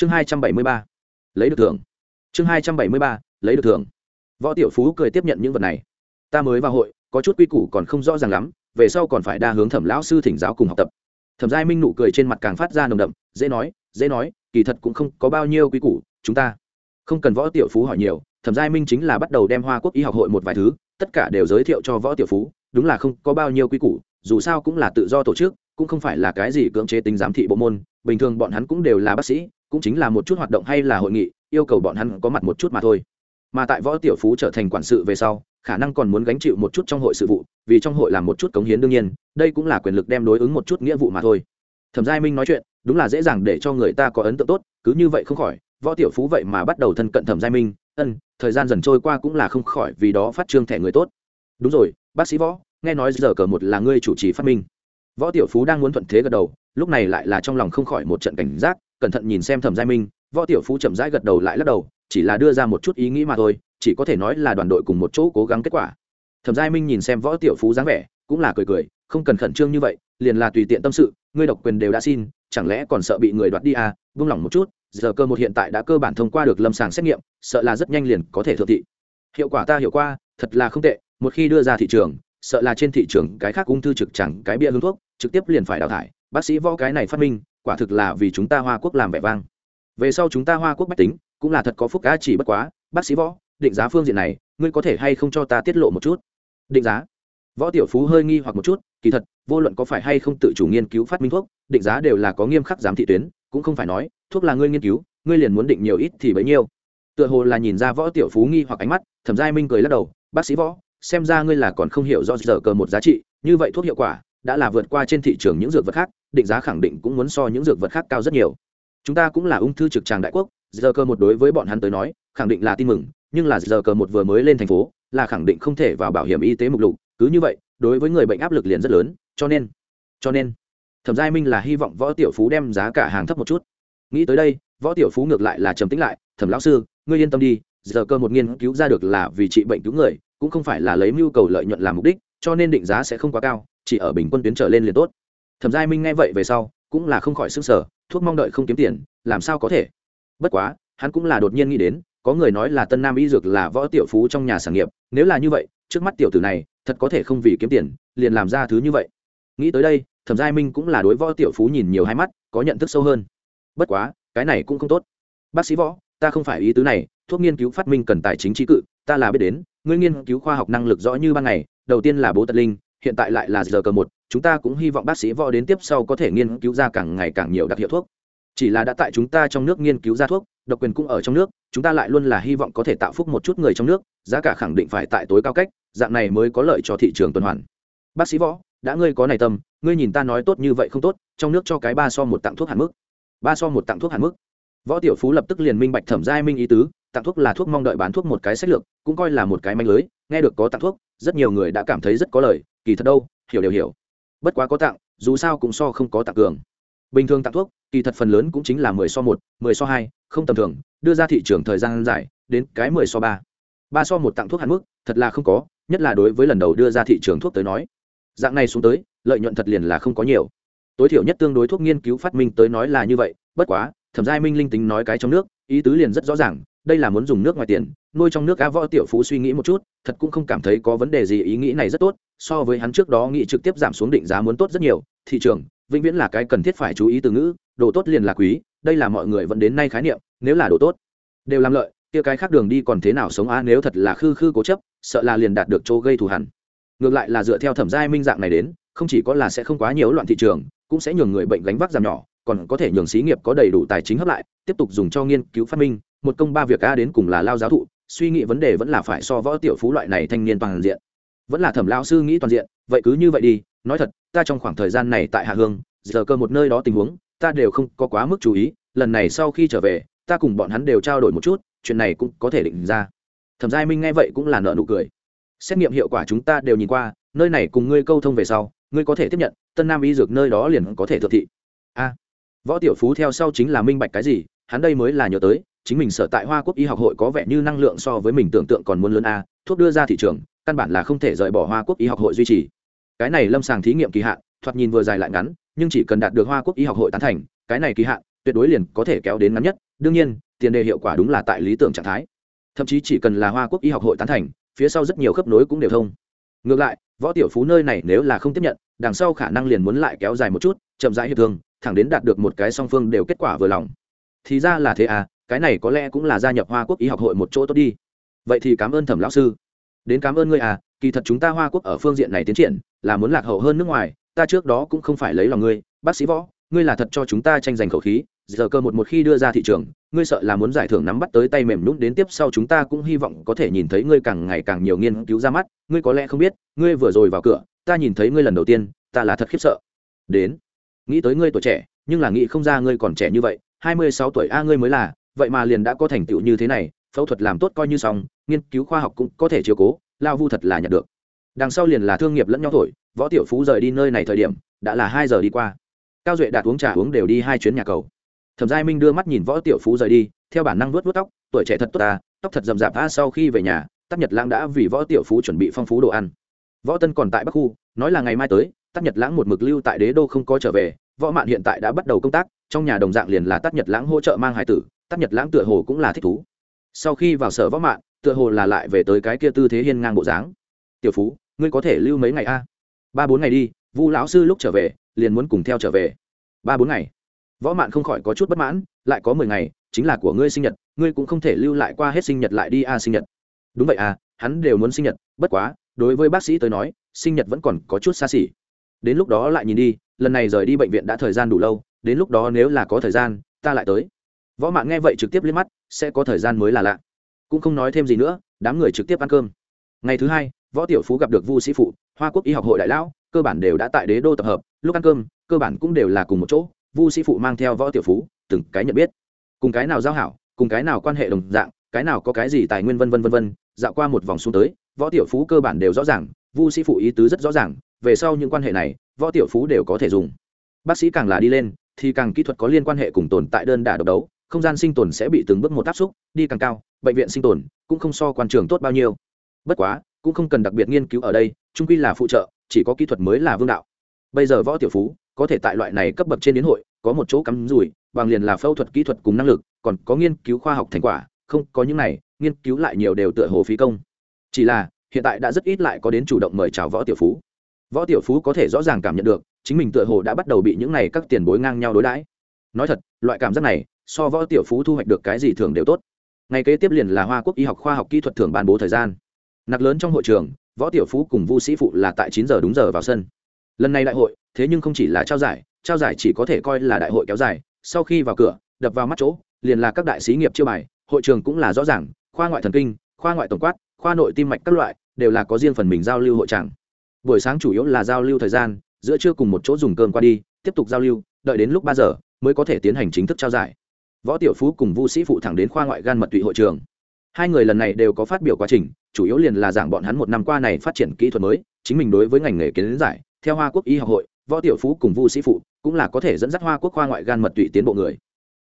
chương hai trăm bảy mươi ba, lấy được thưởng. Chương hai trăm bảy mươi ba, lấy được thưởng. Võ tiểu phú cười tiếp nhận những vật này. Ta mới vào hội, có chút quy củ còn không rõ ràng lắm, về sau còn phải đa hướng thẩm lão sư thỉnh giáo cùng học tập. Thẩm giai minh nụ cười trên mặt càng phát ra nồng đậm, dễ nói dễ nói, kỳ thật cũng không có bao nhiêu quy củ, chúng ta không cần võ tiểu phú hỏi nhiều, thẩm giai minh chính là bắt đầu đem hoa quốc y học hội một vài thứ, tất cả đều giới thiệu cho võ tiểu phú, đúng là không có bao nhiêu quy củ, dù sao cũng là tự do tổ chức cũng không phải là cái gì cưỡng chế tính giám thị bộ môn, bình thường bọn hắn cũng đều là bác sĩ, cũng chính là một chút hoạt động hay là hội nghị, yêu cầu bọn hắn có mặt một chút mà thôi. Mà tại võ tiểu phú trở thành quản sự về sau, khả năng còn muốn gánh chịu một chút trong hội sự vụ, vì trong hội làm một chút cống hiến đương nhiên, đây cũng là quyền lực đem đối ứng một chút nghĩa vụ mà thôi. Thẩm giai minh nói chuyện, đúng là dễ dàng để cho người ta có ấn tượng tốt, cứ như vậy không khỏi, võ tiểu phú vậy mà bắt đầu thân cận thẩm giai minh, ân, thời gian dần trôi qua cũng là không khỏi vì đó phát trương thẻ người tốt. Đúng rồi, bác sĩ võ, nghe nói giờ cờ một là ngươi chủ trì phát minh võ tiểu phú đang muốn thuận thế gật đầu, lúc này lại là trong lòng không khỏi một trận cảnh giác, cẩn thận nhìn xem thẩm giai minh, võ tiểu phú chậm rãi gật đầu lại lắc đầu, chỉ là đưa ra một chút ý nghĩ mà thôi, chỉ có thể nói là đoàn đội cùng một chỗ cố gắng kết quả. Thẩm giai minh nhìn xem võ tiểu phú dáng vẻ, cũng là cười cười, không cần khẩn trương như vậy, liền là tùy tiện tâm sự, ngươi độc quyền đều đã xin, chẳng lẽ còn sợ bị người đoạt đi à vung lòng một chút, giờ cơ một hiện tại đã cơ bản thông qua được lâm sàng xét nghiệm, sợ là rất nhanh liền có thể thượng thị. Hiệu quả ta hiểu qua, thật là không tệ, một khi đưa ra thị trường sợ là trên thị trường cái khác ung thư trực chẳng cái bia hương thuốc, trực tiếp liền phải đào thải. Bác sĩ võ cái này phát minh, quả thực là vì chúng ta hoa quốc làm vẻ vang. Về sau chúng ta hoa quốc bách tính, cũng là thật có phúc cá chỉ bất quá. Bác sĩ võ, định giá phương diện này, ngươi có thể hay không cho ta tiết lộ một chút? Định giá? Võ tiểu phú hơi nghi hoặc một chút, kỳ thật, vô luận có phải hay không tự chủ nghiên cứu phát minh thuốc, định giá đều là có nghiêm khắc giám thị tuyến, cũng không phải nói, thuốc là ngươi nghiên cứu, ngươi liền muốn định nhiều ít thì bấy nhiêu. Tựa hồ là nhìn ra võ tiểu phú nghi hoặc ánh mắt, thẩm giai minh cười lắc đầu, bác sĩ võ xem ra ngươi là còn không hiểu do giờ cờ một giá trị, như vậy thuốc hiệu quả đã là vượt qua trên thị trường những dược vật khác, định giá khẳng định cũng muốn so những dược vật khác cao rất nhiều. Chúng ta cũng là ung thư trực tràng đại quốc, giờ cờ một đối với bọn hắn tới nói, khẳng định là tin mừng, nhưng là giờ cờ một vừa mới lên thành phố, là khẳng định không thể vào bảo hiểm y tế mục lục, cứ như vậy, đối với người bệnh áp lực liền rất lớn, cho nên cho nên, thẩm giai minh là hy vọng võ tiểu phú đem giá cả hàng thấp một chút. Nghĩ tới đây, võ tiểu phú ngược lại là trầm tính lại, thẩm lão sư, ngươi yên tâm đi giờ cơ một nghiên cứu ra được là vì trị bệnh cứu người, cũng không phải là lấy mưu cầu lợi nhuận làm mục đích, cho nên định giá sẽ không quá cao, chỉ ở bình quân tuyến trở lên liền tốt. Thẩm giai minh nghe vậy về sau, cũng là không khỏi sức sở thuốc mong đợi không kiếm tiền, làm sao có thể? Bất quá, hắn cũng là đột nhiên nghĩ đến, có người nói là tân nam y dược là võ tiểu phú trong nhà sản nghiệp, nếu là như vậy, trước mắt tiểu tử này, thật có thể không vì kiếm tiền, liền làm ra thứ như vậy. Nghĩ tới đây, thẩm giai minh cũng là đối võ tiểu phú nhìn nhiều hai mắt, có nhận thức sâu hơn. Bất quá, cái này cũng không tốt. Bác sĩ võ ta không phải ý tứ này, thuốc nghiên cứu phát minh cần tài chính trí cự, ta là biết đến, ngươi nghiên cứu khoa học năng lực rõ như ban ngày, đầu tiên là bố tật linh, hiện tại lại là giờ cờ một, chúng ta cũng hy vọng bác sĩ võ đến tiếp sau có thể nghiên cứu ra càng ngày càng nhiều đặc hiệu thuốc. Chỉ là đã tại chúng ta trong nước nghiên cứu ra thuốc, độc quyền cũng ở trong nước, chúng ta lại luôn là hy vọng có thể tạo phúc một chút người trong nước, giá cả khẳng định phải tại tối cao cách, dạng này mới có lợi cho thị trường tuần hoàn. Bác sĩ võ, đã ngươi có này tâm, ngươi nhìn ta nói tốt như vậy không tốt, trong nước cho cái ba so một tặng thuốc hạn mức. Ba so một tặng thuốc hạn mức võ tiểu phú lập tức liền minh bạch thẩm giai minh ý tứ, tặng thuốc là thuốc mong đợi bán thuốc một cái sách lược, cũng coi là một cái manh lưới, nghe được có tặng thuốc, rất nhiều người đã cảm thấy rất có lời, kỳ thật đâu, hiểu đều hiểu. Bất quá có tặng, dù sao cũng so không có tặng cường. Bình thường tặng thuốc, kỳ thật phần lớn cũng chính là mười so một, mười so hai, không tầm thường, đưa ra thị trường thời gian dài, đến cái mười so ba. Ba so một tặng thuốc hạn mức, thật là không có, nhất là đối với lần đầu đưa ra thị trường thuốc tới nói. Dạng này xuống tới, lợi nhuận thật liền là không có nhiều. Tối thiểu nhất tương đối thuốc nghiên cứu phát minh tới nói là như vậy, bất quá thẩm giai minh linh tính nói cái trong nước, ý tứ liền rất rõ ràng, đây là muốn dùng nước ngoài tiền, nuôi trong nước cá võ tiểu phú suy nghĩ một chút, thật cũng không cảm thấy có vấn đề gì, ý nghĩ này rất tốt, so với hắn trước đó nghĩ trực tiếp giảm xuống định giá muốn tốt rất nhiều, thị trường, vĩnh viễn là cái cần thiết phải chú ý từ ngữ, đồ tốt liền là quý, đây là mọi người vẫn đến nay khái niệm, nếu là đồ tốt, đều làm lợi, kia cái khác đường đi còn thế nào sống a nếu thật là khư khư cố chấp, sợ là liền đạt được chỗ gây thù hẳn ngược lại là dựa theo thẩm giai minh dạng này đến, không chỉ có là sẽ không quá nhiều loạn thị trường, cũng sẽ nhường người bệnh gánh vác giảm nhỏ còn có thể nhường xí nghiệp có đầy đủ tài chính hấp lại, tiếp tục dùng cho nghiên cứu phát minh, một công ba việc a đến cùng là lao giáo thụ, suy nghĩ vấn đề vẫn là phải so võ tiểu phú loại này thanh niên toàn diện. Vẫn là thẩm lao sư nghĩ toàn diện, vậy cứ như vậy đi, nói thật, ta trong khoảng thời gian này tại hạ hương, giờ cơ một nơi đó tình huống, ta đều không có quá mức chú ý, lần này sau khi trở về, ta cùng bọn hắn đều trao đổi một chút, chuyện này cũng có thể định ra. Thẩm giai minh nghe vậy cũng là nợ nụ cười. Xét nghiệm hiệu quả chúng ta đều nhìn qua, nơi này cùng ngươi câu thông về sau, ngươi có thể tiếp nhận, tân nam y dược nơi đó liền có thể thực thị. A võ tiểu phú theo sau chính là minh bạch cái gì, hắn đây mới là nhớ tới, chính mình sở tại hoa quốc y học hội có vẻ như năng lượng so với mình tưởng tượng còn muốn lớn a, thuốc đưa ra thị trường, căn bản là không thể rời bỏ hoa quốc y học hội duy trì. Cái này lâm sàng thí nghiệm kỳ hạn, thoạt nhìn vừa dài lại ngắn, nhưng chỉ cần đạt được hoa quốc y học hội tán thành, cái này kỳ hạn tuyệt đối liền có thể kéo đến ngắn nhất. Đương nhiên, tiền đề hiệu quả đúng là tại lý tưởng trạng thái. Thậm chí chỉ cần là hoa quốc y học hội tán thành, phía sau rất nhiều khớp nối cũng đều thông. Ngược lại, võ tiểu phú nơi này nếu là không tiếp nhận, đằng sau khả năng liền muốn lại kéo dài một chút, chậm rãi hiệp thương thẳng đến đạt được một cái song phương đều kết quả vừa lòng. Thì ra là thế à cái này có lẽ cũng là gia nhập hoa quốc y học hội một chỗ tốt đi. Vậy thì cảm ơn thẩm lão sư. Đến cảm ơn ngươi à kỳ thật chúng ta hoa quốc ở phương diện này tiến triển, là muốn lạc hậu hơn nước ngoài, ta trước đó cũng không phải lấy lòng ngươi, bác sĩ võ, ngươi là thật cho chúng ta tranh giành khẩu khí, giờ cơ một một khi đưa ra thị trường, ngươi sợ là muốn giải thưởng nắm bắt tới tay mềm nhún đến tiếp sau chúng ta cũng hy vọng có thể nhìn thấy ngươi càng ngày càng nhiều nghiên cứu ra mắt, ngươi có lẽ không biết, ngươi vừa rồi vào cửa, ta nhìn thấy ngươi lần đầu tiên, ta là thật khiếp sợ. Đến nghĩ tới ngươi tuổi trẻ, nhưng là nghĩ không ra ngươi còn trẻ như vậy, hai mươi sáu tuổi a ngươi mới là, vậy mà liền đã có thành tựu như thế này, phẫu thuật làm tốt coi như xong, nghiên cứu khoa học cũng có thể chiếu cố, lao vu thật là nhận được. Đằng sau liền là thương nghiệp lẫn nhau thổi, võ tiểu phú rời đi nơi này thời điểm, đã là hai giờ đi qua. Cao duệ đạt uống trà uống đều đi hai chuyến nhà cầu. Thẩm giai minh đưa mắt nhìn võ tiểu phú rời đi, theo bản năng vuốt vuốt tóc, tuổi trẻ thật tốt ta, tóc thật rậm rạp a sau khi về nhà tắc nhật lãng đã vì võ tiểu phú chuẩn bị phong phú đồ ăn. Võ tân còn tại bắc khu, nói là ngày mai tới tác nhật lãng một mực lưu tại đế đô không có trở về, võ mạn hiện tại đã bắt đầu công tác, trong nhà đồng dạng liền là tác nhật lãng hỗ trợ mang hải tử tác nhật lãng tựa hồ cũng là thích thú. Sau khi vào sở võ mạn, tựa hồ là lại về tới cái kia tư thế hiên ngang bộ dáng. Tiểu phú, ngươi có thể lưu mấy ngày a? Ba bốn ngày đi, vu lão sư lúc trở về, liền muốn cùng theo trở về. Ba bốn ngày? Võ mạn không khỏi có chút bất mãn, lại có mười ngày, chính là của ngươi sinh nhật, ngươi cũng không thể lưu lại qua hết sinh nhật lại đi a sinh nhật. Đúng vậy à hắn đều muốn sinh nhật, bất quá, đối với bác sĩ tới nói, sinh nhật vẫn còn có chút xa xỉ đến lúc đó lại nhìn đi, lần này rời đi bệnh viện đã thời gian đủ lâu, đến lúc đó nếu là có thời gian, ta lại tới. Võ mạng nghe vậy trực tiếp liếc mắt, sẽ có thời gian mới là lạ. Cũng không nói thêm gì nữa, đám người trực tiếp ăn cơm. Ngày thứ hai, võ tiểu phú gặp được vu sĩ phụ, hoa quốc y học hội đại lão, cơ bản đều đã tại đế đô tập hợp, lúc ăn cơm, cơ bản cũng đều là cùng một chỗ, vu sĩ phụ mang theo võ tiểu phú, từng cái nhận biết. Cùng cái nào giao hảo, cùng cái nào quan hệ đồng dạng, cái nào có cái gì tài nguyên vân vân vân vân, dạo qua một vòng xuống tới, võ tiểu phú cơ bản đều rõ ràng, vu sĩ phụ ý tứ rất rõ ràng về sau những quan hệ này, võ tiểu phú đều có thể dùng. Bác sĩ càng là đi lên, thì càng kỹ thuật có liên quan hệ cùng tồn tại đơn đả độc đấu, không gian sinh tồn sẽ bị từng bước một áp xúc, đi càng cao, bệnh viện sinh tồn cũng không so quan trường tốt bao nhiêu. Bất quá, cũng không cần đặc biệt nghiên cứu ở đây, trung quy là phụ trợ, chỉ có kỹ thuật mới là vương đạo. Bây giờ võ tiểu phú có thể tại loại này cấp bậc trên đến hội, có một chỗ cắm rủi, bằng liền là phẫu thuật kỹ thuật cùng năng lực, còn có nghiên cứu khoa học thành quả, không có những này, nghiên cứu lại nhiều đều tựa hồ phí công. Chỉ là, hiện tại đã rất ít lại có đến chủ động mời chào võ tiểu phú võ tiểu phú có thể rõ ràng cảm nhận được, chính mình tựa hồ đã bắt đầu bị những này các tiền bối ngang nhau đối đãi. Nói thật, loại cảm giác này, so võ tiểu phú thu hoạch được cái gì thường đều tốt. Ngày kế tiếp liền là hoa quốc y học khoa học kỹ thuật thường ban bố thời gian. Nặc lớn trong hội trường, võ tiểu phú cùng vu sĩ phụ là tại chín giờ đúng giờ vào sân. Lần này đại hội, thế nhưng không chỉ là trao giải trao giải chỉ có thể coi là đại hội kéo dài, sau khi vào cửa, đập vào mắt chỗ, liền là các đại sĩ nghiệp chiêu bài, hội trường cũng là rõ ràng, khoa ngoại thần kinh, khoa ngoại tổng quát, khoa nội tim mạch các loại, đều là có riêng phần mình giao lưu hội tràng buổi sáng chủ yếu là giao lưu thời gian, giữa trưa cùng một chỗ dùng cơm qua đi, tiếp tục giao lưu, đợi đến lúc ba giờ mới có thể tiến hành chính thức trao giải. Võ tiểu phú cùng vu sĩ phụ thẳng đến khoa ngoại gan mật tụy hội trường. Hai người lần này đều có phát biểu quá trình, chủ yếu liền là giảng bọn hắn một năm qua này phát triển kỹ thuật mới, chính mình đối với ngành nghề kiến giải, theo hoa quốc y học hội, võ tiểu phú cùng vu sĩ phụ cũng là có thể dẫn dắt hoa quốc khoa ngoại gan mật tụy tiến bộ người.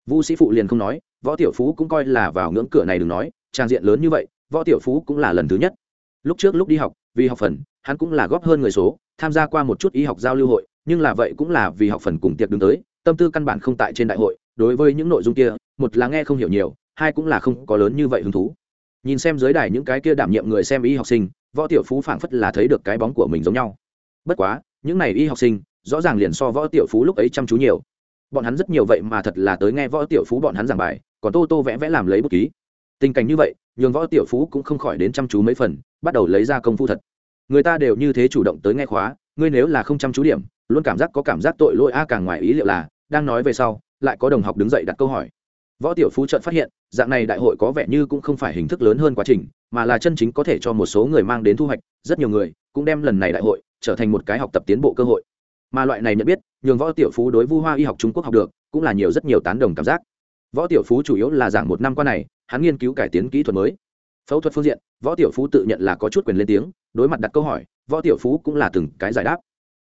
Vu sĩ phụ liền không nói, võ tiểu phú cũng coi là vào ngưỡng cửa này đừng nói, trang diện lớn như vậy, võ tiểu phú cũng là lần thứ nhất. Lúc trước lúc đi học vì học phần, hắn cũng là góp hơn người số, tham gia qua một chút y học giao lưu hội, nhưng là vậy cũng là vì học phần cùng tiệc đứng tới, tâm tư căn bản không tại trên đại hội, đối với những nội dung kia, một là nghe không hiểu nhiều, hai cũng là không có lớn như vậy hứng thú. Nhìn xem dưới đài những cái kia đảm nhiệm người xem y học sinh, võ tiểu phú phảng phất là thấy được cái bóng của mình giống nhau. Bất quá, những này y học sinh, rõ ràng liền so võ tiểu phú lúc ấy chăm chú nhiều. Bọn hắn rất nhiều vậy mà thật là tới nghe võ tiểu phú bọn hắn giảng bài, còn tô tô vẽ vẽ làm lấy bút ký. Tình cảnh như vậy, nhường võ tiểu phú cũng không khỏi đến chăm chú mấy phần bắt đầu lấy ra công phu thật. Người ta đều như thế chủ động tới nghe khóa, ngươi nếu là không chăm chú điểm, luôn cảm giác có cảm giác tội lỗi, a, càng ngoài ý liệu là, đang nói về sau, lại có đồng học đứng dậy đặt câu hỏi. Võ tiểu phú chợt phát hiện, dạng này đại hội có vẻ như cũng không phải hình thức lớn hơn quá trình, mà là chân chính có thể cho một số người mang đến thu hoạch, rất nhiều người cũng đem lần này đại hội trở thành một cái học tập tiến bộ cơ hội. Mà loại này nhận biết, nhường võ tiểu phú đối vu hoa y học trung quốc học được, cũng là nhiều rất nhiều tán đồng cảm giác. Võ tiểu phú chủ yếu là giảng một năm qua này, hắn nghiên cứu cải tiến kỹ thuật mới phẫu thuật phương diện, võ tiểu phú tự nhận là có chút quyền lên tiếng, đối mặt đặt câu hỏi, võ tiểu phú cũng là từng cái giải đáp.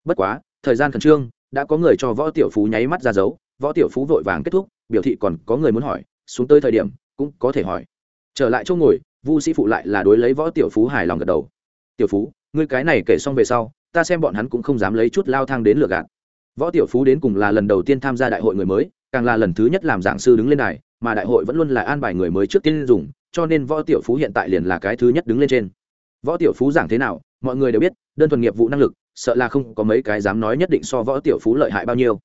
Bất quá, thời gian khẩn trương, đã có người cho võ tiểu phú nháy mắt ra dấu, võ tiểu phú vội vàng kết thúc, biểu thị còn có người muốn hỏi, xuống tới thời điểm, cũng có thể hỏi. Trở lại chỗ ngồi, vu sĩ phụ lại là đối lấy võ tiểu phú hài lòng gật đầu. Tiểu phú, ngươi cái này kể xong về sau, ta xem bọn hắn cũng không dám lấy chút lao thang đến lừa gạt. Võ tiểu phú đến cùng là lần đầu tiên tham gia đại hội người mới, càng là lần thứ nhất làm giảng sư đứng lên đài, mà đại hội vẫn luôn là an bài người mới trước tiên dùng cho nên võ tiểu phú hiện tại liền là cái thứ nhất đứng lên trên. Võ tiểu phú giảng thế nào, mọi người đều biết, đơn thuần nghiệp vụ năng lực, sợ là không có mấy cái dám nói nhất định so võ tiểu phú lợi hại bao nhiêu.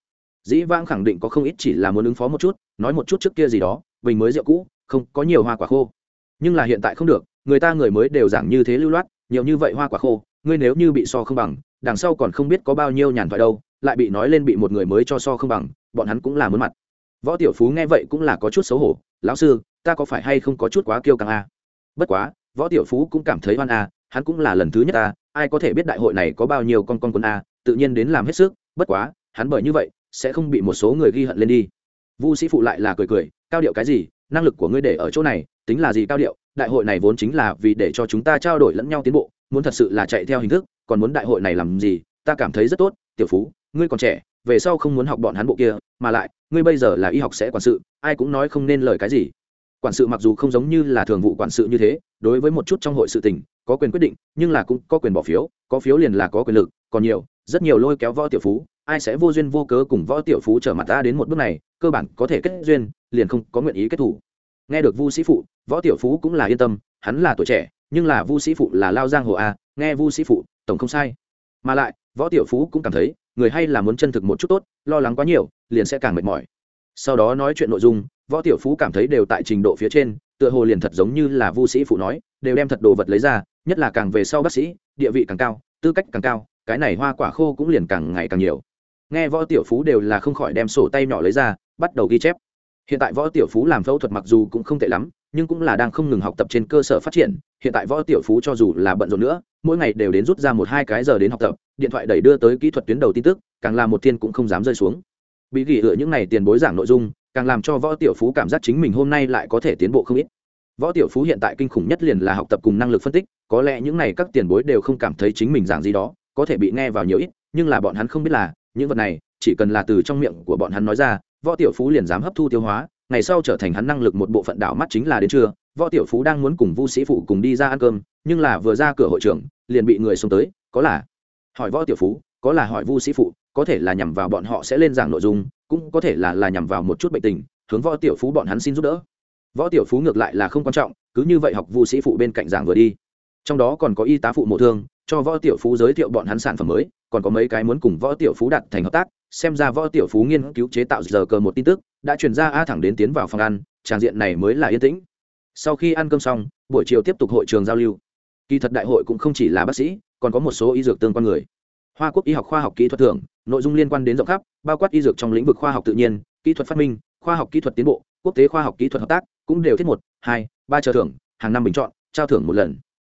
Dĩ vãng khẳng định có không ít chỉ là muốn ứng phó một chút, nói một chút trước kia gì đó, bình mới rượu cũ, không có nhiều hoa quả khô. Nhưng là hiện tại không được, người ta người mới đều giảng như thế lưu loát, nhiều như vậy hoa quả khô, ngươi nếu như bị so không bằng, đằng sau còn không biết có bao nhiêu nhàn thoại đâu, lại bị nói lên bị một người mới cho so không bằng, bọn hắn cũng là muốn mặt. Võ tiểu phú nghe vậy cũng là có chút xấu hổ, lão sư ta có phải hay không có chút quá kiêu căng a bất quá võ tiểu phú cũng cảm thấy hoan a à, hắn cũng là lần thứ nhất ta, ai có thể biết đại hội này có bao nhiêu con con quân a tự nhiên đến làm hết sức bất quá hắn bởi như vậy sẽ không bị một số người ghi hận lên đi. Vu sĩ phụ lại là cười cười cao điệu cái gì năng lực của ngươi để ở chỗ này tính là gì cao điệu đại hội này vốn chính là vì để cho chúng ta trao đổi lẫn nhau tiến bộ muốn thật sự là chạy theo hình thức còn muốn đại hội này làm gì ta cảm thấy rất tốt tiểu phú ngươi còn trẻ về sau không muốn học bọn hắn bộ kia mà lại ngươi bây giờ là y học sẽ quản sự ai cũng nói không nên lời cái gì quản sự mặc dù không giống như là thường vụ quản sự như thế, đối với một chút trong hội sự tình, có quyền quyết định, nhưng là cũng có quyền bỏ phiếu, có phiếu liền là có quyền lực, còn nhiều, rất nhiều lôi kéo võ tiểu phú, ai sẽ vô duyên vô cớ cùng võ tiểu phú trở mặt ta đến một bước này, cơ bản có thể kết duyên, liền không có nguyện ý kết thủ. Nghe được vu sĩ phụ, võ tiểu phú cũng là yên tâm, hắn là tuổi trẻ, nhưng là vu sĩ phụ là lao giang hồ a, nghe vu sĩ phụ, tổng không sai. Mà lại, võ tiểu phú cũng cảm thấy, người hay là muốn chân thực một chút tốt, lo lắng quá nhiều, liền sẽ càng mệt mỏi. Sau đó nói chuyện nội dung võ tiểu phú cảm thấy đều tại trình độ phía trên, tựa hồ liền thật giống như là vu sĩ phụ nói, đều đem thật đồ vật lấy ra, nhất là càng về sau bác sĩ, địa vị càng cao, tư cách càng cao, cái này hoa quả khô cũng liền càng ngày càng nhiều. Nghe võ tiểu phú đều là không khỏi đem sổ tay nhỏ lấy ra, bắt đầu ghi chép. Hiện tại võ tiểu phú làm phẫu thuật mặc dù cũng không tệ lắm, nhưng cũng là đang không ngừng học tập trên cơ sở phát triển. Hiện tại võ tiểu phú cho dù là bận rộn nữa, mỗi ngày đều đến rút ra một hai cái giờ đến học tập, điện thoại đẩy đưa tới kỹ thuật tuyến đầu tin tức, càng là một thiên cũng không dám rơi xuống. Bị gỉ lựa những này tiền bối giảng nội dung càng làm cho võ tiểu phú cảm giác chính mình hôm nay lại có thể tiến bộ không ít. Võ tiểu phú hiện tại kinh khủng nhất liền là học tập cùng năng lực phân tích, có lẽ những này các tiền bối đều không cảm thấy chính mình giảng gì đó, có thể bị nghe vào nhiều ít, nhưng là bọn hắn không biết là, những vật này, chỉ cần là từ trong miệng của bọn hắn nói ra, võ tiểu phú liền dám hấp thu tiêu hóa, ngày sau trở thành hắn năng lực một bộ phận đảo mắt chính là đến trưa, võ tiểu phú đang muốn cùng vu sĩ phụ cùng đi ra ăn cơm, nhưng là vừa ra cửa hội trưởng, liền bị người xông tới, có là? Hỏi võ tiểu phú, có là hỏi vu sĩ phụ có thể là nhằm vào bọn họ sẽ lên giảng nội dung, cũng có thể là là nhằm vào một chút bệnh tình, hướng võ tiểu phú bọn hắn xin giúp đỡ. Võ tiểu phú ngược lại là không quan trọng, cứ như vậy học vu sĩ phụ bên cạnh giảng vừa đi. Trong đó còn có y tá phụ mộ thương, cho võ tiểu phú giới thiệu bọn hắn sản phẩm mới, còn có mấy cái muốn cùng võ tiểu phú đặt thành hợp tác, xem ra võ tiểu phú nghiên cứu chế tạo giờ cờ một tin tức, đã chuyển ra a thẳng đến tiến vào phòng ăn, tràng diện này mới là yên tĩnh. Sau khi ăn cơm xong, buổi chiều tiếp tục hội trường giao lưu. Kỳ thật đại hội cũng không chỉ là bác sĩ, còn có một số y dược tương quan người. Hoa quốc y học khoa học kỹ thuật thưởng nội dung liên quan đến rộng khắp, bao quát y dược trong lĩnh vực khoa học tự nhiên, kỹ thuật phát minh, khoa học kỹ thuật tiến bộ, quốc tế khoa học kỹ thuật hợp tác, cũng đều thiết một, hai, ba chờ thưởng, hàng năm bình chọn, trao thưởng một lần.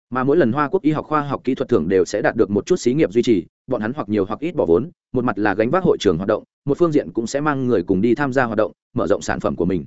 Mà mỗi lần hoa quốc y học khoa học kỹ thuật thưởng đều sẽ đạt được một chút xí nghiệp duy trì, bọn hắn hoặc nhiều hoặc ít bỏ vốn, một mặt là gánh vác hội trường hoạt động, một phương diện cũng sẽ mang người cùng đi tham gia hoạt động, mở rộng sản phẩm của mình.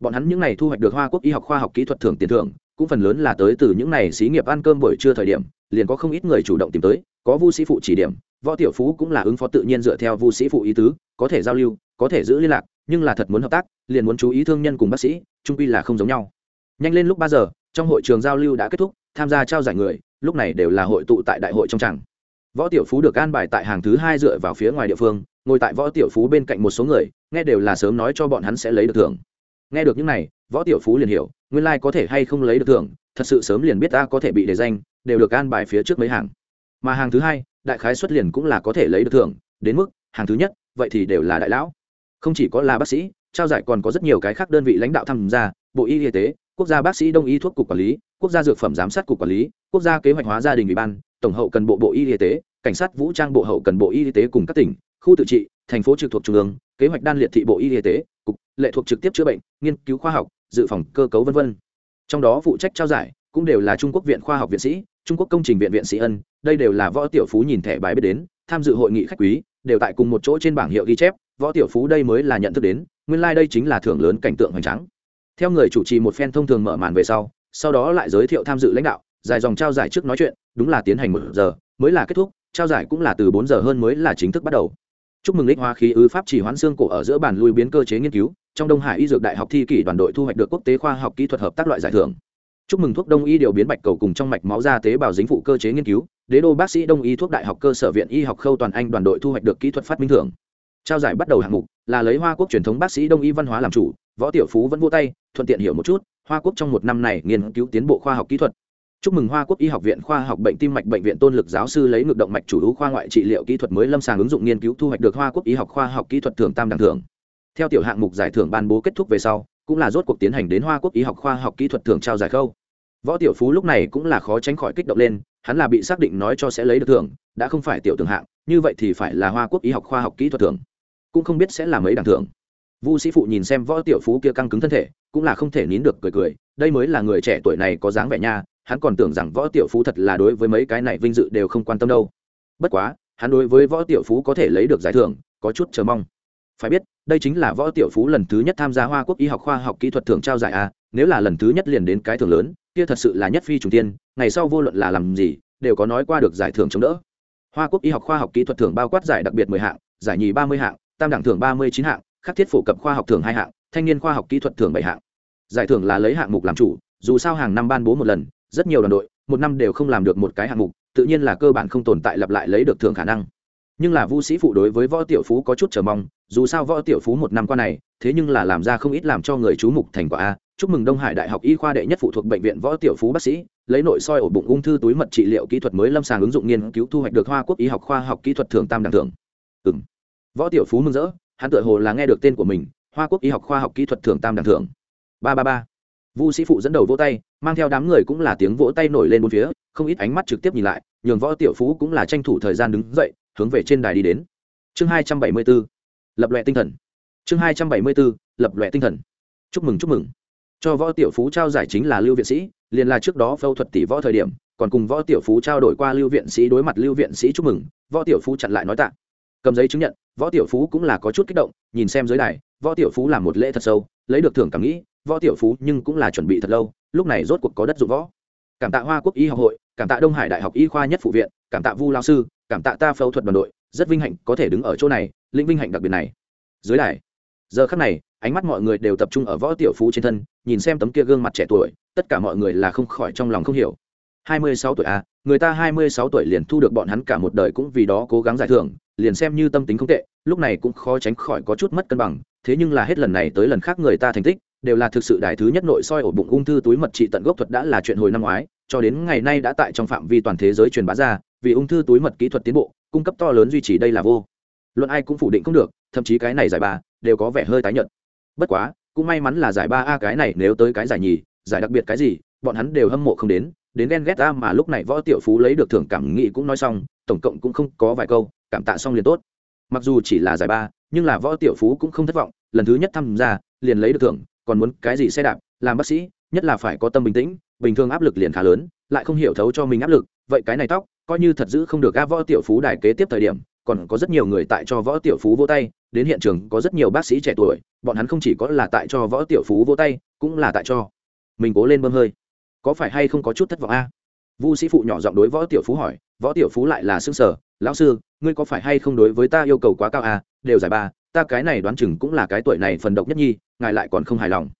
Bọn hắn những n à y thu hoạch được hoa quốc y học khoa học kỹ thuật thưởng tiền thưởng, cũng phần lớn là tới từ những n à y xí nghiệp ăn cơm buổi trưa thời điểm, liền có không ít người chủ động tìm tới, có vu sĩ phụ chỉ điểm võ tiểu phú cũng là ứng phó tự nhiên dựa theo vu sĩ phụ ý tứ, có thể giao lưu, có thể giữ liên lạc, nhưng là thật muốn hợp tác, liền muốn chú ý thương nhân cùng bác sĩ trung quy là không giống nhau. Nhanh lên lúc ba giờ, trong hội trường giao lưu đã kết thúc, tham gia trao giải người, lúc này đều là hội tụ tại đại hội trong tràng. Võ tiểu phú được an bài tại hàng thứ hai dựa vào phía ngoài địa phương, ngồi tại võ tiểu phú bên cạnh một số người, nghe đều là sớm nói cho bọn hắn sẽ lấy được thưởng. Nghe được những này, võ tiểu phú liền hiểu, nguyên lai、like、có thể hay không lấy được thưởng, thật sự sớm liền biết ta có thể bị đề danh, đều được an bài phía trước mấy hàng. Mà hàng thứ hai đại khái xuất liền cũng là có thể lấy được thưởng, đến mức, hàng thứ nhất, vậy thì đều là đại lão. Không chỉ có là bác sĩ, trao giải còn có rất nhiều cái khác đơn vị lãnh đạo tham gia, bộ y y tế, quốc gia bác sĩ đông y thuốc cục quản lý, quốc gia dược phẩm giám sát cục quản lý, quốc gia kế hoạch hóa gia đình ủy ban, tổng hậu cần bộ bộ y y tế, cảnh sát vũ trang bộ hậu cần bộ y tế cùng các tỉnh, khu tự trị, thành phố trực thuộc trung ương, kế hoạch đan liệt thị bộ y tế, cục lệ thuộc trực tiếp chữa bệnh, nghiên cứu khoa học, dự phòng cơ cấu v v trong đó phụ trách trao giải cũng đều là trung quốc viện khoa học viện sĩ trung quốc công trình viện viện sĩ ân, đây đều là võ tiểu phú nhìn thẻ bài biết đến, tham dự hội nghị khách quý, đều tại cùng một chỗ trên bảng hiệu ghi chép, võ tiểu phú đây mới là nhận thức đến, nguyên lai、like、đây chính là thưởng lớn cảnh tượng hoành tráng. Theo người chủ trì một phen thông thường mở màn về sau sau đó lại giới thiệu tham dự lãnh đạo, dài dòng trao giải trước nói chuyện, đúng là tiến hành một giờ, mới là kết thúc, trao giải cũng là từ bốn giờ hơn mới là chính thức bắt đầu. Chúc mừng lích hoa khí ứ pháp chỉ hoãn xương cổ ở giữa bàn lui biến cơ chế nghiên cứu, trong đông hải y dược đại học thi kỷ đoàn đội thu hoạch được quốc tế khoa học kỹ thuật hợp tác loại giải thưởng chúc mừng thuốc đông y điều biến bạch cầu cùng trong mạch máu ra tế bào dính phụ cơ chế nghiên cứu, đế đô bác sĩ đông y thuốc đại học cơ sở viện y học khâu toàn anh đoàn đội thu hoạch được kỹ thuật phát minh thưởng. Trao giải bắt đầu hạng mục, là lấy hoa quốc truyền thống bác sĩ đông y văn hóa làm chủ, võ tiểu phú vẫn vô tay, thuận tiện hiểu một chút, hoa quốc trong một năm này nghiên cứu tiến bộ khoa học kỹ thuật. Chúc mừng hoa quốc y học viện khoa học bệnh tim mạch bệnh viện tôn lực giáo sư lấy ngược động mạch chủ yếu khoa ngoại trị liệu kỹ thuật mới lâm sàng ứng dụng nghiên cứu thu hoạch được hoa quốc y học khoa học kỹ thuật thưởng tam đẳng thưởng. Theo tiểu hạng mục giải thưởng ban bố kết thúc về sau cũng là rốt cuộc tiến hành đến hoa quốc y học khoa học kỹ thuật thưởng trao giải khâu. Võ tiểu phú lúc này cũng là khó tránh khỏi kích động lên, hắn là bị xác định nói cho sẽ lấy được thưởng, đã không phải tiểu tưởng hạng, như vậy thì phải là hoa quốc y học khoa học kỹ thuật thưởng. Cũng không biết sẽ là mấy đẳng thưởng. Vu sĩ phụ nhìn xem võ tiểu phú kia căng cứng thân thể, cũng là không thể nín được cười cười, đây mới là người trẻ tuổi này có dáng vẻ nha, hắn còn tưởng rằng võ tiểu phú thật là đối với mấy cái này vinh dự đều không quan tâm đâu. Bất quá, hắn đối với võ tiểu phú có thể lấy được giải thưởng, có chút chờ mong phải biết, đây chính là võ tiểu phú lần thứ nhất tham gia hoa quốc y học khoa học kỹ thuật thưởng trao giải a, nếu là lần thứ nhất liền đến cái thưởng lớn, kia thật sự là nhất phi trùng tiên, ngày sau vô luận là làm gì, đều có nói qua được giải thưởng chống đỡ. Hoa quốc y học khoa học kỹ thuật thưởng bao quát giải đặc biệt mười hạng, giải nhì ba mươi hạng, tam đẳng thưởng ba mươi chín hạng, khắc thiết phổ cập khoa học thưởng hai hạng, thanh niên khoa học kỹ thuật thưởng bảy hạng. Giải thưởng là lấy hạng mục làm chủ, dù sao hàng năm ban bố một lần, rất nhiều đoàn đội, một năm đều không làm được một cái hạng mục, tự nhiên là cơ bản không tồn tại lặp lại lấy được thưởng khả năng. Nhưng là vu sĩ phụ đối với võ tiểu phú có chút chờ mong dù sao võ tiểu phú một năm qua này, thế nhưng là làm ra không ít làm cho người chú mục thành quả a. Chúc mừng đông hải đại học y khoa đệ nhất phụ thuộc bệnh viện võ tiểu phú bác sĩ, lấy nội soi ổ bụng ung thư túi mật trị liệu kỹ thuật mới lâm sàng ứng dụng nghiên cứu thu hoạch được hoa quốc y học khoa học kỹ thuật thường tam đẳng thưởng. Ừ m võ tiểu phú mừng rỡ, hắn tự hồ là nghe được tên của mình, hoa quốc y học khoa học kỹ thuật thường tam đẳng thưởng. Ba ba ba. Vu sĩ phụ dẫn đầu vỗ tay, mang theo đám người cũng là tiếng vỗ tay nổi lên bốn phía, không ít ánh mắt trực tiếp nhìn lại, nhường võ tiểu phú cũng là tranh thủ thời gian đứng dậy, hướng về trên đài đi đến. Chương hai trăm bảy mươi bốn lập loại tinh thần. Chương hai trăm bảy mươi bốn, lập loại tinh thần. Chúc mừng chúc mừng. Cho võ tiểu phú trao giải chính là lưu viện sĩ, liền là trước đó phẫu thuật tỷ võ thời điểm, còn cùng võ tiểu phú trao đổi qua lưu viện sĩ đối mặt lưu viện sĩ chúc mừng, võ tiểu phú chặn lại nói tạ. Cầm giấy chứng nhận, võ tiểu phú cũng là có chút kích động, nhìn xem dưới đài, võ tiểu phú làm một lễ thật sâu, lấy được thưởng cảm nghĩ, võ tiểu phú nhưng cũng là chuẩn bị thật lâu, lúc này rốt cuộc có đất dụng võ. Cảm tạ hoa quốc y học hội, cảm tạ đông hải đại học y khoa nhất phụ viện, cảm tạ vu lao sư, cảm tạ ta phẫu thuật đoàn đội rất vinh hạnh có thể đứng ở chỗ này linh vinh hạnh đặc biệt này. Dưới đài giờ khắc này ánh mắt mọi người đều tập trung ở võ tiểu phú trên thân nhìn xem tấm kia gương mặt trẻ tuổi tất cả mọi người là không khỏi trong lòng không hiểu. Hai mươi sáu tuổi a à, người ta hai mươi sáu tuổi liền thu được bọn hắn cả một đời cũng vì đó cố gắng giải thưởng liền xem như tâm tính không tệ lúc này cũng khó tránh khỏi có chút mất cân bằng thế nhưng là hết lần này tới lần khác người ta thành tích đều là thực sự đại thứ nhất nội soi ổ bụng ung thư túi mật trị tận gốc thuật đã là chuyện hồi năm ngoái cho đến ngày nay đã tại trong phạm vi toàn thế giới truyền bá ra vì ung thư túi mật kỹ thuật tiến bộ cung cấp to lớn duy trì đây là vô. Luận ai cũng phủ định không được, thậm chí cái này giải ba đều có vẻ hơi tái nhợt. Bất quá, cũng may mắn là giải ba a cái này nếu tới cái giải nhì, giải đặc biệt cái gì, bọn hắn đều hâm mộ không đến đến ghen ghét ta mà lúc này võ tiểu phú lấy được thưởng cảm nghị cũng nói xong, tổng cộng cũng không có vài câu, cảm tạ xong liền tốt. Mặc dù chỉ là giải ba, nhưng là võ tiểu phú cũng không thất vọng, lần thứ nhất tham gia, liền lấy được thưởng, còn muốn cái gì xe đạp, làm bác sĩ, nhất là phải có tâm bình tĩnh, bình thường áp lực liền khá lớn, lại không hiểu thấu cho mình áp lực, vậy cái này tóc coi như thật giữ không được gã võ tiểu phú đài kế tiếp thời điểm, còn có rất nhiều người tại cho võ tiểu phú vô tay, đến hiện trường có rất nhiều bác sĩ trẻ tuổi, bọn hắn không chỉ có là tại cho võ tiểu phú vô tay, cũng là tại cho mình cố lên bơm hơi. Có phải hay không có chút thất vọng a? Vu sĩ phụ nhỏ giọng đối võ tiểu phú hỏi, võ tiểu phú lại là xương sở, lão sư, ngươi có phải hay không đối với ta yêu cầu quá cao a? Đều giải ba, ta cái này đoán chừng cũng là cái tuổi này phần độc nhất nhi, ngài lại còn không hài lòng.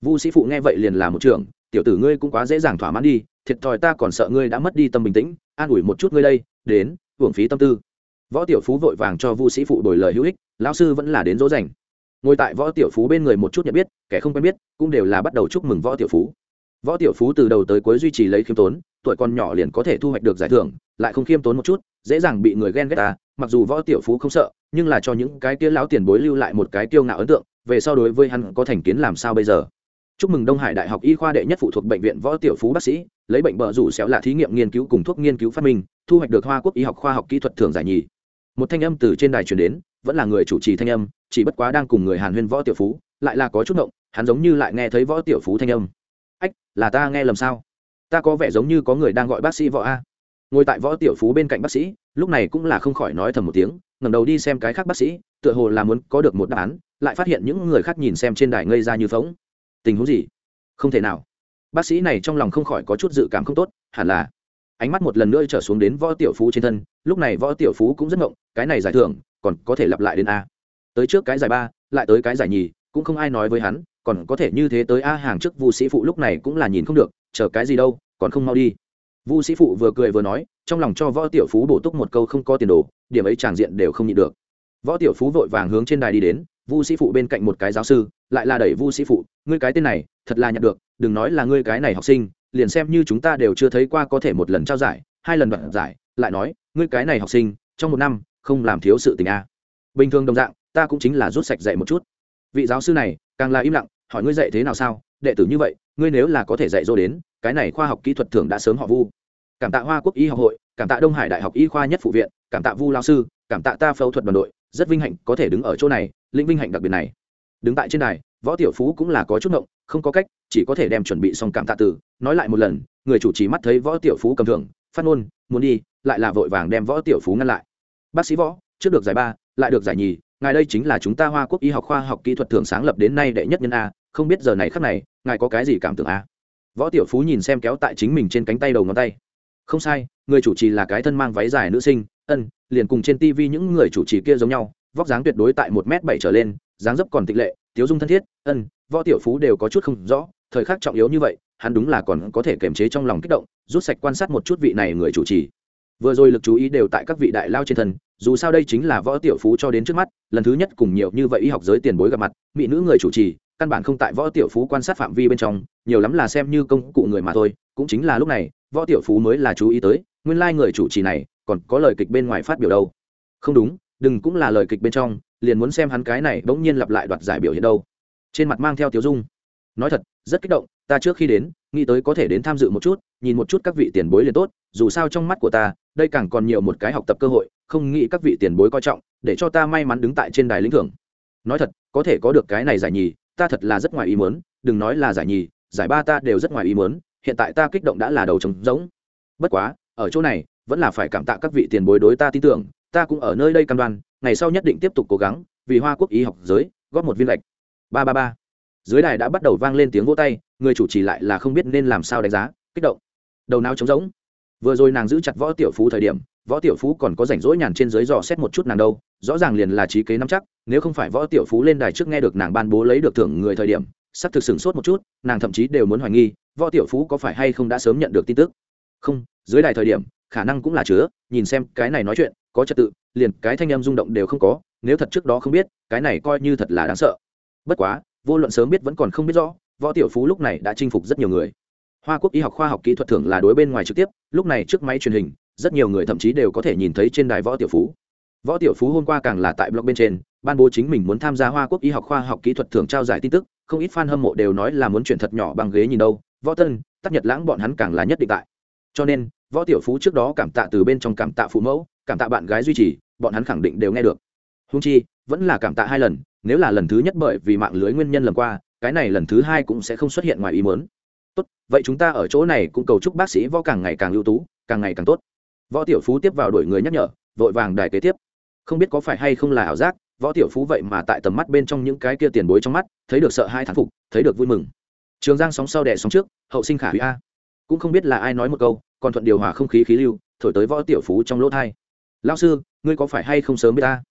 Vu sĩ phụ nghe vậy liền là một trưởng, tiểu tử ngươi cũng quá dễ dàng thỏa mãn đi thiệt thòi ta còn sợ ngươi đã mất đi tâm bình tĩnh, an ủi một chút ngươi đây, đến, hưởng phí tâm tư. Võ tiểu phú vội vàng cho vu sĩ phụ đổi lời hữu ích, lão sư vẫn là đến dỗ dành. Ngồi tại võ tiểu phú bên người một chút nhận biết, kẻ không quen biết, cũng đều là bắt đầu chúc mừng võ tiểu phú. Võ tiểu phú từ đầu tới cuối duy trì lấy khiêm tốn, tuổi còn nhỏ liền có thể thu hoạch được giải thưởng, lại không khiêm tốn một chút, dễ dàng bị người ghen ghét ta, mặc dù võ tiểu phú không sợ, nhưng là cho những cái kia lão tiền bối lưu lại một cái tiêu ngạo ấn tượng, về sau đối với hắn có thành kiến làm sao bây giờ? Chúc mừng đông hải đại học y khoa đệ nhất phụ thuộc bệnh viện võ tiểu phú bác sĩ, lấy bệnh bờ rủ xéo là thí nghiệm nghiên cứu cùng thuốc nghiên cứu phát minh, thu hoạch được hoa quốc y học khoa học kỹ thuật thường giải nhì. Một thanh âm từ trên đài truyền đến, vẫn là người chủ trì thanh âm, chỉ bất quá đang cùng người hàn huyên võ tiểu phú, lại là có chút động hắn giống như lại nghe thấy võ tiểu phú thanh âm. Ách, là ta nghe lầm sao? Ta có vẻ giống như có người đang gọi bác sĩ võ a. Ngồi tại võ tiểu phú bên cạnh bác sĩ, lúc này cũng là không khỏi nói thầm một tiếng, ngẩng đầu đi xem cái khác bác sĩ, tựa hồ là muốn có được một đáp án, lại phát hiện những người khác nhìn xem trên đài ngây ra như phóng tình huống gì? Không thể nào. Bác sĩ này trong lòng không khỏi có chút dự cảm không tốt, hẳn là. Ánh mắt một lần nữa trở xuống đến võ tiểu phú trên thân, lúc này võ tiểu phú cũng rất ngộng, cái này giải thưởng, còn có thể lặp lại đến a. Tới trước cái giải ba, lại tới cái giải nhì, cũng không ai nói với hắn, còn có thể như thế tới a hàng trước vu sĩ phụ lúc này cũng là nhìn không được, chờ cái gì đâu, còn không mau đi. Vu sĩ phụ vừa cười vừa nói, trong lòng cho võ tiểu phú bổ túc một câu không có tiền đồ, điểm ấy tràng diện đều không nhịn được võ tiểu phú vội vàng hướng trên đài đi đến, vu sĩ phụ bên cạnh một cái giáo sư, lại là đẩy vu sĩ phụ, ngươi cái tên này, thật là nhận được, đừng nói là ngươi cái này học sinh, liền xem như chúng ta đều chưa thấy qua có thể một lần trao giải, hai lần đoạt giải, lại nói, ngươi cái này học sinh, trong một năm, không làm thiếu sự tình a. Bình thường đồng dạng, ta cũng chính là rút sạch dạy một chút. Vị giáo sư này, càng là im lặng, hỏi ngươi dạy thế nào sao? Đệ tử như vậy, ngươi nếu là có thể dạy dỗ đến, cái này khoa học kỹ thuật thường đã sớm họ vu. Cảm tạ hoa quốc y học hội, cảm tạ đông hải đại học y khoa nhất phụ viện, cảm tạ vu lao sư, cảm tạ ta phẫu thuật đoàn đội rất vinh hạnh có thể đứng ở chỗ này, lĩnh vinh hạnh đặc biệt này. Đứng tại trên đài, võ tiểu phú cũng là có chút ngộng, không có cách, chỉ có thể đem chuẩn bị xong cảm tạ từ. Nói lại một lần, người chủ trì mắt thấy võ tiểu phú cầm thưởng, phát ngôn, muốn đi lại là vội vàng đem võ tiểu phú ngăn lại. Bác sĩ võ, trước được giải ba, lại được giải nhì, ngài đây chính là chúng ta hoa quốc y học khoa học kỹ thuật thường sáng lập đến nay đệ nhất nhân a, không biết giờ này khắc này, ngài có cái gì cảm tưởng a? Võ tiểu phú nhìn xem kéo tại chính mình trên cánh tay đầu ngón tay. Không sai, người chủ trì là cái thân mang váy dài nữ sinh ân, liền cùng trên tv những người chủ trì kia giống nhau, vóc dáng tuyệt đối tại một m bảy trở lên, dáng dấp còn tịch lệ, tiếu dung thân thiết, ân, võ tiểu phú đều có chút không rõ, thời khắc trọng yếu như vậy, hắn đúng là còn có thể kiềm chế trong lòng kích động, rút sạch quan sát một chút vị này người chủ trì. Vừa rồi lực chú ý đều tại các vị đại lao trên thân, dù sao đây chính là võ tiểu phú cho đến trước mắt, lần thứ nhất cùng nhiều như vậy y học giới tiền bối gặp mặt, mỹ nữ người chủ trì, căn bản không tại võ tiểu phú quan sát phạm vi bên trong, nhiều lắm là xem như công cụ người mà thôi, cũng chính là lúc này, võ tiểu phú mới là chú ý tới, nguyên lai người chủ trì này còn có lời kịch bên ngoài phát biểu đâu. Không đúng, đừng cũng là lời kịch bên trong, liền muốn xem hắn cái này bỗng nhiên lặp lại đoạt giải biểu hiện đâu. Trên mặt mang theo tiếu dung. Nói thật, rất kích động, ta trước khi đến, nghĩ tới có thể đến tham dự một chút, nhìn một chút các vị tiền bối liền tốt, dù sao trong mắt của ta, đây càng còn nhiều một cái học tập cơ hội, không nghĩ các vị tiền bối coi trọng, để cho ta may mắn đứng tại trên đài lĩnh thưởng. Nói thật, có thể có được cái này giải nhì, ta thật là rất ngoài ý muốn, đừng nói là giải nhì, giải ba ta đều rất ngoài ý muốn, hiện tại ta kích động đã là đầu trống rỗng. Bất quá, ở chỗ này vẫn là phải cảm tạ các vị tiền bối đối ta tin tưởng, ta cũng ở nơi đây cam đoan, ngày sau nhất định tiếp tục cố gắng, vì hoa quốc y học giới, góp một viên lệch. Ba ba ba. Dưới đài đã bắt đầu vang lên tiếng vỗ tay, người chủ trì lại là không biết nên làm sao đánh giá, kích động. Đầu não trống rỗng. Vừa rồi nàng giữ chặt võ tiểu phú thời điểm, võ tiểu phú còn có rảnh rỗi nhàn trên dưới dò xét một chút nàng đâu, rõ ràng liền là trí kế nắm chắc, nếu không phải võ tiểu phú lên đài trước nghe được nàng ban bố lấy được thưởng người thời điểm, sắp thực sửng sốt một chút, nàng thậm chí đều muốn hoài nghi, võ tiểu phú có phải hay không đã sớm nhận được tin tức. Không, dưới đài thời điểm khả năng cũng là chứa, nhìn xem cái này nói chuyện, có trật tự, liền cái thanh âm rung động đều không có, nếu thật trước đó không biết, cái này coi như thật là đáng sợ. Bất quá, vô luận sớm biết vẫn còn không biết rõ, võ tiểu phú lúc này đã chinh phục rất nhiều người. Hoa quốc y học khoa học kỹ thuật thưởng là đối bên ngoài trực tiếp, lúc này trước máy truyền hình, rất nhiều người thậm chí đều có thể nhìn thấy trên đài võ tiểu phú. Võ tiểu phú hôm qua càng là tại blog bên trên, ban bố chính mình muốn tham gia hoa quốc y học khoa học kỹ thuật thưởng trao giải tin tức, không ít fan hâm mộ đều nói là muốn chuyển thật nhỏ bằng ghế nhìn đâu. Võ tân, tắc nhật lãng bọn hắn càng là nhất định tại. Cho nên võ tiểu phú trước đó cảm tạ từ bên trong cảm tạ phụ mẫu, cảm tạ bạn gái duy trì, bọn hắn khẳng định đều nghe được. Húng chi, vẫn là cảm tạ hai lần, nếu là lần thứ nhất bởi vì mạng lưới nguyên nhân lần qua, cái này lần thứ hai cũng sẽ không xuất hiện ngoài ý mớn tốt, vậy chúng ta ở chỗ này cũng cầu chúc bác sĩ võ càng ngày càng ưu tú, càng ngày càng tốt. Võ tiểu phú tiếp vào đổi người nhắc nhở, vội vàng đài kế tiếp. Không biết có phải hay không là ảo giác, võ tiểu phú vậy mà tại tầm mắt bên trong những cái kia tiền bối trong mắt, thấy được sợ hai thán phục, thấy được vui mừng. Trường giang sóng sau đẻ sóng trước, hậu sinh khả hủy a. Cũng không biết là ai nói một câu còn thuận điều hòa không khí khí lưu, thổi tới võ tiểu phú trong lỗ thai. Lao sư, ngươi có phải hay không sớm với ta?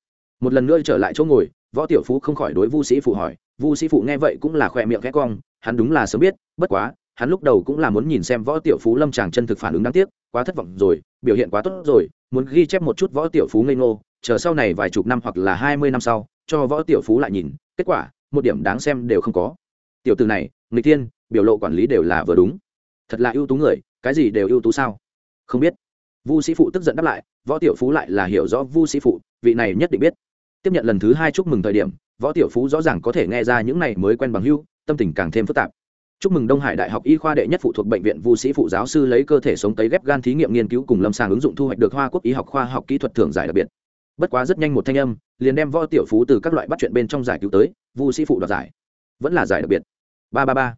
Một lần nữa trở lại chỗ ngồi, võ tiểu phú không khỏi đối vu sĩ phụ hỏi. Vu sĩ phụ nghe vậy cũng là khỏe miệng khẽ cong, hắn đúng là sớm biết, bất quá, hắn lúc đầu cũng là muốn nhìn xem võ tiểu phú lâm tràng chân thực phản ứng đáng tiếc, quá thất vọng rồi, biểu hiện quá tốt rồi, muốn ghi chép một chút võ tiểu phú ngây ngô, chờ sau này vài chục năm hoặc là hai mươi năm sau, cho võ tiểu phú lại nhìn, kết quả, một điểm đáng xem đều không có. Tiểu từ này người tiên biểu lộ quản lý đều là vừa đúng. Thật là ưu tú người cái gì đều ưu tú sao? Không biết. Vu sĩ phụ tức giận đáp lại, võ tiểu phú lại là hiểu rõ vu sĩ phụ, vị này nhất định biết. Tiếp nhận lần thứ hai chúc mừng thời điểm, võ tiểu phú rõ ràng có thể nghe ra những này mới quen bằng hưu tâm tình càng thêm phức tạp. Chúc mừng đông hải đại học y khoa đệ nhất phụ thuộc bệnh viện vu sĩ phụ giáo sư lấy cơ thể sống tấy ghép gan thí nghiệm nghiên cứu cùng lâm sàng ứng dụng thu hoạch được hoa quốc y học khoa học kỹ thuật thưởng giải đặc biệt. Bất quá rất nhanh một thanh âm, liền đem võ tiểu phú từ các loại bắt chuyện bên trong giải cứu tới, vu sĩ phụ đoạt giải. Vẫn là giải đặc biệt. Ba ba ba.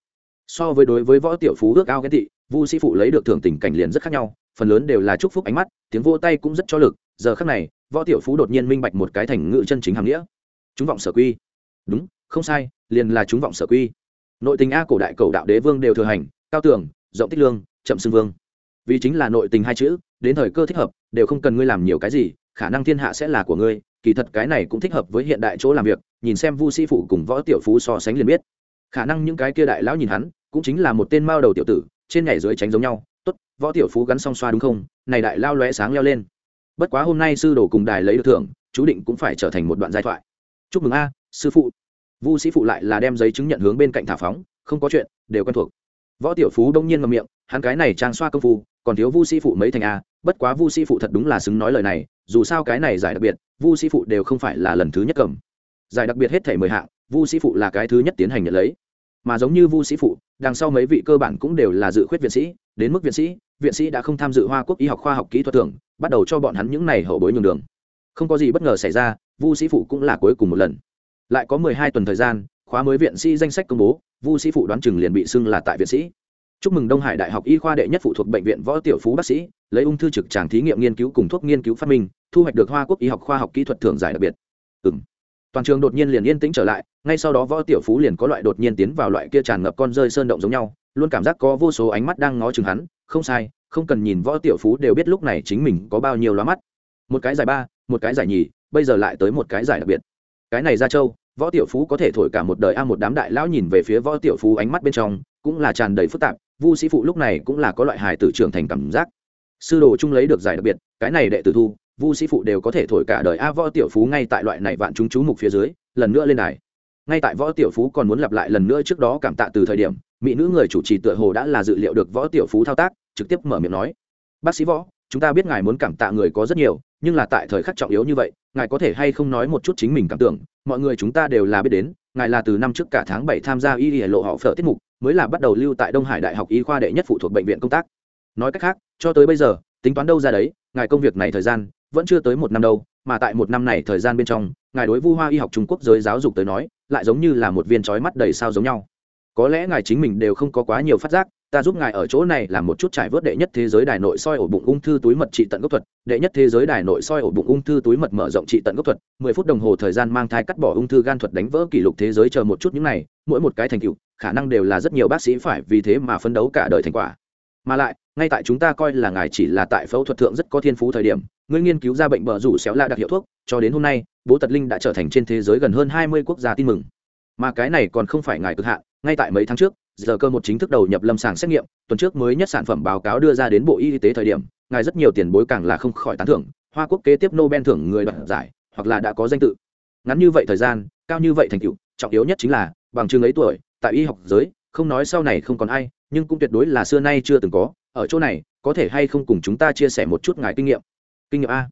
So với đối với võ tiểu phú ước ao ghen tị vu sĩ phụ lấy được thưởng tình cảnh liền rất khác nhau, phần lớn đều là chúc phúc ánh mắt, tiếng vô tay cũng rất cho lực, giờ khác này, võ tiểu phú đột nhiên minh bạch một cái thành ngữ chân chính hàm nghĩa. Chúng vọng sở quy. Đúng, không sai, liền là chúng vọng sở quy. Nội tình a cổ đại cầu đạo đế vương đều thừa hành, cao tường, rộng tích lương, chậm xưng vương. Vì chính là nội tình hai chữ, đến thời cơ thích hợp, đều không cần ngươi làm nhiều cái gì, khả năng thiên hạ sẽ là của ngươi, kỳ thật cái này cũng thích hợp với hiện đại chỗ làm việc, nhìn xem vu sĩ phụ cùng võ tiểu phú so sánh liền biết. Khả năng những cái kia đại lão nhìn hắn, cũng chính là một tên mao đầu tiểu tử trên nhảy dưới tránh giống nhau, tốt, võ tiểu phú gắn song xoa đúng không? Này đại lao lóe sáng leo lên. Bất quá hôm nay sư đồ cùng đài lấy được thưởng, chú định cũng phải trở thành một đoạn giai thoại. Chúc mừng a, sư phụ. Vu sĩ phụ lại là đem giấy chứng nhận hướng bên cạnh thả phóng, không có chuyện, đều quen thuộc. Võ tiểu phú đông nhiên ngậm miệng, hắn cái này trang xoa công phu, còn thiếu vu sĩ phụ mấy thành a, bất quá vu sĩ phụ thật đúng là xứng nói lời này, dù sao cái này giải đặc biệt, vu sĩ phụ đều không phải là lần thứ nhất cầm. Giải đặc biệt hết thể mười hạng, vu sĩ phụ là cái thứ nhất tiến hành nhận lấy mà giống như vu sĩ phụ, đằng sau mấy vị cơ bản cũng đều là dự khuyết viện sĩ, đến mức viện sĩ viện sĩ đã không tham dự hoa quốc y học khoa học kỹ thuật tưởng bắt đầu cho bọn hắn những này hậu bối nhường đường. Không có gì bất ngờ xảy ra, vu sĩ phụ cũng là cuối cùng một lần. Lại có mười hai tuần thời gian, khóa mới viện sĩ danh sách công bố, vu sĩ phụ đoán chừng liền bị xưng là tại viện sĩ. Chúc mừng đông hải đại học y khoa đệ nhất phụ thuộc bệnh viện võ tiểu phú bác sĩ, lấy ung thư trực tràng thí nghiệm nghiên cứu cùng thuốc nghiên cứu phát minh, thu hoạch được hoa quốc y học khoa học kỹ thuật thưởng giải đặc biệt. Ừ toàn trường đột nhiên liền yên tĩnh trở lại, ngay sau đó võ tiểu phú liền có loại đột nhiên tiến vào loại kia tràn ngập con rơi sơn động giống nhau, luôn cảm giác có vô số ánh mắt đang ngó chừng hắn, không sai, không cần nhìn võ tiểu phú đều biết lúc này chính mình có bao nhiêu lóa mắt. Một cái giải ba, một cái giải nhì, bây giờ lại tới một cái giải đặc biệt. Cái này ra châu, võ tiểu phú có thể thổi cả một đời a một đám đại lão nhìn về phía võ tiểu phú ánh mắt bên trong, cũng là tràn đầy phức tạp, vu sĩ phụ lúc này cũng là có loại hài tử trưởng thành cảm giác. Sư đồ chung lấy được giải đặc biệt, cái này đệ tử thu vu sĩ phụ đều có thể thổi cả đời a võ tiểu phú ngay tại loại này vạn chúng chú mục phía dưới, lần nữa lên đài. Ngay tại võ tiểu phú còn muốn lặp lại lần nữa trước đó cảm tạ từ thời điểm, mỹ nữ người chủ trì tựa hồ đã là dự liệu được võ tiểu phú thao tác, trực tiếp mở miệng nói, bác sĩ võ, chúng ta biết ngài muốn cảm tạ người có rất nhiều, nhưng là tại thời khắc trọng yếu như vậy, ngài có thể hay không nói một chút chính mình cảm tưởng, mọi người chúng ta đều là biết đến, ngài là từ năm trước cả tháng bảy tham gia y y lộ họ phở tiết mục, mới là bắt đầu lưu tại đông hải đại học y khoa đệ nhất phụ thuộc bệnh viện công tác. Nói cách khác, cho tới bây giờ, tính toán đâu ra đấy, ngài công việc này thời gian vẫn chưa tới một năm đâu, mà tại một năm này thời gian bên trong, ngài đối vu hoa y học trung quốc giới giáo dục tới nói, lại giống như là một viên trói mắt đầy sao giống nhau. Có lẽ ngài chính mình đều không có quá nhiều phát giác, ta giúp ngài ở chỗ này làm một chút trải vớt đệ nhất thế giới đài nội soi ổ bụng ung thư túi mật trị tận gốc thuật, đệ nhất thế giới đài nội soi ổ bụng ung thư túi mật mở rộng trị tận gốc thuật, mười phút đồng hồ thời gian mang thai cắt bỏ ung thư gan thuật đánh vỡ kỷ lục thế giới chờ một chút những này, mỗi một cái thành tựu, khả năng đều là rất nhiều bác sĩ phải vì thế mà phấn đấu cả đời thành quả. Mà lại, ngay tại chúng ta coi là ngài chỉ là tại phẫu thuật thượng rất có thiên phú thời điểm ngươi nghiên cứu ra bệnh bờ rủ xéo la đặc hiệu thuốc, cho đến hôm nay, bố tật linh đã trở thành trên thế giới gần hơn hai mươi quốc gia tin mừng. Mà cái này còn không phải ngài cực hạn, ngay tại mấy tháng trước, giờ cơ một chính thức đầu nhập lâm sàng xét nghiệm, tuần trước mới nhất sản phẩm báo cáo đưa ra đến bộ y tế thời điểm, ngài rất nhiều tiền bối càng là không khỏi tán thưởng, hoa quốc kế tiếp nobel thưởng người đoạt giải, hoặc là đã có danh tự. Ngắn như vậy thời gian, cao như vậy thành tựu, trọng yếu nhất chính là, bằng chương ấy tuổi, tại y học giới, không nói sau này không còn ai, nhưng cũng tuyệt đối là xưa nay chưa từng có, ở chỗ này, có thể hay không cùng chúng ta chia sẻ một chút ngài kinh nghiệm? Kinh nghiệm a.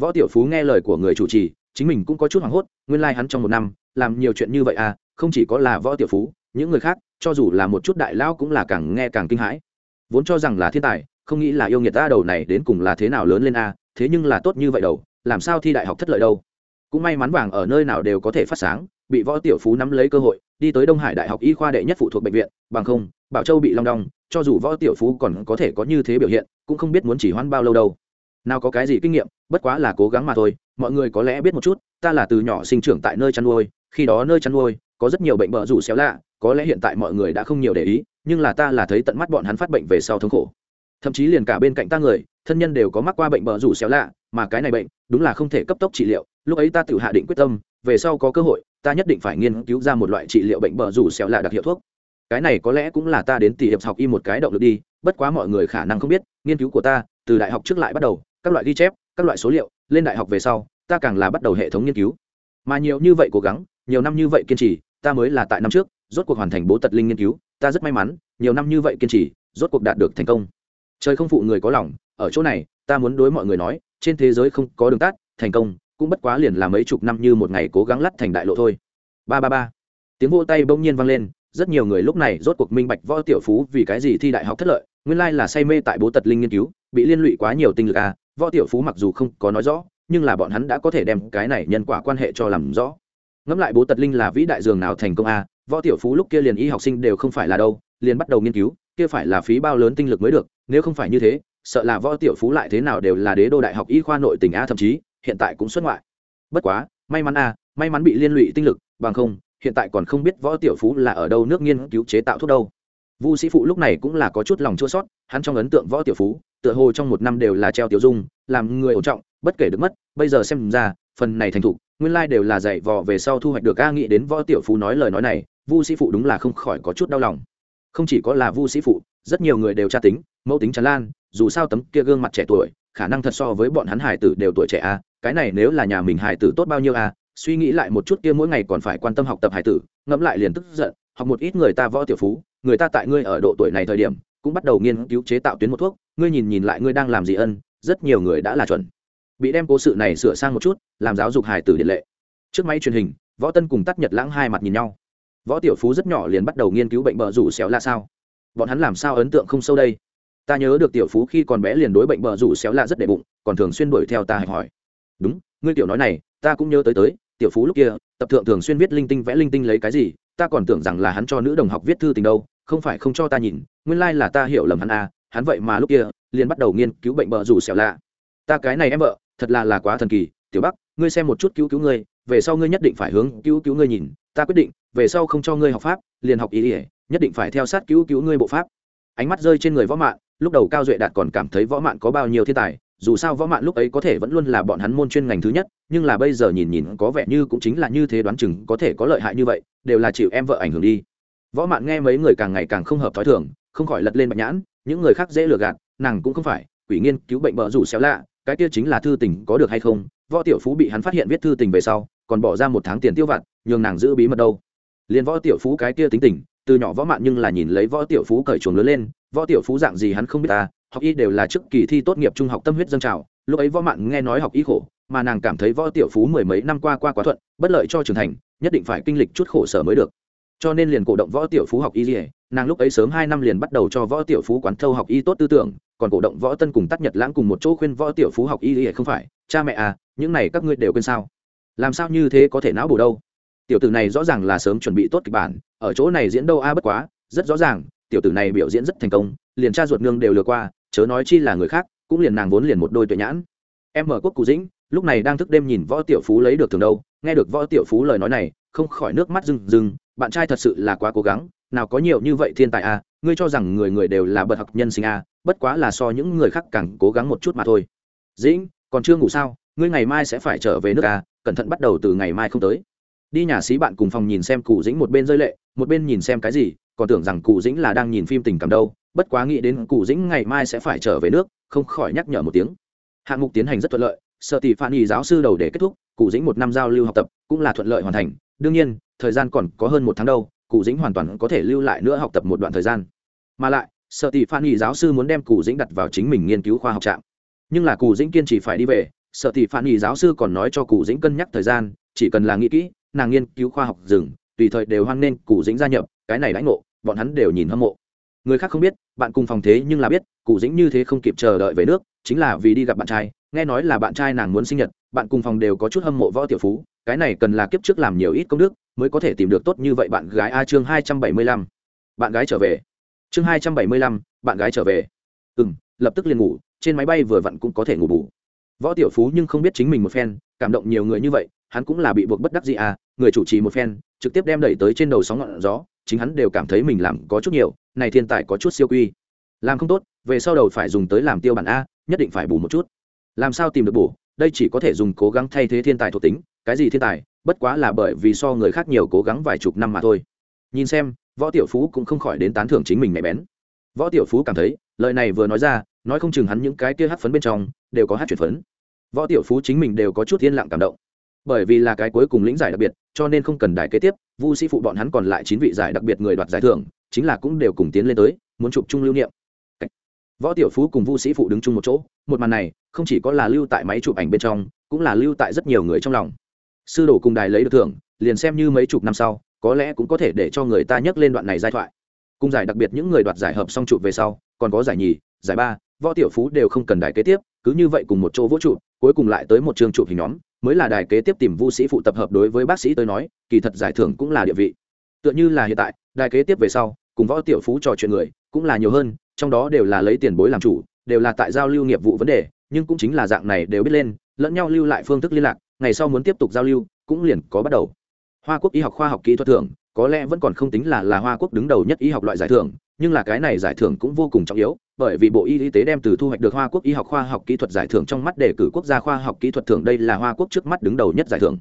Võ tiểu phú nghe lời của người chủ trì, chính mình cũng có chút hoảng hốt, nguyên lai、like、hắn trong một năm, làm nhiều chuyện như vậy à không chỉ có là võ tiểu phú, những người khác, cho dù là một chút đại lão cũng là càng nghe càng kinh hãi. Vốn cho rằng là thiên tài, không nghĩ là yêu nghiệt ta đầu này đến cùng là thế nào lớn lên a thế nhưng là tốt như vậy đầu làm sao thi đại học thất lợi đâu. Cũng may mắn vàng ở nơi nào đều có thể phát sáng, bị võ tiểu phú nắm lấy cơ hội, đi tới đông hải đại học y khoa đệ nhất phụ thuộc bệnh viện, bằng không, bảo châu bị long đong, cho dù võ tiểu phú còn có thể có như thế biểu hiện, cũng không biết muốn chỉ hoãn bao lâu đâu nào có cái gì kinh nghiệm, bất quá là cố gắng mà thôi. Mọi người có lẽ biết một chút, ta là từ nhỏ sinh trưởng tại nơi chăn nuôi. Khi đó nơi chăn nuôi, có rất nhiều bệnh bợ rủ xéo lạ. Có lẽ hiện tại mọi người đã không nhiều để ý, nhưng là ta là thấy tận mắt bọn hắn phát bệnh về sau thống khổ. Thậm chí liền cả bên cạnh ta người, thân nhân đều có mắc qua bệnh bợ rủ xéo lạ, mà cái này bệnh, đúng là không thể cấp tốc trị liệu. Lúc ấy ta tự hạ định quyết tâm, về sau có cơ hội, ta nhất định phải nghiên cứu ra một loại trị liệu bệnh bợ rủ xéo lạ đặc hiệu thuốc. Cái này có lẽ cũng là ta đến tỷ hiệp học y một cái động lực đi, bất quá mọi người khả năng không biết, nghiên cứu của ta, từ đại học trước lại bắt đầu các loại ghi chép, các loại số liệu, lên đại học về sau, ta càng là bắt đầu hệ thống nghiên cứu. Mà nhiều như vậy cố gắng, nhiều năm như vậy kiên trì, ta mới là tại năm trước, rốt cuộc hoàn thành bố tật linh nghiên cứu, ta rất may mắn, nhiều năm như vậy kiên trì, rốt cuộc đạt được thành công. Trời không phụ người có lòng, ở chỗ này, ta muốn đối mọi người nói, trên thế giới không có đường tắt, thành công, cũng bất quá liền là mấy chục năm như một ngày cố gắng lắt thành đại lộ thôi. Ba ba ba. Tiếng vô tay bỗng nhiên vang lên, rất nhiều người lúc này rốt cuộc minh bạch võ tiểu phú vì cái gì thi đại học thất lợi, nguyên lai là say mê tại bố tật linh nghiên cứu, bị liên lụy quá nhiều tinh lực à võ tiểu phú mặc dù không có nói rõ, nhưng là bọn hắn đã có thể đem cái này nhân quả quan hệ cho làm rõ. Ngẫm lại bố tật linh là vĩ đại dường nào thành công à võ tiểu phú lúc kia liền y học sinh đều không phải là đâu, liền bắt đầu nghiên cứu, kia phải là phí bao lớn tinh lực mới được, nếu không phải như thế, sợ là võ tiểu phú lại thế nào đều là đế đô đại học y khoa nội tỉnh a thậm chí, hiện tại cũng xuất ngoại. Bất quá, may mắn a, may mắn bị liên lụy tinh lực, bằng không, hiện tại còn không biết võ tiểu phú là ở đâu nước nghiên cứu chế tạo thuốc đâu vu sĩ phụ lúc này cũng là có chút lòng chua sót hắn trong ấn tượng võ tiểu phú tựa hồ trong một năm đều là treo tiểu dung làm người ổn trọng bất kể được mất bây giờ xem ra phần này thành thủ, nguyên lai đều là dạy vò về sau thu hoạch được a nghĩ đến võ tiểu phú nói lời nói này vu sĩ phụ đúng là không khỏi có chút đau lòng. Không chỉ có là vu sĩ phụ rất nhiều người đều tra tính mẫu tính tràn lan dù sao tấm kia gương mặt trẻ tuổi khả năng thật so với bọn hắn hải tử đều tuổi trẻ a cái này nếu là nhà mình hài tử tốt bao nhiêu à suy nghĩ lại một chút kia mỗi ngày còn phải quan tâm học tập hài tử ngẫm lại liền tức giận học một ít người ta võ tiểu phú người ta tại ngươi ở độ tuổi này thời điểm, cũng bắt đầu nghiên cứu chế tạo tuyến một thuốc, ngươi nhìn nhìn lại ngươi đang làm gì ân, rất nhiều người đã là chuẩn. Bị đem cố sự này sửa sang một chút, làm giáo dục hài tử điện lệ. Trước máy truyền hình, võ tân cùng tắt nhật lãng hai mặt nhìn nhau. Võ tiểu phú rất nhỏ liền bắt đầu nghiên cứu bệnh bờ rủ xéo là sao. Bọn hắn làm sao ấn tượng không sâu đây? Ta nhớ được tiểu phú khi còn bé liền đối bệnh bờ rủ xéo là rất đệ bụng, còn thường xuyên đuổi theo ta hạch hỏi. Đúng, ngươi tiểu nói này, ta cũng nhớ tới tới, tiểu phú lúc kia, tập thượng thường xuyên viết linh tinh vẽ linh tinh lấy cái gì, ta còn tưởng rằng là hắn cho nữ đồng học viết thư tình đâu không phải không cho ta nhìn, nguyên lai là ta hiểu lầm hắn à hắn vậy mà lúc kia, liền bắt đầu nghiên cứu bệnh bờ rủ xẻo lạ. Ta cái này em vợ, thật là là quá thần kỳ, tiểu bắc ngươi xem một chút cứu cứu ngươi, về sau ngươi nhất định phải hướng cứu cứu ngươi nhìn, ta quyết định, về sau không cho ngươi học pháp, liền học ý ỉa nhất định phải theo sát cứu cứu ngươi bộ pháp. Ánh mắt rơi trên người võ mạn, lúc đầu cao duệ đạt còn cảm thấy võ mạn có bao nhiêu thiên tài, dù sao võ mạn lúc ấy có thể vẫn luôn là bọn hắn môn chuyên ngành thứ nhất, nhưng là bây giờ nhìn nhìn có vẻ như cũng chính là như thế đoán chừng có thể có lợi hại như vậy, đều là chịu em vợ ảnh hưởng đi võ mạn nghe mấy người càng ngày càng không hợp thói thường, không khỏi lật lên bạch nhãn, những người khác dễ lừa gạt, nàng cũng không phải, quỷ nghiên cứu bệnh bợ rủ xéo lạ, cái kia chính là thư tình có được hay không? Võ tiểu phú bị hắn phát hiện viết thư tình về sau, còn bỏ ra một tháng tiền tiêu vặt, nhường nàng giữ bí mật đâu. Liền võ tiểu phú cái kia tính tình, từ nhỏ võ mạn nhưng là nhìn lấy võ tiểu phú cởi chuồng lớn lên, võ tiểu phú dạng gì hắn không biết ta, học y đều là trước kỳ thi tốt nghiệp trung học tâm huyết dân trào, lúc ấy võ mạn nghe nói học y khổ, mà nàng cảm thấy võ tiểu phú mười mấy năm qua qua quá thuận, bất lợi cho trưởng thành, nhất định phải kinh lịch chút khổ sở mới được cho nên liền cổ động võ tiểu phú học y dỉa nàng lúc ấy sớm hai năm liền bắt đầu cho võ tiểu phú quán thâu học y tốt tư tưởng, còn cổ động võ tân cùng tắt nhật lãng cùng một chỗ khuyên võ tiểu phú học y dỉa không phải, cha mẹ à những này các ngươi đều quên sao? Làm sao như thế có thể não bổ đâu? Tiểu tử này rõ ràng là sớm chuẩn bị tốt kịch bản, ở chỗ này diễn đâu a à bất quá, rất rõ ràng, tiểu tử này biểu diễn rất thành công, liền cha ruột nương đều lừa qua, chớ nói chi là người khác, cũng liền nàng vốn liền một đôi tuệ nhãn. Em mở quốc cụ dĩnh, lúc này đang thức đêm nhìn võ tiểu phú lấy được thường đâu, nghe được võ tiểu phú lời nói này, không khỏi nước mắt rừng rừng bạn trai thật sự là quá cố gắng, nào có nhiều như vậy thiên tài à ngươi cho rằng người người đều là bậc học nhân sinh à bất quá là so những người khác càng cố gắng một chút mà thôi. Dĩnh, còn chưa ngủ sao? Ngươi ngày mai sẽ phải trở về nước à cẩn thận bắt đầu từ ngày mai không tới. Đi nhà xí bạn cùng phòng nhìn xem cụ dĩnh một bên rơi lệ, một bên nhìn xem cái gì, còn tưởng rằng cụ dĩnh là đang nhìn phim tình cảm đâu, bất quá nghĩ đến cụ dĩnh ngày mai sẽ phải trở về nước, không khỏi nhắc nhở một tiếng. Hạng mục tiến hành rất thuận lợi, sợ tỷ phan y giáo sư đầu để kết thúc, cụ dĩnh một năm giao lưu học tập cũng là thuận lợi hoàn thành. Đương nhiên thời gian còn có hơn một tháng đâu, cụ dĩnh hoàn toàn có thể lưu lại nữa học tập một đoạn thời gian. Mà lại, sợ tỷ phan nghị giáo sư muốn đem cụ dĩnh đặt vào chính mình nghiên cứu khoa học trạm. Nhưng là cụ dĩnh kiên trì phải đi về, sợ tỷ phan nghị giáo sư còn nói cho cụ dĩnh cân nhắc thời gian, chỉ cần là nghĩ kỹ, nàng nghiên cứu khoa học dừng tùy thời đều hoan nên cụ dĩnh gia nhập, cái này lãnh ngộ, bọn hắn đều nhìn hâm mộ. Người khác không biết, bạn cùng phòng thế nhưng là biết, cụ dĩnh như thế không kịp chờ đợi về nước, chính là vì đi gặp bạn trai, nghe nói là bạn trai nàng muốn sinh nhật, bạn cùng phòng đều có chút hâm mộ võ tiểu phú cái này cần là kiếp trước làm nhiều ít công đức, mới có thể tìm được tốt như vậy bạn gái. A, chương hai trăm bảy mươi lăm. Bạn gái trở về. Chương hai trăm bảy mươi lăm, bạn gái trở về. Ừ m lập tức liền ngủ, trên máy bay vừa vặn cũng có thể ngủ bù. Võ tiểu phú nhưng không biết chính mình một phen, cảm động nhiều người như vậy, hắn cũng là bị buộc bất đắc gì à người chủ trì một phen, trực tiếp đem đẩy tới trên đầu sóng ngọn gió, chính hắn đều cảm thấy mình làm có chút nhiều, này thiên tài có chút siêu quy. Làm không tốt, về sau đầu phải dùng tới làm tiêu bản a, nhất định phải bù một chút. Làm sao tìm được bù, đây chỉ có thể dùng cố gắng thay thế thiên tài thuộc tính cái gì thiên tài, bất quá là bởi vì so người khác nhiều cố gắng vài chục năm mà thôi. Nhìn xem, võ tiểu phú cũng không khỏi đến tán thưởng chính mình mẹ bén. Võ tiểu phú cảm thấy, lời này vừa nói ra, nói không chừng hắn những cái kia hát phấn bên trong, đều có hát chuyển phấn. Võ tiểu phú chính mình đều có chút yên lặng cảm động. Bởi vì là cái cuối cùng lĩnh giải đặc biệt, cho nên không cần đài kế tiếp, vu sĩ phụ bọn hắn còn lại chín vị giải đặc biệt người đoạt giải thưởng, chính là cũng đều cùng tiến lên tới, muốn chụp chung lưu niệm. Võ tiểu phú cùng vu sĩ phụ đứng chung một chỗ, một màn này, không chỉ có là lưu tại máy chụp ảnh bên trong, cũng là lưu tại rất nhiều người trong lòng sư đồ cùng đài lấy được thưởng liền xem như mấy chục năm sau có lẽ cũng có thể để cho người ta nhắc lên đoạn này giai thoại. Cung giải đặc biệt những người đoạt giải hợp xong chụp về sau còn có giải nhì giải ba võ tiểu phú đều không cần đài kế tiếp cứ như vậy cùng một chỗ vỗ trụ, cuối cùng lại tới một trường chụp hình nhóm mới là đài kế tiếp tìm vu sĩ phụ tập hợp đối với bác sĩ tới nói kỳ thật giải thưởng cũng là địa vị. Tựa như là hiện tại đài kế tiếp về sau cùng võ tiểu phú trò chuyện người cũng là nhiều hơn trong đó đều là lấy tiền bối làm chủ đều là tại giao lưu nghiệp vụ vấn đề nhưng cũng chính là dạng này đều biết lên lẫn nhau lưu lại phương thức liên lạc ngày sau muốn tiếp tục giao lưu, cũng liền có bắt đầu. Hoa quốc y học khoa học kỹ thuật thưởng, có lẽ vẫn còn không tính là là hoa quốc đứng đầu nhất y học loại giải thưởng, nhưng là cái này giải thưởng cũng vô cùng trọng yếu, bởi vì bộ y tế đem từ thu hoạch được hoa quốc y học khoa học kỹ thuật giải thưởng trong mắt đề cử quốc gia khoa học kỹ thuật thưởng đây là hoa quốc trước mắt đứng đầu nhất giải thưởng.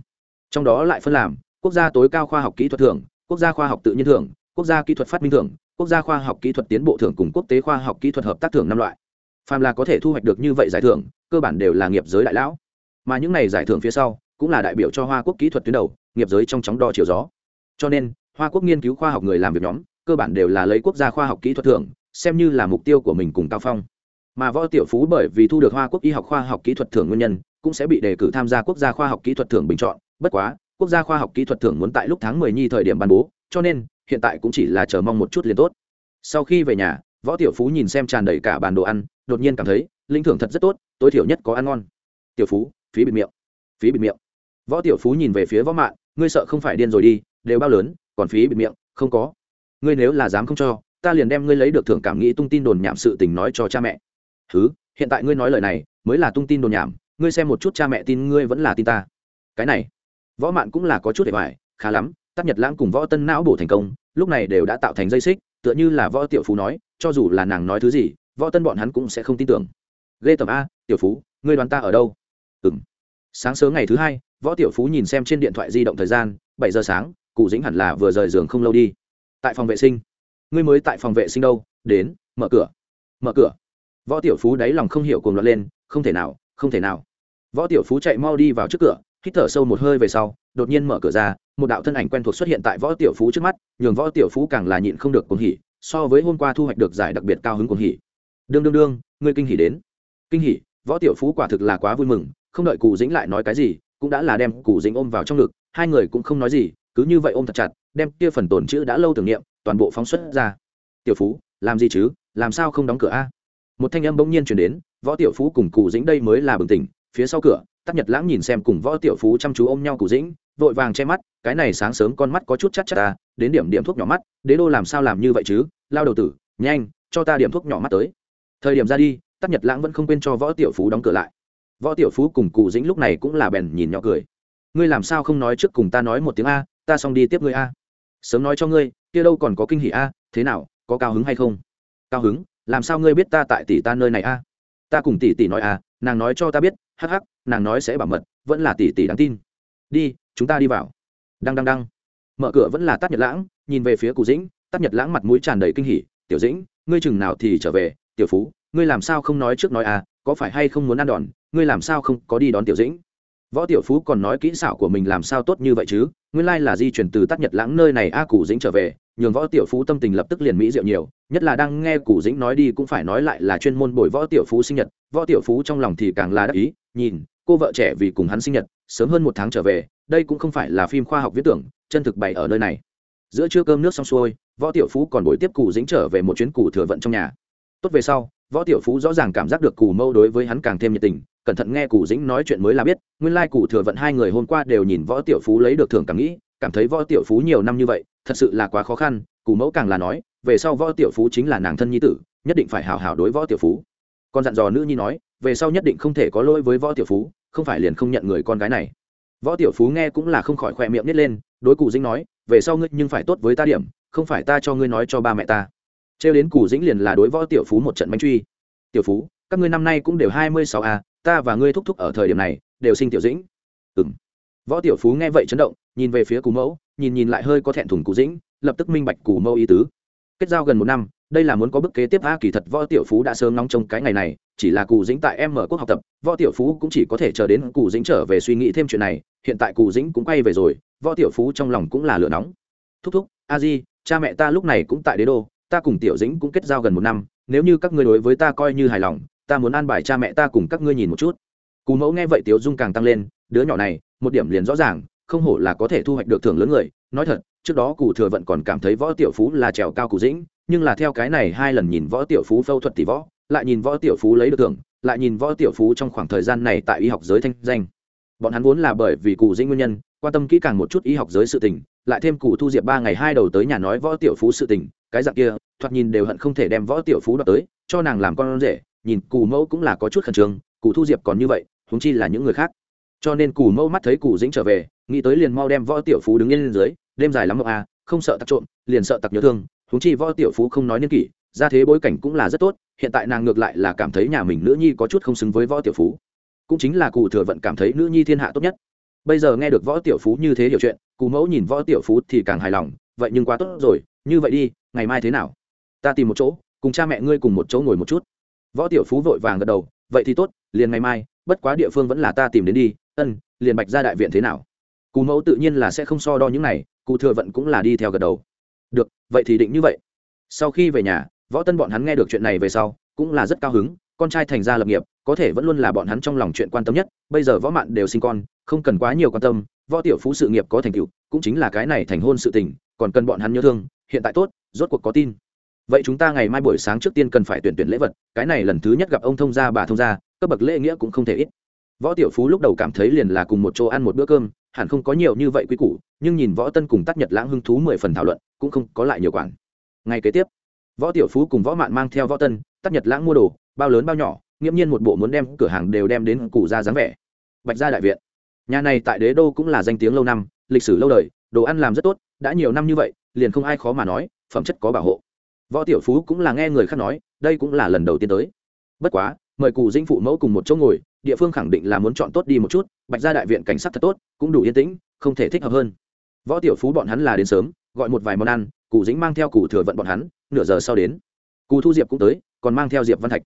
Trong đó lại phân làm, quốc gia tối cao khoa học kỹ thuật thưởng, quốc gia khoa học tự nhiên thưởng, quốc gia kỹ thuật phát minh thưởng, quốc gia khoa học kỹ thuật tiến bộ thưởng cùng quốc tế khoa học kỹ thuật hợp tác thưởng năm loại. Phàm là có thể thu hoạch được như vậy giải thưởng, cơ bản đều là nghiệp giới đại lão mà những này giải thưởng phía sau cũng là đại biểu cho hoa quốc kỹ thuật tuyến đầu, nghiệp giới trong chóng đo chiều gió. Cho nên, hoa quốc nghiên cứu khoa học người làm việc nhóm, cơ bản đều là lấy quốc gia khoa học kỹ thuật thưởng, xem như là mục tiêu của mình cùng cao phong. Mà võ tiểu phú bởi vì thu được hoa quốc y học khoa học kỹ thuật thưởng nguyên nhân, cũng sẽ bị đề cử tham gia quốc gia khoa học kỹ thuật thưởng bình chọn. Bất quá, quốc gia khoa học kỹ thuật thưởng muốn tại lúc tháng 10 nhi thời điểm ban bố, cho nên, hiện tại cũng chỉ là chờ mong một chút liền tốt. Sau khi về nhà, võ tiểu phú nhìn xem tràn đầy cả bàn đồ ăn, đột nhiên cảm thấy, linh thưởng thật rất tốt, tối thiểu nhất có ăn ngon. Tiểu phú phí bịt miệng. Phí bịt miệng. Võ tiểu phú nhìn về phía võ mạn, ngươi sợ không phải điên rồi đi, đều bao lớn, còn phí bịt miệng, không có. Ngươi nếu là dám không cho, ta liền đem ngươi lấy được thưởng cảm nghĩ tung tin đồn nhảm sự tình nói cho cha mẹ. Thứ hiện tại ngươi nói lời này, mới là tung tin đồn nhảm, ngươi xem một chút cha mẹ tin ngươi vẫn là tin ta. Cái này, võ mạn cũng là có chút để hoài khá lắm tắc nhật lãng cùng võ tân não bổ thành công, lúc này đều đã tạo thành dây xích, tựa như là võ tiểu phú nói, cho dù là nàng nói thứ gì, võ tân bọn hắn cũng sẽ không tin tưởng. Ghê tầm a, tiểu phú, ngươi đoán ta ở đâu? Ừng sáng sớm ngày thứ hai, võ tiểu phú nhìn xem trên điện thoại di động thời gian, bảy giờ sáng, cụ dĩnh hẳn là vừa rời giường không lâu đi. Tại phòng vệ sinh. Ngươi mới tại phòng vệ sinh đâu, đến, mở cửa. Mở cửa. Võ tiểu phú đáy lòng không hiểu cuồng loạn lên, không thể nào, không thể nào. Võ tiểu phú chạy mau đi vào trước cửa, hít thở sâu một hơi về sau, đột nhiên mở cửa ra, một đạo thân ảnh quen thuộc xuất hiện tại võ tiểu phú trước mắt, nhường võ tiểu phú càng là nhịn không được cuồng hỉ, so với hôm qua thu hoạch được giải đặc biệt cao hứng cuồng hỉ. Đương đương đương, ngươi kinh hỉ đến. Kinh hỉ, võ tiểu phú quả thực là quá vui mừng không đợi cụ dĩnh lại nói cái gì, cũng đã là đem cụ dĩnh ôm vào trong ngực, hai người cũng không nói gì, cứ như vậy ôm thật chặt, đem kia phần tổn chữ đã lâu tưởng niệm, toàn bộ phóng xuất ra. Tiểu phú, làm gì chứ? Làm sao không đóng cửa a? Một thanh âm bỗng nhiên chuyển đến, võ tiểu phú cùng cụ dĩnh đây mới là bừng tỉnh, phía sau cửa, tắc nhật lãng nhìn xem cùng võ tiểu phú chăm chú ôm nhau cụ dĩnh, vội vàng che mắt, cái này sáng sớm con mắt có chút chắc chắc ta đến điểm điểm thuốc nhỏ mắt, đế đô làm sao làm như vậy chứ? Lao đầu tử, nhanh, cho ta điểm thuốc nhỏ mắt tới. Thời điểm ra đi, tắc nhật lãng vẫn không quên cho võ tiểu phú đóng cửa lại võ tiểu phú cùng cụ dĩnh lúc này cũng là bèn nhìn nhỏ cười. Ngươi làm sao không nói trước cùng ta nói một tiếng a, ta xong đi tiếp ngươi a. Sớm nói cho ngươi, kia đâu còn có kinh hỉ a, thế nào, có cao hứng hay không? Cao hứng? Làm sao ngươi biết ta tại tỷ ta nơi này a? Ta cùng tỷ tỷ nói a, nàng nói cho ta biết, hắc hắc, nàng nói sẽ bảo mật, vẫn là tỷ tỷ đáng tin. Đi, chúng ta đi vào. Đăng đăng đăng. Mở cửa vẫn là tắt nhật lãng, nhìn về phía cụ dĩnh tắt nhật lãng mặt mũi tràn đầy kinh hỉ, tiểu dĩnh, ngươi chừng nào thì trở về? Tiểu phú, ngươi làm sao không nói trước nói a, có phải hay không muốn ăn đòn? Ngươi làm sao không có đi đón tiểu dĩnh? Võ tiểu phú còn nói kỹ xảo của mình làm sao tốt như vậy chứ? Nguyên lai là di chuyển từ tắt nhật lãng nơi này a cù dĩnh trở về, nhường võ tiểu phú tâm tình lập tức liền mỹ diệu nhiều, nhất là đang nghe cù dĩnh nói đi cũng phải nói lại là chuyên môn bồi võ tiểu phú sinh nhật. Võ tiểu phú trong lòng thì càng là đắc ý, nhìn, cô vợ trẻ vì cùng hắn sinh nhật, sớm hơn một tháng trở về, đây cũng không phải là phim khoa học viết tưởng, chân thực bày ở nơi này. Giữa trưa cơm nước xong xuôi, võ tiểu phú còn buổi tiếp cù dĩnh trở về một chuyến cù thừa vận trong nhà. Tốt về sau, võ tiểu phú rõ ràng cảm giác được cù mâu đối với hắn càng thêm nhiệt tình cẩn thận nghe cụ dĩnh nói chuyện mới là biết, nguyên lai cụ thừa vận hai người hôm qua đều nhìn võ tiểu phú lấy được thưởng cảm nghĩ, cảm thấy võ tiểu phú nhiều năm như vậy, thật sự là quá khó khăn cụ mẫu càng là nói, về sau võ tiểu phú chính là nàng thân nhi tử, nhất định phải hào hào đối võ tiểu phú. Còn dặn dò nữ nhi nói, về sau nhất định không thể có lỗi với võ tiểu phú, không phải liền không nhận người con gái này. Võ tiểu phú nghe cũng là không khỏi khoe miệng nít lên, đối cụ dĩnh nói, về sau ngươi nhưng phải tốt với ta điểm, không phải ta cho ngươi nói cho ba mẹ ta. Trêu đến cụ dĩnh liền là đối võ tiểu phú một trận bánh truy. Tiểu phú, các ngươi năm nay cũng đều hai mươi sáu a ta và ngươi thúc thúc ở thời điểm này, đều sinh tiểu dĩnh. Ừng võ tiểu phú nghe vậy chấn động, nhìn về phía cù mẫu, nhìn nhìn lại hơi có thẹn thùng cù dĩnh, lập tức minh bạch cù mẫu ý tứ. Kết giao gần một năm, đây là muốn có bức kế tiếp a kỳ thật võ tiểu phú đã sớm nóng trong cái ngày này, chỉ là cù dĩnh tại em mở quốc học tập, võ tiểu phú cũng chỉ có thể chờ đến cù dĩnh trở về suy nghĩ thêm chuyện này, hiện tại cù dĩnh cũng quay về rồi, võ tiểu phú trong lòng cũng là lửa nóng. Thúc thúc, a di, cha mẹ ta lúc này cũng tại đế đô, ta cùng tiểu dĩnh cũng kết giao gần một năm, nếu như các ngươi đối với ta coi như hài lòng ta muốn an bài cha mẹ ta cùng các ngươi nhìn một chút. Cú mẫu nghe vậy tiếu dung càng tăng lên, đứa nhỏ này, một điểm liền rõ ràng, không hổ là có thể thu hoạch được thưởng lớn người. Nói thật, trước đó cụ thừa vận còn cảm thấy võ tiểu phú là trèo cao cụ dĩnh, nhưng là theo cái này hai lần nhìn võ tiểu phú phẫu thuật tỷ võ, lại nhìn võ tiểu phú lấy được thưởng, lại nhìn võ tiểu phú trong khoảng thời gian này tại y học giới thanh danh. Bọn hắn vốn là bởi vì cụ dĩnh nguyên nhân, quan tâm kỹ càng một chút y học giới sự tình, lại thêm cụ thu diệp ba ngày hai đầu tới nhà nói võ tiểu phú sự tình, cái dạng kia, thoạt nhìn đều hận không thể đem võ tiểu phú đọc tới, cho nàng làm con rể nhìn cù mẫu cũng là có chút khẩn trương cụ thu diệp còn như vậy húng chi là những người khác. Cho nên cù mẫu mắt thấy Cù dĩnh trở về, nghĩ tới liền mau đem võ tiểu phú đứng yên lên dưới, đêm dài lắm mộng à không sợ tặc trộm, liền sợ tặc nhớ thương húng chi võ tiểu phú không nói niên kỷ, ra thế bối cảnh cũng là rất tốt, hiện tại nàng ngược lại là cảm thấy nhà mình nữ nhi có chút không xứng với võ tiểu phú. Cũng chính là cụ thừa vận cảm thấy nữ nhi thiên hạ tốt nhất. Bây giờ nghe được võ tiểu phú như thế hiểu chuyện cụ mẫu nhìn võ tiểu phú thì càng hài lòng, vậy nhưng quá tốt rồi, như vậy đi, ngày mai thế nào? Ta tìm một chỗ, cùng cha mẹ ngươi cùng một chỗ ngồi một chút võ tiểu phú vội vàng gật đầu, vậy thì tốt, liền ngày mai, bất quá địa phương vẫn là ta tìm đến đi, ân, liền bạch ra đại viện thế nào? Cù mẫu tự nhiên là sẽ không so đo những này cụ thừa vận cũng là đi theo gật đầu. Được, vậy thì định như vậy. Sau khi về nhà, võ tân bọn hắn nghe được chuyện này về sau, cũng là rất cao hứng, con trai thành ra lập nghiệp, có thể vẫn luôn là bọn hắn trong lòng chuyện quan tâm nhất, bây giờ võ mạn đều sinh con, không cần quá nhiều quan tâm, võ tiểu phú sự nghiệp có thành tựu, cũng chính là cái này thành hôn sự tình, còn cần bọn hắn nhớ thương, hiện tại tốt, rốt cuộc có tin vậy chúng ta ngày mai buổi sáng trước tiên cần phải tuyển tuyển lễ vật, cái này lần thứ nhất gặp ông thông gia, bà thông gia, cấp bậc lễ nghĩa cũng không thể ít. Võ tiểu phú lúc đầu cảm thấy liền là cùng một chỗ ăn một bữa cơm, hẳn không có nhiều như vậy quý củ, nhưng nhìn võ tân cùng tác nhật lãng hưng thú mười phần thảo luận, cũng không có lại nhiều quản ngày kế tiếp, võ tiểu phú cùng võ mạn mang theo võ tân tác nhật lãng mua đồ, bao lớn bao nhỏ, nghiễm nhiên một bộ muốn đem cửa hàng đều đem đến cụ ra dáng vẻ. Bạch gia đại viện. Nhà này tại đế đô cũng là danh tiếng lâu năm, lịch sử lâu đời, đồ ăn làm rất tốt, đã nhiều năm như vậy, liền không ai khó mà nói, phẩm chất có bảo hộ võ tiểu phú cũng là nghe người khác nói, đây cũng là lần đầu tiên tới. Bất quá, mời cụ dinh phụ mẫu cùng một chỗ ngồi, địa phương khẳng định là muốn chọn tốt đi một chút, bạch gia đại viện cảnh sát thật tốt, cũng đủ yên tĩnh, không thể thích hợp hơn. Võ tiểu phú bọn hắn là đến sớm, gọi một vài món ăn, cụ dĩnh mang theo cụ thừa vận bọn hắn, nửa giờ sau đến. Cụ thu diệp cũng tới, còn mang theo diệp văn thạch.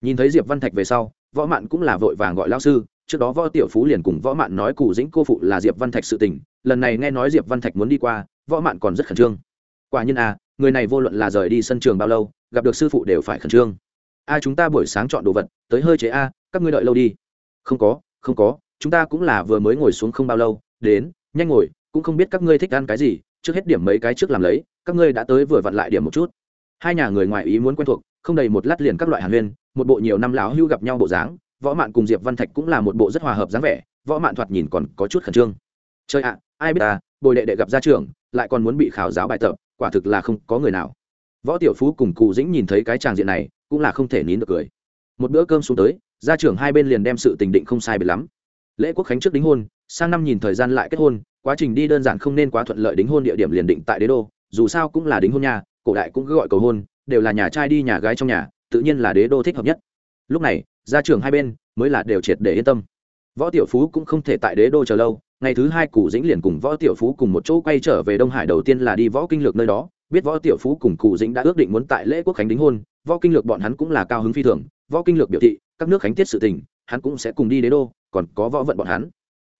Nhìn thấy diệp văn thạch về sau, võ mạn cũng là vội vàng gọi lao sư, trước đó võ tiểu phú liền cùng võ mạn nói cụ dĩnh cô phụ là diệp văn thạch sự tình, lần này nghe nói diệp văn thạch muốn đi qua, võ mạn còn rất khẩn trương. Quả nhiên à người này vô luận là rời đi sân trường bao lâu, gặp được sư phụ đều phải khẩn trương. A, chúng ta buổi sáng chọn đồ vật, tới hơi chế a, các ngươi đợi lâu đi. Không có không có, chúng ta cũng là vừa mới ngồi xuống không bao lâu, đến, nhanh ngồi, cũng không biết các ngươi thích ăn cái gì, trước hết điểm mấy cái trước làm lấy, các ngươi đã tới vừa vặn lại điểm một chút. Hai nhà người ngoài ý muốn quen thuộc, không đầy một lát liền các loại hàn huyên, một bộ nhiều năm lão hưu gặp nhau bộ dáng, võ mạn cùng diệp văn thạch cũng là một bộ rất hòa hợp dáng vẻ, võ mạn thoạt nhìn còn có chút khẩn trương. Chơi ạ, ai biết ta, bồi đệ đệ gặp gia trưởng, lại còn muốn bị khảo giáo bài tập quả thực là không có người nào. Võ tiểu phú cùng cụ dĩnh nhìn thấy cái tràng diện này, cũng là không thể nín được cười. Một bữa cơm xuống tới, gia trưởng hai bên liền đem sự tình định không sai biệt lắm. Lễ quốc khánh trước đính hôn, sang năm nhìn thời gian lại kết hôn, quá trình đi đơn giản không nên quá thuận lợi đính hôn địa điểm liền định tại đế đô, dù sao cũng là đính hôn nhà, cổ đại cũng cứ gọi cầu hôn, đều là nhà trai đi nhà gái trong nhà, tự nhiên là đế đô thích hợp nhất. Lúc này, gia trưởng hai bên mới là đều triệt để yên tâm võ tiểu phú cũng không thể tại đế đô chờ lâu, ngày thứ hai cụ dĩnh liền cùng võ tiểu phú cùng một chỗ quay trở về đông hải đầu tiên là đi võ kinh lược nơi đó. Biết võ tiểu phú cùng cụ dĩnh đã ước định muốn tại lễ quốc khánh đính hôn, võ kinh lược bọn hắn cũng là cao hứng phi thường. Võ kinh lược biểu thị, các nước khánh tiết sự tình, hắn cũng sẽ cùng đi đế đô, còn có võ vận bọn hắn.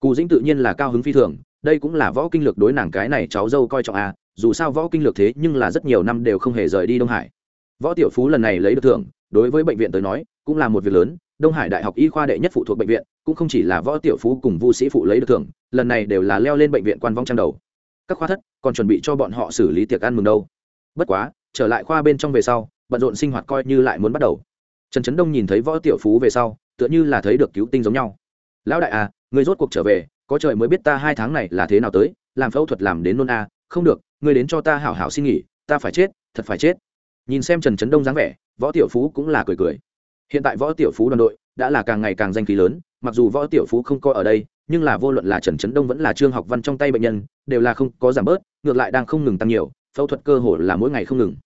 Cụ dĩnh tự nhiên là cao hứng phi thường, đây cũng là võ kinh lược đối nàng cái này cháu dâu coi trọng à dù sao võ kinh lược thế nhưng là rất nhiều năm đều không hề rời đi đông hải. Võ tiểu phú lần này lấy được thưởng, đối với bệnh viện tới nói, cũng là một việc lớn đông hải đại học y khoa đệ nhất phụ thuộc bệnh viện cũng không chỉ là võ tiểu phú cùng vu sĩ phụ lấy được thưởng lần này đều là leo lên bệnh viện quan vong trang đầu. Các khoa thất còn chuẩn bị cho bọn họ xử lý tiệc ăn mừng đâu. Bất quá trở lại khoa bên trong về sau bận rộn sinh hoạt coi như lại muốn bắt đầu. Trần trấn đông nhìn thấy võ tiểu phú về sau tựa như là thấy được cứu tinh giống nhau. Lão đại à người rốt cuộc trở về có trời mới biết ta hai tháng này là thế nào tới làm phẫu thuật làm đến nôn a à, không được người đến cho ta hảo hảo xin nghỉ ta phải chết thật phải chết. Nhìn xem trần trấn đông dáng vẻ võ tiểu phú cũng là cười cười hiện tại võ tiểu phú đoàn đội đã là càng ngày càng danh khí lớn, mặc dù võ tiểu phú không coi ở đây, nhưng là vô luận là trần trấn đông vẫn là trương học văn trong tay bệnh nhân, đều là không có giảm bớt, ngược lại đang không ngừng tăng nhiều, phẫu thuật cơ hồ là mỗi ngày không ngừng.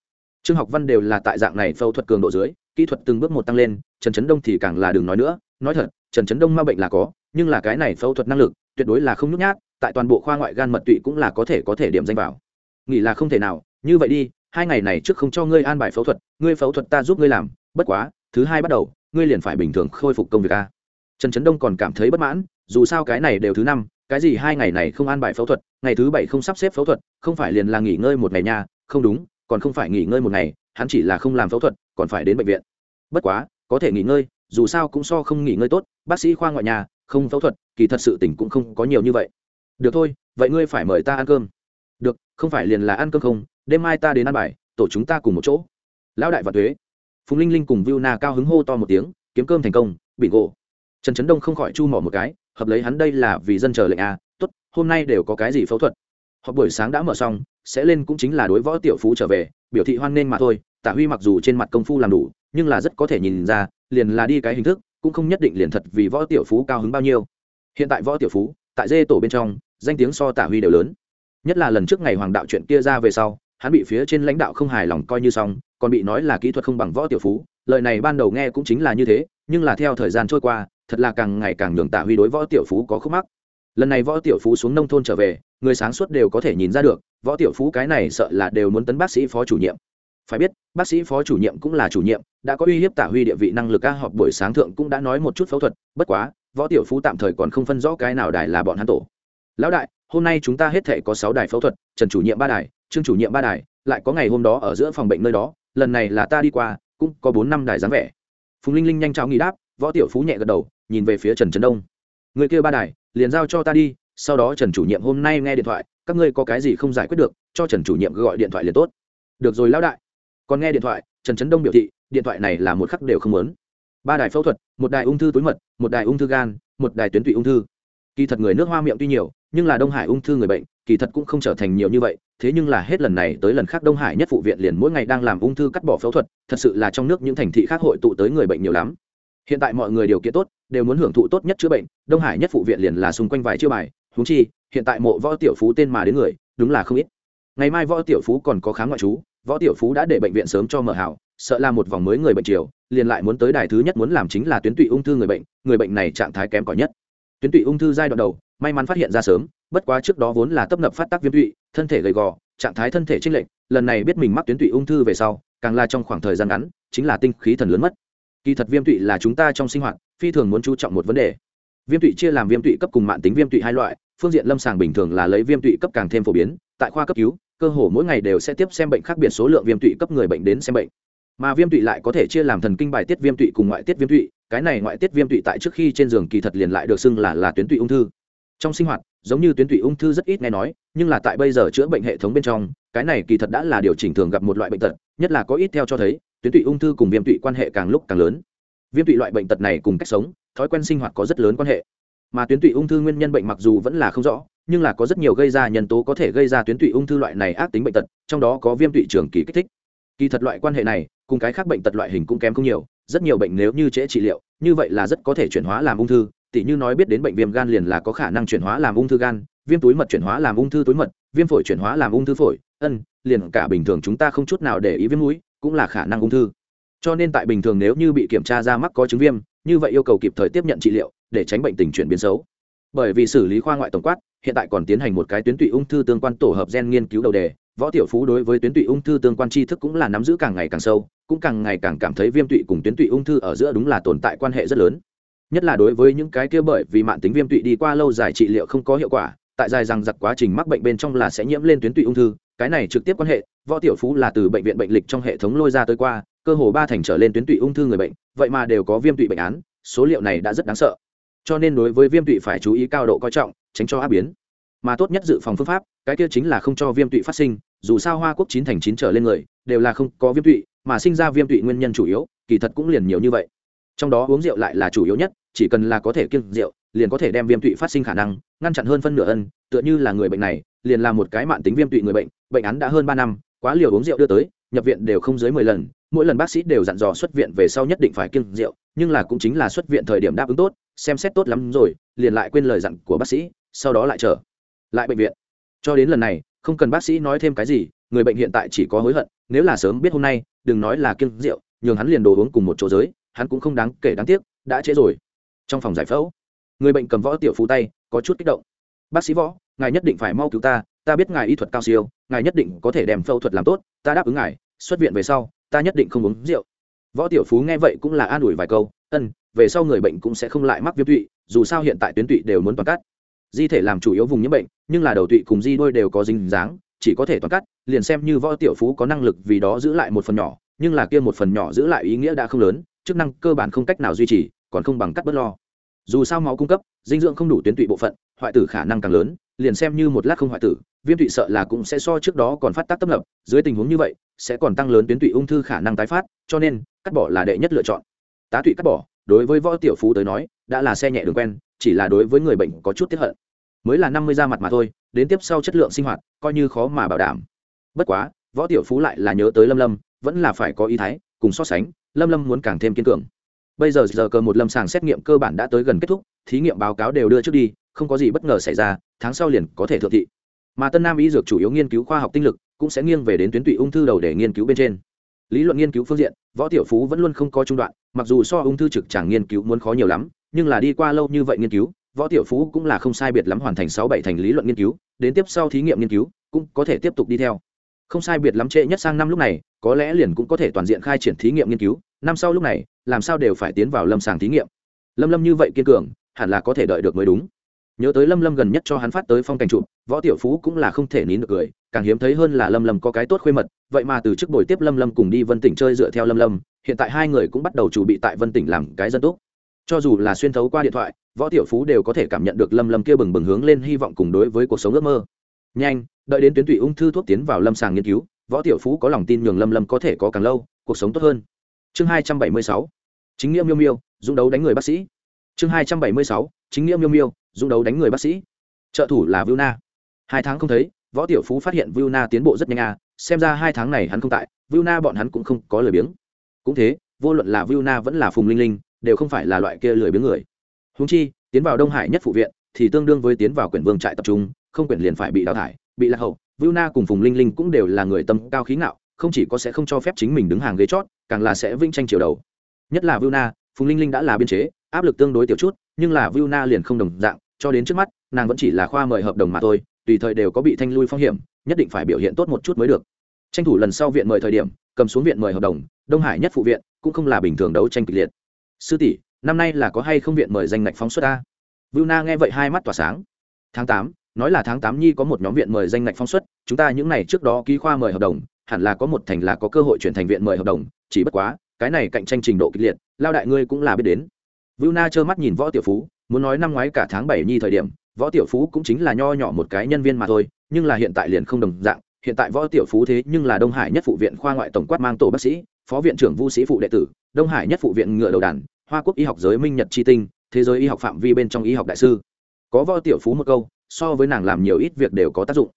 Trương học văn đều là tại dạng này phẫu thuật cường độ dưới, kỹ thuật từng bước một tăng lên, trần trấn đông thì càng là đừng nói nữa, nói thật, trần trấn đông ma bệnh là có, nhưng là cái này phẫu thuật năng lực, tuyệt đối là không nhút nhát, tại toàn bộ khoa ngoại gan mật tụy cũng là có thể có thể điểm danh vào. Nghĩ là không thể nào, như vậy đi, hai ngày này trước không cho ngươi an bài phẫu thuật, ngươi phẫu thuật ta giúp ngươi làm, bất quá thứ hai bắt đầu, ngươi liền phải bình thường khôi phục công việc a. Trần trấn đông còn cảm thấy bất mãn, dù sao cái này đều thứ năm, cái gì hai ngày này không an bài phẫu thuật, ngày thứ bảy không sắp xếp phẫu thuật, không phải liền là nghỉ ngơi một ngày nha, không đúng, còn không phải nghỉ ngơi một ngày, hắn chỉ là không làm phẫu thuật, còn phải đến bệnh viện. Bất quá, có thể nghỉ ngơi, dù sao cũng so không nghỉ ngơi tốt, bác sĩ khoa ngoại nhà, không phẫu thuật, kỳ thật sự tỉnh cũng không có nhiều như vậy. Được thôi, vậy ngươi phải mời ta ăn cơm. Được, không phải liền là ăn cơm không, đêm mai ta đến ăn bài, tổ chúng ta cùng một chỗ. Lão đại và thuế phùng linh linh cùng viu na cao hứng hô to một tiếng kiếm cơm thành công bị gỗ. Trần trấn đông không khỏi chu mỏ một cái hợp lấy hắn đây là vì dân chờ lệnh a à, tốt hôm nay đều có cái gì phẫu thuật? Họ buổi sáng đã mở xong sẽ lên cũng chính là đối võ tiểu phú trở về biểu thị hoan nghênh mà thôi tả huy mặc dù trên mặt công phu làm đủ nhưng là rất có thể nhìn ra liền là đi cái hình thức cũng không nhất định liền thật vì võ tiểu phú cao hứng bao nhiêu. Hiện tại võ tiểu phú tại dê tổ bên trong danh tiếng so tả huy đều lớn. Nhất là lần trước ngày hoàng đạo chuyện kia ra về sau hắn bị phía trên lãnh đạo không hài lòng coi như xong còn bị nói là kỹ thuật không bằng võ tiểu phú, lời này ban đầu nghe cũng chính là như thế, nhưng là theo thời gian trôi qua, thật là càng ngày càng nhường tả huy đối võ tiểu phú có khúc mắc. Lần này võ tiểu phú xuống nông thôn trở về, người sáng suốt đều có thể nhìn ra được, võ tiểu phú cái này sợ là đều muốn tấn bác sĩ phó chủ nhiệm. Phải biết, bác sĩ phó chủ nhiệm cũng là chủ nhiệm, đã có uy hiếp tả huy địa vị năng lực ca họp buổi sáng thượng cũng đã nói một chút phẫu thuật, bất quá, võ tiểu phú tạm thời còn không phân rõ cái nào đài là bọn hắn tổ. Lão đại, hôm nay chúng ta hết thể có sáu đài phẫu thuật, trần chủ nhiệm ba đài, trương chủ nhiệm ba đài, lại có ngày hôm đó ở giữa phòng bệnh nơi đó lần này là ta đi qua, cũng có bốn năm đài dáng vẻ. Phùng linh linh nhanh chóng nghĩ đáp, võ tiểu phú nhẹ gật đầu, nhìn về phía trần trấn đông. Người kia ba đài, liền giao cho ta đi, sau đó trần chủ nhiệm hôm nay nghe điện thoại, các ngươi có cái gì không giải quyết được, cho trần chủ nhiệm gọi điện thoại liền tốt. Được rồi lão đại. Còn nghe điện thoại, trần trấn đông biểu thị, điện thoại này là một khắc đều không lớn ba đài phẫu thuật, một đài ung thư túi mật, một đài ung thư gan, một đài tuyến tụy ung thư. Kỳ thật người nước hoa miệng tuy nhiều nhưng là đông hải ung thư người bệnh, kỳ thật cũng không trở thành nhiều như vậy, thế nhưng là hết lần này tới lần khác đông hải nhất phụ viện liền mỗi ngày đang làm ung thư cắt bỏ phẫu thuật, thật sự là trong nước những thành thị khác hội tụ tới người bệnh nhiều lắm. Hiện tại mọi người điều kiện tốt, đều muốn hưởng thụ tốt nhất chữa bệnh, đông hải nhất phụ viện liền là xung quanh vài chữa bài húng chi, hiện tại mộ võ tiểu phú tên mà đến người, đúng là không ít. Ngày mai võ tiểu phú còn có khám ngoại trú, võ tiểu phú đã để bệnh viện sớm cho mở hảo, sợ là một vòng mới người bệnh chiều, liền lại muốn tới đài thứ nhất muốn làm chính là tuyến tụy ung thư người bệnh người bệnh này trạng thái kém cỏi nhất. Tuyến tụy ung thư giai đoạn đầu may mắn phát hiện ra sớm, bất quá trước đó vốn là tấp nập phát tác viêm tụy, thân thể gầy gò, trạng thái thân thể trinh lệnh lần này biết mình mắc tuyến tụy ung thư về sau, càng là trong khoảng thời gian ngắn, chính là tinh khí thần lớn mất. Kỳ thật viêm tụy là chúng ta trong sinh hoạt phi thường muốn chú trọng một vấn đề. Viêm tụy chia làm viêm tụy cấp cùng mạng tính viêm tụy hai loại, phương diện lâm sàng bình thường là lấy viêm tụy cấp càng thêm phổ biến, tại khoa cấp cứu, cơ hồ mỗi ngày đều sẽ tiếp xem bệnh khác biệt số lượng viêm tụy cấp người bệnh đến xem bệnh. Mà viêm tụy lại có thể chia làm thần kinh bài tiết viêm tụy cùng ngoại tiết viêm tụy, cái này ngoại tiết viêm tụy tại trước khi trên giường kỳ thật liền lại được xưng là là tuyến tụy ung thư trong sinh hoạt, giống như tuyến tụy ung thư rất ít nghe nói, nhưng là tại bây giờ chữa bệnh hệ thống bên trong, cái này kỳ thật đã là điều chỉnh thường gặp một loại bệnh tật, nhất là có ít theo cho thấy, tuyến tụy ung thư cùng viêm tụy quan hệ càng lúc càng lớn. Viêm tụy loại bệnh tật này cùng cách sống, thói quen sinh hoạt có rất lớn quan hệ. Mà tuyến tụy ung thư nguyên nhân bệnh mặc dù vẫn là không rõ, nhưng là có rất nhiều gây ra nhân tố có thể gây ra tuyến tụy ung thư loại này ác tính bệnh tật, trong đó có viêm tụy trường kỳ kích thích. Kỳ thật loại quan hệ này, cùng cái khác bệnh tật loại hình cũng kém không nhiều, rất nhiều bệnh nếu như trễ trị liệu, như vậy là rất có thể chuyển hóa làm ung thư tỉ như nói biết đến bệnh viêm gan liền là có khả năng chuyển hóa làm ung thư gan, viêm túi mật chuyển hóa làm ung thư túi mật, viêm phổi chuyển hóa làm ung thư phổi, ân, liền cả bình thường chúng ta không chút nào để ý viêm mũi, cũng là khả năng ung thư. Cho nên tại bình thường nếu như bị kiểm tra ra mắc có chứng viêm, như vậy yêu cầu kịp thời tiếp nhận trị liệu, để tránh bệnh tình chuyển biến xấu. Bởi vì xử lý khoa ngoại tổng quát, hiện tại còn tiến hành một cái tuyến tụy ung thư tương quan tổ hợp gen nghiên cứu đầu đề, võ tiểu phú đối với tuyến tụy ung thư tương quan tri thức cũng là nắm giữ càng ngày càng sâu, cũng càng ngày càng cảm thấy viêm tụy cùng tuyến tụy ung thư ở giữa đúng là tồn tại quan hệ rất lớn nhất là đối với những cái kia bởi vì mạng tính viêm tụy đi qua lâu dài trị liệu không có hiệu quả, tại dài rằng giặc quá trình mắc bệnh bên trong là sẽ nhiễm lên tuyến tụy ung thư, cái này trực tiếp quan hệ, võ tiểu phú là từ bệnh viện bệnh lịch trong hệ thống lôi ra tới qua, cơ hồ ba thành trở lên tuyến tụy ung thư người bệnh, vậy mà đều có viêm tụy bệnh án, số liệu này đã rất đáng sợ. Cho nên đối với viêm tụy phải chú ý cao độ coi trọng, tránh cho áp biến. Mà tốt nhất dự phòng phương pháp, cái kia chính là không cho viêm tụy phát sinh, dù sao hoa quốc chín thành chín trở lên người, đều là không có viêm tụy, mà sinh ra viêm tụy nguyên nhân chủ yếu, kỳ thật cũng liền nhiều như vậy trong đó uống rượu lại là chủ yếu nhất, chỉ cần là có thể kiêng rượu, liền có thể đem viêm tụy phát sinh khả năng, ngăn chặn hơn phân nửa ân, tựa như là người bệnh này, liền là một cái mạng tính viêm tụy người bệnh bệnh án đã hơn ba năm, quá liều uống rượu đưa tới, nhập viện đều không dưới mười lần, mỗi lần bác sĩ đều dặn dò xuất viện về sau nhất định phải kiêng rượu, nhưng là cũng chính là xuất viện thời điểm đáp ứng tốt, xem xét tốt lắm rồi, liền lại quên lời dặn của bác sĩ, sau đó lại trở lại bệnh viện. Cho đến lần này, không cần bác sĩ nói thêm cái gì, người bệnh hiện tại chỉ có hối hận, nếu là sớm biết hôm nay, đừng nói là kiêng rượu, nhường hắn liền đồ uống cùng một chỗ giới hắn cũng không đáng kể đáng tiếc, đã trễ rồi. Trong phòng giải phẫu, người bệnh cầm võ tiểu phú tay, có chút kích động. Bác sĩ võ, ngài nhất định phải mau cứu ta ta biết ngài y thuật cao siêu, ngài nhất định có thể đem phẫu thuật làm tốt, ta đáp ứng ngài, xuất viện về sau, ta nhất định không uống rượu. Võ tiểu phú nghe vậy cũng là an ủi vài câu, ân, về sau người bệnh cũng sẽ không lại mắc viêm tụy, dù sao hiện tại tuyến tụy đều muốn toàn cắt. Di thể làm chủ yếu vùng nhiễm bệnh, nhưng là đầu tụy cùng di đôi đều có dính dáng, chỉ có thể toàn cắt, liền xem như võ tiểu phú có năng lực vì đó giữ lại một phần nhỏ, nhưng là kia một phần nhỏ giữ lại ý nghĩa đã không lớn chức năng cơ bản không cách nào duy trì, còn không bằng cắt bớt lo. Dù sao máu cung cấp, dinh dưỡng không đủ tuyến tụy bộ phận, hoại tử khả năng càng lớn, liền xem như một lát không hoại tử, viêm tụy sợ là cũng sẽ so trước đó còn phát tác tâm lập dưới tình huống như vậy, sẽ còn tăng lớn tuyến tụy ung thư khả năng tái phát, cho nên, cắt bỏ là đệ nhất lựa chọn. Tá tụy cắt bỏ, đối với võ tiểu phú tới nói, đã là xe nhẹ đường quen, chỉ là đối với người bệnh có chút tiếp hận. Mới là năm mươi da mặt mà thôi, đến tiếp sau chất lượng sinh hoạt, coi như khó mà bảo đảm. Bất quá, võ tiểu phú lại là nhớ tới lâm lâm, vẫn là phải có ý thái, cùng so sánh lâm lâm muốn càng thêm kiên cường. Bây giờ giờ cờ một lâm sàng xét nghiệm cơ bản đã tới gần kết thúc, thí nghiệm báo cáo đều đưa trước đi, không có gì bất ngờ xảy ra, tháng sau liền có thể thượng thị. Mà tân nam y dược chủ yếu nghiên cứu khoa học tinh lực, cũng sẽ nghiêng về đến tuyến tụy ung thư đầu để nghiên cứu bên trên. Lý luận nghiên cứu phương diện, võ tiểu phú vẫn luôn không có trung đoạn, mặc dù so ung thư trực chẳng nghiên cứu muốn khó nhiều lắm, nhưng là đi qua lâu như vậy nghiên cứu, võ tiểu phú cũng là không sai biệt lắm hoàn thành sáu bảy thành lý luận nghiên cứu, đến tiếp sau thí nghiệm nghiên cứu, cũng có thể tiếp tục đi theo. Không sai biệt lắm trễ nhất sang năm lúc này, có lẽ liền cũng có thể toàn diện khai triển thí nghiệm nghiên cứu năm sau lúc này, làm sao đều phải tiến vào lâm sàng thí nghiệm. Lâm lâm như vậy kiên cường, hẳn là có thể đợi được mới đúng. Nhớ tới lâm lâm gần nhất cho hắn phát tới phong cảnh chụp, võ tiểu phú cũng là không thể nín được cười, càng hiếm thấy hơn là lâm lâm có cái tốt khuê mật, vậy mà từ chức buổi tiếp lâm lâm cùng đi vân tỉnh chơi dựa theo lâm lâm, hiện tại hai người cũng bắt đầu chuẩn bị tại vân tỉnh làm cái dân tốt cho dù là xuyên thấu qua điện thoại, võ tiểu phú đều có thể cảm nhận được lâm lâm kia bừng bừng hướng lên hy vọng cùng đối với cuộc sống ước mơ. Nhanh, đợi đến tuyến tụy ung thư thuốc tiến vào lâm sàng nghiên cứu, võ tiểu phú có lòng tin nhường lâm lâm có thể có càng lâu, cuộc sống tốt hơn chương hai trăm bảy mươi sáu, chính nghĩa miêu miêu, dũng đấu đánh người bác sĩ. Chương hai trăm bảy mươi sáu, chính nghĩa miêu miêu, dũng đấu đánh người bác sĩ. Trợ thủ là viu na. Hai tháng không thấy, võ tiểu phú phát hiện viu na tiến bộ rất nhanh à xem ra hai tháng này hắn không tại viu na bọn hắn cũng không có lời biếng. Cũng thế, vô luận là viu na vẫn là phùng linh linh, đều không phải là loại kia lười biếng người. Húng chi, tiến vào đông hải nhất phụ viện, thì tương đương với tiến vào quyển vương trại tập trung, không quyển liền phải bị đào thải, bị lạc hậu. Viu na cùng phùng linh linh cũng đều là người tâm cao khí ngạo, không chỉ có sẽ không cho phép chính mình đứng hàng ghế chót càng là sẽ vinh tranh chiều đầu. Nhất là Vu na phùng linh linh đã là biên chế áp lực tương đối tiểu chút nhưng là Vu na liền không đồng dạng cho đến trước mắt nàng vẫn chỉ là khoa mời hợp đồng mà thôi tùy thời đều có bị thanh lui phong hiểm nhất định phải biểu hiện tốt một chút mới được. Tranh thủ lần sau viện mời thời điểm cầm xuống viện mời hợp đồng đông hải nhất phụ viện cũng không là bình thường đấu tranh kịch liệt. Sư tỷ năm nay là có hay không viện mời danh ngạch phóng xuất ta? Vu Na nghe vậy hai mắt tỏa sáng. Tháng tám, nói là tháng tám nhi có một nhóm viện mời danh ngạch phóng xuất, chúng ta những ngày trước đó ký khoa mời hợp đồng, hẳn là có một thành là có cơ hội chuyển thành viện mời hợp đồng, chỉ bất quá, cái này cạnh tranh trình độ kịch liệt, lao đại ngươi cũng là biết đến. Vu Na trơ mắt nhìn Võ Tiểu Phú, muốn nói năm ngoái cả tháng bảy nhi thời điểm, Võ Tiểu Phú cũng chính là nho nhỏ một cái nhân viên mà thôi, nhưng là hiện tại liền không đồng dạng, hiện tại Võ Tiểu Phú thế nhưng là Đông Hải nhất phụ viện khoa ngoại tổng quát mang tổ bác sĩ, phó viện trưởng Vu sĩ phụ đệ tử, Đông Hải nhất phụ viện ngựa đầu đàn, Hoa Quốc y học giới minh nhật chi tinh, thế giới y học phạm vi bên trong y học đại sư có võ tiểu phú một câu so với nàng làm nhiều ít việc đều có tác dụng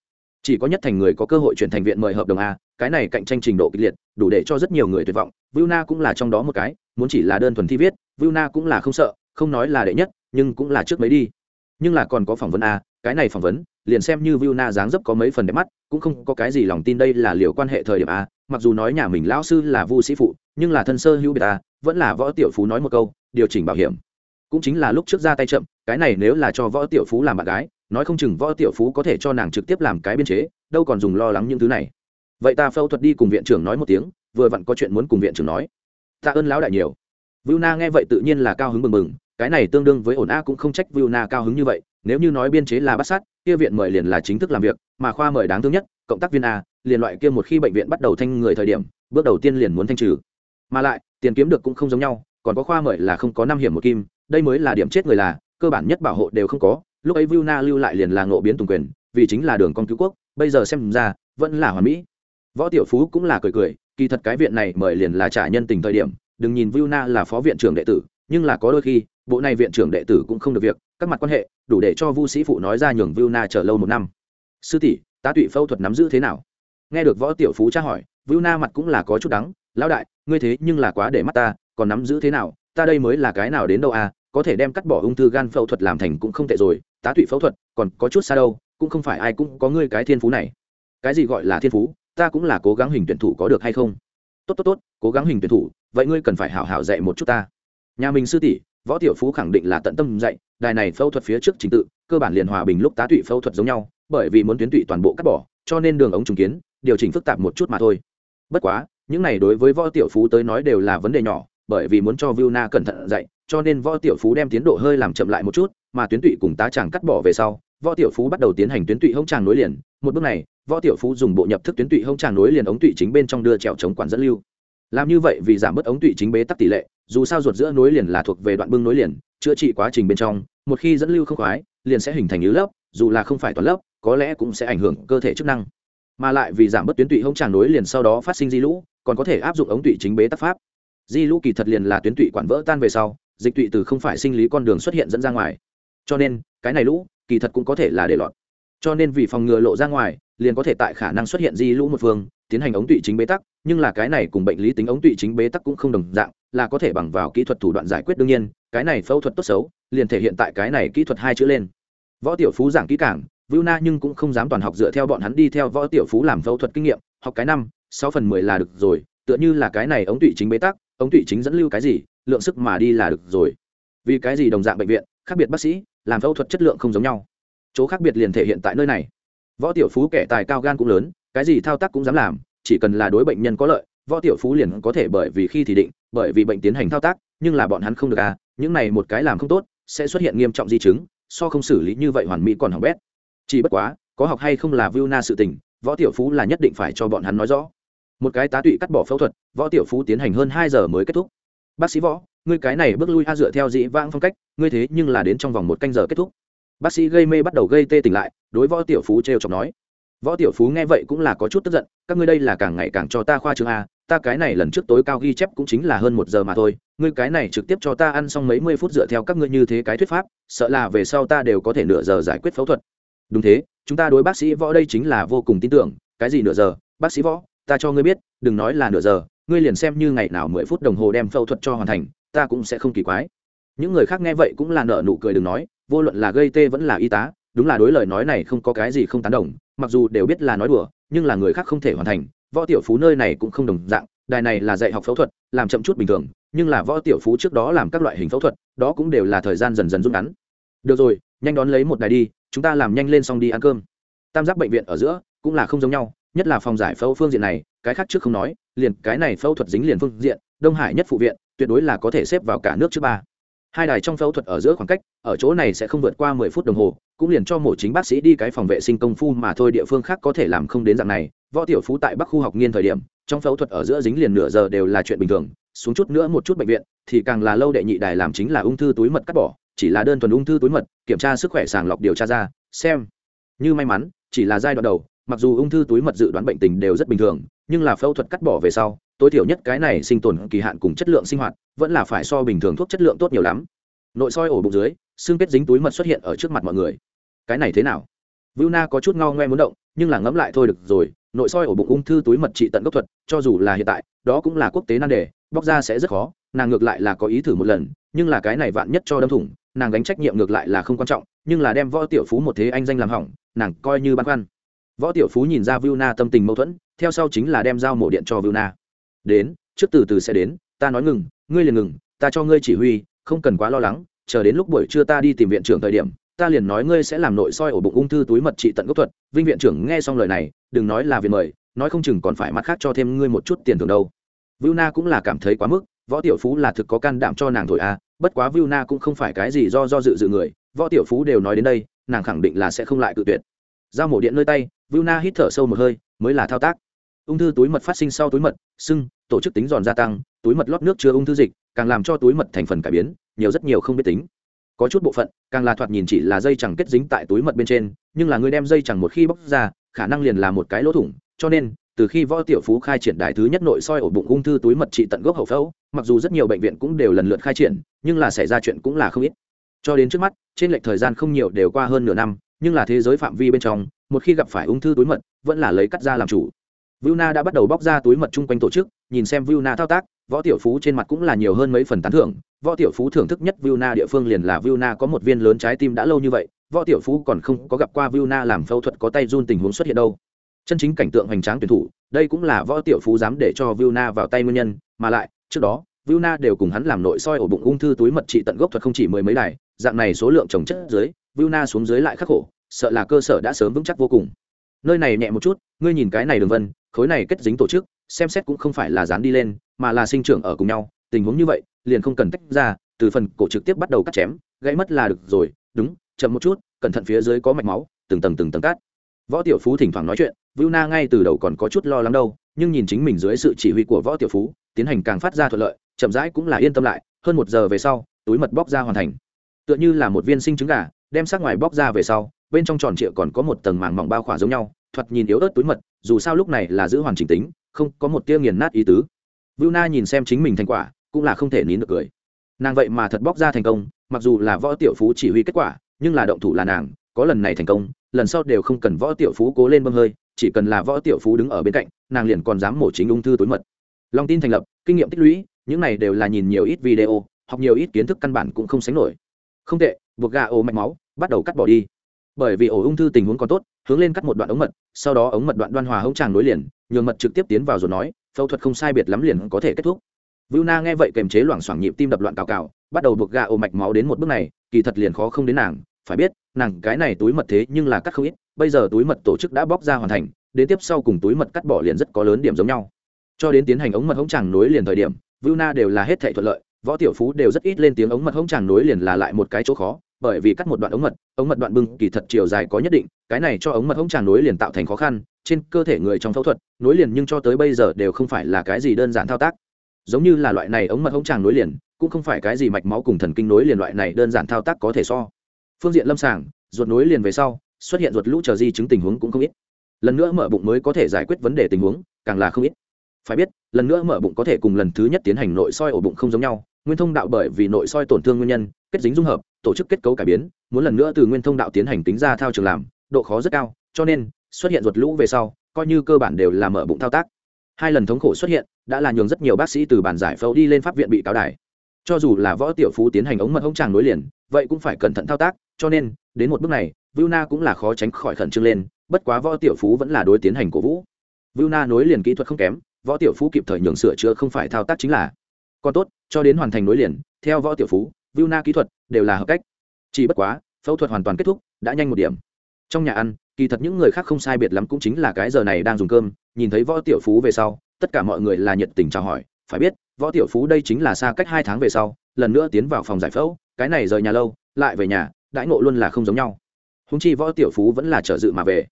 chỉ có nhất thành người có cơ hội chuyển thành viện mời hợp đồng a, cái này cạnh tranh trình độ kịch liệt, đủ để cho rất nhiều người tuyệt vọng. Vu Na cũng là trong đó một cái, muốn chỉ là đơn thuần thi viết Vu Na cũng là không sợ, không nói là đệ nhất, nhưng cũng là trước mấy đi. Nhưng là còn có phỏng vấn a, cái này phỏng vấn, liền xem như Vu Na dáng dấp có mấy phần đẹp mắt, cũng không có cái gì lòng tin đây là liều quan hệ thời điểm a, mặc dù nói nhà mình lão sư là Vu sĩ phụ, nhưng là thân sơ hữu biệt a, vẫn là võ tiểu phú nói một câu, điều chỉnh bảo hiểm. Cũng chính là lúc trước ra tay chậm, cái này nếu là cho võ tiểu phú làm bạn gái nói không chừng võ tiểu phú có thể cho nàng trực tiếp làm cái biên chế đâu còn dùng lo lắng những thứ này. Vậy ta phẫu thuật đi cùng viện trưởng nói một tiếng vừa vặn có chuyện muốn cùng viện trưởng nói. Tạ ơn lão đại nhiều. Vu Na nghe vậy tự nhiên là cao hứng mừng mừng, cái này tương đương với ổn a cũng không trách Vu Na cao hứng như vậy, nếu như nói biên chế là bắt sát, kia viện mời liền là chính thức làm việc, mà khoa mời đáng thương nhất, cộng tác viên a, liền loại kia một khi bệnh viện bắt đầu thanh người thời điểm, bước đầu tiên liền muốn thanh trừ. Mà lại, tiền kiếm được cũng không giống nhau, còn có khoa mời là không có năm hiểm một kim, đây mới là điểm chết người là cơ bản nhất bảo hộ đều không có lúc ấy Vu Na lưu lại liền là ngộ biến tùng quyền, vì chính là đường con cứu quốc, bây giờ xem ra, vẫn là hoàn mỹ. Võ tiểu phú cũng là cười cười, kỳ thật cái viện này mời liền là trả nhân tình thời điểm, đừng nhìn Vu Na là phó viện trưởng đệ tử, nhưng là có đôi khi, bộ này viện trưởng đệ tử cũng không được việc, các mặt quan hệ, đủ để cho vu sĩ phụ nói ra nhường Vu Na chờ lâu một năm. Sư tỷ, tá tụy phẫu thuật nắm giữ thế nào? Nghe được võ tiểu phú tra hỏi Vu Na mặt cũng là có chút đắng, lão đại, ngươi thế nhưng là quá để mắt ta, còn nắm giữ thế nào? Ta đây mới là cái nào đến đâu à? Có thể đem cắt bỏ ung thư gan phẫu thuật làm thành cũng không tệ rồi tá tụy phẫu thuật còn có chút xa đâu cũng không phải ai cũng có ngươi cái thiên phú này. Cái gì gọi là thiên phú ta cũng là cố gắng hình tuyển thủ có được hay không? Tốt tốt tốt cố gắng hình tuyển thủ vậy ngươi cần phải hảo hảo dạy một chút ta. Nhà mình sư tỷ võ tiểu phú khẳng định là tận tâm dạy đài này phẫu thuật phía trước trình tự cơ bản liền hòa bình lúc tá tụy phẫu thuật giống nhau bởi vì muốn tuyến tụy toàn bộ cắt bỏ cho nên đường ống trùng kiến điều chỉnh phức tạp một chút mà thôi. Bất quá những này đối với võ tiểu phú tới nói đều là vấn đề nhỏ bởi vì muốn cho Vilna cẩn thận dạy, cho nên Võ Tiểu Phú đem tiến độ hơi làm chậm lại một chút, mà tuyến tụy cùng tá chàng cắt bỏ về sau, Võ Tiểu Phú bắt đầu tiến hành tuyến tụy hông tràng nối liền, một bước này, Võ Tiểu Phú dùng bộ nhập thức tuyến tụy hông tràng nối liền ống tụy chính bên trong đưa trèo chống quản dẫn lưu. Làm như vậy vì giảm bớt ống tụy chính bế tắc tỷ lệ, dù sao ruột giữa nối liền là thuộc về đoạn bưng nối liền, chữa trị quá trình bên trong, một khi dẫn lưu không khoái, liền sẽ hình thành ứ lớp, dù là không phải toàn lớp, có lẽ cũng sẽ ảnh hưởng cơ thể chức năng. Mà lại vì giảm bớt tuyến tụy hông tràng nối liền sau đó phát sinh di lũ, còn có thể áp dụng ống tụy chính bế tắc pháp di lũ kỳ thật liền là tuyến tụy quản vỡ tan về sau dịch tụy từ không phải sinh lý con đường xuất hiện dẫn ra ngoài. Cho nên, cái này lũ, kỳ thật cũng có thể là để lọt. Cho nên vì phòng ngừa lộ ra ngoài, liền có thể tại khả năng xuất hiện di lũ một phương, tiến hành ống tụy chính bế tắc, nhưng là cái này cùng bệnh lý tính ống tụy chính bế tắc cũng không đồng dạng, là có thể bằng vào kỹ thuật thủ đoạn giải quyết đương nhiên, cái này phẫu thuật tốt xấu, liền thể hiện tại cái này kỹ thuật hai chữ lên. Võ tiểu phú giảng kỹ cảng vưu na nhưng cũng không dám toàn học dựa theo bọn hắn đi theo võ tiểu phú làm phẫu thuật kinh nghiệm, học cái năm, sáu phần mười là được rồi, tựa như là cái này ống tụy chính bế tắc ống tụy chính dẫn lưu cái gì, lượng sức mà đi là được rồi. Vì cái gì đồng dạng bệnh viện, khác biệt bác sĩ, làm phẫu thuật chất lượng không giống nhau. Chỗ khác biệt liền thể hiện tại nơi này. Võ tiểu phú kẻ tài cao gan cũng lớn, cái gì thao tác cũng dám làm, chỉ cần là đối bệnh nhân có lợi, võ tiểu phú liền có thể bởi vì khi thì định, bởi vì bệnh tiến hành thao tác, nhưng là bọn hắn không được à những này một cái làm không tốt, sẽ xuất hiện nghiêm trọng di chứng, so không xử lý như vậy hoàn mỹ còn hỏng bét. Chỉ bất quá, có học hay không là viu na sự tình, võ tiểu phú là nhất định phải cho bọn hắn nói rõ một cái tá tụy cắt bỏ phẫu thuật, võ tiểu phú tiến hành hơn hai giờ mới kết thúc. Bác sĩ võ, ngươi cái này bước lui a dựa theo dĩ vãng phong cách, ngươi thế nhưng là đến trong vòng một canh giờ kết thúc. Bác sĩ gây mê bắt đầu gây tê tỉnh lại, đối võ tiểu phú t r chọc nói. Võ tiểu phú nghe vậy cũng là có chút tức giận, các ngươi đây là càng ngày càng cho ta khoa trường a, ta cái này lần trước tối cao ghi chép cũng chính là hơn một giờ mà thôi, ngươi cái này trực tiếp cho ta ăn xong mấy mươi phút dựa theo các ngươi như thế cái thuyết pháp, sợ là về sau ta đều có thể nửa giờ giải quyết phẫu thuật. Đúng thế, chúng ta đối bác sĩ võ đây chính là vô cùng tin tưởng, cái gì nửa giờ, bác sĩ võ? Ta cho ngươi biết, đừng nói là nửa giờ, ngươi liền xem như ngày nào mười phút đồng hồ đem phẫu thuật cho hoàn thành, ta cũng sẽ không kỳ quái. Những người khác nghe vậy cũng là nợ nụ cười đừng nói, vô luận là gây tê vẫn là y tá, đúng là đối lời nói này không có cái gì không tán đồng, mặc dù đều biết là nói đùa, nhưng là người khác không thể hoàn thành, võ tiểu phú nơi này cũng không đồng dạng, đài này là dạy học phẫu thuật, làm chậm chút bình thường, nhưng là võ tiểu phú trước đó làm các loại hình phẫu thuật, đó cũng đều là thời gian dần dần rút ngắn. Được rồi, nhanh đón lấy một đài đi, chúng ta làm nhanh lên xong đi ăn cơm. Tam giác bệnh viện ở giữa cũng là không giống nhau nhất là phòng giải phẫu phương diện này, cái khác trước không nói, liền cái này phẫu thuật dính liền phương diện, đông hải nhất phụ viện, tuyệt đối là có thể xếp vào cả nước trước ba. Hai đài trong phẫu thuật ở giữa khoảng cách, ở chỗ này sẽ không vượt qua mười phút đồng hồ, cũng liền cho mổ chính bác sĩ đi cái phòng vệ sinh công phu mà thôi, địa phương khác có thể làm không đến dạng này. Võ tiểu phú tại bắc khu học nghiên thời điểm, trong phẫu thuật ở giữa dính liền nửa giờ đều là chuyện bình thường, xuống chút nữa một chút bệnh viện, thì càng là lâu đệ nhị đài làm chính là ung thư túi mật cắt bỏ, chỉ là đơn thuần ung thư túi mật, kiểm tra sức khỏe sàng lọc điều tra ra, xem. Như may mắn, chỉ là giai đoạn đầu mặc dù ung thư túi mật dự đoán bệnh tình đều rất bình thường nhưng là phẫu thuật cắt bỏ về sau tối thiểu nhất cái này sinh tồn kỳ hạn cùng chất lượng sinh hoạt vẫn là phải so bình thường thuốc chất lượng tốt nhiều lắm. Nội soi ổ bụng dưới xương kết dính túi mật xuất hiện ở trước mặt mọi người. Cái này thế nào? Vưu Na có chút ngao ngoe muốn động, nhưng là ngẫm lại thôi được rồi, nội soi ổ bụng ung thư túi mật trị tận gốc thuật, cho dù là hiện tại, đó cũng là quốc tế nan đề, bóc ra sẽ rất khó, nàng ngược lại là có ý thử một lần, nhưng là cái này vạn nhất cho đâm thủng, nàng gánh trách nhiệm ngược lại là không quan trọng, nhưng là đem võ tiểu phú một thế anh danh làm hỏng, nàng coi như băn khoăn. Võ tiểu phú nhìn ra Viu Na tâm tình mâu thuẫn, theo sau chính là đem dao mổ điện cho Viu Na. Đến, trước từ từ sẽ đến, ta nói ngừng, ngươi liền ngừng, ta cho ngươi chỉ huy, không cần quá lo lắng, chờ đến lúc buổi trưa ta đi tìm viện trưởng thời điểm, ta liền nói ngươi sẽ làm nội soi ổ bụng ung thư túi mật trị tận gốc thuật vinh viện trưởng nghe xong lời này đừng nói là viện mời nói không chừng còn phải mặt khác cho thêm ngươi một chút tiền thưởng đâu Viu Na cũng là cảm thấy quá mức, Võ Tiểu Phú là thực có can đảm cho nàng thổi a, à, bất quá Viu Na cũng không phải cái gì do do dự dự người, Võ Tiểu Phú đều nói đến đây, nàng khẳng định là sẽ không lại cự tuyệt. Giao mổ điện nơi tay, Vu Na hít thở sâu một hơi, mới là thao tác. Ung thư túi mật phát sinh sau túi mật, sưng, tổ chức tính giòn gia tăng, túi mật lót nước chứa ung thư dịch, càng làm cho túi mật thành phần cải biến, nhiều rất nhiều không biết tính có chút bộ phận càng là thoạt nhìn chỉ là dây chẳng kết dính tại túi mật bên trên nhưng là người đem dây chẳng một khi bóc ra khả năng liền là một cái lỗ thủng cho nên từ khi võ tiểu phú khai triển đài thứ nhất nội soi ổ bụng ung thư túi mật trị tận gốc hậu phẫu mặc dù rất nhiều bệnh viện cũng đều lần lượt khai triển nhưng là xảy ra chuyện cũng là không ít cho đến trước mắt trên lệch thời gian không nhiều đều qua hơn nửa năm nhưng là thế giới phạm vi bên trong một khi gặp phải ung thư túi mật vẫn là lấy cắt ra làm chủ Vuna đã bắt đầu bóc ra túi mật chung quanh tổ chức, nhìn xem Vuna thao tác, võ tiểu phú trên mặt cũng là nhiều hơn mấy phần tán thưởng, võ tiểu phú thưởng thức nhất Vilna địa phương liền là Vilna có một viên lớn trái tim đã lâu như vậy, võ tiểu phú còn không có gặp qua Vilna làm phẫu thuật có tay run tình huống xuất hiện đâu. Chân chính cảnh tượng hoành tráng tuyển thủ, đây cũng là võ tiểu phú dám để cho Vilna vào tay nguyên nhân, mà lại, trước đó, Vilna đều cùng hắn làm nội soi ổ bụng ung thư túi mật trị tận gốc thuật không chỉ mười mấy đài, dạng này số lượng trồng chất dưới, Vuna xuống dưới lại khắc khổ, sợ là cơ sở đã sớm vững chắc vô cùng. Nơi này nhẹ một chút, ngươi nhìn cái này đường vân, khối này kết dính tổ chức, xem xét cũng không phải là dán đi lên, mà là sinh trưởng ở cùng nhau, tình huống như vậy liền không cần tách ra từ phần cổ trực tiếp bắt đầu cắt chém gãy mất là được rồi đúng chậm một chút cẩn thận phía dưới có mạch máu từng tầng từng tầng cắt võ tiểu phú thỉnh thoảng nói chuyện Vuna ngay từ đầu còn có chút lo lắng đâu nhưng nhìn chính mình dưới sự chỉ huy của võ tiểu phú tiến hành càng phát ra thuận lợi chậm rãi cũng là yên tâm lại hơn một giờ về sau túi mật bóc ra hoàn thành tựa như là một viên sinh trứng gà đem sát ngoài bóc ra về sau bên trong tròn trịa còn có một tầng màng mỏng bao khỏa giống nhau thoạt nhìn yếu ớt túi mật dù sao lúc này là giữ hoàn chỉnh tính không có một tia nghiền nát ý tứ. Vưu Na nhìn xem chính mình thành quả, cũng là không thể nín được cười. Nàng vậy mà thật bóc ra thành công mặc dù là võ tiểu phú chỉ huy kết quả nhưng là động thủ là nàng có lần này thành công lần sau đều không cần võ tiểu phú cố lên bơm hơi chỉ cần là võ tiểu phú đứng ở bên cạnh nàng liền còn dám mổ chính ung thư tối mật. Lòng tin thành lập kinh nghiệm tích lũy những này đều là nhìn nhiều ít video học nhiều ít kiến thức căn bản cũng không sánh nổi. Không tệ buộc gà ổ mạch máu bắt đầu cắt bỏ đi bởi vì ổ ung thư tình huống còn tốt hướng lên cắt một đoạn ống mật sau đó ống mật đoạn đoan hòa hống tràng nối liền nhường mật trực tiếp tiến vào rồi nói phẫu thuật không sai biệt lắm liền có thể kết thúc Vưu Na nghe vậy kềm chế loảng xoảng nhịp tim đập loạn cào cào, bắt đầu buộc gà ổ mạch máu đến một bước này, kỳ thật liền khó không đến nàng, phải biết, nàng cái này túi mật thế nhưng là cắt không ít, bây giờ túi mật tổ chức đã bóc ra hoàn thành, đến tiếp sau cùng túi mật cắt bỏ liền rất có lớn điểm giống nhau. cho đến tiến hành ống mật hống tràng nối liền thời điểm vưu na đều là hết thảy thuận lợi võ tiểu phú đều rất ít lên tiếng ống mật hống tràng nối liền là lại một cái chỗ khó bởi vì cắt một đoạn ống mật ống mật đoạn bưng kỳ thật chiều dài có nhất định, cái này cho ống mật hống tràng nối liền tạo thành khó khăn, trên cơ thể người trong phẫu thuật, nối liền nhưng cho tới bây giờ đều không phải là cái gì đơn giản thao tác. Giống như là loại này ống mật hống tràng nối liền, cũng không phải cái gì mạch máu cùng thần kinh nối liền loại này đơn giản thao tác có thể so. Phương diện lâm sàng, ruột nối liền về sau, xuất hiện ruột lũ chờ di chứng tình huống cũng không ít. Lần nữa mở bụng mới có thể giải quyết vấn đề tình huống, càng là không ít. Phải biết, lần nữa mở bụng có thể cùng lần thứ nhất tiến hành nội soi ổ bụng không giống nhau, nguyên thông đạo bởi vì nội soi tổn thương nguyên nhân, kết dính dung hợp tổ chức kết cấu cải biến, muốn lần nữa từ nguyên thông đạo tiến hành tính ra thao trường làm, độ khó rất cao, cho nên, xuất hiện ruột lũ về sau, coi như cơ bản đều là mở bụng thao tác. Hai lần thống khổ xuất hiện, đã là nhường rất nhiều bác sĩ từ bàn giải phẫu đi lên pháp viện bị cáo đài. Cho dù là võ tiểu phú tiến hành ống mật ống tràng nối liền, vậy cũng phải cẩn thận thao tác, cho nên, đến một bước này Vuna cũng là khó tránh khỏi khẩn trương lên, bất quá võ tiểu phú vẫn là đối tiến hành cổ vũ. Vuna nối liền kỹ thuật không kém, võ tiểu phú kịp thời nhường sửa chữa không phải thao tác chính là. Còn tốt, cho đến hoàn thành nối liền, theo võ tiểu phú Vuna kỹ thuật đều là hợp cách. Chỉ bất quá, phẫu thuật hoàn toàn kết thúc, đã nhanh một điểm. Trong nhà ăn, kỳ thật những người khác không sai biệt lắm cũng chính là cái giờ này đang dùng cơm, nhìn thấy võ tiểu phú về sau, tất cả mọi người là nhiệt tình chào hỏi. Phải biết, võ tiểu phú đây chính là xa cách hai tháng về sau, lần nữa tiến vào phòng giải phẫu, cái này rời nhà lâu, lại về nhà, đãi ngộ luôn là không giống nhau. Húng chi võ tiểu phú vẫn là trở dự mà về.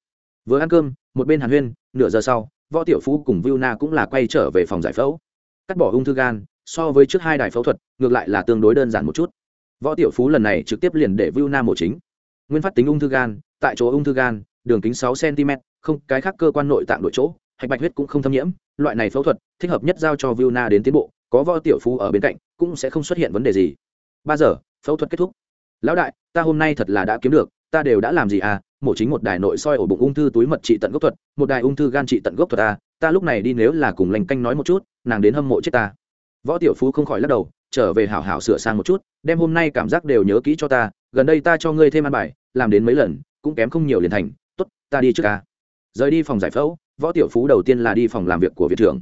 Vừa ăn cơm, một bên hàn huyên, nửa giờ sau, võ tiểu phú cùng viu na cũng là quay trở về phòng giải phẫu. Cắt bỏ ung thư gan so với trước hai đài phẫu thuật, ngược lại là tương đối đơn giản một chút. Võ tiểu phú lần này trực tiếp liền để viu na mổ chính. Nguyên phát tính ung thư gan, tại chỗ ung thư gan, đường kính sáu cm không, cái khác cơ quan nội tạng đổi chỗ, hạch bạch huyết cũng không thâm nhiễm, loại này phẫu thuật thích hợp nhất giao cho viu na đến tiến bộ, có võ tiểu phú ở bên cạnh, cũng sẽ không xuất hiện vấn đề gì. Ba giờ, phẫu thuật kết thúc. Lão đại, ta hôm nay thật là đã kiếm được, ta đều đã làm gì à? Mổ chính một đài nội soi ổ bụng ung thư túi mật trị tận gốc thuật, một đài ung thư gan trị tận gốc thuật ta ta lúc này đi nếu là cùng lành canh nói một chút, nàng đến hâm mộ chết ta võ tiểu phú không khỏi lắc đầu, trở về hảo hảo sửa sang một chút đem hôm nay cảm giác đều nhớ kỹ cho ta, gần đây ta cho ngươi thêm ăn bài, làm đến mấy lần, cũng kém không nhiều liền thành, tốt, ta đi trước ca. Rời đi phòng giải phẫu, võ tiểu phú đầu tiên là đi phòng làm việc của viện trưởng.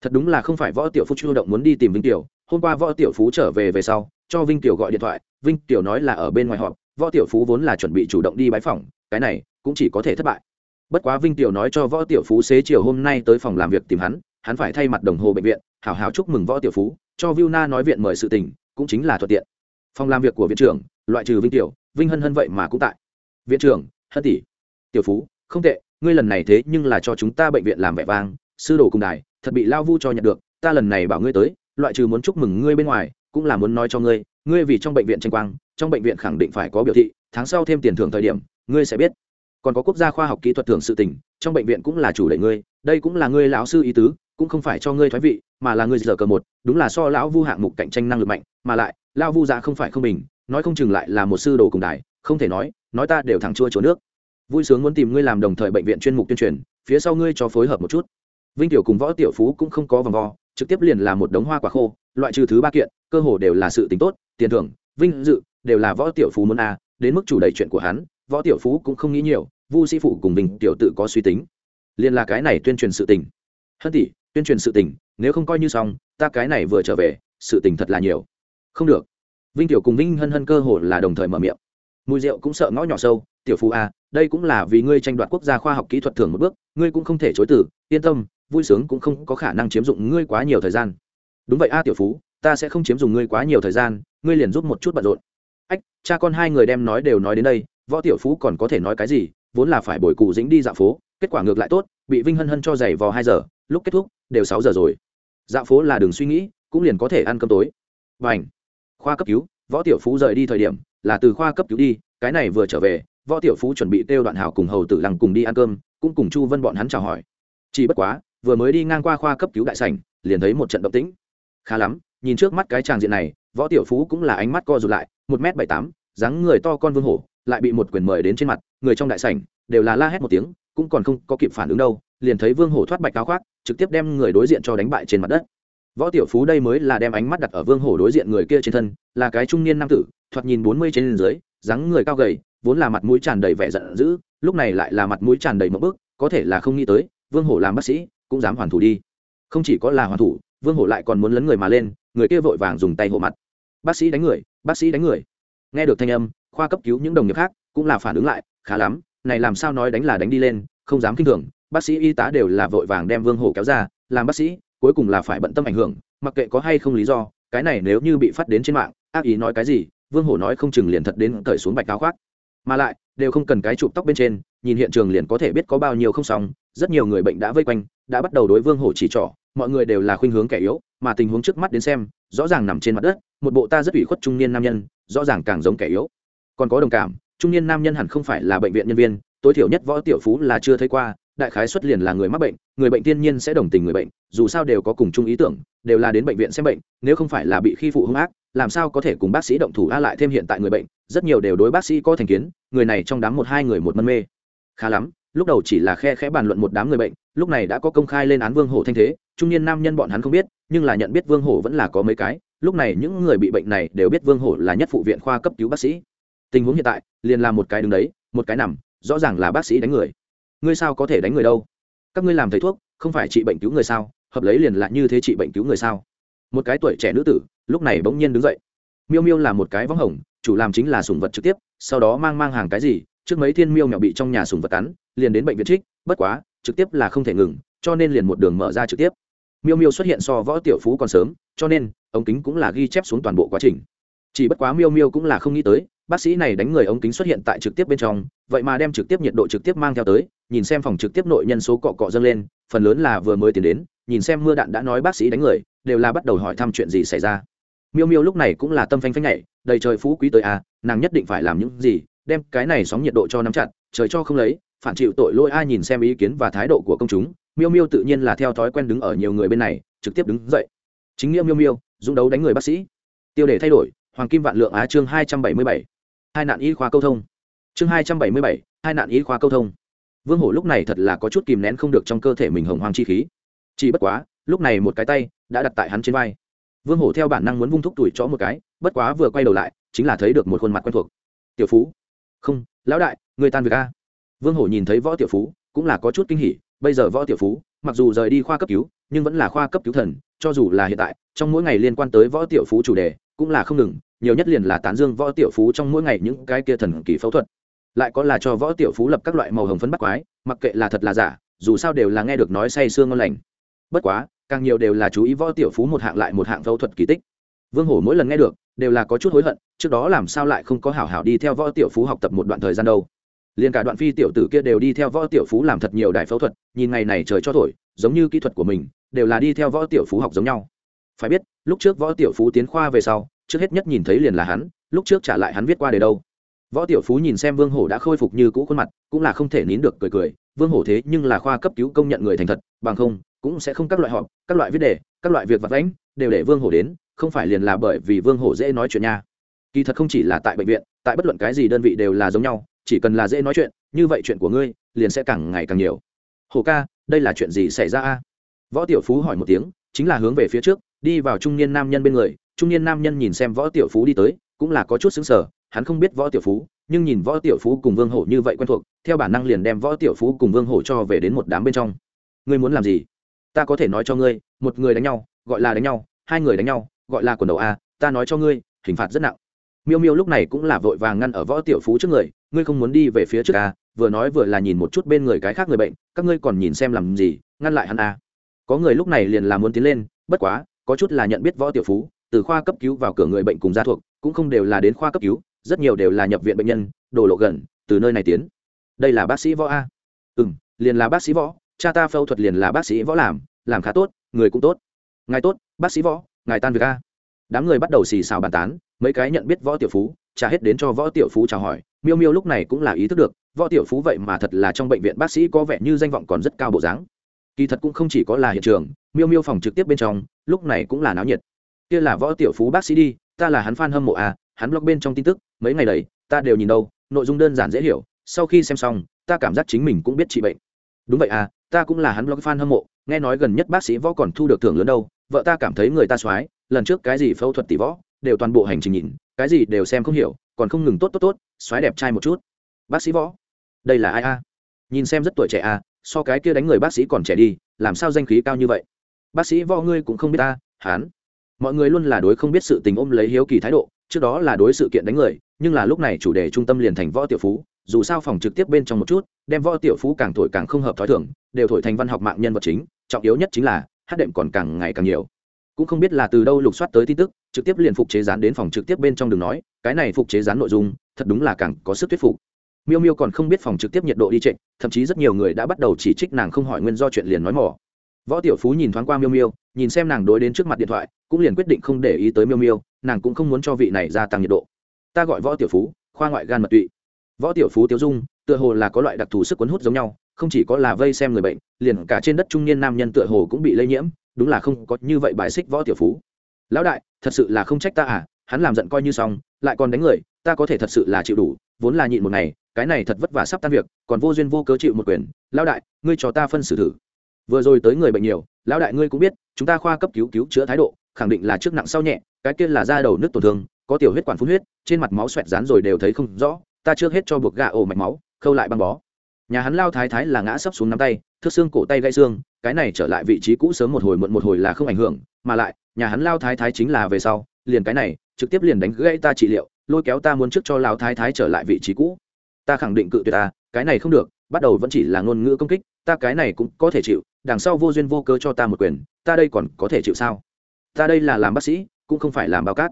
Thật đúng là không phải võ tiểu phú chủ động muốn đi tìm vinh tiểu, hôm qua võ tiểu phú trở về về sau, cho vinh tiểu gọi điện thoại, vinh tiểu nói là ở bên ngoài họp, võ tiểu phú vốn là chuẩn bị chủ động đi bãi phòng, cái này cũng chỉ có thể thất bại. Bất quá vinh tiểu nói cho võ tiểu phú xế chiều hôm nay tới phòng làm việc tìm hắn hắn phải thay mặt đồng hồ bệnh viện hào hào chúc mừng võ tiểu phú, cho viu na nói viện mời sự tình, cũng chính là thuận tiện. Phòng làm việc của viện trưởng, loại trừ vinh tiểu, vinh hân hân vậy mà cũng tại. Viện trưởng, hân tỷ. Tiểu phú, không tệ, ngươi lần này thế nhưng là cho chúng ta bệnh viện làm vẻ vang, sư đồ cùng đài, thật bị lao vu cho nhận được, ta lần này bảo ngươi tới, loại trừ muốn chúc mừng ngươi bên ngoài, cũng là muốn nói cho ngươi ngươi vì trong bệnh viện tranh quang, trong bệnh viện khẳng định phải có biểu thị, tháng sau thêm tiền thưởng thời điểm, ngươi sẽ biết. Còn có quốc gia khoa học kỹ thuật thưởng sự tỉnh trong bệnh viện cũng là chủ đề ngươi, đây cũng là ngươi lão sư ý tứ cũng không phải cho ngươi thoái vị, mà là ngươi giờ cờ một, đúng là so lão vu hạng mục cạnh tranh năng lực mạnh, mà lại, lão vu dạ không phải không bình, nói không chừng lại là một sư đồ cùng đài, không thể nói nói ta đều thẳng chua chỗ nước. Vui sướng muốn tìm ngươi làm đồng thời bệnh viện chuyên mục tuyên truyền, phía sau ngươi cho phối hợp một chút. Vinh tiểu cùng võ tiểu phú cũng không có vòng vo, trực tiếp liền là một đống hoa quả khô, loại trừ thứ ba kiện, cơ hồ đều là sự tính tốt, tiền thưởng, vinh dự, đều là võ tiểu phú muốn a, đến mức chủ đầy chuyện của hắn, võ tiểu phú cũng không nghĩ nhiều, vu sĩ phụ cùng mình tiểu tự có suy tính. Liền là cái này tuyên truyền sự tình. Hân tỷ tuyên truyền sự tình, nếu không coi như xong, ta cái này vừa trở về, sự tình thật là nhiều. Không được. Vinh tiểu cùng vinh hân hân cơ hồ là đồng thời mở miệng. Mùi rượu cũng sợ ngõ nhỏ sâu, tiểu phú a đây cũng là vì ngươi tranh đoạt quốc gia khoa học kỹ thuật thường một bước, ngươi cũng không thể chối từ, yên tâm, vui sướng cũng không có khả năng chiếm dụng ngươi quá nhiều thời gian. Đúng vậy a, tiểu phú, ta sẽ không chiếm dùng ngươi quá nhiều thời gian, ngươi liền giúp một chút bận rộn. Ách, cha con hai người đem nói đều nói đến đây, võ tiểu phú còn có thể nói cái gì, vốn là phải bồi cụ dính đi dạo phố, kết quả ngược lại tốt, bị vinh hân hân cho giày vò hai giờ, lúc kết thúc đều sáu giờ rồi. Dạo phố là đường suy nghĩ, cũng liền có thể ăn cơm tối. Và khoa cấp cứu, võ tiểu phú rời đi thời điểm, là từ khoa cấp cứu đi, cái này vừa trở về, võ tiểu phú chuẩn bị kêu đoạn hảo cùng hầu tử lăng cùng đi ăn cơm, cũng cùng chu vân bọn hắn chào hỏi. Chỉ bất quá, vừa mới đi ngang qua khoa cấp cứu đại sảnh, liền thấy một trận động tĩnh. Khá lắm, nhìn trước mắt cái tràng diện này, võ tiểu phú cũng là ánh mắt co rụt lại, một m bảy tám, dáng người to con vương hổ, lại bị một quyền mời đến trên mặt, người trong đại sảnh, đều là la hét một tiếng, cũng còn không có kịp phản ứng đâu, liền thấy vương hổ thoát bạch áo khoác trực tiếp đem người đối diện cho đánh bại trên mặt đất. Võ tiểu phú đây mới là đem ánh mắt đặt ở vương hổ đối diện người kia trên thân, là cái trung niên nam tử, thoạt nhìn bốn mươi trên dưới, dáng người cao gầy, vốn là mặt mũi tràn đầy vẻ giận dữ, lúc này lại là mặt mũi tràn đầy mẫu bức, có thể là không nghĩ tới, vương hổ làm bác sĩ, cũng dám hoàn thủ đi. Không chỉ có là hoàn thủ, vương hổ lại còn muốn lấn người mà lên, người kia vội vàng dùng tay hộ mặt. Bác sĩ đánh người, bác sĩ đánh người. Nghe được thanh âm, khoa cấp cứu những đồng nghiệp khác cũng là phản ứng lại, khá lắm, này làm sao nói đánh là đánh đi lên, không dám kinh thường bác sĩ y tá đều là vội vàng đem vương hổ kéo ra, làm bác sĩ, cuối cùng là phải bận tâm ảnh hưởng, mặc kệ có hay không lý do, cái này nếu như bị phát đến trên mạng, ác ý nói cái gì, vương hổ nói không chừng liền thật đến cởi xuống bạch áo khoác. Mà lại, đều không cần cái chụp tóc bên trên, nhìn hiện trường liền có thể biết có bao nhiêu không xong, rất nhiều người bệnh đã vây quanh, đã bắt đầu đối vương hổ chỉ trỏ, mọi người đều là khuynh hướng kẻ yếu, mà tình huống trước mắt đến xem, rõ ràng nằm trên mặt đất, một bộ ta rất ủy khuất trung niên nam nhân, rõ ràng càng giống kẻ yếu. Còn có đồng cảm, trung niên nam nhân hẳn không phải là bệnh viện nhân viên, tối thiểu nhất võ tiểu phú là chưa thấy qua đại khái xuất liền là người mắc bệnh, người bệnh tiên nhiên sẽ đồng tình người bệnh, dù sao đều có cùng chung ý tưởng, đều là đến bệnh viện xem bệnh, nếu không phải là bị khi phụ hung ác, làm sao có thể cùng bác sĩ động thủ a lại thêm hiện tại người bệnh, rất nhiều đều đối bác sĩ có thành kiến, người này trong đám một hai người một mân mê. Khá lắm, lúc đầu chỉ là khe khẽ bàn luận một đám người bệnh, lúc này đã có công khai lên án vương hổ thanh thế, trung niên nam nhân bọn hắn không biết, nhưng là nhận biết vương hổ vẫn là có mấy cái, lúc này những người bị bệnh này đều biết vương hổ là nhất phụ viện khoa cấp cứu bác sĩ. Tình huống hiện tại, liền là một cái đứng đấy, một cái nằm, rõ ràng là bác sĩ đánh người ngươi sao có thể đánh người đâu? Các ngươi làm thầy thuốc, không phải trị bệnh cứu người sao? Hợp lấy liền lại như thế trị bệnh cứu người sao? Một cái tuổi trẻ nữ tử, lúc này bỗng nhiên đứng dậy. Miêu miêu là một cái võng hồng, chủ làm chính là sùng vật trực tiếp, sau đó mang mang hàng cái gì, trước mấy thiên miêu nhỏ bị trong nhà sùng vật cắn, liền đến bệnh viện trích, bất quá, trực tiếp là không thể ngừng, cho nên liền một đường mở ra trực tiếp. Miêu miêu xuất hiện so võ tiểu phú còn sớm, cho nên, ống kính cũng là ghi chép xuống toàn bộ quá trình. Chỉ bất quá miêu miêu cũng là không nghĩ tới, bác sĩ này đánh người ống kính xuất hiện tại trực tiếp bên trong, vậy mà đem trực tiếp nhiệt độ trực tiếp mang theo tới nhìn xem phòng trực tiếp nội nhân số cọ cọ dâng lên, phần lớn là vừa mới tiến đến, nhìn xem mưa đạn đã nói bác sĩ đánh người, đều là bắt đầu hỏi thăm chuyện gì xảy ra. Miêu miêu lúc này cũng là tâm phanh phanh nhảy, đầy trời phú quý tới à nàng nhất định phải làm những gì, đem cái này sóng nhiệt độ cho nắm chặt, trời cho không lấy, phản chịu tội lỗi ai nhìn xem ý kiến và thái độ của công chúng, miêu miêu tự nhiên là theo thói quen đứng ở nhiều người bên này, trực tiếp đứng dậy. Chính nghĩa miêu miêu, dũng đấu đánh người bác sĩ. Tiêu đề thay đổi, hoàng kim vạn lượng á chương hai trăm bảy mươi bảy. Hai nạn y khoa câu thông. Chương hai trăm bảy mươi bảy, hai nạn y khoa câu thông vương hổ lúc này thật là có chút kìm nén không được trong cơ thể mình hồng hoang chi khí. Chỉ bất quá, lúc này một cái tay đã đặt tại hắn trên vai. Vương hổ theo bản năng muốn vung thúc tuổi chó một cái, bất quá vừa quay đầu lại, chính là thấy được một khuôn mặt quen thuộc. Tiểu phú. Không, lão đại, người tan việc a. Vương hổ nhìn thấy võ tiểu phú, cũng là có chút kinh hỉ, bây giờ võ tiểu phú, mặc dù rời đi khoa cấp cứu, nhưng vẫn là khoa cấp cứu thần, cho dù là hiện tại, trong mỗi ngày liên quan tới võ tiểu phú chủ đề, cũng là không ngừng, nhiều nhất liền là tán dương võ tiểu phú trong mỗi ngày những cái kia thần kỳ phẫu thuật lại có là cho võ tiểu phú lập các loại màu hồng phấn bắt quái, mặc kệ là thật là giả, dù sao đều là nghe được nói say sương ngon lành. Bất quá, càng nhiều đều là chú ý võ tiểu phú một hạng lại một hạng phẫu thuật kỳ tích. Vương hổ mỗi lần nghe được, đều là có chút hối hận, trước đó làm sao lại không có hảo hảo đi theo võ tiểu phú học tập một đoạn thời gian đâu. Liền cả đoạn phi tiểu tử kia đều đi theo võ tiểu phú làm thật nhiều đài phẫu thuật, nhìn ngày này trời cho thổi, giống như kỹ thuật của mình, đều là đi theo võ tiểu phú học giống nhau. Phải biết, lúc trước võ tiểu phú tiến khoa về sau, trước hết nhất nhìn thấy liền là hắn, lúc trước trả lại hắn viết qua để đâu võ tiểu phú nhìn xem vương hổ đã khôi phục như cũ khuôn mặt, cũng là không thể nín được cười cười. Vương hổ thế nhưng là khoa cấp cứu công nhận người thành thật, bằng không, cũng sẽ không các loại họp, các loại viết đề, các loại việc vặt vãnh, đều để vương hổ đến, không phải liền là bởi vì vương hổ dễ nói chuyện nha. Kỳ thật không chỉ là tại bệnh viện, tại bất luận cái gì đơn vị đều là giống nhau, chỉ cần là dễ nói chuyện, như vậy chuyện của ngươi, liền sẽ càng ngày càng nhiều. Hổ ca, đây là chuyện gì xảy ra a? Võ tiểu phú hỏi một tiếng, chính là hướng về phía trước, đi vào trung niên nam nhân bên người. Trung niên nam nhân nhìn xem võ tiểu phú đi tới, cũng là có chút xứng sở hắn không biết võ tiểu phú, nhưng nhìn võ tiểu phú cùng vương hổ như vậy quen thuộc, theo bản năng liền đem võ tiểu phú cùng vương hổ cho về đến một đám bên trong. Ngươi muốn làm gì? Ta có thể nói cho ngươi, một người đánh nhau, gọi là đánh nhau, hai người đánh nhau, gọi là quần đầu a, ta nói cho ngươi, hình phạt rất nặng. Miêu miêu lúc này cũng là vội vàng ngăn ở võ tiểu phú trước người, ngươi không muốn đi về phía trước a, vừa nói vừa là nhìn một chút bên người cái khác người bệnh, các ngươi còn nhìn xem làm gì, ngăn lại hắn a. Có người lúc này liền là muốn tiến lên, bất quá, có chút là nhận biết võ tiểu phú, từ khoa cấp cứu vào cửa người bệnh cùng gia thuộc, cũng không đều là đến khoa cấp cứu rất nhiều đều là nhập viện bệnh nhân đồ lộ gần, từ nơi này tiến. Đây là bác sĩ võ a. Ừ m liền là bác sĩ võ, cha ta phẫu thuật liền là bác sĩ võ làm làm khá tốt, người cũng tốt. Ngài tốt, bác sĩ võ, ngài tan việc a. Đám người bắt đầu xì xào bàn tán, mấy cái nhận biết võ tiểu phú trả hết đến cho võ tiểu phú chào hỏi, miêu miêu lúc này cũng là ý thức được, võ tiểu phú vậy mà thật là trong bệnh viện bác sĩ có vẻ như danh vọng còn rất cao bộ dáng. Kỳ thật cũng không chỉ có là hiện trường, miêu miêu phòng trực tiếp bên trong, lúc này cũng là náo nhiệt. Kia là võ tiểu phú bác sĩ đi, ta là hắn f a n hâm mộ à hắn blog bên trong tin tức mấy ngày đấy ta đều nhìn đâu, nội dung đơn giản dễ hiểu, sau khi xem xong, ta cảm giác chính mình cũng biết trị bệnh. Đúng vậy à ta cũng là hắn blog fan hâm mộ, nghe nói gần nhất bác sĩ võ còn thu được thưởng lớn đâu, vợ ta cảm thấy người ta soái lần trước cái gì phẫu thuật tỷ võ, đều toàn bộ hành trình nhìn, cái gì đều xem không hiểu, còn không ngừng tốt tốt tốt soái đẹp trai một chút. Bác sĩ võ, đây là ai a? Nhìn xem rất tuổi trẻ a so cái kia đánh người bác sĩ còn trẻ đi, làm sao danh khí cao như vậy? Bác sĩ võ ngươi cũng không biết ta hán mọi người luôn là đối không biết sự tình ôm lấy hiếu kỳ thái độ trước đó là đối sự kiện đánh người, nhưng là lúc này chủ đề trung tâm liền thành võ tiểu phú, dù sao phòng trực tiếp bên trong một chút, đem võ tiểu phú càng thổi càng không hợp thói thường, đều thổi thành văn học mạng nhân vật chính, trọng yếu nhất chính là, hát đệm còn càng ngày càng nhiều. Cũng không biết là từ đâu lục soát tới tin tức, trực tiếp liền phục chế rán đến phòng trực tiếp bên trong đường nói, cái này phục chế rán nội dung, thật đúng là càng có sức thuyết phục. Miêu miêu còn không biết phòng trực tiếp nhiệt độ đi trệ, thậm chí rất nhiều người đã bắt đầu chỉ trích nàng không hỏi nguyên do chuyện liền nói mỏ. Võ tiểu phú nhìn thoáng qua miêu miêu, nhìn xem nàng đối đến trước mặt điện thoại cũng liền quyết định không để ý tới miêu miêu, nàng cũng không muốn cho vị này gia tăng nhiệt độ. Ta gọi võ tiểu phú, khoa ngoại gan mật tụy. Võ tiểu phú tiêu dung, tựa hồ là có loại đặc thù sức cuốn hút giống nhau, không chỉ có là vây xem người bệnh, liền cả trên đất trung niên nam nhân tựa hồ cũng bị lây nhiễm, đúng là không có như vậy bài xích võ tiểu phú. Lão đại, thật sự là không trách ta à hắn làm giận coi như xong, lại còn đánh người, ta có thể thật sự là chịu đủ, vốn là nhịn một ngày, cái này thật vất vả sắp tan việc, còn vô duyên vô cớ chịu một quyền. Lão đại, ngươi cho ta phân xử thử. Vừa rồi tới người bệnh nhiều, lão đại ngươi cũng biết chúng ta khoa cấp cứu cứu chữa thái độ, khẳng định là trước nặng sau nhẹ, cái kia là da đầu nước tổn thương, có tiểu huyết quản phun huyết, trên mặt máu xoẹt rán rồi đều thấy không rõ, ta trước hết cho buộc gà ổ mạch máu, khâu lại băng bó. Nhà hắn lao thái thái là ngã sấp xuống nắm tay, thước xương cổ tay gãy xương, cái này trở lại vị trí cũ sớm một hồi muộn một hồi là không ảnh hưởng, mà lại, nhà hắn lao thái thái chính là về sau, liền cái này, trực tiếp liền đánh gãy ta trị liệu, lôi kéo ta muốn trước cho lao thái thái trở lại vị trí cũ. Ta khẳng định cự tuyệt ta, cái này không được, bắt đầu vẫn chỉ là ngôn ngữ công kích ta cái này cũng có thể chịu, đằng sau vô duyên vô cớ cho ta một quyền, ta đây còn có thể chịu sao? Ta đây là làm bác sĩ, cũng không phải làm bao cát.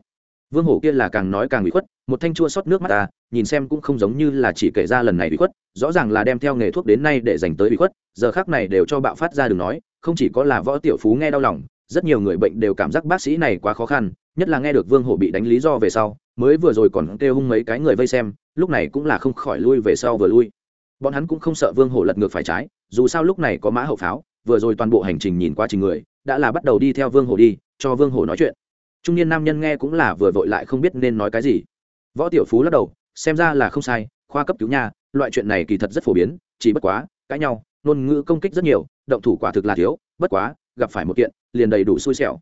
Vương hổ kia là càng nói càng bị khuất, một thanh chua xót nước mắt ta, nhìn xem cũng không giống như là chỉ kể ra lần này bị khuất, rõ ràng là đem theo nghề thuốc đến nay để dành tới bị khuất, giờ khác này đều cho bạo phát ra đừng nói, không chỉ có là võ tiểu phú nghe đau lòng, rất nhiều người bệnh đều cảm giác bác sĩ này quá khó khăn, nhất là nghe được vương hổ bị đánh lý do về sau, mới vừa rồi còn kêu hung mấy cái người vây xem, lúc này cũng là không khỏi lui về sau vừa lui bọn hắn cũng không sợ vương hổ lật ngược phải trái, dù sao lúc này có mã hậu pháo, vừa rồi toàn bộ hành trình nhìn qua trình người, đã là bắt đầu đi theo vương hổ đi, cho vương hổ nói chuyện. Trung niên nam nhân nghe cũng là vừa vội lại không biết nên nói cái gì. Võ tiểu phú lắc đầu, xem ra là không sai, khoa cấp cứu nha, loại chuyện này kỳ thật rất phổ biến, chỉ bất quá, cãi nhau, ngôn ngữ công kích rất nhiều, động thủ quả thực là thiếu, bất quá, gặp phải một kiện, liền đầy đủ xui xẻo.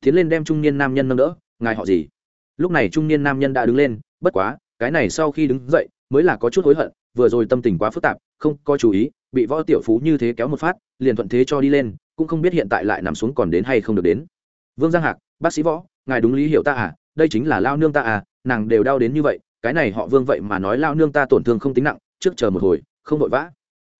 Tiến lên đem trung niên nam nhân nâng đỡ, ngài họ gì? Lúc này trung niên nam nhân đã đứng lên, bất quá, cái này sau khi đứng dậy, mới là có chút hối hận vừa rồi tâm tình quá phức tạp, không có chú ý, bị võ tiểu phú như thế kéo một phát, liền thuận thế cho đi lên, cũng không biết hiện tại lại nằm xuống còn đến hay không được đến. Vương giang hạc, bác sĩ võ, ngài đúng lý hiểu ta à đây chính là lao nương ta à nàng đều đau đến như vậy, cái này họ vương vậy mà nói lao nương ta tổn thương không tính nặng, trước chờ một hồi, không vội vã.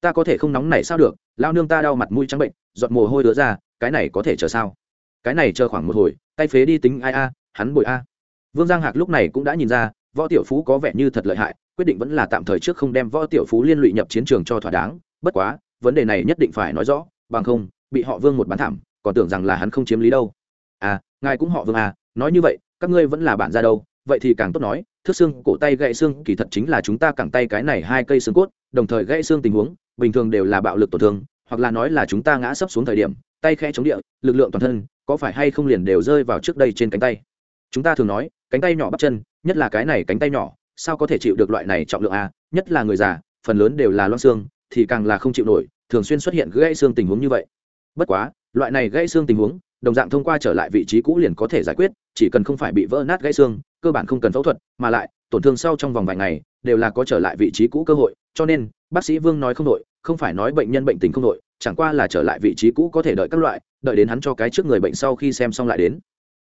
Ta có thể không nóng này sao được, lao nương ta đau mặt mũi trắng bệnh, giọt mồ hôi đứa ra, cái này có thể chờ sao? Cái này chờ khoảng một hồi, tay phế đi tính ai a, hắn bội a. Vương giang hạc lúc này cũng đã nhìn ra võ tiểu phú có vẻ như thật lợi hại, quyết định vẫn là tạm thời trước không đem võ tiểu phú liên lụy nhập chiến trường cho thỏa đáng, bất quá, vấn đề này nhất định phải nói rõ, bằng không, bị họ vương một bán thảm, còn tưởng rằng là hắn không chiếm lý đâu. À ngài cũng họ vương à nói như vậy, các ngươi vẫn là bạn ra đâu, vậy thì càng tốt nói, thước xương, cổ tay gãy xương, kỳ thật chính là chúng ta cẳng tay cái này hai cây xương cốt, đồng thời gãy xương tình huống, bình thường đều là bạo lực tổn thương, hoặc là nói là chúng ta ngã sấp xuống thời điểm, tay khẽ chống địa, lực lượng toàn thân, có phải hay không liền đều rơi vào trước đây trên cánh tay? Chúng ta thường nói, cánh tay nhỏ bắp chân nhất là cái này cánh tay nhỏ, sao có thể chịu được loại này trọng lượng a? Nhất là người già, phần lớn đều là loang xương, thì càng là không chịu nổi, thường xuyên xuất hiện gãy xương tình huống như vậy. Bất quá, loại này gãy xương tình huống, đồng dạng thông qua trở lại vị trí cũ liền có thể giải quyết, chỉ cần không phải bị vỡ nát gãy xương, cơ bản không cần phẫu thuật, mà lại, tổn thương sau trong vòng vài ngày, đều là có trở lại vị trí cũ cơ hội, cho nên, bác sĩ vương nói không đội không phải nói bệnh nhân bệnh tình không đội chẳng qua là trở lại vị trí cũ có thể đợi các loại, đợi đến hắn cho cái trước người bệnh sau khi xem xong lại đến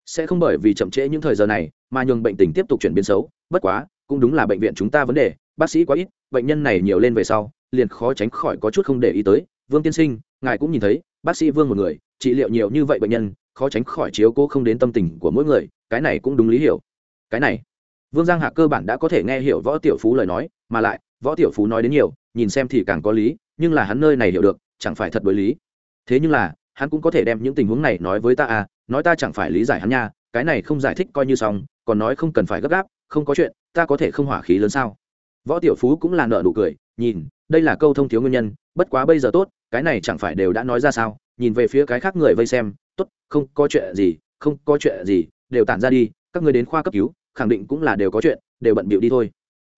sẽ không bởi vì chậm trễ những thời giờ này mà nhường bệnh tình tiếp tục chuyển biến xấu. Bất quá, cũng đúng là bệnh viện chúng ta vấn đề. Bác sĩ quá ít, bệnh nhân này nhiều lên về sau, liền khó tránh khỏi có chút không để ý tới. Vương tiên sinh, ngài cũng nhìn thấy, bác sĩ vương một người, trị liệu nhiều như vậy bệnh nhân, khó tránh khỏi chiếu cố không đến tâm tình của mỗi người. Cái này cũng đúng lý hiểu. Cái này, vương giang hạ cơ bản đã có thể nghe hiểu võ tiểu phú lời nói, mà lại, võ tiểu phú nói đến nhiều, nhìn xem thì càng có lý, nhưng là hắn nơi này hiểu được, chẳng phải thật đối lý. Thế nhưng là hắn cũng có thể đem những tình huống này nói với ta à nói ta chẳng phải lý giải hắn nha cái này không giải thích coi như xong còn nói không cần phải gấp gáp không có chuyện ta có thể không hỏa khí lớn sao? Võ tiểu phú cũng là nợ nụ cười nhìn đây là câu thông thiếu nguyên nhân bất quá bây giờ tốt cái này chẳng phải đều đã nói ra sao? Nhìn về phía cái khác người vây xem tốt không có chuyện gì không có chuyện gì đều tản ra đi các người đến khoa cấp cứu khẳng định cũng là đều có chuyện đều bận bịu đi thôi.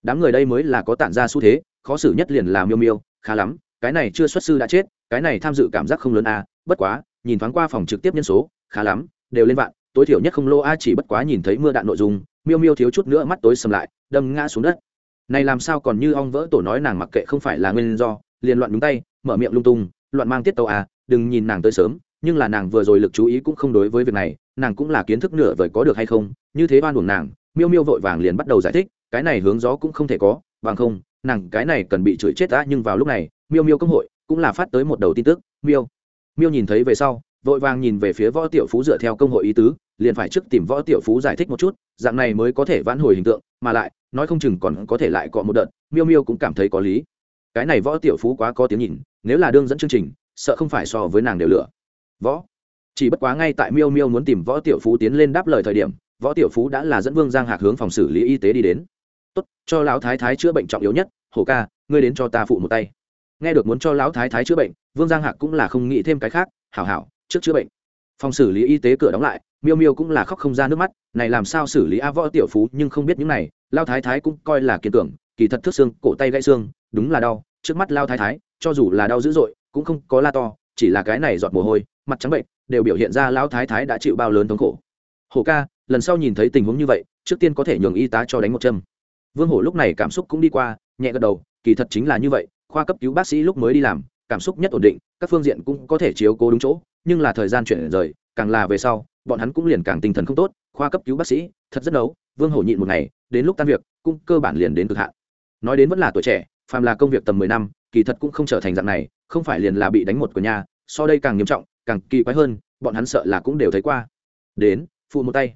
Đám người đây mới là có tản ra xu thế khó xử nhất liền là miêu miêu khá lắm cái này chưa xuất sư đã chết cái này tham dự cảm giác không lớn à, bất quá, nhìn thoáng qua phòng trực tiếp nhân số, khá lắm, đều lên vạn, tối thiểu nhất không lô a chỉ bất quá nhìn thấy mưa đạn nội dung, miêu miêu thiếu chút nữa mắt tối sầm lại, đâm ngã xuống đất. Này làm sao còn như ong vỡ tổ nói nàng mặc kệ không phải là nguyên do, liền loạn đúng tay, mở miệng lung tung, loạn mang tiết tàu à đừng nhìn nàng tới sớm, nhưng là nàng vừa rồi lực chú ý cũng không đối với việc này, nàng cũng là kiến thức nửa vời có được hay không, như thế ban uổng nàng, miêu miêu vội vàng liền bắt đầu giải thích, cái này hướng gió cũng không thể có, bằng không, nàng cái này cần bị chửi chết đã nhưng vào lúc này, miêu miêu công hội cũng là phát tới một đầu tin tức, miêu miêu nhìn thấy về sau, vội vàng nhìn về phía võ tiểu phú dựa theo công hội ý tứ, liền phải trước tìm võ tiểu phú giải thích một chút, dạng này mới có thể vãn hồi hình tượng, mà lại, nói không chừng còn có thể lại cọ một đợt, miêu miêu cũng cảm thấy có lý. Cái này võ tiểu phú quá có tiếng nhìn, nếu là đương dẫn chương trình, sợ không phải so với nàng đều lửa. Võ, chỉ bất quá ngay tại miêu miêu muốn tìm võ tiểu phú tiến lên đáp lời thời điểm, võ tiểu phú đã là dẫn vương giang hạc hướng phòng xử lý y tế đi đến. Tốt, cho lão thái thái chữa bệnh trọng yếu nhất hổ ca, ngươi đến cho ta phụ một tay nghe được muốn cho lão thái thái chữa bệnh, vương giang hạc cũng là không nghĩ thêm cái khác, hảo hảo, trước chữa bệnh. Phòng xử lý y tế cửa đóng lại, miêu miêu cũng là khóc không ra nước mắt, này làm sao xử lý a võ tiểu phú nhưng không biết những này lao thái thái cũng coi là kiên tưởng kỳ thật thước xương, cổ tay gãy xương, đúng là đau, trước mắt lao thái thái, cho dù là đau dữ dội, cũng không có la to, chỉ là cái này giọt mồ hôi, mặt trắng bệnh, đều biểu hiện ra lao thái thái đã chịu bao lớn thống khổ. Hổ ca, lần sau nhìn thấy tình huống như vậy, trước tiên có thể nhường y tá cho đánh một châm. Vương hổ lúc này cảm xúc cũng đi qua, nhẹ gật đầu, kỳ thật chính là như vậy khoa cấp cứu bác sĩ lúc mới đi làm, cảm xúc nhất ổn định, các phương diện cũng có thể chiếu cố đúng chỗ, nhưng là thời gian chuyển rời, càng là về sau, bọn hắn cũng liền càng tinh thần không tốt, khoa cấp cứu bác sĩ, thật rất đấu vương hổ nhịn một ngày, đến lúc tan việc, cũng cơ bản liền đến cực hạn. Nói đến vẫn là tuổi trẻ, phàm là công việc tầm mười năm, kỳ thật cũng không trở thành dạng này, không phải liền là bị đánh một của nhà, so đây càng nghiêm trọng, càng kỳ quái hơn, bọn hắn sợ là cũng đều thấy qua. Đến, phụ một tay.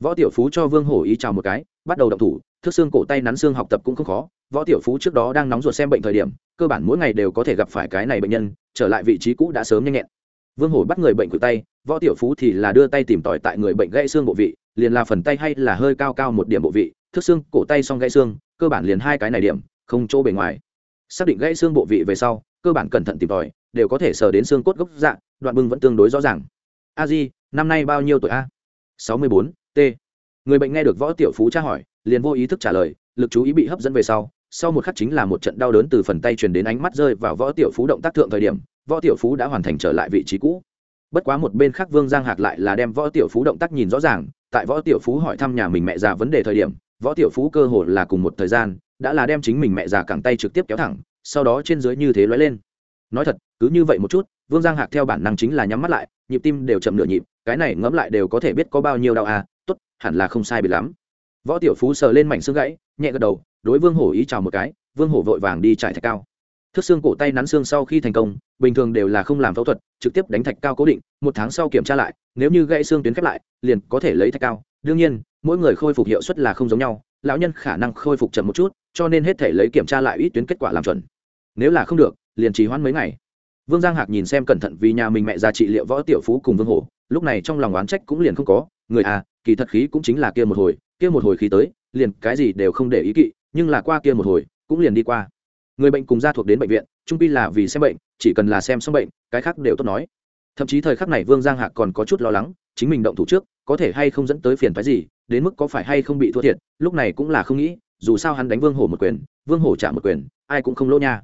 Võ tiểu phú cho vương hổ ý chào một cái, bắt đầu động thủ, thước xương cổ tay nắn xương học tập cũng không khó võ tiểu phú trước đó đang nóng ruột xem bệnh thời điểm, cơ bản mỗi ngày đều có thể gặp phải cái này bệnh nhân, trở lại vị trí cũ đã sớm nhanh nhẹn. Vương hổ bắt người bệnh cử tay, võ tiểu phú thì là đưa tay tìm tòi tại người bệnh gãy xương bộ vị, liền là phần tay hay là hơi cao cao một điểm bộ vị, thước xương, cổ tay xong gãy xương, cơ bản liền hai cái này điểm, không chỗ bề ngoài. Xác định gãy xương bộ vị về sau, cơ bản cẩn thận tìm tòi, đều có thể sờ đến xương cốt gốc dạng đoạn bưng vẫn tương đối rõ ràng. A di, năm nay bao nhiêu tuổi a? Sáu mươi bốn, t. Người bệnh nghe được võ tiểu phú tra hỏi, liền vô ý thức trả lời, lực chú ý bị hấp dẫn về sau sau một khắc chính là một trận đau đớn từ phần tay truyền đến ánh mắt rơi vào võ tiểu phú động tác thượng thời điểm, võ tiểu phú đã hoàn thành trở lại vị trí cũ. Bất quá một bên khác vương giang hạc lại là đem võ tiểu phú động tác nhìn rõ ràng, tại võ tiểu phú hỏi thăm nhà mình mẹ già vấn đề thời điểm, võ tiểu phú cơ hồ là cùng một thời gian, đã là đem chính mình mẹ già cẳng tay trực tiếp kéo thẳng, sau đó trên dưới như thế lóe lên. Nói thật, cứ như vậy một chút, vương giang hạc theo bản năng chính là nhắm mắt lại, nhịp tim đều chậm nửa nhịp, cái này ngẫm lại đều có thể biết có bao nhiêu đau à tốt, hẳn là không sai bị lắm. Võ tiểu phú sờ lên mảnh xương gãy, nhẹ gật đầu đối vương hổ ý chào một cái, vương hổ vội vàng đi trải thạch cao. Thước xương cổ tay nắn xương sau khi thành công, bình thường đều là không làm phẫu thuật, trực tiếp đánh thạch cao cố định, một tháng sau kiểm tra lại, nếu như gãy xương tuyến khép lại, liền có thể lấy thạch cao. Đương nhiên, mỗi người khôi phục hiệu suất là không giống nhau, lão nhân khả năng khôi phục chậm một chút, cho nên hết thể lấy kiểm tra lại ít tuyến kết quả làm chuẩn. Nếu là không được, liền trì hoãn mấy ngày. Vương giang hạc nhìn xem cẩn thận vì nhà mình mẹ ra trị liệu võ tiểu phú cùng vương hổ, lúc này trong lòng oán trách cũng liền không có, người à kỳ thật khí cũng chính là kia một hồi, kia một hồi khí tới, liền cái gì đều không để ý kỵ nhưng là qua kia một hồi, cũng liền đi qua. Người bệnh cùng gia thuộc đến bệnh viện, trung pi là vì xem bệnh, chỉ cần là xem xong bệnh, cái khác đều tốt nói. Thậm chí thời khắc này vương giang hạc còn có chút lo lắng, chính mình động thủ trước, có thể hay không dẫn tới phiền phái gì, đến mức có phải hay không bị thua thiệt, lúc này cũng là không nghĩ, dù sao hắn đánh vương hổ một quyền, vương hổ trả một quyền, ai cũng không lỗ nha.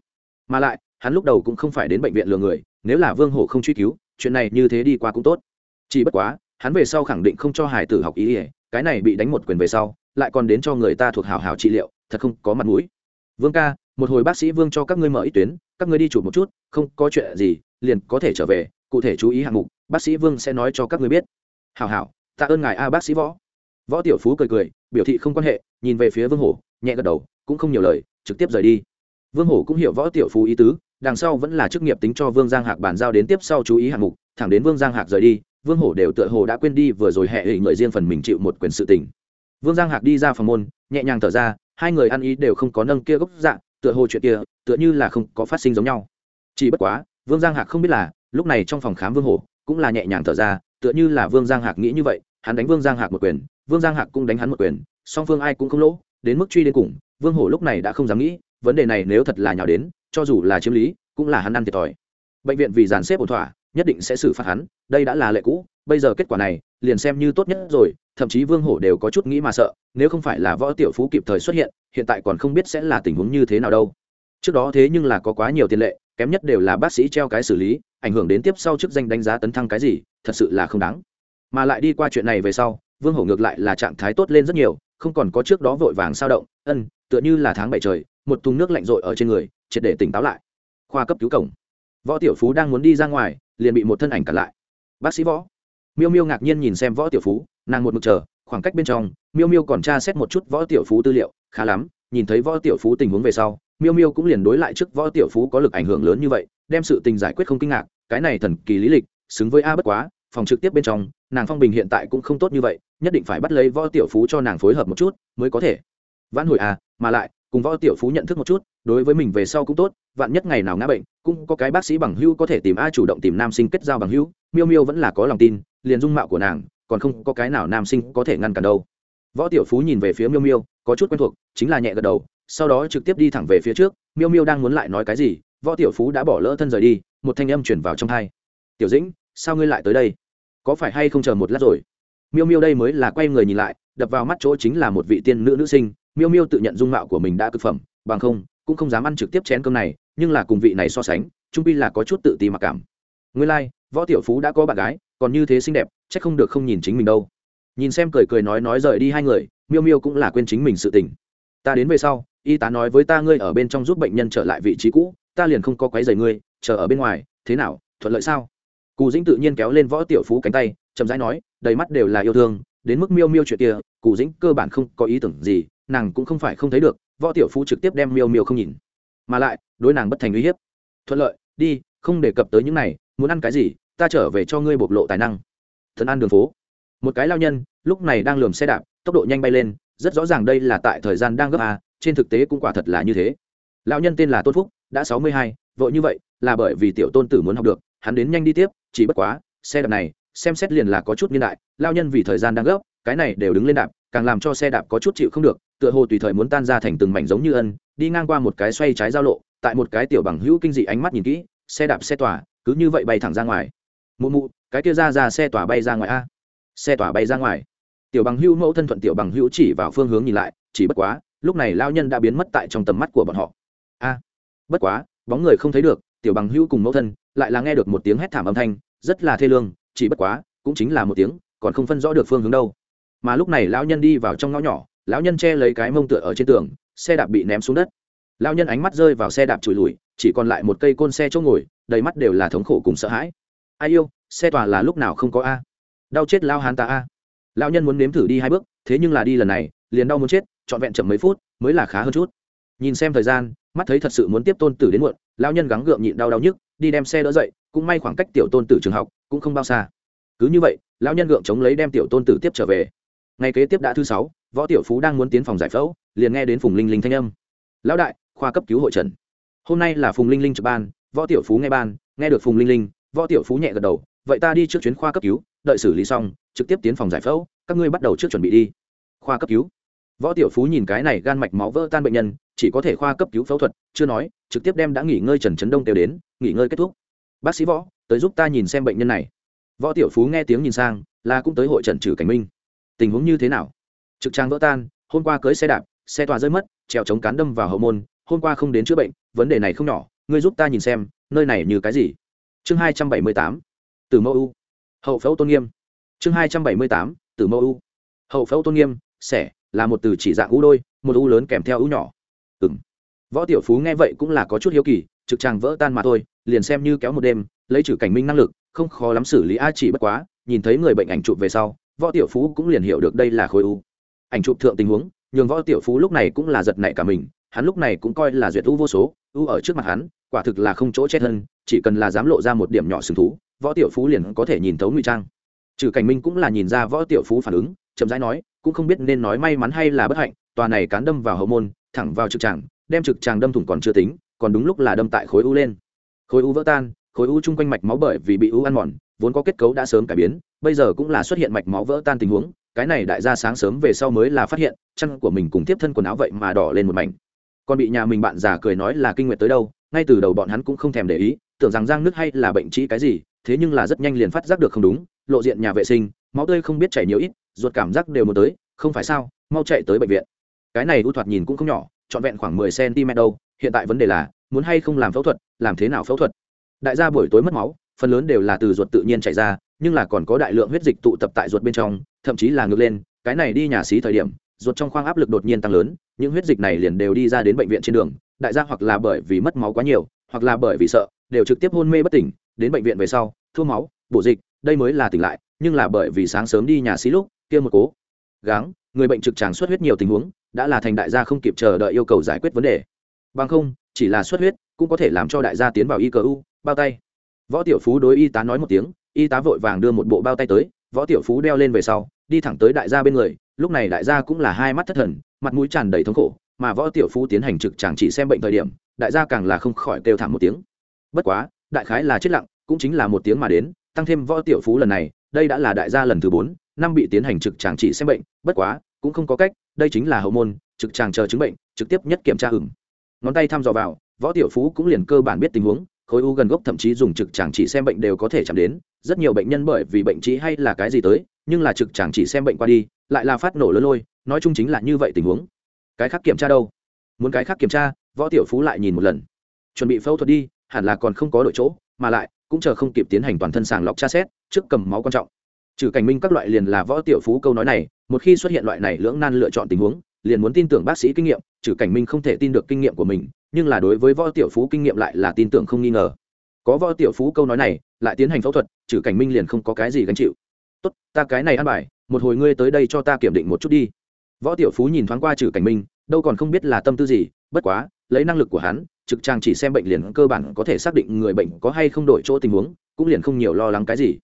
Mà lại, hắn lúc đầu cũng không phải đến bệnh viện lừa người, nếu là vương hổ không truy cứu, chuyện này như thế đi qua cũng tốt. Chỉ bất quá, hắn về sau khẳng định không cho hải tử học ý ỉa cái này bị đánh một quyền về sau, lại còn đến cho người ta thuộc hảo hảo trị liệu thật không có mặt mũi. Vương ca, một hồi bác sĩ vương cho các ngươi mở ít tuyến, các ngươi đi chụp một chút, không có chuyện gì, liền có thể trở về, cụ thể chú ý hạng mục, bác sĩ vương sẽ nói cho các ngươi biết. Hảo hảo, tạ ơn ngài a bác sĩ võ. Võ tiểu phú cười cười, biểu thị không quan hệ, nhìn về phía vương hổ, nhẹ gật đầu, cũng không nhiều lời, trực tiếp rời đi. Vương hổ cũng hiểu võ tiểu phú ý tứ, đằng sau vẫn là chức nghiệp tính cho vương giang hạc bàn giao đến tiếp sau chú ý hạng mục, thẳng đến vương giang hạc rời đi, vương hổ đều tựa hồ đã quên đi vừa rồi hệ hình người riêng phần mình chịu một quyền sự tình. Vương giang hạc đi ra phòng môn, nhẹ nhàng thở ra hai người ăn ý đều không có nâng kia gốc dạng tựa hồ chuyện kia, tựa như là không có phát sinh giống nhau. Chỉ bất quá, vương giang hạc không biết là, lúc này trong phòng khám vương hổ cũng là nhẹ nhàng thở ra, tựa như là vương giang hạc nghĩ như vậy, hắn đánh vương giang hạc một quyền, vương giang hạc cũng đánh hắn một quyền, song phương ai cũng không lỗ, đến mức truy đến cùng, vương hổ lúc này đã không dám nghĩ, vấn đề này nếu thật là nhào đến, cho dù là chiếm lý, cũng là hắn ăn thiệt thòi. Bệnh viện vì dàn xếp ổn thỏa, nhất định sẽ xử phạt hắn, đây đã là lệ cũ bây giờ kết quả này, liền xem như tốt nhất rồi, thậm chí vương hổ đều có chút nghĩ mà sợ, nếu không phải là võ tiểu phú kịp thời xuất hiện hiện tại còn không biết sẽ là tình huống như thế nào đâu. Trước đó thế nhưng là có quá nhiều tiền lệ, kém nhất đều là bác sĩ treo cái xử lý, ảnh hưởng đến tiếp sau chức danh đánh giá tấn thăng cái gì, thật sự là không đáng. Mà lại đi qua chuyện này về sau, vương hổ ngược lại là trạng thái tốt lên rất nhiều, không còn có trước đó vội vàng sao động, ân, tựa như là tháng bảy trời, một thùng nước lạnh rội ở trên người, triệt để tỉnh táo lại. Khoa cấp cứu cổng. Võ tiểu phú đang muốn đi ra ngoài, liền bị một thân ảnh cản lại. Bác sĩ võ miêu miêu ngạc nhiên nhìn xem võ tiểu phú, nàng một mực chờ, khoảng cách bên trong, miêu miêu còn tra xét một chút võ tiểu phú tư liệu, khá lắm, nhìn thấy võ tiểu phú tình huống về sau, miêu miêu cũng liền đối lại trước võ tiểu phú có lực ảnh hưởng lớn như vậy, đem sự tình giải quyết không kinh ngạc, cái này thần kỳ lý lịch, xứng với a bất quá, phòng trực tiếp bên trong, nàng phong bình hiện tại cũng không tốt như vậy, nhất định phải bắt lấy võ tiểu phú cho nàng phối hợp một chút, mới có thể vãn hồi à mà lại, cùng võ tiểu phú nhận thức một chút, đối với mình về sau cũng tốt, vạn nhất ngày nào ngã bệnh, cũng có cái bác sĩ bằng hưu có thể tìm a chủ động tìm nam sinh kết giao bằng hưu. miêu miêu vẫn là có lòng tin liền dung mạo của nàng còn không có cái nào nam sinh có thể ngăn cản đâu. Võ tiểu phú nhìn về phía miêu miêu có chút quen thuộc chính là nhẹ gật đầu sau đó trực tiếp đi thẳng về phía trước miêu miêu đang muốn lại nói cái gì võ tiểu phú đã bỏ lỡ thân rời đi một thanh âm chuyển vào trong hai tiểu dĩnh sao ngươi lại tới đây? Có phải hay không chờ một lát rồi? Miêu miêu đây mới là quay người nhìn lại đập vào mắt chỗ chính là một vị tiên nữ nữ sinh miêu miêu tự nhận dung mạo của mình đã cực phẩm bằng không cũng không dám ăn trực tiếp chén cơm này nhưng là cùng vị này so sánh trung pi là có chút tự ti mặc cảm. Nguyên lai、like, võ tiểu phú đã có bạn gái, còn như thế xinh đẹp c h ắ c không được không nhìn chính mình đâu. Nhìn xem cười cười nói nói rời đi hai người, miêu miêu cũng là quên chính mình sự tình. Ta đến về sau, y tá nói với ta ngươi ở bên trong giúp bệnh nhân trở lại vị trí cũ, ta liền không có quái giày ngươi, chờ ở bên ngoài, thế nào, thuận lợi sao? Cù dĩnh tự nhiên kéo lên võ tiểu phú cánh tay, chậm rãi nói, đầy mắt đều là yêu thương, đến mức miêu miêu chuyện kia, cù dĩnh cơ bản không có ý tưởng gì, nàng cũng không phải không thấy được, võ tiểu phú trực tiếp đem miêu miêu không nhìn. Mà lại, đối nàng bất thành uy hiếp. Thuận lợi, đi, không đề cập tới những này muốn ăn cái gì, ta trở về cho ngươi bộc lộ tài năng. Thần an đường phố. Một cái lao nhân, lúc này đang lườm xe đạp, tốc độ nhanh bay lên, rất rõ ràng đây là tại thời gian đang gấp a, trên thực tế cũng quả thật là như thế. Lão nhân tên là tôn phúc, đã sáu mươi hai, vội như vậy là bởi vì tiểu tôn tử muốn học được, hắn đến nhanh đi tiếp, chỉ bất quá, xe đạp này, xem xét liền là có chút niên đại, lao nhân vì thời gian đang gấp, cái này đều đứng lên đạp, càng làm cho xe đạp có chút chịu không được, tựa hồ tùy thời muốn tan ra thành từng mảnh giống như ân, đi ngang qua một cái xoay trái giao lộ, tại một cái tiểu bằng hữu kinh dị ánh mắt nhìn kỹ, xe đạp xe tỏa cứ như vậy bay thẳng ra ngoài. Mụ mụ, cái kia ra ra xe tỏa bay ra ngoài a. Xe tỏa bay ra ngoài. Tiểu bằng hữu mẫu thân thuận tiểu bằng hữu chỉ vào phương hướng nhìn lại, chỉ bất quá, lúc này lao nhân đã biến mất tại trong tầm mắt của bọn họ. A, bất quá, bóng người không thấy được, tiểu bằng hữu cùng mẫu thân lại là nghe được một tiếng hét thảm âm thanh, rất là thê lương, chỉ bất quá, cũng chính là một tiếng, còn không phân rõ được phương hướng đâu. Mà lúc này lão nhân đi vào trong ngõ nhỏ, lão nhân che lấy cái mông tựa ở trên tường, xe đạp bị ném xuống đất lão nhân ánh mắt rơi vào xe đạp trùi lùi, chỉ còn lại một cây côn xe chỗ ngồi, đầy mắt đều là thống khổ cùng sợ hãi. Ai yêu, xe tòa là lúc nào không có a? Đau chết lao hán ta a. Lão nhân muốn nếm thử đi hai bước, thế nhưng là đi lần này, liền đau muốn chết, trọn vẹn chậm mấy phút, mới là khá hơn chút. Nhìn xem thời gian, mắt thấy thật sự muốn tiếp tôn tử đến muộn, lão nhân gắng gượng nhịn đau đau nhức, đi đem xe đỡ dậy, cũng may khoảng cách tiểu tôn tử trường học cũng không bao xa. Cứ như vậy, lão nhân gượng chống lấy đem tiểu tôn tử tiếp trở về. Ngày kế tiếp đã thứ sáu, võ tiểu phú đang muốn tiến phòng giải phẫu, liền nghe đến phùng linh linh thanh âm. Lão đại khoa cấp cứu hội trần. Hôm nay là phùng linh linh trực ban, võ tiểu phú nghe ban, nghe được phùng linh linh, võ tiểu phú nhẹ gật đầu, vậy ta đi trước chuyến khoa cấp cứu, đợi xử lý xong, trực tiếp tiến phòng giải phẫu, các ngươi bắt đầu trước chuẩn bị đi. Khoa cấp cứu. Võ tiểu phú nhìn cái này gan mạch máu vỡ tan bệnh nhân, chỉ có thể khoa cấp cứu phẫu thuật, chưa nói, trực tiếp đem đã nghỉ ngơi trần trấn đông kêu đến, nghỉ ngơi kết thúc. Bác sĩ võ, tới giúp ta nhìn xem bệnh nhân này. Võ tiểu phú nghe tiếng nhìn sang, là cũng tới hội trần trừ cảnh minh. Tình huống như thế nào? Trực trang vỡ tan, hôm qua cưới xe đạp, xe tòa rơi mất trèo chống cán đâm vào hậu môn hôm qua không đến chữa bệnh, vấn đề này không nhỏ, ngươi giúp ta nhìn xem, nơi này như cái gì? Chương hai trăm bảy mươi tám từ mẫu u. Hậu phẫu tôn nghiêm. Chương hai trăm bảy mươi tám từ mẫu u. Hậu phẫu tôn nghiêm sẻ là một từ chỉ dạng u đôi, một u lớn kèm theo u nhỏ. Ừng võ tiểu phú nghe vậy cũng là có chút hiếu kỳ, trực tràng vỡ tan mà thôi, liền xem như kéo một đêm, lấy trừ cảnh minh năng lực, không khó lắm xử lý a chỉ bất quá, nhìn thấy người bệnh ảnh chụp về sau, võ tiểu phú cũng liền hiểu được đây là khối u. Ảnh chụp thượng tình huống, nhường võ tiểu phú lúc này cũng là giật nảy cả mình hắn lúc này cũng coi là duyệt u vô số, u ở trước mặt hắn, quả thực là không chỗ chết hơn, chỉ cần là dám lộ ra một điểm nhỏ sừng thú, võ tiểu phú liền có thể nhìn thấu ngụy trang. Trừ cảnh minh cũng là nhìn ra võ tiểu phú phản ứng, chậm rãi nói, cũng không biết nên nói may mắn hay là bất hạnh, tòa này cán đâm vào hậu môn, thẳng vào trực tràng, đem trực tràng đâm thủng còn chưa tính, còn đúng lúc là đâm tại khối u lên. Khối u vỡ tan, khối u chung quanh mạch máu bởi vì bị u ăn mòn, vốn có kết cấu đã sớm cải biến, bây giờ cũng là xuất hiện mạch máu vỡ tan tình huống, cái này đại gia sáng sớm về sau mới là phát hiện chân của mình cùng tiếp thân quần áo vậy mà đỏ lên một mảnh còn bị nhà mình bạn già cười nói là kinh nguyệt tới đâu, ngay từ đầu bọn hắn cũng không thèm để ý, tưởng rằng giang nước hay là bệnh trĩ cái gì, thế nhưng là rất nhanh liền phát giác được không đúng, lộ diện nhà vệ sinh, máu tươi không biết chảy nhiều ít, ruột cảm giác đều muốn tới, không phải sao, mau chạy tới bệnh viện. Cái này u thoạt nhìn cũng không nhỏ, trọn vẹn khoảng mười cm đâu, hiện tại vấn đề là, muốn hay không làm phẫu thuật, làm thế nào phẫu thuật. Đại gia buổi tối mất máu, phần lớn đều là từ ruột tự nhiên chảy ra, nhưng là còn có đại lượng huyết dịch tụ tập tại ruột bên trong, thậm chí là ngược lên, cái này đi nhà xí thời điểm ruột trong khoang áp lực đột nhiên tăng lớn, những huyết dịch này liền đều đi ra đến bệnh viện trên đường, đại gia hoặc là bởi vì mất máu quá nhiều, hoặc là bởi vì sợ, đều trực tiếp hôn mê bất tỉnh, đến bệnh viện về sau, thua máu, bổ dịch, đây mới là tỉnh lại, nhưng là bởi vì sáng sớm đi nhà xí lúc, kia một cố. Gắng, người bệnh trực tràng xuất huyết nhiều tình huống, đã là thành đại gia không kịp chờ đợi yêu cầu giải quyết vấn đề. Bằng không, chỉ là xuất huyết, cũng có thể làm cho đại gia tiến vào y cờ u, bao tay. Võ tiểu phú đối y tá nói một tiếng, y tá vội vàng đưa một bộ bao tay tới, võ tiểu phú đeo lên về sau, đi thẳng tới đại gia bên người lúc này đại gia cũng là hai mắt thất thần, mặt mũi tràn đầy thống khổ, mà võ tiểu phú tiến hành trực chẳng chỉ xem bệnh thời điểm, đại gia càng là không khỏi kêu thảm một tiếng. Bất quá, đại khái là chết lặng, cũng chính là một tiếng mà đến, tăng thêm võ tiểu phú lần này, đây đã là đại gia lần thứ bốn, năm bị tiến hành trực tràng chỉ xem bệnh, bất quá, cũng không có cách, đây chính là hậu môn, trực tràng chờ chứng bệnh, trực tiếp nhất kiểm tra ửng. Ngón tay thăm dò vào, võ tiểu phú cũng liền cơ bản biết tình huống, khối u gần gốc thậm chí dùng trực tràng chỉ xem bệnh đều có thể chạm đến, rất nhiều bệnh nhân bởi vì bệnh trí hay là cái gì tới, nhưng là trực tràng chỉ xem bệnh qua đi lại là phát nổ lớn lôi, nói chung chính là như vậy tình huống. Cái khác kiểm tra đâu? Muốn cái khác kiểm tra, võ tiểu phú lại nhìn một lần. Chuẩn bị phẫu thuật đi, hẳn là còn không có đội chỗ, mà lại, cũng chờ không kịp tiến hành toàn thân sàng lọc tra xét, trước cầm máu quan trọng. Trừ cảnh minh các loại liền là võ tiểu phú câu nói này, một khi xuất hiện loại này lưỡng nan lựa chọn tình huống, liền muốn tin tưởng bác sĩ kinh nghiệm, trừ cảnh minh không thể tin được kinh nghiệm của mình, nhưng là đối với võ tiểu phú kinh nghiệm lại là tin tưởng không nghi ngờ. Có võ tiểu phú câu nói này, lại tiến hành phẫu thuật, trừ cảnh minh liền không có cái gì gánh chịu. Tốt, ta cái này ăn bài một hồi ngươi tới đây cho ta kiểm định một chút đi. Võ tiểu phú nhìn thoáng qua trừ cảnh minh, đâu còn không biết là tâm tư gì, bất quá, lấy năng lực của hắn, trực trang chỉ xem bệnh liền cơ bản có thể xác định người bệnh có hay không đổi chỗ tình huống, cũng liền không nhiều lo lắng cái gì.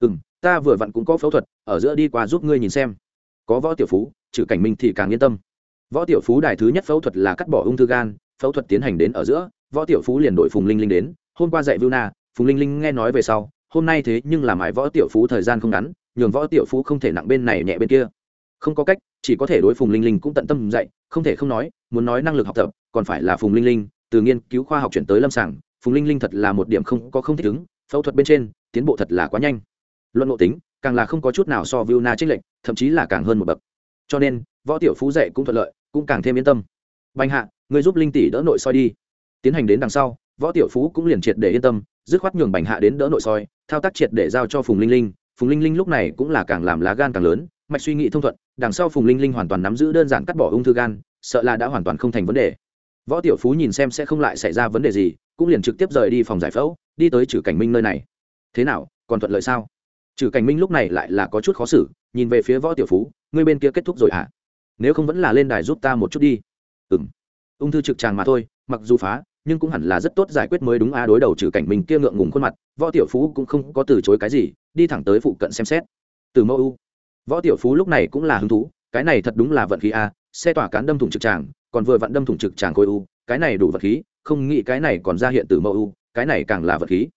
Ừ m ta vừa vặn cũng có phẫu thuật, ở giữa đi qua giúp ngươi nhìn xem. Có võ tiểu phú, trừ cảnh minh thì càng yên tâm. Võ tiểu phú đài thứ nhất phẫu thuật là cắt bỏ ung thư gan, phẫu thuật tiến hành đến ở giữa, võ tiểu phú liền đội phùng linh linh đến. Hôm qua dạy vưu na, phùng linh linh nghe nói về sau, hôm nay thế nhưng làm mãi võ tiểu phú thời gian không ngắn nhường võ tiểu phú không thể nặng bên này nhẹ bên kia. Không có cách, chỉ có thể đối phùng linh linh cũng tận tâm dạy, không thể không nói, muốn nói năng lực học tập, còn phải là phùng linh linh, từ nghiên cứu khoa học chuyển tới lâm sàng, phùng linh linh thật là một điểm không có không thích ứng, phẫu thuật bên trên, tiến bộ thật là quá nhanh. Luận ngộ tính, càng là không có chút nào so viu na trích lệnh thậm chí là càng hơn một bậc. Cho nên, võ tiểu phú dạy cũng thuận lợi, cũng càng thêm yên tâm. Bành hạ, người giúp linh tỷ đỡ nội soi đi. Tiến hành đến đằng sau, võ tiểu phú cũng liền triệt để yên tâm, dứt khoát nhường bành hạ đến đỡ nội soi, thao tác triệt để giao cho phùng linh linh phùng linh linh lúc này cũng là càng làm lá gan càng lớn, mạch suy nghĩ thông thuận, đằng sau phùng linh linh hoàn toàn nắm giữ đơn giản cắt bỏ ung thư gan, sợ là đã hoàn toàn không thành vấn đề. Võ tiểu phú nhìn xem sẽ không lại xảy ra vấn đề gì, cũng liền trực tiếp rời đi phòng giải phẫu, đi tới trừ cảnh minh nơi này. Thế nào, còn thuận lợi sao? Trừ cảnh minh lúc này lại là có chút khó xử, nhìn về phía võ tiểu phú, ngươi bên kia kết thúc rồi hả? Nếu không vẫn là lên đài giúp ta một chút đi. Ừ m ung thư trực tràng mà thôi, mặc dù phá nhưng cũng hẳn là rất tốt giải quyết mới đúng a, đối đầu trừ cảnh mình kia ngượng ngùng khuôn mặt, võ tiểu phú cũng không có từ chối cái gì, đi thẳng tới phụ cận xem xét. Từ mẫu u. Võ tiểu phú lúc này cũng là hứng thú, cái này thật đúng là vận khí a, xe tỏa cán đâm thủng trực tràng, còn vừa vặn đâm thủng trực tràng khối u, cái này đủ vật khí, không nghĩ cái này còn ra hiện từ mẫu u, cái này càng là vật khí.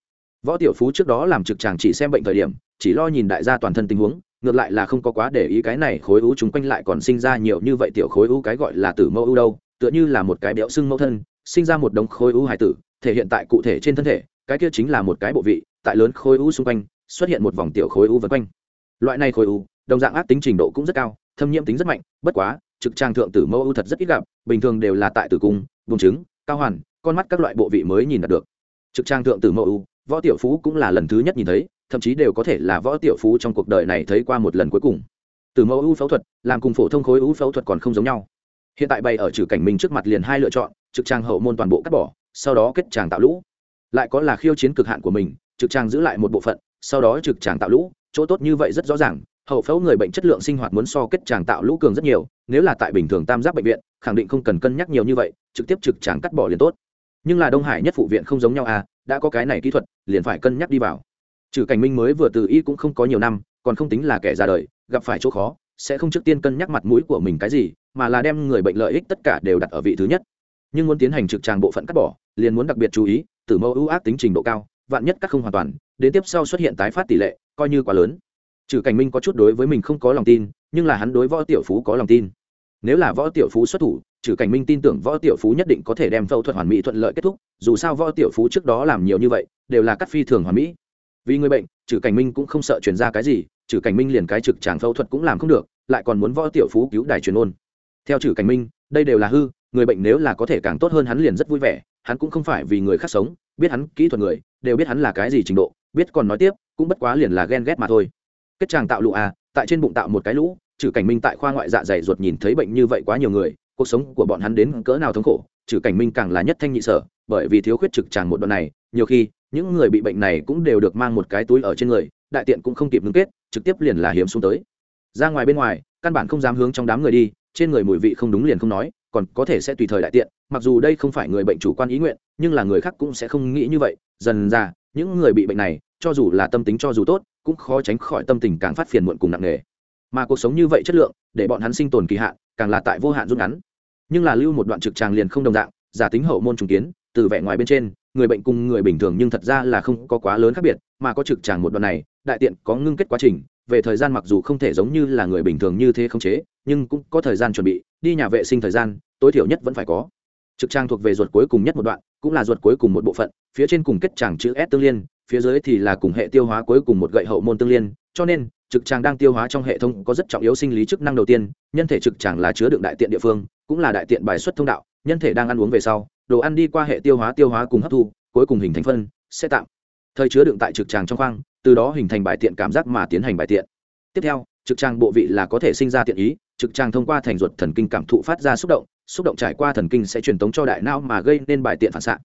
Võ tiểu phú trước đó làm trực tràng chỉ xem bệnh thời điểm, chỉ lo nhìn đại gia toàn thân tình huống, ngược lại là không có quá để ý cái này khối u chúng quanh lại còn sinh ra nhiều như vậy tiểu khối u, cái gọi là tử mẫu u đâu, tựa như là một cái béo xưng mẫu thân sinh ra một đống khối u hải tử, thể hiện tại cụ thể trên thân thể, cái kia chính là một cái bộ vị, tại lớn khối u xung quanh, xuất hiện một vòng tiểu khối u vân quanh. Loại này khối u, đồng dạng ác tính trình độ cũng rất cao, thâm nhiễm tính rất mạnh, bất quá, trực trang thượng tử mẫu u thật rất ít gặp, bình thường đều là tại tử cung, buồng trứng, cao hoàn, con mắt các loại bộ vị mới nhìn đạt được. Trực trang thượng tử mẫu u, võ tiểu phú cũng là lần thứ nhất nhìn thấy, thậm chí đều có thể là võ tiểu phú trong cuộc đời này thấy qua một lần cuối cùng. Từ mẫu u phẫu thuật, làm cùng phổ thông khối u phẫu thuật còn không giống nhau. Hiện tại bày ở trừ cảnh minh trước mặt liền hai lựa chọn trực trang hậu môn toàn bộ cắt bỏ, sau đó kết tràng tạo lũ. Lại có là khiêu chiến cực hạn của mình, trực trang giữ lại một bộ phận, sau đó trực tràng tạo lũ, chỗ tốt như vậy rất rõ ràng. Hậu phẫu người bệnh chất lượng sinh hoạt muốn so kết tràng tạo lũ cường rất nhiều, nếu là tại bình thường tam giác bệnh viện, khẳng định không cần cân nhắc nhiều như vậy, trực tiếp trực tràng cắt bỏ liền tốt. Nhưng là đông hải nhất phụ viện không giống nhau à đã có cái này kỹ thuật, liền phải cân nhắc đi vào. Trừ cảnh minh mới vừa từ y cũng không có nhiều năm, còn không tính là kẻ ra đời, gặp phải chỗ khó, sẽ không trước tiên cân nhắc mặt mũi của mình cái gì, mà là đem người bệnh lợi ích tất cả đều đặt ở vị thứ nhất nhưng muốn tiến hành trực tràng bộ phận cắt bỏ, liền muốn đặc biệt chú ý, tử mẫu ưu ác tính trình độ cao, vạn nhất cắt không hoàn toàn, đến tiếp sau xuất hiện tái phát tỷ lệ, coi như quá lớn. Trừ cảnh minh có chút đối với mình không có lòng tin, nhưng là hắn đối võ tiểu phú có lòng tin. Nếu là võ tiểu phú xuất thủ, trừ cảnh minh tin tưởng võ tiểu phú nhất định có thể đem phẫu thuật hoàn mỹ thuận lợi kết thúc, dù sao võ tiểu phú trước đó làm nhiều như vậy, đều là cắt phi thường hoàn mỹ. Vì người bệnh, trừ cảnh minh cũng không sợ chuyển ra cái gì, trừ cảnh minh liền cái trực tràng phẫu thuật cũng làm không được, lại còn muốn võ tiểu phú cứu đài truyền ôn. Theo trừ cảnh minh, đây đều là hư người bệnh nếu là có thể càng tốt hơn hắn liền rất vui vẻ, hắn cũng không phải vì người khác sống, biết hắn kỹ thuật người, đều biết hắn là cái gì trình độ, biết còn nói tiếp, cũng bất quá liền là ghen ghét mà thôi. Kết tràng tạo lụ à tại trên bụng tạo một cái lũ, trừ cảnh minh tại khoa ngoại dạ dày ruột nhìn thấy bệnh như vậy quá nhiều người, cuộc sống của bọn hắn đến cỡ nào thống khổ, trừ cảnh minh càng là nhất thanh nhị sở, bởi vì thiếu khuyết trực tràng một đoạn này, nhiều khi, những người bị bệnh này cũng đều được mang một cái túi ở trên người, đại tiện cũng không kịp ngưng kết, trực tiếp liền là hiếm xuống tới. Ra ngoài bên ngoài, căn bản không dám hướng trong đám người đi, trên người mùi vị không đúng liền không nói còn có thể sẽ tùy thời đại tiện, mặc dù đây không phải người bệnh chủ quan ý nguyện, nhưng là người khác cũng sẽ không nghĩ như vậy. Dần ra, những người bị bệnh này, cho dù là tâm tính cho dù tốt, cũng khó tránh khỏi tâm tình càng phát phiền muộn cùng nặng nề. Mà cuộc sống như vậy chất lượng, để bọn hắn sinh tồn kỳ hạn, càng là tại vô hạn rút ngắn. Nhưng là lưu một đoạn trực tràng liền không đồng dạng, giả tính hậu môn trùng kiến, từ vẻ ngoài bên trên, người bệnh cùng người bình thường nhưng thật ra là không có quá lớn khác biệt, mà có trực tràng một đoạn này, đại tiện có ngưng kết quá trình về thời gian mặc dù không thể giống như là người bình thường như thế không chế, nhưng cũng có thời gian chuẩn bị, đi nhà vệ sinh thời gian, tối thiểu nhất vẫn phải có. Trực trang thuộc về ruột cuối cùng nhất một đoạn, cũng là ruột cuối cùng một bộ phận, phía trên cùng kết tràng chữ s tương liên, phía dưới thì là cùng hệ tiêu hóa cuối cùng một gậy hậu môn tương liên, cho nên, trực tràng đang tiêu hóa trong hệ thống có rất trọng yếu sinh lý chức năng đầu tiên, nhân thể trực tràng là chứa đựng đại tiện địa phương, cũng là đại tiện bài xuất thông đạo, nhân thể đang ăn uống về sau, đồ ăn đi qua hệ tiêu hóa tiêu hóa cùng hấp thu, cuối cùng hình thành phân, sẽ tạm. Thời chứa đựng tại trực tràng trong khoang từ đó hình thành bài tiện cảm giác mà tiến hành bài tiện. Tiếp theo, trực tràng bộ vị là có thể sinh ra tiện ý, trực tràng thông qua thành ruột thần kinh cảm thụ phát ra xúc động xúc động trải qua thần kinh sẽ truyền tống cho đại não mà gây nên bài tiện phản xạ.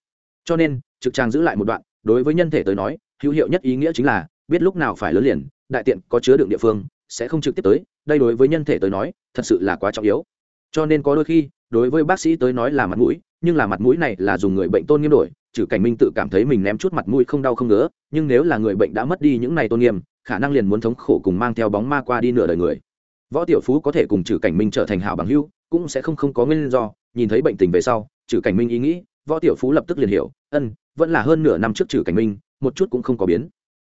Cho nên, trực tràng giữ lại một đoạn, đối với nhân thể tới nói, hữu hiệu nhất ý nghĩa chính là, biết lúc nào phải lớn liền, đại tiện có chứa đựng địa phương, sẽ không trực tiếp tới, đây đối với nhân thể tới nói, thật sự là quá trọng yếu. Cho nên có đôi khi, đối với bác sĩ tới nói là mặt mũi, nhưng là mặt mũi này là dùng người bệnh tôn nghiêm đổi trừ cảnh minh tự cảm thấy mình ném chút mặt mũi không đau không ngứa, nhưng nếu là người bệnh đã mất đi những này tôn nghiêm, khả năng liền muốn thống khổ cùng mang theo bóng ma qua đi nửa đời người. Võ tiểu phú có thể cùng trừ cảnh minh trở thành hảo bằng hưu cũng sẽ không không có nguyên do, nhìn thấy bệnh tình về sau, trừ cảnh minh ý nghĩ, võ tiểu phú lập tức liền hiểu, ân, vẫn là hơn nửa năm trước trừ cảnh minh, một chút cũng không có biến.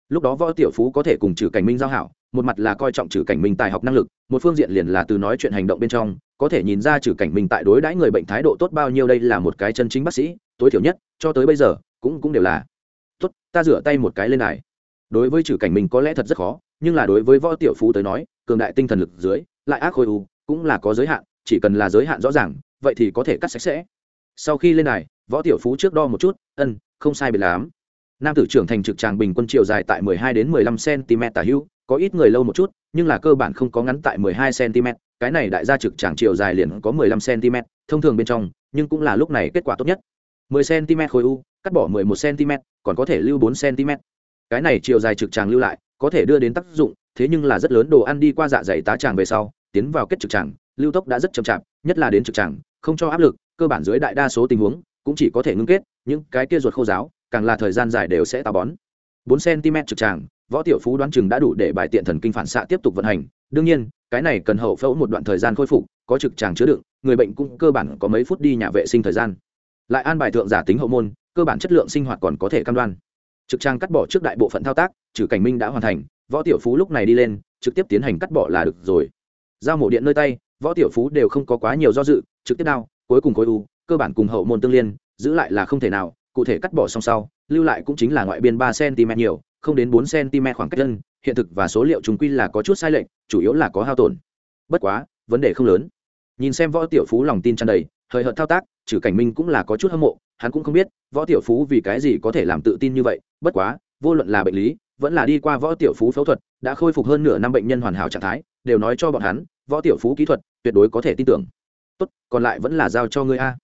Lúc đó võ tiểu phú có thể cùng trừ cảnh minh giao hảo, một mặt là coi trọng trừ cảnh minh tài học năng lực, một phương diện liền là từ nói chuyện hành động bên trong, có thể nhìn ra trừ cảnh minh tại đối đãi người bệnh thái độ tốt bao nhiêu đây là một cái chân chính bác sĩ tối thiểu nhất, cho tới bây giờ, cũng cũng đều là, tốt, ta rửa tay một cái lên này. Đối với trừ cảnh mình có lẽ thật rất khó, nhưng là đối với võ tiểu phú tới nói, cường đại tinh thần lực dưới, lại ác khôi u, cũng là có giới hạn, chỉ cần là giới hạn rõ ràng, vậy thì có thể cắt sạch sẽ. Sau khi lên này, võ tiểu phú trước đo một chút, ân, không sai biệt lắm. Nam tử trưởng thành trực tràng bình quân chiều dài tại 12 đến 15 cm tả hữu, có ít người lâu một chút, nhưng là cơ bản không có ngắn tại 12 cm cái này đại gia trực tràng chiều dài liền có 15 cm thông thường bên trong, nhưng cũng là lúc này kết quả tốt nhất. 10 cm khối u, cắt bỏ 11 cm còn có thể lưu 4 cm cái này chiều dài trực tràng lưu lại, có thể đưa đến tác dụng, thế nhưng là rất lớn đồ ăn đi qua dạ dày tá tràng về sau, tiến vào kết trực tràng, lưu tốc đã rất chậm chạp, nhất là đến trực tràng, không cho áp lực, cơ bản dưới đại đa số tình huống, cũng chỉ có thể ngưng kết, những cái kia ruột khô giáo càng là thời gian dài đều sẽ táo bón. 4 cm trực tràng, võ tiểu phú đoán chừng đã đủ để bài tiện thần kinh phản xạ tiếp tục vận hành. Đương nhiên, cái này cần hậu phẫu một đoạn thời gian khôi phục, có trực tràng chứa đựng, người bệnh cũng cơ bản có mấy phút đi nhà vệ sinh thời gian lại an bài thượng giả tính hậu môn, cơ bản chất lượng sinh hoạt còn có thể cam đoan. Trực trang cắt bỏ trước đại bộ phận thao tác, trừ cảnh minh đã hoàn thành, võ tiểu phú lúc này đi lên, trực tiếp tiến hành cắt bỏ là được rồi. Giao mổ điện nơi tay, võ tiểu phú đều không có quá nhiều do dự, trực tiếp đao, cuối cùng khối u, cơ bản cùng hậu môn tương liên, giữ lại là không thể nào, cụ thể cắt bỏ song sau, lưu lại cũng chính là ngoại biên ba cm nhiều, không đến bốn cm khoảng cách chân hiện thực và số liệu chúng quy là có chút sai lệch, chủ yếu là có hao tổn. Bất quá, vấn đề không lớn. Nhìn xem võ tiểu phú lòng tin tràn đầy hời hợt thao tác, trừ cảnh minh cũng là có chút hâm mộ, hắn cũng không biết, võ tiểu phú vì cái gì có thể làm tự tin như vậy, bất quá, vô luận là bệnh lý, vẫn là đi qua võ tiểu phú phẫu thuật, đã khôi phục hơn nửa năm bệnh nhân hoàn hảo trạng thái, đều nói cho bọn hắn, võ tiểu phú kỹ thuật, tuyệt đối có thể tin tưởng. Tốt, còn lại vẫn là giao cho ngươi a.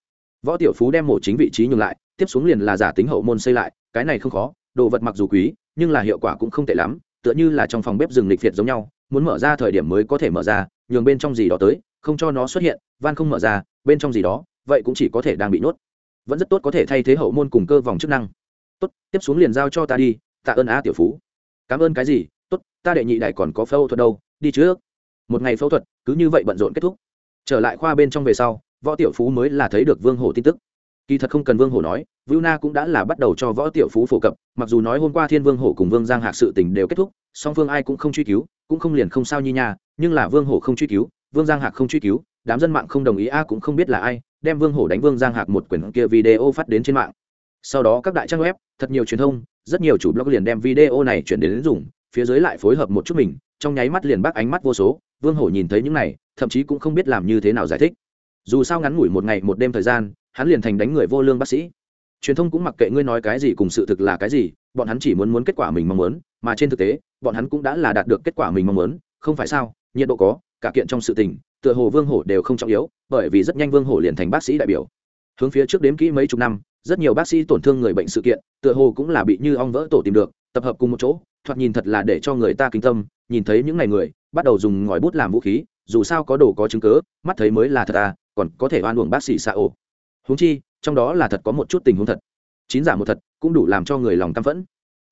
Võ tiểu phú đem mổ chính vị trí nhường lại, tiếp xuống liền là giả tính hậu môn xây lại, cái này không khó, đồ vật mặc dù quý, nhưng là hiệu quả cũng không tệ lắm, tựa như là trong phòng bếp rừng lịch phiệt giống nhau, muốn mở ra thời điểm mới có thể mở ra, nhường bên trong gì đó tới, không cho nó xuất hiện, van không mở ra bên trong gì đó, vậy cũng chỉ có thể đang bị nuốt vẫn rất tốt có thể thay thế hậu môn cùng cơ vòng chức năng. Tốt, tiếp xuống liền giao cho ta đi, tạ ơn a tiểu phú. Cảm ơn cái gì? Tốt, ta đệ nhị đại còn có phẫu thuật đâu, đi trước. Một ngày phẫu thuật, cứ như vậy bận rộn kết thúc. Trở lại khoa bên trong về sau, võ tiểu phú mới là thấy được vương hổ tin tức. Kỳ thật không cần vương hổ nói vưu na cũng đã là bắt đầu cho võ tiểu phú phổ cập, mặc dù nói hôm qua thiên vương hổ cùng vương giang hạc sự tình đều kết thúc, song phương ai cũng không truy cứu, cũng không liền không sao như nha, nhưng là vương hổ không truy cứu, vương giang hạc không truy cứu đám dân mạng không đồng ý a cũng không biết là ai đem vương hổ đánh vương giang hạc một quyển kia video phát đến trên mạng. Sau đó các đại trang web thật nhiều truyền thông rất nhiều chủ blog liền đem video này chuyển đến, đến dùng phía dưới lại phối hợp một chút mình trong nháy mắt liền bác ánh mắt vô số vương hổ nhìn thấy những này thậm chí cũng không biết làm như thế nào giải thích. Dù sao ngắn ngủi một ngày một đêm thời gian hắn liền thành đánh người vô lương bác sĩ. Truyền thông cũng mặc kệ ngươi nói cái gì cùng sự thực là cái gì bọn hắn chỉ muốn muốn kết quả mình mong muốn mà trên thực tế bọn hắn cũng đã là đạt được kết quả mình mong muốn không phải sao nhiệt độ có cả kiện trong sự tình tựa hồ vương hổ đều không trọng yếu, bởi vì rất nhanh vương hổ liền thành bác sĩ đại biểu. Hướng phía trước đếm kỹ mấy chục năm, rất nhiều bác sĩ tổn thương người bệnh sự kiện, tựa hồ cũng là bị như ong vỡ tổ tìm được, tập hợp cùng một chỗ, thoạt nhìn thật là để cho người ta kinh tâm, nhìn thấy những ngày người, bắt đầu dùng ngòi bút làm vũ khí, dù sao có đồ có chứng cớ mắt thấy mới là thật à còn có thể oan uổng bác sĩ xạ ổ. Húng chi, trong đó là thật có một chút tình huống thật. Chín giả một thật cũng đủ làm cho người lòng căm phẫn.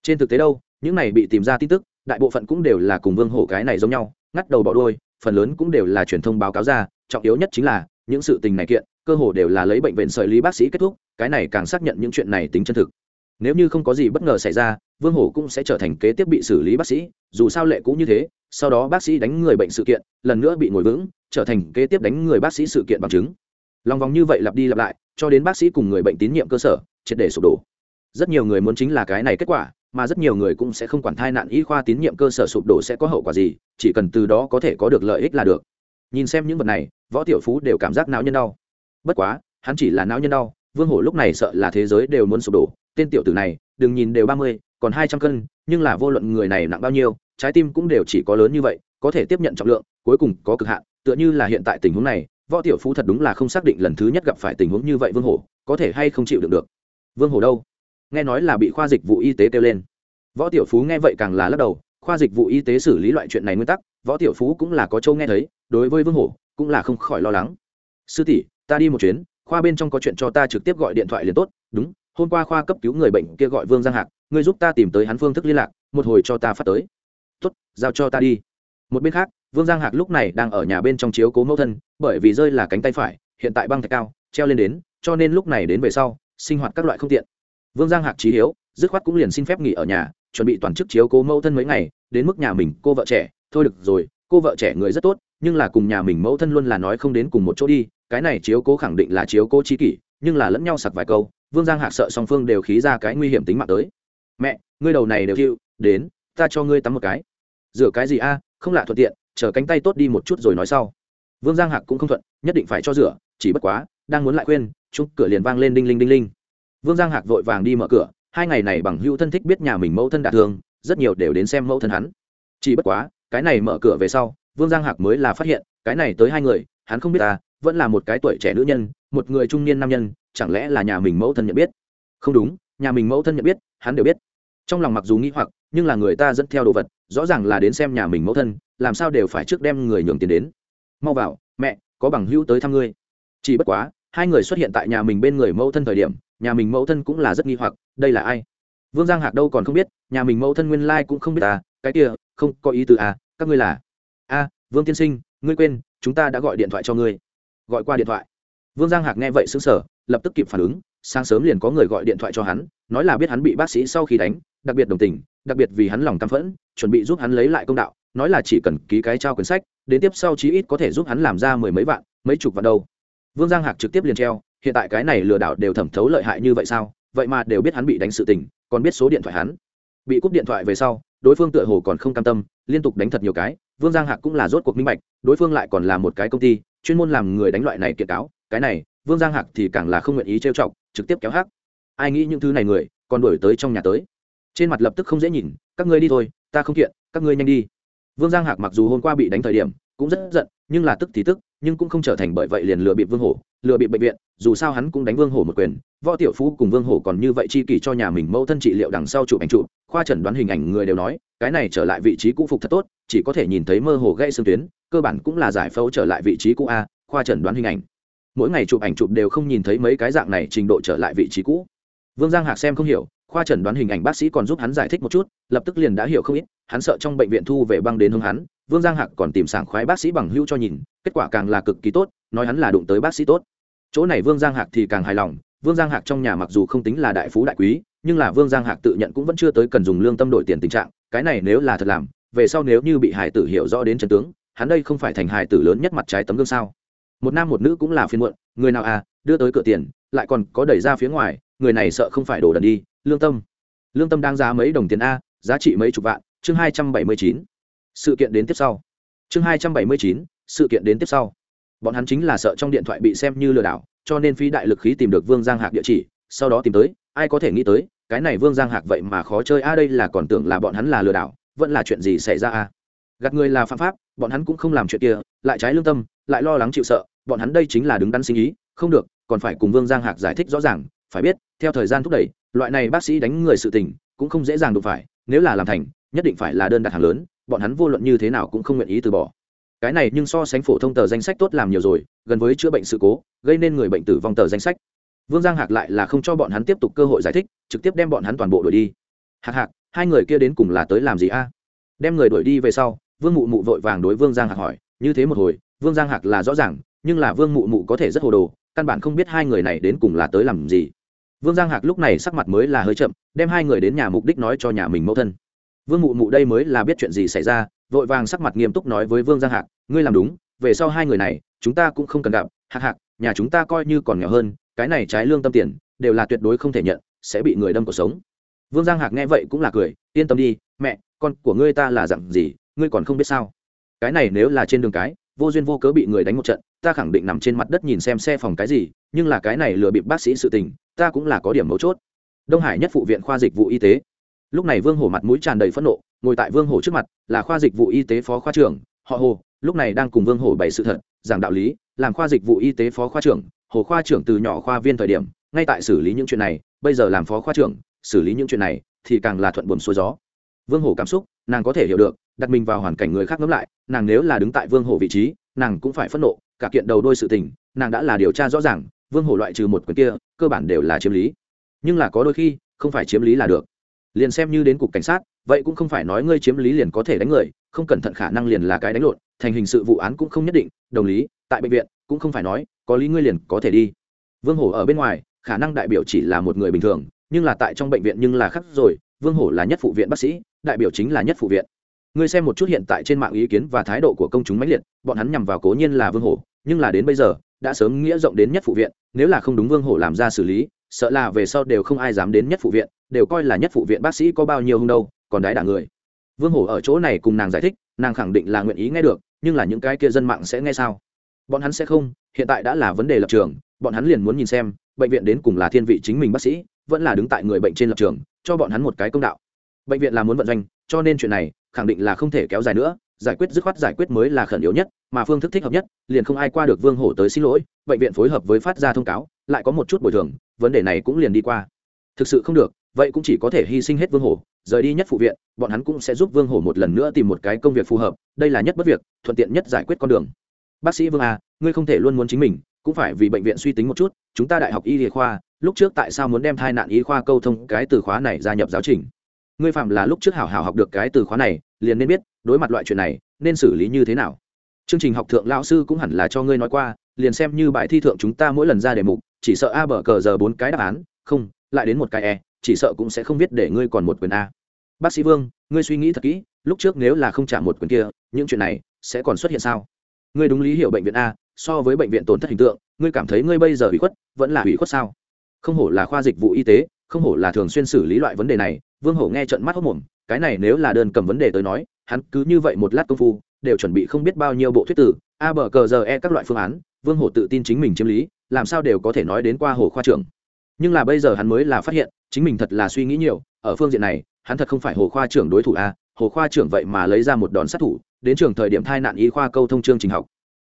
Trên thực tế đâu, những này bị tìm ra tin tức, đại bộ phận cũng đều là cùng vương hổ cái này giống nhau, ngắt đầu bỏ đôi phần lớn cũng đều là truyền thông báo cáo ra, trọng yếu nhất chính là, những sự tình này kiện, cơ hồ đều là lấy bệnh viện sợi lý bác sĩ kết thúc, cái này càng xác nhận những chuyện này tính chân thực. Nếu như không có gì bất ngờ xảy ra, vương hổ cũng sẽ trở thành kế tiếp bị xử lý bác sĩ, dù sao lệ cũng như thế, sau đó bác sĩ đánh người bệnh sự kiện, lần nữa bị ngồi vững, trở thành kế tiếp đánh người bác sĩ sự kiện bằng chứng. Lòng vòng như vậy lặp đi lặp lại, cho đến bác sĩ cùng người bệnh tín nhiệm cơ sở, triệt để sụp đổ. Rất nhiều người muốn chính là cái này kết quả mà rất nhiều người cũng sẽ không quản thai nạn y khoa tín nhiệm cơ sở sụp đổ sẽ có hậu quả gì, chỉ cần từ đó có thể có được lợi ích là được. Nhìn xem những vật này, võ tiểu phú đều cảm giác não nhân đau. Bất quá, hắn chỉ là não nhân đau, vương hổ lúc này sợ là thế giới đều muốn sụp đổ, tên tiểu tử này, đừng nhìn đều ba mươi, còn hai trăm cân, nhưng là vô luận người này nặng bao nhiêu, trái tim cũng đều chỉ có lớn như vậy, có thể tiếp nhận trọng lượng, cuối cùng có cực hạn, tựa như là hiện tại tình huống này, võ tiểu phú thật đúng là không xác định lần thứ nhất gặp phải tình huống như vậy vương hổ, có thể hay không chịu được được. Vương hổ đâu? Nghe nói là bị khoa dịch vụ y tế kêu lên. Võ tiểu phú nghe vậy càng là lắc đầu, khoa dịch vụ y tế xử lý loại chuyện này nguyên tắc, võ tiểu phú cũng là có châu nghe thấy, đối với vương hổ, cũng là không khỏi lo lắng. Sư tỷ, ta đi một chuyến, khoa bên trong có chuyện cho ta trực tiếp gọi điện thoại liền tốt, đúng, hôm qua khoa cấp cứu người bệnh kia gọi vương giang hạc, ngươi giúp ta tìm tới hắn phương thức liên lạc, một hồi cho ta phát tới. Tốt, giao cho ta đi. Một bên khác, vương giang hạc lúc này đang ở nhà bên trong chiếu cố mẫu thân, bởi vì rơi là cánh tay phải, hiện tại băng thạch cao, treo lên đến, cho nên lúc này đến về sau, sinh hoạt các loại không tiện vương giang hạc trí hiếu, dứt khoát cũng liền xin phép nghỉ ở nhà, chuẩn bị toàn chức chiếu cố mẫu thân mấy ngày, đến mức nhà mình cô vợ trẻ, thôi được rồi, cô vợ trẻ người rất tốt, nhưng là cùng nhà mình mẫu thân luôn là nói không đến cùng một chỗ đi, cái này chiếu cố khẳng định là chiếu cố chi kỷ, nhưng là lẫn nhau sặc vài câu, vương giang hạc sợ song phương đều khí ra cái nguy hiểm tính mạng tới. Mẹ, ngươi đầu này đều chịu, đến, ta cho ngươi tắm một cái. Rửa cái gì a, không lạ thuận tiện, chờ cánh tay tốt đi một chút rồi nói sau. Vương giang hạc cũng không thuận, nhất định phải cho rửa, chỉ bất quá, đang muốn lại khuyên, chung cửa liền vang lên đinh linh đinh linh vương giang hạc vội vàng đi mở cửa, hai ngày này bằng hữu thân thích biết nhà mình mẫu thân đạt thương, rất nhiều đều đến xem mẫu thân hắn. Chỉ bất quá, cái này mở cửa về sau, vương giang hạc mới là phát hiện, cái này tới hai người, hắn không biết ta vẫn là một cái tuổi trẻ nữ nhân, một người trung niên nam nhân, chẳng lẽ là nhà mình mẫu thân nhận biết? Không đúng, nhà mình mẫu thân nhận biết, hắn đều biết. Trong lòng mặc dù nghĩ hoặc, nhưng là người ta dẫn theo đồ vật, rõ ràng là đến xem nhà mình mẫu thân, làm sao đều phải trước đem người nhường tiền đến. Mau vào, mẹ, có bằng hữu tới thăm ngươi. Chỉ bất quá, hai người xuất hiện tại nhà mình bên người mẫu thân thời điểm nhà mình mẫu thân cũng là rất nghi hoặc, đây là ai? Vương giang hạc đâu còn không biết, nhà mình mẫu thân nguyên lai cũng không biết à cái kia, không có ý từ à các ngươi là? A, vương tiên sinh, ngươi quên, chúng ta đã gọi điện thoại cho ngươi. Gọi qua điện thoại. Vương giang hạc nghe vậy xứng sở lập tức kịp phản ứng, sáng sớm liền có người gọi điện thoại cho hắn, nói là biết hắn bị bác sĩ sau khi đánh, đặc biệt đồng tình, đặc biệt vì hắn lòng căm phẫn, chuẩn bị giúp hắn lấy lại công đạo, nói là chỉ cần ký cái trao quyển sách, đến tiếp sau chí ít có thể giúp hắn làm ra mười mấy vạn, mấy chục vạn đâu. Vương giang hạc trực tiếp liền treo hiện tại cái này lừa đảo đều thẩm thấu lợi hại như vậy sao? Vậy mà đều biết hắn bị đánh sự tình, còn biết số điện thoại hắn. Bị cúp điện thoại về sau, đối phương tựa hồ còn không cam tâm, liên tục đánh thật nhiều cái, vương giang hạc cũng là rốt cuộc minh bạch, đối phương lại còn là một cái công ty, chuyên môn làm người đánh loại này kiện cáo, cái này, vương giang hạc thì càng là không nguyện ý trêu chọc, trực tiếp kéo hắc ai nghĩ những thứ này người, còn đuổi tới trong nhà tới. Trên mặt lập tức không dễ nhìn, các ngươi đi thôi, ta không kiện, các ngươi nhanh đi. Vương giang hạc mặc dù hôm qua bị đánh thời điểm, cũng rất giận, nhưng là tức thì tức, nhưng cũng không trở thành bởi vậy liền lừa bị vương hổ lừa bị bệnh viện, dù sao hắn cũng đánh vương hổ một quyền, võ tiểu phú cùng vương hổ còn như vậy chi kỷ cho nhà mình mẫu thân trị liệu đằng sau chụp ảnh chụp, khoa chẩn đoán hình ảnh người đều nói, cái này trở lại vị trí cũ phục thật tốt, chỉ có thể nhìn thấy mơ hồ gây xương tuyến, cơ bản cũng là giải phẫu trở lại vị trí cũ a, khoa chẩn đoán hình ảnh. Mỗi ngày chụp ảnh chụp đều không nhìn thấy mấy cái dạng này trình độ trở lại vị trí cũ. Vương giang hạc xem không hiểu, khoa chẩn đoán hình ảnh bác sĩ còn giúp hắn giải thích một chút, lập tức liền đã hiểu không ít, hắn sợ trong bệnh viện thu về băng đến hướng hắn, vương giang hạc còn tìm sảng khoái bác sĩ bằng hữu cho nhìn, kết quả càng là cực kỳ tốt, nói hắn là đụng tới bác sĩ tốt chỗ này vương giang hạc thì càng hài lòng, vương giang hạc trong nhà mặc dù không tính là đại phú đại quý, nhưng là vương giang hạc tự nhận cũng vẫn chưa tới cần dùng lương tâm đổi tiền tình trạng, cái này nếu là thật làm, về sau nếu như bị hải tử hiểu rõ đến chân tướng, hắn đây không phải thành hải tử lớn nhất mặt trái tấm gương sao? Một nam một nữ cũng là phiên muộn, người nào à đưa tới cửa tiền, lại còn có đẩy ra phía ngoài, người này sợ không phải đổ đần đi, lương tâm. Lương tâm đang giá mấy đồng tiền a, giá trị mấy chục vạn, chương hai trăm bảy mươi chín. Sự kiện đến tiếp sau. Chương hai trăm bảy mươi chín, sự kiện đến tiếp sau bọn hắn chính là sợ trong điện thoại bị xem như lừa đảo, cho nên phí đại lực khí tìm được vương giang hạc địa chỉ, sau đó tìm tới, ai có thể nghĩ tới, cái này vương giang hạc vậy mà khó chơi a, đây là còn tưởng là bọn hắn là lừa đảo, vẫn là chuyện gì xảy ra a? Gạt người là phạm pháp, bọn hắn cũng không làm chuyện kia, lại trái lương tâm, lại lo lắng chịu sợ, bọn hắn đây chính là đứng đắn sinh ý không được, còn phải cùng vương giang hạc giải thích rõ ràng, phải biết, theo thời gian thúc đẩy, loại này bác sĩ đánh người sự tình, cũng không dễ dàng đụng phải, nếu là làm thành, nhất định phải là đơn đặt hàng lớn, bọn hắn vô luận như thế nào cũng không nguyện ý từ bỏ cái này nhưng so sánh phổ thông tờ danh sách tốt làm nhiều rồi, gần với chữa bệnh sự cố, gây nên người bệnh tử vong tờ danh sách. Vương giang hạc lại là không cho bọn hắn tiếp tục cơ hội giải thích, trực tiếp đem bọn hắn toàn bộ đuổi đi. Hạc hạc, hai người kia đến cùng là tới làm gì a? Đem người đuổi đi về sau, vương mụ mụ vội vàng đối vương giang hạc hỏi, như thế một hồi, vương giang hạc là rõ ràng, nhưng là vương mụ mụ có thể rất hồ đồ, căn bản không biết hai người này đến cùng là tới làm gì. Vương giang hạc lúc này sắc mặt mới là hơi chậm, đem hai người đến nhà mục đích nói cho nhà mình mẫu thân. Vương mụ mụ đây mới là biết chuyện gì xảy ra, vội vàng sắc mặt nghiêm túc nói với vương giang hạc ngươi làm đúng, về sau hai người này, chúng ta cũng không cần gặp, hạc hạc, nhà chúng ta coi như còn nghèo hơn, cái này trái lương tâm tiền, đều là tuyệt đối không thể nhận, sẽ bị người đâm cuộc sống. Vương giang hạc nghe vậy cũng là cười, yên tâm đi, mẹ, con của ngươi ta là dặn gì, ngươi còn không biết sao. Cái này nếu là trên đường cái, vô duyên vô cớ bị người đánh một trận, ta khẳng định nằm trên mặt đất nhìn xem xe phòng cái gì, nhưng là cái này lừa bịp bác sĩ sự tình, ta cũng là có điểm mấu chốt. Đông hải nhất phụ viện khoa dịch vụ y tế. Lúc này vương hổ mặt mũi tràn đầy phẫn nộ, ngồi tại vương hổ trước mặt, là khoa dịch vụ y tế phó khoa trưởng, họ hồ lúc này đang cùng vương hổ bày sự thật, giảng đạo lý, làm khoa dịch vụ y tế phó khoa trưởng, hồ khoa trưởng từ nhỏ khoa viên thời điểm, ngay tại xử lý những chuyện này, bây giờ làm phó khoa trưởng, xử lý những chuyện này thì càng là thuận buồm xuôi gió. Vương hổ cảm xúc, nàng có thể hiểu được, đặt mình vào hoàn cảnh người khác ngẫm lại, nàng nếu là đứng tại vương hổ vị trí, nàng cũng phải phẫn nộ, cả kiện đầu đôi sự tình, nàng đã là điều tra rõ ràng, vương hổ loại trừ một quyền kia, cơ bản đều là chiếm lý. Nhưng là có đôi khi, không phải chiếm lý là được. Liền xem như đến cục cảnh sát, vậy cũng không phải nói ngươi chiếm lý liền có thể đánh người, không cẩn thận khả năng liền là cái đánh lộn thành hình sự vụ án cũng không nhất định, đồng lý, tại bệnh viện, cũng không phải nói, có lý ngươi liền có thể đi. Vương hổ ở bên ngoài, khả năng đại biểu chỉ là một người bình thường, nhưng là tại trong bệnh viện nhưng là khắc rồi, vương hổ là nhất phụ viện bác sĩ, đại biểu chính là nhất phụ viện. Ngươi xem một chút hiện tại trên mạng ý kiến và thái độ của công chúng mãnh liệt, bọn hắn nhằm vào cố nhiên là vương hổ, nhưng là đến bây giờ, đã sớm nghĩa rộng đến nhất phụ viện, nếu là không đúng vương hổ làm ra xử lý, sợ là về sau đều không ai dám đến nhất phụ viện, đều coi là nhất phụ viện bác sĩ có bao nhiêu hung đâu, còn đái đả người. Vương hổ ở chỗ này cùng nàng giải thích, nàng khẳng định là nguyện ý nghe được nhưng là những cái kia dân mạng sẽ nghe sao? Bọn hắn sẽ không, hiện tại đã là vấn đề lập trường, bọn hắn liền muốn nhìn xem, bệnh viện đến cùng là thiên vị chính mình bác sĩ, vẫn là đứng tại người bệnh trên lập trường, cho bọn hắn một cái công đạo. Bệnh viện là muốn vận doanh, cho nên chuyện này, khẳng định là không thể kéo dài nữa, giải quyết dứt khoát giải quyết mới là khẩn yếu nhất, mà phương thức thích hợp nhất, liền không ai qua được vương hổ tới xin lỗi, bệnh viện phối hợp với phát ra thông cáo, lại có một chút bồi thường, vấn đề này cũng liền đi qua thực sự không được, vậy cũng chỉ có thể hy sinh hết vương hổ, rời đi nhất phụ viện, bọn hắn cũng sẽ giúp vương hổ một lần nữa tìm một cái công việc phù hợp, đây là nhất bất việc, thuận tiện nhất giải quyết con đường. Bác sĩ vương a, ngươi không thể luôn muốn chính mình, cũng phải vì bệnh viện suy tính một chút, chúng ta đại học y y khoa, lúc trước tại sao muốn đem thai nạn y khoa câu thông cái từ khóa này gia nhập giáo trình? Ngươi phạm là lúc trước hảo hảo học được cái từ khóa này, liền nên biết, đối mặt loại chuyện này, nên xử lý như thế nào? Chương trình học thượng lão sư cũng hẳn là cho ngươi nói qua, liền xem như bài thi thượng chúng ta mỗi lần ra đề mục, chỉ sợ a bờ cờ giờ bốn cái đáp án, không lại đến một cái e chỉ sợ cũng sẽ không biết để ngươi còn một quyền a. Bác sĩ vương, ngươi suy nghĩ thật kỹ, lúc trước nếu là không trả một quyền kia, những chuyện này sẽ còn xuất hiện sao? Ngươi đúng lý hiểu bệnh viện a, so với bệnh viện tổn thất hình tượng, ngươi cảm thấy ngươi bây giờ bị khuất, vẫn là bị khuất sao? Không hổ là khoa dịch vụ y tế, không hổ là thường xuyên xử lý loại vấn đề này, vương hổ nghe trận mắt hốc mồm, cái này nếu là đơn cầm vấn đề tới nói, hắn cứ như vậy một lát công phu, đều chuẩn bị không biết bao nhiêu bộ thuyết tử, a bờ cờ giờ e các loại phương án, vương hổ tự tin chính mình chiếm lý, làm sao đều có thể nói đến qua hồ khoa trưởng nhưng là bây giờ hắn mới là phát hiện, chính mình thật là suy nghĩ nhiều, ở phương diện này, hắn thật không phải hồ khoa trưởng đối thủ a. Hồ khoa trưởng vậy mà lấy ra một đòn sát thủ, đến trường thời điểm thai nạn y khoa câu thông chương trình học.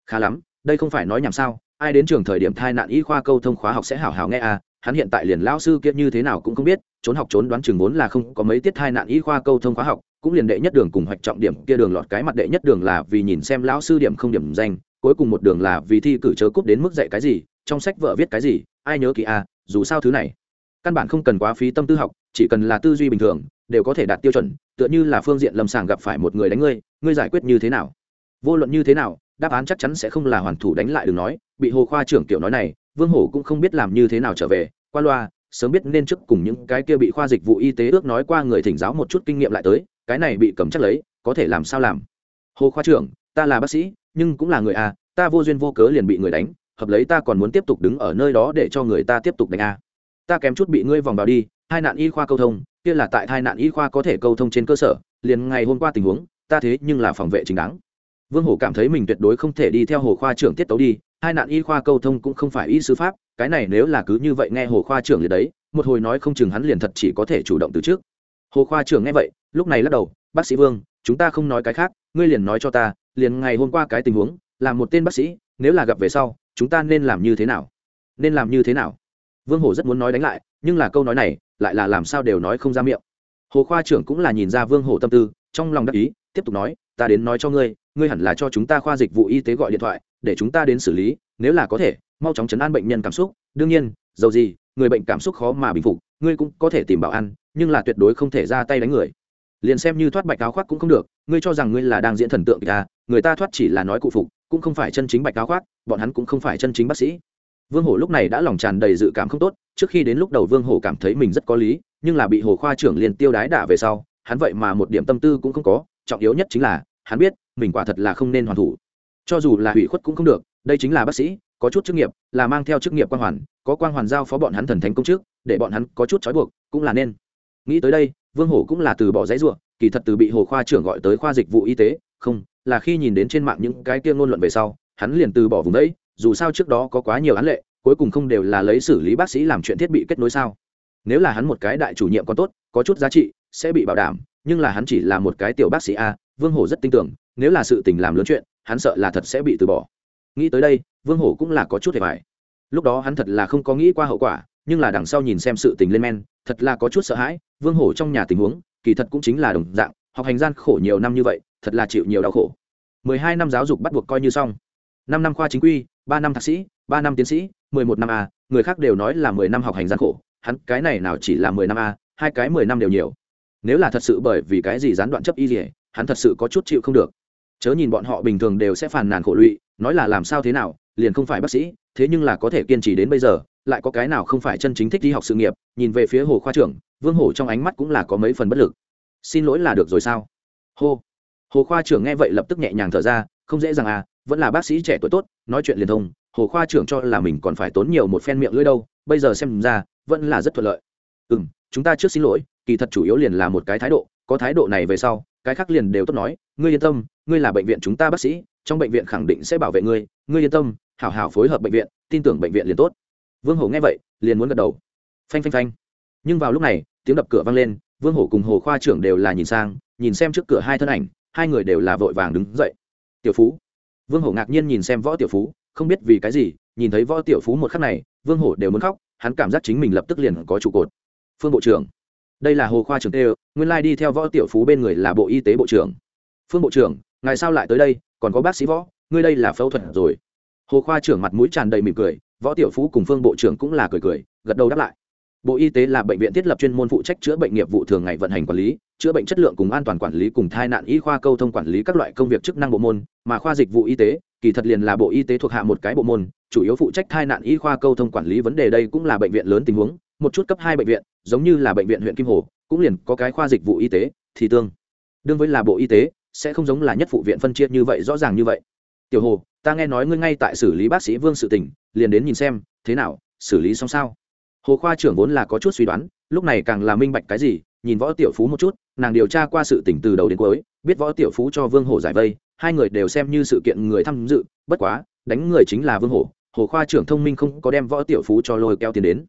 Khá lắm, đây không phải nói nhảm sao, ai đến trường thời điểm thai nạn y khoa câu thông khóa học sẽ hảo hảo nghe a. Hắn hiện tại liền lão sư kia như thế nào cũng không biết, trốn học trốn đoán chừng vốn là không có mấy tiết thai nạn y khoa câu thông khóa học, cũng liền đệ nhất đường cùng hoạch trọng điểm kia đường lọt cái mặt đệ nhất đường là vì nhìn xem lão sư điểm không điểm danh, cuối cùng một đường là vì thi cử chớ cúp đến mức dạy cái gì, trong sách vợ viết cái gì, ai nhớ kỳ a dù sao thứ này, căn bản không cần quá phí tâm tư học, chỉ cần là tư duy bình thường, đều có thể đạt tiêu chuẩn, tựa như là phương diện lâm sàng gặp phải một người đánh ngươi ngươi giải quyết như thế nào? Vô luận như thế nào, đáp án chắc chắn sẽ không là hoàn thủ đánh lại đừng nói, bị hồ khoa trưởng kiểu nói này, vương hổ cũng không biết làm như thế nào trở về, qua loa, sớm biết nên trước cùng những cái kia bị khoa dịch vụ y tế ước nói qua người thỉnh giáo một chút kinh nghiệm lại tới, cái này bị cầm chắc lấy, có thể làm sao làm? Hồ khoa trưởng, ta là bác sĩ, nhưng cũng là người à ta vô duyên vô cớ liền bị người đánh hợp lấy ta còn muốn tiếp tục đứng ở nơi đó để cho người ta tiếp tục đánh a. Ta kém chút bị ngươi vòng vào đi, hai nạn y khoa câu thông, kia là tại hai nạn y khoa có thể câu thông trên cơ sở, liền ngày hôm qua tình huống, ta thế nhưng là phòng vệ chính đáng. Vương hổ cảm thấy mình tuyệt đối không thể đi theo hồ khoa trưởng tiết tấu đi, hai nạn y khoa câu thông cũng không phải y sư pháp, cái này nếu là cứ như vậy nghe hồ khoa trưởng liền đấy, một hồi nói không chừng hắn liền thật chỉ có thể chủ động từ trước. Hồ khoa trưởng nghe vậy, lúc này lắc đầu, bác sĩ vương, chúng ta không nói cái khác, ngươi liền nói cho ta, liền ngày hôm qua cái tình huống, là một tên bác sĩ, nếu là gặp về sau chúng ta nên làm như thế nào? Nên làm như thế nào? Vương hổ rất muốn nói đánh lại, nhưng là câu nói này lại là làm sao đều nói không ra miệng. Hồ khoa trưởng cũng là nhìn ra vương hổ tâm tư, trong lòng đắc ý, tiếp tục nói, ta đến nói cho ngươi ngươi hẳn là cho chúng ta khoa dịch vụ y tế gọi điện thoại, để chúng ta đến xử lý, nếu là có thể, mau chóng chấn an bệnh nhân cảm xúc. Đương nhiên, dầu gì, người bệnh cảm xúc khó mà bình phục, ngươi cũng có thể tìm bảo an, nhưng là tuyệt đối không thể ra tay đánh người. Liền xem như thoát bạch áo khoác cũng không được, ngươi cho rằng ngươi là đang diễn thần tượng kịch à người ta thoát chỉ là nói cụ phục cũng không phải chân chính bạch áo khoác, bọn hắn cũng không phải chân chính bác sĩ. Vương hổ lúc này đã lòng tràn đầy dự cảm không tốt, trước khi đến lúc đầu vương hổ cảm thấy mình rất có lý, nhưng là bị hồ khoa trưởng liền tiêu đái đả về sau, hắn vậy mà một điểm tâm tư cũng không có, trọng yếu nhất chính là, hắn biết, mình quả thật là không nên hoàn thủ. Cho dù là hủy khuất cũng không được, đây chính là bác sĩ, có chút chức nghiệp, là mang theo chức nghiệp quan hoàn, có quan hoàn giao phó bọn hắn thần thánh công chức để bọn hắn có chút trói buộc, cũng là nên. Nghĩ tới đây, vương hổ cũng là từ bỏ giấy ruộng, kỳ thật từ bị hồ khoa trưởng gọi tới khoa dịch vụ y tế, không là khi nhìn đến trên mạng những cái kia ngôn luận về sau, hắn liền từ bỏ vùng đấy, dù sao trước đó có quá nhiều án lệ, cuối cùng không đều là lấy xử lý bác sĩ làm chuyện thiết bị kết nối sao? Nếu là hắn một cái đại chủ nhiệm còn tốt, có chút giá trị, sẽ bị bảo đảm, nhưng là hắn chỉ là một cái tiểu bác sĩ a, vương hổ rất tin tưởng, nếu là sự tình làm lớn chuyện, hắn sợ là thật sẽ bị từ bỏ. Nghĩ tới đây, vương hổ cũng là có chút hề vải lúc đó hắn thật là không có nghĩ qua hậu quả, nhưng là đằng sau nhìn xem sự tình lên men, thật là có chút sợ hãi, vương hổ trong nhà tình huống, kỳ thật cũng chính là đồng dạng, học hành gian khổ nhiều năm như vậy thật là chịu nhiều đau khổ. Mười hai năm giáo dục bắt buộc coi như xong. Năm năm khoa chính quy, ba năm thạc sĩ, ba năm tiến sĩ, mười một năm a, người khác đều nói là mười năm học hành gian khổ. Hắn, cái này nào chỉ là mười năm a, hai cái mười năm đều nhiều. Nếu là thật sự bởi vì cái gì gián đoạn chấp y liễu hắn thật sự có chút chịu không được. Chớ nhìn bọn họ bình thường đều sẽ phàn nàn khổ lụy, nói là làm sao thế nào, liền không phải bác sĩ, thế nhưng là có thể kiên trì đến bây giờ, lại có cái nào không phải chân chính thích đi học sự nghiệp, nhìn về phía hồ khoa trưởng, vương hổ trong ánh mắt cũng là có mấy phần bất lực. Xin lỗi là được rồi sao? Hô hồ khoa trưởng nghe vậy lập tức nhẹ nhàng thở ra, không dễ dàng à vẫn là bác sĩ trẻ tuổi tốt, nói chuyện liền thông, hồ khoa trưởng cho là mình còn phải tốn nhiều một phen miệng lưỡi đâu, bây giờ xem ra, vẫn là rất thuận lợi. Ừ m chúng ta trước xin lỗi, kỳ thật chủ yếu liền là một cái thái độ, có thái độ này về sau, cái khác liền đều tốt nói, ngươi yên tâm, ngươi là bệnh viện chúng ta bác sĩ, trong bệnh viện khẳng định sẽ bảo vệ ngươi ngươi yên tâm, hảo hảo phối hợp bệnh viện, tin tưởng bệnh viện liền tốt. Vương hổ nghe vậy, liền muốn gật đầu. Phanh phanh phanh. Nhưng vào lúc này, tiếng đập cửa vang lên, vương hổ cùng hồ khoa trưởng đều là nhìn sang, nhìn xem trước cửa hai thân ảnh hai người đều là vội vàng đứng dậy. Tiểu phú. Vương hổ ngạc nhiên nhìn xem võ tiểu phú, không biết vì cái gì, nhìn thấy võ tiểu phú một khắc này, vương hổ đều muốn khóc, hắn cảm giác chính mình lập tức liền có trụ cột. Phương bộ trưởng. Đây là hồ khoa trưởng tê nguyên lai đi theo võ tiểu phú bên người là bộ y tế bộ trưởng. Phương bộ trưởng, ngài sao lại tới đây, còn có bác sĩ võ, ngươi đây là phẫu thuật rồi. Hồ khoa trưởng mặt mũi tràn đầy mỉm cười, võ tiểu phú cùng phương bộ trưởng cũng là cười cười, gật đầu đáp lại. Bộ y tế là bệnh viện thiết lập chuyên môn phụ trách chữa bệnh nghiệp vụ thường ngày vận hành quản lý chữa bệnh chất lượng cùng an toàn quản lý cùng thai nạn, y khoa câu thông quản lý các loại công việc chức năng bộ môn, mà khoa dịch vụ y tế, kỳ thật liền là bộ y tế thuộc hạ một cái bộ môn, chủ yếu phụ trách thai nạn, y khoa câu thông quản lý vấn đề đây cũng là bệnh viện lớn tình huống, một chút cấp hai bệnh viện, giống như là bệnh viện huyện kim hồ, cũng liền có cái khoa dịch vụ y tế, thì tương đương với là bộ y tế, sẽ không giống là nhất phụ viện phân chia như vậy, rõ ràng như vậy. Tiểu hồ, ta nghe nói ngươi ngay tại xử lý bác sĩ vương sự tỉnh liền đến nhìn xem, thế nào, xử lý xong sao? Hồ khoa trưởng vốn là có chút suy đoán, lúc này càng là minh bạch cái gì, nhìn võ tiểu phú một chút nàng điều tra qua sự tình từ đầu đến cuối, biết võ tiểu phú cho vương hổ giải vây, hai người đều xem như sự kiện người tham dự, bất quá, đánh người chính là vương hổ hồ khoa trưởng thông minh không có đem võ tiểu phú cho lôi kéo tiền đến.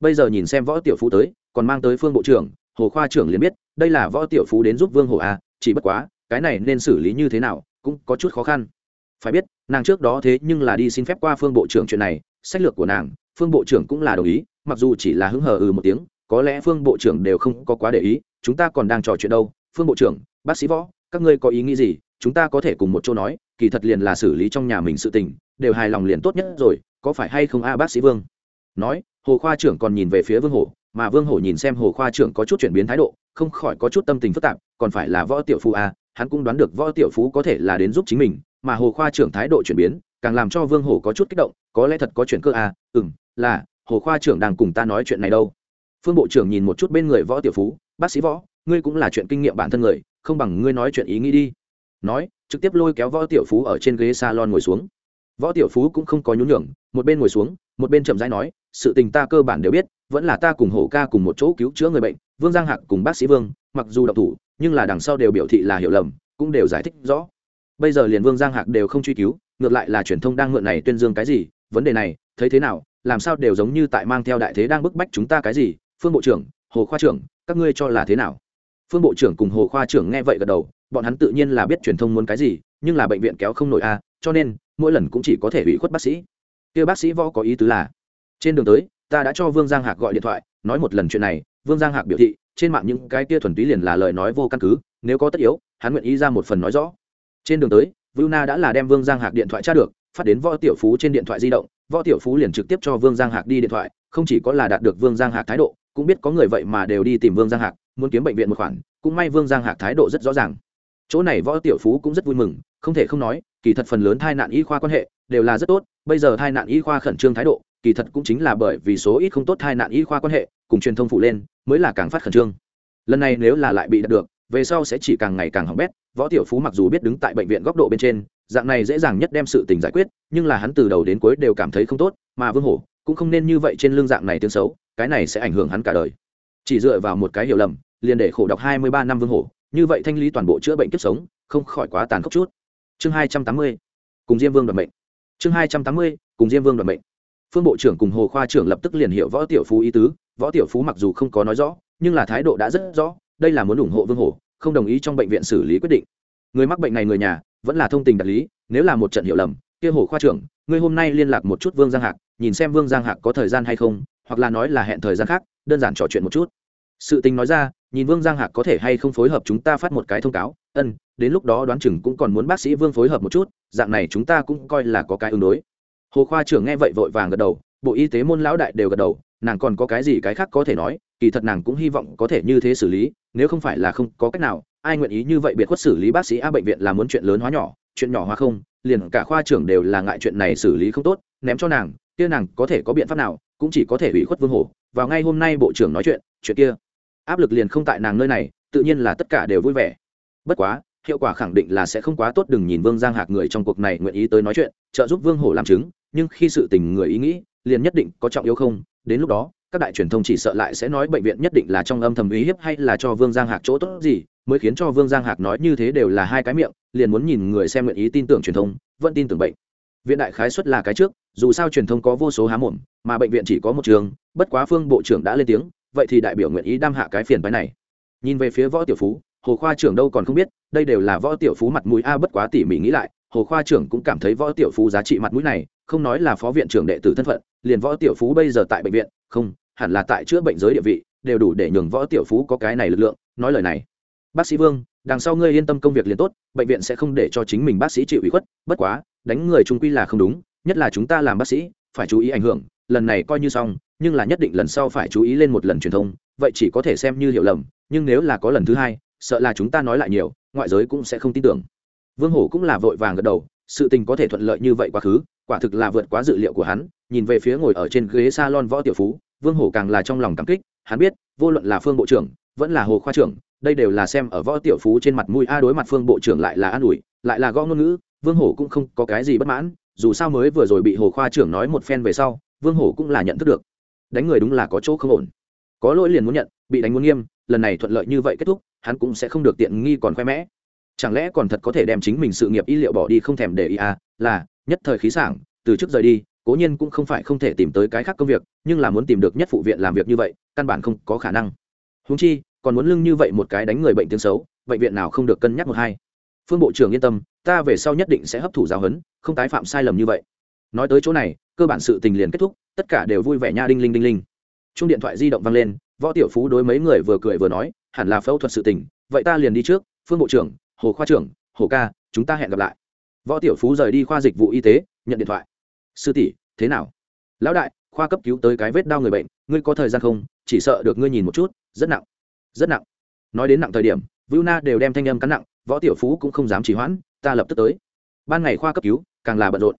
Bây giờ nhìn xem võ tiểu phú tới, còn mang tới phương bộ trưởng hồ khoa trưởng liền biết, đây là võ tiểu phú đến giúp vương hổ à chỉ bất quá, cái này nên xử lý như thế nào, cũng có chút khó khăn. Phải biết, nàng trước đó thế nhưng là đi xin phép qua phương bộ trưởng chuyện này, sách lược của nàng, phương bộ trưởng cũng là đồng ý, mặc dù chỉ là hứng hờ ừ một tiếng, có lẽ phương bộ trưởng đều không có quá để ý chúng ta còn đang trò chuyện đâu, phương bộ trưởng, bác sĩ võ, các ngươi có ý nghĩ gì? Chúng ta có thể cùng một chỗ nói, kỳ thật liền là xử lý trong nhà mình sự tình, đều hài lòng liền tốt nhất rồi, có phải hay không a, bác sĩ vương? Nói, hồ khoa trưởng còn nhìn về phía vương hổ, mà vương hổ nhìn xem hồ khoa trưởng có chút chuyển biến thái độ, không khỏi có chút tâm tình phức tạp, còn phải là võ tiểu phú a, hắn cũng đoán được võ tiểu phú có thể là đến giúp chính mình, mà hồ khoa trưởng thái độ chuyển biến, càng làm cho vương hổ có chút kích động, có lẽ thật có chuyện cơ a ừ là, hồ khoa trưởng đang cùng ta nói chuyện này đâu. Phương bộ trưởng nhìn một chút bên người võ tiểu phú bác sĩ võ, ngươi cũng là chuyện kinh nghiệm bản thân người, không bằng ngươi nói chuyện ý nghĩ đi. Nói, trực tiếp lôi kéo võ tiểu phú ở trên ghế salon ngồi xuống. Võ tiểu phú cũng không có nhún nhường, một bên ngồi xuống, một bên chậm rãi nói, sự tình ta cơ bản đều biết, vẫn là ta cùng hổ ca cùng một chỗ cứu chữa người bệnh, vương giang hạc cùng bác sĩ vương, mặc dù độc thủ, nhưng là đằng sau đều biểu thị là hiểu lầm, cũng đều giải thích rõ. Bây giờ liền vương giang hạc đều không truy cứu, ngược lại là truyền thông đang mượn này tuyên dương cái gì, vấn đề này, thấy thế nào, làm sao đều giống như tại mang theo đại thế đang bức bách chúng ta cái gì, phương bộ trưởng hồ khoa trưởng các ngươi cho là thế nào? Phương bộ trưởng cùng hồ khoa trưởng nghe vậy gật đầu bọn hắn tự nhiên là biết truyền thông muốn cái gì nhưng là bệnh viện kéo không nổi a cho nên mỗi lần cũng chỉ có thể ủy khuất bác sĩ. Kia bác sĩ võ có ý tứ là trên đường tới ta đã cho vương giang hạc gọi điện thoại nói một lần chuyện này vương giang hạc biểu thị trên mạng những cái kia thuần túy liền là lời nói vô căn cứ nếu có tất yếu hắn nguyện ý ra một phần nói rõ. Trên đường tới Vuna đã là đem Vương Giang Hạc điện thoại tra được, phát đến Võ Tiểu Phú trên điện thoại di động, Võ Tiểu Phú liền trực tiếp cho Vương Giang Hạc đi điện thoại, không chỉ có là đạt được Vương Giang Hạc thái độ, cũng biết có người vậy mà đều đi tìm vương giang hạc, muốn kiếm bệnh viện một khoản, cũng may vương giang hạc thái độ rất rõ ràng. Chỗ này võ tiểu phú cũng rất vui mừng, không thể không nói, kỳ thật phần lớn thai nạn y khoa quan hệ đều là rất tốt, bây giờ thai nạn y khoa khẩn trương thái độ, kỳ thật cũng chính là bởi vì số ít không tốt thai nạn y khoa quan hệ, cùng truyền thông phụ lên, mới là càng phát khẩn trương. Lần này nếu là lại bị đạt được, về sau sẽ chỉ càng ngày càng hỏng bét, võ tiểu phú mặc dù biết đứng tại bệnh viện góc độ bên trên, dạng này dễ dàng nhất đem sự tình giải quyết, nhưng là hắn từ đầu đến cuối đều cảm thấy không tốt, mà vương hổ cũng không nên như vậy trên lương dạng này tiếng xấu cái này sẽ ảnh hưởng hắn cả đời chỉ dựa vào một cái hiểu lầm, liền để khổ đọc hai mươi ba năm vương hổ, như vậy thanh lý toàn bộ chữa bệnh kiếp sống, không khỏi quá tàn khốc chút chương hai trăm tám mươi, cùng diêm vương đoàn mệnh. chương hai trăm tám mươi, cùng diêm vương đoàn mệnh. phương bộ trưởng cùng hồ khoa trưởng lập tức liền hiểu võ tiểu phú ý tứ, võ tiểu phú mặc dù không có nói rõ, nhưng là thái độ đã rất rõ, đây là muốn ủng hộ vương hổ, không đồng ý trong bệnh viện xử lý quyết định người mắc bệnh này người nhà, vẫn là thông tình đạt lý, nếu là một trận hiểu lầm, kia hồ khoa trưởng, ngươi hôm nay liên lạc một chút vương giang hạc, nhìn xem vương giang hạc có thời gian hay không hoặc là nói là hẹn thời gian khác, đơn giản trò chuyện một chút. Sự tình nói ra, nhìn vương giang hạc có thể hay không phối hợp chúng ta phát một cái thông cáo, ân, đến lúc đó đoán chừng cũng còn muốn bác sĩ vương phối hợp một chút, dạng này chúng ta cũng coi là có cái ứng đối. Hồ khoa trưởng nghe vậy vội vàng gật đầu, bộ y tế môn lão đại đều gật đầu, nàng còn có cái gì cái khác có thể nói, kỳ thật nàng cũng hy vọng có thể như thế xử lý, nếu không phải là không có cách nào, ai nguyện ý như vậy biệt khuất xử lý bác sĩ a bệnh viện là muốn chuyện lớn hóa nhỏ, chuyện nhỏ hóa không, liền cả khoa trưởng đều là ngại chuyện này xử lý không tốt, ném cho nàng, kia nàng có thể có biện pháp nào cũng chỉ có thể ủy khuất vương hổ, vào ngay hôm nay bộ trưởng nói chuyện chuyện kia. Áp lực liền không tại nàng nơi này, tự nhiên là tất cả đều vui vẻ. Bất quá, hiệu quả khẳng định là sẽ không quá tốt, đừng nhìn vương giang hạc người trong cuộc này nguyện ý tới nói chuyện, trợ giúp vương hổ làm chứng, nhưng khi sự tình người ý nghĩ, liền nhất định có trọng yếu không, đến lúc đó, các đại truyền thông chỉ sợ lại sẽ nói bệnh viện nhất định là trong âm thầm ý hiếp hay là cho vương giang hạc chỗ tốt gì, mới khiến cho vương giang hạc nói như thế đều là hai cái miệng, liền muốn nhìn người xem nguyện ý tin tưởng truyền thông, vẫn tin tưởng bệnh viện đại khái xuất là cái trước, dù sao truyền thông có vô số há mồm, mà bệnh viện chỉ có một trường, bất quá phương bộ trưởng đã lên tiếng, vậy thì đại biểu nguyện ý đam hạ cái phiền phái này. Nhìn về phía võ tiểu phú, hồ khoa trưởng đâu còn không biết, đây đều là võ tiểu phú mặt mũi a bất quá tỉ mỉ nghĩ lại, hồ khoa trưởng cũng cảm thấy võ tiểu phú giá trị mặt mũi này, không nói là phó viện trưởng đệ tử thân phận, liền võ tiểu phú bây giờ tại bệnh viện, không, hẳn là tại chữa bệnh giới địa vị, đều đủ để nhường võ tiểu phú có cái này lực lượng, nói lời này. Bác sĩ vương, đằng sau ngươi yên tâm công việc liền tốt, bệnh viện sẽ không để cho chính mình bác sĩ chịu ủy khuất, bất quá đánh người trung quy là không đúng, nhất là chúng ta làm bác sĩ, phải chú ý ảnh hưởng, lần này coi như xong, nhưng là nhất định lần sau phải chú ý lên một lần truyền thông, vậy chỉ có thể xem như hiểu lầm, nhưng nếu là có lần thứ hai, sợ là chúng ta nói lại nhiều, ngoại giới cũng sẽ không tin tưởng. Vương hổ cũng là vội vàng gật đầu, sự tình có thể thuận lợi như vậy quá khứ, quả thực là vượt quá dự liệu của hắn, nhìn về phía ngồi ở trên ghế salon võ tiểu phú, vương hổ càng là trong lòng cảm kích, hắn biết, vô luận là phương bộ trưởng, vẫn là hồ khoa trưởng, đây đều là xem ở võ tiểu phú trên mặt mũi, a đối mặt phương bộ trưởng lại là an ủi, lại là gõ ngôn ngữ vương hổ cũng không có cái gì bất mãn, dù sao mới vừa rồi bị hồ khoa trưởng nói một phen về sau, vương hổ cũng là nhận thức được. Đánh người đúng là có chỗ không ổn. Có lỗi liền muốn nhận, bị đánh muốn nghiêm, lần này thuận lợi như vậy kết thúc, hắn cũng sẽ không được tiện nghi còn khoe mẽ. Chẳng lẽ còn thật có thể đem chính mình sự nghiệp y liệu bỏ đi không thèm để ý à? Là, nhất thời khí sảng, từ trước rời đi, cố nhiên cũng không phải không thể tìm tới cái khác công việc, nhưng là muốn tìm được nhất phụ viện làm việc như vậy, căn bản không có khả năng. Húng chi, còn muốn lưng như vậy một cái đánh người bệnh tiếng xấu, bệnh viện nào không được cân nhắc một hai. Phương bộ trưởng yên tâm ta về sau nhất định sẽ hấp thụ giáo huấn không tái phạm sai lầm như vậy. Nói tới chỗ này, cơ bản sự tình liền kết thúc, tất cả đều vui vẻ nha đinh linh đinh linh. Chung điện thoại di động vang lên, võ tiểu phú đối mấy người vừa cười vừa nói, hẳn là phẫu thuật sự tình, vậy ta liền đi trước, phương bộ trưởng, hồ khoa trưởng, hồ ca, chúng ta hẹn gặp lại. Võ tiểu phú rời đi khoa dịch vụ y tế, nhận điện thoại. Sư tỷ, thế nào? Lão đại, khoa cấp cứu tới cái vết đau người bệnh, ngươi có thời gian không? Chỉ sợ được ngươi nhìn một chút, rất nặng rất nặng. Nói đến nặng thời điểm vưu na đều đem thanh âm cắn nặng, võ tiểu phú cũng không dám trì hoãn ta lập tức tới. Ban ngày khoa cấp cứu càng là bận rộn.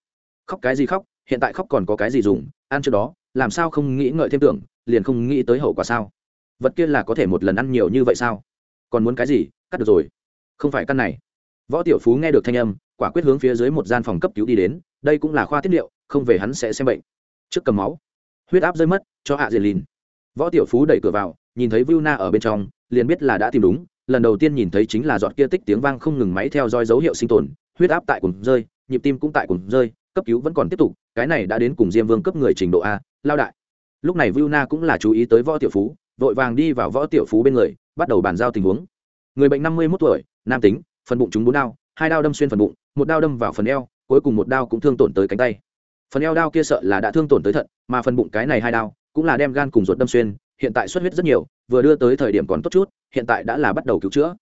Khóc cái gì khóc hiện tại khóc còn có cái gì dùng ăn trước đó làm sao không nghĩ ngợi thêm tưởng liền không nghĩ tới hậu quả sao? Vật kia là có thể một lần ăn nhiều như vậy sao? Còn muốn cái gì cắt được rồi. Không phải căn này. Võ tiểu phú nghe được thanh âm quả quyết hướng phía dưới một gian phòng cấp cứu đi đến đây cũng là khoa tiết liệu không về hắn sẽ xem bệnh. Trước cầm máu. Huyết áp rơi mất cho hạ diệt lìn. Võ tiểu phú đẩy cửa vào nhìn thấy Vu Na ở bên trong, liền biết là đã tìm đúng, lần đầu tiên nhìn thấy chính là giọt kia tích tiếng vang không ngừng máy theo dõi dấu hiệu sinh tồn, huyết áp tại cùng rơi, nhịp tim cũng tại cùng rơi, cấp cứu vẫn còn tiếp tục, cái này đã đến cùng Diêm Vương cấp người trình độ a, lao đại. Lúc này Vu Na cũng là chú ý tới Võ Tiểu Phú, vội vàng đi vào Võ Tiểu Phú bên người, bắt đầu bàn giao tình huống. Người bệnh năm mươi 51 tuổi, nam tính, phần bụng trúng bốn đao, hai đao đâm xuyên phần bụng, một đao đâm vào phần eo, cuối cùng một đao cũng thương tổn tới cánh tay. Phần eo đao kia sợ là đã thương tổn tới thận, mà phần bụng cái này hai đao cũng là đem gan cùng ruột đâm xuyên, hiện tại xuất huyết rất nhiều, vừa đưa tới thời điểm còn tốt chút, hiện tại đã là bắt đầu cứu chữa.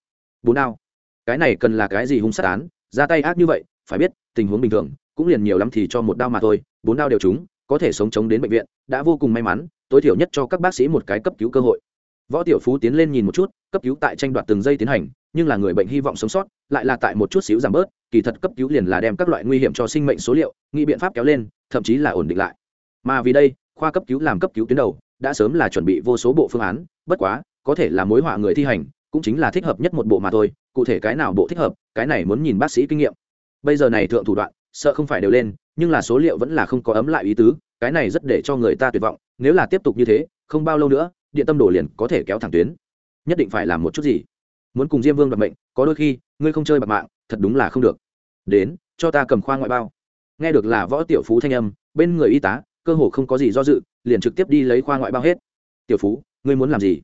Bốn đao. Cái này cần là cái gì hung sát án? Ra tay ác như vậy, phải biết, tình huống bình thường, cũng liền nhiều lắm thì cho một đao mà thôi, bốn đao đều trúng, có thể sống chống đến bệnh viện, đã vô cùng may mắn, tối thiểu nhất cho các bác sĩ một cái cấp cứu cơ hội. Võ tiểu phú tiến lên nhìn một chút, cấp cứu tại tranh đoạt từng giây tiến hành, nhưng là người bệnh hy vọng sống sót, lại là tại một chút xíu giảm bớt, kỳ thật cấp cứu liền là đem các loại nguy hiểm cho sinh mệnh số liệu, nghĩ biện pháp kéo lên, thậm chí là ổn định lại. Mà vì đây, khoa cấp cứu làm cấp cứu tuyến đầu đã sớm là chuẩn bị vô số bộ phương án, bất quá, có thể là mối họa người thi hành, cũng chính là thích hợp nhất một bộ mà thôi, cụ thể cái nào bộ thích hợp, cái này muốn nhìn bác sĩ kinh nghiệm. Bây giờ này thượng thủ đoạn, sợ không phải đều lên, nhưng là số liệu vẫn là không có ấm lại ý tứ, cái này rất để cho người ta tuyệt vọng, nếu là tiếp tục như thế, không bao lâu nữa, điện tâm đồ liền có thể kéo thẳng tuyến. Nhất định phải làm một chút gì. Muốn cùng diêm vương bạc mệnh, có đôi khi, ngươi không chơi bạc mạng, thật đúng là không được. Đến, cho ta cầm khoa ngoại bao. Nghe được là võ tiểu phú thanh âm, bên người y tá, cơ hồ không có gì do dự liền trực tiếp đi lấy khoa ngoại bao hết. Tiểu phú, ngươi muốn làm gì?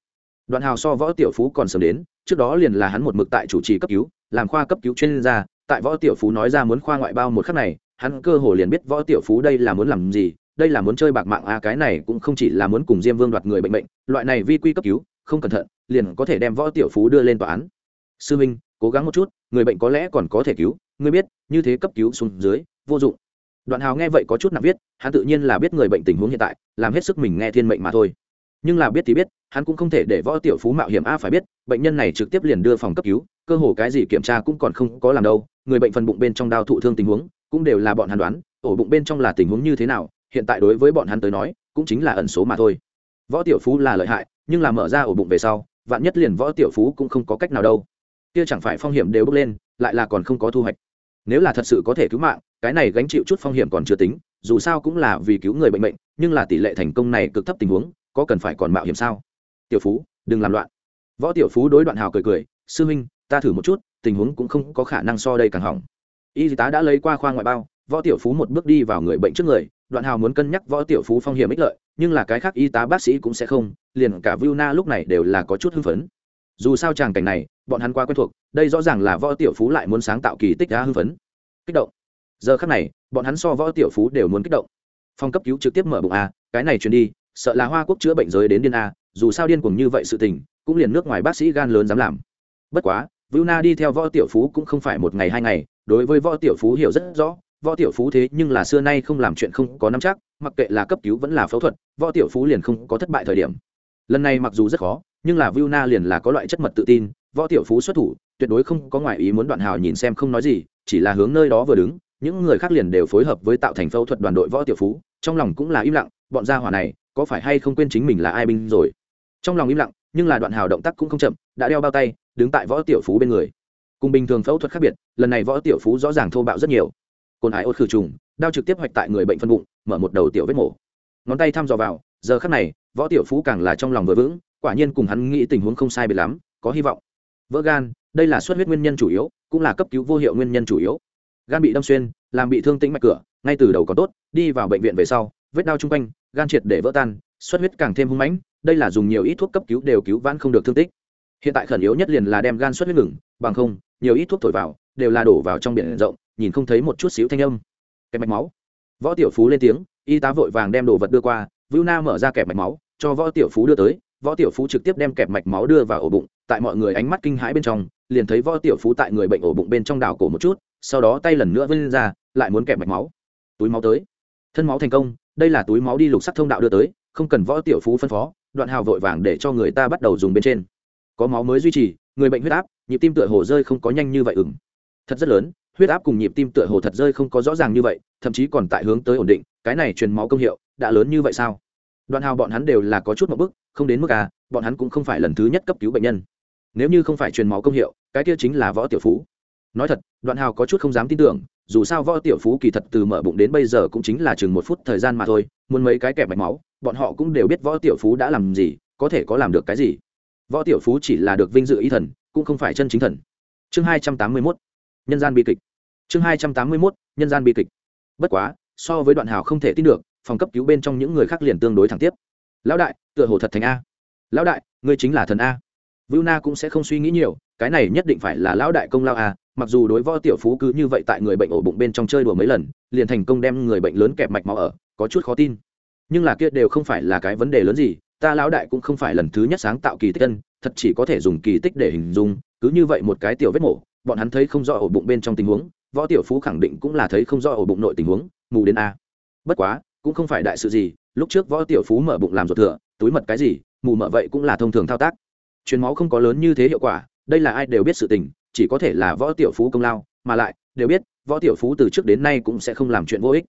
Đoạn hào so võ tiểu phú còn sớm đến, trước đó liền là hắn một mực tại chủ trì cấp cứu, làm khoa cấp cứu chuyên gia, tại võ tiểu phú nói ra muốn khoa ngoại bao một khắc này, hắn cơ hồ liền biết võ tiểu phú đây là muốn làm gì, đây là muốn chơi bạc mạng a cái này cũng không chỉ là muốn cùng diêm vương đoạt người bệnh bệnh loại này vi quy cấp cứu, không cẩn thận, liền có thể đem võ tiểu phú đưa lên tòa án. Sư minh, cố gắng một chút, người bệnh có lẽ còn có thể cứu, ngươi biết, như thế cấp cứu xuống dưới, vô dụng đoạn hào nghe vậy có chút nặng viết, hắn tự nhiên là biết người bệnh tình huống hiện tại, làm hết sức mình nghe thiên mệnh mà thôi. Nhưng là biết thì biết, hắn cũng không thể để võ tiểu phú mạo hiểm a phải biết, bệnh nhân này trực tiếp liền đưa phòng cấp cứu, cơ hồ cái gì kiểm tra cũng còn không có làm đâu, người bệnh phần bụng bên trong đau thụ thương tình huống, cũng đều là bọn hắn đoán, ổ bụng bên trong là tình huống như thế nào, hiện tại đối với bọn hắn tới nói, cũng chính là ẩn số mà thôi. Võ tiểu phú là lợi hại, nhưng là mở ra ổ bụng về sau, vạn nhất liền võ tiểu phú cũng không có cách nào đâu. Kia chẳng phải phong hiểm đều bước lên, lại là còn không có thu hoạch nếu là thật sự có thể cứu mạng, cái này gánh chịu chút phong hiểm còn chưa tính, dù sao cũng là vì cứu người bệnh bệnh nhưng là tỷ lệ thành công này cực thấp tình huống, có cần phải còn mạo hiểm sao? Tiểu phú, đừng làm loạn. Võ tiểu phú đối đoạn hào cười cười, sư huynh, ta thử một chút, tình huống cũng không có khả năng so đây càng hỏng. Y tá đã lấy qua khoa ngoại bao, võ tiểu phú một bước đi vào người bệnh trước người, đoạn hào muốn cân nhắc võ tiểu phú phong hiểm ích lợi, nhưng là cái khác y tá bác sĩ cũng sẽ không, liền cả viu na lúc này đều là có chút hưng phấn. Dù sao tràng cảnh này bọn hắn qua quen thuộc đây rõ ràng là võ tiểu phú lại muốn sáng tạo kỳ tích đá hưng phấn. Kích động. Giờ khắc này bọn hắn so võ tiểu phú đều muốn kích động. Phòng cấp cứu trực tiếp mở bụng a cái này truyền đi sợ là hoa quốc chữa bệnh giới đến điên a dù sao điên cùng như vậy sự tình cũng liền nước ngoài bác sĩ gan lớn dám làm. Bất quá Vuna đi theo võ tiểu phú cũng không phải một ngày hai ngày, đối với võ tiểu phú hiểu rất rõ, võ tiểu phú thế nhưng là xưa nay không làm chuyện không có nắm chắc, mặc kệ là cấp cứu vẫn là phẫu thuật, võ tiểu phú liền không có thất bại thời điểm. Lần này mặc dù rất khó, nhưng là Vu Na liền là có loại chất mật tự tin, võ tiểu phú xuất thủ, tuyệt đối không có ngoại ý muốn đoạn hào nhìn xem không nói gì, chỉ là hướng nơi đó vừa đứng, những người khác liền đều phối hợp với tạo thành phẫu thuật đoàn đội võ tiểu phú, trong lòng cũng là im lặng, bọn gia hỏa này, có phải hay không quên chính mình là ai binh rồi. Trong lòng im lặng, nhưng là đoạn hào động tác cũng không chậm, đã đeo bao tay, đứng tại võ tiểu phú bên người. Cùng bình thường phẫu thuật khác biệt lần này võ tiểu phú rõ ràng thô bạo rất nhiều. Cồn hải ốt khử trùng đao trực tiếp hoạch tại người bệnh phân bụng mở một đầu tiểu vết mổ. Ngón tay thăm dò vào giờ khắc này võ tiểu phú càng là trong lòng vừa vững quả nhiên cùng hắn nghĩ tình huống không sai biệt lắm có hy vọng vỡ gan, đây là xuất huyết nguyên nhân chủ yếu, cũng là cấp cứu vô hiệu nguyên nhân chủ yếu. Gan bị đâm xuyên, làm bị thương tĩnh mạch cửa, ngay từ đầu có tốt, đi vào bệnh viện về sau, vết đau chung quanh, gan triệt để vỡ tan, xuất huyết càng thêm hung mãnh, đây là dùng nhiều ít thuốc cấp cứu đều cứu vãn không được thương tích. Hiện tại khẩn yếu nhất liền là đem gan xuất huyết ngừng, bằng không, nhiều ít thuốc thổi vào, đều là đổ vào trong biển rộng, nhìn không thấy một chút xíu thanh âm. Kẹp mạch máu. Võ tiểu phú lên tiếng, y tá vội vàng đem đồ vật đưa qua vưu na mở ra kẹp mạch máu, cho võ tiểu phú đưa tới, võ tiểu phú trực tiếp đem kẹp mạch máu đưa vào ổ bụng tại mọi người ánh mắt kinh hãi bên trong, liền thấy võ tiểu phú tại người bệnh ổ bụng bên trong đảo cổ một chút, sau đó tay lần nữa vươn ra, lại muốn kẹp mạch máu. Túi máu tới. Thân máu thành công, đây là túi máu đi lục sắc thông đạo đưa tới, không cần võ tiểu phú phân phó, đoạn hào vội vàng để cho người ta bắt đầu dùng bên trên. Có máu mới duy trì, người bệnh huyết áp, nhịp tim tựa hồ rơi không có nhanh như vậy ừng. Thật rất lớn, huyết áp cùng nhịp tim tựa hồ thật rơi không có rõ ràng như vậy, thậm chí còn tại hướng tới ổn định, cái này truyền máu công hiệu, đã lớn như vậy sao? Đoạn hào bọn hắn đều là có chút một bức, không đến mức à bọn hắn cũng không phải lần thứ nhất cấp cứu bệnh nhân. Nếu như không phải truyền máu công hiệu, cái kia chính là võ tiểu phú. Nói thật, đoạn hào có chút không dám tin tưởng, dù sao võ tiểu phú kỳ thật từ mở bụng đến bây giờ cũng chính là chừng một phút thời gian mà thôi, muốn mấy cái kẹp mạch máu, bọn họ cũng đều biết võ tiểu phú đã làm gì, có thể có làm được cái gì. Võ tiểu phú chỉ là được vinh dự ý thần, cũng không phải chân chính thần. Chương hai trăm tám mươi mốt, nhân gian bi kịch. Chương hai trăm tám mươi mốt, nhân gian bi kịch. Bất quá, so với đoạn hào không thể tin được, phòng cấp cứu bên trong những người khác liền tương đối thẳng tiếp. Lão đại, tựa hồ thật thành a lão đại, ngươi chính là thần a. Vưu na cũng sẽ không suy nghĩ nhiều, cái này nhất định phải là lão đại công lao a, mặc dù đối võ tiểu phú cứ như vậy tại người bệnh ổ bụng bên trong chơi đùa mấy lần, liền thành công đem người bệnh lớn kẹp mạch máu ở, có chút khó tin. Nhưng là kia đều không phải là cái vấn đề lớn gì, ta lão đại cũng không phải lần thứ nhất sáng tạo kỳ tích tân thật chỉ có thể dùng kỳ tích để hình dung, cứ như vậy một cái tiểu vết mổ, bọn hắn thấy không rõ ổ bụng bên trong tình huống, võ tiểu phú khẳng định cũng là thấy không rõ ổ bụng nội tình huống, mù đến a. Bất quá, cũng không phải đại sự gì, lúc trước võ tiểu phú mở bụng làm ruột thừa, túi mật cái gì mù mợ vậy cũng là thông thường thao tác. Truyền máu không có lớn như thế hiệu quả, đây là ai đều biết sự tình, chỉ có thể là võ tiểu phú công lao, mà lại, đều biết, võ tiểu phú từ trước đến nay cũng sẽ không làm chuyện vô ích.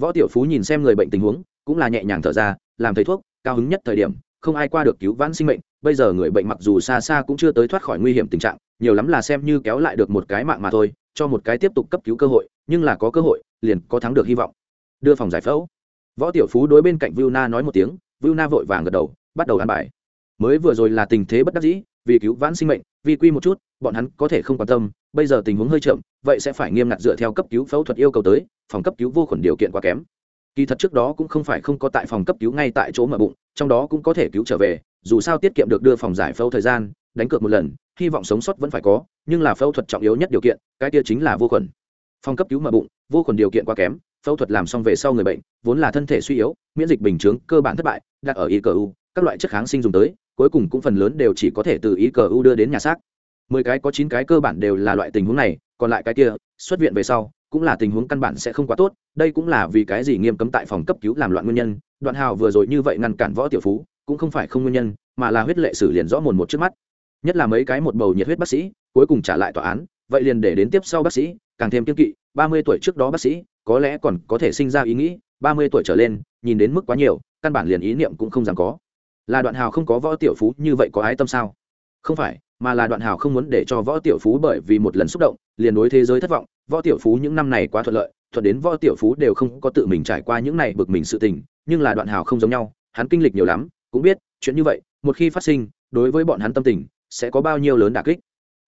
Võ tiểu phú nhìn xem người bệnh tình huống, cũng là nhẹ nhàng thở ra, làm thầy thuốc, cao hứng nhất thời điểm, không ai qua được cứu vãn sinh mệnh, bây giờ người bệnh mặc dù xa xa cũng chưa tới thoát khỏi nguy hiểm tình trạng, nhiều lắm là xem như kéo lại được một cái mạng mà thôi, cho một cái tiếp tục cấp cứu cơ hội, nhưng là có cơ hội, liền có thắng được hy vọng. Đưa phòng giải phẫu. Võ tiểu phú đối bên cạnh viu na nói một tiếng viu na vội vàng gật đầu bắt đầu ăn bài. Mới vừa rồi là tình thế bất đắc dĩ, vì cứu vãn sinh mệnh vì quy một chút, bọn hắn có thể không quan tâm, bây giờ tình huống hơi chậm, vậy sẽ phải nghiêm ngặt dựa theo cấp cứu phẫu thuật yêu cầu tới, phòng cấp cứu vô khuẩn điều kiện quá kém. Kỳ thật trước đó cũng không phải không có tại phòng cấp cứu ngay tại chỗ mở bụng, trong đó cũng có thể cứu trở về, dù sao tiết kiệm được đưa phòng giải phẫu thời gian, đánh cược một lần, hy vọng sống sót vẫn phải có, nhưng là phẫu thuật trọng yếu nhất điều kiện, cái kia chính là vô khuẩn. Phòng cấp cứu mở bụng, vô khuẩn điều kiện quá kém, phẫu thuật làm xong về sau người bệnh, vốn là thân thể suy yếu, miễn dịch bình chướng cơ bản thất bại, đặt ở icu các loại chất kháng sinh dùng tới, cuối cùng cũng phần lớn đều chỉ có thể từ ý cơ u đưa đến nhà xác. Mười cái có chín cái cơ bản đều là loại tình huống này, còn lại cái kia, xuất viện về sau, cũng là tình huống căn bản sẽ không quá tốt, đây cũng là vì cái gì nghiêm cấm tại phòng cấp cứu làm loạn nguyên nhân. Đoạn hào vừa rồi như vậy ngăn cản võ tiểu phú, cũng không phải không nguyên nhân, mà là huyết lệ xử liền rõ mồn một trước mắt. Nhất là mấy cái một bầu nhiệt huyết bác sĩ, cuối cùng trả lại tòa án, vậy liền để đến tiếp sau bác sĩ, càng thêm kiên kỵ, ba mươi tuổi trước đó bác sĩ, có lẽ còn có thể sinh ra ý nghĩ, ba mươi tuổi trở lên, nhìn đến mức quá nhiều, căn bản liền ý niệm cũng không dám có là đoạn hào không có võ tiểu phú, như vậy có ái tâm sao? Không phải, mà là đoạn hào không muốn để cho võ tiểu phú bởi vì một lần xúc động, liền đối thế giới thất vọng. Võ tiểu phú những năm này quá thuận lợi, thuận đến võ tiểu phú đều không có tự mình trải qua những này bực mình sự tình, nhưng là đoạn hào không giống nhau, hắn kinh lịch nhiều lắm, cũng biết, chuyện như vậy, một khi phát sinh, đối với bọn hắn tâm tình, sẽ có bao nhiêu lớn đả kích.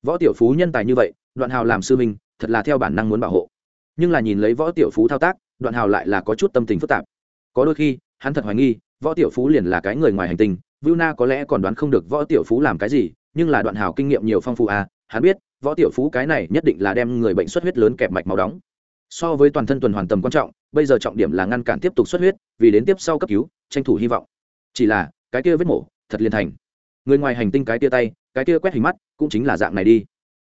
Võ tiểu phú nhân tài như vậy, đoạn hào làm sư minh thật là theo bản năng muốn bảo hộ. Nhưng là nhìn lấy võ tiểu phú thao tác, đoạn hào lại là có chút tâm tình phức tạp. Có đôi khi, hắn thật hoài nghi võ tiểu phú liền là cái người ngoài hành tinh vưu na có lẽ còn đoán không được võ tiểu phú làm cái gì, nhưng là đoạn hào kinh nghiệm nhiều phong phú à hắn biết, võ tiểu phú cái này nhất định là đem người bệnh xuất huyết lớn kẹp mạch máu đóng. So với toàn thân tuần hoàn tầm quan trọng, bây giờ trọng điểm là ngăn cản tiếp tục xuất huyết, vì đến tiếp sau cấp cứu, tranh thủ hy vọng. Chỉ là, cái kia vết mổ, thật liền thành. Người ngoài hành tinh cái kia tay, cái kia quét hình mắt, cũng chính là dạng này đi.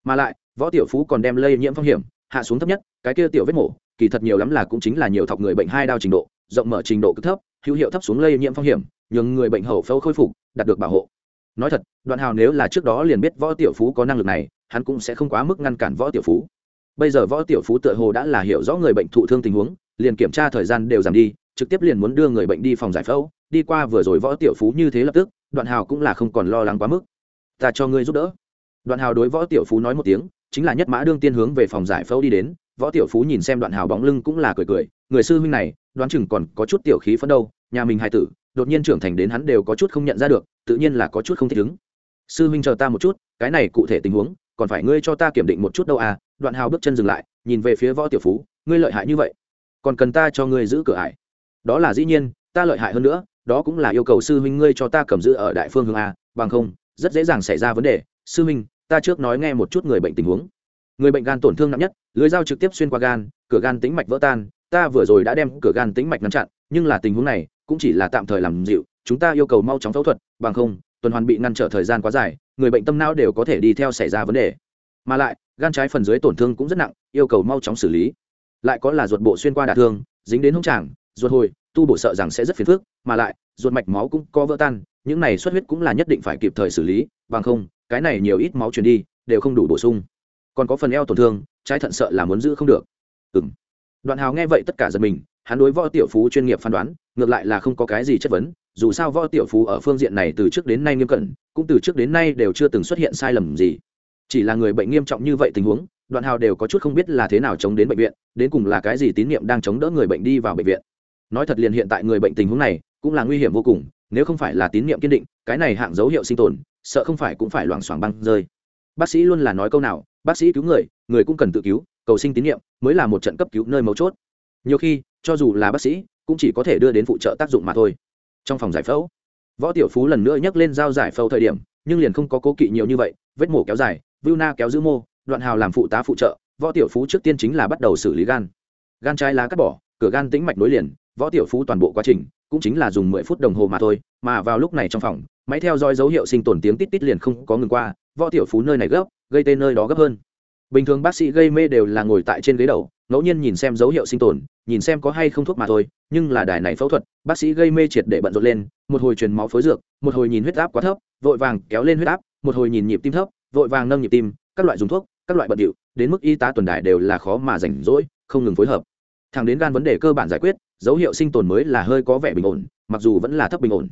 Mà lại, võ tiểu phú còn đem lây nhiễm phong hiểm, hạ xuống thấp nhất, cái kia tiểu vết mổ, kỳ thật nhiều lắm là cũng chính là nhiều thọc người bệnh hai đao trình độ, rộng mở trình độ cực thấp hữu hiệu thấp xuống lây nhiễm phong hiểm nhưng người bệnh hậu phẫu khôi phục, đạt được bảo hộ. Nói thật, đoạn hào nếu là trước đó liền biết võ tiểu phú có năng lực này, hắn cũng sẽ không quá mức ngăn cản võ tiểu phú. Bây giờ võ tiểu phú tựa hồ đã là hiểu rõ người bệnh thụ thương tình huống, liền kiểm tra thời gian đều giảm đi, trực tiếp liền muốn đưa người bệnh đi phòng giải phẫu, đi qua vừa rồi võ tiểu phú như thế lập tức, đoạn hào cũng là không còn lo lắng quá mức. Ta cho ngươi giúp đỡ. Đoạn hào đối võ tiểu phú nói một tiếng, chính là nhất mã đương tiên hướng về phòng giải phẫu đi đến, võ tiểu phú nhìn xem đoạn hào bóng lưng cũng là cười cười người sư huynh này, đoán chừng còn có chút tiểu khí phấn đâu, nhà mình hài tử, đột nhiên trưởng thành đến hắn đều có chút không nhận ra được, tự nhiên là có chút không thích ứng. Sư huynh chờ ta một chút, cái này cụ thể tình huống, còn phải ngươi cho ta kiểm định một chút đâu à đoạn hào bước chân dừng lại, nhìn về phía võ tiểu phú, ngươi lợi hại như vậy, còn cần ta cho ngươi giữ cửa ải. Đó là dĩ nhiên, ta lợi hại hơn nữa, đó cũng là yêu cầu sư huynh ngươi cho ta cầm giữ ở đại phương hướng a, bằng không, rất dễ dàng xảy ra vấn đề. Sư huynh, ta trước nói nghe một chút người bệnh tình huống. Người bệnh gan tổn thương nặng nhất, lưới dao trực tiếp xuyên qua gan, cửa gan tính mạch vỡ tan ta vừa rồi đã đem cửa gan tính mạch ngăn chặn, nhưng là tình huống này cũng chỉ là tạm thời làm dịu, chúng ta yêu cầu mau chóng phẫu thuật, bằng không, tuần hoàn bị ngăn trở thời gian quá dài, người bệnh tâm não đều có thể đi theo xảy ra vấn đề. Mà lại, gan trái phần dưới tổn thương cũng rất nặng, yêu cầu mau chóng xử lý. Lại có là ruột bộ xuyên qua đả thương, dính đến hông tràng, ruột hồi, tu bổ sợ rằng sẽ rất phiền phức, mà lại, ruột mạch máu cũng có vỡ tan, những này xuất huyết cũng là nhất định phải kịp thời xử lý, bằng không, cái này nhiều ít máu truyền đi, đều không đủ bổ sung. Còn có phần eo tổn thương, trái thận sợ là muốn giữ không được. Ừng đoạn hào nghe vậy tất cả giật mình, hắn đối võ tiểu phú chuyên nghiệp phán đoán, ngược lại là không có cái gì chất vấn, dù sao võ tiểu phú ở phương diện này từ trước đến nay nghiêm cẩn, cũng từ trước đến nay đều chưa từng xuất hiện sai lầm gì. Chỉ là người bệnh nghiêm trọng như vậy tình huống, đoạn hào đều có chút không biết là thế nào chống đến bệnh viện, đến cùng là cái gì tín nhiệm đang chống đỡ người bệnh đi vào bệnh viện. Nói thật liền hiện tại người bệnh tình huống này, cũng là nguy hiểm vô cùng, nếu không phải là tín nhiệm kiên định, cái này hạng dấu hiệu sinh tồn, sợ không phải cũng phải loảng xoảng băng rơi. Bác sĩ luôn là nói câu nào, bác sĩ cứu người người cũng cần tự cứu cầu sinh tín nhiệm mới là một trận cấp cứu nơi mấu chốt. Nhiều khi, cho dù là bác sĩ, cũng chỉ có thể đưa đến phụ trợ tác dụng mà thôi. Trong phòng giải phẫu, võ tiểu phú lần nữa nhắc lên dao giải phẫu thời điểm, nhưng liền không có cố kỵ nhiều như vậy, vết mổ kéo dài vưu na kéo giữ mô, đoạn hào làm phụ tá phụ trợ, võ tiểu phú trước tiên chính là bắt đầu xử lý gan. Gan trái lá cắt bỏ, cửa gan tĩnh mạch nối liền, võ tiểu phú toàn bộ quá trình cũng chính là dùng mười phút đồng hồ mà thôi, mà vào lúc này trong phòng, máy theo dõi dấu hiệu sinh tồn tiếng tít tít liền không có ngừng qua, võ tiểu phú nơi này gấp, gây tên nơi đó gấp hơn bình thường bác sĩ gây mê đều là ngồi tại trên ghế đầu, ngẫu nhiên nhìn xem dấu hiệu sinh tồn, nhìn xem có hay không thuốc mà thôi, nhưng là đài này phẫu thuật, bác sĩ gây mê triệt để bận rộn lên, một hồi truyền máu phối dược, một hồi nhìn huyết áp quá thấp, vội vàng kéo lên huyết áp, một hồi nhìn nhịp tim thấp, vội vàng nâng nhịp tim, các loại dùng thuốc, các loại bận điệu, đến mức y tá tuần đài đều là khó mà rảnh rỗi, không ngừng phối hợp. Thẳng đến gan vấn đề cơ bản giải quyết, dấu hiệu sinh tồn mới là hơi có vẻ bình ổn, mặc dù vẫn là thấp bình ổn.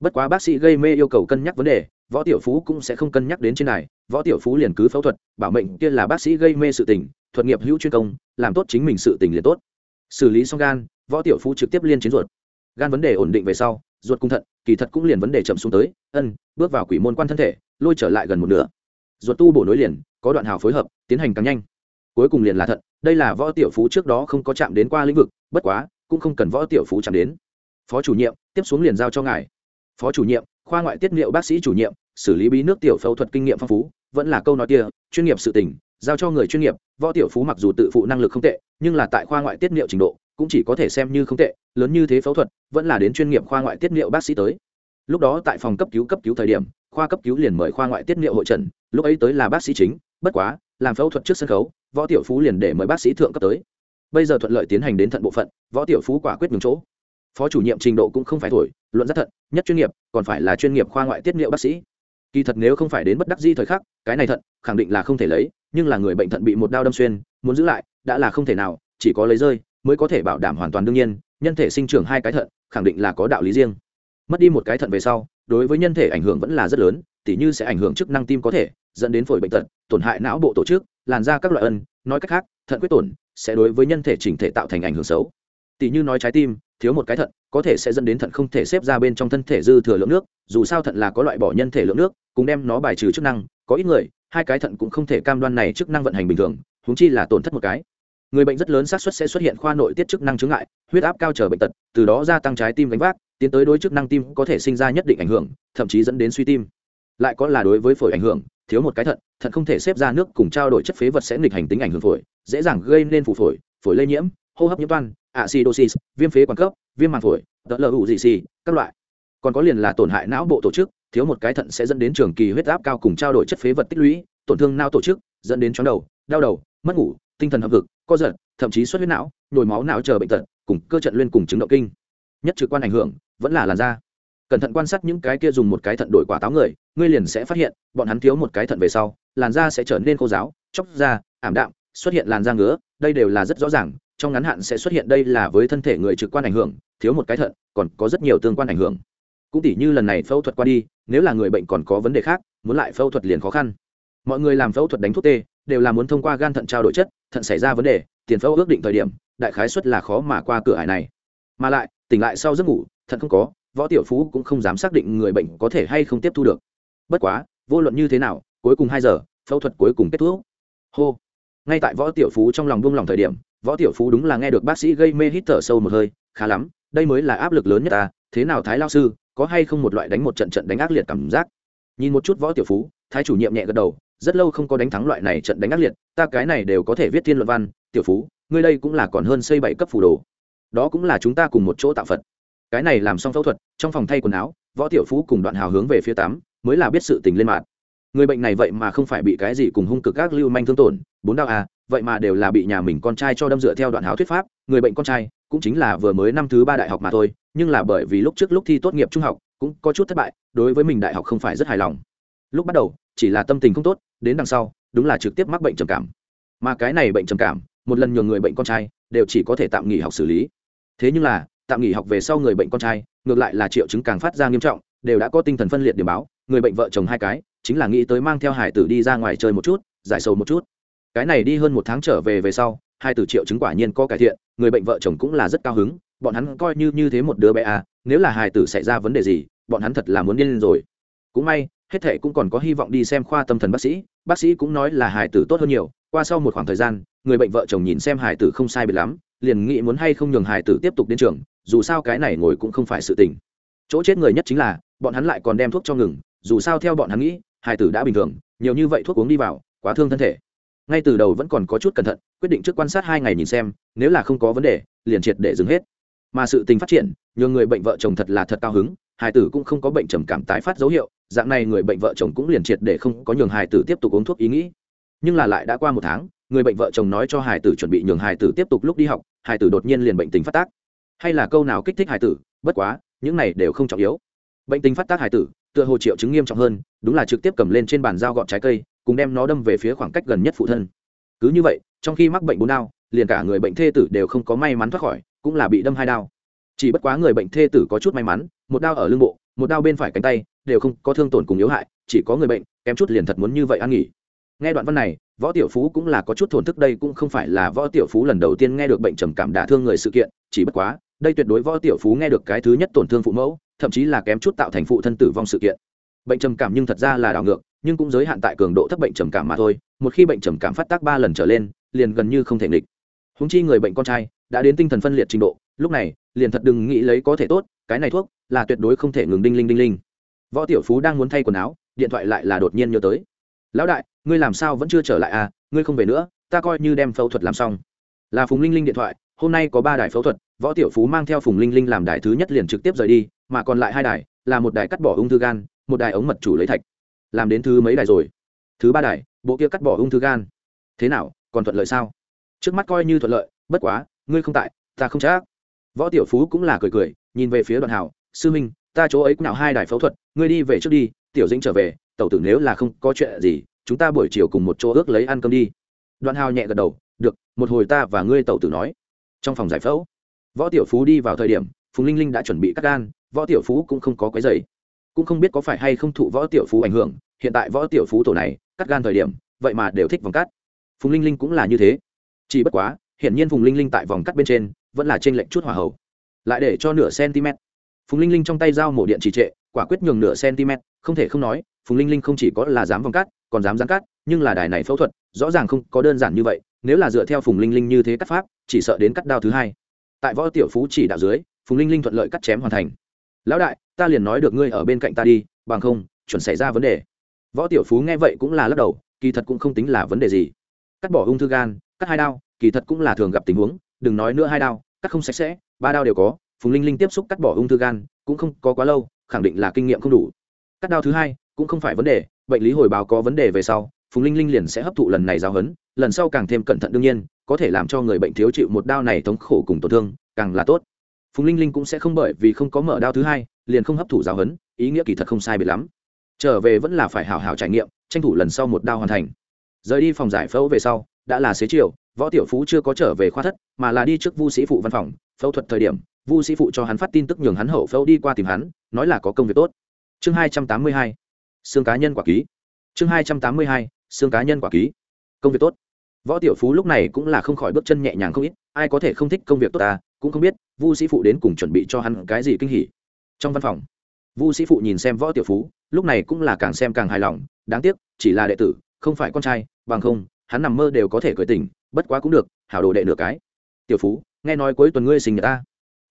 Bất quá bác sĩ gây mê yêu cầu cân nhắc vấn đề võ tiểu phú cũng sẽ không cân nhắc đến trên này, võ tiểu phú liền cứ phẫu thuật, bảo mệnh kia là bác sĩ gây mê sự tình, thuật nghiệp hữu chuyên công, làm tốt chính mình sự tình liền tốt. Xử lý xong gan, võ tiểu phú trực tiếp liên chiến ruột. Gan vấn đề ổn định về sau, ruột cung thận, kỳ thật cũng liền vấn đề chậm xuống tới, ân, bước vào quỷ môn quan thân thể, lôi trở lại gần một nửa. Ruột tu bổ nối liền, có đoạn hào phối hợp, tiến hành càng nhanh. Cuối cùng liền là thận, đây là võ tiểu phú trước đó không có chạm đến qua lĩnh vực, bất quá, cũng không cần võ tiểu phú chạm đến. Phó chủ nhiệm, tiếp xuống liền giao cho ngài. Phó chủ nhiệm khoa ngoại tiết niệu bác sĩ chủ nhiệm, xử lý bí nước tiểu phẫu thuật kinh nghiệm phong phú, vẫn là câu nói kia, chuyên nghiệp sự tình, giao cho người chuyên nghiệp, võ tiểu phú mặc dù tự phụ năng lực không tệ, nhưng là tại khoa ngoại tiết niệu trình độ, cũng chỉ có thể xem như không tệ, lớn như thế phẫu thuật, vẫn là đến chuyên nghiệp khoa ngoại tiết niệu bác sĩ tới. Lúc đó tại phòng cấp cứu cấp cứu thời điểm, khoa cấp cứu liền mời khoa ngoại tiết niệu hội trần, lúc ấy tới là bác sĩ chính, bất quá, làm phẫu thuật trước sân khấu, võ tiểu phú liền để mời bác sĩ thượng cấp tới. Bây giờ thuận lợi tiến hành đến thận bộ phận, võ tiểu phú quả quyết nhường chỗ phó chủ nhiệm trình độ cũng không phải thổi, luận rất thận, nhất chuyên nghiệp, còn phải là chuyên nghiệp khoa ngoại tiết niệu bác sĩ. Kỳ thật nếu không phải đến bất đắc di thời khắc, cái này thận, khẳng định là không thể lấy, nhưng là người bệnh thận bị một đao đâm xuyên, muốn giữ lại, đã là không thể nào, chỉ có lấy rơi, mới có thể bảo đảm hoàn toàn đương nhiên, nhân thể sinh trưởng hai cái thận, khẳng định là có đạo lý riêng. Mất đi một cái thận về sau, đối với nhân thể ảnh hưởng vẫn là rất lớn, tỉ như sẽ ảnh hưởng chức năng tim có thể, dẫn đến phổi bệnh tật, tổn hại não bộ tổ chức, làn da các loại ân, nói cách khác, thận quyết tổn, sẽ đối với nhân thể chỉnh thể tạo thành ảnh hưởng xấu. Tỷ như nói trái tim thiếu một cái thận, có thể sẽ dẫn đến thận không thể xếp ra bên trong thân thể dư thừa lượng nước, dù sao thận là có loại bỏ nhân thể lượng nước, cùng đem nó bài trừ chức năng, có ít người, hai cái thận cũng không thể cam đoan này chức năng vận hành bình thường húng chi là tổn thất một cái. Người bệnh rất lớn xác suất sẽ xuất hiện khoa nội tiết chức năng chứng ngại, huyết áp cao trở bệnh tật, từ đó gia tăng trái tim gánh vác, tiến tới đối chức năng tim có thể sinh ra nhất định ảnh hưởng, thậm chí dẫn đến suy tim. Lại có là đối với phổi ảnh hưởng, thiếu một cái thận thận không thể xếp ra nước cùng trao đổi chất phế vật sẽ nghịch hành tính ảnh hưởng phổi, dễ dàng gây nên phù phổi phổi lây nhiễm, hô hấp nhiễm toan acidosis, viêm phế quản cấp, viêm màng phổi đỡ lờ hữu dị xì các loại. Còn có liền là tổn hại não bộ tổ chức, thiếu một cái thận sẽ dẫn đến trường kỳ huyết áp cao cùng trao đổi chất phế vật tích lũy, tổn thương não tổ chức, dẫn đến chóng đầu, đau đầu, mất ngủ, tinh thần hậm hực, co giật, thậm chí xuất huyết não, nhồi máu não chờ bệnh tật, cùng cơ trận liên cùng chứng động kinh. Nhất trực quan ảnh hưởng, vẫn là làn da. Cẩn thận quan sát những cái kia dùng một cái thận đổi quả táo người, ngươi liền sẽ phát hiện, bọn hắn thiếu một cái thận về sau, làn da sẽ trở nên khô giáo chóc da ảm đạm, xuất hiện làn da ngứa, đây đều là rất rõ ràng trong ngắn hạn sẽ xuất hiện đây là với thân thể người trực quan ảnh hưởng, thiếu một cái thận, còn có rất nhiều tương quan ảnh hưởng. Cũng tỉ như lần này phẫu thuật qua đi, nếu là người bệnh còn có vấn đề khác, muốn lại phẫu thuật liền khó khăn. Mọi người làm phẫu thuật đánh thuốc tê, đều là muốn thông qua gan thận trao đổi chất, thận xảy ra vấn đề, tiền phẫu ước định thời điểm, đại khái suất là khó mà qua cửa hải này. Mà lại, tỉnh lại sau giấc ngủ, thận không có, võ tiểu phú cũng không dám xác định người bệnh có thể hay không tiếp thu được. Bất quá, vô luận như thế nào, cuối cùng hai giờ, phẫu thuật cuối cùng kết thúc. Hô ngay tại võ tiểu phú trong lòng buông lòng thời điểm, võ tiểu phú đúng là nghe được bác sĩ gây mê hít thở sâu một hơi, khá lắm, đây mới là áp lực lớn nhất ta, thế nào thái lao sư, có hay không một loại đánh một trận trận đánh ác liệt cảm giác? Nhìn một chút võ tiểu phú, thái chủ nhiệm nhẹ gật đầu, rất lâu không có đánh thắng loại này trận đánh ác liệt, ta cái này đều có thể viết thiên luận văn, tiểu phú, ngươi đây cũng là còn hơn xây bảy cấp phủ đồ. Đó cũng là chúng ta cùng một chỗ tạo phật. Cái này làm xong phẫu thuật, trong phòng thay quần áo, võ tiểu phú cùng đoạn hào hướng về phía tám, mới là biết sự tình lên mạng người bệnh này vậy mà không phải bị cái gì cùng hung cực các lưu manh thương tổn, bốn đau à vậy mà đều là bị nhà mình con trai cho đâm dựa theo đoạn háo thuyết pháp, người bệnh con trai cũng chính là vừa mới năm thứ ba đại học mà thôi, nhưng là bởi vì lúc trước lúc thi tốt nghiệp trung học cũng có chút thất bại, đối với mình đại học không phải rất hài lòng. Lúc bắt đầu, chỉ là tâm tình không tốt, đến đằng sau, đúng là trực tiếp mắc bệnh trầm cảm. Mà cái này bệnh trầm cảm, một lần nhường người bệnh con trai đều chỉ có thể tạm nghỉ học xử lý. Thế nhưng là, tạm nghỉ học về sau người bệnh con trai, ngược lại là triệu chứng càng phát ra nghiêm trọng, đều đã có tinh thần phân liệt điểm báo người bệnh vợ chồng hai cái, chính là nghĩ tới mang theo hải tử đi ra ngoài chơi một chút, giải sầu một chút. Cái này đi hơn một tháng trở về về sau, hai tử triệu chứng quả nhiên có cải thiện, người bệnh vợ chồng cũng là rất cao hứng, bọn hắn coi như như thế một đứa bé à nếu là hài tử xảy ra vấn đề gì, bọn hắn thật là muốn điên lên rồi. Cũng may, hết thệ cũng còn có hy vọng đi xem khoa tâm thần bác sĩ bác sĩ cũng nói là hài tử tốt hơn nhiều, qua sau một khoảng thời gian, người bệnh vợ chồng nhìn xem hài tử không sai biệt lắm, liền nghĩ muốn hay không nhường hài tử tiếp tục đến trường, dù sao cái này ngồi cũng không phải sự tình. Chỗ chết người nhất chính là, bọn hắn lại còn đem thuốc cho ngừng dù sao theo bọn hắn nghĩ Hải tử đã bình thường, nhiều như vậy thuốc uống đi vào, quá thương thân thể. Ngay từ đầu vẫn còn có chút cẩn thận, quyết định trước quan sát hai ngày nhìn xem, nếu là không có vấn đề, liền triệt để dừng hết. Mà sự tình phát triển nhường người bệnh vợ chồng thật là thật cao hứng Hải tử cũng không có bệnh trầm cảm tái phát dấu hiệu, dạng này người bệnh vợ chồng cũng liền triệt để không có nhường Hải tử tiếp tục uống thuốc ý nghĩ. Nhưng là lại đã qua một tháng, người bệnh vợ chồng nói cho hải tử chuẩn bị nhường hải tử tiếp tục lúc đi học hải tử đột nhiên liền bệnh tình phát tác. Hay là câu nào kích thích hải tử, bất quá, những này đều không trọng yếu. Bệnh tình phát tác hải tử tựa hồ triệu chứng nghiêm trọng hơn, đúng là trực tiếp cầm lên trên bàn dao gọt trái cây, cùng đem nó đâm về phía khoảng cách gần nhất phụ thân. Cứ như vậy, trong khi mắc bệnh bốn đau, liền cả người bệnh thê tử đều không có may mắn thoát khỏi, cũng là bị đâm hai đau. Chỉ bất quá người bệnh thê tử có chút may mắn, một đau ở lưng bộ, một đau bên phải cánh tay, đều không có thương tổn cùng yếu hại, chỉ có người bệnh, kém chút liền thật muốn như vậy ăn nghỉ. Nghe đoạn văn này, võ tiểu phú cũng là có chút thổn thức, đây cũng không phải là võ tiểu phú lần đầu tiên nghe được bệnh trầm cảm đả thương người sự kiện, chỉ bất quá, đây tuyệt đối võ tiểu phú nghe được cái thứ nhất tổn thương phụ mẫu thậm chí là kém chút tạo thành phụ thân tử vong sự kiện. Bệnh trầm cảm nhưng thật ra là đảo ngược, nhưng cũng giới hạn tại cường độ thấp bệnh trầm cảm mà thôi, một khi bệnh trầm cảm phát tác ba lần trở lên, liền gần như không thể nghịch. Húng chi người bệnh con trai đã đến tinh thần phân liệt trình độ, lúc này, liền thật đừng nghĩ lấy có thể tốt, cái này thuốc là tuyệt đối không thể ngừng đinh linh đinh linh. Võ tiểu phú đang muốn thay quần áo, điện thoại lại là đột nhiên nhớ tới. Lão đại, ngươi làm sao vẫn chưa trở lại à? Ngươi không về nữa, ta coi như đem phẫu thuật làm xong. Là phùng linh linh điện thoại, hôm nay có ba đài phẫu thuật, võ tiểu phú mang theo phùng linh linh làm đài thứ nhất liền trực tiếp rời đi mà còn lại hai đài là một đài cắt bỏ ung thư gan, một đài ống mật chủ lấy thạch. Làm đến thứ mấy đài rồi? Thứ ba đài, bộ kia cắt bỏ ung thư gan. Thế nào, còn thuận lợi sao? Trước mắt coi như thuận lợi, bất quá, ngươi không tại, ta không chắc. Võ tiểu phú cũng là cười cười, nhìn về phía đoạn hảo, sư minh, ta chỗ ấy cũng nào hai đài phẫu thuật, ngươi đi về trước đi, tiểu dĩnh trở về, tẩu tử nếu là không có chuyện gì, chúng ta buổi chiều cùng một chỗ ước lấy ăn cơm đi. Đoạn hào nhẹ gật đầu, được, một hồi ta và ngươi tẩu tử nói. Trong phòng giải phẫu, võ tiểu phú đi vào thời điểm, phùng linh linh đã chuẩn bị cắt gan võ tiểu phú cũng không có quấy dày cũng không biết có phải hay không thụ võ tiểu phú ảnh hưởng, hiện tại võ tiểu phú tổ này, cắt gan thời điểm, vậy mà đều thích vòng cắt. Phùng linh linh cũng là như thế. Chỉ bất quá, hiển nhiên phùng linh linh tại vòng cắt bên trên, vẫn là trên lệnh chút hỏa hậu. Lại để cho nửa cm. Phùng linh linh trong tay dao mổ điện trì trệ, quả quyết nhường nửa cm, không thể không nói, phùng linh linh không chỉ có là dám vòng cắt, còn dám gián cắt, nhưng là đài này phẫu thuật, rõ ràng không có đơn giản như vậy, nếu là dựa theo phùng linh linh như thế cắt pháp, chỉ sợ đến cắt đao thứ hai. Tại võ tiểu phú chỉ đạo dưới, phùng linh linh thuận lợi cắt chém hoàn thành lão đại ta liền nói được ngươi ở bên cạnh ta đi bằng không chuẩn xảy ra vấn đề. Võ tiểu phú nghe vậy cũng là lắc đầu kỳ thật cũng không tính là vấn đề gì. Cắt bỏ ung thư gan cắt hai đao kỳ thật cũng là thường gặp tình huống đừng nói nữa hai đao cắt không sạch sẽ ba đao đều có phùng linh linh tiếp xúc cắt bỏ ung thư gan cũng không có quá lâu khẳng định là kinh nghiệm không đủ. Cắt đao thứ hai cũng không phải vấn đề bệnh lý hồi báo có vấn đề về sau phùng linh linh liền sẽ hấp thụ lần này giáo hấn, lần sau càng thêm cẩn thận đương nhiên có thể làm cho người bệnh thiếu chịu một đao này thống khổ cùng tổn thương càng là tốt phùng linh linh cũng sẽ không bởi vì không có mở đao thứ hai liền không hấp thụ giáo hấn, ý nghĩa kỳ thật không sai biệt lắm. Trở về vẫn là phải hào hào trải nghiệm tranh thủ lần sau một đao hoàn thành. Rời đi phòng giải phẫu về sau đã là xế chiều võ tiểu phú chưa có trở về khoa thất mà là đi trước vu sĩ phụ văn phòng phẫu thuật thời điểm vu sĩ phụ cho hắn phát tin tức nhường hắn hậu phẫu đi qua tìm hắn nói là có công việc tốt. Chương hai trăm tám mươi hai xương cá nhân quả ký. Chương hai trăm tám mươi hai xương cá nhân quả ký. Công việc tốt. Võ tiểu phú lúc này cũng là không khỏi bước chân nhẹ nhàng không ít ai có thể không thích công việc tốt ta, cũng không biết, vu sĩ phụ đến cùng chuẩn bị cho hắn cái gì kinh hỉ. Trong văn phòng, vu sĩ phụ nhìn xem võ tiểu phú, lúc này cũng là càng xem càng hài lòng, đáng tiếc, chỉ là đệ tử, không phải con trai, bằng không, hắn nằm mơ đều có thể cười tỉnh, bất quá cũng được, hảo đồ đệ nửa cái. Tiểu phú, nghe nói cuối tuần ngươi sinh nhật ta.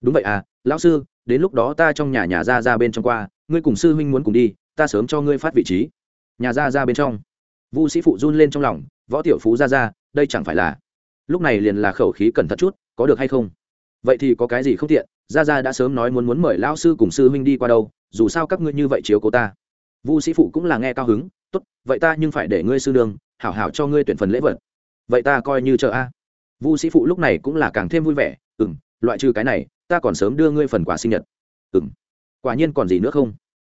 Đúng vậy à lão sư, đến lúc đó ta trong nhà nhà ra ra bên trong qua, ngươi cùng sư huynh muốn cùng đi, ta sớm cho ngươi phát vị trí. Nhà ra ra bên trong. Vu sĩ phụ run lên trong lòng, võ tiểu phú ra ra, đây chẳng phải là lúc này liền là khẩu khí cẩn thận chút, có được hay không? Vậy thì có cái gì không tiện ra ra đã sớm nói muốn muốn mời lão sư cùng sư huynh đi qua đâu, dù sao các ngươi như vậy chiếu cố ta. Vu sĩ phụ cũng là nghe cao hứng, tốt, vậy ta nhưng phải để ngươi sư đường hảo hảo cho ngươi tuyển phần lễ vật. Vậy ta coi như chờ a. Vu sĩ phụ lúc này cũng là càng thêm vui vẻ ừ m loại trừ cái này, ta còn sớm đưa ngươi phần quà sinh nhật. Ừ m quả nhiên còn gì nữa không?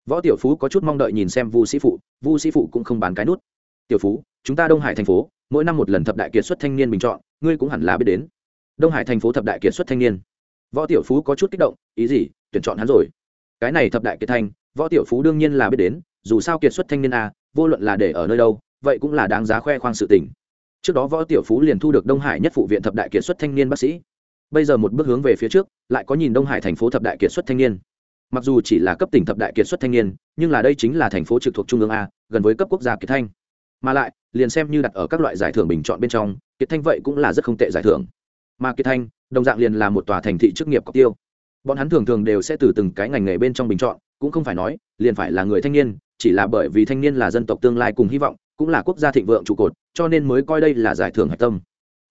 Võ tiểu phú có chút mong đợi nhìn xem vu sĩ phụ, vu sĩ phụ cũng không bán cái nút. Tiểu phú, chúng ta đông hải thành phố, mỗi năm một lần thập đại kiệt xuất thanh niên bình chọn ngươi cũng hẳn là biết đến. Đông hải thành phố thập đại kiệt xuất thanh niên. Võ tiểu phú có chút kích động, ý gì, tuyển chọn hắn rồi. Cái này thập đại kiệt thanh võ tiểu phú đương nhiên là biết đến, dù sao kiệt xuất thanh niên a, vô luận là để ở nơi đâu, vậy cũng là đáng giá khoe khoang sự tình. Trước đó võ tiểu phú liền thu được đông hải nhất phụ viện thập đại kiệt xuất thanh niên bác sĩ. Bây giờ một bước hướng về phía trước, lại có nhìn đông hải thành phố thập đại kiệt xuất thanh niên. Mặc dù chỉ là cấp tỉnh thập đại kiệt xuất thanh niên, nhưng là đây chính là thành phố trực thuộc trung ương a, gần với cấp quốc gia kiệt thanh. Mà lại, liền xem như đặt ở các loại giải thưởng bình chọn bên trong kiệt thanh vậy cũng là rất không tệ giải thưởng. Mà kiệt thanh, đồng dạng liền là một tòa thành thị chức nghiệp cọc tiêu. Bọn hắn thường thường đều sẽ từ từng cái ngành nghề bên trong bình chọn, cũng không phải nói, liền phải là người thanh niên, chỉ là bởi vì thanh niên là dân tộc tương lai cùng hy vọng, cũng là quốc gia thịnh vượng trụ cột, cho nên mới coi đây là giải thưởng hạch tâm.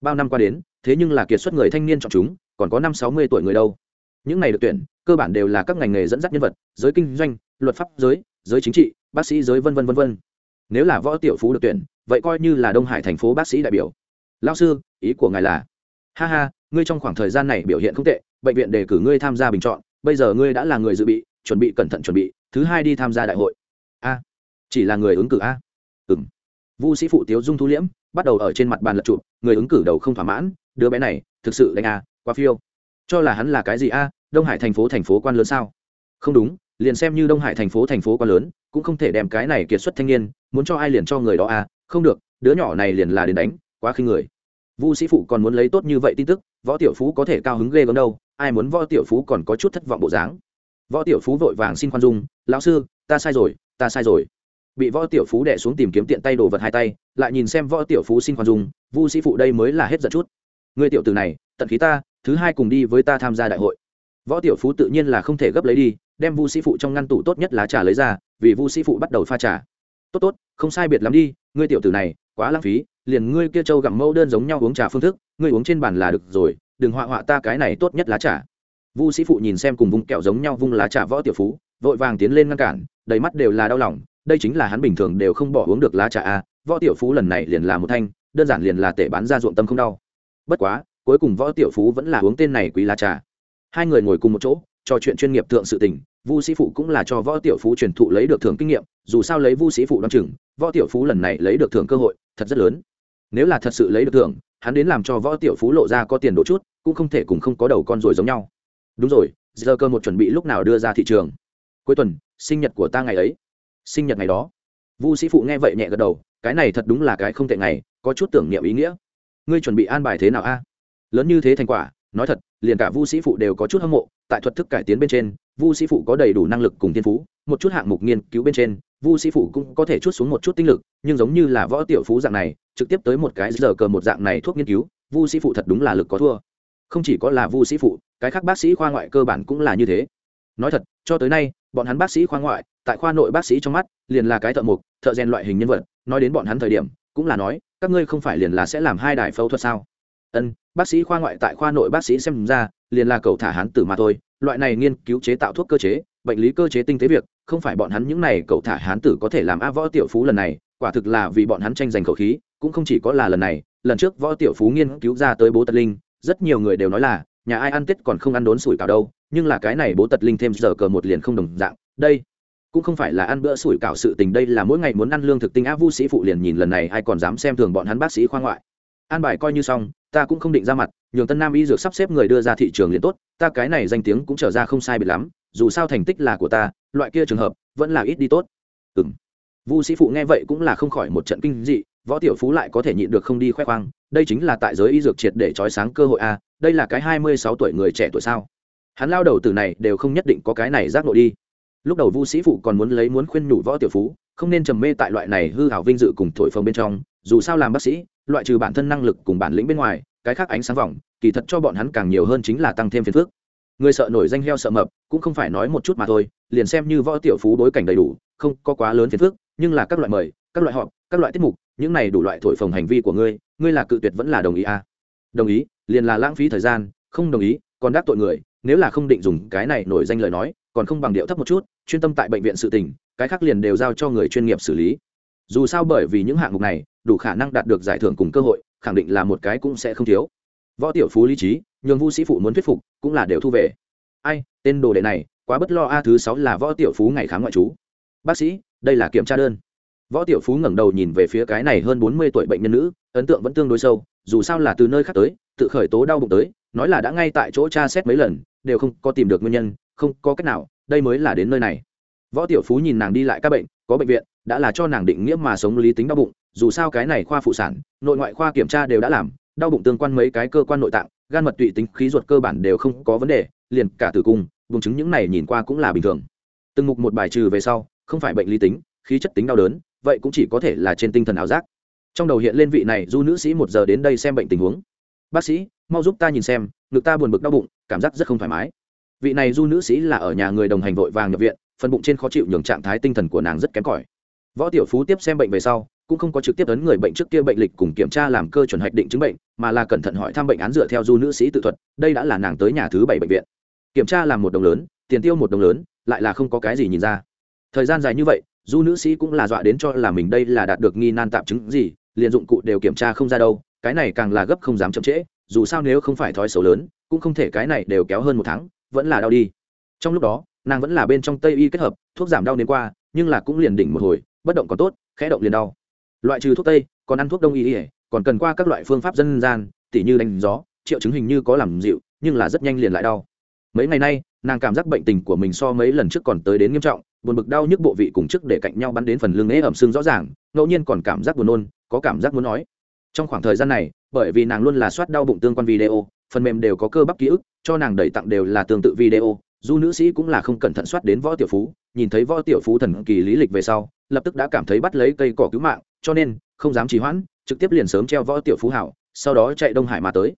Bao năm qua đến, thế nhưng là kiệt xuất người thanh niên chọn chúng, còn có năm sáu mươi tuổi người đâu. Những này được tuyển, cơ bản đều là các ngành nghề dẫn dắt nhân vật, giới kinh doanh, luật pháp giới giới chính trị, bác sĩ giới v vân vân vân. Nếu là võ tiểu phú được tuyển, vậy coi như là đông hải thành phố bác sĩ đại biểu lao sư, ý của ngài là, ha ha, ngươi trong khoảng thời gian này biểu hiện không tệ, bệnh viện đề cử ngươi tham gia bình chọn, bây giờ ngươi đã là người dự bị, chuẩn bị cẩn thận chuẩn bị, thứ hai đi tham gia đại hội. A, chỉ là người ứng cử a. Ừ m vu sĩ phụ tiếu dung thu liễm, bắt đầu ở trên mặt bàn lật chụp, người ứng cử đầu không thỏa mãn, đứa bé này, thực sự đánh a, quá phiêu. Cho là hắn là cái gì a, đông hải thành phố thành phố quan lớn sao? Không đúng, liền xem như đông hải thành phố thành phố quan lớn, cũng không thể đem cái này kiệt xuất thanh niên, muốn cho ai liền cho người đó a, không được, đứa nhỏ này liền là đến đánh, quá khinh người vu sĩ phụ còn muốn lấy tốt như vậy tin tức, võ tiểu phú có thể cao hứng ghê gớm đâu, ai muốn võ tiểu phú còn có chút thất vọng bộ dáng. Võ tiểu phú vội vàng xin khoan dung, lão sư, ta sai rồi, ta sai rồi. Bị võ tiểu phú đẻ xuống tìm kiếm tiện tay đồ vật hai tay, lại nhìn xem võ tiểu phú xin khoan dung, vu sĩ phụ đây mới là hết giận chút. Người tiểu tử này, tận khí ta, thứ hai cùng đi với ta tham gia đại hội. Võ tiểu phú tự nhiên là không thể gấp lấy đi, đem vu sĩ phụ trong ngăn tủ tốt nhất lá trà lấy ra, vì vu sĩ phụ bắt đầu pha trà. Tốt tốt, không sai biệt lắm đi, ngươi tiểu tử này, quá lãng phí liền ngươi kia trâu gặm mẫu đơn giống nhau uống trà phương thức, ngươi uống trên bàn là được rồi, đừng họa họa ta cái này tốt nhất lá trà. Vu sĩ phụ nhìn xem cùng vung kẹo giống nhau vung lá trà võ tiểu phú, vội vàng tiến lên ngăn cản, đầy mắt đều là đau lòng, đây chính là hắn bình thường đều không bỏ uống được lá trà a, võ tiểu phú lần này liền là một thanh, đơn giản liền là tể bán ra ruộng tâm không đau. Bất quá, cuối cùng võ tiểu phú vẫn là uống tên này quý lá trà. Hai người ngồi cùng một chỗ, trò chuyện chuyên nghiệp tượng sự tình, vu sĩ phụ cũng là cho võ tiểu phú truyền thụ lấy được thưởng kinh nghiệm, dù sao lấy vu sĩ phụ đ o á n chừng, võ tiểu phú lần này lấy được thưởng cơ hội, thật rất lớn nếu là thật sự lấy được thưởng, hắn đến làm cho võ tiểu phú lộ ra có tiền đỗ chút, cũng không thể cùng không có đầu con rồi giống nhau. Đúng rồi, giờ cơ một chuẩn bị lúc nào đưa ra thị trường? Cuối tuần, sinh nhật của ta ngày ấy. Sinh nhật ngày đó. Vu sĩ phụ nghe vậy nhẹ gật đầu, cái này thật đúng là cái không tệ ngày, có chút tưởng niệm ý nghĩa. Ngươi chuẩn bị an bài thế nào a? Lớn như thế thành quả, nói thật, liền cả vu sĩ phụ đều có chút hâm mộ, tại thuật thức cải tiến bên trên, vu sĩ phụ có đầy đủ năng lực cùng thiên phú, một chút hạng mục nghiên cứu bên trên vu sĩ phụ cũng có thể chút xuống một chút tinh lực nhưng giống như là võ tiểu phú dạng này trực tiếp tới một cái giờ cờ một dạng này thuốc nghiên cứu vu sĩ phụ thật đúng là lực có thua. Không chỉ có là vu sĩ phụ cái khác bác sĩ khoa ngoại cơ bản cũng là như thế. Nói thật cho tới nay bọn hắn bác sĩ khoa ngoại tại khoa nội bác sĩ trong mắt liền là cái thợ mộc, thợ rèn loại hình nhân vật nói đến bọn hắn thời điểm cũng là nói các ngươi không phải liền là sẽ làm hai đài phẫu thuật sao? Ân bác sĩ khoa ngoại tại khoa nội bác sĩ xem ra liền là cầu thả hán tử mà thôi loại này nghiên cứu chế tạo thuốc cơ chế bệnh lý cơ chế tinh tế việc không phải bọn hắn những này cậu thả hán tử có thể làm a võ tiểu phú lần này, quả thực là vì bọn hắn tranh giành khẩu khí, cũng không chỉ có là lần này, lần trước võ tiểu phú nghiên cứu ra tới bố tật linh, rất nhiều người đều nói là, nhà ai ăn tết còn không ăn đốn sủi cảo đâu, nhưng là cái này bố tật linh thêm giờ cờ một liền không đồng dạng, đây cũng không phải là ăn bữa sủi cảo sự tình, đây là mỗi ngày muốn ăn lương thực tinh á vu sĩ phụ liền nhìn lần này, ai còn dám xem thường bọn hắn bác sĩ khoa ngoại. An bài coi như xong, ta cũng không định ra mặt, nhường tân nam y dược sắp xếp người đưa ra thị trường liền tốt, ta cái này danh tiếng cũng trở ra không sai biệt lắm dù sao thành tích là của ta, loại kia trường hợp, vẫn là ít đi tốt. Ừ m vu sĩ phụ nghe vậy cũng là không khỏi một trận kinh dị, võ tiểu phú lại có thể nhịn được không đi khoe khoang, đây chính là tại giới y dược triệt để trói sáng cơ hội a, đây là cái hai mươi sáu tuổi người trẻ tuổi sao? Hắn lao đầu từ này đều không nhất định có cái này giác nội đi. Lúc đầu vu sĩ phụ còn muốn lấy muốn khuyên nhủ võ tiểu phú, không nên trầm mê tại loại này hư hảo vinh dự cùng thổi phồng bên trong, dù sao làm bác sĩ, loại trừ bản thân năng lực cùng bản lĩnh bên ngoài, cái khác ánh sáng vòng, kỳ thật cho bọn hắn càng nhiều hơn chính là tăng thêm phiền phức người sợ nổi danh heo sợ mập cũng không phải nói một chút mà thôi liền xem như võ tiểu phú đối cảnh đầy đủ không có quá lớn phiền phức nhưng là các loại mời các loại họp các loại tiết mục những này đủ loại thổi phồng hành vi của ngươi ngươi là cự tuyệt vẫn là đồng ý à? Đồng ý liền là lãng phí thời gian không đồng ý còn đáp tội người nếu là không định dùng cái này nổi danh lời nói còn không bằng điệu thấp một chút chuyên tâm tại bệnh viện sự tỉnh, cái khác liền đều giao cho người chuyên nghiệp xử lý. Dù sao bởi vì những hạng mục này đủ khả năng đạt được giải thưởng cùng cơ hội khẳng định là một cái cũng sẽ không thiếu. Võ tiểu phú lý trí nhường vu sĩ phụ muốn thuyết phục, cũng là đều thu về. Ai, tên đồ đệ này, quá bất lo a thứ sáu là võ tiểu phú ngày khám ngoại trú. Bác sĩ, đây là kiểm tra đơn. Võ tiểu phú ngẩng đầu nhìn về phía cái này hơn bốn mươi tuổi bệnh nhân nữ, ấn tượng vẫn tương đối sâu, dù sao là từ nơi khác tới, tự khởi tố đau bụng tới, nói là đã ngay tại chỗ tra xét mấy lần, đều không có tìm được nguyên nhân, không có cách nào, đây mới là đến nơi này. Võ tiểu phú nhìn nàng đi lại các bệnh, có bệnh viện, đã là cho nàng định nghĩa mà sống lý tính đau bụng, dù sao cái này khoa phụ sản, nội ngoại khoa kiểm tra đều đã làm, đau bụng tương quan mấy cái cơ quan nội tạng gan mật tụy tính khí ruột cơ bản đều không có vấn đề, liền cả tử cung, vùng chứng những này nhìn qua cũng là bình thường. Từng mục một bài trừ về sau, không phải bệnh lý tính, khí chất tính đau đớn, vậy cũng chỉ có thể là trên tinh thần ảo giác. Trong đầu hiện lên vị này du nữ sĩ một giờ đến đây xem bệnh tình huống. Bác sĩ, mau giúp ta nhìn xem, ngực ta buồn bực đau bụng, cảm giác rất không thoải mái. Vị này du nữ sĩ là ở nhà người đồng hành vội vàng nhập viện, phần bụng trên khó chịu nhường trạng thái tinh thần của nàng rất kém cỏi võ tiểu phú tiếp xem bệnh về sau, cũng không có trực tiếp ấn người bệnh trước kia bệnh lịch cùng kiểm tra làm cơ chuẩn hoạch định chứng bệnh, mà là cẩn thận hỏi thăm bệnh án dựa theo du nữ sĩ tự thuật, đây đã là nàng tới nhà thứ bảy bệnh viện. Kiểm tra làm một đồng lớn, tiền tiêu một đồng lớn, lại là không có cái gì nhìn ra. Thời gian dài như vậy, du nữ sĩ cũng là dọa đến cho là mình đây là đạt được nghi nan tạm chứng gì, liền dụng cụ đều kiểm tra không ra đâu, cái này càng là gấp không dám chậm trễ, dù sao nếu không phải thói xấu lớn, cũng không thể cái này đều kéo hơn một tháng, vẫn là đau đi. Trong lúc đó, nàng vẫn là bên trong tây y kết hợp, thuốc giảm đau đến qua, nhưng là cũng liền đỉnh một hồi bất động còn tốt, khẽ động liền đau. Loại trừ thuốc tây, còn ăn thuốc đông y ỉa còn cần qua các loại phương pháp dân gian, tỉ như đánh gió, triệu chứng hình như có làm dịu, nhưng là rất nhanh liền lại đau. Mấy ngày nay, nàng cảm giác bệnh tình của mình so mấy lần trước còn tới đến nghiêm trọng, buồn bực đau nhức bộ vị cùng trước để cạnh nhau bắn đến phần lưng ế ẩm xương rõ ràng, ngẫu nhiên còn cảm giác buồn nôn, có cảm giác muốn nói. Trong khoảng thời gian này, bởi vì nàng luôn là soát đau bụng tương quan video, phần mềm đều có cơ bắp ký ức, cho nàng đẩy tặng đều là tương tự video, du nữ sĩ cũng là không cẩn thận soát đến võ tiểu phú nhìn thấy võ tiểu phú thần kỳ lý lịch về sau, lập tức đã cảm thấy bắt lấy cây cỏ cứu mạng, cho nên, không dám trì hoãn, trực tiếp liền sớm treo võ tiểu phú hảo, sau đó chạy đông hải mà tới.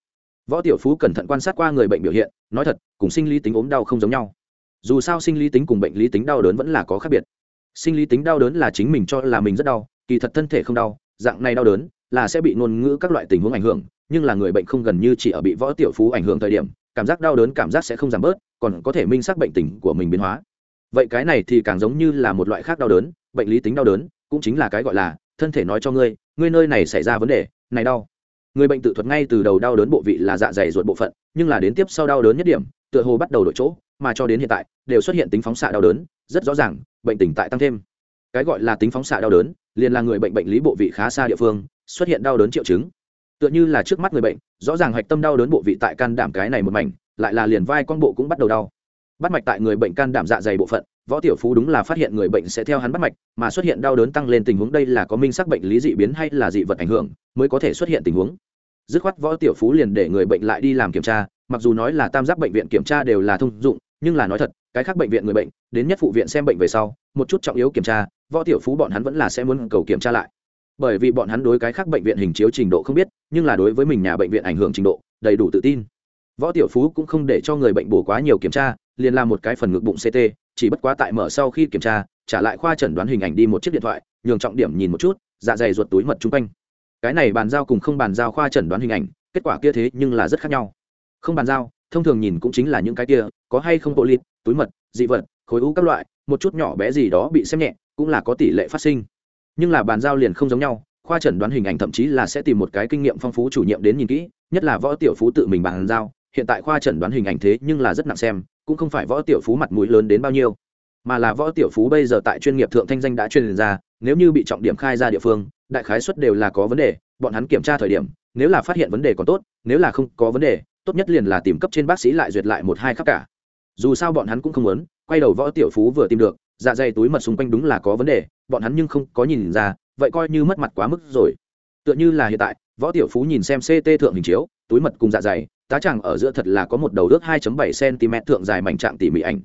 Võ tiểu phú cẩn thận quan sát qua người bệnh biểu hiện, nói thật, cùng sinh lý tính ốm đau không giống nhau. Dù sao sinh lý tính cùng bệnh lý tính đau đớn vẫn là có khác biệt. Sinh lý tính đau đớn là chính mình cho là mình rất đau, kỳ thật thân thể không đau, dạng này đau đớn là sẽ bị ngôn ngữ các loại tình huống ảnh hưởng, nhưng là người bệnh không gần như chỉ ở bị võ tiểu phú ảnh hưởng thời điểm, cảm giác đau đớn cảm giác sẽ không giảm bớt, còn có thể minh xác bệnh tình của mình biến hóa vậy cái này thì càng giống như là một loại khác đau đớn, bệnh lý tính đau đớn, cũng chính là cái gọi là, thân thể nói cho ngươi ngươi nơi này xảy ra vấn đề, này đau. Người bệnh tự thuật ngay từ đầu đau đớn bộ vị là dạ dày ruột bộ phận, nhưng là đến tiếp sau đau đớn nhất điểm, tựa hồ bắt đầu đổi chỗ, mà cho đến hiện tại, đều xuất hiện tính phóng xạ đau đớn, rất rõ ràng, bệnh tình tại tăng thêm. Cái gọi là tính phóng xạ đau đớn, liền là người bệnh bệnh lý bộ vị khá xa địa phương, xuất hiện đau đớn triệu chứng. Tựa như là trước mắt người bệnh, rõ ràng hạch tâm đau đớn bộ vị tại can đảm cái này một mảnh, lại là liền vai con bộ cũng bắt đầu đau bắt mạch tại người bệnh can đảm dạ dày bộ phận, võ tiểu phú đúng là phát hiện người bệnh sẽ theo hắn bắt mạch, mà xuất hiện đau đớn tăng lên tình huống đây là có minh xác bệnh lý dị biến hay là dị vật ảnh hưởng, mới có thể xuất hiện tình huống. Dứt khoát võ tiểu phú liền để người bệnh lại đi làm kiểm tra, mặc dù nói là tam giác bệnh viện kiểm tra đều là thông dụng, nhưng là nói thật, cái khác bệnh viện người bệnh, đến nhất phụ viện xem bệnh về sau, một chút trọng yếu kiểm tra, võ tiểu phú bọn hắn vẫn là sẽ muốn cầu kiểm tra lại. Bởi vì bọn hắn đối cái khác bệnh viện hình chiếu trình độ không biết, nhưng là đối với mình nhà bệnh viện ảnh hưởng trình độ, đầy đủ tự tin. Võ tiểu phú cũng không để cho người bệnh bổ quá nhiều kiểm tra liền làm một cái phần ngực bụng ct chỉ bất quá tại mở sau khi kiểm tra, trả lại khoa chẩn đoán hình ảnh đi một chiếc điện thoại, nhường trọng điểm nhìn một chút dạ dày ruột túi mật chung quanh. Cái này bàn giao cùng không bàn giao khoa chẩn đoán hình ảnh, kết quả kia thế nhưng là rất khác nhau. Không bàn giao, thông thường nhìn cũng chính là những cái kia, có hay không bộ lịt túi mật, dị vật, khối u các loại, một chút nhỏ bé gì đó bị xem nhẹ, cũng là có tỷ lệ phát sinh. Nhưng là bàn giao liền không giống nhau, khoa chẩn đoán hình ảnh thậm chí là sẽ tìm một cái kinh nghiệm phong phú chủ nhiệm đến nhìn kỹ, nhất là võ tiểu phú tự mình bàn giao, hiện tại khoa chẩn đoán hình ảnh thế nhưng là rất nặng xem cũng không phải võ tiểu phú mặt mũi lớn đến bao nhiêu, mà là võ tiểu phú bây giờ tại chuyên nghiệp thượng thanh danh đã truyền ra, nếu như bị trọng điểm khai ra địa phương, đại khái suất đều là có vấn đề, bọn hắn kiểm tra thời điểm, nếu là phát hiện vấn đề còn tốt, nếu là không có vấn đề, tốt nhất liền là tìm cấp trên bác sĩ lại duyệt lại một hai khắp cả. Dù sao bọn hắn cũng không muốn, quay đầu võ tiểu phú vừa tìm được dạ dày túi mật xung quanh đúng là có vấn đề, bọn hắn nhưng không có nhìn ra, vậy coi như mất mặt quá mức rồi. Tựa như là hiện tại, võ tiểu phú nhìn xem ct thượng hình chiếu, túi mật cùng dạ dày tá chàng ở giữa thật là có một đầu ước 2.7 cm thượng dài mảnh trạng tỉ mỉ ảnh.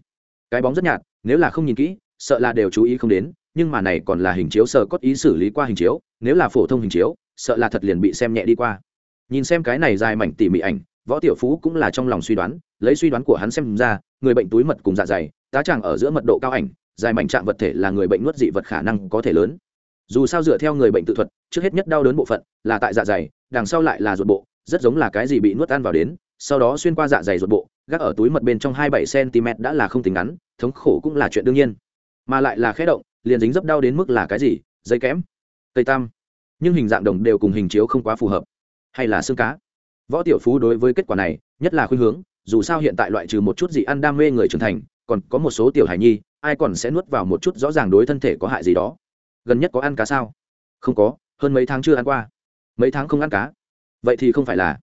Cái bóng rất nhạt, nếu là không nhìn kỹ, sợ là đều chú ý không đến, nhưng mà này còn là hình chiếu sơ cốt ý xử lý qua hình chiếu, nếu là phổ thông hình chiếu, sợ là thật liền bị xem nhẹ đi qua. Nhìn xem cái này dài mảnh tỉ mỉ ảnh, võ tiểu phú cũng là trong lòng suy đoán, lấy suy đoán của hắn xem ra, người bệnh túi mật cùng dạ dày, tá chàng ở giữa mật độ cao ảnh, dài mảnh trạng vật thể là người bệnh nuốt dị vật khả năng có thể lớn. Dù sao dựa theo người bệnh tự thuật, trước hết nhất đau đớn bộ phận là tại dạ dày, đằng sau lại là ruột bộ rất giống là cái gì bị nuốt ăn vào đến, sau đó xuyên qua dạ dày ruột bộ, gác ở túi mật bên trong hai bảy cm đã là không tính ngắn, thống khổ cũng là chuyện đương nhiên. Mà lại là khé động, liền dính dấp đau đến mức là cái gì, dây kẽm tây tam. Nhưng hình dạng đồng đều cùng hình chiếu không quá phù hợp. Hay là xương cá. Võ tiểu phú đối với kết quả này, nhất là khuynh hướng, dù sao hiện tại loại trừ một chút gì ăn đam mê người trưởng thành, còn có một số tiểu hài nhi, ai còn sẽ nuốt vào một chút rõ ràng đối thân thể có hại gì đó. Gần nhất có ăn cá sao? Không có, hơn mấy tháng chưa ăn qua. Mấy tháng không ăn cá vậy thì không phải là,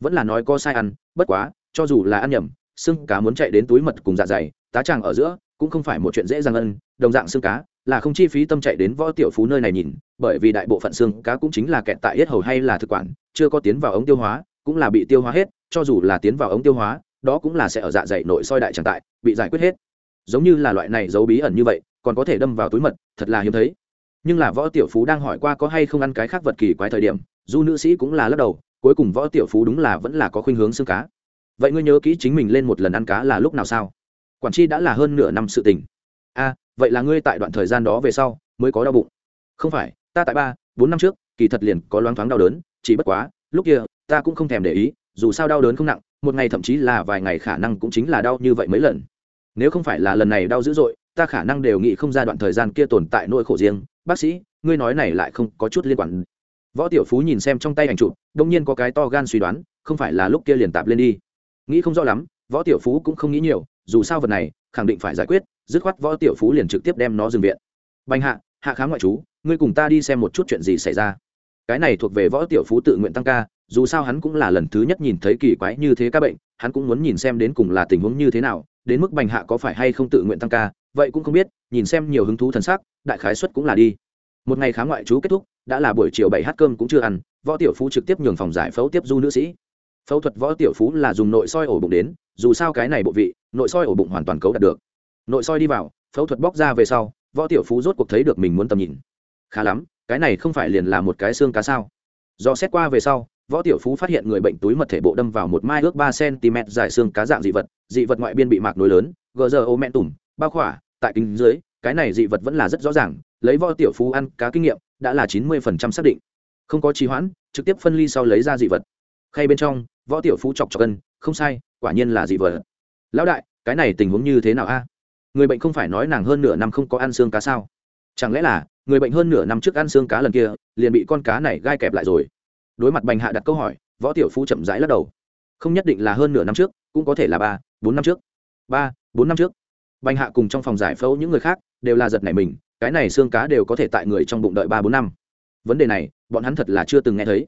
vẫn là nói có sai ăn, bất quá, cho dù là ăn nhầm, xương cá muốn chạy đến túi mật cùng dạ dày, tá tràng ở giữa, cũng không phải một chuyện dễ dàng ân đồng dạng xương cá là không chi phí tâm chạy đến võ tiểu phú nơi này nhìn, bởi vì đại bộ phận xương cá cũng chính là kẹt tại yết hầu hay là thực quản, chưa có tiến vào ống tiêu hóa, cũng là bị tiêu hóa hết, cho dù là tiến vào ống tiêu hóa, đó cũng là sẽ ở dạ dày nội soi đại tràng tại, bị giải quyết hết. Giống như là loại này giấu bí ẩn như vậy, còn có thể đâm vào túi mật, thật là hiếm thấy nhưng là võ tiểu phú đang hỏi qua có hay không ăn cái khác vật kỳ quái thời điểm, du nữ sĩ cũng là lắc đầu, cuối cùng võ tiểu phú đúng là vẫn là có khuynh hướng xương cá. Vậy ngươi nhớ kỹ chính mình lên một lần ăn cá là lúc nào sao? Quản tri đã là hơn nửa năm sự tình. A vậy là ngươi tại đoạn thời gian đó về sau mới có đau bụng. Không phải, ta tại ba, bốn năm trước, kỳ thật liền có loáng thoáng đau đớn, chỉ bất quá, lúc kia, ta cũng không thèm để ý, dù sao đau đớn không nặng, một ngày thậm chí là vài ngày khả năng cũng chính là đau như vậy mấy lần. Nếu không phải là lần này đau dữ dội, ta khả năng đều nghĩ không ra đoạn thời gian kia tồn tại nỗi khổ riêng bác sĩ, ngươi nói này lại không có chút liên quan. Võ tiểu phú nhìn xem trong tay ảnh chụp, đông nhiên có cái to gan suy đoán, không phải là lúc kia liền tạp lên đi. Nghĩ không rõ lắm, võ tiểu phú cũng không nghĩ nhiều, dù sao vật này, khẳng định phải giải quyết, dứt khoát võ tiểu phú liền trực tiếp đem nó dừng viện. Bành hạ hạ kháng ngoại chú ngươi cùng ta đi xem một chút chuyện gì xảy ra. Cái này thuộc về võ tiểu phú tự nguyện tăng ca, dù sao hắn cũng là lần thứ nhất nhìn thấy kỳ quái như thế các bệnh, hắn cũng muốn nhìn xem đến cùng là tình huống như thế nào, đến mức bành hạ có phải hay không tự nguyện tăng ca vậy cũng không biết, nhìn xem nhiều hứng thú thần sắc, đại khái suất cũng là đi. Một ngày khá ngoại trú kết thúc, đã là buổi chiều bảy h cơm cũng chưa ăn, võ tiểu phú trực tiếp nhường phòng giải phẫu tiếp du nữ sĩ. Phẫu thuật võ tiểu phú là dùng nội soi ổ bụng đến, dù sao cái này bộ vị, nội soi ổ bụng hoàn toàn cấu đạt được. Nội soi đi vào, phẫu thuật bóc ra về sau, võ tiểu phú rốt cuộc thấy được mình muốn tầm nhìn. Khá lắm, cái này không phải liền là một cái xương cá sao? Do xét qua về sau, võ tiểu phú phát hiện người bệnh túi mật thể bộ đâm vào một mai ước ba cm dài xương cá dạng dị vật dị vật ngoại biên bị mạc nối lớn, gờ giờ ô mẹ tủm bao khỏa, tại kính dưới, cái này dị vật vẫn là rất rõ ràng, lấy võ tiểu phú ăn cá kinh nghiệm, đã là chín mươi xác định. Không có trì hoãn, trực tiếp phân ly sau lấy ra dị vật. Khay bên trong, võ tiểu phú chọc chọc cân, không sai, quả nhiên là dị vật. Lão đại, cái này tình huống như thế nào a? Người bệnh không phải nói nàng hơn nửa năm không có ăn xương cá sao? Chẳng lẽ là, người bệnh hơn nửa năm trước ăn xương cá lần kia, liền bị con cá này gai kẹp lại rồi? Đối mặt bành hạ đặt câu hỏi, võ tiểu phú chậm rãi lắc đầu. Không nhất định là hơn nửa năm trước, cũng có thể là ba, bốn năm trước. Ba, bốn năm trước bành hạ cùng trong phòng giải phẫu những người khác đều là giật nảy mình, cái này xương cá đều có thể tại người trong bụng đợi ba bốn năm. Vấn đề này, bọn hắn thật là chưa từng nghe thấy.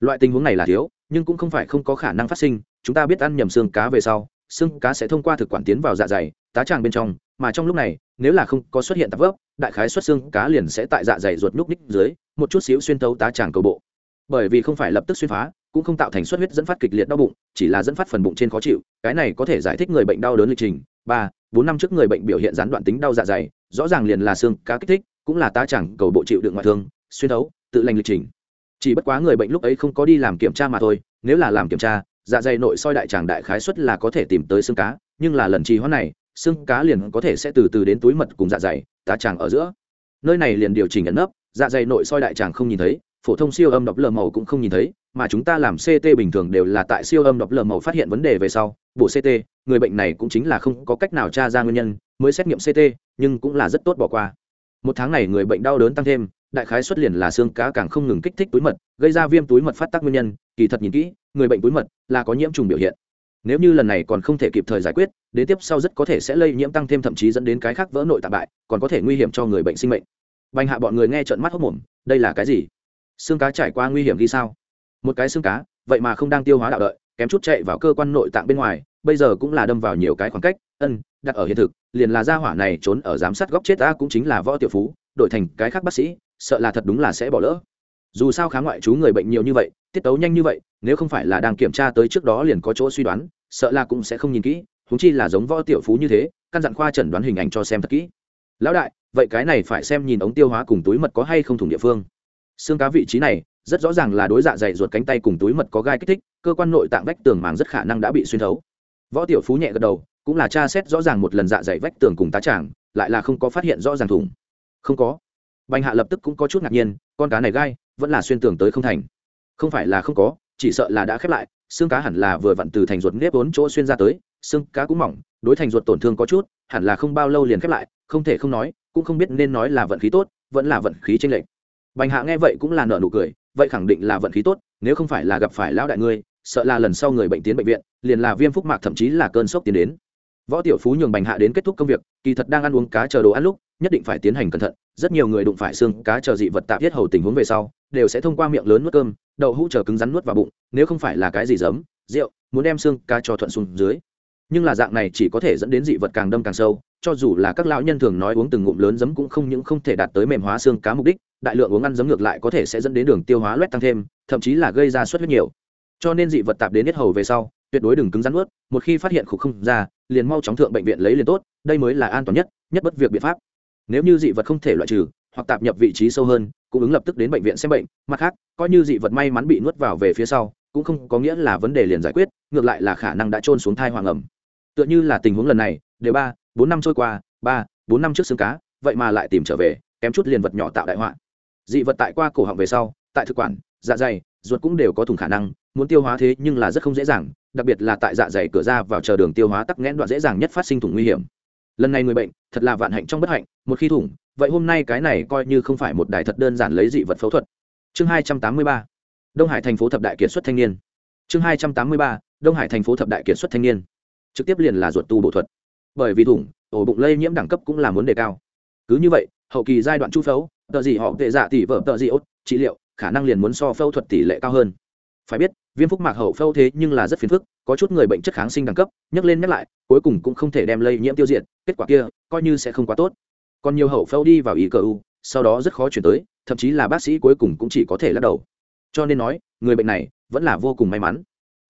Loại tình huống này là thiếu, nhưng cũng không phải không có khả năng phát sinh, chúng ta biết ăn nhầm xương cá về sau, xương cá sẽ thông qua thực quản tiến vào dạ dày, tá tràng bên trong, mà trong lúc này, nếu là không có xuất hiện tạp vấp đại khái xuất xương cá liền sẽ tại dạ dày ruột núc ních dưới, một chút xíu xuyên thấu tá tràng cầu bộ. Bởi vì không phải lập tức xuyên phá, cũng không tạo thành xuất huyết dẫn phát kịch liệt đau bụng, chỉ là dẫn phát phần bụng trên khó chịu, cái này có thể giải thích người bệnh đau đớn lịch trình. Ba bốn năm trước người bệnh biểu hiện gián đoạn tính đau dạ dày, rõ ràng liền là xương cá kích thích, cũng là tá chẳng cầu bộ chịu đựng ngoại thương, xuyên thấu, tự lành lịch trình. Chỉ bất quá người bệnh lúc ấy không có đi làm kiểm tra mà thôi, nếu là làm kiểm tra dạ dày nội soi đại tràng đại khái suất là có thể tìm tới xương cá, nhưng là lần trì hoãn này, xương cá liền có thể sẽ từ từ đến túi mật cùng dạ dày, tá tràng ở giữa. Nơi này liền điều chỉnh ẩn nấp dạ dày nội soi đại tràng không nhìn thấy, phổ thông siêu âm đọc lờ màu cũng không nhìn thấy, mà chúng ta làm ct bình thường đều là tại siêu âm đọc lờ màu phát hiện vấn đề về sau bộ ct người bệnh này cũng chính là không có cách nào tra ra nguyên nhân, mới xét nghiệm ct nhưng cũng là rất tốt bỏ qua. Một tháng này người bệnh đau đớn tăng thêm, đại khái xuất liền là xương cá càng không ngừng kích thích túi mật, gây ra viêm túi mật phát tác nguyên nhân, kỳ thật nhìn kỹ, người bệnh túi mật là có nhiễm trùng biểu hiện. Nếu như lần này còn không thể kịp thời giải quyết, đến tiếp sau rất có thể sẽ lây nhiễm tăng thêm thậm chí dẫn đến cái khác vỡ nội tạng bại, còn có thể nguy hiểm cho người bệnh sinh mệnh. Bành hạ bọn người nghe trợn mắt hốc mồm đây là cái gì? Xương cá trải qua nguy hiểm đi sao? Một cái xương cá, vậy mà không đang tiêu hóa đạo đợi kém chút chạy vào cơ quan nội tạng bên ngoài, bây giờ cũng là đâm vào nhiều cái khoảng cách, ân, đặt ở hiện thực, liền là gia hỏa này trốn ở giám sát góc chết ta cũng chính là võ tiểu phú, đổi thành cái khác bác sĩ, sợ là thật đúng là sẽ bỏ lỡ. Dù sao khá ngoại trú người bệnh nhiều như vậy, tiết tấu nhanh như vậy, nếu không phải là đang kiểm tra tới trước đó liền có chỗ suy đoán, sợ là cũng sẽ không nhìn kỹ húng chi là giống võ tiểu phú như thế, căn dặn khoa chẩn đoán hình ảnh cho xem thật kỹ. Lão đại, vậy cái này phải xem nhìn ống tiêu hóa cùng túi mật có hay không thủng địa phương. Xương cá vị trí này rất rõ ràng là đối dạ dày ruột cánh tay cùng túi mật có gai kích thích, cơ quan nội tạng vách tường màng rất khả năng đã bị xuyên thấu. Võ tiểu phú nhẹ gật đầu, cũng là tra xét rõ ràng một lần dạ dày vách tường cùng tá tràng, lại là không có phát hiện rõ ràng thủng. Không có. Bành hạ lập tức cũng có chút ngạc nhiên, con cá này gai, vẫn là xuyên tường tới không thành. Không phải là không có, chỉ sợ là đã khép lại, xương cá hẳn là vừa vặn từ thành ruột nếp vốn chỗ xuyên ra tới, xương cá cũng mỏng, đối thành ruột tổn thương có chút, hẳn là không bao lâu liền khép lại, không thể không nói, cũng không biết nên nói là vận khí tốt, vẫn là vận khí tranh lệch. Bành hạ nghe vậy cũng là nợ nụ cười vậy khẳng định là vận khí tốt, nếu không phải là gặp phải lão đại ngươi, sợ là lần sau người bệnh tiến bệnh viện, liền là viêm phúc mạc thậm chí là cơn sốc tiến đến. Võ tiểu phú nhường bành hạ đến kết thúc công việc, kỳ thật đang ăn uống cá chờ đồ ăn lúc, nhất định phải tiến hành cẩn thận, rất nhiều người đụng phải xương, cá chờ dị vật tạp thiết hầu tình huống về sau, đều sẽ thông qua miệng lớn nuốt cơm, đậu hũ chờ cứng rắn nuốt vào bụng, nếu không phải là cái gì giấm, rượu, muốn đem xương, cá cho thuận xuống dưới. Nhưng là dạng này chỉ có thể dẫn đến dị vật càng đâm càng sâu, cho dù là các lão nhân thường nói uống từng ngụm lớn giấm cũng không những không thể đạt tới mềm hóa xương cá mục đích đại lượng uống ăn giấm ngược lại có thể sẽ dẫn đến đường tiêu hóa loét tăng thêm, thậm chí là gây ra suất huyết nhiều. Cho nên dị vật tạp đến hết hầu về sau, tuyệt đối đừng cứng rắn nuốt, một khi phát hiện khục không ra, liền mau chóng thượng bệnh viện lấy liền tốt, đây mới là an toàn nhất nhất bất việc biện pháp. Nếu như dị vật không thể loại trừ, hoặc tạp nhập vị trí sâu hơn, cũng ứng lập tức đến bệnh viện xem bệnh, mặt khác, coi như dị vật may mắn bị nuốt vào về phía sau, cũng không có nghĩa là vấn đề liền giải quyết, ngược lại là khả năng đã trôn xuống thai hoàng ẩm. Tựa như là tình huống lần này, đều ba, bốn năm trôi qua, ba, bốn năm trước xương cá, vậy mà lại tìm trở về, kém chút liền vật nhỏ tạo đại họa dị vật tại qua cổ họng về sau, tại thực quản dạ dày, ruột cũng đều có thùng khả năng, muốn tiêu hóa thế nhưng là rất không dễ dàng, đặc biệt là tại dạ dày cửa ra vào chờ đường tiêu hóa tắc nghẽn đoạn dễ dàng nhất phát sinh thủng nguy hiểm. Lần này người bệnh, thật là vạn hạnh trong bất hạnh, một khi thủng, vậy hôm nay cái này coi như không phải một đài thật đơn giản lấy dị vật phẫu thuật. Chương hai trăm tám mươi ba, đông hải thành phố thập đại kiệt xuất thanh niên. Chương hai trăm tám mươi ba, đông hải thành phố thập đại kiệt xuất thanh niên. Trực tiếp liền là ruột tu bộ thuật. Bởi vì thủng, ổ bụng lây nhiễm đẳng cấp cũng là muốn đề cao. Cứ như vậy, hậu kỳ giai đoạn chu phẫu tờ gì họ tệ dạ tỷ vợ tờ gì ốt, trị liệu, khả năng liền muốn so phẫu thuật tỷ lệ cao hơn. Phải biết, viêm phúc mạc hậu phẫu thế nhưng là rất phiền phức, có chút người bệnh chất kháng sinh đẳng cấp, nhắc lên nhắc lại, cuối cùng cũng không thể đem lây nhiễm tiêu diệt, kết quả kia, coi như sẽ không quá tốt. Còn nhiều hậu phẫu đi vào ý cờ u, sau đó rất khó chuyển tới, thậm chí là bác sĩ cuối cùng cũng chỉ có thể lắc đầu. Cho nên nói, người bệnh này vẫn là vô cùng may mắn.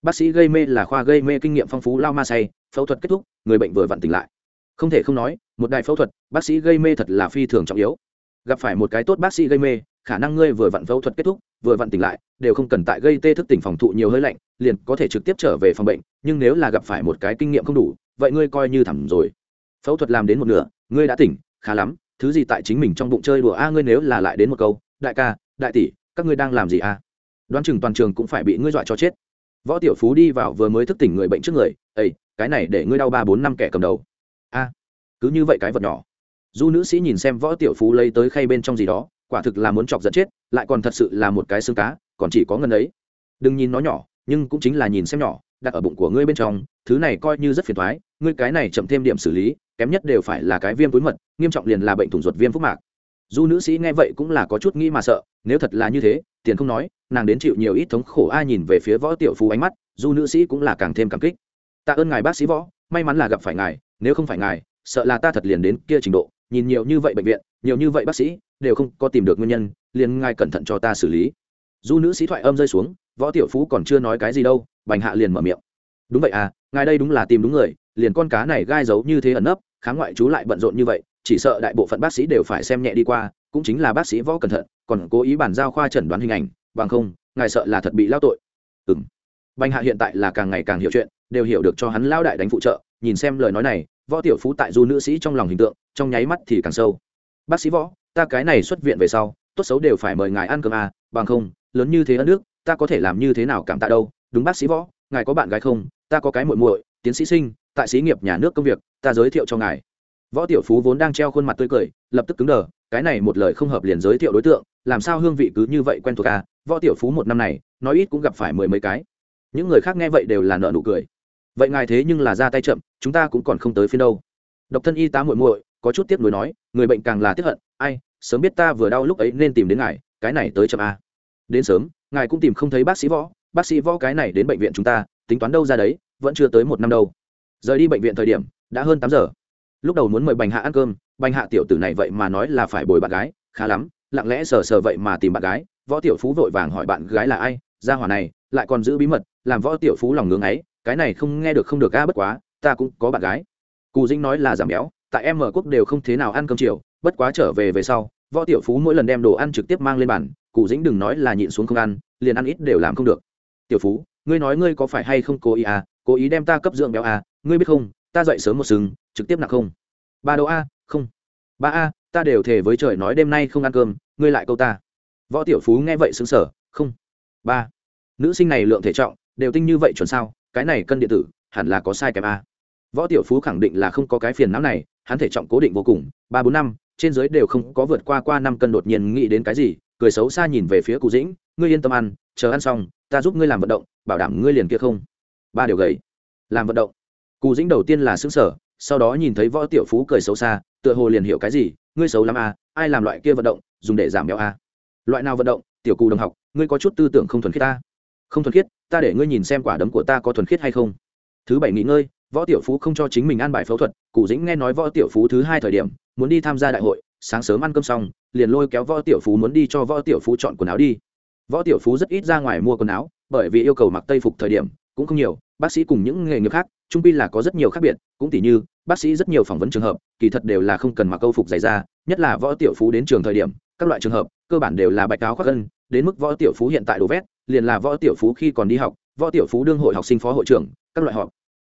Bác sĩ gây mê là khoa gây mê kinh nghiệm phong phú lao ma say, phẫu thuật kết thúc, người bệnh vừa vặn tỉnh lại. Không thể không nói, một đài phẫu thuật, bác sĩ gây mê thật là phi thường trọng yếu gặp phải một cái tốt bác sĩ gây mê, khả năng ngươi vừa vặn phẫu thuật kết thúc, vừa vặn tỉnh lại, đều không cần tại gây tê thức tỉnh phòng thụ nhiều hơi lạnh, liền có thể trực tiếp trở về phòng bệnh, nhưng nếu là gặp phải một cái kinh nghiệm không đủ, vậy ngươi coi như thẳng rồi. Phẫu thuật làm đến một nửa, ngươi đã tỉnh, khá lắm, thứ gì tại chính mình trong bụng chơi đùa a, ngươi nếu là lại đến một câu, đại ca, đại tỷ, các ngươi đang làm gì a? Đoán chừng toàn trường cũng phải bị ngươi dọa cho chết. Võ tiểu phú đi vào vừa mới thức tỉnh người bệnh trước người ây cái này để ngươi đau ba bốn năm kẻ cầm đầu. A, cứ như vậy cái vật nhỏ du nữ sĩ nhìn xem võ tiểu phú lấy tới khay bên trong gì đó, quả thực là muốn chọc giận chết, lại còn thật sự là một cái xương cá, còn chỉ có ngân ấy. Đừng nhìn nó nhỏ, nhưng cũng chính là nhìn xem nhỏ, đặt ở bụng của ngươi bên trong, thứ này coi như rất phiền thoái ngươi cái này chậm thêm điểm xử lý, kém nhất đều phải là cái viêm túi mật, nghiêm trọng liền là bệnh thủng ruột viêm phúc mạc. Du nữ sĩ nghe vậy cũng là có chút nghĩ mà sợ, nếu thật là như thế, tiền không nói, nàng đến chịu nhiều ít thống khổ ai nhìn về phía võ tiểu phú ánh mắt, du nữ sĩ cũng là càng thêm cảm kích. Tạ ơn ngài bác sĩ võ, may mắn là gặp phải ngài, nếu không phải ngài, sợ là ta thật liền đến kia trình độ nhìn nhiều như vậy bệnh viện, nhiều như vậy bác sĩ, đều không có tìm được nguyên nhân, liền ngài cẩn thận cho ta xử lý. Du nữ sĩ thoại âm rơi xuống, võ tiểu phú còn chưa nói cái gì đâu, bành hạ liền mở miệng. Đúng vậy à ngài đây đúng là tìm đúng người, liền con cá này gai giấu như thế ẩn nấp kháng ngoại chú lại bận rộn như vậy, chỉ sợ đại bộ phận bác sĩ đều phải xem nhẹ đi qua, cũng chính là bác sĩ võ cẩn thận, còn cố ý bàn giao khoa chẩn đoán hình ảnh, bằng không, ngài sợ là thật bị lao tội. Ừ m bành hạ hiện tại là càng ngày càng hiểu chuyện, đều hiểu được cho hắn lao đại đánh phụ trợ, nhìn xem lời nói này võ tiểu phú tại du nữ sĩ trong lòng hình tượng trong nháy mắt thì càng sâu. Bác sĩ võ ta cái này xuất viện về sau tốt xấu đều phải mời ngài ăn cơm à, bằng không lớn như thế ở nước ta có thể làm như thế nào cảm tạ đâu đúng bác sĩ võ ngài có bạn gái không? Ta có cái muội muội tiến sĩ sinh tại xí nghiệp nhà nước công việc ta giới thiệu cho ngài. Võ tiểu phú vốn đang treo khuôn mặt tươi cười lập tức cứng đờ cái này một lời không hợp liền giới thiệu đối tượng làm sao hương vị cứ như vậy quen thuộc à? Võ tiểu phú một năm này nói ít cũng gặp phải mười mấy cái. Những người khác nghe vậy đều là nợ nụ cười vậy ngài thế nhưng là ra tay chậm, chúng ta cũng còn không tới phiên đâu. Độc thân y tá muội muội, có chút tiếc nuối nói, người bệnh càng là tiếc hận, ai, sớm biết ta vừa đau lúc ấy nên tìm đến ngài, cái này tới chậm a đến sớm, ngài cũng tìm không thấy bác sĩ võ, bác sĩ võ cái này đến bệnh viện chúng ta, tính toán đâu ra đấy, vẫn chưa tới một năm đâu. Rời đi bệnh viện thời điểm, đã hơn tám giờ. Lúc đầu muốn mời bành hạ ăn cơm, bành hạ tiểu tử này vậy mà nói là phải bồi bạn gái, khá lắm, lặng lẽ sờ sờ vậy mà tìm bạn gái, võ tiểu phú vội vàng hỏi bạn gái là ai gia hỏa này, lại còn giữ bí mật, làm võ tiểu phú lòng ngưng ấy cái này không nghe được không được a, bất quá, ta cũng có bạn gái. Cù dĩnh nói là giảm béo, tại em ở quốc đều không thế nào ăn cơm chiều, bất quá trở về về sau, võ tiểu phú mỗi lần đem đồ ăn trực tiếp mang lên bàn cụ dĩnh đừng nói là nhịn xuống không ăn, liền ăn ít đều làm không được. Tiểu phú, ngươi nói ngươi có phải hay không cố ý à cố ý đem ta cấp dưỡng béo à ngươi biết không, ta dậy sớm một sừng, trực tiếp nặng không. Ba đồ a, không. Ba a, ta đều thề với trời nói đêm nay không ăn cơm, ngươi lại câu ta. Võ tiểu phú nghe vậy xứng sở không. Ba, nữ sinh này lượng thể trọng, đều tinh như vậy chuẩn sao? Cái này cân điện tử hẳn là có sai kèm a. Võ tiểu phú khẳng định là không có cái phiền não này, hắn thể trọng cố định vô cùng, ba bốn năm, trên dưới đều không có vượt qua qua năm cân đột nhiên nghĩ đến cái gì, cười xấu xa nhìn về phía cụ dĩnh, ngươi yên tâm ăn, chờ ăn xong, ta giúp ngươi làm vận động, bảo đảm ngươi liền kia không. Ba điều gầy. Làm vận động. Cụ dĩnh đầu tiên là xứng sở sau đó nhìn thấy võ tiểu phú cười xấu xa, tựa hồ liền hiểu cái gì, ngươi xấu lắm à ai làm loại kia vận động, dùng để giảm béo à loại nào vận động? Tiểu cụ đồng học, ngươi có chút tư tưởng không thuần khiết ta không thuần khiết, ta để ngươi nhìn xem quả đấm của ta có thuần khiết hay không. Thứ bảy nghỉ ngơi, võ tiểu phú không cho chính mình ăn bài phẫu thuật, cụ dĩnh nghe nói võ tiểu phú thứ hai thời điểm, muốn đi tham gia đại hội, sáng sớm ăn cơm xong, liền lôi kéo võ tiểu phú muốn đi cho võ tiểu phú chọn quần áo đi. Võ tiểu phú rất ít ra ngoài mua quần áo, bởi vì yêu cầu mặc tây phục thời điểm, cũng không nhiều, bác sĩ cùng những nghề nghiệp khác, trung pi là có rất nhiều khác biệt, cũng tỉ như, bác sĩ rất nhiều phỏng vấn trường hợp, kỳ thật đều là không cần mặc câu phục dày ra nhất là võ tiểu phú đến trường thời điểm, các loại trường hợp, cơ bản đều là bạch áo khoác gân, đến mức võ tiểu phú hiện tại đồ vét liền là võ tiểu phú khi còn đi học, võ tiểu phú đương hội học sinh phó hội trưởng, các loại họp.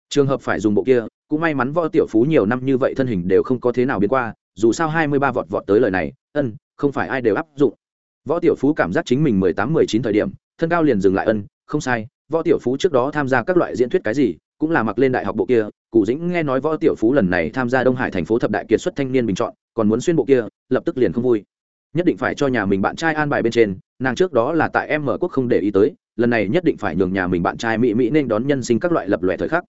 Trường hợp phải dùng bộ kia, cũng may mắn võ tiểu phú nhiều năm như vậy thân hình đều không có thế nào biến qua, dù sao hai mươi ba vọt vọt tới lời này, ân, không phải ai đều áp dụng. Võ tiểu phú cảm giác chính mình mười tám, mười chín thời điểm, thân cao liền dừng lại ân, không sai, võ tiểu phú trước đó tham gia các loại diễn thuyết cái gì, cũng là mặc lên đại học bộ kia. Cụ dĩnh nghe nói võ tiểu phú lần này tham gia đông hải thành phố thập đại kiệt xuất thanh niên bình chọn, còn muốn xuyên bộ kia, lập tức liền không vui nhất định phải cho nhà mình bạn trai an bài bên trên, nàng trước đó là tại em mở quốc không để ý tới, lần này nhất định phải nhường nhà mình bạn trai mỹ mỹ nên đón nhân sinh các loại lập lòe thời khắc.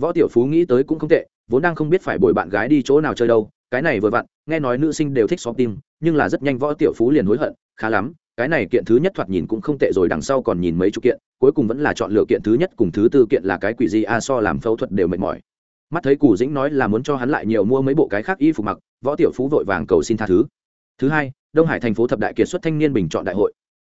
Võ tiểu phú nghĩ tới cũng không tệ, vốn đang không biết phải bồi bạn gái đi chỗ nào chơi đâu, cái này vừa vặn, nghe nói nữ sinh đều thích xóm tim nhưng là rất nhanh võ tiểu phú liền hối hận, khá lắm, cái này kiện thứ nhất thoạt nhìn cũng không tệ rồi, đằng sau còn nhìn mấy chục kiện, cuối cùng vẫn là chọn lựa kiện thứ nhất cùng thứ tư kiện là cái quỷ gì a so làm phẫu thuật đều mệt mỏi. Mắt thấy cù dĩnh nói là muốn cho hắn lại nhiều mua mấy bộ cái khác y phục mặc, võ tiểu phú vội vàng cầu xin tha thứ. Thứ hai đông hải thành phố thập đại kiệt xuất thanh niên bình chọn đại hội.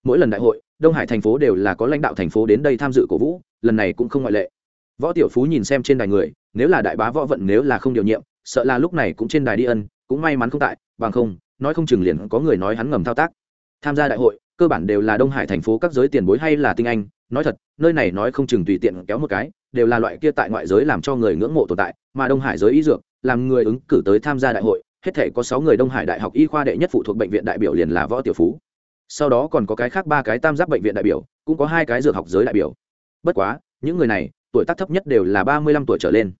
Mỗi lần đại hội, đông hải thành phố đều là có lãnh đạo thành phố đến đây tham dự cổ vũ, lần này cũng không ngoại lệ. Võ tiểu phú nhìn xem trên đài người, nếu là đại bá võ vận nếu là không điều nhiệm, sợ là lúc này cũng trên đài đi ân, cũng may mắn không tại, bằng không, nói không chừng liền có người nói hắn ngầm thao tác. Tham gia đại hội, cơ bản đều là đông hải thành phố các giới tiền bối hay là tinh anh, nói thật, nơi này nói không chừng tùy tiện kéo một cái, đều là loại kia tại ngoại giới làm cho người ngưỡng mộ tồn tại, mà đông hải giới ý dược, làm người ứng cử tới tham gia đại hội hết thể có sáu người đông hải đại học y khoa đệ nhất phụ thuộc bệnh viện đại biểu liền là võ tiểu phú. Sau đó còn có cái khác ba cái tam giác bệnh viện đại biểu, cũng có hai cái dược học giới đại biểu. Bất quá, những người này, tuổi tác thấp nhất đều là ba mươi lăm tuổi trở lên.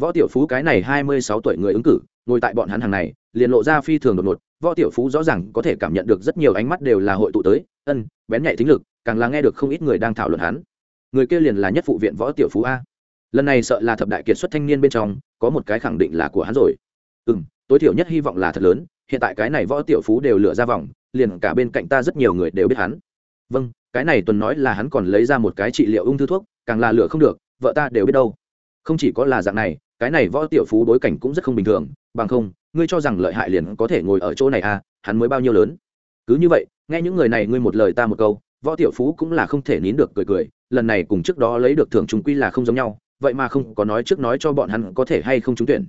Võ tiểu phú cái này hai mươi sáu tuổi người ứng cử, ngồi tại bọn hắn hàng này, liền lộ ra phi thường đột ngột. Võ tiểu phú rõ ràng có thể cảm nhận được rất nhiều ánh mắt đều là hội tụ tới, ân, bén nhạy thính lực, càng là nghe được không ít người đang thảo luận hắn. Người kia liền là nhất phụ viện võ tiểu phú a. Lần này sợ là thập đại kiệt xuất thanh niên bên trong, có một cái khẳng định là của hắn rồi. Ừ m tối thiểu nhất hy vọng là thật lớn, hiện tại cái này võ tiểu phú đều lựa ra vòng, liền cả bên cạnh ta rất nhiều người đều biết hắn. Vâng cái này tuần nói là hắn còn lấy ra một cái trị liệu ung thư thuốc, càng là lựa không được, vợ ta đều biết đâu. Không chỉ có là dạng này, cái này võ tiểu phú đối cảnh cũng rất không bình thường, bằng không, ngươi cho rằng lợi hại liền có thể ngồi ở chỗ này à hắn mới bao nhiêu lớn. Cứ như vậy, nghe những người này ngươi một lời ta một câu, võ tiểu phú cũng là không thể nín được cười cười, lần này cùng trước đó lấy được thưởng chúng quy là không giống nhau, vậy mà không có nói trước nói cho bọn hắn có thể hay không trúng tuyển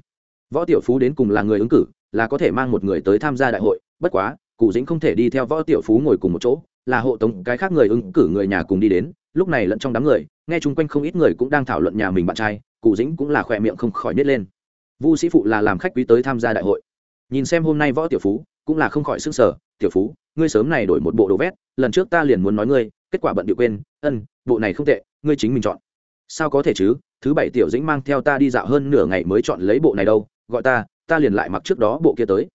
võ tiểu phú đến cùng là người ứng cử, là có thể mang một người tới tham gia đại hội, bất quá, cụ dĩnh không thể đi theo võ tiểu phú ngồi cùng một chỗ, là hộ tống cái khác người ứng cử người nhà cùng đi đến, lúc này lẫn trong đám người, nghe chung quanh không ít người cũng đang thảo luận nhà mình bạn trai, cụ dĩnh cũng là khỏe miệng không khỏi nết lên. Vu sĩ phụ là làm khách quý tới tham gia đại hội. Nhìn xem hôm nay võ tiểu phú, cũng là không khỏi s ư n g sở tiểu phú, ngươi sớm này đổi một bộ đồ vét, lần trước ta liền muốn nói ngươi, kết quả bận điệu quên, ân, bộ này không tệ, ngươi chính mình chọn. Sao có thể chứ? Thứ bảy tiểu dĩnh mang theo ta đi dạo hơn nửa ngày mới chọn lấy bộ này đâu gọi ta ta liền lại mặc trước đó bộ kia tới.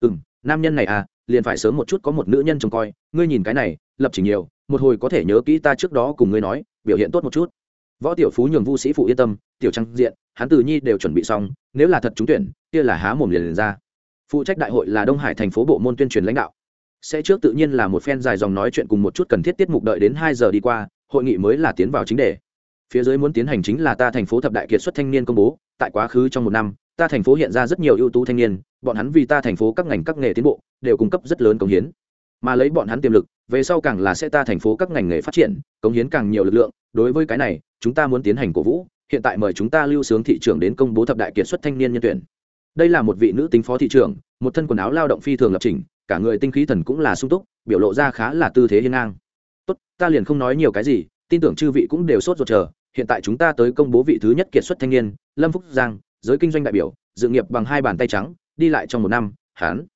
Ừ m nam nhân này à liền phải sớm một chút có một nữ nhân trông coi ngươi nhìn cái này lập trình nhiều một hồi có thể nhớ kỹ ta trước đó cùng ngươi nói biểu hiện tốt một chút. Võ tiểu phú nhường vu sĩ phụ yên tâm tiểu trang diện hắn từ nhi đều chuẩn bị xong nếu là thật trúng tuyển kia là há mồm liền, liền ra. Phụ trách đại hội là đông hải thành phố bộ môn tuyên truyền lãnh đạo. Sẽ trước tự nhiên là một phen dài dòng nói chuyện cùng một chút cần thiết tiết mục đợi đến hai giờ đi qua hội nghị mới là tiến vào chính đề. Phía dưới muốn tiến hành chính là ta thành phố thập đại kiệt xuất thanh niên công bố tại quá khứ trong một năm ta thành phố hiện ra rất nhiều ưu tú thanh niên, bọn hắn vì ta thành phố các ngành các nghề tiến bộ, đều cung cấp rất lớn công hiến. Mà lấy bọn hắn tiềm lực, về sau càng là sẽ ta thành phố các ngành nghề phát triển, cống hiến càng nhiều lực lượng. Đối với cái này, chúng ta muốn tiến hành cổ vũ. Hiện tại mời chúng ta lưu sướng thị trưởng đến công bố thập đại kiệt xuất thanh niên nhân tuyển. Đây là một vị nữ tính phó thị trưởng, một thân quần áo lao động phi thường lập trình, cả người tinh khí thần cũng là sung túc, biểu lộ ra khá là tư thế hiên ngang. Tốt, ta liền không nói nhiều cái gì, tin tưởng chư vị cũng đều sốt ruột chờ. Hiện tại chúng ta tới công bố vị thứ nhất kiệt xuất thanh niên, lâm phúc giang giới kinh doanh đại biểu, dự nghiệp bằng hai bàn tay trắng, đi lại trong một năm hán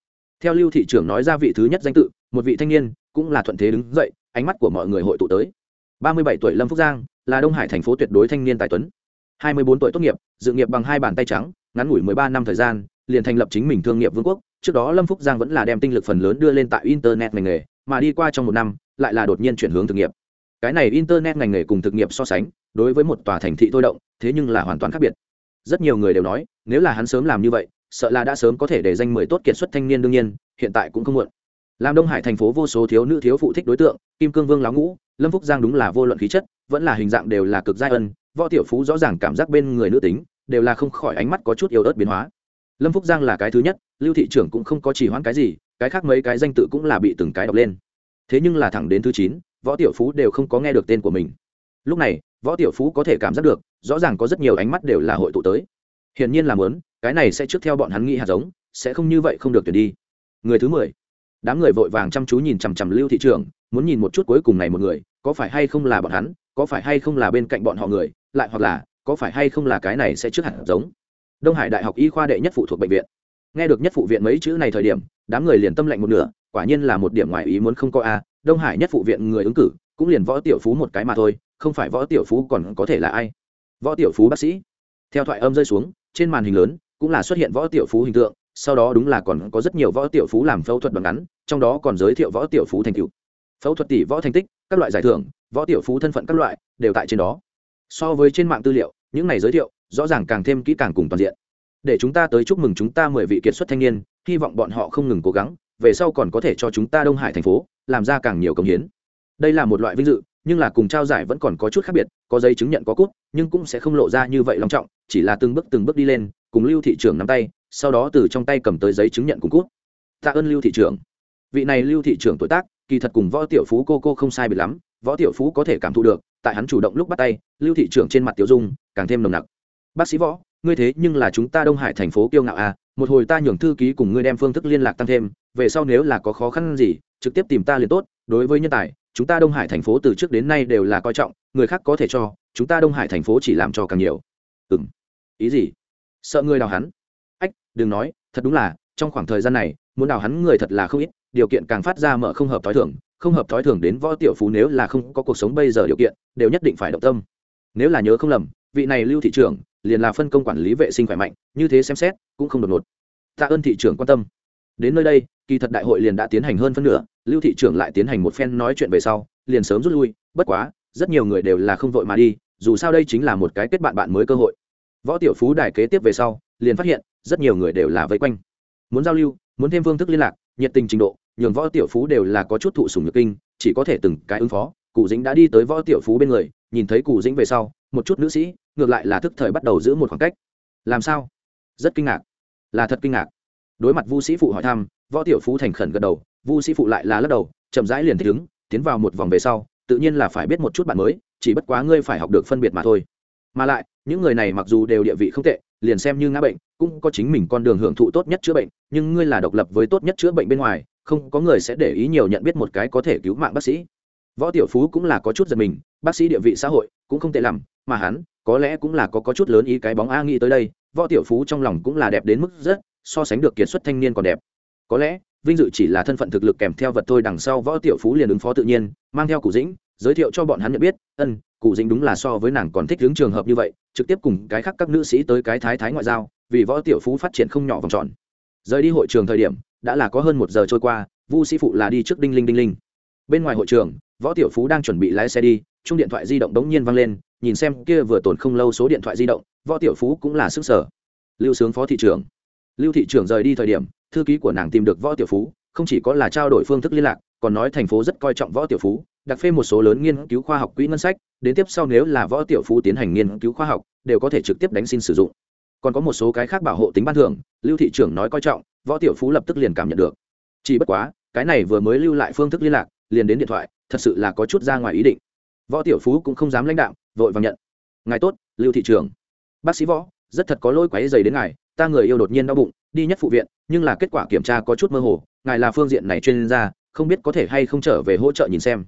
theo lưu thị trưởng nói ra vị thứ nhất danh tự, một vị thanh niên, cũng là thuận thế đứng dậy, ánh mắt của mọi người hội tụ tới. Ba mươi bảy tuổi lâm phúc giang, là đông hải thành phố tuyệt đối thanh niên tài tuấn. Hai mươi bốn tuổi tốt nghiệp, dự nghiệp bằng hai bàn tay trắng, ngắn ngủi mười ba năm thời gian, liền thành lập chính mình thương nghiệp vương quốc. Trước đó lâm phúc giang vẫn là đem tinh lực phần lớn đưa lên tại internet ngành nghề, mà đi qua trong một năm, lại là đột nhiên chuyển hướng thực nghiệp. Cái này internet ngành nghề cùng thực nghiệp so sánh, đối với một tòa thành thị thôi động, thế nhưng là hoàn toàn khác biệt rất nhiều người đều nói, nếu là hắn sớm làm như vậy, sợ là đã sớm có thể để danh mười tốt kiệt xuất thanh niên đương nhiên, hiện tại cũng không muộn. Làm đông hải thành phố vô số thiếu nữ thiếu phụ thích đối tượng, kim cương vương láo ngũ, lâm phúc giang đúng là vô luận khí chất, vẫn là hình dạng đều là cực giai ân, võ tiểu phú rõ ràng cảm giác bên người nữ tính, đều là không khỏi ánh mắt có chút yếu ớt biến hóa. Lâm phúc giang là cái thứ nhất, lưu thị trưởng cũng không có chỉ hoãn cái gì, cái khác mấy cái danh tự cũng là bị từng cái đọc lên. Thế nhưng là thẳng đến thứ chín, võ tiểu phú đều không có nghe được tên của mình. Lúc này võ tiểu phú có thể cảm giác được, rõ ràng có rất nhiều ánh mắt đều là hội tụ tới. Hiển nhiên là muốn, cái này sẽ trước theo bọn hắn nghĩ hạt giống, sẽ không như vậy không được tuyển đi. Người thứ mười. Đám người vội vàng chăm chú nhìn chằm chằm lưu thị trưởng muốn nhìn một chút cuối cùng này một người, có phải hay không là bọn hắn, có phải hay không là bên cạnh bọn họ người, lại hoặc là, có phải hay không là cái này sẽ trước hạt giống. Đông hải đại học y khoa đệ nhất phụ thuộc bệnh viện. Nghe được nhất phụ viện mấy chữ này thời điểm, đám người liền tâm lệnh một nửa, quả nhiên là một điểm ngoài ý muốn không có a. Đông hải nhất phụ viện người ứng cử, cũng liền võ tiểu phú một cái mà thôi không phải võ tiểu phú còn có thể là ai? Võ tiểu phú bác sĩ. Theo thoại âm rơi xuống, trên màn hình lớn cũng là xuất hiện võ tiểu phú hình tượng, sau đó đúng là còn có rất nhiều võ tiểu phú làm phẫu thuật bằng ngắn, trong đó còn giới thiệu võ tiểu phú thành cựu phẫu thuật tỷ võ thành tích, các loại giải thưởng, võ tiểu phú thân phận các loại, đều tại trên đó. So với trên mạng tư liệu, những này giới thiệu, rõ ràng càng thêm kỹ càng cùng toàn diện. Để chúng ta tới chúc mừng chúng ta mười vị kiệt xuất thanh niên, hy vọng bọn họ không ngừng cố gắng, về sau còn có thể cho chúng ta đông hải thành phố, làm ra càng nhiều công hiến. Đây là một loại vinh dự nhưng là cùng trao giải vẫn còn có chút khác biệt, có giấy chứng nhận có cút, nhưng cũng sẽ không lộ ra như vậy long trọng, chỉ là từng bước từng bước đi lên, cùng lưu thị trưởng nắm tay, sau đó từ trong tay cầm tới giấy chứng nhận cùng cút. Tạ ơn lưu thị trưởng. Vị này lưu thị trưởng tuổi tác, kỳ thật cùng võ tiểu phú cô cô không sai biệt lắm, võ tiểu phú có thể cảm thụ được, tại hắn chủ động lúc bắt tay, lưu thị trưởng trên mặt tiểu dung, càng thêm nồng nặc. Bác sĩ võ, ngươi thế nhưng là chúng ta đông hải thành phố kiêu ngạo à một hồi ta nhường thư ký cùng ngươi đem phương thức liên lạc tăng thêm, về sau nếu là có khó khăn gì, trực tiếp tìm ta liền tốt, đối với nhân tài chúng ta đông hải thành phố từ trước đến nay đều là coi trọng, người khác có thể cho, chúng ta đông hải thành phố chỉ làm cho càng nhiều. Ừ m ý gì? Sợ người đào hắn? Ách, đừng nói, thật đúng là, trong khoảng thời gian này, muốn đào hắn người thật là không ít, điều kiện càng phát ra mở không hợp t h o i thưởng không hợp t h o i thưởng đến võ tiểu phú nếu là không có cuộc sống bây giờ điều kiện, đều nhất định phải động tâm. Nếu là nhớ không lầm, vị này lưu thị trưởng, liền là phân công quản lý vệ sinh khỏe mạnh, như thế xem xét, cũng không đột ngột. Tạ ơn thị trưởng quan tâm. Đến nơi đây, kỳ thật đại hội liền đã tiến hành hơn phân nửa lưu thị trưởng lại tiến hành một phen nói chuyện về sau, liền sớm rút lui, bất quá, rất nhiều người đều là không vội mà đi, dù sao đây chính là một cái kết bạn bạn mới cơ hội. Võ tiểu phú đài kế tiếp về sau, liền phát hiện, rất nhiều người đều là vây quanh. Muốn giao lưu, muốn thêm phương thức liên lạc, nhiệt tình trình độ, nhường võ tiểu phú đều là có chút thụ sùng nhược kinh, chỉ có thể từng cái ứng phó. Cụ dĩnh đã đi tới võ tiểu phú bên người, nhìn thấy cụ dĩnh về sau, một chút nữ sĩ, ngược lại là thức thời bắt đầu giữ một khoảng cách. Làm sao? Rất kinh ngạc. Là thật kinh ngạc. Đối mặt vu sĩ phụ hỏi thăm, võ tiểu phú thành khẩn gật đầu vu sĩ phụ lại là lắc đầu chậm rãi liền thích ứng tiến vào một vòng về sau tự nhiên là phải biết một chút bạn mới chỉ bất quá ngươi phải học được phân biệt mà thôi. Mà lại những người này mặc dù đều địa vị không tệ liền xem như ngã bệnh cũng có chính mình con đường hưởng thụ tốt nhất chữa bệnh nhưng ngươi là độc lập với tốt nhất chữa bệnh bên ngoài không có người sẽ để ý nhiều nhận biết một cái có thể cứu mạng bác sĩ. Võ tiểu phú cũng là có chút giật mình bác sĩ địa vị xã hội cũng không tệ lắm mà hắn có lẽ cũng là có, có chút lớn ý cái bóng a nghĩ tới đây võ tiểu phú trong lòng cũng là đẹp đến mức rất so sánh được kiệt xuất thanh niên còn đẹp. Có lẽ vinh dự chỉ là thân phận thực lực kèm theo vật thôi đằng sau võ tiểu phú liền ứng phó tự nhiên, mang theo cụ dĩnh, giới thiệu cho bọn hắn nhận biết, ân cụ dĩnh đúng là so với nàng còn thích hướng trường hợp như vậy, trực tiếp cùng cái khác các nữ sĩ tới cái thái thái ngoại giao, vì võ tiểu phú phát triển không nhỏ vòng tròn. Rời đi hội trường thời điểm, đã là có hơn một giờ trôi qua, vu sĩ phụ là đi trước đinh linh đinh linh. Bên ngoài hội trường, võ tiểu phú đang chuẩn bị lái xe đi chung điện thoại di động đống nhiên văng lên, nhìn xem kia vừa tồn không lâu số điện thoại di động, võ tiểu phú cũng là sức sở lưu sướng phó thị trưởng. Lưu thị trưởng rời đi thời điểm thư ký của nàng tìm được võ tiểu phú, không chỉ có là trao đổi phương thức liên lạc, còn nói thành phố rất coi trọng võ tiểu phú, đặc phê một số lớn nghiên cứu khoa học quỹ ngân sách, đến tiếp sau nếu là võ tiểu phú tiến hành nghiên cứu khoa học, đều có thể trực tiếp đánh xin sử dụng. Còn có một số cái khác bảo hộ tính ban thưởng, lưu thị trưởng nói coi trọng, võ tiểu phú lập tức liền cảm nhận được. Chỉ bất quá, cái này vừa mới lưu lại phương thức liên lạc, liền đến điện thoại, thật sự là có chút ra ngoài ý định. Võ tiểu phú cũng không dám lãnh đạo vội vàng nhận. Ngài tốt, lưu thị trưởng. Bác sĩ võ, rất thật có lỗi quáy dày đến ngài ta người yêu đột nhiên đau bụng, đi nhất phụ viện, nhưng là kết quả kiểm tra có chút mơ hồ, ngài là phương diện này chuyên gia, không biết có thể hay không trở về hỗ trợ nhìn xem.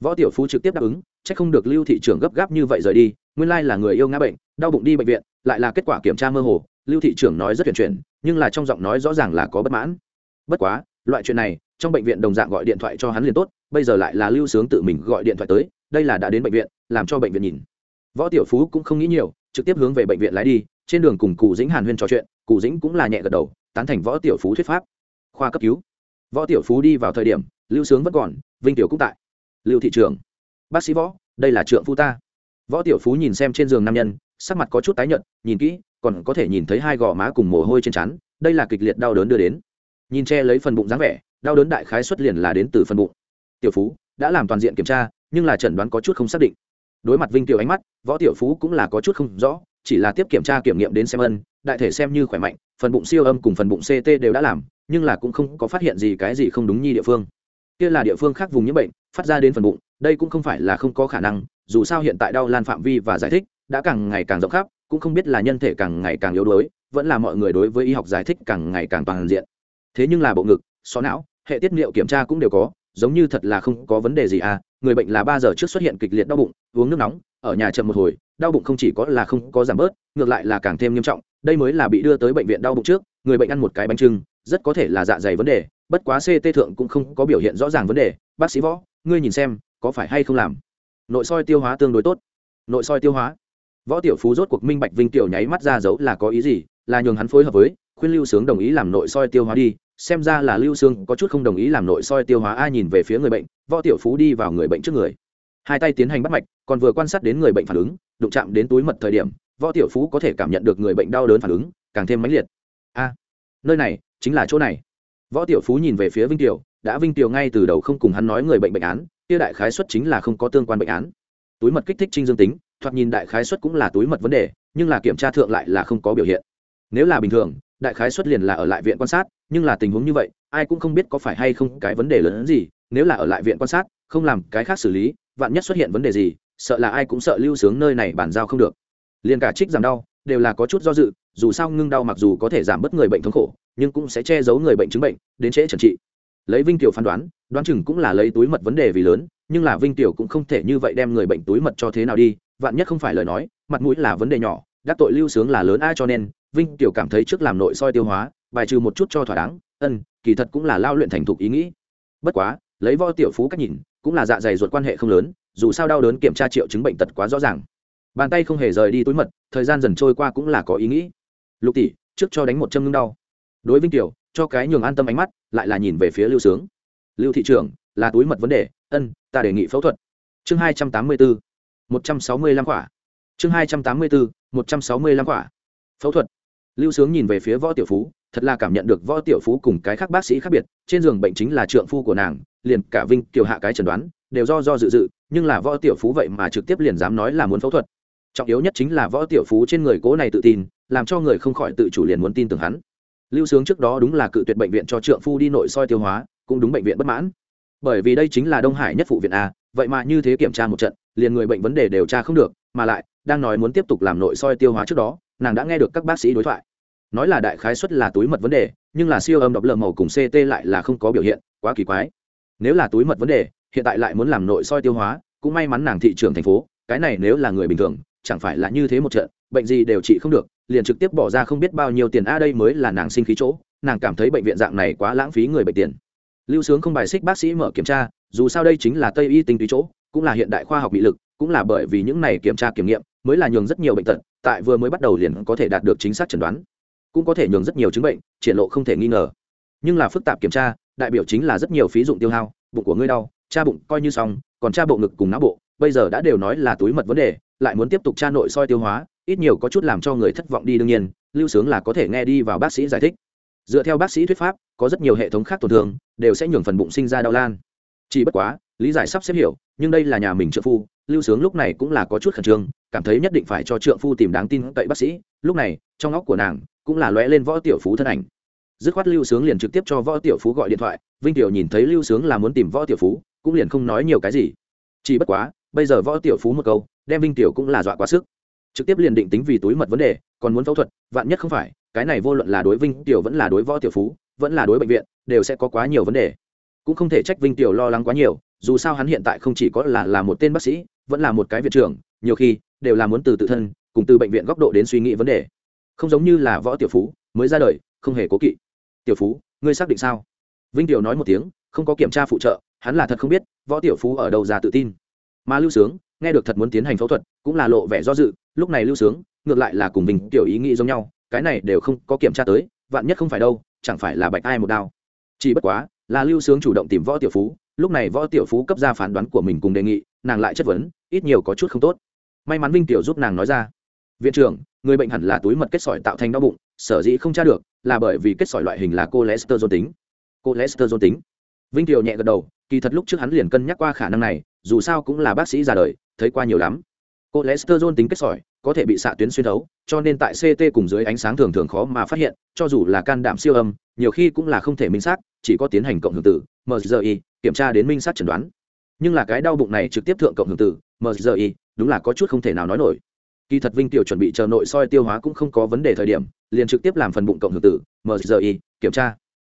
Võ tiểu phú trực tiếp đáp ứng c h ắ c không được lưu thị trưởng gấp gáp như vậy rời đi, nguyên lai là người yêu ngã bệnh, đau bụng đi bệnh viện, lại là kết quả kiểm tra mơ hồ, lưu thị trưởng nói rất tuyển chuyển, nhưng là trong giọng nói rõ ràng là có bất mãn. Bất quá, loại chuyện này, trong bệnh viện đồng dạng gọi điện thoại cho hắn liền tốt, bây giờ lại là lưu sướng tự mình gọi điện thoại tới, đây là đã đến bệnh viện, làm cho bệnh viện nhìn. Võ tiểu phú cũng không nghĩ nhiều, trực tiếp hướng về bệnh viện lái đi trên đường cùng cụ dĩnh hàn huyên trò chuyện, cụ dĩnh cũng là nhẹ gật đầu, tán thành võ tiểu phú thuyết pháp. Khoa cấp cứu. Võ tiểu phú đi vào thời điểm, lưu sướng vẫn còn, vinh tiểu cũng tại. Lưu thị trường bác sĩ võ, đây là trượng phu ta. Võ tiểu phú nhìn xem trên giường nam nhân, sắc mặt có chút tái nhợt, nhìn kỹ, còn có thể nhìn thấy hai gò má cùng mồ hôi trên trán, đây là kịch liệt đau đớn đưa đến. Nhìn che lấy phần bụng dáng vẻ, đau đớn đại khái xuất liền là đến từ phần bụng. Tiểu phú, đã làm toàn diện kiểm tra, nhưng là chẩn đoán có chút không xác định. Đối mặt vinh tiểu ánh mắt, võ tiểu phú cũng là có chút không rõ chỉ là tiếp kiểm tra kiểm nghiệm đến xem ân, đại thể xem như khỏe mạnh, phần bụng siêu âm cùng phần bụng ct đều đã làm, nhưng là cũng không có phát hiện gì cái gì không đúng nhi địa phương. Kia là địa phương khác vùng nhiễm bệnh, phát ra đến phần bụng, đây cũng không phải là không có khả năng, dù sao hiện tại đau lan phạm vi và giải thích đã càng ngày càng rộng khắp, cũng không biết là nhân thể càng ngày càng yếu đuối, vẫn là mọi người đối với y học giải thích càng ngày càng toàn diện. Thế nhưng là bộ ngực xó não, hệ tiết niệu kiểm tra cũng đều có, giống như thật là không có vấn đề gì à người bệnh là ba giờ trước xuất hiện kịch liệt đau bụng, uống nước nóng, ở nhà chậm một hồi, đau bụng không chỉ có là không có giảm bớt, ngược lại là càng thêm nghiêm trọng. Đây mới là bị đưa tới bệnh viện đau bụng trước, người bệnh ăn một cái bánh trưng, rất có thể là dạ dày vấn đề, bất quá ct thượng cũng không có biểu hiện rõ ràng vấn đề. Bác sĩ võ, ngươi nhìn xem, có phải hay không làm? Nội soi tiêu hóa tương đối tốt. Nội soi tiêu hóa. Võ tiểu phú rốt cuộc minh bạch vinh tiểu nháy mắt ra dấu là có ý gì, là nhường hắn phối hợp với khuyên lưu sướng đồng ý làm nội soi tiêu hóa đi xem ra là lưu xương có chút không đồng ý làm nội soi tiêu hóa ai nhìn về phía người bệnh, võ tiểu phú đi vào người bệnh trước người. Hai tay tiến hành bắt mạch, còn vừa quan sát đến người bệnh phản ứng, đụng chạm đến túi mật thời điểm, võ tiểu phú có thể cảm nhận được người bệnh đau đớn phản ứng, càng thêm mãnh liệt. A, nơi này, chính là chỗ này. Võ tiểu phú nhìn về phía vinh tiểu, đã vinh tiểu ngay từ đầu không cùng hắn nói người bệnh bệnh án, kia đại khái xuất chính là không có tương quan bệnh án. Túi mật kích thích trinh dương tính, thoạt nhìn đại khái xuất cũng là túi mật vấn đề, nhưng là kiểm tra thượng lại là không có biểu hiện. Nếu là bình thường, đại khái xuất liền là ở lại viện quan sát nhưng là tình huống như vậy, ai cũng không biết có phải hay không cái vấn đề lớn hơn gì, nếu là ở lại viện quan sát, không làm cái khác xử lý, vạn nhất xuất hiện vấn đề gì, sợ là ai cũng sợ lưu sướng nơi này bàn giao không được. Liền cả trích giảm đau, đều là có chút do dự, dù sao ngưng đau mặc dù có thể giảm bớt người bệnh thống khổ, nhưng cũng sẽ che giấu người bệnh chứng bệnh, đến trễ trần trị. Lấy vinh tiểu phán đoán đoán chừng cũng là lấy túi mật vấn đề vì lớn, nhưng là vinh tiểu cũng không thể như vậy đem người bệnh túi mật cho thế nào đi, vạn nhất không phải lời nói, mặt mũi là vấn đề nhỏ, đắc tội lưu sướng là lớn ai cho nên, vinh tiểu cảm thấy trước làm nội soi tiêu hóa bài trừ một chút cho thỏa đáng, ân, kỳ thật cũng là lao luyện thành thục ý nghĩ. Bất quá, lấy vo tiểu phú cách nhìn, cũng là dạ dày ruột quan hệ không lớn, dù sao đau đớn kiểm tra triệu chứng bệnh tật quá rõ ràng. Bàn tay không hề rời đi túi mật, thời gian dần trôi qua cũng là có ý nghĩ. Lục tỷ, trước cho đánh một châm ngưng đau. Đối vinh tiểu, cho cái nhường an tâm ánh mắt, lại là nhìn về phía lưu sướng. Lưu thị trưởng, là túi mật vấn đề, ân, ta đề nghị phẫu thuật. Chương hai trăm tám mươi bốn một trăm sáu mươi lăm quả. Chương hai trăm tám mươi bốn một trăm sáu mươi lăm quả. Phẫu thuật. Lưu sướng nhìn về phía võ tiểu phú thật là cảm nhận được võ tiểu phú cùng cái khác bác sĩ khác biệt, trên giường bệnh chính là trượng phu của nàng, liền cả vinh, kiều hạ cái chẩn đoán, đều do do dự dự, nhưng là võ tiểu phú vậy mà trực tiếp liền dám nói là muốn phẫu thuật. Trọng yếu nhất chính là võ tiểu phú trên người cố này tự tin, làm cho người không khỏi tự chủ liền muốn tin tưởng hắn. Lưu sướng trước đó đúng là cự tuyệt bệnh viện cho trượng phu đi nội soi tiêu hóa, cũng đúng bệnh viện bất mãn. Bởi vì đây chính là đông hải nhất phụ viện a, vậy mà như thế kiểm tra một trận, liền người bệnh vấn đề đều tra không được, mà lại, đang nói muốn tiếp tục làm nội soi tiêu hóa trước đó, nàng đã nghe được các bác sĩ đối thoại nói là đại khái suất là túi mật vấn đề, nhưng là siêu âm đọc lờ màu cùng ct lại là không có biểu hiện, quá kỳ quái. Nếu là túi mật vấn đề, hiện tại lại muốn làm nội soi tiêu hóa, cũng may mắn nàng thị trường thành phố, cái này nếu là người bình thường, chẳng phải là như thế một trận, bệnh gì đều trị không được, liền trực tiếp bỏ ra không biết bao nhiêu tiền, a, đây mới là nàng sinh khí chỗ, nàng cảm thấy bệnh viện dạng này quá lãng phí người bệnh tiền. Lưu sướng không bài xích bác sĩ mở kiểm tra, dù sao đây chính là tây y tinh túy chỗ, cũng là hiện đại khoa học bị lực, cũng là bởi vì những này kiểm tra kiểm nghiệm, mới là nhường rất nhiều bệnh tật, tại vừa mới bắt đầu liền có thể đạt được chính xác chẩn đoán cũng có thể nhường rất nhiều chứng bệnh, triển lộ không thể nghi ngờ. Nhưng là phức tạp kiểm tra, đại biểu chính là rất nhiều phí dụng tiêu hao, bụng của ngươi đau, cha bụng coi như xong, còn cha bộ ngực cùng não bộ, bây giờ đã đều nói là túi mật vấn đề, lại muốn tiếp tục tra nội soi tiêu hóa, ít nhiều có chút làm cho người thất vọng đi đương nhiên, lưu sướng là có thể nghe đi vào bác sĩ giải thích. Dựa theo bác sĩ thuyết pháp, có rất nhiều hệ thống khác tổn thương, đều sẽ nhường phần bụng sinh ra đau lan. Chỉ bất quá, lý giải sắp xếp hiểu, nhưng đây là nhà mình trợ phu, lưu sướng lúc này cũng là có chút khẩn trương, cảm thấy nhất định phải cho trượng phu tìm đáng tin cậy bác sĩ. Lúc này, trong óc của nàng cũng là lóe lên võ tiểu phú thân ảnh. Dứt khoát lưu sướng liền trực tiếp cho võ tiểu phú gọi điện thoại, vinh tiểu nhìn thấy lưu sướng là muốn tìm võ tiểu phú, cũng liền không nói nhiều cái gì. Chỉ bất quá, bây giờ võ tiểu phú một câu, đem vinh tiểu cũng là dọa quá sức. Trực tiếp liền định tính vì túi mật vấn đề, còn muốn phẫu thuật, vạn nhất không phải, cái này vô luận là đối vinh tiểu vẫn là đối võ tiểu phú, vẫn là đối bệnh viện, đều sẽ có quá nhiều vấn đề. Cũng không thể trách vinh tiểu lo lắng quá nhiều, dù sao hắn hiện tại không chỉ có là là một tên bác sĩ, vẫn là một cái viện trưởng, nhiều khi, đều là muốn từ tự thân, cùng từ bệnh viện góc độ đến suy nghĩ vấn đề không giống như là võ tiểu phú, mới ra đời, không hề cố kỵ. Tiểu phú, ngươi xác định sao? Vinh tiểu nói một tiếng, không có kiểm tra phụ trợ, hắn là thật không biết, võ tiểu phú ở đâu ra tự tin. Mà lưu sướng, nghe được thật muốn tiến hành phẫu thuật, cũng là lộ vẻ do dự, lúc này lưu sướng, ngược lại là cùng mình tiểu ý nghĩ giống nhau, cái này đều không có kiểm tra tới, vạn nhất không phải đâu, chẳng phải là bạch ai một đao. Chỉ bất quá, là lưu sướng chủ động tìm võ tiểu phú, lúc này võ tiểu phú cấp ra phán đoán của mình cùng đề nghị, nàng lại chất vấn, ít nhiều có chút không tốt. May mắn vinh tiểu giúp nàng nói ra viện trưởng, người bệnh hẳn là túi mật kết sỏi tạo thành đau bụng, sở dĩ không tra được, là bởi vì kết sỏi loại hình là cholesterol tính. Cholesterol tính. Vinh tiểu nhẹ gật đầu, kỳ thật lúc trước hắn liền cân nhắc qua khả năng này, dù sao cũng là bác sĩ già đời, thấy qua nhiều lắm. Cholesterol tính kết sỏi có thể bị xạ tuyến xuyên thấu, cho nên tại ct cùng dưới ánh sáng thường thường khó mà phát hiện, cho dù là can đảm siêu âm, nhiều khi cũng là không thể minh xác, chỉ có tiến hành cộng hưởng tử mgi kiểm tra đến minh xác chẩn đoán. Nhưng là cái đau bụng này trực tiếp thượng cộng hưởng tử mgi đúng là có chút không thể nào nói nổi kỳ thật vinh tiểu chuẩn bị chờ nội soi tiêu hóa cũng không có vấn đề thời điểm, liền trực tiếp làm phần bụng cộng hưởng tử mgi kiểm tra.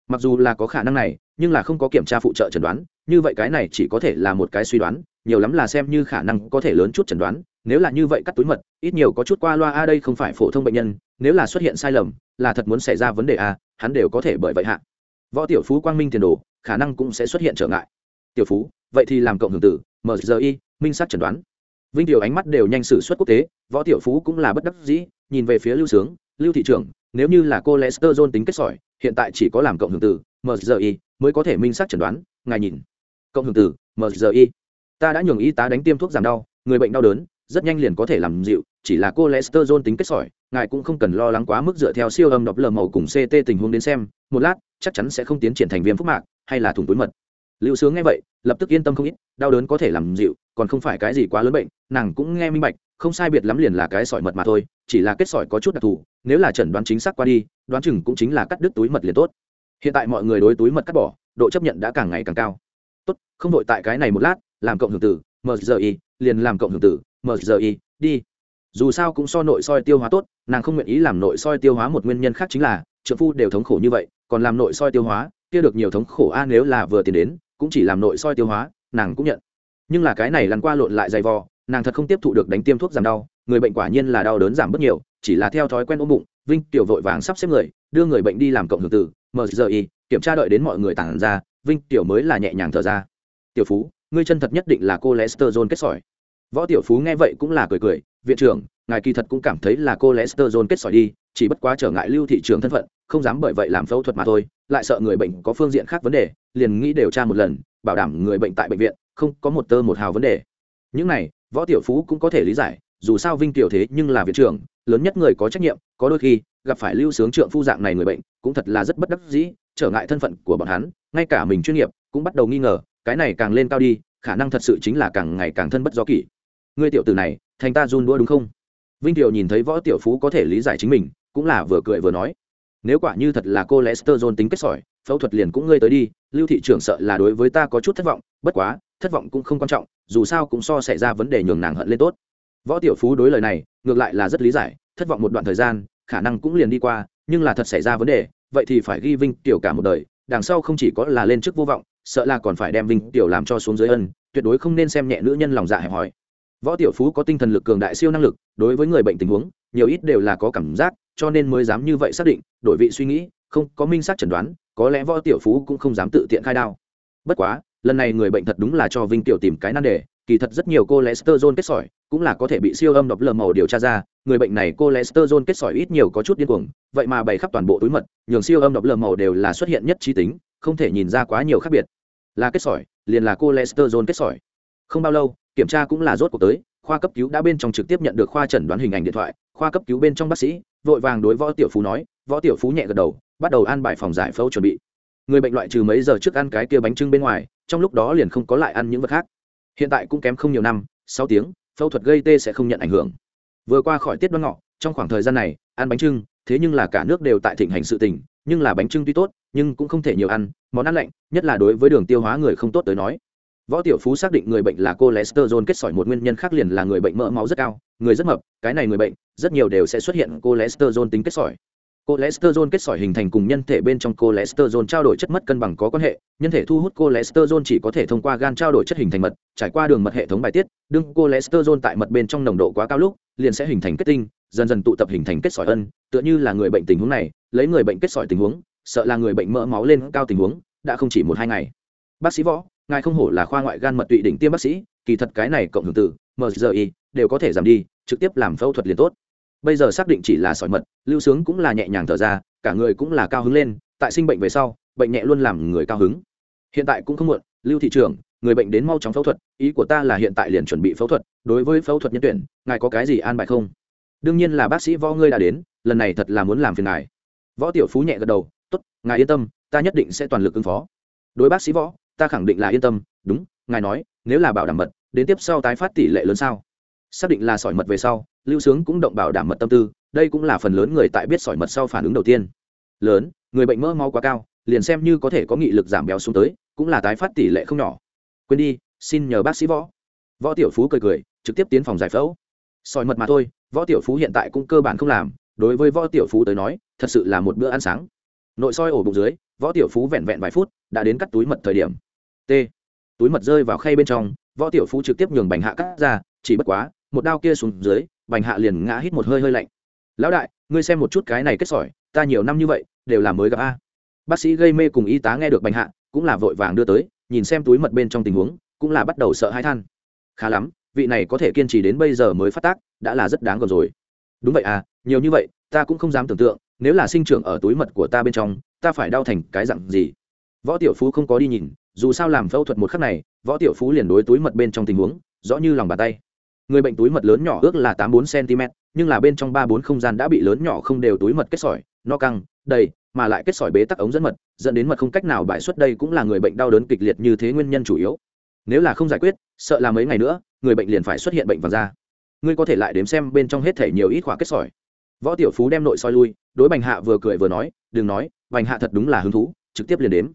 Mặc dù là có khả năng này, nhưng là không có kiểm tra phụ trợ chẩn đoán, như vậy cái này chỉ có thể là một cái suy đoán, nhiều lắm là xem như khả năng có thể lớn chút chẩn đoán, nếu là như vậy cắt túi mật, ít nhiều có chút qua loa, a, đây không phải phổ thông bệnh nhân, nếu là xuất hiện sai lầm, là thật muốn xảy ra vấn đề, a, hắn đều có thể bởi vậy hạ. Võ tiểu phú quang minh tiền đồ, khả năng cũng sẽ xuất hiện trở ngại. Tiểu phú, vậy thì làm cộng hưởng tử mgi minh sát chẩn đoán vinh tiểu ánh mắt đều nhanh xử suất quốc tế, võ tiểu phú cũng là bất đắc dĩ, nhìn về phía lưu sướng, lưu thị trưởng, nếu như là cô lester john tính kết sỏi, hiện tại chỉ có làm cộng hưởng tử mgi mới có thể minh xác chẩn đoán, ngài nhìn. Cộng hưởng tử mgi ta đã nhường y tá đánh tiêm thuốc giảm đau, người bệnh đau đớn, rất nhanh liền có thể làm dịu, chỉ là cholesterol tính kết sỏi, ngài cũng không cần lo lắng quá mức dựa theo siêu âm đọc lờ màu cùng ct tình huống đến xem, một lát, chắc chắn sẽ không tiến triển thành viêm phúc mạc, hay là thủng túi mật lưu sướng nghe vậy, lập tức yên tâm không ít, đau đớn có thể làm dịu, còn không phải cái gì quá lớn bệnh, nàng cũng nghe minh bạch, không sai biệt lắm liền là cái sỏi mật mà thôi, chỉ là kết sỏi có chút đặc thù, nếu là chẩn đoán chính xác qua đi, đoán chừng cũng chính là cắt đứt túi mật liền tốt. Hiện tại mọi người đối túi mật cắt bỏ, độ chấp nhận đã càng ngày càng cao. Tốt, không đội tại cái này một lát, làm cộng hưởng tử mgi liền làm cộng hưởng tử mgi đi. Dù sao cũng so nội soi tiêu hóa tốt, nàng không nguyện ý làm nội soi tiêu hóa một nguyên nhân khác chính là trợ phu đều thống khổ như vậy, còn làm nội soi tiêu hóa, kia được nhiều thống khổ a nếu là vừa tiền đến cũng chỉ làm nội soi tiêu hóa, nàng cũng nhận. Nhưng là cái này lăn qua lộn lại dày vò, nàng thật không tiếp thụ được đánh tiêm thuốc giảm đau, người bệnh quả nhiên là đau đớn giảm bớt nhiều, chỉ là theo thói quen ôm bụng, vinh tiểu vội vàng sắp xếp người, đưa người bệnh đi làm cộng hưởng tử mgi kiểm tra đợi đến mọi người tản ra, vinh tiểu mới là nhẹ nhàng thở ra. Tiểu phú, ngươi chân thật nhất định là cô lester john kết sỏi. Võ tiểu phú nghe vậy cũng là cười cười, viện trưởng, ngài kỳ thật cũng cảm thấy là cô lester john kết sỏi đi, chỉ bất quá trở ngại lưu thị trường thân phận, không dám bởi vậy làm phẫu thuật mà thôi, lại sợ người bệnh có phương diện khác vấn đề liền nghĩ điều tra một lần, bảo đảm người bệnh tại bệnh viện không có một tơ một hào vấn đề. Những này, võ tiểu phú cũng có thể lý giải, dù sao vinh tiểu thế nhưng là viện trưởng, lớn nhất người có trách nhiệm, có đôi khi, gặp phải lưu sướng trượng phu dạng này người bệnh, cũng thật là rất bất đắc dĩ, trở ngại thân phận của bọn hắn, ngay cả mình chuyên nghiệp cũng bắt đầu nghi ngờ, cái này càng lên cao đi, khả năng thật sự chính là càng ngày càng thân bất do kỷ. Ngươi tiểu tử này, thành ta run đũa đúng không? Vinh tiểu nhìn thấy võ tiểu phú có thể lý giải chính mình, cũng là vừa cười vừa nói. Nếu quả như thật là cô lester john tính kết sỏi phẫu thuật liền cũng ngươi tới đi, lưu thị trưởng sợ là đối với ta có chút thất vọng, bất quá, thất vọng cũng không quan trọng, dù sao cũng so xảy ra vấn đề nhường nàng hận lên tốt. Võ tiểu phú đối lời này, ngược lại là rất lý giải, thất vọng một đoạn thời gian, khả năng cũng liền đi qua, nhưng là thật xảy ra vấn đề, vậy thì phải ghi vinh tiểu cả một đời, đằng sau không chỉ có là lên chức vô vọng, sợ là còn phải đem vinh tiểu làm cho xuống dưới ân, tuyệt đối không nên xem nhẹ nữ nhân lòng dạ hẹp hòi. Võ tiểu phú có tinh thần lực cường đại siêu năng lực, đối với người bệnh tình huống, nhiều ít đều là có cảm giác, cho nên mới dám như vậy xác định, đổi vị suy nghĩ không có minh xác chẩn đoán, có lẽ võ tiểu phú cũng không dám tự tiện khai đao. Bất quá, lần này người bệnh thật đúng là cho vinh tiểu tìm cái nan đề, kỳ thật rất nhiều cô cholesterol kết sỏi cũng là có thể bị siêu âm độc lờ màu điều tra ra, người bệnh này cholesterol kết sỏi ít nhiều có chút điên cuồng, vậy mà bày khắp toàn bộ túi mật, nhường siêu âm độc lờ màu đều là xuất hiện nhất trí tính, không thể nhìn ra quá nhiều khác biệt. Là kết sỏi, liền là cholesterol kết sỏi. Không bao lâu, kiểm tra cũng là rốt cuộc tới, khoa cấp cứu đã bên trong trực tiếp nhận được khoa chẩn đoán hình ảnh điện thoại, khoa cấp cứu bên trong bác sĩ, vội vàng đối võ tiểu phú nói, võ tiểu phú nhẹ gật đầu bắt đầu an bài phòng giải phẫu chuẩn bị. Người bệnh loại trừ mấy giờ trước ăn cái kia bánh trưng bên ngoài, trong lúc đó liền không có lại ăn những vật khác. Hiện tại cũng kém không nhiều năm, sáu tiếng, phẫu thuật gây tê sẽ không nhận ảnh hưởng. Vừa qua khỏi tiết đoan ngọ, trong khoảng thời gian này, ăn bánh trưng, thế nhưng là cả nước đều tại thịnh hành sự tình, nhưng là bánh trưng tuy tốt, nhưng cũng không thể nhiều ăn, món ăn lạnh, nhất là đối với đường tiêu hóa người không tốt tới nói. Võ tiểu phú xác định người bệnh là cholesterol kết sỏi một nguyên nhân khác liền là người bệnh mỡ máu rất cao, người rất mập, cái này người bệnh, rất nhiều đều sẽ xuất hiện cholesterol tính kết sỏi cholesterol kết sỏi hình thành cùng nhân thể bên trong cholesterol trao đổi chất mất cân bằng có quan hệ. Nhân thể thu hút cholesterol chỉ có thể thông qua gan trao đổi chất hình thành mật, trải qua đường mật hệ thống bài tiết, đương cholesterol tại mật bên trong nồng độ quá cao lúc, liền sẽ hình thành kết tinh, dần dần tụ tập hình thành kết sỏi ân. Tựa như là người bệnh tình huống này, lấy người bệnh kết sỏi tình huống, sợ là người bệnh mỡ máu lên cao tình huống, đã không chỉ một hai ngày. Bác sĩ võ, ngài không hổ là khoa ngoại gan mật tụy đỉnh tiêm bác sĩ, kỳ thật cái này cộng hưởng từ mgi đều có thể giảm đi, trực tiếp làm phẫu thuật liền tốt bây giờ xác định chỉ là sỏi mật, lưu sướng cũng là nhẹ nhàng thở ra, cả người cũng là cao hứng lên, tại sinh bệnh về sau, bệnh nhẹ luôn làm người cao hứng. Hiện tại cũng không muộn, lưu thị trưởng, người bệnh đến mau chóng phẫu thuật, ý của ta là hiện tại liền chuẩn bị phẫu thuật, đối với phẫu thuật nhân tuyển, ngài có cái gì an bài không? Đương nhiên là bác sĩ võ ngươi đã đến, lần này thật là muốn làm phiền ngài. Võ tiểu phú nhẹ gật đầu, tốt, ngài yên tâm, ta nhất định sẽ toàn lực ứng phó. Đối bác sĩ võ, ta khẳng định là yên tâm, đúng, ngài nói, nếu là bảo đảm mật, đến tiếp sau tái phát tỷ lệ lớn sao? Xác định là sỏi mật về sau lưu sướng cũng động bảo đảm mật tâm tư, đây cũng là phần lớn người tại biết sỏi mật sau phản ứng đầu tiên. Lớn, người bệnh mỡ máu quá cao, liền xem như có thể có nghị lực giảm béo xuống tới, cũng là tái phát tỷ lệ không nhỏ. Quên đi, xin nhờ bác sĩ võ. Võ tiểu phú cười cười, trực tiếp tiến phòng giải phẫu. Sỏi mật mà thôi, võ tiểu phú hiện tại cũng cơ bản không làm, đối với võ tiểu phú tới nói, thật sự là một bữa ăn sáng. Nội soi ổ bụng dưới, võ tiểu phú vẹn vẹn vài phút, đã đến cắt túi mật thời điểm. T. Túi mật rơi vào khay bên trong, võ tiểu phú trực tiếp nhường bành hạ cắt ra, chỉ bất quá, một đao kia xuống dưới bành hạ liền ngã hít một hơi hơi lạnh. Lão đại, ngươi xem một chút cái này kết sỏi, ta nhiều năm như vậy, đều là mới gặp a. Bác sĩ gây mê cùng y tá nghe được bành hạ, cũng là vội vàng đưa tới, nhìn xem túi mật bên trong tình huống, cũng là bắt đầu sợ hãi than. Khá lắm, vị này có thể kiên trì đến bây giờ mới phát tác, đã là rất đáng gờm rồi. Đúng vậy à nhiều như vậy, ta cũng không dám tưởng tượng, nếu là sinh trưởng ở túi mật của ta bên trong, ta phải đau thành cái dặn gì? Võ tiểu phú không có đi nhìn, dù sao làm phẫu thuật một khắc này, võ tiểu phú liền đối túi mật bên trong tình huống, rõ như lòng bàn tay người bệnh túi mật lớn nhỏ ước là tám bốn cm, nhưng là bên trong ba bốn không gian đã bị lớn nhỏ không đều túi mật kết sỏi, no căng, đầy, mà lại kết sỏi bế tắc ống dẫn mật, dẫn đến mật không cách nào bại xuất đây cũng là người bệnh đau đớn kịch liệt như thế nguyên nhân chủ yếu. Nếu là không giải quyết, sợ là mấy ngày nữa, người bệnh liền phải xuất hiện bệnh vàng da. Ngươi có thể lại đếm xem bên trong hết thể nhiều ít khỏa kết sỏi. Võ tiểu phú đem nội soi lui, đối bành hạ vừa cười vừa nói, đừng nói, bành hạ thật đúng là hứng thú, trực tiếp liền đếm.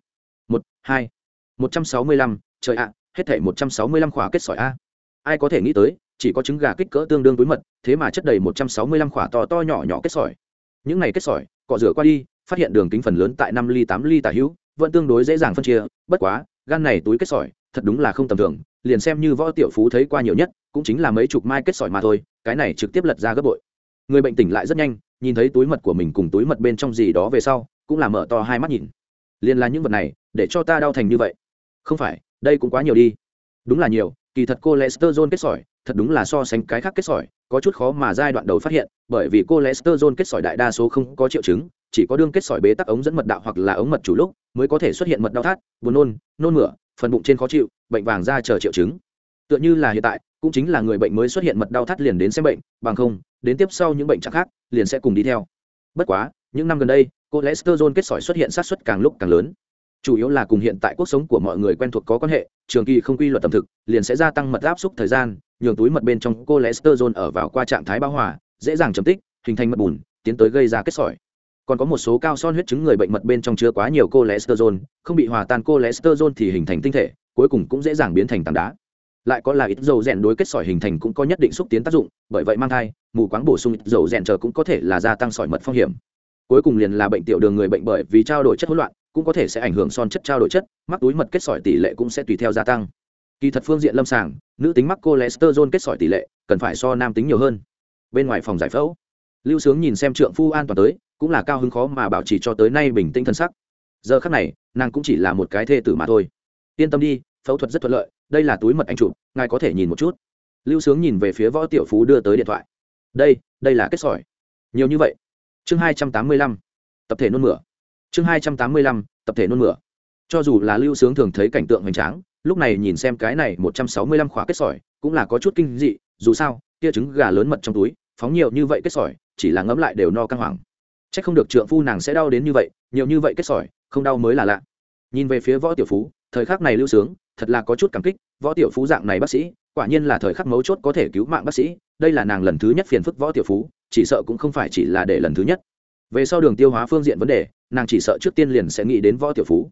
Một, hai, một trăm sáu mươi lăm, trời ạ, hết thể một trăm sáu mươi lăm khỏa kết sỏi a. Ai có thể nghĩ tới chỉ có trứng gà kích cỡ tương đương túi mật, thế mà chất đầy một trăm sáu mươi lăm khỏa to to nhỏ nhỏ kết sỏi. Những này kết sỏi, cọ rửa qua đi, phát hiện đường kính phần lớn tại năm ly, tám ly tả hữu, vẫn tương đối dễ dàng phân chia, bất quá, gan này túi kết sỏi, thật đúng là không tầm thường, liền xem như võ tiểu phú thấy qua nhiều nhất, cũng chính là mấy chục mai kết sỏi mà thôi, cái này trực tiếp lật ra gấp bội. Người bệnh tỉnh lại rất nhanh, nhìn thấy túi mật của mình cùng túi mật bên trong gì đó về sau, cũng là mở to hai mắt nhìn. Liền là những vật này, để cho ta đau thành như vậy. Không phải, đây cũng quá nhiều đi. Đúng là nhiều, kỳ thật cô cholesterol kết sỏi thật đúng là so sánh cái khác kết sỏi, có chút khó mà giai đoạn đầu phát hiện, bởi vì cô cholesterol kết sỏi đại đa số không có triệu chứng, chỉ có đương kết sỏi bế tắc ống dẫn mật đạo hoặc là ống mật chủ lúc mới có thể xuất hiện mật đau thắt, buồn nôn nôn mửa, phần bụng trên khó chịu, bệnh vàng da chờ triệu chứng. Tựa như là hiện tại, cũng chính là người bệnh mới xuất hiện mật đau thắt liền đến xem bệnh, bằng không, đến tiếp sau những bệnh trạng khác, liền sẽ cùng đi theo. Bất quá, những năm gần đây, cholesterol kết sỏi xuất hiện sát xuất càng lúc càng lớn. Chủ yếu là cùng hiện tại cuộc sống của mọi người quen thuộc có quan hệ, trường kỳ không quy luật tầm thực, liền sẽ gia tăng mật áp xúc thời gian nhường túi mật bên trong cholesterol ở vào qua trạng thái bão hòa, dễ dàng chấm tích, hình thành mật bùn, tiến tới gây ra kết sỏi. Còn có một số cao son huyết chứng người bệnh mật bên trong chứa quá nhiều cholesterol, không bị hòa tan cholesterol thì hình thành tinh thể, cuối cùng cũng dễ dàng biến thành tảng đá. Lại có là ít dầu rèn đối kết sỏi hình thành cũng có nhất định xúc tiến tác dụng, bởi vậy mang thai, mù quáng bổ sung ít dầu rèn chờ cũng có thể là gia tăng sỏi mật phong hiểm. Cuối cùng liền là bệnh tiểu đường người bệnh bởi vì trao đổi chất hỗn loạn, cũng có thể sẽ ảnh hưởng son chất trao đổi chất, mắc túi mật kết sỏi tỷ lệ cũng sẽ tùy theo gia tăng kỳ thật phương diện lâm sàng, nữ tính mắc cholesterol kết sỏi tỷ lệ cần phải so nam tính nhiều hơn. Bên ngoài phòng giải phẫu, lưu sướng nhìn xem trượng phu an toàn tới, cũng là cao hứng khó mà bảo trì cho tới nay bình tĩnh thân sắc. Giờ khắc này, nàng cũng chỉ là một cái thê tử mà thôi. Yên tâm đi, phẫu thuật rất thuận lợi, đây là túi mật anh chụp, ngài có thể nhìn một chút. Lưu sướng nhìn về phía võ tiểu phú đưa tới điện thoại. Đây đây là kết sỏi. Nhiều như vậy. Chương hai trăm tám mươi lăm, tập thể nôn mửa. Chương hai trăm tám mươi lăm, tập thể nôn mửa. Cho dù là lưu sướng thường thấy cảnh tượng hoành tráng lúc này nhìn xem cái này một trăm sáu mươi lăm khóa kết sỏi, cũng là có chút kinh dị, dù sao, kia trứng gà lớn mật trong túi, phóng nhiều như vậy kết sỏi, chỉ là ngấm lại đều no căng hoảng. C h ắ c không được trượng phu nàng sẽ đau đến như vậy, nhiều như vậy kết sỏi, không đau mới là lạ. Nhìn về phía võ tiểu phú, thời khắc này lưu sướng, thật là có chút cảm kích, võ tiểu phú dạng này bác sĩ, quả nhiên là thời khắc mấu chốt có thể cứu mạng bác sĩ, đây là nàng lần thứ nhất phiền phức võ tiểu phú, chỉ sợ cũng không phải chỉ là để lần thứ nhất. Về sau đường tiêu hóa phương diện vấn đề, nàng chỉ sợ trước tiên liền sẽ nghĩ đến võ tiểu phú.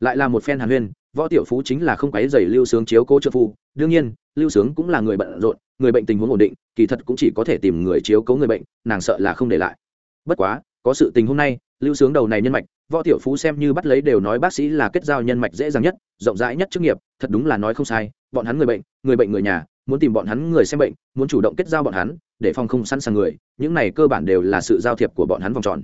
Lại là một phen hàn huyên võ tiểu phú chính là không quấy dày lưu sướng chiếu cố trợ phu, đương nhiên, lưu sướng cũng là người bận rộn, người bệnh tình huống ổn định, kỳ thật cũng chỉ có thể tìm người chiếu cố người bệnh, nàng sợ là không để lại. Bất quá, có sự tình hôm nay, lưu sướng đầu này nhân mạch, võ tiểu phú xem như bắt lấy đều nói bác sĩ là kết giao nhân mạch dễ dàng nhất, rộng rãi nhất chức nghiệp, thật đúng là nói không sai, bọn hắn người bệnh người bệnh người nhà, muốn tìm bọn hắn người xem bệnh, muốn chủ động kết giao bọn hắn, để phòng không sẵn sàng người, những này cơ bản đều là sự giao thiệp của bọn hắn vòng tròn.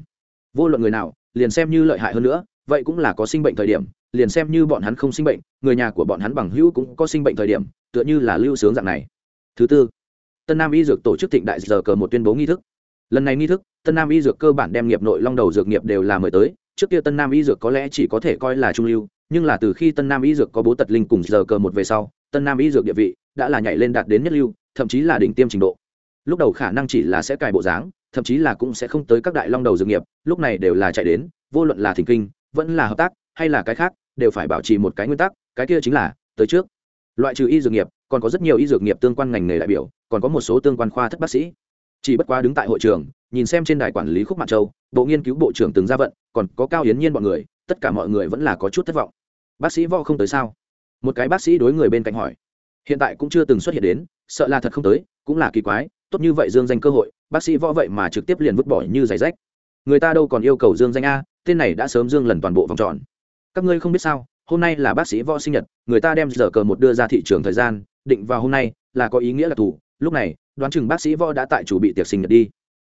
Vô luận người nào, liền xem như lợi hại hơn nữa, vậy cũng là có sinh bệnh thời điểm liền xem như bọn hắn không sinh bệnh, người nhà của bọn hắn bằng hữu cũng có sinh bệnh thời điểm, tựa như là lưu sướng dạng này. Thứ tư, tân nam y dược tổ chức thịnh đại giờ cờ một tuyên bố nghi thức. Lần này nghi thức, tân nam y dược cơ bản đem nghiệp nội long đầu dược nghiệp đều là mời tới, trước kia tân nam y dược có lẽ chỉ có thể coi là trung lưu, nhưng là từ khi tân nam y dược có bố tật linh cùng giờ cờ một về sau, tân nam y dược địa vị đã là nhảy lên đạt đến nhất lưu, thậm chí là đỉnh tiêm trình độ. Lúc đầu khả năng chỉ là sẽ cài bộ dáng, thậm chí là cũng sẽ không tới các đại long đầu dược nghiệp, lúc này đều là chạy đến, vô luận là thỉnh kinh, vẫn là hợp tác hay là cái khác, đều phải bảo trì một cái nguyên tắc, cái kia chính là, tới trước. Loại trừ y dược nghiệp, còn có rất nhiều y dược nghiệp tương quan ngành nghề đại biểu, còn có một số tương quan khoa thất bác sĩ. Chỉ bất quá đứng tại hội trường, nhìn xem trên đài quản lý khúc mạn châu, bộ nghiên cứu bộ trưởng từng ra vận, còn có cao hiến nhiên bọn người, tất cả mọi người vẫn là có chút thất vọng. Bác sĩ võ không tới sao? Một cái bác sĩ đối người bên cạnh hỏi. Hiện tại cũng chưa từng xuất hiện đến, sợ là thật không tới, cũng là kỳ quái, tốt như vậy dương danh cơ hội, bác sĩ võ vậy mà trực tiếp liền vứt bỏ như giày rách. Người ta đâu còn yêu cầu dương danh a, tên này đã sớm dương lần toàn bộ vòng tròn các ngươi không biết sao, hôm nay là bác sĩ võ sinh nhật, người ta đem giờ cờ một đưa ra thị trường thời gian, định vào hôm nay, là có ý nghĩa là thủ lúc này, đoán chừng bác sĩ võ đã tại chủ bị tiệc sinh nhật đi.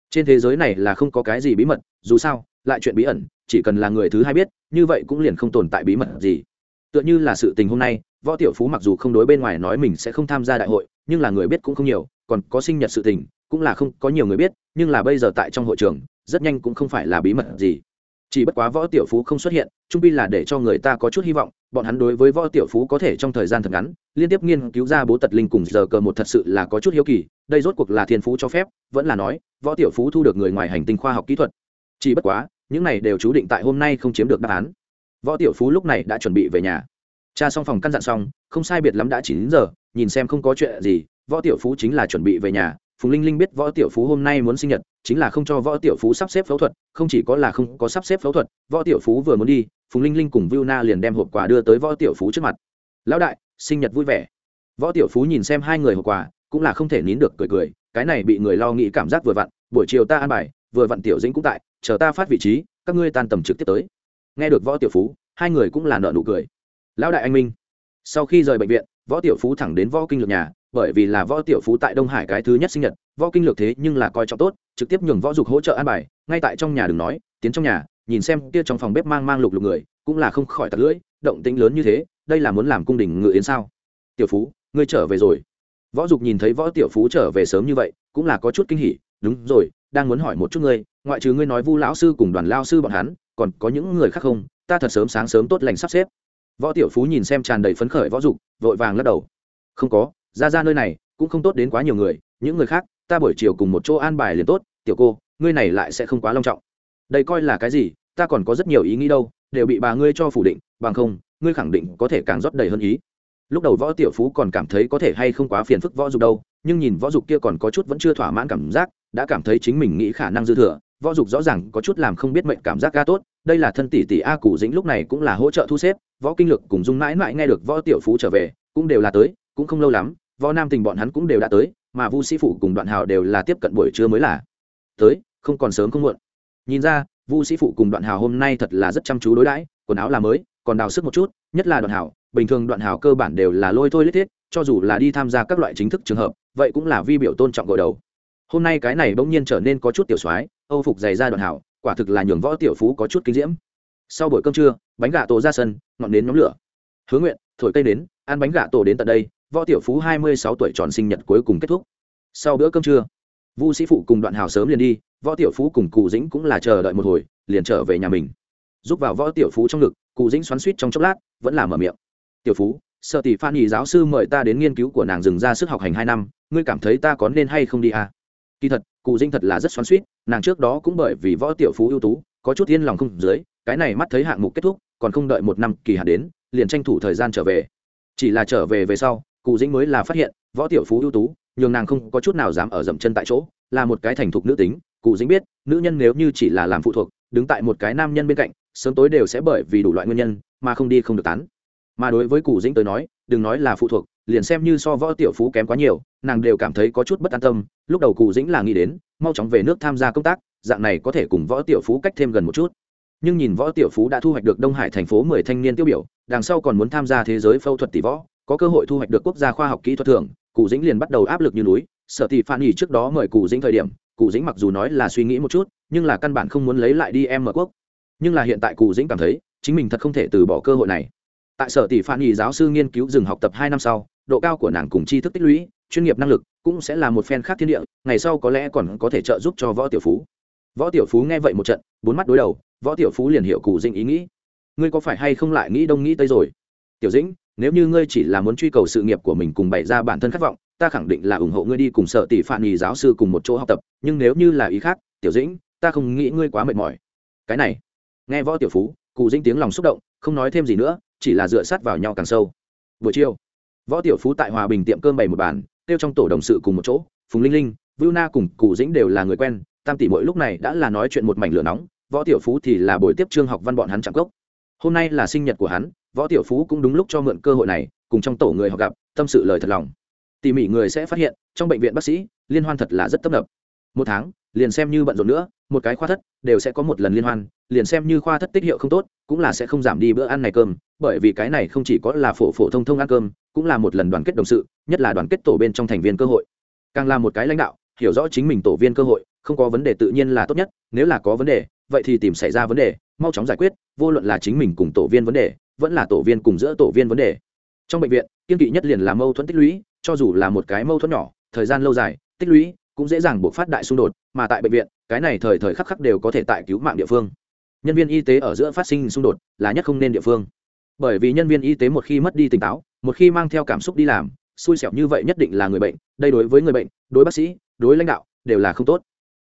Trên thế giới này là không có cái gì bí mật, dù sao, lại chuyện bí ẩn, chỉ cần là người thứ hai biết, như vậy cũng liền không tồn tại bí mật gì. Tựa như là sự tình hôm nay, võ tiểu phú mặc dù không đối bên ngoài nói mình sẽ không tham gia đại hội, nhưng là người biết cũng không nhiều, còn có sinh nhật sự tình, cũng là không có nhiều người biết, nhưng là bây giờ tại trong hội trường, rất nhanh cũng không phải là bí mật gì chỉ bất quá võ tiểu phú không xuất hiện, trung pi là để cho người ta có chút hy vọng, bọn hắn đối với võ tiểu phú có thể trong thời gian thật ngắn, liên tiếp nghiên cứu ra bố tật linh cùng giờ cờ một thật sự là có chút hiếu kỳ, đây rốt cuộc là thiên phú cho phép, vẫn là nói, võ tiểu phú thu được người ngoài hành tinh khoa học kỹ thuật. Chỉ bất quá, những này đều chú định tại hôm nay không chiếm được đáp án. Võ tiểu phú lúc này đã chuẩn bị về nhà. Cha xong phòng căn dặn xong, không sai biệt lắm đã chín giờ, nhìn xem không có chuyện gì, võ tiểu phú chính là chuẩn bị về nhà phùng linh linh biết võ tiểu phú hôm nay muốn sinh nhật, chính là không cho võ tiểu phú sắp xếp phẫu thuật, không chỉ có là không có sắp xếp phẫu thuật, võ tiểu phú vừa muốn đi, phùng linh linh cùng viu na liền đem hộp quà đưa tới võ tiểu phú trước mặt. Lão đại, sinh nhật vui vẻ. Võ tiểu phú nhìn xem hai người hộp quà, cũng là không thể nín được cười cười, cái này bị người lo nghĩ cảm giác vừa vặn, buổi chiều ta ăn bài, vừa vặn tiểu dĩnh cũng tại, chờ ta phát vị trí, các ngươi tan tầm trực tiếp tới. Nghe được võ tiểu phú, hai người cũng là nợ nụ cười. Lão đại anh minh. Sau khi rời bệnh viện, võ tiểu phú thẳng đến võ kinh lược nhà bởi vì là võ tiểu phú tại đông hải cái thứ nhất sinh nhật, võ kinh lược thế nhưng là coi trọng tốt, trực tiếp nhường võ dục hỗ trợ an bài, ngay tại trong nhà đừng nói, tiến trong nhà, nhìn xem kia trong phòng bếp mang mang lục lục người, cũng là không khỏi tặc lưỡi, động tĩnh lớn như thế, đây là muốn làm cung đình ngự yến sao? Tiểu phú, ngươi trở về rồi. Võ dục nhìn thấy võ tiểu phú trở về sớm như vậy, cũng là có chút kinh hỉ, đúng rồi, đang muốn hỏi một chút ngươi, ngoại trừ ngươi nói vu lão sư cùng đoàn lao sư bọn hắn, còn có những người khác không? Ta thật sớm sáng sớm tốt lành sắp xếp. Võ tiểu phú nhìn xem tràn đầy phấn khởi võ dục, vội vàng lắc đầu. Không có ra ra nơi này, cũng không tốt đến quá nhiều người, những người khác, ta buổi chiều cùng một chỗ an bài liền tốt, tiểu cô, ngươi này lại sẽ không quá long trọng. Đây coi là cái gì, ta còn có rất nhiều ý nghĩ đâu, đều bị bà ngươi cho phủ định, bằng không, ngươi khẳng định có thể càng rót đầy hơn ý. Lúc đầu võ tiểu phú còn cảm thấy có thể hay không quá phiền phức võ dục đâu, nhưng nhìn võ dục kia còn có chút vẫn chưa thỏa mãn cảm giác, đã cảm thấy chính mình nghĩ khả năng dư thừa, võ dục rõ ràng có chút làm không biết mệnh cảm giác ga tốt, đây là thân tỷ tỷ a cụ dĩnh lúc này cũng là hỗ trợ thu xếp, võ kinh lực cùng dung mãi mãi nghe được võ tiểu phú trở về, cũng đều là tới, cũng không lâu lắm võ nam tình bọn hắn cũng đều đã tới mà vu sĩ phụ cùng đoạn hào đều là tiếp cận buổi trưa mới là. Tới không còn sớm không muộn. Nhìn ra vu sĩ phụ cùng đoạn hào hôm nay thật là rất chăm chú đối đãi quần áo là mới còn đào sức một chút nhất là đoạn hào bình thường đoạn hào cơ bản đều là lôi thôi lết thiết cho dù là đi tham gia các loại chính thức trường hợp vậy cũng là vi biểu tôn trọng gội đầu. Hôm nay cái này bỗng nhiên trở nên có chút tiểu soái âu phục dày ra đoạn Hào, quả thực là nhường võ tiểu phú có chút kinh diễm. Sau buổi cơm trưa bánh gà tổ ra sân ngọn nến nhóm lửa. Hứa nguyện thổi cây nến ăn bánh gà tổ đến tận đây võ tiểu phú hai mươi sáu tuổi tròn sinh nhật cuối cùng kết thúc. Sau bữa cơm trưa, vu sĩ phụ cùng đoạn hào sớm liền đi, võ tiểu phú cùng cụ dĩnh cũng là chờ đợi một hồi, liền trở về nhà mình. Giúp vào võ tiểu phú trong ngực, cụ dĩnh xoắn suýt trong chốc lát, vẫn là mở miệng. Tiểu phú, sợ tỷ phan nhì giáo sư mời ta đến nghiên cứu của nàng dừng ra sức học hành hai năm, ngươi cảm thấy ta có nên hay không đi à? kỳ thật, cụ Dĩnh thật là rất xoắn suýt nàng trước đó cũng bởi vì võ tiểu phú ưu tú, có chút yên lòng không dưới, cái này mắt thấy hạng mục kết thúc, còn không đợi một năm kỳ hạn đến, liền tranh thủ thời gian trở về. Chỉ là trở về về sau cụ dĩnh mới là phát hiện, võ tiểu phú ưu tú, nhường nàng không có chút nào dám ở dậm chân tại chỗ, là một cái thành thục nữ tính. Cụ dĩnh biết, nữ nhân nếu như chỉ là làm phụ thuộc, đứng tại một cái nam nhân bên cạnh, sớm tối đều sẽ bởi vì đủ loại nguyên nhân, mà không đi không được tán. Mà đối với cụ dĩnh tới nói, đừng nói là phụ thuộc, liền xem như so võ tiểu phú kém quá nhiều, nàng đều cảm thấy có chút bất an tâm. Lúc đầu cụ dĩnh là nghĩ đến, mau chóng về nước tham gia công tác, dạng này có thể cùng võ tiểu phú cách thêm gần một chút. Nhưng nhìn võ tiểu phú đã thu hoạch được đông hải thành phố mười thanh niên tiêu biểu, đằng sau còn muốn tham gia thế giới phẫu thuật tỷ võ có cơ hội thu hoạch được quốc gia khoa học kỹ thuật thưởng, cụ dĩnh liền bắt đầu áp lực như núi. Sở tỷ Phan nghỉ trước đó mời cụ dĩnh thời điểm, cụ dĩnh mặc dù nói là suy nghĩ một chút, nhưng là căn bản không muốn lấy lại đi em mở quốc. Nhưng là hiện tại cụ dĩnh cảm thấy, chính mình thật không thể từ bỏ cơ hội này. Tại sở tỷ Phan nghỉ giáo sư nghiên cứu dừng học tập hai năm sau, độ cao của nàng cùng tri thức tích lũy, chuyên nghiệp năng lực cũng sẽ là một phen khác thiên địa, ngày sau có lẽ còn có thể trợ giúp cho võ tiểu phú. Võ tiểu phú nghe vậy một trận, bốn mắt đối đầu, võ tiểu phú liền hiểu cụ dĩnh ý nghĩ. Ngươi có phải hay không lại nghĩ đông nghĩ tây rồi? Tiểu dĩnh nếu như ngươi chỉ là muốn truy cầu sự nghiệp của mình cùng bày ra bản thân khát vọng, ta khẳng định là ủng hộ ngươi đi cùng sở tỷ phản nghỉ giáo sư cùng một chỗ học tập. Nhưng nếu như là ý khác, tiểu dĩnh, ta không nghĩ ngươi quá mệt mỏi. Cái này, nghe võ tiểu phú, cụ dĩnh tiếng lòng xúc động, không nói thêm gì nữa, chỉ là dựa sát vào nhau càng sâu. Buổi chiều, võ tiểu phú tại hòa bình tiệm cơm bày một bàn tiêu trong tổ đồng sự cùng một chỗ, phùng linh linh, vưu na cùng cụ dĩnh đều là người quen. Tam tỷ mỗi lúc này đã là nói chuyện một mảnh lửa nóng, võ tiểu phú thì là buổi tiếp trương học văn bọn hắn chạm cốc. Hôm nay là sinh nhật của hắn võ tiểu phú cũng đúng lúc cho mượn cơ hội này, cùng trong tổ người họ gặp, tâm sự lời thật lòng. Tỉ mỉ người sẽ phát hiện, trong bệnh viện bác sĩ, liên hoan thật là rất tấp nập. Một tháng, liền xem như bận rộn nữa, một cái khoa thất, đều sẽ có một lần liên hoan, liền xem như khoa thất tích hiệu không tốt, cũng là sẽ không giảm đi bữa ăn này cơm, bởi vì cái này không chỉ có là phổ phổ thông thông ăn cơm, cũng là một lần đoàn kết đồng sự, nhất là đoàn kết tổ bên trong thành viên cơ hội. Càng là một cái lãnh đạo, hiểu rõ chính mình tổ viên cơ hội, không có vấn đề tự nhiên là tốt nhất, nếu là có vấn đề, vậy thì tìm xảy ra vấn đề, mau chóng giải quyết, vô luận là chính mình cùng tổ viên vấn đề vẫn là tổ viên cùng giữa tổ viên vấn đề. Trong bệnh viện, kiên kỵ nhất liền là mâu thuẫn tích lũy, cho dù là một cái mâu thuẫn nhỏ, thời gian lâu dài, tích lũy cũng dễ dàng buộc phát đại xung đột, mà tại bệnh viện, cái này thời thời khắc khắc đều có thể tại cứu mạng địa phương. Nhân viên y tế ở giữa phát sinh xung đột là nhất không nên địa phương. Bởi vì nhân viên y tế một khi mất đi tỉnh táo, một khi mang theo cảm xúc đi làm, xui xẻo như vậy nhất định là người bệnh, đây đối với người bệnh, đối bác sĩ, đối lãnh đạo đều là không tốt.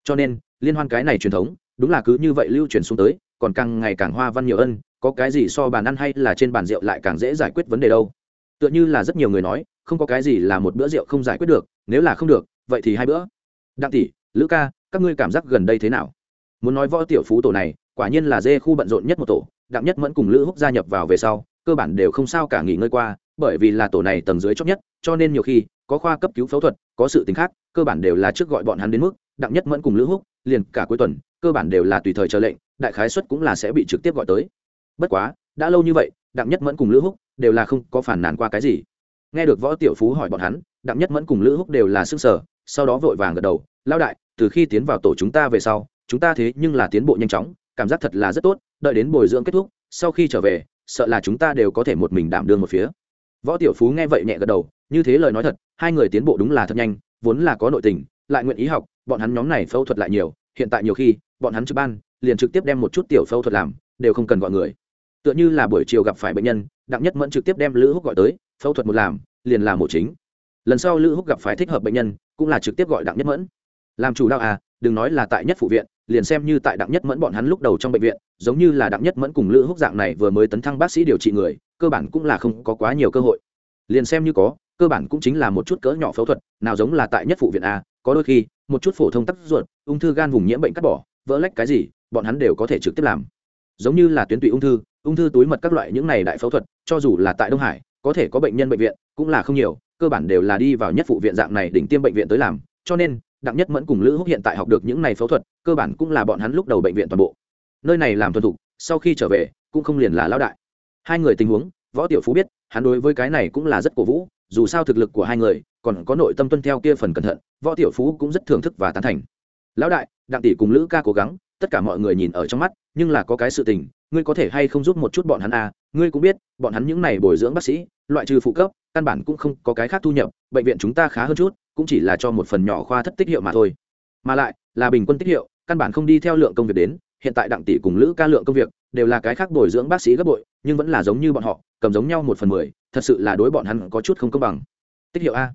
Cho nên, liên hoan cái này truyền thống, đúng là cứ như vậy lưu truyền xuống tới, còn càng ngày càng hoa văn nhiều ân có cái gì so bàn ăn hay là trên bàn rượu lại càng dễ giải quyết vấn đề đâu? Tựa như là rất nhiều người nói, không có cái gì là một bữa rượu không giải quyết được, nếu là không được, vậy thì hai bữa. Đặng tỷ, lữ ca, các ngươi cảm giác gần đây thế nào? Muốn nói võ tiểu phú tổ này, quả nhiên là dê khu bận rộn nhất một tổ, đặng nhất mẫn cùng lữ húc gia nhập vào về sau, cơ bản đều không sao cả nghỉ ngơi qua, bởi vì là tổ này tầng dưới chót nhất, cho nên nhiều khi, có khoa cấp cứu phẫu thuật, có sự tính khác, cơ bản đều là trước gọi bọn hắn đến mức, đặng nhất mẫn cùng lữ húc, liền cả cuối tuần, cơ bản đều là tùy thời chờ lệnh, đại khái suất cũng là sẽ bị trực tiếp gọi tới bất quá, đã lâu như vậy, đặng nhất mẫn cùng lữ húc đều là không có phản nàn qua cái gì. Nghe được võ tiểu phú hỏi bọn hắn, đặng nhất mẫn cùng lữ húc đều là s ư ơ n g sở sau đó vội vàng gật đầu lao đại, từ khi tiến vào tổ chúng ta về sau, chúng ta thế nhưng là tiến bộ nhanh chóng, cảm giác thật là rất tốt, đợi đến bồi dưỡng kết thúc, sau khi trở về, sợ là chúng ta đều có thể một mình đảm đương một phía. Võ tiểu phú nghe vậy nhẹ gật đầu, như thế lời nói thật, hai người tiến bộ đúng là thật nhanh, vốn là có nội tình, lại nguyện ý học, bọn hắn nhóm này phẫu thuật lại nhiều, hiện tại nhiều khi, bọn hắn trực ban, liền trực tiếp đem một chút tiểu phẫu thuật làm, đều không cần gọi người tựa như là buổi chiều gặp phải bệnh nhân, đặng nhất mẫn trực tiếp đem lữ húc gọi tới, phẫu thuật một làm, liền làm mổ chính. Lần sau lữ húc gặp phải thích hợp bệnh nhân, cũng là trực tiếp gọi đặng nhất mẫn. Làm chủ đạo à đừng nói là tại nhất phụ viện, liền xem như tại đặng nhất mẫn bọn hắn lúc đầu trong bệnh viện, giống như là đặng nhất mẫn cùng lữ húc dạng này vừa mới tấn thăng bác sĩ điều trị người, cơ bản cũng là không có quá nhiều cơ hội. Liền xem như có, cơ bản cũng chính là một chút cỡ nhỏ phẫu thuật, nào giống là tại nhất phụ viện a có đôi khi, một chút phổ thông tắc ruột, ung thư gan vùng nhiễm bệnh cắt bỏ, vỡ lách cái gì, bọn hắn đều có thể trực tiếp làm. Giống như là tuyến tụy ung thư ung thư túi mật các loại những này đại phẫu thuật, cho dù là tại đông hải, có thể có bệnh nhân bệnh viện, cũng là không nhiều, cơ bản đều là đi vào nhất phụ viện dạng này đỉnh tiêm bệnh viện tới làm, cho nên, đặng nhất mẫn cùng lữ húc hiện tại học được những này phẫu thuật, cơ bản cũng là bọn hắn lúc đầu bệnh viện toàn bộ. Nơi này làm thuần thục, sau khi trở về, cũng không liền là lão đại. Hai người tình huống, võ tiểu phú biết, hắn đối với cái này cũng là rất cổ vũ, dù sao thực lực của hai người, còn có nội tâm tuân theo kia phần cẩn thận, võ tiểu phú cũng rất thưởng thức và tán thành. Lão đại, đặng tỷ cùng lữ ca cố gắng tất cả mọi người nhìn ở trong mắt, nhưng là có cái sự tình, ngươi có thể hay không giúp một chút bọn hắn à? Ngươi cũng biết, bọn hắn những này bồi dưỡng bác sĩ, loại trừ phụ cấp, căn bản cũng không có cái khác thu nhập, bệnh viện chúng ta khá hơn chút, cũng chỉ là cho một phần nhỏ khoa thất tích hiệu mà thôi. Mà lại, là bình quân tích hiệu, căn bản không đi theo lượng công việc đến, hiện tại đặng tỷ cùng lữ ca lượng công việc, đều là cái khác bồi dưỡng bác sĩ gấp bội, nhưng vẫn là giống như bọn họ, cầm giống nhau một phần mười, thật sự là đối bọn hắn có chút không công bằng. Tích hiệu a.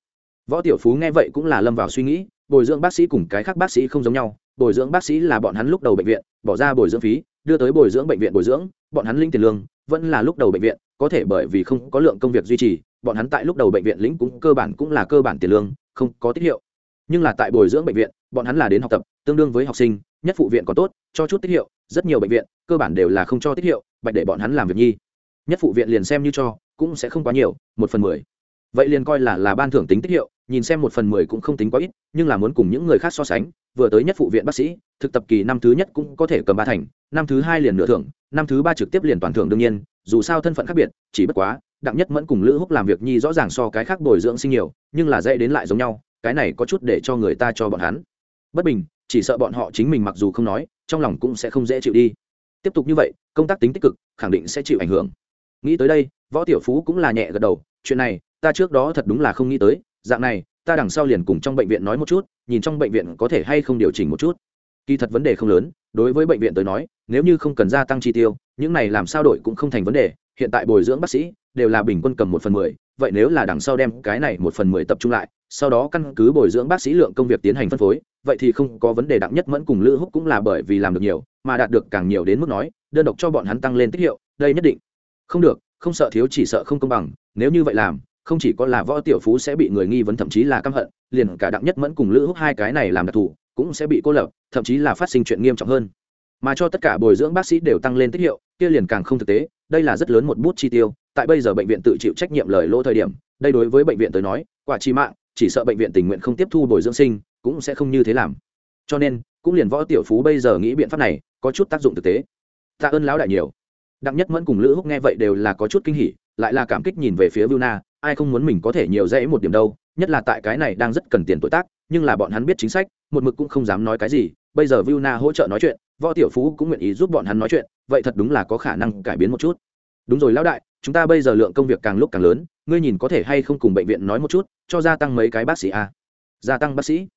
Võ tiểu phú nghe vậy cũng là lâm vào suy nghĩ, bồi dưỡng bác sĩ cùng cái khác bác sĩ không giống nhau bồi dưỡng bác sĩ là bọn hắn lúc đầu bệnh viện, bỏ ra bồi dưỡng phí, đưa tới bồi dưỡng bệnh viện bồi dưỡng, bọn hắn linh tiền lương, vẫn là lúc đầu bệnh viện, có thể bởi vì không có lượng công việc duy trì, bọn hắn tại lúc đầu bệnh viện lĩnh cũng cơ bản cũng là cơ bản tiền lương, không có tiết hiệu. Nhưng là tại bồi dưỡng bệnh viện, bọn hắn là đến học tập, tương đương với học sinh, nhất phụ viện có tốt, cho chút tiết hiệu, rất nhiều bệnh viện, cơ bản đều là không cho tiết hiệu, bạch để bọn hắn làm việc nhi. Nhất phụ viện liền xem như cho, cũng sẽ không quá nhiều, một phần mười. Vậy liền coi là là ban thưởng tính tiết hiệu nhìn xem một phần mười cũng không tính quá ít, nhưng là muốn cùng những người khác so sánh, vừa tới nhất phụ viện bác sĩ, thực tập kỳ năm thứ nhất cũng có thể cầm ba thành, năm thứ hai liền nửa thưởng, năm thứ ba trực tiếp liền toàn thưởng đương nhiên, dù sao thân phận khác biệt, chỉ bất quá, đặng nhất mẫn cùng lữ húc làm việc nhi rõ ràng so cái khác bồi dưỡng sinh nhiều, nhưng là dễ đến lại giống nhau, cái này có chút để cho người ta cho bọn hắn. Bất bình, chỉ sợ bọn họ chính mình mặc dù không nói, trong lòng cũng sẽ không dễ chịu đi. Tiếp tục như vậy, công tác tính tích cực, khẳng định sẽ chịu ảnh hưởng. Nghĩ tới đây, võ tiểu phú cũng là nhẹ gật đầu, chuyện này, ta trước đó thật đúng là không nghĩ tới dạng này, ta đằng sau liền cùng trong bệnh viện nói một chút, nhìn trong bệnh viện có thể hay không điều chỉnh một chút. Kỳ thật vấn đề không lớn, đối với bệnh viện tới nói, nếu như không cần gia tăng chi tiêu, những này làm sao đổi cũng không thành vấn đề. Hiện tại bồi dưỡng bác sĩ, đều là bình quân cầm một phần mười, vậy nếu là đằng sau đem cái này một phần mười tập trung lại, sau đó căn cứ bồi dưỡng bác sĩ lượng công việc tiến hành phân phối, vậy thì không có vấn đề đặng nhất mẫn cùng lữ húc cũng là bởi vì làm được nhiều, mà đạt được càng nhiều đến mức nói, đơn độc cho bọn hắn tăng lên tích hiệu, đây nhất định. Không được, không sợ thiếu chỉ sợ không công bằng, nếu như vậy làm không chỉ có là võ tiểu phú sẽ bị người nghi vấn thậm chí là căm hận liền cả đặng nhất mẫn cùng lữ húc hai cái này làm đặc thù cũng sẽ bị cô lập thậm chí là phát sinh chuyện nghiêm trọng hơn. Mà cho tất cả bồi dưỡng bác sĩ đều tăng lên tích hiệu kia liền càng không thực tế đây là rất lớn một bút chi tiêu tại bây giờ bệnh viện tự chịu trách nhiệm lời lỗ thời điểm đây đối với bệnh viện tới nói quả chi mạng chỉ sợ bệnh viện tình nguyện không tiếp thu bồi dưỡng sinh cũng sẽ không như thế làm. Cho nên cũng liền võ tiểu phú bây giờ nghĩ biện pháp này có chút tác dụng thực tế. Tạ ơn lão đại nhiều. Đặng nhất mẫn cùng lữ húc nghe vậy đều là có chút kinh hỉ lại là cảm kích nhìn về phía Vuna, ai không muốn mình có thể nhiều dễ một điểm đâu, nhất là tại cái này đang rất cần tiền tuổi tác, nhưng là bọn hắn biết chính sách, một mực cũng không dám nói cái gì, bây giờ Vuna hỗ trợ nói chuyện, Võ Tiểu Phú cũng nguyện ý giúp bọn hắn nói chuyện, vậy thật đúng là có khả năng cải biến một chút. Đúng rồi lão đại, chúng ta bây giờ lượng công việc càng lúc càng lớn, ngươi nhìn có thể hay không cùng bệnh viện nói một chút, cho gia tăng mấy cái bác sĩ à? Gia tăng bác sĩ?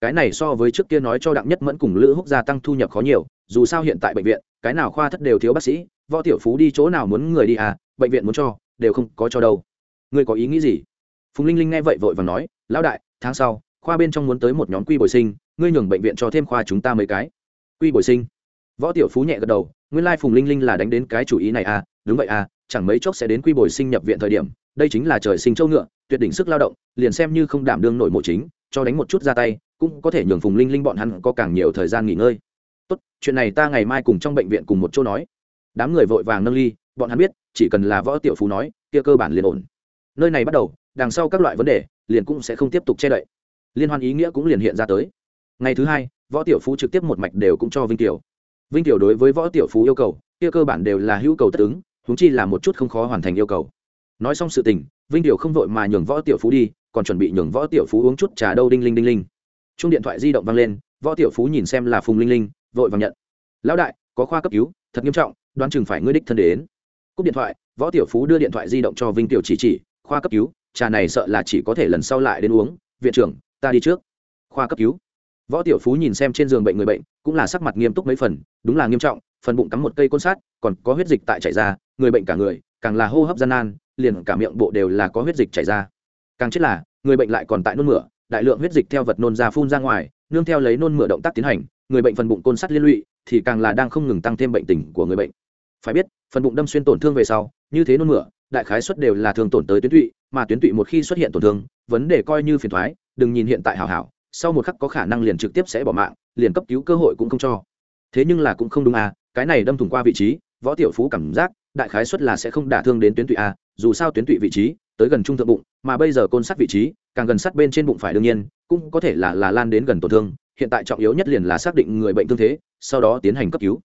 Cái này so với trước kia nói cho Đặng Nhất Mẫn cùng Lữ Húc gia tăng thu nhập khó nhiều, dù sao hiện tại bệnh viện, cái nào khoa thất đều thiếu bác sĩ, Võ Tiểu Phú đi chỗ nào muốn người đi à, bệnh viện muốn cho đều không có cho đâu ngươi có ý nghĩ gì? Phùng linh linh nghe vậy vội và nói, lão đại, tháng sau, khoa bên trong muốn tới một nhóm quy bồi sinh, ngươi nhường bệnh viện cho thêm khoa chúng ta mấy cái. Quy bồi sinh? Võ tiểu phú nhẹ gật đầu, nguyên lai phùng linh linh là đánh đến cái chủ ý này à đúng vậy à chẳng mấy chốc sẽ đến quy bồi sinh nhập viện thời điểm, đây chính là trời sinh châu ngựa, tuyệt đỉnh sức lao động, liền xem như không đảm đương nổi mộ chính, cho đánh một chút ra tay, cũng có thể nhường phùng linh linh bọn hắn có càng nhiều thời gian nghỉ ngơi. Tốt, chuyện này ta ngày mai cùng trong bệnh viện cùng một chỗ nói. Đám người vội vàng nâng ly, bọn hắn biết, chỉ cần là võ tiểu phú nói, kia cơ bản liền ổn nơi này bắt đầu, đằng sau các loại vấn đề, liền cũng sẽ không tiếp tục che đậy. Liên hoan ý nghĩa cũng liền hiện ra tới. Ngày thứ hai, võ tiểu phú trực tiếp một mạch đều cũng cho vinh tiểu vinh tiểu đối với võ tiểu phú yêu cầu, kia cơ bản đều là hữu cầu tất ứng húng chi là một chút không khó hoàn thành yêu cầu. Nói xong sự tình, vinh tiểu không vội mà nhường võ tiểu phú đi, còn chuẩn bị nhường võ tiểu phú uống chút trà đâu đinh linh đinh linh. Chung điện thoại di động vang lên, võ tiểu phú nhìn xem là phùng linh linh, vội vàng nhận. Lão đại, có khoa cấp cứu, thật nghiêm trọng, đoán chừng phải ngươi đích thân đến. Cúp điện thoại, võ tiểu phú đưa điện thoại di động cho vinh tiểu chỉ chỉ khoa cấp cứu, trà này sợ là chỉ có thể lần sau lại đến uống. Viện trưởng, ta đi trước. Khoa cấp cứu. Võ tiểu phú nhìn xem trên giường bệnh người bệnh, cũng là sắc mặt nghiêm túc mấy phần, đúng là nghiêm trọng, phần bụng cắm một cây côn sát, còn có huyết dịch tại chảy ra, người bệnh cả người, càng là hô hấp gian nan, liền cả miệng bộ đều là có huyết dịch chảy ra. Càng chết là, người bệnh lại còn tại nôn mửa, đại lượng huyết dịch theo vật nôn ra phun ra ngoài, nương theo lấy nôn mửa động tác tiến hành, người bệnh phần bụng côn sắt liên lụy, thì càng là đang không ngừng tăng thêm bệnh tình của người bệnh. Phải biết, phần bụng đâm xuyên tổn thương về sau, như thế nôn mửa đại khái suất đều là thường tổn tới tuyến tụy, mà tuyến tụy một khi xuất hiện tổn thương, vấn đề coi như phiền thoái, đừng nhìn hiện tại hảo hảo, sau một khắc có khả năng liền trực tiếp sẽ bỏ mạng, liền cấp cứu cơ hội cũng không cho. Thế nhưng là cũng không đúng à cái này đâm thủng qua vị trí, võ tiểu phú cảm giác, đại khái suất là sẽ không đả thương đến tuyến tụy a dù sao tuyến tụy vị trí, tới gần trung thượng bụng, mà bây giờ côn sắt vị trí, càng gần sát bên trên bụng phải đương nhiên, cũng có thể là là lan đến gần tổn thương, hiện tại trọng yếu nhất liền là xác định người bệnh thương thế, sau đó tiến hành cấp cứu.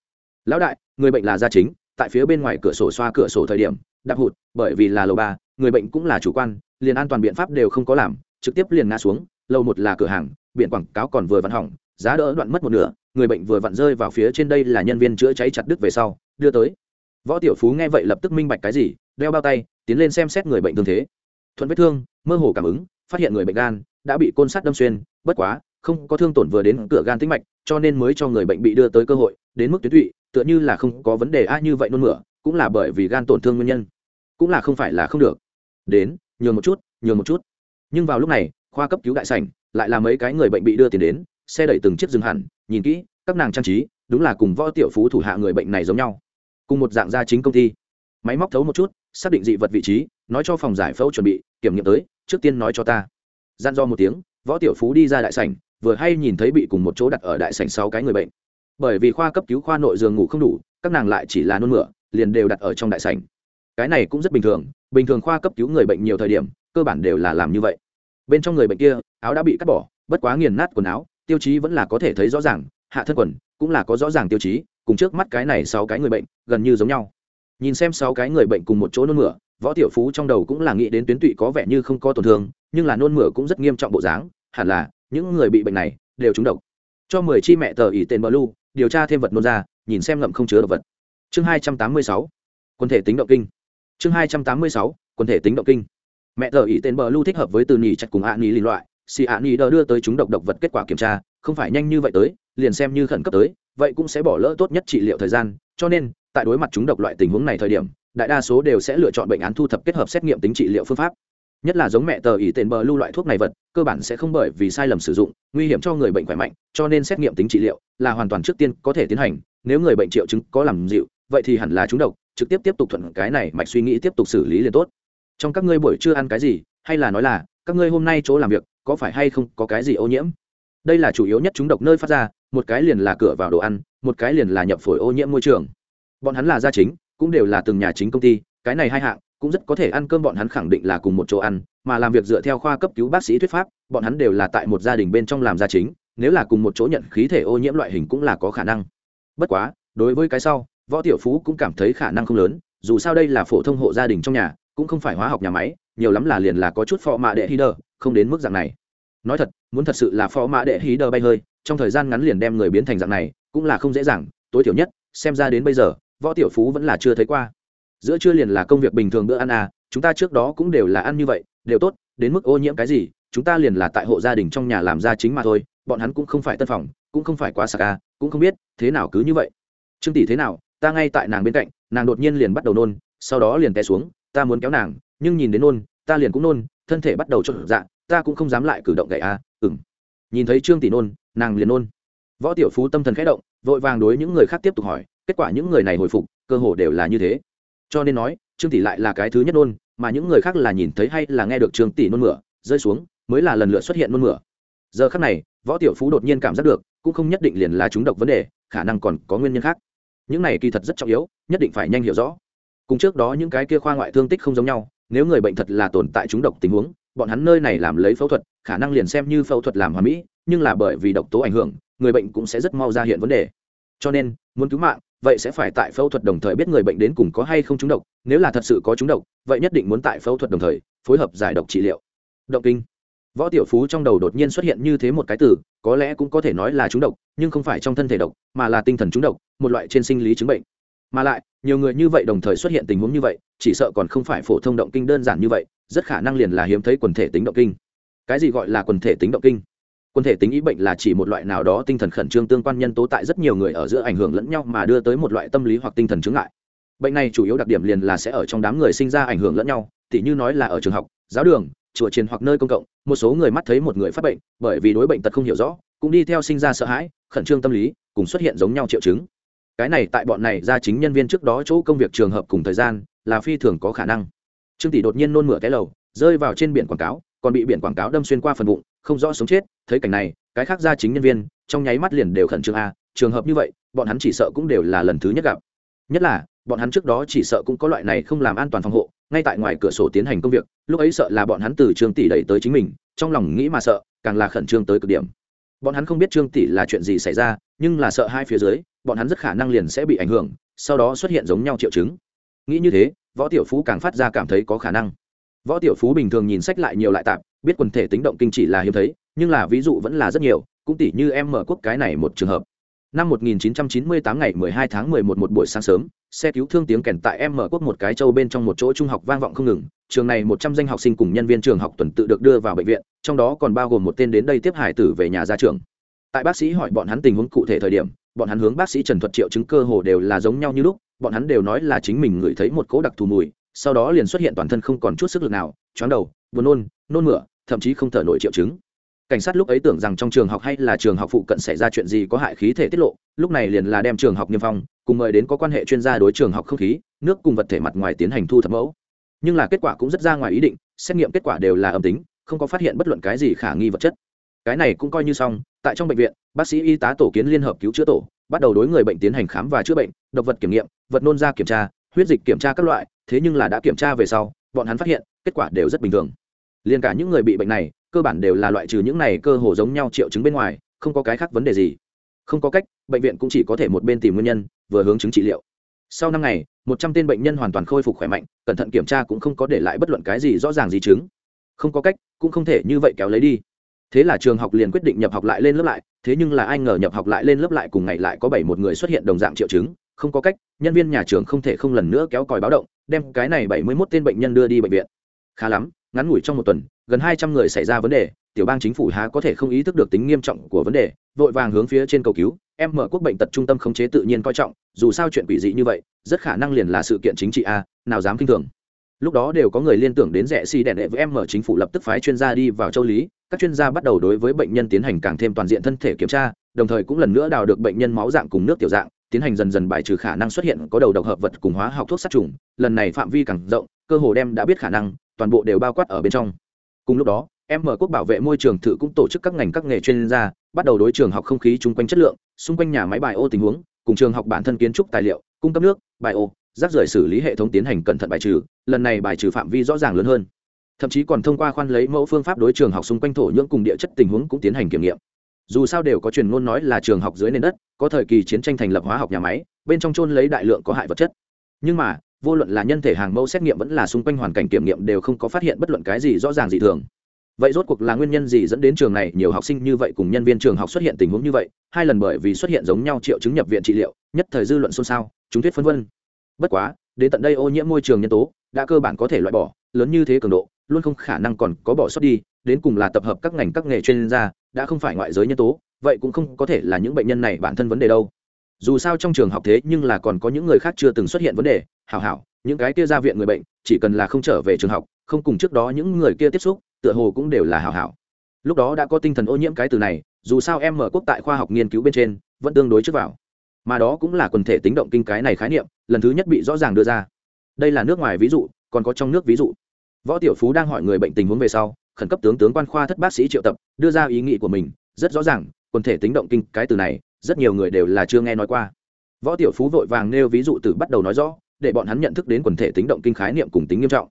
Lão đại, người bệnh là gia chính, tại phía bên ngoài cửa sổ xoa cửa sổ thời điểm đạp hụt, bởi vì là lầu ba, người bệnh cũng là chủ quan, liền an toàn biện pháp đều không có làm, trực tiếp liền ngã xuống, lầu một là cửa hàng, biển quảng cáo còn vừa vặn hỏng, giá đỡ đoạn mất một nửa, người bệnh vừa vặn rơi vào phía trên đây là nhân viên chữa cháy chặt đứt về sau, đưa tới. Võ tiểu phú nghe vậy lập tức minh bạch cái gì, đeo bao tay, tiến lên xem xét người bệnh thương thế. Thuận vết thương, mơ hồ cảm ứng, phát hiện người bệnh gan đã bị côn sắt đâm xuyên, bất quá, không có thương tổn vừa đến cửa gan tĩnh mạch, cho nên mới cho người bệnh bị đưa tới cơ hội, đến mức tuyến tụy, tựa như là không có vấn đề a như vậy nôn mửa, cũng là bởi vì gan tổn thương nguyên nhân cũng là không phải là không được. Đến, nhường một chút, nhường một chút. Nhưng vào lúc này, khoa cấp cứu đại sảnh, lại là mấy cái người bệnh bị đưa tiền đến, xe đẩy từng chiếc dừng hẳn, nhìn kỹ, các nàng trang trí, đúng là cùng võ tiểu phú thủ hạ người bệnh này giống nhau. Cùng một dạng gia chính công ty. Máy móc thấu một chút, xác định dị vật vị trí, nói cho phòng giải phẫu chuẩn bị, kiểm nghiệm tới, trước tiên nói cho ta. Gian do một tiếng, võ tiểu phú đi ra đại sảnh, vừa hay nhìn thấy bị cùng một chỗ đặt ở đại sảnh sáu cái người bệnh. Bởi vì khoa cấp cứu khoa nội giường ngủ không đủ, các nàng lại chỉ là nôn mửa, liền đều đặt ở trong đại sảnh cái này cũng rất bình thường bình thường khoa cấp cứu người bệnh nhiều thời điểm, cơ bản đều là làm như vậy. Bên trong người bệnh kia, áo đã bị cắt bỏ, bất quá nghiền nát quần áo, tiêu chí vẫn là có thể thấy rõ ràng, hạ thân quần cũng là có rõ ràng tiêu chí, cùng trước mắt cái này sáu cái người bệnh, gần như giống nhau. Nhìn xem sáu cái người bệnh cùng một chỗ nôn mửa, võ tiểu phú trong đầu cũng là nghĩ đến tuyến tụy có vẻ như không có tổn thương, nhưng là nôn mửa cũng rất nghiêm trọng bộ dáng, hẳn là những người bị bệnh này đều trúng độc. Cho mười chi mẹ tờ ỷ tên bờ lu, điều tra thêm vật nôn ra, nhìn xem ngậm không chứa độc vật. Chương hai trăm tám mươi sáu, quân thể tính động kinh chương hai trăm tám mươi sáu thể tính động kinh. Mẹ tờ ý tên bờ lưu thích hợp với từ nỉ chặt cùng ạ nỉ liên loại. Xì ạ nỉ đờ đưa tới chúng độc độc vật kết quả kiểm tra, không phải nhanh như vậy tới, liền xem như khẩn cấp tới, vậy cũng sẽ bỏ lỡ tốt nhất trị liệu thời gian. Cho nên, tại đối mặt chúng độc loại tình huống này thời điểm, đại đa số đều sẽ lựa chọn bệnh án thu thập kết hợp xét nghiệm tính trị liệu phương pháp. Nhất là giống mẹ tờ ý tên bờ lưu loại thuốc này vật, cơ bản sẽ không bởi vì sai lầm sử dụng, nguy hiểm cho người bệnh khỏe mạnh, cho nên xét nghiệm tính trị liệu là hoàn toàn trước tiên có thể tiến hành. Nếu người bệnh triệu chứng có làm dịu, vậy thì hẳn là chúng độc trực tiếp tiếp tục thuận cái này mạch suy nghĩ tiếp tục xử lý liền tốt. Trong các ngươi buổi trưa ăn cái gì, hay là nói là, các ngươi hôm nay chỗ làm việc, có phải hay không có cái gì ô nhiễm? Đây là chủ yếu nhất chúng độc nơi phát ra, một cái liền là cửa vào đồ ăn, một cái liền là nhập phổi ô nhiễm môi trường. Bọn hắn là gia chính, cũng đều là từng nhà chính công ty, cái này hai hạng, cũng rất có thể ăn cơm bọn hắn khẳng định là cùng một chỗ ăn, mà làm việc dựa theo khoa cấp cứu bác sĩ thuyết pháp, bọn hắn đều là tại một gia đình bên trong làm gia chính, nếu là cùng một chỗ nhận khí thể ô nhiễm loại hình cũng là có khả năng. Bất quá, đối với cái sau võ tiểu phú cũng cảm thấy khả năng không lớn, dù sao đây là phổ thông hộ gia đình trong nhà, cũng không phải hóa học nhà máy, nhiều lắm là liền là có chút phò mạ đệ hí đờ, không đến mức dạng này. Nói thật, muốn thật sự là phò mạ đệ hí đờ bay hơi, trong thời gian ngắn liền đem người biến thành dạng này, cũng là không dễ dàng, tối thiểu nhất, xem ra đến bây giờ, võ tiểu phú vẫn là chưa thấy qua. Giữa chưa liền là công việc bình thường bữa ăn à chúng ta trước đó cũng đều là ăn như vậy, đều tốt, đến mức ô nhiễm cái gì, chúng ta liền là tại hộ gia đình trong nhà làm ra chính mà thôi, bọn hắn cũng không phải tân phòng, cũng không phải quá sạc à cũng không biết, thế nào cứ như vậy. Trương tỷ thế nào ta ngay tại nàng bên cạnh nàng đột nhiên liền bắt đầu nôn sau đó liền té xuống ta muốn kéo nàng nhưng nhìn đến nôn ta liền cũng nôn thân thể bắt đầu trộn dạ ta cũng không dám lại cử động gậy a à, ừng nhìn thấy trương tỷ nôn nàng liền nôn. Võ tiểu phú tâm thần khẽ động vội vàng đối những người khác tiếp tục hỏi kết quả những người này hồi phục cơ hồ đều là như thế. Cho nên nói trương tỷ lại là cái thứ nhất nôn mà những người khác là nhìn thấy hay là nghe được trương tỷ nôn mửa rơi xuống mới là lần lượt xuất hiện nôn mửa. Giờ khác này võ tiểu phú đột nhiên cảm giác được cũng không nhất định liền là chúng độc vấn đề khả năng còn có nguyên nhân khác những này kỳ thật rất trọng yếu, nhất định phải nhanh hiểu rõ. Cùng trước đó những cái kia khoa ngoại thương tích không giống nhau, nếu người bệnh thật là tồn tại chúng độc tình huống, bọn hắn nơi này làm lấy phẫu thuật, khả năng liền xem như phẫu thuật làm hòa mỹ, nhưng là bởi vì độc tố ảnh hưởng, người bệnh cũng sẽ rất mau ra hiện vấn đề. Cho nên, muốn cứu mạng, vậy sẽ phải tại phẫu thuật đồng thời biết người bệnh đến cùng có hay không trúng độc, nếu là thật sự có trúng độc, vậy nhất định muốn tại phẫu thuật đồng thời phối hợp giải độc trị liệu. Động kinh võ tiểu phú trong đầu đột nhiên xuất hiện như thế một cái từ, có lẽ cũng có thể nói là trúng độc, nhưng không phải trong thân thể độc, mà là tinh thần trúng độc, một loại trên sinh lý chứng bệnh. Mà lại, nhiều người như vậy đồng thời xuất hiện tình huống như vậy, chỉ sợ còn không phải phổ thông động kinh đơn giản như vậy, rất khả năng liền là hiếm thấy quần thể tính động kinh. Cái gì gọi là quần thể tính động kinh? Quần thể tính ý bệnh là chỉ một loại nào đó tinh thần khẩn trương tương quan nhân tố tại rất nhiều người ở giữa ảnh hưởng lẫn nhau mà đưa tới một loại tâm lý hoặc tinh thần chứng ngại. Bệnh này chủ yếu đặc điểm liền là sẽ ở trong đám người sinh ra ảnh hưởng lẫn nhau, tỉ như nói là ở trường học, giáo đường chùa triền hoặc nơi công cộng, một số người mắt thấy một người phát bệnh, bởi vì đối bệnh tật không hiểu rõ, cũng đi theo sinh ra sợ hãi, khẩn trương tâm lý, cùng xuất hiện giống nhau triệu chứng. Cái này tại bọn này ra chính nhân viên trước đó chỗ công việc trường hợp cùng thời gian, là phi thường có khả năng. Trương tỷ đột nhiên nôn mửa cái lầu, rơi vào trên biển quảng cáo, còn bị biển quảng cáo đâm xuyên qua phần bụng, không rõ sống chết, thấy cảnh này, cái khác ra chính nhân viên, trong nháy mắt liền đều khẩn trương a trường hợp như vậy, bọn hắn chỉ sợ cũng đều là lần thứ nhất gặp. Nhất là bọn hắn trước đó chỉ sợ cũng có loại này không làm an toàn phòng hộ, ngay tại ngoài cửa sổ tiến hành công việc, lúc ấy sợ là bọn hắn từ trương tỷ đẩy tới chính mình, trong lòng nghĩ mà sợ, càng là khẩn trương tới cực điểm. Bọn hắn không biết trương tỷ là chuyện gì xảy ra, nhưng là sợ hai phía dưới, bọn hắn rất khả năng liền sẽ bị ảnh hưởng, sau đó xuất hiện giống nhau triệu chứng. Nghĩ như thế, võ tiểu phú càng phát ra cảm thấy có khả năng. Võ tiểu phú bình thường nhìn sách lại nhiều lại tạp, biết quần thể tính động kinh chỉ là hiếm thấy, nhưng là ví dụ vẫn là rất nhiều, cũng tỷ như em mở quốc cái này một trường hợp. Năm 1998 ngày 12 tháng 11 một buổi sáng sớm xe cứu thương tiếng kèn tại em mở quốc một cái châu bên trong một chỗ trung học vang vọng không ngừng, trường này 100 danh học sinh cùng nhân viên trường học tuần tự được đưa vào bệnh viện, trong đó còn bao gồm một tên đến đây tiếp hải tử về nhà ra trường. Tại bác sĩ hỏi bọn hắn tình huống cụ thể thời điểm, bọn hắn hướng bác sĩ trần thuật triệu chứng cơ hồ đều là giống nhau như lúc, bọn hắn đều nói là chính mình ngửi thấy một cỗ đặc thù mùi, sau đó liền xuất hiện toàn thân không còn chút sức lực nào, chóng đầu, buồn nôn nôn mửa, thậm chí không thở nổi triệu chứng. Cảnh sát lúc ấy tưởng rằng trong trường học hay là trường học phụ cận xảy ra chuyện gì có hại khí thể tiết lộ, lúc này liền là đem trường học niêm phong cùng mời đến có quan hệ chuyên gia đối trường học không khí, nước cùng vật thể mặt ngoài tiến hành thu thập mẫu. Nhưng là kết quả cũng rất ra ngoài ý định, xét nghiệm kết quả đều là âm tính, không có phát hiện bất luận cái gì khả nghi vật chất. Cái này cũng coi như xong, tại trong bệnh viện, bác sĩ y tá tổ kiến liên hợp cứu chữa tổ, bắt đầu đối người bệnh tiến hành khám và chữa bệnh, độc vật kiểm nghiệm, vật nôn ra kiểm tra, huyết dịch kiểm tra các loại, thế nhưng là đã kiểm tra về sau, bọn hắn phát hiện, kết quả đều rất bình thường. Liền cả những người bị bệnh này, cơ bản đều là loại trừ những này cơ hồ giống nhau triệu chứng bên ngoài, không có cái khác vấn đề gì không có cách, bệnh viện cũng chỉ có thể một bên tìm nguyên nhân, vừa hướng chứng trị liệu. Sau năm ngày, một trăm tên bệnh nhân hoàn toàn khôi phục khỏe mạnh, cẩn thận kiểm tra cũng không có để lại bất luận cái gì rõ ràng gì chứng. Không có cách, cũng không thể như vậy kéo lấy đi. Thế là trường học liền quyết định nhập học lại lên lớp lại, thế nhưng là ai ngờ nhập học lại lên lớp lại cùng ngày lại có bảy một người xuất hiện đồng dạng triệu chứng, không có cách, nhân viên nhà trường không thể không lần nữa kéo còi báo động, đem cái này bảy mươi mốt tên bệnh nhân đưa đi bệnh viện. Khá lắm ngắn ngủi trong một tuần, gần hai trăm người xảy ra vấn đề, tiểu bang chính phủ há có thể không ý thức được tính nghiêm trọng của vấn đề, vội vàng hướng phía trên cầu cứu, em mở quốc bệnh tật trung tâm khống chế tự nhiên coi trọng, dù sao chuyện quỷ dị như vậy, rất khả năng liền là sự kiện chính trị a, nào dám kinh thường. Lúc đó đều có người liên tưởng đến rẻ xi đèn đệ với em mở chính phủ lập tức phái chuyên gia đi vào châu lý, các chuyên gia bắt đầu đối với bệnh nhân tiến hành càng thêm toàn diện thân thể kiểm tra, đồng thời cũng lần nữa đào được bệnh nhân máu dạng cùng nước tiểu dạng, tiến hành dần dần bài trừ khả năng xuất hiện có đầu độc hợp vật cùng hóa học thuốc sát trùng, lần này phạm vi càng rộng, cơ hồ đem đã biết khả năng toàn bộ đều bao quát ở bên trong. Cùng lúc đó em mở quốc bảo vệ môi trường thử cũng tổ chức các ngành các nghề chuyên gia, bắt đầu đối trường học không khí chung quanh chất lượng, xung quanh nhà máy bài ô tình huống, cùng trường học bản thân kiến trúc tài liệu, cung cấp nước, bài ô, rác rưởi xử lý hệ thống tiến hành cẩn thận bài trừ, lần này bài trừ phạm vi rõ ràng lớn hơn. Thậm chí còn thông qua khoan lấy mẫu phương pháp đối trường học xung quanh thổ nhưỡng cùng địa chất tình huống cũng tiến hành kiểm nghiệm. Dù sao đều có truyền ngôn nói là trường học dưới nền đất, có thời kỳ chiến tranh thành lập hóa học nhà máy, bên trong trôn lấy đại lượng có hại vật chất. Nhưng mà vô luận là nhân thể hàng mẫu xét nghiệm vẫn là xung quanh hoàn cảnh kiểm nghiệm đều không có phát hiện bất luận cái gì rõ ràng dị thường. Vậy rốt cuộc là nguyên nhân gì dẫn đến trường này nhiều học sinh như vậy cùng nhân viên trường học xuất hiện tình huống như vậy? Hai lần bởi vì xuất hiện giống nhau triệu chứng nhập viện trị liệu, nhất thời dư luận xôn xao, chúng thuyết phân vân. Bất quá, đến tận đây ô nhiễm môi trường nhân tố, đã cơ bản có thể loại bỏ, lớn như thế cường độ, luôn không khả năng còn có bỏ sót đi, đến cùng là tập hợp các ngành các nghề chuyên gia, đã không phải ngoại giới nhân tố, vậy cũng không có thể là những bệnh nhân này bản thân vấn đề đâu. Dù sao trong trường học thế nhưng là còn có những người khác chưa từng xuất hiện vấn đề hảo hảo, những cái kia ra viện người bệnh, chỉ cần là không trở về trường học, không cùng trước đó những người kia tiếp xúc, tựa hồ cũng đều là hảo hảo. Lúc đó đã có tinh thần ô nhiễm cái từ này, dù sao em mở quốc tại khoa học nghiên cứu bên trên, vẫn tương đối trước vào. Mà đó cũng là quần thể tính động kinh cái này khái niệm, lần thứ nhất bị rõ ràng đưa ra. Đây là nước ngoài ví dụ, còn có trong nước ví dụ. Võ tiểu phú đang hỏi người bệnh tình huống về sau, khẩn cấp tướng tướng quan khoa thất bác sĩ triệu tập, đưa ra ý nghĩ của mình, rất rõ ràng, quần thể tính động kinh cái từ này, rất nhiều người đều là chưa nghe nói qua. Võ tiểu phú vội vàng nêu ví dụ từ bắt đầu nói rõ để bọn hắn nhận thức đến quần thể tính động kinh khái niệm cùng tính nghiêm trọng.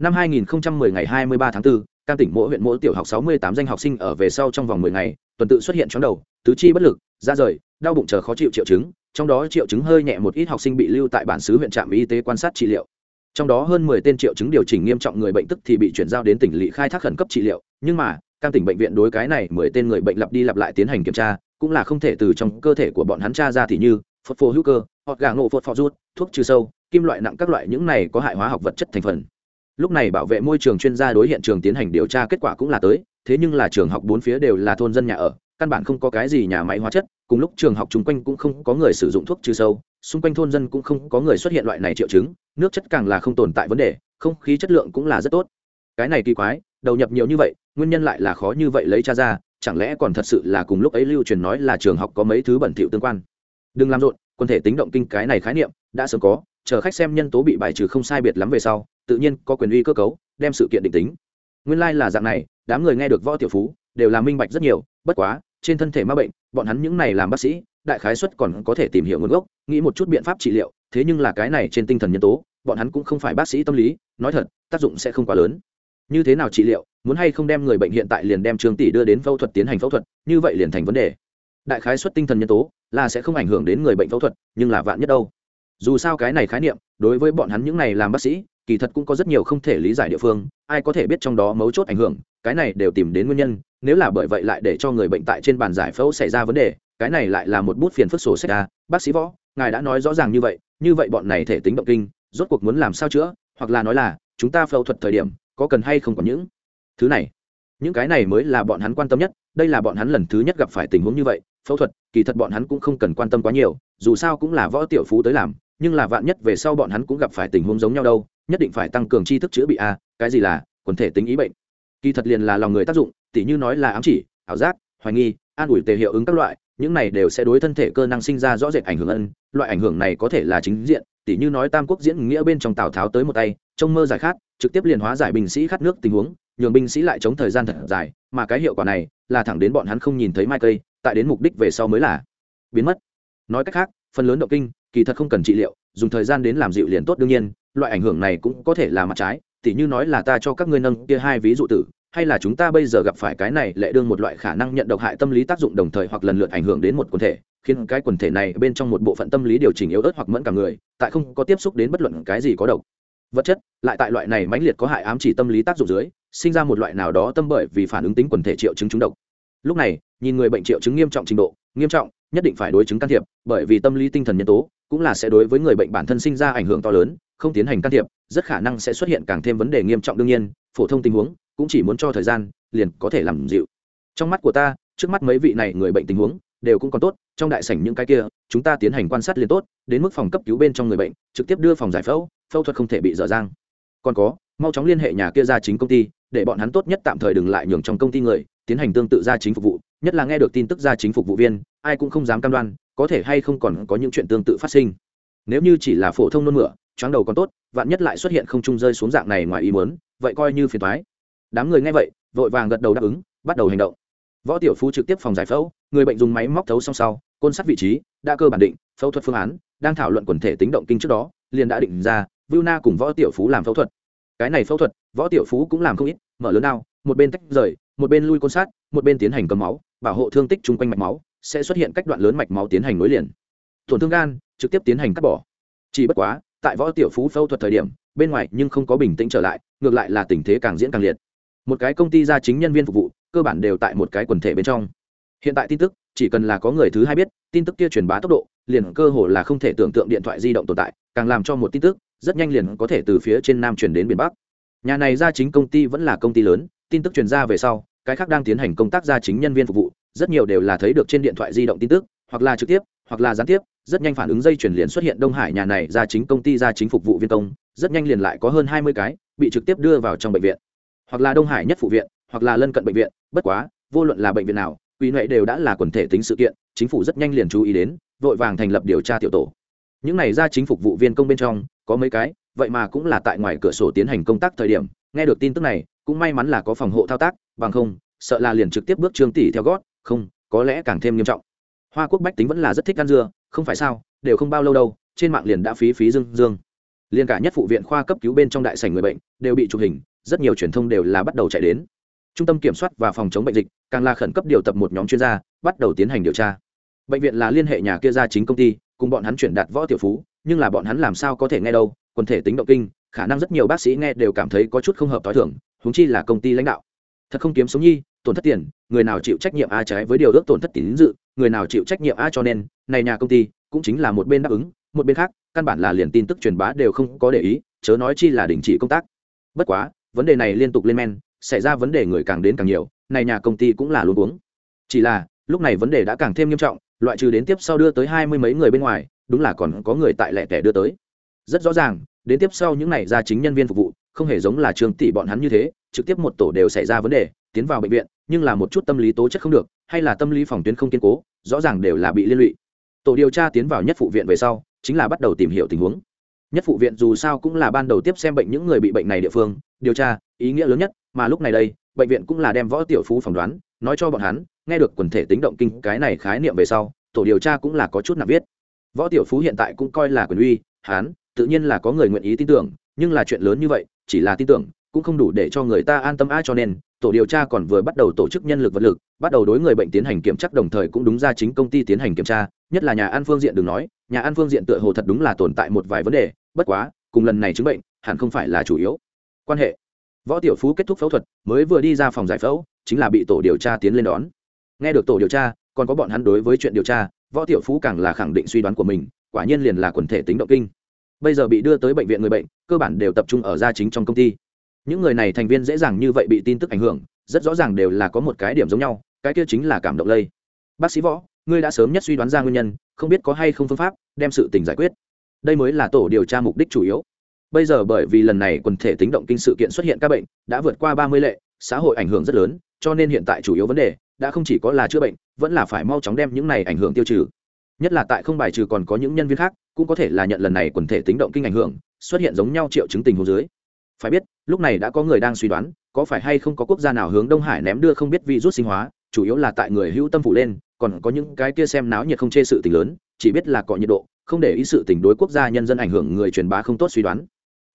Năm 2010 ngày 23 tháng 4, cam tỉnh mỗi huyện mỗi tiểu học 68 danh học sinh ở về sau trong vòng 10 ngày tuần tự xuất hiện chóng đầu tứ chi bất lực da rời đau bụng chờ khó chịu triệu chứng trong đó triệu chứng hơi nhẹ một ít học sinh bị lưu tại bản xứ huyện trạm y tế quan sát trị liệu. Trong đó hơn 10 tên triệu chứng điều chỉnh nghiêm trọng người bệnh tức thì bị chuyển giao đến tỉnh lỵ khai thác khẩn cấp trị liệu nhưng mà cam tỉnh bệnh viện đối cái này 10 tên người bệnh lặp đi lặp lại tiến hành kiểm tra cũng là không thể từ trong cơ thể của bọn hắn tra ra thì như phốt phô hữu cơ hoặc gà ngộ phốt phò rút thuốc trừ sâu kim loại nặng các loại những này có hại hóa học vật chất thành phần. Lúc này bảo vệ môi trường chuyên gia đối hiện trường tiến hành điều tra kết quả cũng là tới, thế nhưng là trường học bốn phía đều là thôn dân nhà ở, căn bản không có cái gì nhà máy hóa chất, cùng lúc trường học chung quanh cũng không có người sử dụng thuốc trừ sâu, xung quanh thôn dân cũng không có người xuất hiện loại này triệu chứng, nước chất càng là không tồn tại vấn đề, không khí chất lượng cũng là rất tốt. Cái này kỳ quái, đầu nhập nhiều như vậy, nguyên nhân lại là khó như vậy lấy cha ra, chẳng lẽ còn thật sự là cùng lúc ấy lưu truyền nói là trường học có mấy thứ bẩn thỉu tương quan? Đừng làm rộn, quân thể tính động kinh cái này khái niệm, đã sớm có chờ khách xem nhân tố bị bài trừ không sai biệt lắm về sau, tự nhiên có quyền uy cơ cấu, đem sự kiện định tính. Nguyên lai、like、là dạng này, đám người nghe được võ tiểu phú, đều là minh bạch rất nhiều, bất quá, trên thân thể ma bệnh, bọn hắn những này làm bác sĩ, đại khái xuất còn có thể tìm hiểu nguồn gốc, nghĩ một chút biện pháp trị liệu, thế nhưng là cái này trên tinh thần nhân tố, bọn hắn cũng không phải bác sĩ tâm lý, nói thật, tác dụng sẽ không quá lớn. Như thế nào trị liệu, muốn hay không đem người bệnh hiện tại liền đem trương tỷ đưa đến phẫu thuật tiến hành phẫu thuật, như vậy liền thành vấn đề. Đại khái xuất tinh thần nhân tố là sẽ không ảnh hưởng đến người bệnh phẫu thuật, nhưng là vạn nhất đâu? Dù sao cái này khái niệm, đối với bọn hắn những này làm bác sĩ, kỳ thật cũng có rất nhiều không thể lý giải địa phương, ai có thể biết trong đó mấu chốt ảnh hưởng, cái này đều tìm đến nguyên nhân, nếu là bởi vậy lại để cho người bệnh tại trên bàn giải phẫu xảy ra vấn đề, cái này lại là một bút phiền phức sổ sách ra bác sĩ võ, ngài đã nói rõ ràng như vậy như vậy bọn này thể tính động kinh, rốt cuộc muốn làm sao chữa, hoặc là nói là, chúng ta phẫu thuật thời điểm, có cần hay không có những thứ này? Những cái này mới là bọn hắn quan tâm nhất, đây là bọn hắn lần thứ nhất gặp phải tình huống như vậy, phẫu thuật, kỳ thật bọn hắn cũng không cần quan tâm quá nhiều, dù sao cũng là võ tiểu phú tới làm nhưng là vạn nhất về sau bọn hắn cũng gặp phải tình huống giống nhau đâu, nhất định phải tăng cường tri thức chữa bị a, cái gì là quần thể tính ý bệnh. Kỳ thật liền là lòng người tác dụng, tỉ như nói là ám chỉ, ảo giác, hoài nghi, an ủi tề hiệu ứng các loại, những này đều sẽ đối thân thể cơ năng sinh ra rõ rệt ảnh hưởng ân, loại ảnh hưởng này có thể là chính diện, tỉ như nói tam quốc diễn nghĩa bên trong tào tháo tới một tay trong mơ giải khát, trực tiếp liền hóa giải binh sĩ khát nước tình huống, nhường binh sĩ lại chống thời gian thật dài, mà cái hiệu quả này là thẳng đến bọn hắn không nhìn thấy mai cây, tại đến mục đích về sau mới là biến mất. Nói cách khác, phần lớn động kinh kỳ thật không cần trị liệu, dùng thời gian đến làm dịu liền tốt đương nhiên, loại ảnh hưởng này cũng có thể là mặt trái, tỉ như nói là ta cho các ngươi nâng kia hai ví dụ tử, hay là chúng ta bây giờ gặp phải cái này lệ đương một loại khả năng nhận độc hại tâm lý tác dụng đồng thời hoặc lần lượt ảnh hưởng đến một quần thể, khiến cái quần thể này bên trong một bộ phận tâm lý điều chỉnh yếu ớt hoặc mẫn cả người, tại không có tiếp xúc đến bất luận cái gì có độc. Vật chất, lại tại loại này mãnh liệt có hại ám chỉ tâm lý tác dụng dưới, sinh ra một loại nào đó tâm bởi vì phản ứng tính quần thể triệu chứng trúng độc. Lúc này, nhìn người bệnh triệu chứng nghiêm trọng trình độ, nghiêm trọng, nhất định phải đối chứng can thiệp, bởi vì tâm lý tinh thần nhân tố cũng là sẽ đối với người bệnh bản thân sinh ra ảnh hưởng to lớn, không tiến hành can thiệp, rất khả năng sẽ xuất hiện càng thêm vấn đề nghiêm trọng đương nhiên, phổ thông tình huống cũng chỉ muốn cho thời gian, liền có thể làm dịu. Trong mắt của ta, trước mắt mấy vị này người bệnh tình huống đều cũng còn tốt, trong đại sảnh những cái kia, chúng ta tiến hành quan sát liền tốt, đến mức phòng cấp cứu bên trong người bệnh, trực tiếp đưa phòng giải phẫu phẫu thuật không thể bị dở dang. Còn có, mau chóng liên hệ nhà kia ra chính công ty, để bọn hắn tốt nhất tạm thời đừng lại nhường trong công ty người, tiến hành tương tự ra chính phục vụ, nhất là nghe được tin tức ra chính phục vụ viên, ai cũng không dám cam đoan có thể hay không còn có những chuyện tương tự phát sinh. Nếu như chỉ là phổ thông nôn mửa, choáng đầu còn tốt, vạn nhất lại xuất hiện không trung rơi xuống dạng này ngoài ý muốn, vậy coi như phiền toái. Đám người nghe vậy, vội vàng gật đầu đáp ứng, bắt đầu hành động. Võ tiểu phú trực tiếp phòng giải phẫu, người bệnh dùng máy móc thấu song sau, côn sắt vị trí, đã cơ bản định, phẫu thuật phương án, đang thảo luận quần thể tính động kinh trước đó, liền đã định ra vưu na cùng võ tiểu phú làm phẫu thuật. Cái này phẫu thuật, võ tiểu phú cũng làm không ít, mở lớn đao, một bên tách rời, một bên lui côn sát một bên tiến hành cầm máu, bảo hộ thương tích chung quanh mạch máu sẽ xuất hiện cách đoạn lớn mạch máu tiến hành nối liền. Tổn thương gan, trực tiếp tiến hành cắt bỏ. Chỉ bất quá, tại võ tiểu phú phẫu thuật thời điểm, bên ngoài nhưng không có bình tĩnh trở lại, ngược lại là tình thế càng diễn càng liệt. Một cái công ty gia chính nhân viên phục vụ, cơ bản đều tại một cái quần thể bên trong. Hiện tại tin tức, chỉ cần là có người thứ hai biết, tin tức kia truyền bá tốc độ, liền cơ hồ là không thể tưởng tượng điện thoại di động tồn tại, càng làm cho một tin tức, rất nhanh liền có thể từ phía trên nam truyền đến biển bắc. Nhà này ra chính công ty vẫn là công ty lớn, tin tức truyền ra về sau, cái khác đang tiến hành công tác gia chính nhân viên phục vụ rất nhiều đều là thấy được trên điện thoại di động tin tức, hoặc là trực tiếp, hoặc là gián tiếp, rất nhanh phản ứng dây chuyển liền xuất hiện đông hải nhà này ra chính công ty ra chính phục vụ viên công, rất nhanh liền lại có hơn hai mươi cái bị trực tiếp đưa vào trong bệnh viện. Hoặc là đông hải nhất phụ viện, hoặc là lân cận bệnh viện, bất quá, vô luận là bệnh viện nào quỹ nệ đều đã là quần thể tính sự kiện, chính phủ rất nhanh liền chú ý đến, vội vàng thành lập điều tra tiểu tổ. Những này ra chính phục vụ viên công bên trong, có mấy cái, vậy mà cũng là tại ngoài cửa sổ tiến hành công tác thời điểm. Nghe được tin tức này, cũng may mắn là có phòng hộ thao tác, bằng không, sợ là liền trực tiếp bước trương tỷ theo gót không, có lẽ càng thêm nghiêm trọng. Hoa quốc bách tính vẫn là rất thích ăn dưa, không phải sao, đều không bao lâu đâu, trên mạng liền đã phí phí dương dương. Liền cả nhất phụ viện khoa cấp cứu bên trong đại sảnh người bệnh, đều bị chụp hình, rất nhiều truyền thông đều là bắt đầu chạy đến. Trung tâm kiểm soát và phòng chống bệnh dịch, càng là khẩn cấp điều tập một nhóm chuyên gia, bắt đầu tiến hành điều tra. Bệnh viện là liên hệ nhà kia ra chính công ty, cùng bọn hắn chuyển đạt võ tiểu phú, nhưng là bọn hắn làm sao có thể nghe đâu, quần thể tính động kinh, khả năng rất nhiều bác sĩ nghe đều cảm thấy có chút không hợp t h o i thưởng húng chi là công ty lãnh đạo. Thật không kiếm sống nhi tổn thất tiền, người nào chịu trách nhiệm a trái với điều ước tổn thất tín dự, người nào chịu trách nhiệm a cho nên, này nhà công ty cũng chính là một bên đáp ứng, một bên khác, căn bản là liền tin tức truyền bá đều không có để ý, chớ nói chi là đình chỉ công tác. Bất quá, vấn đề này liên tục lên men, xảy ra vấn đề người càng đến càng nhiều, này nhà công ty cũng là luôn uống chỉ là, lúc này vấn đề đã càng thêm nghiêm trọng, loại trừ đến tiếp sau đưa tới hai mươi mấy người bên ngoài, đúng là còn có người tại lẻ tẻ đưa tới. Rất rõ ràng, đến tiếp sau những này ra chính nhân viên phục vụ, không hề giống là trường tỷ bọn hắn như thế, trực tiếp một tổ đều xảy ra vấn đề, tiến vào bệnh viện nhưng là một chút tâm lý tố chất không được, hay là tâm lý phòng tuyến không kiên cố, rõ ràng đều là bị liên lụy. Tổ điều tra tiến vào nhất phụ viện về sau, chính là bắt đầu tìm hiểu tình huống. Nhất phụ viện dù sao cũng là ban đầu tiếp xem bệnh những người bị bệnh này địa phương, điều tra, ý nghĩa lớn nhất, mà lúc này đây, bệnh viện cũng là đem võ tiểu phú phỏng đoán, nói cho bọn hắn, nghe được quần thể tính động kinh cái này khái niệm về sau, tổ điều tra cũng là có chút nặng viết. Võ tiểu phú hiện tại cũng coi là quyền uy, hán, tự nhiên là có người nguyện ý tin tưởng, nhưng là chuyện lớn như vậy, chỉ là tin tưởng cũng không đủ để cho người ta an tâm. Ai cho nên, tổ điều tra còn vừa bắt đầu tổ chức nhân lực vật lực, bắt đầu đối người bệnh tiến hành kiểm tra, đồng thời cũng đúng ra chính công ty tiến hành kiểm tra. Nhất là nhà an phương diện đừng nói, nhà an phương diện tựa hồ thật đúng là tồn tại một vài vấn đề, bất quá, cùng lần này chứng bệnh, hẳn không phải là chủ yếu. Quan hệ. Võ tiểu phú kết thúc phẫu thuật, mới vừa đi ra phòng giải phẫu, chính là bị tổ điều tra tiến lên đón. Nghe được tổ điều tra, còn có bọn hắn đối với chuyện điều tra, võ tiểu phú càng là khẳng định suy đoán của mình, quả nhiên liền là quần thể tính động kinh. Bây giờ bị đưa tới bệnh viện người bệnh, cơ bản đều tập trung ở gia chính trong công ty những người này thành viên dễ dàng như vậy bị tin tức ảnh hưởng, rất rõ ràng đều là có một cái điểm giống nhau, cái kia chính là cảm động lây. Bác sĩ võ, ngươi đã sớm nhất suy đoán ra nguyên nhân, không biết có hay không phương pháp đem sự tình giải quyết. Đây mới là tổ điều tra mục đích chủ yếu. Bây giờ bởi vì lần này quần thể tính động kinh sự kiện xuất hiện các bệnh, đã vượt qua ba mươi lệ, xã hội ảnh hưởng rất lớn, cho nên hiện tại chủ yếu vấn đề đã không chỉ có là chữa bệnh, vẫn là phải mau chóng đem những này ảnh hưởng tiêu trừ. Nhất là tại không bài trừ còn có những nhân viên khác, cũng có thể là nhận lần này quần thể tính động kinh ảnh hưởng, xuất hiện giống nhau triệu chứng tình hồ dưới. Phải biết lúc này đã có người đang suy đoán, có phải hay không có quốc gia nào hướng đông hải ném đưa không biết virus sinh hóa, chủ yếu là tại người hữu tâm phụ lên, còn có những cái kia xem náo nhiệt không chê sự tình lớn, chỉ biết là cọ nhiệt độ, không để ý sự tình đối quốc gia nhân dân ảnh hưởng, người truyền bá không tốt suy đoán.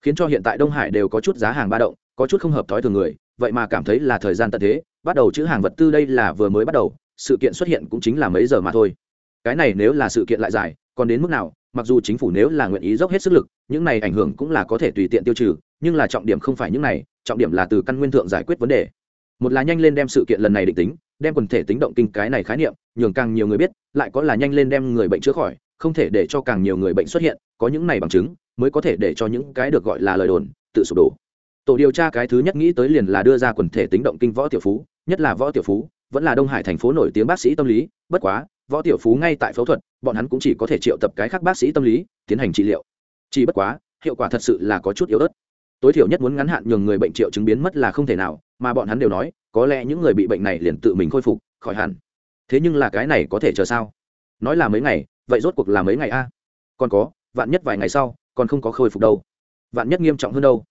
Khiến cho hiện tại đông hải đều có chút giá hàng ba động, có chút không hợp thói thường người, vậy mà cảm thấy là thời gian tận thế, bắt đầu chữ hàng vật tư đây là vừa mới bắt đầu, sự kiện xuất hiện cũng chính là mấy giờ mà thôi. Cái này nếu là sự kiện lại dài, còn đến mức nào, mặc dù chính phủ nếu là nguyện ý dốc hết sức lực, những này ảnh hưởng cũng là có thể tùy tiện tiêu trừ nhưng là trọng điểm không phải những này, trọng điểm là từ căn nguyên thượng giải quyết vấn đề. Một là nhanh lên đem sự kiện lần này định tính, đem quần thể tính động kinh cái này khái niệm, nhường càng nhiều người biết, lại có là nhanh lên đem người bệnh chữa khỏi, không thể để cho càng nhiều người bệnh xuất hiện, có những này bằng chứng, mới có thể để cho những cái được gọi là lời đồn, tự sụp đổ. Tổ điều tra cái thứ nhất nghĩ tới liền là đưa ra quần thể tính động kinh võ tiểu phú, nhất là võ tiểu phú, vẫn là đông hải thành phố nổi tiếng bác sĩ tâm lý, bất quá, võ tiểu phú ngay tại phẫu thuật, bọn hắn cũng chỉ có thể triệu tập cái khác bác sĩ tâm lý, tiến hành trị liệu. Chỉ bất quá, hiệu quả thật sự là có chút yếu ớt tối thiểu nhất muốn ngắn hạn nhường người bệnh triệu chứng biến mất là không thể nào, mà bọn hắn đều nói, có lẽ những người bị bệnh này liền tự mình khôi phục, khỏi hẳn. Thế nhưng là cái này có thể chờ sao? Nói là mấy ngày, vậy rốt cuộc là mấy ngày a? Còn có, vạn nhất vài ngày sau, còn không có khôi phục đâu. Vạn nhất nghiêm trọng hơn đâu?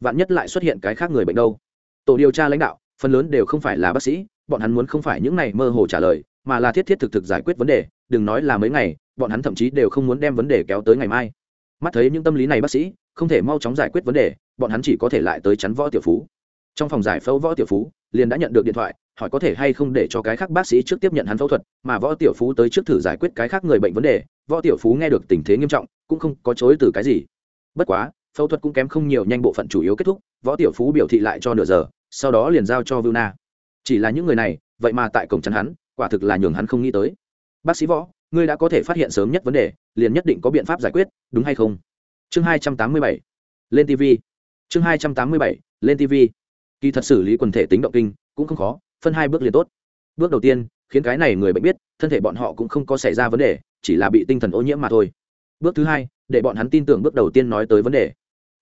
Vạn nhất lại xuất hiện cái khác người bệnh đâu? Tổ điều tra lãnh đạo, phần lớn đều không phải là bác sĩ, bọn hắn muốn không phải những này mơ hồ trả lời, mà là thiết thiết thực thực giải quyết vấn đề, đừng nói là mấy ngày, bọn hắn thậm chí đều không muốn đem vấn đề kéo tới ngày mai. Mắt thấy những tâm lý này bác sĩ, không thể mau chóng giải quyết vấn đề bọn hắn chỉ có thể lại tới chắn võ tiểu phú. Trong phòng giải phẫu võ tiểu phú, liền đã nhận được điện thoại, hỏi có thể hay không để cho cái khác bác sĩ trước tiếp nhận hắn phẫu thuật, mà võ tiểu phú tới trước thử giải quyết cái khác người bệnh vấn đề, võ tiểu phú nghe được tình thế nghiêm trọng, cũng không có chối từ cái gì. Bất quá, phẫu thuật cũng kém không nhiều nhanh bộ phận chủ yếu kết thúc, võ tiểu phú biểu thị lại cho nửa giờ, sau đó liền giao cho vưu chỉ là những người này, vậy mà tại cổng chắn hắn, quả thực là nhường hắn không nghĩ tới. Bác sĩ võ, ngươi đã có thể phát hiện sớm nhất vấn đề, liền nhất định có biện pháp giải quyết, đúng hay không? Chương hai trăm tám mươi bảy. Lên tv chương hai trăm tám mươi bảy, lên tv kỳ thật xử lý quần thể tính động kinh cũng không khó, phân hai bước liền tốt. Bước đầu tiên, khiến cái này người bệnh biết, thân thể bọn họ cũng không có xảy ra vấn đề, chỉ là bị tinh thần ô nhiễm mà thôi. Bước thứ hai, để bọn hắn tin tưởng bước đầu tiên nói tới vấn đề.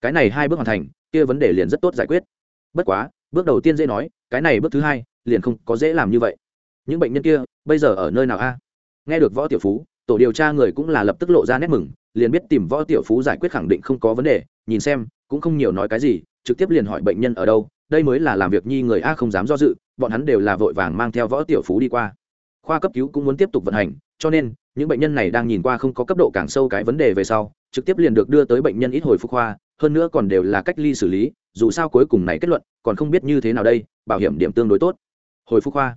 Cái này hai bước hoàn thành, kia vấn đề liền rất tốt giải quyết. Bất quá, bước đầu tiên dễ nói, cái này bước thứ hai liền không có dễ làm như vậy. Những bệnh nhân kia, bây giờ ở nơi nào a? Nghe được võ tiểu phú, tổ điều tra người cũng là lập tức lộ ra nét mừng, liền biết tìm võ tiểu phú giải quyết khẳng định không có vấn đề nhìn xem, cũng không nhiều nói cái gì, trực tiếp liền hỏi bệnh nhân ở đâu, đây mới là làm việc nhi người a không dám do dự, bọn hắn đều là vội vàng mang theo võ tiểu phú đi qua. Khoa cấp cứu cũng muốn tiếp tục vận hành, cho nên, những bệnh nhân này đang nhìn qua không có cấp độ càng sâu cái vấn đề về sau, trực tiếp liền được đưa tới bệnh nhân ít hồi phục khoa, hơn nữa còn đều là cách ly xử lý, dù sao cuối cùng này kết luận, còn không biết như thế nào đây, bảo hiểm điểm tương đối tốt. Hồi phục khoa.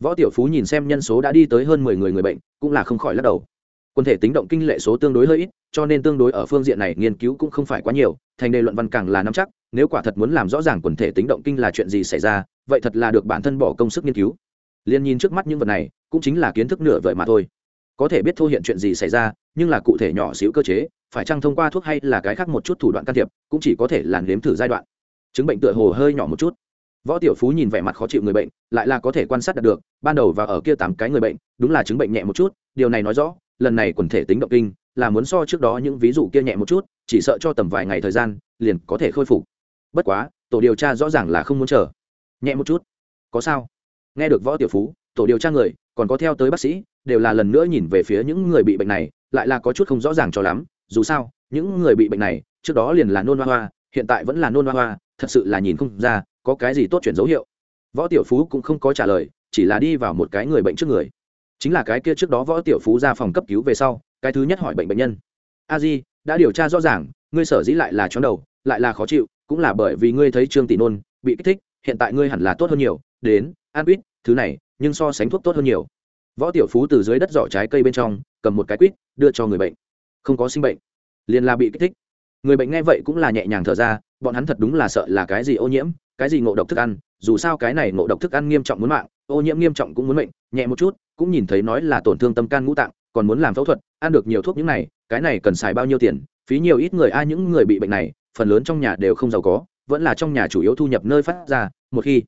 Võ tiểu phú nhìn xem nhân số đã đi tới hơn mười người người bệnh, cũng là không khỏi lắc đầu quân thể tính động kinh lệ số tương đối hơi ít, cho nên tương đối ở phương diện này nghiên cứu cũng không phải quá nhiều, thành đề luận văn càng là nắm chắc, nếu quả thật muốn làm rõ ràng quần thể tính động kinh là chuyện gì xảy ra, vậy thật là được bản thân bỏ công sức nghiên cứu. Liền nhìn trước mắt những vật này, cũng chính là kiến thức nửa vời mà thôi. Có thể biết thô hiện chuyện gì xảy ra, nhưng là cụ thể nhỏ xíu cơ chế, phải chăng thông qua thuốc hay là cái khác một chút thủ đoạn can thiệp, cũng chỉ có thể là nếm thử giai đoạn. Chứng bệnh tựa hồ hơi nhỏ một chút. Võ tiểu phú nhìn vẻ mặt khó chịu người bệnh, lại là có thể quan sát được, ban đầu và ở kia tám cái người bệnh, đúng là chứng bệnh nhẹ một chút, điều này nói rõ lần này quần thể tính động kinh, là muốn so trước đó những ví dụ kia nhẹ một chút, chỉ sợ cho tầm vài ngày thời gian, liền có thể khôi phục. Bất quá, tổ điều tra rõ ràng là không muốn chờ. Nhẹ một chút. Có sao? Nghe được võ tiểu phú, tổ điều tra người, còn có theo tới bác sĩ, đều là lần nữa nhìn về phía những người bị bệnh này, lại là có chút không rõ ràng cho lắm. Dù sao, những người bị bệnh này, trước đó liền là nôn hoa hoa, hiện tại vẫn là nôn hoa hoa, thật sự là nhìn không ra, có cái gì tốt chuyển dấu hiệu. Võ tiểu phú cũng không có trả lời, chỉ là đi vào một cái người bệnh trước người chính là cái kia trước đó võ tiểu phú ra phòng cấp cứu về sau, cái thứ nhất hỏi bệnh bệnh nhân. A di, đã điều tra rõ ràng, ngươi sở dĩ lại là chóng đầu, lại là khó chịu, cũng là bởi vì ngươi thấy trương tỷ nôn bị kích thích, hiện tại ngươi hẳn là tốt hơn nhiều, đến an quýt, thứ này, nhưng so sánh thuốc tốt hơn nhiều. Võ tiểu phú từ dưới đất giỏ trái cây bên trong, cầm một cái quýt, đưa cho người bệnh. Không có sinh bệnh, liền là bị kích thích. Người bệnh nghe vậy cũng là nhẹ nhàng thở ra, bọn hắn thật đúng là sợ là cái gì ô nhiễm, cái gì ngộ độc thức ăn, dù sao cái này ngộ độc thức ăn nghiêm trọng muốn mạng, ô nhiễm nghiêm trọng cũng muốn mệnh, nhẹ một chút cũng nhìn thấy nói là tổn thương tâm can ngũ tạng, còn muốn làm phẫu thuật, ăn được nhiều thuốc những này, cái này cần xài bao nhiêu tiền, phí nhiều ít người, ai, những người bị bệnh này, phần lớn trong nhà đều không giàu có, vẫn là trong nhà chủ yếu thu nhập nơi phát ra, một khi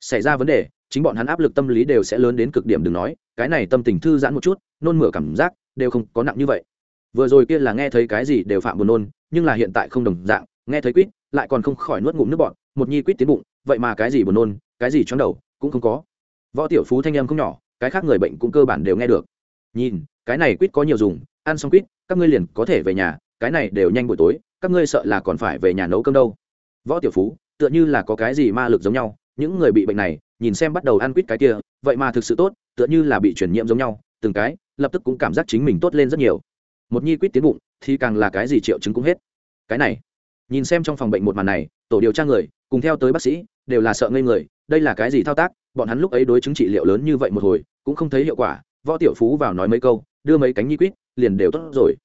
xảy ra vấn đề, chính bọn hắn áp lực tâm lý đều sẽ lớn đến cực điểm, đừng nói, cái này tâm tình thư giãn một chút, nôn mửa cảm giác đều không có nặng như vậy. Vừa rồi kia là nghe thấy cái gì đều phạm buồn nôn, nhưng là hiện tại không đồng dạng, nghe thấy quýt, lại còn không khỏi nuốt ngụm nước bọn một nhi quýt tiến bụng, vậy mà cái gì buồn nôn, cái gì trong đầu, cũng không có. Võ tiểu phú thanh em không nhỏ cái khác người bệnh cũng cơ bản đều nghe được. Nhìn, cái này quýt có nhiều dùng, ăn xong quýt, các ngươi liền có thể về nhà, cái này đều nhanh buổi tối, các ngươi sợ là còn phải về nhà nấu cơm đâu. Võ tiểu phú, tựa như là có cái gì ma lực giống nhau, những người bị bệnh này, nhìn xem bắt đầu ăn quýt cái kia, vậy mà thực sự tốt, tựa như là bị truyền nhiễm giống nhau, từng cái, lập tức cũng cảm giác chính mình tốt lên rất nhiều. Một nhi quýt tiến bụng, thì càng là cái gì triệu chứng cũng hết. Cái này, nhìn xem trong phòng bệnh một màn này, tổ điều tra người, cùng theo tới bác sĩ, đều là sợ ngây người, đây là cái gì thao tác, bọn hắn lúc ấy đối chứng trị liệu lớn như vậy một hồi cũng không thấy hiệu quả, võ tiểu phú vào nói mấy câu, đưa mấy cánh nhi quýt, liền đều tốt rồi.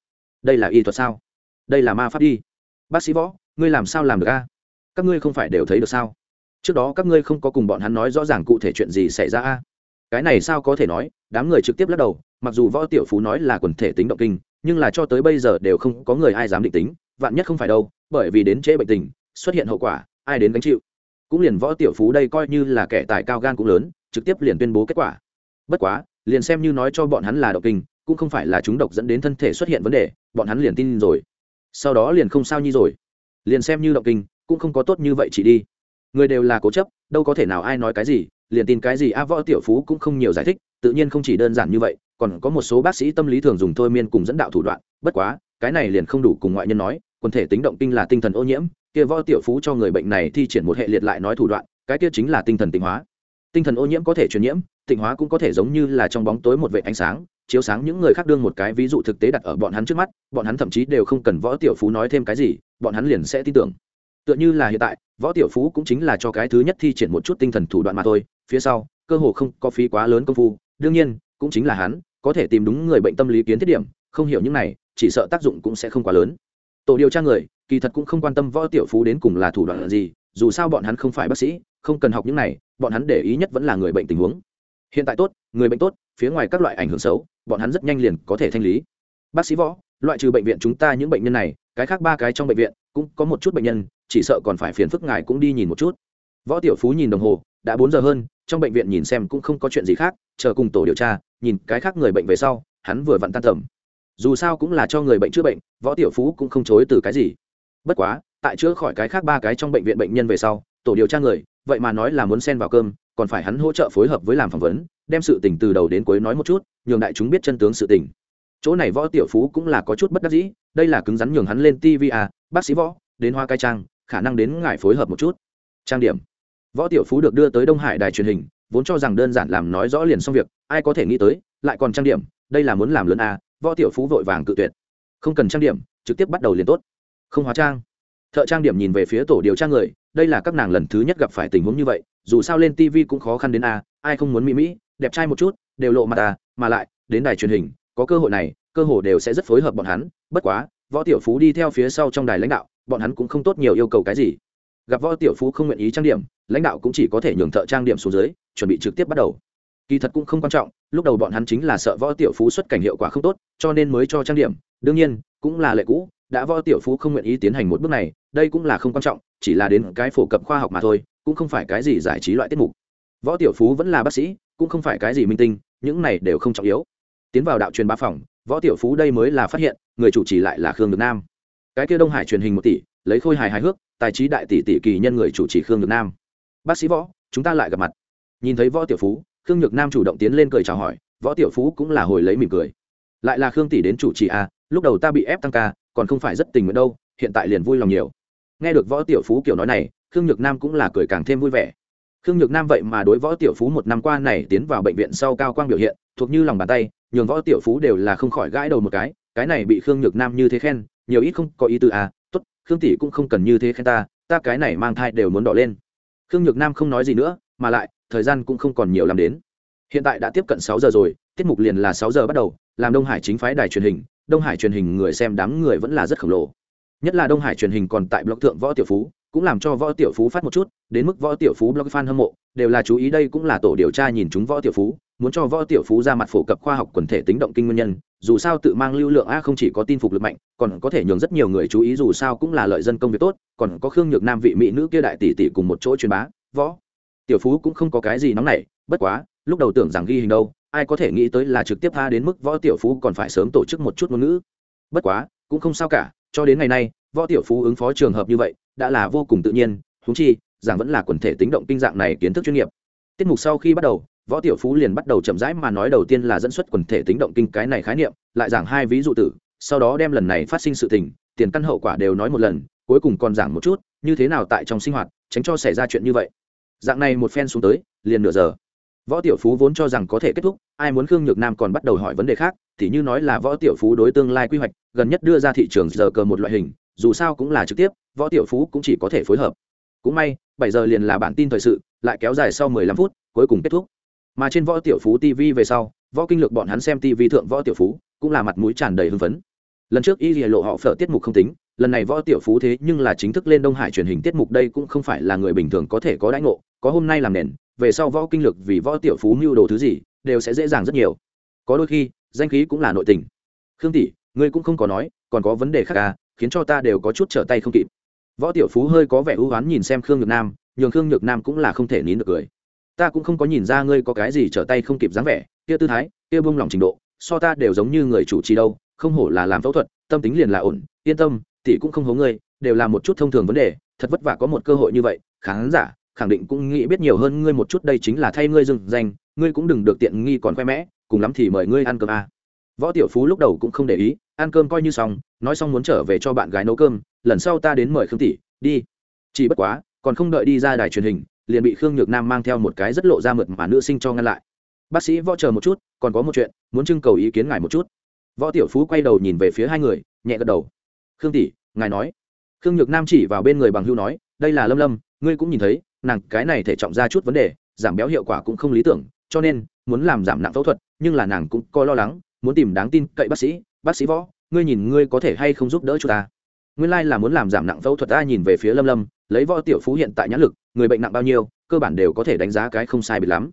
Đây là y thuật sao? Đây là ma pháp đi. Bác sĩ võ, ngươi làm sao làm được a? Các ngươi không phải đều thấy được sao? Trước đó các ngươi không có cùng bọn hắn nói rõ ràng cụ thể chuyện gì xảy ra a? Cái này sao có thể nói? Đám người trực tiếp lắc đầu, mặc dù võ tiểu phú nói là quần thể tính động kinh, nhưng là cho tới bây giờ đều không có người ai dám định tính, vạn nhất không phải đâu, bởi vì đến trễ bệnh tình, xuất hiện hậu quả, ai đến gánh chịu? Cũng liền võ tiểu phú đây coi như là kẻ tài cao gan cũng lớn, trực tiếp liền tuyên bố kết quả bất quá, liền xem như nói cho bọn hắn là độc kinh, cũng không phải là chúng độc dẫn đến thân thể xuất hiện vấn đề, bọn hắn liền tin rồi. Sau đó liền không sao nhi rồi. Liền xem như độc kinh, cũng không có tốt như vậy chỉ đi. Người đều là cố chấp, đâu có thể nào ai nói cái gì, liền tin cái gì a võ tiểu phú cũng không nhiều giải thích, tự nhiên không chỉ đơn giản như vậy, còn có một số bác sĩ tâm lý thường dùng thôi miên cùng dẫn đạo thủ đoạn. Bất quá, cái này liền không đủ cùng ngoại nhân nói, quần thể tính động kinh là tinh thần ô nhiễm, kia võ tiểu phú cho người bệnh này thi triển một hệ liệt lại nói thủ đoạn, cái kia chính là tinh thần tịnh hóa tinh thần ô nhiễm có thể truyền nhiễm, tịnh hóa cũng có thể giống như là trong bóng tối một vệ ánh sáng, chiếu sáng những người khác đương một cái ví dụ thực tế đặt ở bọn hắn trước mắt, bọn hắn thậm chí đều không cần võ tiểu phú nói thêm cái gì, bọn hắn liền sẽ tin tưởng. Tựa như là hiện tại, võ tiểu phú cũng chính là cho cái thứ nhất thi triển một chút tinh thần thủ đoạn mà thôi, phía sau, cơ hồ không có phí quá lớn công phu, đương nhiên, cũng chính là hắn, có thể tìm đúng người bệnh tâm lý kiến thiết điểm, không hiểu những này, chỉ sợ tác dụng cũng sẽ không quá lớn. Tổ điều tra người, kỳ thật cũng không quan tâm võ tiểu phú đến cùng là thủ đoạn gì, dù sao bọn hắn không phải bác sĩ không cần học những này, bọn hắn để ý nhất vẫn là người bệnh tình huống. Hiện tại tốt, người bệnh tốt, phía ngoài các loại ảnh hưởng xấu, bọn hắn rất nhanh liền có thể thanh lý. Bác sĩ võ, loại trừ bệnh viện chúng ta những bệnh nhân này, cái khác ba cái trong bệnh viện, cũng có một chút bệnh nhân, chỉ sợ còn phải phiền phức ngài cũng đi nhìn một chút. Võ tiểu phú nhìn đồng hồ, đã bốn giờ hơn, trong bệnh viện nhìn xem cũng không có chuyện gì khác, chờ cùng tổ điều tra, nhìn cái khác người bệnh về sau, hắn vừa vặn tan tầm. Dù sao cũng là cho người bệnh chữa bệnh, võ tiểu phú cũng không chối từ cái gì. Bất quá, tại chữa khỏi cái khác ba cái trong bệnh viện bệnh nhân về sau, tổ điều tra người vậy mà nói là muốn xen vào cơm, còn phải hắn hỗ trợ phối hợp với làm phỏng vấn, đem sự tình từ đầu đến cuối nói một chút, nhường đại chúng biết chân tướng sự tình. Chỗ này võ tiểu phú cũng là có chút bất đắc dĩ, đây là cứng rắn nhường hắn lên tv à bác sĩ võ, đến hoa cai trang, khả năng đến ngài phối hợp một chút. Trang điểm. Võ tiểu phú được đưa tới đông hải đài truyền hình, vốn cho rằng đơn giản làm nói rõ liền xong việc, ai có thể nghĩ tới, lại còn trang điểm, đây là muốn làm lớn à võ tiểu phú vội vàng cự tuyệt. Không cần trang điểm, trực tiếp bắt đầu liền tốt. Không hóa trang. Thợ trang điểm nhìn về phía tổ điều tra người đây là các nàng lần thứ nhất gặp phải tình huống như vậy, dù sao lên tv cũng khó khăn đến a, ai không muốn mỹ mỹ, đẹp trai một chút, đều lộ mặt à mà lại, đến đài truyền hình, có cơ hội này, cơ hội đều sẽ rất phối hợp bọn hắn, bất quá, võ tiểu phú đi theo phía sau trong đài lãnh đạo, bọn hắn cũng không tốt nhiều yêu cầu cái gì. Gặp võ tiểu phú không nguyện ý trang điểm, lãnh đạo cũng chỉ có thể nhường thợ trang điểm xuống dưới, chuẩn bị trực tiếp bắt đầu. Kỳ thật cũng không quan trọng, lúc đầu bọn hắn chính là sợ võ tiểu phú xuất cảnh hiệu quả không tốt, cho nên mới cho trang điểm, đương nhiên, cũng là lệ cũ đã võ tiểu phú không nguyện ý tiến hành một bước này, đây cũng là không quan trọng, chỉ là đến cái phổ cập khoa học mà thôi, cũng không phải cái gì giải trí loại tiết mục. Võ tiểu phú vẫn là bác sĩ, cũng không phải cái gì minh tinh, những này đều không trọng yếu. Tiến vào đạo truyền bá phòng, võ tiểu phú đây mới là phát hiện, người chủ trì lại là khương được nam. Cái kia đông hải truyền hình một tỷ, lấy khôi hài hài hước, tài trí đại tỷ tỷ kỳ nhân người chủ trì khương được nam. Bác sĩ võ, chúng ta lại gặp mặt. Nhìn thấy võ tiểu phú, khương nhược nam chủ động tiến lên cười chào hỏi, võ tiểu phú cũng là hồi lấy mỉm cười. Lại là khương tỷ đến chủ trì a, lúc đầu ta bị ép tăng ca còn không phải rất tình nguyện đâu, hiện tại liền vui lòng nhiều. Nghe được võ tiểu phú kiểu nói này, khương nhược nam cũng là cười càng thêm vui vẻ. Khương nhược nam vậy mà đối võ tiểu phú một năm qua này tiến vào bệnh viện sau cao quang biểu hiện, thuộc như lòng bàn tay, nhường võ tiểu phú đều là không khỏi gãi đầu một cái cái này bị khương nhược nam như thế khen, nhiều ít không có ý tư à tốt, khương tỷ cũng không cần như thế khen ta ta cái này mang thai đều muốn đỏ lên. Khương nhược nam không nói gì nữa, mà lại, thời gian cũng không còn nhiều làm đến. Hiện tại đã tiếp cận sáu giờ rồi, tiết mục liền là sáu giờ bắt đầu, làm đông hải chính phái đài truyền hình đông hải truyền hình người xem đám người vẫn là rất khổng lồ. Nhất là đông hải truyền hình còn tại blog thượng võ tiểu phú, cũng làm cho võ tiểu phú phát một chút, đến mức võ tiểu phú blog fan hâm mộ, đều là chú ý đây cũng là tổ điều tra nhìn chúng võ tiểu phú, muốn cho võ tiểu phú ra mặt phổ cập khoa học quần thể tính động kinh nguyên nhân, dù sao tự mang lưu lượng a không chỉ có tin phục lực mạnh, còn có thể nhường rất nhiều người chú ý dù sao cũng là lợi dân công việc tốt, còn có khương nhược nam vị mỹ nữ kia đại tỷ tỷ cùng một chỗ truyền bá, võ tiểu phú cũng không có cái gì nóng nảy, bất quá, lúc đầu tưởng rằng ghi hình đâu ai có thể nghĩ tới là trực tiếp tha đến mức võ tiểu phú còn phải sớm tổ chức một chút ngôn ngữ. Bất quá, cũng không sao cả, cho đến ngày nay, võ tiểu phú ứng phó trường hợp như vậy, đã là vô cùng tự nhiên húng chi, giảng vẫn là quần thể tính động kinh dạng này kiến thức chuyên nghiệp. Tiết mục sau khi bắt đầu, võ tiểu phú liền bắt đầu chậm rãi mà nói đầu tiên là dẫn xuất quần thể tính động kinh cái này khái niệm, lại giảng hai ví dụ tử, sau đó đem lần này phát sinh sự tình, tiền căn hậu quả đều nói một lần, cuối cùng còn giảng một chút, như thế nào tại trong sinh hoạt, tránh cho xảy ra chuyện như vậy. Dạng này một phen xuống tới, liền nửa giờ võ tiểu phú vốn cho rằng có thể kết thúc, ai muốn khương nhược nam còn bắt đầu hỏi vấn đề khác, thì như nói là võ tiểu phú đối tương lai quy hoạch, gần nhất đưa ra thị trường giờ cờ một loại hình, dù sao cũng là trực tiếp, võ tiểu phú cũng chỉ có thể phối hợp. Cũng may, bảy giờ liền là bản tin thời sự, lại kéo dài sau mười lăm phút, cuối cùng kết thúc. Mà trên võ tiểu phú tv về sau, võ kinh lược bọn hắn xem tv thượng võ tiểu phú, cũng là mặt mũi tràn đầy hưng phấn. Lần trước y lộ họ phở tiết mục không tính lần này võ tiểu phú thế nhưng là chính thức lên đông hải truyền hình tiết mục đây cũng không phải là người bình thường có thể có đãi ngộ, có hôm nay làm nền, về sau võ kinh lực vì võ tiểu phú mưu đồ thứ gì, đều sẽ dễ dàng rất nhiều. Có đôi khi, danh khí cũng là nội tình. Khương tỷ, ngươi cũng không có nói, còn có vấn đề khác à khiến cho ta đều có chút trở tay không kịp. Võ tiểu phú hơi có vẻ ưu oán nhìn xem khương nhược nam, nhường khương nhược nam cũng là không thể nín được cười. Ta cũng không có nhìn ra ngươi có cái gì trở tay không kịp dáng vẻ, kia tư thái, kia bông lòng trình độ, so ta đều giống như người chủ trì đâu, không hổ là làm phẫu thuật, tâm tính liền là ổn, yên tâm tỷ cũng không hố ngươi, đều là một chút thông thường vấn đề, thật vất vả có một cơ hội như vậy, khán giả khẳng định cũng nghĩ biết nhiều hơn ngươi một chút, đây chính là thay ngươi dừng danh, ngươi cũng đừng được tiện nghi còn khoe mẽ, cùng lắm thì mời ngươi ăn cơm a à. võ tiểu phú lúc đầu cũng không để ý, ăn cơm coi như xong, nói xong muốn trở về cho bạn gái nấu cơm, lần sau ta đến mời khương tỷ, đi. Chỉ bất quá, còn không đợi đi ra đài truyền hình, liền bị khương nhược nam mang theo một cái rất lộ ra mượt mà nữ sinh cho ngăn lại. Bác sĩ võ chờ một chút, còn có một chuyện, muốn trưng cầu ý kiến ngài một chút. Võ tiểu phú quay đầu nhìn về phía hai người, nhẹ gật đầu khương tỷ, ngài nói. Khương nhược nam chỉ vào bên người bằng hưu nói, đây là lâm lâm, ngươi cũng nhìn thấy, nàng cái này thể trọng ra chút vấn đề, giảm béo hiệu quả cũng không lý tưởng, cho nên muốn làm giảm nặng phẫu thuật, nhưng là nàng cũng có lo lắng, muốn tìm đáng tin cậy bác sĩ bác sĩ võ, ngươi nhìn ngươi có thể hay không giúp đỡ chúng ta. Nguyên lai là muốn làm giảm nặng phẫu thuật ta nhìn về phía lâm lâm, lấy võ tiểu phú hiện tại nhãn lực, người bệnh nặng bao nhiêu, cơ bản đều có thể đánh giá cái không sai bị lắm.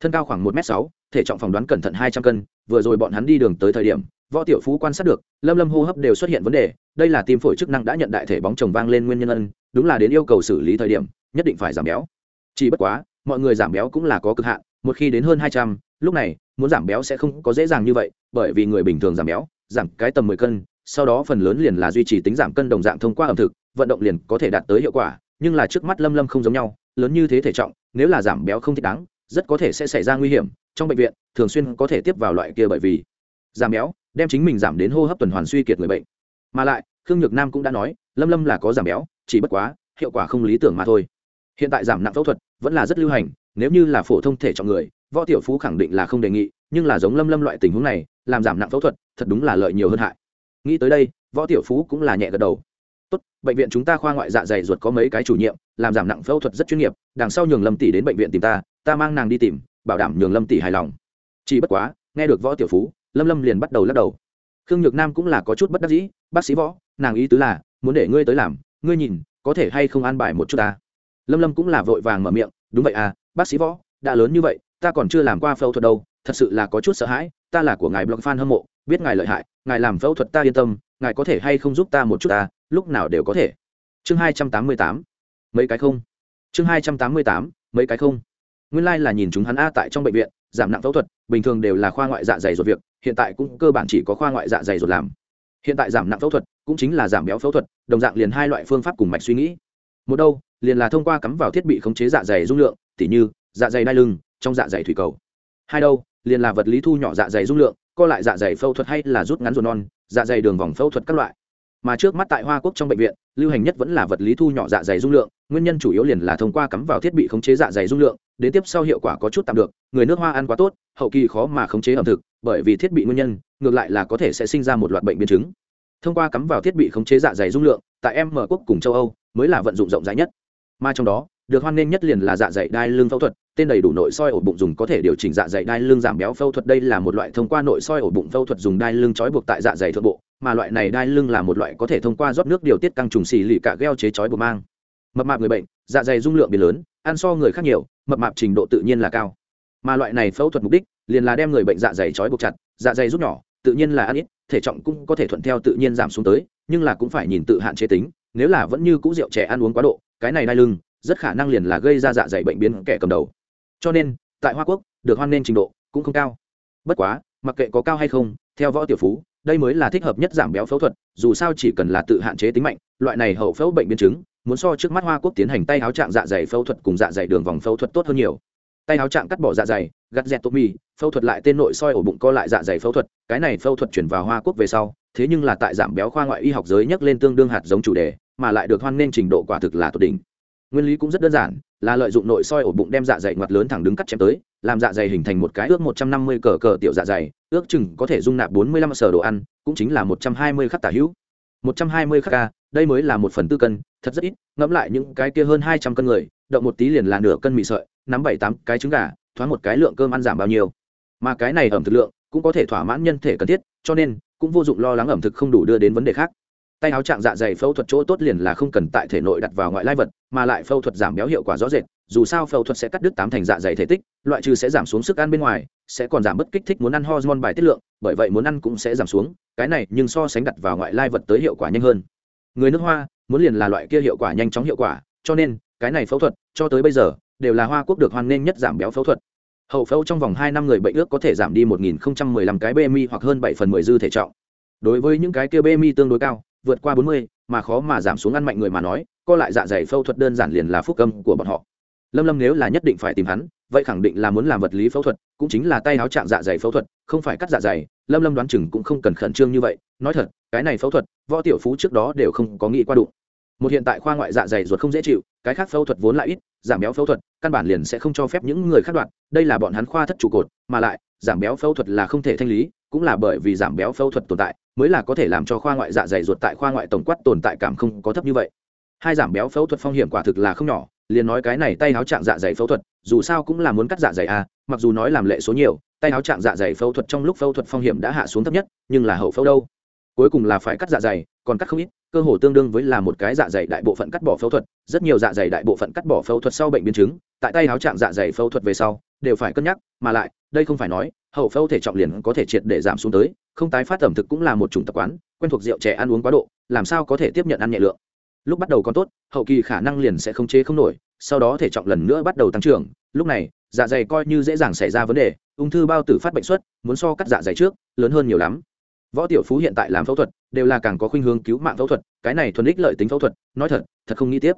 Thân cao khoảng một m sáu, thể trọng phỏng đoán cẩn thận hai trăm cân, vừa rồi bọn hắn đi đường tới thời điểm võ tiểu phú quan sát được, lâm lâm hô hấp đều xuất hiện vấn đề, đây là tim phổi chức năng đã nhận đại thể bóng chồng vang lên nguyên nhân ân, đúng là đến yêu cầu xử lý thời điểm, nhất định phải giảm béo. Chỉ bất quá, mọi người giảm béo cũng là có cực hạn, một khi đến hơn hai trăm, lúc này, muốn giảm béo sẽ không có dễ dàng như vậy, bởi vì người bình thường giảm béo, giảm cái tầm mười cân, sau đó phần lớn liền là duy trì tính giảm cân đồng dạng thông qua ẩm thực, vận động liền có thể đạt tới hiệu quả, nhưng là trước mắt lâm lâm không giống nhau, lớn như thế thể trọng, nếu là giảm béo không thích đáng, rất có thể sẽ xảy ra nguy hiểm, trong bệnh viện, thường xuyên có thể tiếp vào loại kia bởi vì giảm béo đem chính mình giảm đến hô hấp tuần hoàn suy kiệt người bệnh. Mà lại, khương nhược nam cũng đã nói, lâm lâm là có giảm béo, chỉ bất quá, hiệu quả không lý tưởng mà thôi. Hiện tại giảm nặng phẫu thuật, vẫn là rất lưu hành, nếu như là phổ thông thể trọng người, võ tiểu phú khẳng định là không đề nghị, nhưng là giống lâm lâm loại tình huống này, làm giảm nặng phẫu thuật, thật đúng là lợi nhiều hơn hại. Nghĩ tới đây, võ tiểu phú cũng là nhẹ gật đầu. Tốt, bệnh viện chúng ta khoa ngoại dạ dày ruột có mấy cái chủ nhiệm, làm giảm nặng phẫu thuật rất chuyên nghiệp, đằng sau nhường lâm tỷ đến bệnh viện tìm ta ta mang nàng đi tìm, bảo đảm nhường lâm tỷ hài lòng. Chỉ bất quá, nghe được võ tiểu phú lâm lâm liền bắt đầu lắc đầu. Khương nhược nam cũng là có chút bất đắc dĩ, bác sĩ võ, nàng ý tứ là, muốn để ngươi tới làm, ngươi nhìn, có thể hay không an bài một chút ta? Lâm lâm cũng là vội vàng mở miệng, đúng vậy à bác sĩ võ, đã lớn như vậy, ta còn chưa làm qua phẫu thuật đâu, thật sự là có chút sợ hãi, ta là của ngài blog fan hâm mộ, biết ngài lợi hại, ngài làm phẫu thuật ta yên tâm, ngài có thể hay không giúp ta một chút ta, lúc nào đều có thể. Chương hai trăm tám mươi tám, mấy cái không? Chương hai trăm tám mươi tám, mấy cái không? Nguyên lai、like、là nhìn chúng hắn a tại trong bệnh viện, giảm nặng phẫu thuật, bình thường đều là khoa ngoại dạ dày ruột việc hiện tại cũng cơ bản chỉ có khoa ngoại dạ dày ruột làm. Hiện tại giảm nặng phẫu thuật cũng chính là giảm béo phẫu thuật, đồng dạng liền hai loại phương pháp cùng mạch suy nghĩ. Một đâu, liền là thông qua cắm vào thiết bị khống chế dạ dày dung lượng, tỉ như dạ dày đai lưng trong dạ dày thủy cầu. Hai đâu, liền là vật lý thu nhỏ dạ dày dung lượng, co lại dạ dày phẫu thuật hay là rút ngắn ruột non dạ dày đường vòng phẫu thuật các loại. Mà trước mắt tại hoa quốc trong bệnh viện, lưu hành nhất vẫn là vật lý thu nhỏ dạ dày dung lượng, nguyên nhân chủ yếu liền là thông qua cắm vào thiết bị khống chế dạ dày dung lượng, đến tiếp sau hiệu quả có chút tạm được, người nước hoa ăn quá tốt, hậu kỳ khó mà khống chế ẩm thực bởi vì thiết bị nguyên nhân, ngược lại là có thể sẽ sinh ra một loạt bệnh biến chứng. Thông qua cắm vào thiết bị khống chế dạ dày dung lượng, tại em mở quốc cùng châu âu, mới là vận dụng rộng rãi nhất. Mà trong đó, được hoan nghênh nhất liền là dạ dày đai lưng phẫu thuật, tên đầy đủ nội soi ổ bụng dùng có thể điều chỉnh dạ dày đai lưng giảm béo phẫu thuật. Đây là một loại thông qua nội soi ổ bụng phẫu thuật dùng đai lưng trói buộc tại dạ dày thượng bộ, mà loại này đai lưng là một loại có thể thông qua rót nước điều tiết căng trùng xì lì cả gheo chế chói buộc mang. Mập mạp người bệnh dạ dày dung lượng biến lớn, ăn so người khác nhiều, mập mạp trình độ tự nhiên là cao. Mà loại này phẫu thuật mục đích liền là đem người bệnh dạ dày trói buộc chặt dạ dày rút nhỏ, tự nhiên là ăn ít, thể trọng cũng có thể thuận theo tự nhiên giảm xuống tới, nhưng là cũng phải nhìn tự hạn chế tính, nếu là vẫn như cũ rượu trẻ ăn uống quá độ, cái này đai lưng, rất khả năng liền là gây ra dạ dày bệnh biến kẻ cầm đầu. Cho nên, tại hoa quốc, được hoan nên trình độ cũng không cao. Bất quá, mặc kệ có cao hay không, theo võ tiểu phú, đây mới là thích hợp nhất giảm béo phẫu thuật, dù sao chỉ cần là tự hạn chế tính mạnh, loại này hậu phẫu bệnh biến chứng, muốn so trước mắt hoa quốc tiến hành tay áo trạng dạ dày phẫu thuật cùng dạ dày đường vòng phẫu thuật tốt hơn nhiều. Tay áo trạng cắt bỏ dạ dày gắt dẹt tô mì, phẫu thuật lại tên nội soi ổ bụng co lại dạ dày phẫu thuật. Cái này phẫu thuật chuyển vào hoa quốc về sau, thế nhưng là tại giảm béo khoa ngoại y học giới nhắc lên tương đương hạt giống chủ đề, mà lại được hoan nên trình độ quả thực là tột đỉnh. Nguyên lý cũng rất đơn giản, là lợi dụng nội soi ổ bụng đem dạ dày ngoặt lớn thẳng đứng cắt chém tới, làm dạ dày hình thành một cái ước một trăm năm mươi cờ cờ tiểu dạ dày, ước chừng có thể dung nạp bốn mươi lăm sở đồ ăn, cũng chính là một trăm hai mươi khắc tả hữu. một trăm hai mươi khắc ca, đây mới là một phần tư cân, thật rất ít, ngẫm lại những cái kia hơn hai trăm cân người, động một tí liền là nửa cân mì sợi, nắm bảy tám cái trứng gà thoáng một cái lượng cơm ăn giảm bao nhiêu. Mà cái này ẩm thực lượng cũng có thể thỏa mãn nhân thể cần thiết, cho nên cũng vô dụng lo lắng ẩm thực không đủ đưa đến vấn đề khác. Tay áo trạng dạ dày phẫu thuật chỗ tốt liền là không cần tại thể nội đặt vào ngoại lai vật, mà lại phẫu thuật giảm béo hiệu quả rõ rệt, dù sao phẫu thuật sẽ cắt đứt tám thành dạ dày thể tích, loại trừ sẽ giảm xuống sức ăn bên ngoài, sẽ còn giảm bất kích thích muốn ăn hormone bài tiết lượng, bởi vậy muốn ăn cũng sẽ giảm xuống, cái này nhưng so sánh đặt vào ngoại lai vật tới hiệu quả nhanh hơn. Người nước hoa muốn liền là loại kia hiệu quả nhanh chóng hiệu quả, cho nên cái này phẫu thuật cho tới bây giờ đều là hoa quốc được hoan nghênh nhất giảm béo phẫu thuật. Hậu phẫu trong vòng hai năm người bệnh ước có thể giảm đi một nghìn lăm cái bmi hoặc hơn bảy phần mười dư thể trọng. Đối với những cái kia bmi tương đối cao, vượt qua bốn mươi, mà khó mà giảm xuống ăn mạnh người mà nói, co lại dạ dày phẫu thuật đơn giản liền là phúc âm của bọn họ. Lâm lâm nếu là nhất định phải tìm hắn, vậy khẳng định là muốn làm vật lý phẫu thuật, cũng chính là tay áo trạng dạ dày phẫu thuật, không phải cắt dạ dày. Lâm lâm đoán chừng cũng không cần khẩn trương như vậy, nói thật, cái này phẫu thuật, võ tiểu phú trước đó đều không có nghĩ qua đụng một hiện tại khoa ngoại dạ dày ruột không dễ chịu, cái khác phẫu thuật vốn lại ít, giảm béo phẫu thuật, căn bản liền sẽ không cho phép những người khác đoạn đây là bọn hắn khoa thất trụ cột, mà lại, giảm béo phẫu thuật là không thể thanh lý, cũng là bởi vì giảm béo phẫu thuật tồn tại, mới là có thể làm cho khoa ngoại dạ dày ruột tại khoa ngoại tổng quát tồn tại cảm không có thấp như vậy. Hai giảm béo phẫu thuật phong hiểm quả thực là không nhỏ, liền nói cái này tay áo trạng dạ dày phẫu thuật, dù sao cũng là muốn cắt dạ dày a mặc dù nói làm lệ số nhiều, tay áo trạng dạ dày phẫu thuật trong lúc phẫu thuật phong hiểm đã hạ xuống thấp nhất, nhưng là hậu phẫu đâu? Cuối cùng là phải cắt dạ dày, còn cắt không ít cơ hồ tương đương với là một cái dạ dày đại bộ phận cắt bỏ phẫu thuật, rất nhiều dạ dày đại bộ phận cắt bỏ phẫu thuật sau bệnh biến chứng, tại tay áo trạng dạ dày phẫu thuật về sau, đều phải cân nhắc, mà lại, đây không phải nói, hậu phẫu thể trọng liền có thể triệt để giảm xuống tới, không tái phát ẩm thực cũng là một chủng tập quán, quen thuộc rượu trẻ ăn uống quá độ, làm sao có thể tiếp nhận ăn nhẹ lượng. Lúc bắt đầu còn tốt, hậu kỳ khả năng liền sẽ không chế không nổi, sau đó thể trọng lần nữa bắt đầu tăng trưởng, lúc này dạ dày coi như dễ dàng xảy ra vấn đề, ung thư bao tử phát bệnh xuất muốn so cắt dạ dày trước, lớn hơn nhiều lắm võ tiểu phú hiện tại làm phẫu thuật, đều là càng có khuynh hướng cứu mạng phẫu thuật, cái này thuần ích lợi tính phẫu thuật, nói thật thật không nghĩ tiếp.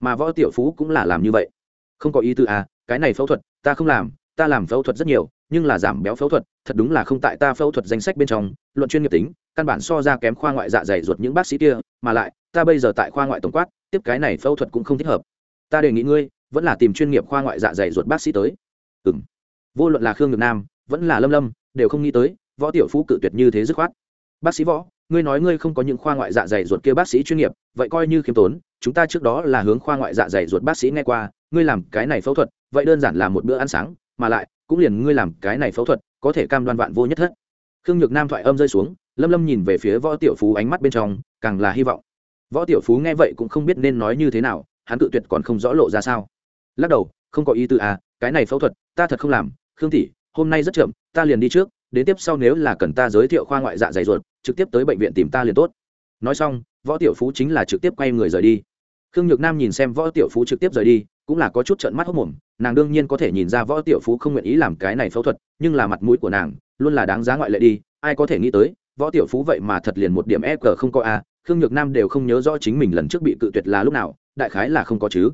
Mà võ tiểu phú cũng là làm như vậy. Không có ý tư à cái này phẫu thuật, ta không làm, ta làm phẫu thuật rất nhiều, nhưng là giảm béo phẫu thuật, thật đúng là không tại ta phẫu thuật danh sách bên trong, luận chuyên nghiệp tính, căn bản so ra kém khoa ngoại dạ dày ruột những bác sĩ kia, mà lại, ta bây giờ tại khoa ngoại tổng quát, tiếp cái này phẫu thuật cũng không thích hợp. Ta đề nghị ngươi, vẫn là tìm chuyên nghiệp khoa ngoại dạ dày ruột bác sĩ tới. Ừ m vô luận là khương nhược nam, vẫn là lâm lâm, đều không nghĩ tới võ tiểu phú cự tuyệt như thế dứt khoát. Bác sĩ võ, ngươi nói ngươi không có những khoa ngoại dạ dày ruột kia bác sĩ chuyên nghiệp, vậy coi như khiêm tốn, chúng ta trước đó là hướng khoa ngoại dạ dày ruột bác sĩ nghe qua, ngươi làm cái này phẫu thuật, vậy đơn giản là một bữa ăn sáng, mà lại, cũng liền ngươi làm cái này phẫu thuật, có thể cam đoan vạn vô nhất thất. Khương nhược nam thoại âm rơi xuống, lâm lâm nhìn về phía võ tiểu phú ánh mắt bên trong, càng là hy vọng. Võ tiểu phú nghe vậy cũng không biết nên nói như thế nào, hắn tự tuyệt còn không rõ lộ ra sao. Lắc đầu, không có ý tư à cái này phẫu thuật, ta thật không làm. Khương tỷ, hôm nay rất chậm, ta liền đi trước đến tiếp sau nếu là cần ta giới thiệu khoa ngoại dạ dày ruột, trực tiếp tới bệnh viện tìm ta liền tốt. Nói xong, võ tiểu phú chính là trực tiếp quay người rời đi. Khương nhược nam nhìn xem võ tiểu phú trực tiếp rời đi, cũng là có chút trợn mắt hốc mồm nàng đương nhiên có thể nhìn ra võ tiểu phú không nguyện ý làm cái này phẫu thuật, nhưng là mặt mũi của nàng luôn là đáng giá ngoại lệ đi, ai có thể nghĩ tới, võ tiểu phú vậy mà thật liền một điểm e cờ không có a, khương nhược nam đều không nhớ rõ chính mình lần trước bị cự tuyệt là lúc nào, đại khái là không có chứ.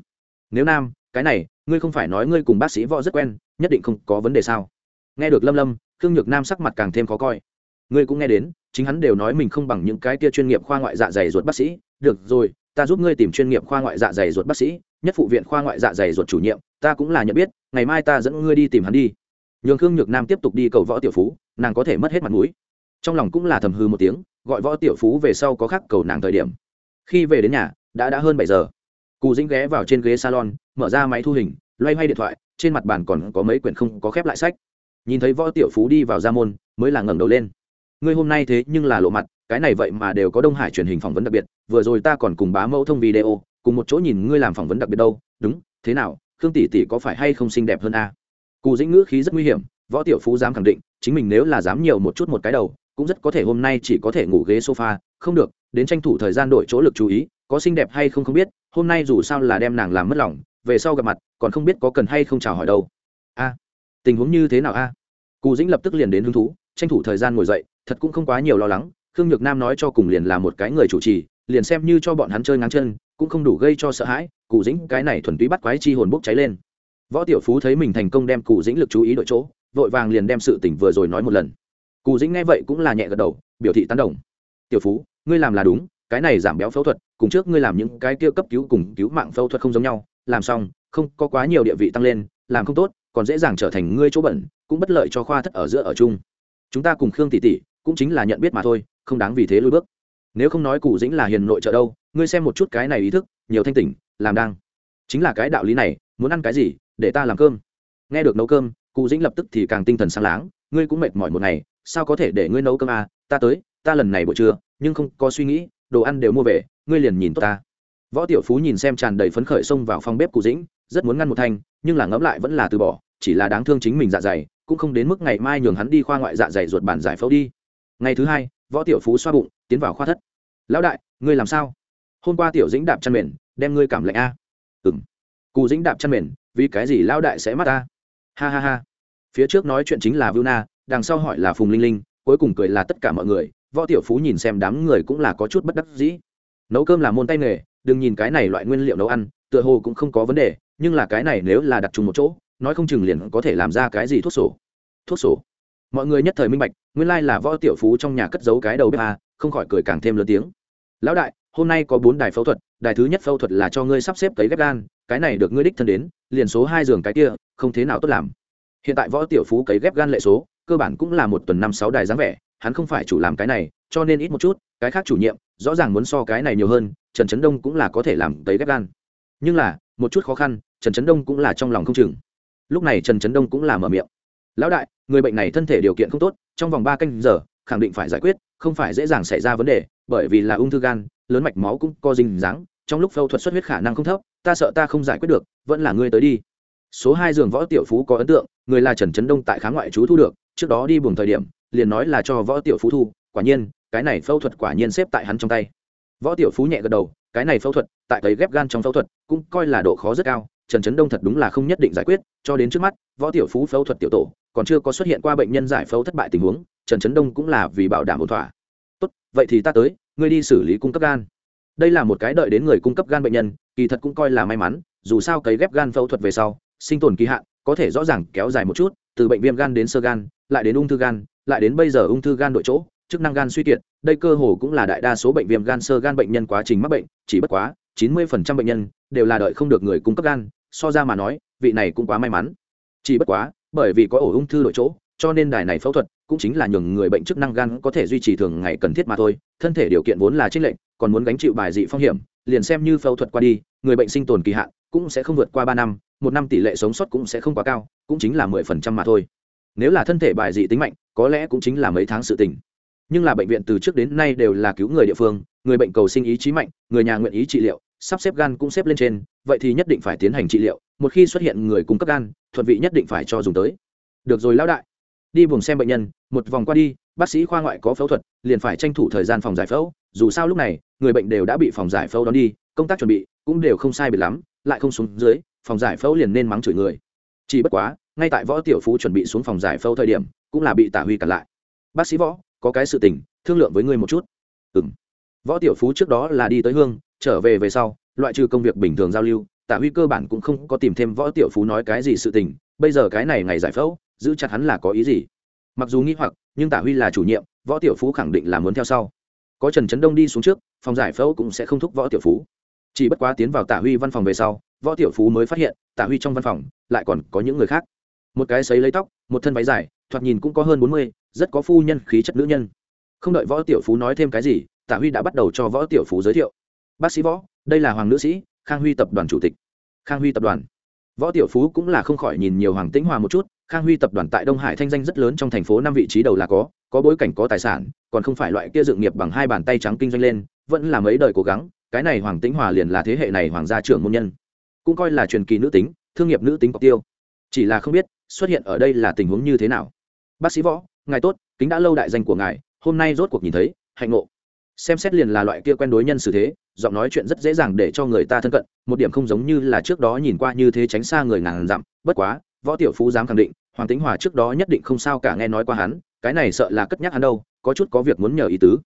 Nếu nam, cái này, ngươi không phải nói ngươi cùng bác sĩ võ rất quen, nhất định không có vấn đề sao? Nghe được lâm lâm khương nhược nam sắc mặt càng thêm khó coi. Ngươi cũng nghe đến, chính hắn đều nói mình không bằng những cái kia chuyên nghiệp khoa ngoại dạ dày ruột bác sĩ. Được rồi, ta giúp ngươi tìm chuyên nghiệp khoa ngoại dạ dày ruột bác sĩ, nhất phụ viện khoa ngoại dạ dày ruột chủ nhiệm, ta cũng là nhận biết, ngày mai ta dẫn ngươi đi tìm hắn đi. Nhường khương nhược nam tiếp tục đi cầu võ tiểu phú, nàng có thể mất hết mặt mũi. Trong lòng cũng là thầm hư một tiếng, gọi võ tiểu phú về sau có khắc cầu nàng thời điểm. Khi về đến nhà, đã đã hơn bảy giờ. Cù dĩnh ghé vào trên ghế salon, mở ra máy thu hình, loay hoay điện thoại, trên mặt bàn còn có mấy quyển không có khép lại sách nhìn thấy võ tiểu phú đi vào ra môn, mới là ngẩng đầu lên. Ngươi hôm nay thế nhưng là lộ mặt, cái này vậy mà đều có đông hải truyền hình phỏng vấn đặc biệt, vừa rồi ta còn cùng bá mẫu thông video, cùng một chỗ nhìn ngươi làm phỏng vấn đặc biệt đâu, đúng, thế nào, khương tỷ tỷ có phải hay không xinh đẹp hơn a? Cù dĩnh ngữ khí rất nguy hiểm, võ tiểu phú dám khẳng định, chính mình nếu là dám nhiều một chút một cái đầu, cũng rất có thể hôm nay chỉ có thể ngủ ghế sofa, không được, đến tranh thủ thời gian đổi chỗ lực chú ý, có xinh đẹp hay không không biết, hôm nay dù sao là đem nàng làm mất lòng, về sau gặp mặt, còn không biết có cần hay không chào hỏi đâu. A, tình huống như thế nào a? Cù dĩnh lập tức liền đến hứng thú, tranh thủ thời gian ngồi dậy, thật cũng không quá nhiều lo lắng, khương nhược nam nói cho cùng liền là một cái người chủ trì, liền xem như cho bọn hắn chơi ngáng chân, cũng không đủ gây cho sợ hãi cụ dĩnh cái này thuần túy bắt quái chi hồn bốc cháy lên. Võ tiểu phú thấy mình thành công đem cụ dĩnh lực chú ý đội chỗ, vội vàng liền đem sự tỉnh vừa rồi nói một lần. Cụ dĩnh nghe vậy cũng là nhẹ gật đầu, biểu thị tán đồng. Tiểu phú, ngươi làm là đúng, cái này giảm béo phẫu thuật, cùng trước ngươi làm những cái kia cấp cứu cùng cứu mạng phẫu thuật không giống nhau, làm xong, không có quá nhiều địa vị tăng lên, làm không tốt, còn dễ dàng trở thành ngươi chỗ bẩn cũng bất lợi cho khoa thất ở giữa ở chung. Chúng ta cùng khương tỷ tỷ, cũng chính là nhận biết mà thôi, không đáng vì thế lùi bước. Nếu không nói cụ dĩnh là hiền nội trợ đâu, ngươi xem một chút cái này ý thức, nhiều thanh tỉnh, làm đang. Chính là cái đạo lý này, muốn ăn cái gì, để ta làm cơm. Nghe được nấu cơm cụ dĩnh lập tức thì càng tinh thần sáng láng, ngươi cũng mệt mỏi một ngày, sao có thể để ngươi nấu cơm à? Ta tới, ta lần này buổi trưa, nhưng không có suy nghĩ, đồ ăn đều mua về, ngươi liền nhìn tốt ta. Võ tiểu phú nhìn xem tràn đầy phấn khởi xông vào phòng bếp cụ dĩnh, rất muốn ngăn một thanh, nhưng là ngẫm lại vẫn là từ bỏ, chỉ là đáng thương chính mình dạ dày cũng không đến mức ngày mai nhường hắn đi khoa ngoại dạ dày ruột bản giải phẫu đi. Ngày thứ hai, võ tiểu phú xoa bụng, tiến vào khoa thất. Lão đại, ngươi làm sao? Hôm qua tiểu dĩnh đạp chăn mền, đem ngươi cảm lạnh a. Ừ m cù dĩnh đạp chăn mền, vì cái gì lão đại sẽ mắt ta? Ha ha ha. Phía trước nói chuyện chính là vu na, đằng sau hỏi là phùng linh linh, cuối cùng cười là tất cả mọi người, võ tiểu phú nhìn xem đám người cũng là có chút bất đắc dĩ. Nấu cơm là môn tay nghề, đừng nhìn cái này loại nguyên liệu nấu ăn, tựa hồ cũng không có vấn đề, nhưng là cái này nếu là đặt chung một chỗ nói không chừng liền có thể làm ra cái gì thuốc sổ. Thuốc sổ? Mọi người nhất thời minh bạch, nguyên lai là võ tiểu phú trong nhà cất giấu cái đầu bếp a, không khỏi cười càng thêm lớn tiếng. Lão đại, hôm nay có bốn đài phẫu thuật, đài thứ nhất phẫu thuật là cho ngươi sắp xếp cấy ghép gan, cái này được ngươi đích thân đến, liền số hai giường cái kia, không thế nào tốt làm. Hiện tại võ tiểu phú cấy ghép gan lệ số, cơ bản cũng là một tuần năm sáu đài dáng vẻ, hắn không phải chủ làm cái này, cho nên ít một chút, cái khác chủ nhiệm, rõ ràng muốn so cái này nhiều hơn, trần trấn đông cũng là có thể làm cấy ghép gan. Nhưng là, một chút khó khăn, trần trấn đông cũng là trong lòng không chừng lúc này trần trấn đông cũng là mở miệng. Lão đại, người bệnh này thân thể điều kiện không tốt, trong vòng ba canh giờ, khẳng định phải giải quyết, không phải dễ dàng xảy ra vấn đề, bởi vì là ung thư gan, lớn mạch máu cũng co dinh dáng trong lúc phẫu thuật xuất huyết khả năng không thấp, ta sợ ta không giải quyết được, vẫn là ngươi tới đi. Số hai giường võ tiểu phú có ấn tượng, người là trần trấn đông tại khá ngoại chú thu được, trước đó đi buồng thời điểm, liền nói là cho võ tiểu phú thu, quả nhiên, cái này phẫu thuật quả nhiên xếp tại hắn trong tay. Võ tiểu phú nhẹ gật đầu, cái này phẫu thuật, tại thấy ghép gan trong phẫu thuật, cũng coi là độ khó rất cao trần trấn đông thật đúng là không nhất định giải quyết, cho đến trước mắt, võ tiểu phú phẫu thuật tiểu tổ, còn chưa có xuất hiện qua bệnh nhân giải phẫu thất bại tình huống, trần trấn đông cũng là vì bảo đảm ổn thỏa. Tốt, vậy thì ta tới, ngươi đi xử lý cung cấp gan. Đây là một cái đợi đến người cung cấp gan bệnh nhân, kỳ thật cũng coi là may mắn, dù sao cấy ghép gan phẫu thuật về sau, sinh tồn kỳ hạn, có thể rõ ràng kéo dài một chút, từ bệnh viêm gan đến sơ gan, lại đến ung thư gan, lại đến bây giờ ung thư gan đội chỗ, chức năng gan suy kiệt, đây cơ hồ cũng là đại đa số bệnh viêm gan sơ gan bệnh nhân quá trình mắc bệnh, chỉ bất quá, chín mươi bệnh nhân đều là đợi không được người cung cấp gan so ra mà nói, vị này cũng quá may mắn. Chỉ bất quá, bởi vì có ổ ung thư đội chỗ, cho nên đài này phẫu thuật cũng chính là nhường người bệnh chức năng gan có thể duy trì thường ngày cần thiết mà thôi. Thân thể điều kiện vốn là trích lệnh còn muốn gánh chịu bài dị phong hiểm, liền xem như phẫu thuật qua đi, người bệnh sinh tồn kỳ hạn cũng sẽ không vượt qua ba năm, một năm tỷ lệ sống sót cũng sẽ không quá cao, cũng chính là mười phần trăm mà thôi. Nếu là thân thể bài dị tính mạnh, có lẽ cũng chính là mấy tháng sự tình. Nhưng là bệnh viện từ trước đến nay đều là cứu người địa phương, người bệnh cầu sinh ý chí mạnh, người nhà nguyện ý trị liệu, sắp xếp gan cũng xếp lên trên vậy thì nhất định phải tiến hành trị liệu, một khi xuất hiện người cung cấp gan, thuận vị nhất định phải cho dùng tới. Được rồi lão đại. Đi buồng xem bệnh nhân, một vòng qua đi, bác sĩ khoa ngoại có phẫu thuật, liền phải tranh thủ thời gian phòng giải phẫu. Dù sao lúc này, người bệnh đều đã bị phòng giải phẫu đón đi, công tác chuẩn bị cũng đều không sai biệt lắm, lại không xuống dưới, phòng giải phẫu liền nên mắng chửi người. Chỉ bất quá, ngay tại võ tiểu phú chuẩn bị xuống phòng giải phẫu thời điểm, cũng là bị tả huy cản lại. Bác sĩ võ, có cái sự tình, thương lượng với ngươi một chút. Ừ m võ tiểu phú trước đó là đi tới hương, trở về về sau loại trừ công việc bình thường giao lưu Tạ huy cơ bản cũng không có tìm thêm võ tiểu phú nói cái gì sự tình, bây giờ cái này ngày giải phẫu, giữ chặt hắn là có ý gì? Mặc dù nghĩ hoặc, nhưng Tạ huy là chủ nhiệm, võ tiểu phú khẳng định là muốn theo sau. Có trần trấn đông đi xuống trước, phòng giải phẫu cũng sẽ không thúc võ tiểu phú. Chỉ bất quá tiến vào Tạ huy văn phòng về sau, võ tiểu phú mới phát hiện Tạ huy trong văn phòng, lại còn có những người khác. Một cái xấy lấy tóc, một thân váy dài, thoạt nhìn cũng có hơn bốn mươi, rất có phu nhân khí chất nữ nhân. Không đợi võ tiểu phú nói thêm cái gì Tạ huy đã bắt đầu cho võ tiểu phú giới thiệu. Bác sĩ võ đây là hoàng nữ sĩ, khang huy tập đoàn chủ tịch. Khang huy tập đoàn. Võ tiểu phú cũng là không khỏi nhìn nhiều hoàng tĩnh hòa một chút, khang huy tập đoàn tại đông hải thanh danh rất lớn trong thành phố năm vị trí đầu là có có bối cảnh có tài sản, còn không phải loại kia dựng nghiệp bằng hai bàn tay trắng kinh doanh lên, vẫn là mấy đời cố gắng, cái này hoàng tĩnh hòa liền là thế hệ này hoàng gia trưởng môn nhân. Cũng coi là truyền kỳ nữ tính, thương nghiệp nữ tính cọc tiêu. Chỉ là không biết, xuất hiện ở đây là tình huống như thế nào. Bác sĩ võ, ngài tốt, kính đã lâu đại danh của ngài, hôm nay rốt cuộc nhìn thấy, hạnh ngộ xem xét liền là loại kia quen đối nhân xử thế, giọng nói chuyện rất dễ dàng để cho người ta thân cận, một điểm không giống như là trước đó nhìn qua như thế tránh xa người ngàn dặm. Bất quá, võ tiểu phú dám khẳng định, hoàng tính hòa trước đó nhất định không sao cả nghe nói qua hắn, cái này sợ là cất nhắc hắn đâu, có chút có việc muốn nhờ ý tứ.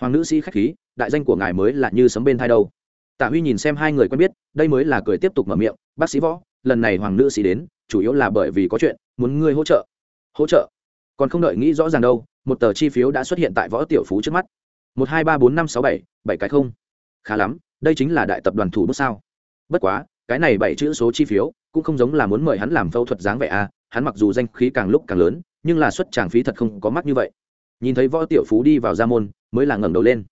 Hoàng nữ sĩ khách khí, đại danh của ngài mới là như sấm bên thai đâu. Tạ huy nhìn xem hai người quen biết, đây mới là cười tiếp tục mở miệng, bác sĩ võ, lần này hoàng nữ sĩ đến, chủ yếu là bởi vì có chuyện, muốn ngươi hỗ trợ. Hỗ trợ? Còn không đợi nghĩ rõ ràng đâu, một tờ chi phiếu đã xuất hiện tại võ tiểu phú trước mắt một hai ba bốn năm sáu bảy bảy cái không. Khá lắm, đây chính là đại tập đoàn thủ bút sao. Bất quá, cái này bảy chữ số chi phiếu cũng không giống là muốn mời hắn làm phẫu thuật dáng vẻ à hắn mặc dù danh khí càng lúc càng lớn, nhưng là xuất tràng phí thật không có mắt như vậy. Nhìn thấy võ tiểu phú đi vào gia môn, mới là ngẩng đầu lên.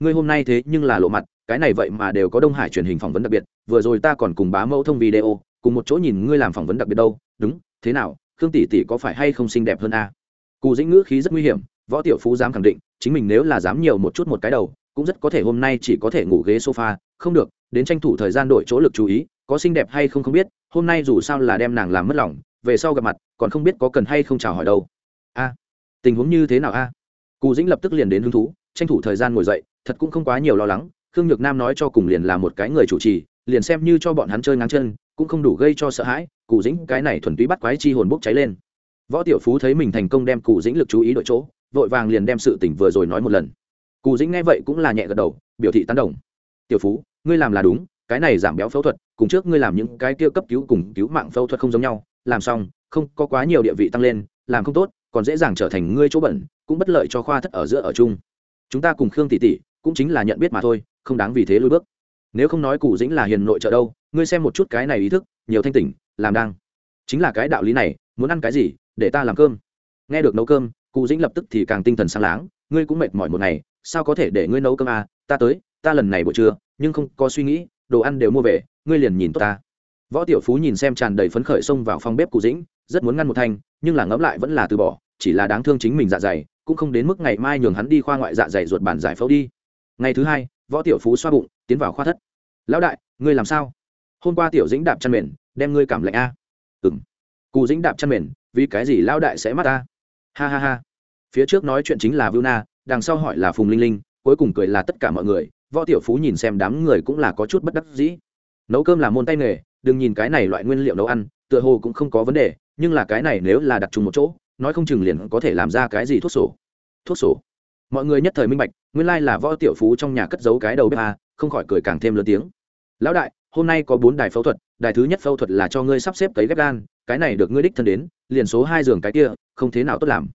Ngươi hôm nay thế nhưng là lộ mặt, cái này vậy mà đều có đông hải truyền hình phỏng vấn đặc biệt, vừa rồi ta còn cùng bá mẫu thông video, cùng một chỗ nhìn ngươi làm phỏng vấn đặc biệt đâu, đúng, thế nào, khương tỷ tỷ có phải hay không xinh đẹp hơn a à? cù dĩnh ngữ khí rất nguy hiểm võ tiểu phú dám khẳng định, chính mình nếu là dám nhiều một chút một cái đầu, cũng rất có thể hôm nay chỉ có thể ngủ ghế sofa. Không được, đến tranh thủ thời gian đổi chỗ lực chú ý, có xinh đẹp hay không không biết, hôm nay dù sao là đem nàng làm mất lòng, về sau gặp mặt, còn không biết có cần hay không chào hỏi đâu. A, tình huống như thế nào a? Cù dĩnh lập tức liền đến hứng thú, tranh thủ thời gian ngồi dậy, thật cũng không quá nhiều lo lắng, khương nhược nam nói cho cùng liền là một cái người chủ trì, liền xem như cho bọn hắn chơi ngáng chân, cũng không đủ gây cho sợ hãi cụ dĩnh cái này thuần túy bắt quái chi hồn bốc cháy lên. Võ tiểu phú thấy mình thành công đem cụ dĩnh lực chú ý đội chỗ vội vàng liền đem sự tỉnh vừa rồi nói một lần. Cù dĩnh nghe vậy cũng là nhẹ gật đầu, biểu thị tán đồng. Tiểu phú, ngươi làm là đúng, cái này giảm béo phẫu thuật, cùng trước ngươi làm những cái kia cấp cứu cùng cứu mạng phẫu thuật không giống nhau, làm xong, không có quá nhiều địa vị tăng lên, làm không tốt, còn dễ dàng trở thành ngươi chỗ bẩn, cũng bất lợi cho khoa thất ở giữa ở chung. Chúng ta cùng khương tỷ tỷ cũng chính là nhận biết mà thôi, không đáng vì thế lùi bước. Nếu không nói cụ dĩnh là hiền nội trợ đâu, ngươi xem một chút cái này ý thức, nhiều thanh tỉnh, làm đang. Chính là cái đạo lý này, muốn ăn cái gì, để ta làm cơm. Nghe được nấu cơm cụ dĩnh lập tức thì càng tinh thần sáng láng, ngươi cũng mệt mỏi một ngày, sao có thể để ngươi nấu cơm à? Ta tới, ta lần này buổi trưa, nhưng không có suy nghĩ, đồ ăn đều mua về, ngươi liền nhìn tốt ta. Võ tiểu phú nhìn xem tràn đầy phấn khởi xông vào phòng bếp cụ dĩnh, rất muốn ngăn một thanh, nhưng là ngẫm lại vẫn là từ bỏ, chỉ là đáng thương chính mình dạ dày, cũng không đến mức ngày mai nhường hắn đi khoa ngoại dạ dày ruột bản giải phẫu đi. Ngày thứ hai, võ tiểu phú xoa bụng, tiến vào khoa thất. Lão đại, ngươi làm sao? Hôm qua tiểu dĩnh đạp chăn mền, đem ngươi cảm lạnh a. Ừ m cụ dĩnh đạp chăn mền, vì cái gì lão đại sẽ mắt ta? Ha ha ha phía trước nói chuyện chính là vu na, đằng sau hỏi là phùng linh linh, cuối cùng cười là tất cả mọi người, võ tiểu phú nhìn xem đám người cũng là có chút bất đắc dĩ. Nấu cơm là môn tay nghề, đừng nhìn cái này loại nguyên liệu nấu ăn, tựa hồ cũng không có vấn đề, nhưng là cái này nếu là đặt chung một chỗ, nói không chừng liền có thể làm ra cái gì thuốc sổ. Thuốc sổ? Mọi người nhất thời minh bạch, nguyên lai là võ tiểu phú trong nhà cất giấu cái đầu bếp a, không khỏi cười càng thêm lớn tiếng. Lão đại, hôm nay có bốn đài phẫu thuật, đài thứ nhất phẫu thuật là cho ngươi sắp xếp cấy ghép gan, cái này được ngươi đích thân đến, liền số hai giường cái kia, không thế nào tốt làm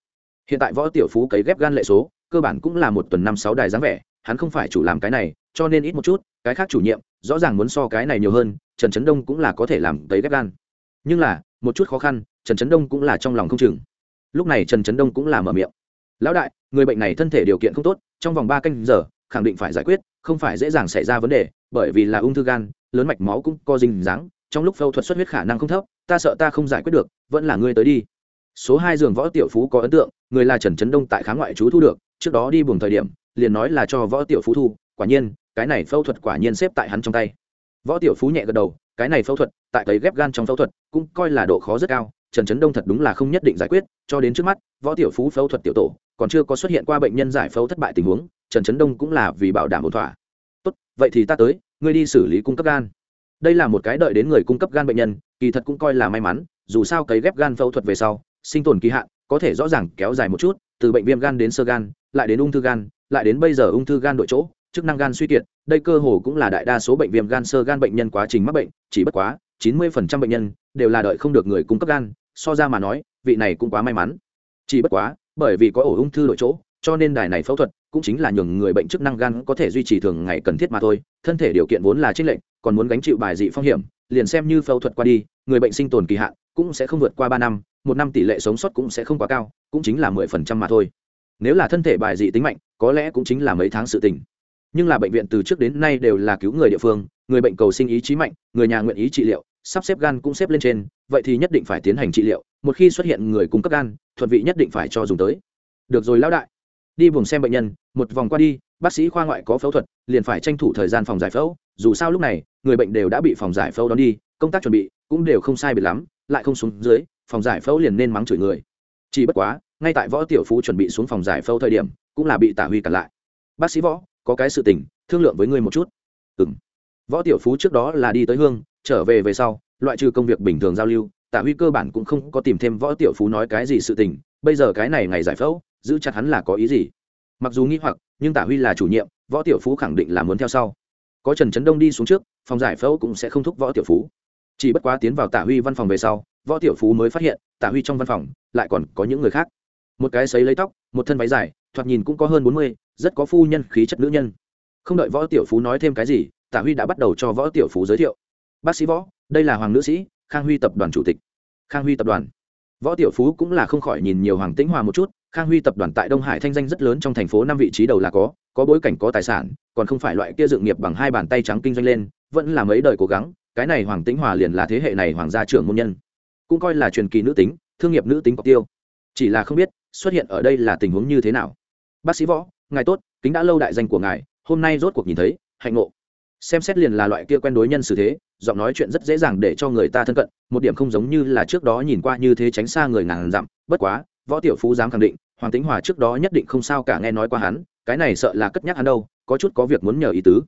hiện tại võ tiểu phú cấy ghép gan lệ số, cơ bản cũng là một tuần năm sáu đài dáng vẻ, hắn không phải chủ làm cái này, cho nên ít một chút, cái khác chủ nhiệm, rõ ràng muốn so cái này nhiều hơn, trần trấn đông cũng là có thể làm cấy ghép gan. Nhưng là, một chút khó khăn, trần trấn đông cũng là trong lòng không chừng. Lúc này trần trấn đông cũng là mở miệng. Lão đại, người bệnh này thân thể điều kiện không tốt, trong vòng ba canh giờ, khẳng định phải giải quyết, không phải dễ dàng xảy ra vấn đề, bởi vì là ung thư gan, lớn mạch máu cũng co dinh dáng trong lúc phẫu thuật xuất huyết khả năng không thấp, ta sợ ta không giải quyết được, vẫn là ngươi tới đi số hai giường võ tiểu phú có ấn tượng, người là trần trấn đông tại khá ngoại chú thu được, trước đó đi buồng thời điểm, liền nói là cho võ tiểu phú thu, quả nhiên, cái này phẫu thuật quả nhiên xếp tại hắn trong tay. Võ tiểu phú nhẹ gật đầu, cái này phẫu thuật, tại cấy ghép gan trong phẫu thuật, cũng coi là độ khó rất cao, trần trấn đông thật đúng là không nhất định giải quyết, cho đến trước mắt, võ tiểu phú phẫu thuật tiểu tổ, còn chưa có xuất hiện qua bệnh nhân giải phẫu thất bại tình huống, trần trấn đông cũng là vì bảo đảm ổn thỏa. Tốt, vậy thì ta tới, ngươi đi xử lý cung cấp gan. Đây là một cái đợi đến người cung cấp gan bệnh nhân, kỳ thật cũng coi là may mắn, dù sao cấy ghép gan phẫu thuật về sau sinh tồn kỳ hạn, có thể rõ ràng kéo dài một chút, từ bệnh viêm gan đến sơ gan, lại đến ung thư gan, lại đến bây giờ ung thư gan đội chỗ, chức năng gan suy kiệt, đây cơ hồ cũng là đại đa số bệnh viêm gan sơ gan bệnh nhân quá trình mắc bệnh, chỉ bất quá, chín mươi bệnh nhân đều là đợi không được người cung cấp gan, so ra mà nói, vị này cũng quá may mắn. Chỉ bất quá, bởi vì có ổ ung thư đội chỗ, cho nên đài này phẫu thuật cũng chính là nhường người bệnh chức năng gan có thể duy trì thường ngày cần thiết mà thôi, thân thể điều kiện vốn là trích lệnh còn muốn gánh chịu bài dị phong hiểm, liền xem như phẫu thuật qua đi, người bệnh sinh tồn kỳ hạn cũng sẽ không vượt qua ba năm một năm tỷ lệ sống sót cũng sẽ không quá cao, cũng chính là mười phần trăm mà thôi. Nếu là thân thể bài dị tính mạnh, có lẽ cũng chính là mấy tháng sự tình. Nhưng là bệnh viện từ trước đến nay đều là cứu người địa phương, người bệnh cầu sinh ý chí mạnh, người nhà nguyện ý trị liệu, sắp xếp gan cũng xếp lên trên, vậy thì nhất định phải tiến hành trị liệu, một khi xuất hiện người cung cấp gan, thuận vị nhất định phải cho dùng tới. Được rồi lão đại. Đi buồng xem bệnh nhân, một vòng qua đi, bác sĩ khoa ngoại có phẫu thuật, liền phải tranh thủ thời gian phòng giải phẫu, dù sao lúc này, người bệnh đều đã bị phòng giải phẫu đón đi, công tác chuẩn bị cũng đều không sai biệt lắm, lại không xuống dưới phòng giải phẫu liền nên mắng chửi người. Chỉ bất quá, ngay tại võ tiểu phú chuẩn bị xuống phòng giải phẫu thời điểm, cũng là bị tả huy cản lại. Bác sĩ võ, có cái sự tình, thương lượng với ngươi một chút. Ừ m võ tiểu phú trước đó là đi tới hương, trở về về sau, loại trừ công việc bình thường giao lưu, tả huy cơ bản cũng không có tìm thêm võ tiểu phú nói cái gì sự tình, bây giờ cái này ngày giải phẫu, giữ chặt hắn là có ý gì? Mặc dù nghi hoặc, nhưng tả huy là chủ nhiệm, võ tiểu phú khẳng định là muốn theo sau. Có trần trấn đông đi xuống trước, phòng giải phẫu cũng sẽ không thúc võ tiểu phú. Chỉ bất quá tiến vào tả huy văn phòng về sau võ tiểu phú mới phát hiện, tả huy trong văn phòng, lại còn có những người khác. Một cái xấy lấy tóc, một thân váy dài, thoạt nhìn cũng có hơn bốn mươi, rất có phu nhân khí chất nữ nhân. Không đợi võ tiểu phú nói thêm cái gì, tả huy đã bắt đầu cho võ tiểu phú giới thiệu. Bác sĩ võ, đây là hoàng nữ sĩ, khang huy tập đoàn chủ tịch. Khang huy tập đoàn. Võ tiểu phú cũng là không khỏi nhìn nhiều hoàng tĩnh hòa một chút, khang huy tập đoàn tại đông hải thanh danh rất lớn trong thành phố năm vị trí đầu là có có bối cảnh có tài sản, còn không phải loại kia dựng nghiệp bằng hai bàn tay trắng kinh doanh lên, vẫn là mấy đời cố gắng, cái này hoàng tĩnh hòa liền là thế hệ này hoàng gia trưởng môn nhân cũng coi là truyền kỳ nữ tính, thương nghiệp nữ tính cọc tiêu. Chỉ là không biết, xuất hiện ở đây là tình huống như thế nào. Bác sĩ võ, ngài tốt, kính đã lâu đại danh của ngài, hôm nay rốt cuộc nhìn thấy, hạnh ngộ. Xem xét liền là loại kia quen đối nhân xử thế, giọng nói chuyện rất dễ dàng để cho người ta thân cận, một điểm không giống như là trước đó nhìn qua như thế tránh xa người ngàn dặm. Bất quá, võ tiểu phú dám khẳng định, hoàng tính hòa trước đó nhất định không sao cả nghe nói qua hắn, cái này sợ là cất nhắc hắn đâu, có chút có việc muốn nhờ ý tứ.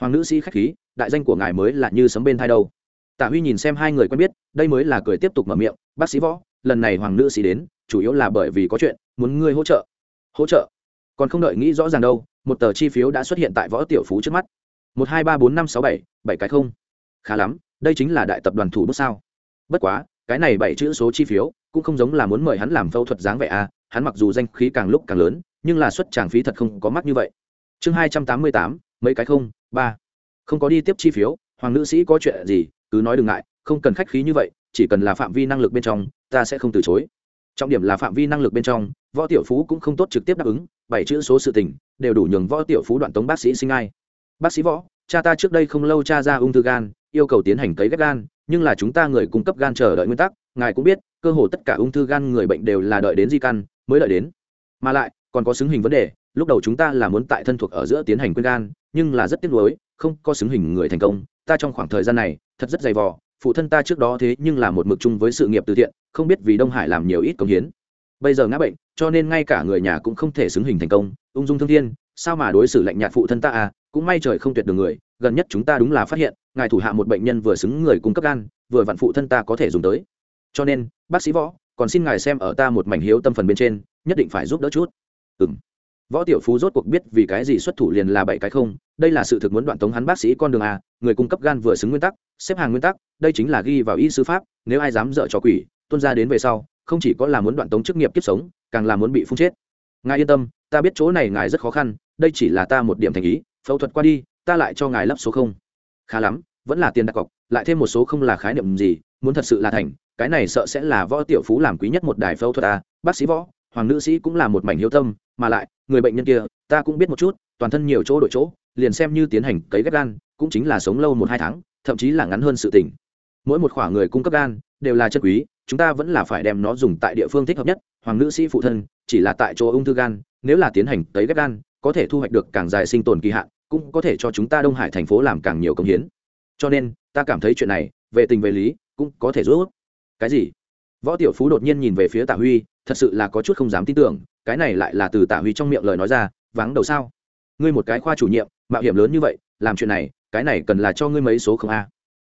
Hoàng nữ sĩ khách khí, đại danh của ngài mới là như sấm bên thai đâu tạ huy nhìn xem hai người quen biết, đây mới là cười tiếp tục mở miệng, bác sĩ võ, lần này hoàng nữ sĩ đến, chủ yếu là bởi vì có chuyện, muốn ngươi hỗ trợ. Hỗ trợ? Còn không đợi nghĩ rõ ràng đâu, một tờ chi phiếu đã xuất hiện tại võ tiểu phú trước mắt. Một hai ba bốn năm sáu bảy bảy cái không. Khá lắm, đây chính là đại tập đoàn thủ bút sao? Bất quá, cái này bảy chữ số chi phiếu, cũng không giống là muốn mời hắn làm phẫu thuật dáng vẻ à hắn mặc dù danh khí càng lúc càng lớn, nhưng là xuất tràng phí thật không có mắt như vậy. Chương hai trăm tám mươi tám, mấy cái không, ba. Không có đi tiếp chi phiếu, hoàng nữ sĩ có chuyện gì cứ nói đừng ngại, không cần khách khí như vậy, chỉ cần là phạm vi năng lực bên trong, ta sẽ không từ chối. Trọng điểm là phạm vi năng lực bên trong, võ tiểu phú cũng không tốt trực tiếp đáp ứng, bảy chữ số sự tình, đều đủ nhường võ tiểu phú đoạn tống bác sĩ sinh ai. Bác sĩ võ, cha ta trước đây không lâu cha ra ung thư gan, yêu cầu tiến hành cấy ghép gan, nhưng là chúng ta người cung cấp gan chờ đợi nguyên tắc, ngài cũng biết, cơ hồ tất cả ung thư gan người bệnh đều là đợi đến di căn, mới đợi đến. Mà lại, còn có xứng hình vấn đề, lúc đầu chúng ta là muốn tại thân thuộc ở giữa tiến hành quyên gan, nhưng là rất tiếc nuối, không có xứng hình người thành công, ta trong khoảng thời gian này thật rất dày vò, phụ thân ta trước đó thế nhưng là một mực chung với sự nghiệp từ thiện, không biết vì đông hải làm nhiều ít công hiến. Bây giờ ngã bệnh, cho nên ngay cả người nhà cũng không thể xứng hình thành công, ung dung thương thiên, sao mà đối xử lạnh nhạt phụ thân ta à cũng may trời không tuyệt đường người, gần nhất chúng ta đúng là phát hiện, ngài thủ hạ một bệnh nhân vừa xứng người cung cấp gan, vừa vặn phụ thân ta có thể dùng tới. Cho nên, bác sĩ võ, còn xin ngài xem ở ta một mảnh hiếu tâm phần bên trên, nhất định phải giúp đỡ chút. Ừ m võ tiểu phú rốt cuộc biết vì cái gì xuất thủ liền là bảy cái không, đây là sự thực muốn đoạn tống hắn bác sĩ con đường a, người cung cấp gan vừa xứng nguyên tắc, xếp hàng nguyên tắc, đây chính là ghi vào y sư pháp, nếu ai dám dợ cho quỷ, tuân ra đến về sau, không chỉ có là muốn đoạn tống chức nghiệp kiếp sống, càng là muốn bị phun chết. Ngài yên tâm, ta biết chỗ này ngài rất khó khăn, đây chỉ là ta một điểm thành ý, phẫu thuật qua đi, ta lại cho ngài lấp số không. Khá lắm, vẫn là tiền đặt cọc, lại thêm một số không là khái niệm gì, muốn thật sự là thành, cái này sợ sẽ là võ tiểu phú làm quý nhất một đài phẫu thuật à bác sĩ võ, hoàng nữ sĩ cũng là một mảnh hiếu tâm mà lại, người bệnh nhân kia, ta cũng biết một chút, toàn thân nhiều chỗ đổi chỗ, liền xem như tiến hành cấy ghép gan, cũng chính là sống lâu một hai tháng, thậm chí là ngắn hơn sự tỉnh mỗi một khoả người cung cấp gan, đều là chân quý, chúng ta vẫn là phải đem nó dùng tại địa phương thích hợp nhất. Hoàng nữ sĩ phụ thân, chỉ là tại chỗ ung thư gan, nếu là tiến hành cấy ghép gan, có thể thu hoạch được càng dài sinh tồn kỳ hạn, cũng có thể cho chúng ta đông hải thành phố làm càng nhiều công hiến. Cho nên, ta cảm thấy chuyện này, về tình về lý, cũng có thể giúp. Cái gì? Võ tiểu phú đột nhiên nhìn về phía tạ huy, thật sự là có chút không dám tin tưởng, cái này lại là từ tạ huy trong miệng lời nói ra, vắng đầu sao? Ngươi một cái khoa chủ nhiệm, mạo hiểm lớn như vậy, làm chuyện này, cái này cần là cho ngươi mấy số không a?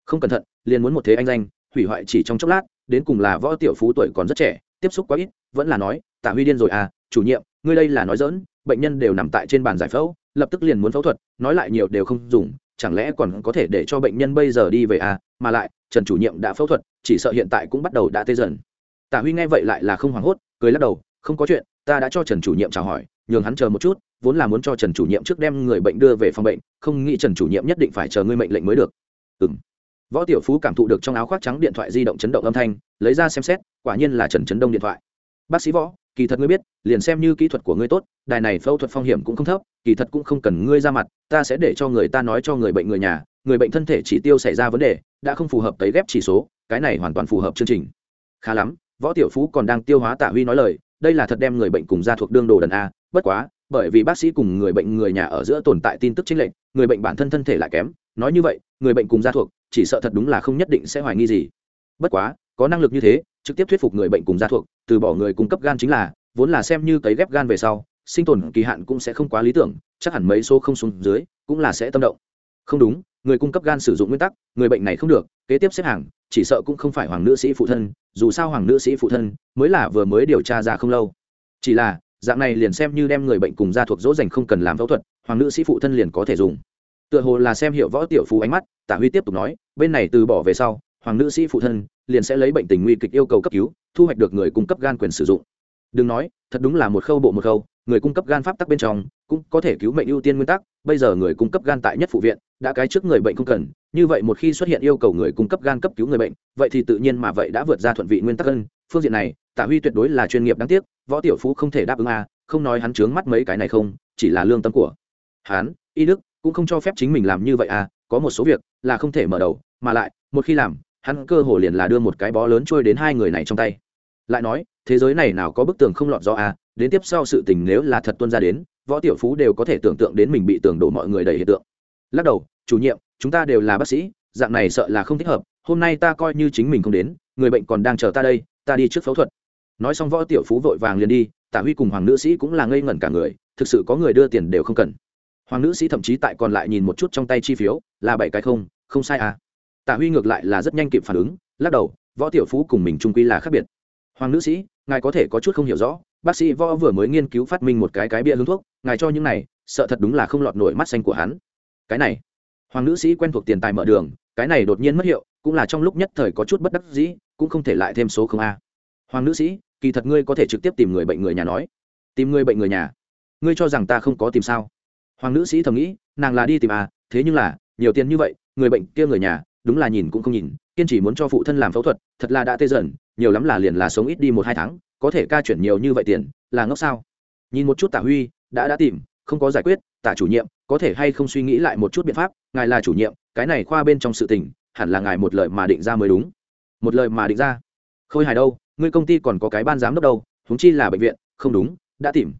Không cẩn thận, liền muốn một thế anh danh, hủy hoại chỉ trong chốc lát, đến cùng là võ tiểu phú tuổi còn rất trẻ, tiếp xúc quá ít, vẫn là nói tạ huy điên rồi à chủ nhiệm, ngươi đây là nói dỡn bệnh nhân đều nằm tại trên bàn giải phẫu, lập tức liền muốn phẫu thuật, nói lại nhiều đều không dùng chẳng lẽ còn có thể để cho bệnh nhân bây giờ đi về à? Mà lại, trần chủ nhiệm đã phẫu thuật, chỉ sợ hiện tại cũng bắt đầu đã tê dần. Tả huy nghe vậy lại là không hoảng hốt, cười lắc đầu, không có chuyện, ta đã cho trần chủ nhiệm chào hỏi, nhường hắn chờ một chút, vốn là muốn cho trần chủ nhiệm trước đem người bệnh đưa về phòng bệnh, không nghĩ trần chủ nhiệm nhất định phải chờ ngươi mệnh lệnh mới được. Ừ m võ tiểu phú cảm thụ được trong áo khoác trắng điện thoại di động chấn động âm thanh, lấy ra xem xét, quả nhiên là trần trấn đông điện thoại. Bác sĩ võ, kỳ thật ngươi biết, liền xem như kỹ thuật của ngươi tốt, đài này phẫu thuật phong hiểm cũng không thấp kỳ thật cũng không cần ngươi ra mặt, ta sẽ để cho người ta nói cho người bệnh người nhà, người bệnh thân thể chỉ tiêu xảy ra vấn đề, đã không phù hợp tấy ghép chỉ số, cái này hoàn toàn phù hợp chương trình. Khá lắm, võ tiểu phú còn đang tiêu hóa tạ huy nói lời, đây là thật đem người bệnh cùng gia thuộc đương đồ đần a, bất quá, bởi vì bác sĩ cùng người bệnh người nhà ở giữa tồn tại tin tức chính lệnh người bệnh bản thân thân thể lại kém, nói như vậy, người bệnh cùng gia thuộc, chỉ sợ thật đúng là không nhất định sẽ hoài nghi gì. Bất quá, có năng lực như thế, trực tiếp thuyết phục người bệnh cùng gia thuộc, từ bỏ người cung cấp gan chính là, vốn là xem như cấy ghép gan về sau sinh tồn kỳ hạn cũng sẽ không quá lý tưởng, chắc hẳn mấy số không xuống dưới cũng là sẽ tâm động. Không đúng, người cung cấp gan sử dụng nguyên tắc, người bệnh này không được, kế tiếp xếp hàng, chỉ sợ cũng không phải hoàng nữ sĩ phụ thân, dù sao hoàng nữ sĩ phụ thân mới là vừa mới điều tra ra không lâu. Chỉ là, dạng này liền xem như đem người bệnh cùng gia thuộc dỗ dành không cần làm phẫu thuật, hoàng nữ sĩ phụ thân liền có thể dùng. Tựa hồ là xem hiệu võ tiểu phú ánh mắt, tạ huy tiếp tục nói, bên này từ bỏ về sau, hoàng nữ sĩ phụ thân liền sẽ lấy bệnh tình nguy kịch yêu cầu cấp cứu, thu hoạch được người cung cấp gan quyền sử dụng đừng nói thật đúng là một khâu bộ một khâu người cung cấp gan pháp tắc bên trong cũng có thể cứu mệnh ưu tiên nguyên tắc bây giờ người cung cấp gan tại nhất phụ viện đã cái trước người bệnh không cần như vậy một khi xuất hiện yêu cầu người cung cấp gan cấp cứu người bệnh vậy thì tự nhiên mà vậy đã vượt ra thuận vị nguyên tắc hơn. phương diện này tạ huy tuyệt đối là chuyên nghiệp đáng tiếc võ tiểu phú không thể đáp ứng a à, không nói hắn chướng mắt mấy cái này không chỉ là lương tâm của hắn y đức cũng không cho phép chính mình làm như vậy à có một số việc là không thể mở đầu mà lại một khi làm hắn cơ hồ liền là đưa một cái bó lớn trôi đến hai người này trong tay lại nói thế giới này nào có bức tường không lọt do à? Đến tiếp sau sự tình nếu là thật tuân ra đến, võ tiểu phú đều có thể tưởng tượng đến mình bị tường đổ mọi người đầy hiện tượng. Lắc đầu, chủ nhiệm, chúng ta đều là bác sĩ, dạng này sợ là không thích hợp, hôm nay ta coi như chính mình không đến, người bệnh còn đang chờ ta đây, ta đi trước phẫu thuật. Nói xong võ tiểu phú vội vàng liền đi, tả huy cùng hoàng nữ sĩ cũng là ngây ngẩn cả người, thực sự có người đưa tiền đều không cần. Hoàng nữ sĩ thậm chí tại còn lại nhìn một chút trong tay chi phiếu, là bảy cái không không sai à? Tả huy ngược lại là rất nhanh kịp phản ứng, lắc đầu, võ tiểu phú cùng mình trung quy là khác biệt. Hoàng nữ sĩ ngài có thể có chút không hiểu rõ, bác sĩ võ vừa mới nghiên cứu phát minh một cái cái bia hương thuốc, ngài cho những này, sợ thật đúng là không lọt nổi mắt xanh của hắn. Cái này, hoàng nữ sĩ quen thuộc tiền tài mở đường, cái này đột nhiên mất hiệu, cũng là trong lúc nhất thời có chút bất đắc dĩ, cũng không thể lại thêm số không a. Hoàng nữ sĩ, kỳ thật ngươi có thể trực tiếp tìm người bệnh người nhà nói. Tìm người bệnh người nhà. Ngươi cho rằng ta không có tìm sao? Hoàng nữ sĩ thầm nghĩ, nàng là đi tìm à thế nhưng là, nhiều tiền như vậy, người bệnh kia người nhà đúng là nhìn cũng không nhìn, kiên chỉ muốn cho phụ thân làm phẫu thuật, thật là đã tê dần, nhiều lắm là liền là sống ít đi một hai tháng, có thể ca chuyển nhiều như vậy tiền, là ngốc sao? Nhìn một chút tả huy, đã đã tìm, không có giải quyết tả chủ nhiệm, có thể hay không suy nghĩ lại một chút biện pháp, ngài là chủ nhiệm, cái này khoa bên trong sự tình, hẳn là ngài một lời mà định ra mới đúng. Một lời mà định ra. Khôi hài đâu, ngươi công ty còn có cái ban giám đốc đâu, huống chi là bệnh viện, không đúng, đã tìm.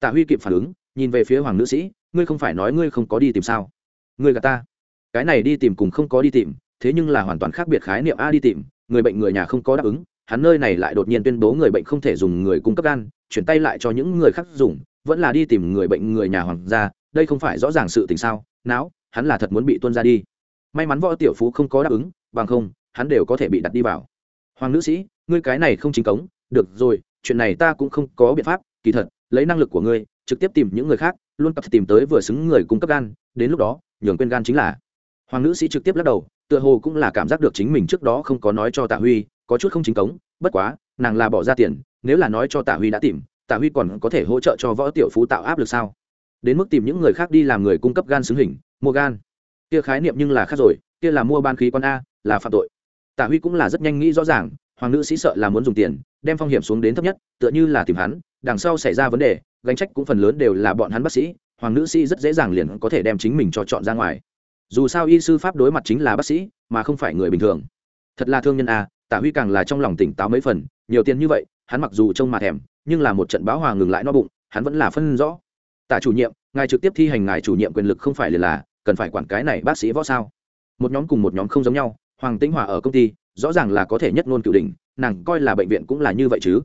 Tả huy kịp phản ứng, nhìn về phía hoàng nữ sĩ, ngươi không phải nói ngươi không có đi tìm sao? Ngươi gà ta. Cái này đi tìm cùng không có đi tìm thế nhưng là hoàn toàn khác biệt khái niệm, a, đi tìm, người bệnh người nhà không có đáp ứng, hắn nơi này lại đột nhiên tuyên bố người bệnh không thể dùng người cung cấp gan, chuyển tay lại cho những người khác dùng, vẫn là đi tìm người bệnh người nhà hoàng gia, đây không phải rõ ràng sự tình sao? Não hắn là thật muốn bị tuân ra đi. May mắn võ tiểu phú không có đáp ứng, bằng không, hắn đều có thể bị đặt đi vào. Hoàng nữ sĩ, ngươi cái này không chính cống, được rồi, chuyện này ta cũng không có biện pháp, kỳ thật, lấy năng lực của ngươi, trực tiếp tìm những người khác, luôn tập tìm tới vừa xứng người cung cấp gan, đến lúc đó, nhường quên gan chính là. Hoàng nữ sĩ trực tiếp lắc đầu tựa hồ cũng là cảm giác được chính mình trước đó không có nói cho tạ huy, có chút không chính cống, bất quá, nàng là bỏ ra tiền, nếu là nói cho tạ huy đã tìm, tạ huy còn có thể hỗ trợ cho võ tiểu phú tạo áp lực sao? Đến mức tìm những người khác đi làm người cung cấp gan xứng hình, mua gan. Kia khái niệm nhưng là khác rồi, kia là mua ban khí con a, là phạm tội. Tạ huy cũng là rất nhanh nghĩ rõ ràng, hoàng nữ sĩ sợ là muốn dùng tiền, đem phong hiểm xuống đến thấp nhất, tựa như là tìm hắn, đằng sau xảy ra vấn đề, gánh trách cũng phần lớn đều là bọn hắn bác sĩ, hoàng nữ sĩ rất dễ dàng liền có thể đem chính mình cho chọn ra ngoài dù sao y sư pháp đối mặt chính là bác sĩ, mà không phải người bình thường. Thật là thương nhân a tạ huy càng là trong lòng tỉnh táo mấy phần, nhiều tiền như vậy, hắn mặc dù trông mà thèm, nhưng là một trận báo hòa ngừng lại no bụng, hắn vẫn là phân rõ. Tạ chủ nhiệm, ngài trực tiếp thi hành ngài chủ nhiệm quyền lực không phải liền là, cần phải quản cái này bác sĩ võ sao? Một nhóm cùng một nhóm không giống nhau, hoàng tĩnh hòa ở công ty, rõ ràng là có thể nhất ngôn cửu đình nàng coi là bệnh viện cũng là như vậy chứ.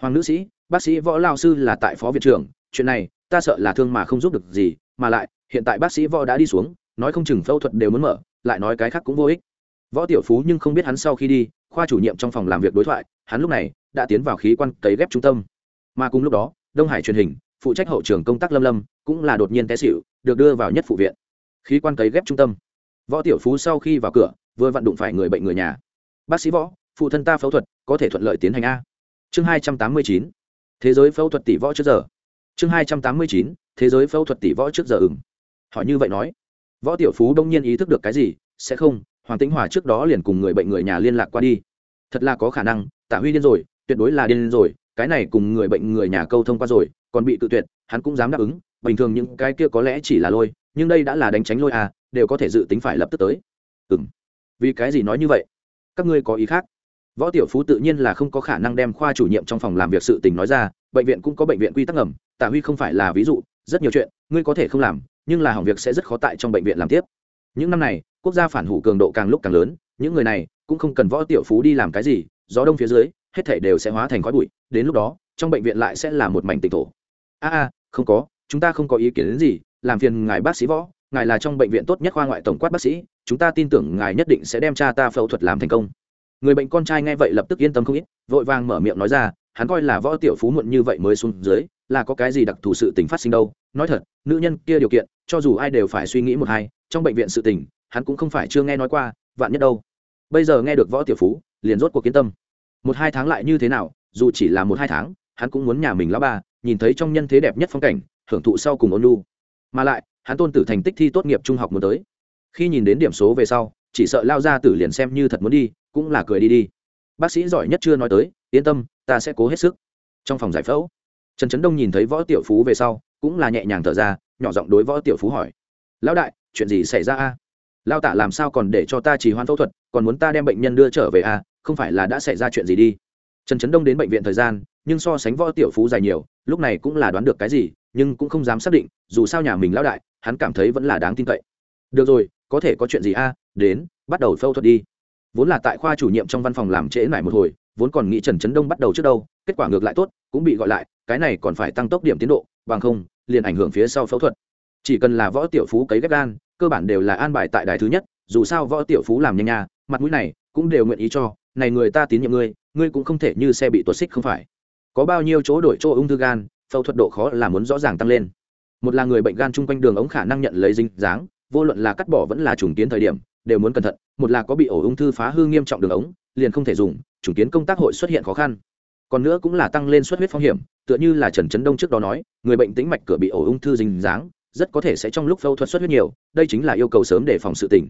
Hoàng nữ sĩ, bác sĩ võ lao sư là tại phó viện trưởng, chuyện này, ta sợ là thương mà không giúp được gì, mà lại, hiện tại bác sĩ võ đã đi xuống nói không chừng phẫu thuật đều muốn mở, lại nói cái khác cũng vô ích. Võ tiểu phú nhưng không biết hắn sau khi đi, khoa chủ nhiệm trong phòng làm việc đối thoại, hắn lúc này đã tiến vào khí quan cấy ghép trung tâm. Mà cùng lúc đó, đông hải truyền hình, phụ trách hậu trường công tác lâm lâm, cũng là đột nhiên té xịu được đưa vào nhất phụ viện. Khí quan cấy ghép trung tâm. Võ tiểu phú sau khi vào cửa, vừa vặn đụng phải người bệnh người nhà. Bác sĩ võ, phụ thân ta phẫu thuật, có thể thuận lợi tiến hành a. Chương hai trăm tám mươi chín. Thế giới phẫu thuật tỷ võ trước giờ. Chương hai trăm tám mươi chín. Thế giới phẫu thuật tỷ võ trước giờ ừng. Họ như vậy nói võ tiểu phú đông nhiên ý thức được cái gì, sẽ không, hoàng tĩnh hòa trước đó liền cùng người bệnh người nhà liên lạc qua đi. Thật là có khả năng tả huy điên rồi, tuyệt đối là điên rồi, cái này cùng người bệnh người nhà câu thông qua rồi, còn bị tự tuyệt, hắn cũng dám đáp ứng, bình thường những cái kia có lẽ chỉ là lôi, nhưng đây đã là đánh tránh lôi à đều có thể dự tính phải lập tức tới. Ừ m vì cái gì nói như vậy? Các ngươi có ý khác. Võ tiểu phú tự nhiên là không có khả năng đem khoa chủ nhiệm trong phòng làm việc sự tình nói ra, bệnh viện cũng có bệnh viện quy tắc ngầm tả huy không phải là ví dụ, rất nhiều chuyện, ngươi có thể không làm nhưng là hỏng việc sẽ rất khó tại trong bệnh viện làm tiếp. Những năm này, quốc gia phản hủ cường độ càng lúc càng lớn, những người này cũng không cần võ tiểu phú đi làm cái gì, gió đông phía dưới, hết thể đều sẽ hóa thành khói bụi, đến lúc đó, trong bệnh viện lại sẽ là một mảnh tịch thổ. A a, không có, chúng ta không có ý kiến đến gì, làm phiền ngài bác sĩ võ, ngài là trong bệnh viện tốt nhất khoa ngoại tổng quát bác sĩ, chúng ta tin tưởng ngài nhất định sẽ đem cha ta phẫu thuật làm thành công người bệnh con trai nghe vậy lập tức yên tâm không ít, vội vàng mở miệng nói ra, hắn coi là võ tiểu phú muộn như vậy mới xuống dưới, là có cái gì đặc thù sự tình phát sinh đâu. Nói thật, nữ nhân kia điều kiện, cho dù ai đều phải suy nghĩ một hai, trong bệnh viện sự tình, hắn cũng không phải chưa nghe nói qua, vạn nhất đâu. Bây giờ nghe được võ tiểu phú, liền rốt cuộc kiến tâm. Một hai tháng lại như thế nào, dù chỉ là một hai tháng, hắn cũng muốn nhà mình lão ba, nhìn thấy trong nhân thế đẹp nhất phong cảnh, hưởng thụ sau cùng ôn lu mà lại, hắn tôn tử thành tích thi tốt nghiệp trung học muốn tới. Khi nhìn đến điểm số về sau, chỉ sợ lao ra tử liền xem như thật muốn đi cũng là cười đi đi. Bác sĩ giỏi nhất chưa nói tới, yên tâm, ta sẽ cố hết sức. Trong phòng giải phẫu, trần trấn đông nhìn thấy võ tiểu phú về sau, cũng là nhẹ nhàng thở ra, nhỏ giọng đối võ tiểu phú hỏi. Lão đại, chuyện gì xảy ra a? Lao tạ làm sao còn để cho ta chỉ hoãn phẫu thuật, còn muốn ta đem bệnh nhân đưa trở về a? Không phải là đã xảy ra chuyện gì đi? Trần trấn đông đến bệnh viện thời gian, nhưng so sánh võ tiểu phú dài nhiều, lúc này cũng là đoán được cái gì, nhưng cũng không dám xác định, dù sao nhà mình lão đại, hắn cảm thấy vẫn là đáng tin cậy. Được rồi, có thể có chuyện gì a? Đến, bắt đầu phẫu thuật đi vốn là tại khoa chủ nhiệm trong văn phòng làm trễ nải một hồi, vốn còn nghĩ trần trấn đông bắt đầu trước đâu, kết quả ngược lại tốt, cũng bị gọi lại, cái này còn phải tăng tốc điểm tiến độ, bằng không, liền ảnh hưởng phía sau phẫu thuật. Chỉ cần là võ tiểu phú cấy ghép gan, cơ bản đều là an bài tại đài thứ nhất, dù sao võ tiểu phú làm nhanh nha, mặt mũi này cũng đều nguyện ý cho, này người ta tín nhiệm ngươi ngươi cũng không thể như xe bị tuột xích không phải. Có bao nhiêu chỗ đổi chỗ ung thư gan, phẫu thuật độ khó là muốn rõ ràng tăng lên. Một là người bệnh gan chung quanh đường ống khả năng nhận lấy dinh dáng, vô luận là cắt bỏ vẫn là trùng kiến thời điểm đều muốn cẩn thận, một là có bị ổ ung thư phá hư nghiêm trọng đường ống, liền không thể dùng, chủng kiến công tác hội xuất hiện khó khăn. Còn nữa cũng là tăng lên suất huyết phong hiểm, tựa như là trần trấn đông trước đó nói, người bệnh tĩnh mạch cửa bị ổ ung thư dình dáng, rất có thể sẽ trong lúc phẫu thuật xuất huyết nhiều, đây chính là yêu cầu sớm để phòng sự tỉnh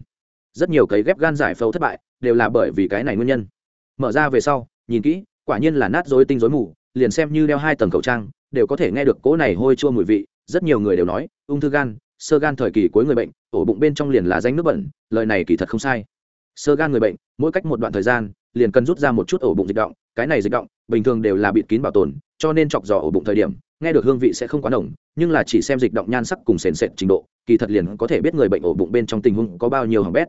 rất nhiều cấy ghép gan giải phẫu thất bại, đều là bởi vì cái này nguyên nhân. Mở ra về sau, nhìn kỹ, quả nhiên là nát dối tinh dối mù, liền xem như đeo hai tầng khẩu trang, đều có thể nghe được cỗ này hôi chua mùi vị, rất nhiều người đều nói, ung thư gan sơ gan thời kỳ cuối người bệnh, ổ bụng bên trong liền là danh nước bẩn, lời này kỳ thật không sai. Sơ gan người bệnh, mỗi cách một đoạn thời gian, liền cần rút ra một chút ổ bụng dịch động, cái này dịch động, bình thường đều là bịt kín bảo tồn, cho nên chọc dò ổ bụng thời điểm, nghe được hương vị sẽ không quá nồng, nhưng là chỉ xem dịch động nhan sắc cùng sền sệt trình độ, kỳ thật liền có thể biết người bệnh ổ bụng bên trong tình huống có bao nhiêu hỏng bét.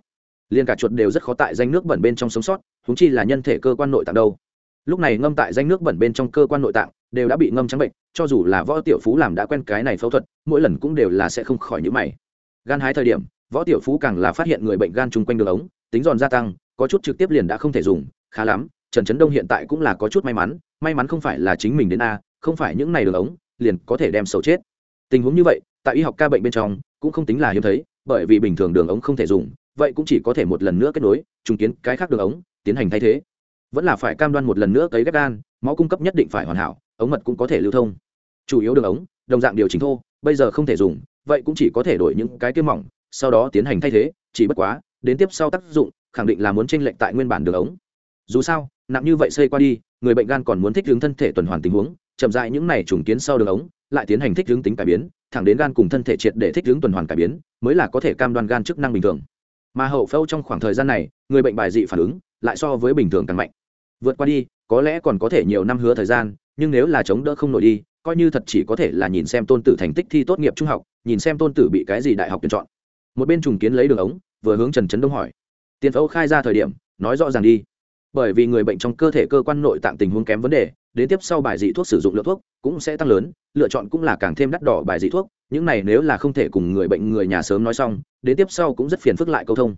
Liền cả chuột đều rất khó tại danh nước bẩn bên trong sống sót húng chi là nhân thể cơ quan nội tạng đâu. Lúc này ngâm tại danh nước bẩn bên trong cơ quan nội tạng đều đã bị ngâm trắng bệnh, cho dù là võ tiểu phú làm đã quen cái này phẫu thuật, mỗi lần cũng đều là sẽ không khỏi nhữ mày. Gan hái thời điểm, võ tiểu phú càng là phát hiện người bệnh gan chung quanh đường ống, tính giòn gia tăng, có chút trực tiếp liền đã không thể dùng, khá lắm, trần trấn đông hiện tại cũng là có chút may mắn may mắn không phải là chính mình đến a, không phải những này đường ống, liền có thể đem sầu chết. Tình huống như vậy, tại y học ca bệnh bên trong, cũng không tính là hiếm thấy, bởi vì bình thường đường ống không thể dùng, vậy cũng chỉ có thể một lần nữa kết nối, trùng kiến cái khác đường ống, tiến hành thay thế. Vẫn là phải cam đoan một lần nữa cấy ghép gan, máu cung cấp nhất định phải hoàn hảo ống mật cũng có thể lưu thông. Chủ yếu đường ống, đồng dạng điều chỉnh thô, bây giờ không thể dùng, vậy cũng chỉ có thể đổi những cái tiêm mỏng, sau đó tiến hành thay thế, chỉ bất quá, đến tiếp sau tác dụng, khẳng định là muốn tranh lệch tại nguyên bản đường ống. Dù sao, nặng như vậy xây qua đi, người bệnh gan còn muốn thích ứng thân thể tuần hoàn tình huống, chậm dại những này trùng kiến sau đường ống, lại tiến hành thích ứng tính cải biến, thẳng đến gan cùng thân thể triệt để thích ứng tuần hoàn cải biến, mới là có thể cam đoan gan chức năng bình thường. Mà hậu phẫu trong khoảng thời gian này, người bệnh bài dị phản ứng, lại so với bình thường càng mạnh. Vượt qua đi, có lẽ còn có thể nhiều năm hứa thời gian nhưng nếu là chống đỡ không nổi đi, coi như thật chỉ có thể là nhìn xem tôn tử thành tích thi tốt nghiệp trung học, nhìn xem tôn tử bị cái gì đại học tuyển chọn. Một bên trùng kiến lấy đường ống, vừa hướng trần trấn đông hỏi. Tiền phẫu khai ra thời điểm, nói rõ ràng đi. Bởi vì người bệnh trong cơ thể cơ quan nội tạng tình huống kém vấn đề, đến tiếp sau bài dị thuốc sử dụng lượng thuốc cũng sẽ tăng lớn, lựa chọn cũng là càng thêm đắt đỏ bài dị thuốc, những này nếu là không thể cùng người bệnh người nhà sớm nói xong, đến tiếp sau cũng rất phiền phức lại câu thông.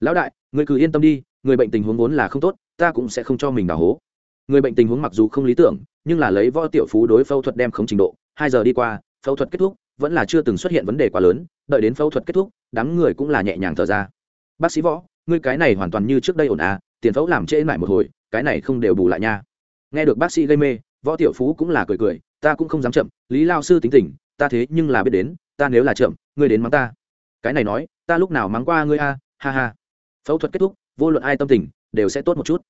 Lão đại người cứ yên tâm đi, người bệnh tình huống vốn là không tốt, ta cũng sẽ không cho mình đào hố người bệnh tình huống mặc dù không lý tưởng, nhưng là lấy võ tiểu phú đối phẫu thuật đem khống trình độ. Hai giờ đi qua, phẫu thuật kết thúc, vẫn là chưa từng xuất hiện vấn đề quá lớn, đợi đến phẫu thuật kết thúc, đám người cũng là nhẹ nhàng thở ra. Bác sĩ võ, ngươi cái này hoàn toàn như trước đây ổn à tiền phẫu làm trễ lại một hồi, cái này không đều bù lại nha. Nghe được bác sĩ gây mê, võ tiểu phú cũng là cười cười, ta cũng không dám chậm, lý lao sư tính tình, ta thế nhưng là biết đến, ta nếu là chậm, ngươi đến mắng ta. Cái này nói, ta lúc nào mắng qua ngươi a ha ha. Phẫu thuật kết thúc, vô luận ai tâm tình, đều sẽ tốt một chút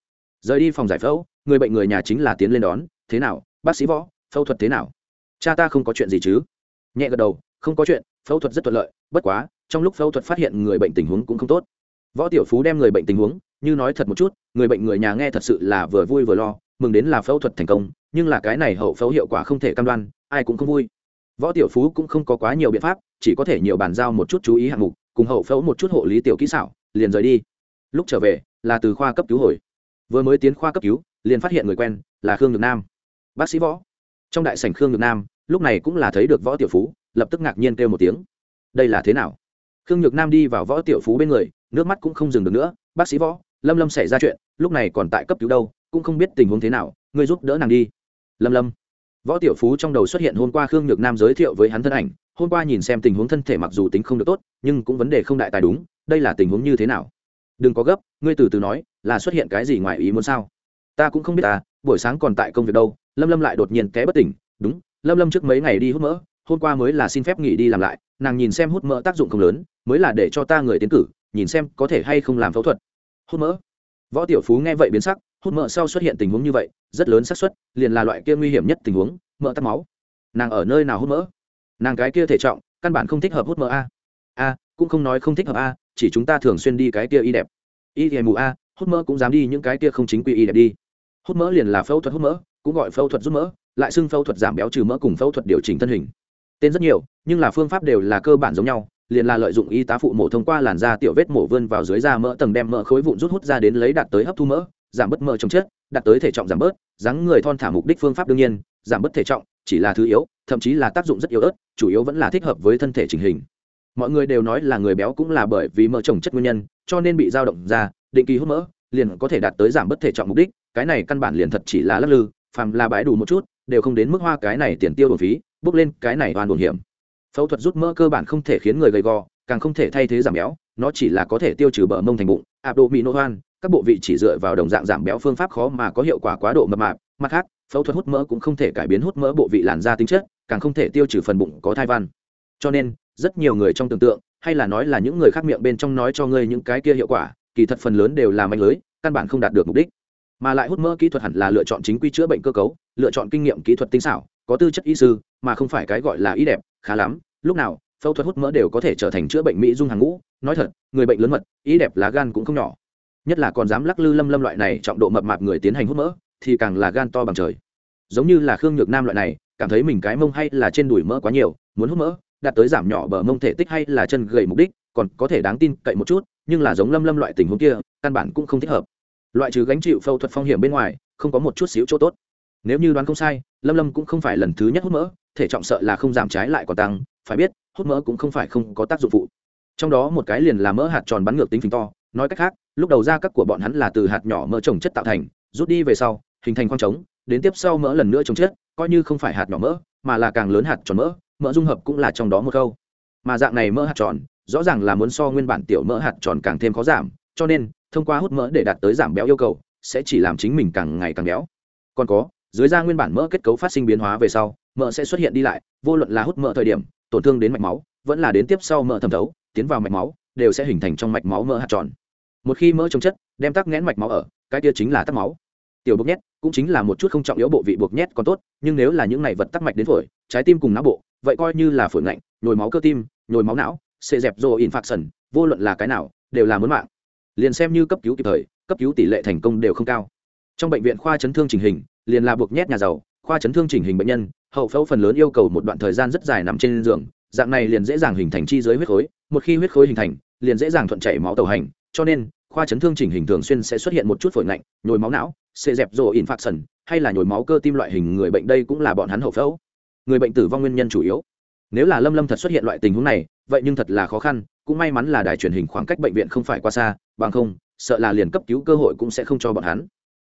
rời đi phòng giải phẫu, người bệnh người nhà chính là tiến lên đón, thế nào, bác sĩ võ, phẫu thuật thế nào? Cha ta không có chuyện gì chứ? Nhẹ gật đầu, không có chuyện, phẫu thuật rất thuận lợi, bất quá, trong lúc phẫu thuật phát hiện người bệnh tình huống cũng không tốt. Võ tiểu phú đem người bệnh tình huống, như nói thật một chút, người bệnh người nhà nghe thật sự là vừa vui vừa lo, mừng đến là phẫu thuật thành công, nhưng là cái này hậu phẫu hiệu quả không thể cam đoan, ai cũng không vui. Võ tiểu phú cũng không có quá nhiều biện pháp, chỉ có thể nhiều bàn giao một chút chú ý hạng mục, cùng hậu phẫu một chút hộ lý tiểu kỹ xảo, liền rời đi. Lúc trở về, là từ khoa cấp cứu hồi vừa mới tiến khoa cấp cứu, liền phát hiện người quen là khương nhược nam. Bác sĩ võ. Trong đại sảnh khương nhược nam, lúc này cũng là thấy được võ tiểu phú, lập tức ngạc nhiên kêu một tiếng. Đây là thế nào? Khương nhược nam đi vào võ tiểu phú bên người, nước mắt cũng không dừng được nữa. Bác sĩ võ, lâm lâm xảy ra chuyện, lúc này còn tại cấp cứu đâu, cũng không biết tình huống thế nào, ngươi giúp đỡ nàng đi. Lâm lâm. Võ tiểu phú trong đầu xuất hiện hôm qua khương nhược nam giới thiệu với hắn thân ảnh, hôm qua nhìn xem tình huống thân thể mặc dù tính không được tốt, nhưng cũng vấn đề không đại tài đúng, đây là tình huống như thế nào? Đừng có gấp, ngươi từ từ nói, là xuất hiện cái gì ngoài ý muốn sao? Ta cũng không biết ta buổi sáng còn tại công việc đâu, lâm lâm lại đột nhiên té bất tỉnh. Đúng, lâm lâm trước mấy ngày đi hút mỡ, hôm qua mới là xin phép nghỉ đi làm lại, nàng nhìn xem hút mỡ tác dụng không lớn, mới là để cho ta người tiến cử, nhìn xem có thể hay không làm phẫu thuật. Hút mỡ? Võ tiểu phú nghe vậy biến sắc, hút mỡ sau xuất hiện tình huống như vậy, rất lớn xác suất, liền là loại kia nguy hiểm nhất tình huống, mỡ tắc máu. Nàng ở nơi nào hút mỡ? Nàng cái kia thể trọng, căn bản không thích hợp hút mỡ a. A cũng không nói không thích hợp a, chỉ chúng ta thường xuyên đi cái kia y đẹp. Y thì mù a, hút mỡ cũng dám đi những cái kia không chính quy y đẹp đi. Hút mỡ liền là phẫu thuật hút mỡ, cũng gọi phẫu thuật rút mỡ, lại xưng phẫu thuật giảm béo trừ mỡ cùng phẫu thuật điều chỉnh thân hình. Tên rất nhiều, nhưng là phương pháp đều là cơ bản giống nhau, liền là lợi dụng y tá phụ mổ thông qua làn da tiểu vết mổ vươn vào dưới da mỡ tầng đem mỡ khối vụn rút hút ra đến lấy đạt tới hấp thu mỡ, giảm bớt mỡ trong chết đạt tới thể trọng giảm bớt, dáng người thon thả mục đích phương pháp đương nhiên, giảm bớt thể trọng, chỉ là thứ yếu, thậm chí là tác dụng rất yếu ớt, chủ yếu vẫn là thích hợp với thân thể trình hình mọi người đều nói là người béo cũng là bởi vì mỡ trồng chất nguyên nhân, cho nên bị dao động ra, định kỳ hút mỡ, liền có thể đạt tới giảm bớt thể trọng mục đích, cái này căn bản liền thật chỉ là lắc lư, phàm là bãi đủ một chút, đều không đến mức hoa cái này tiền tiêu đồn phí, bước lên cái này toàn đồn hiểm. Phẫu thuật rút mỡ cơ bản không thể khiến người gầy gò, càng không thể thay thế giảm béo, nó chỉ là có thể tiêu trừ bờ mông thành bụng abdominoan các bộ vị chỉ dựa vào đồng dạng giảm béo phương pháp khó mà có hiệu quả quá độ mập mạp. Mặt khác, phẫu thuật hút mỡ cũng không thể cải biến hút mỡ bộ vị làn da tính chất, càng không thể tiêu trừ phần bụng có thai văn. Cho nên rất nhiều người trong tưởng tượng, hay là nói là những người khác miệng bên trong nói cho ngươi những cái kia hiệu quả, kỳ thật phần lớn đều là mạnh lưới, căn bản không đạt được mục đích. Mà lại hút mỡ kỹ thuật hẳn là lựa chọn chính quy chữa bệnh cơ cấu, lựa chọn kinh nghiệm kỹ thuật tinh xảo, có tư chất y sư, mà không phải cái gọi là ý đẹp, khá lắm. Lúc nào, phẫu thuật hút mỡ đều có thể trở thành chữa bệnh mỹ dung hàng ngũ. Nói thật, người bệnh lớn mật ý đẹp lá gan cũng không nhỏ. Nhất là còn dám lắc lư lâm lâm loại này trọng độ mập mạp người tiến hành hút mỡ, thì càng là gan to bằng trời. Giống như là khương nhược nam loại này, cảm thấy mình cái mông hay là trên đùi mỡ quá nhiều, muốn hút mỡ đạt tới giảm nhỏ bờ mông thể tích hay là chân gầy mục đích, còn có thể đáng tin cậy một chút, nhưng là giống lâm lâm loại tình huống kia, căn bản cũng không thích hợp. Loại trừ gánh chịu phẫu thuật phong hiểm bên ngoài, không có một chút xíu chỗ tốt. Nếu như đoán không sai, lâm lâm cũng không phải lần thứ nhất hút mỡ, thể trọng sợ là không giảm trái lại còn tăng, phải biết, hút mỡ cũng không phải không có tác dụng phụ. Trong đó một cái liền là mỡ hạt tròn bắn ngược tính phình to, nói cách khác, lúc đầu ra các của bọn hắn là từ hạt nhỏ mỡ trồng chất tạo thành, rút đi về sau, hình thành khoang trống, đến tiếp sau mỡ lần nữa trồng chất, coi như không phải hạt nhỏ mỡ, mà là càng lớn hạt tròn mỡ mỡ dung hợp cũng là trong đó một câu mà dạng này mỡ hạt tròn, rõ ràng là muốn so nguyên bản tiểu mỡ hạt tròn càng thêm khó giảm, cho nên, thông qua hút mỡ để đạt tới giảm béo yêu cầu, sẽ chỉ làm chính mình càng ngày càng béo. Còn có, dưới da nguyên bản mỡ kết cấu phát sinh biến hóa về sau, mỡ sẽ xuất hiện đi lại, vô luận là hút mỡ thời điểm, tổn thương đến mạch máu, vẫn là đến tiếp sau mỡ thẩm thấu, tiến vào mạch máu, đều sẽ hình thành trong mạch máu mỡ hạt tròn. Một khi mỡ trồng chất, đem tắc nghẽn mạch máu ở, cái kia chính là tắc máu tiểu bốc nhét cũng chính là một chút không trọng yếu bộ vị buộc nhét còn tốt, nhưng nếu là những này vật tắc mạch đến phổi, trái tim cùng não bộ, vậy coi như là phổi ngạnh, nhồi máu cơ tim, nhồi máu não xệ dẹp rồ in phạt sần, vô luận là cái nào, đều là muốn mạng. Liền xem như cấp cứu kịp thời, cấp cứu tỷ lệ thành công đều không cao. Trong bệnh viện khoa chấn thương chỉnh hình, liền là buộc nhét nhà giàu, khoa chấn thương chỉnh hình bệnh nhân, hậu phẫu phần lớn yêu cầu một đoạn thời gian rất dài nằm trên giường, dạng này liền dễ dàng hình thành chi dưới huyết khối, một khi huyết khối hình thành, liền dễ dàng thuận chảy máu tàu hành, cho nên khoa chấn thương chỉnh hình thường xuyên sẽ xuất hiện một chút phổi lạnh nhồi máu não, xê dẹp rồ in phạt sần, hay là nhồi máu cơ tim loại hình người bệnh đây cũng là bọn hắn hậu phẫu. Người bệnh tử vong nguyên nhân chủ yếu. Nếu là lâm lâm thật xuất hiện loại tình huống này, vậy nhưng thật là khó khăn, cũng may mắn là đài truyền hình khoảng cách bệnh viện không phải qua xa, bằng không, sợ là liền cấp cứu cơ hội cũng sẽ không cho bọn hắn.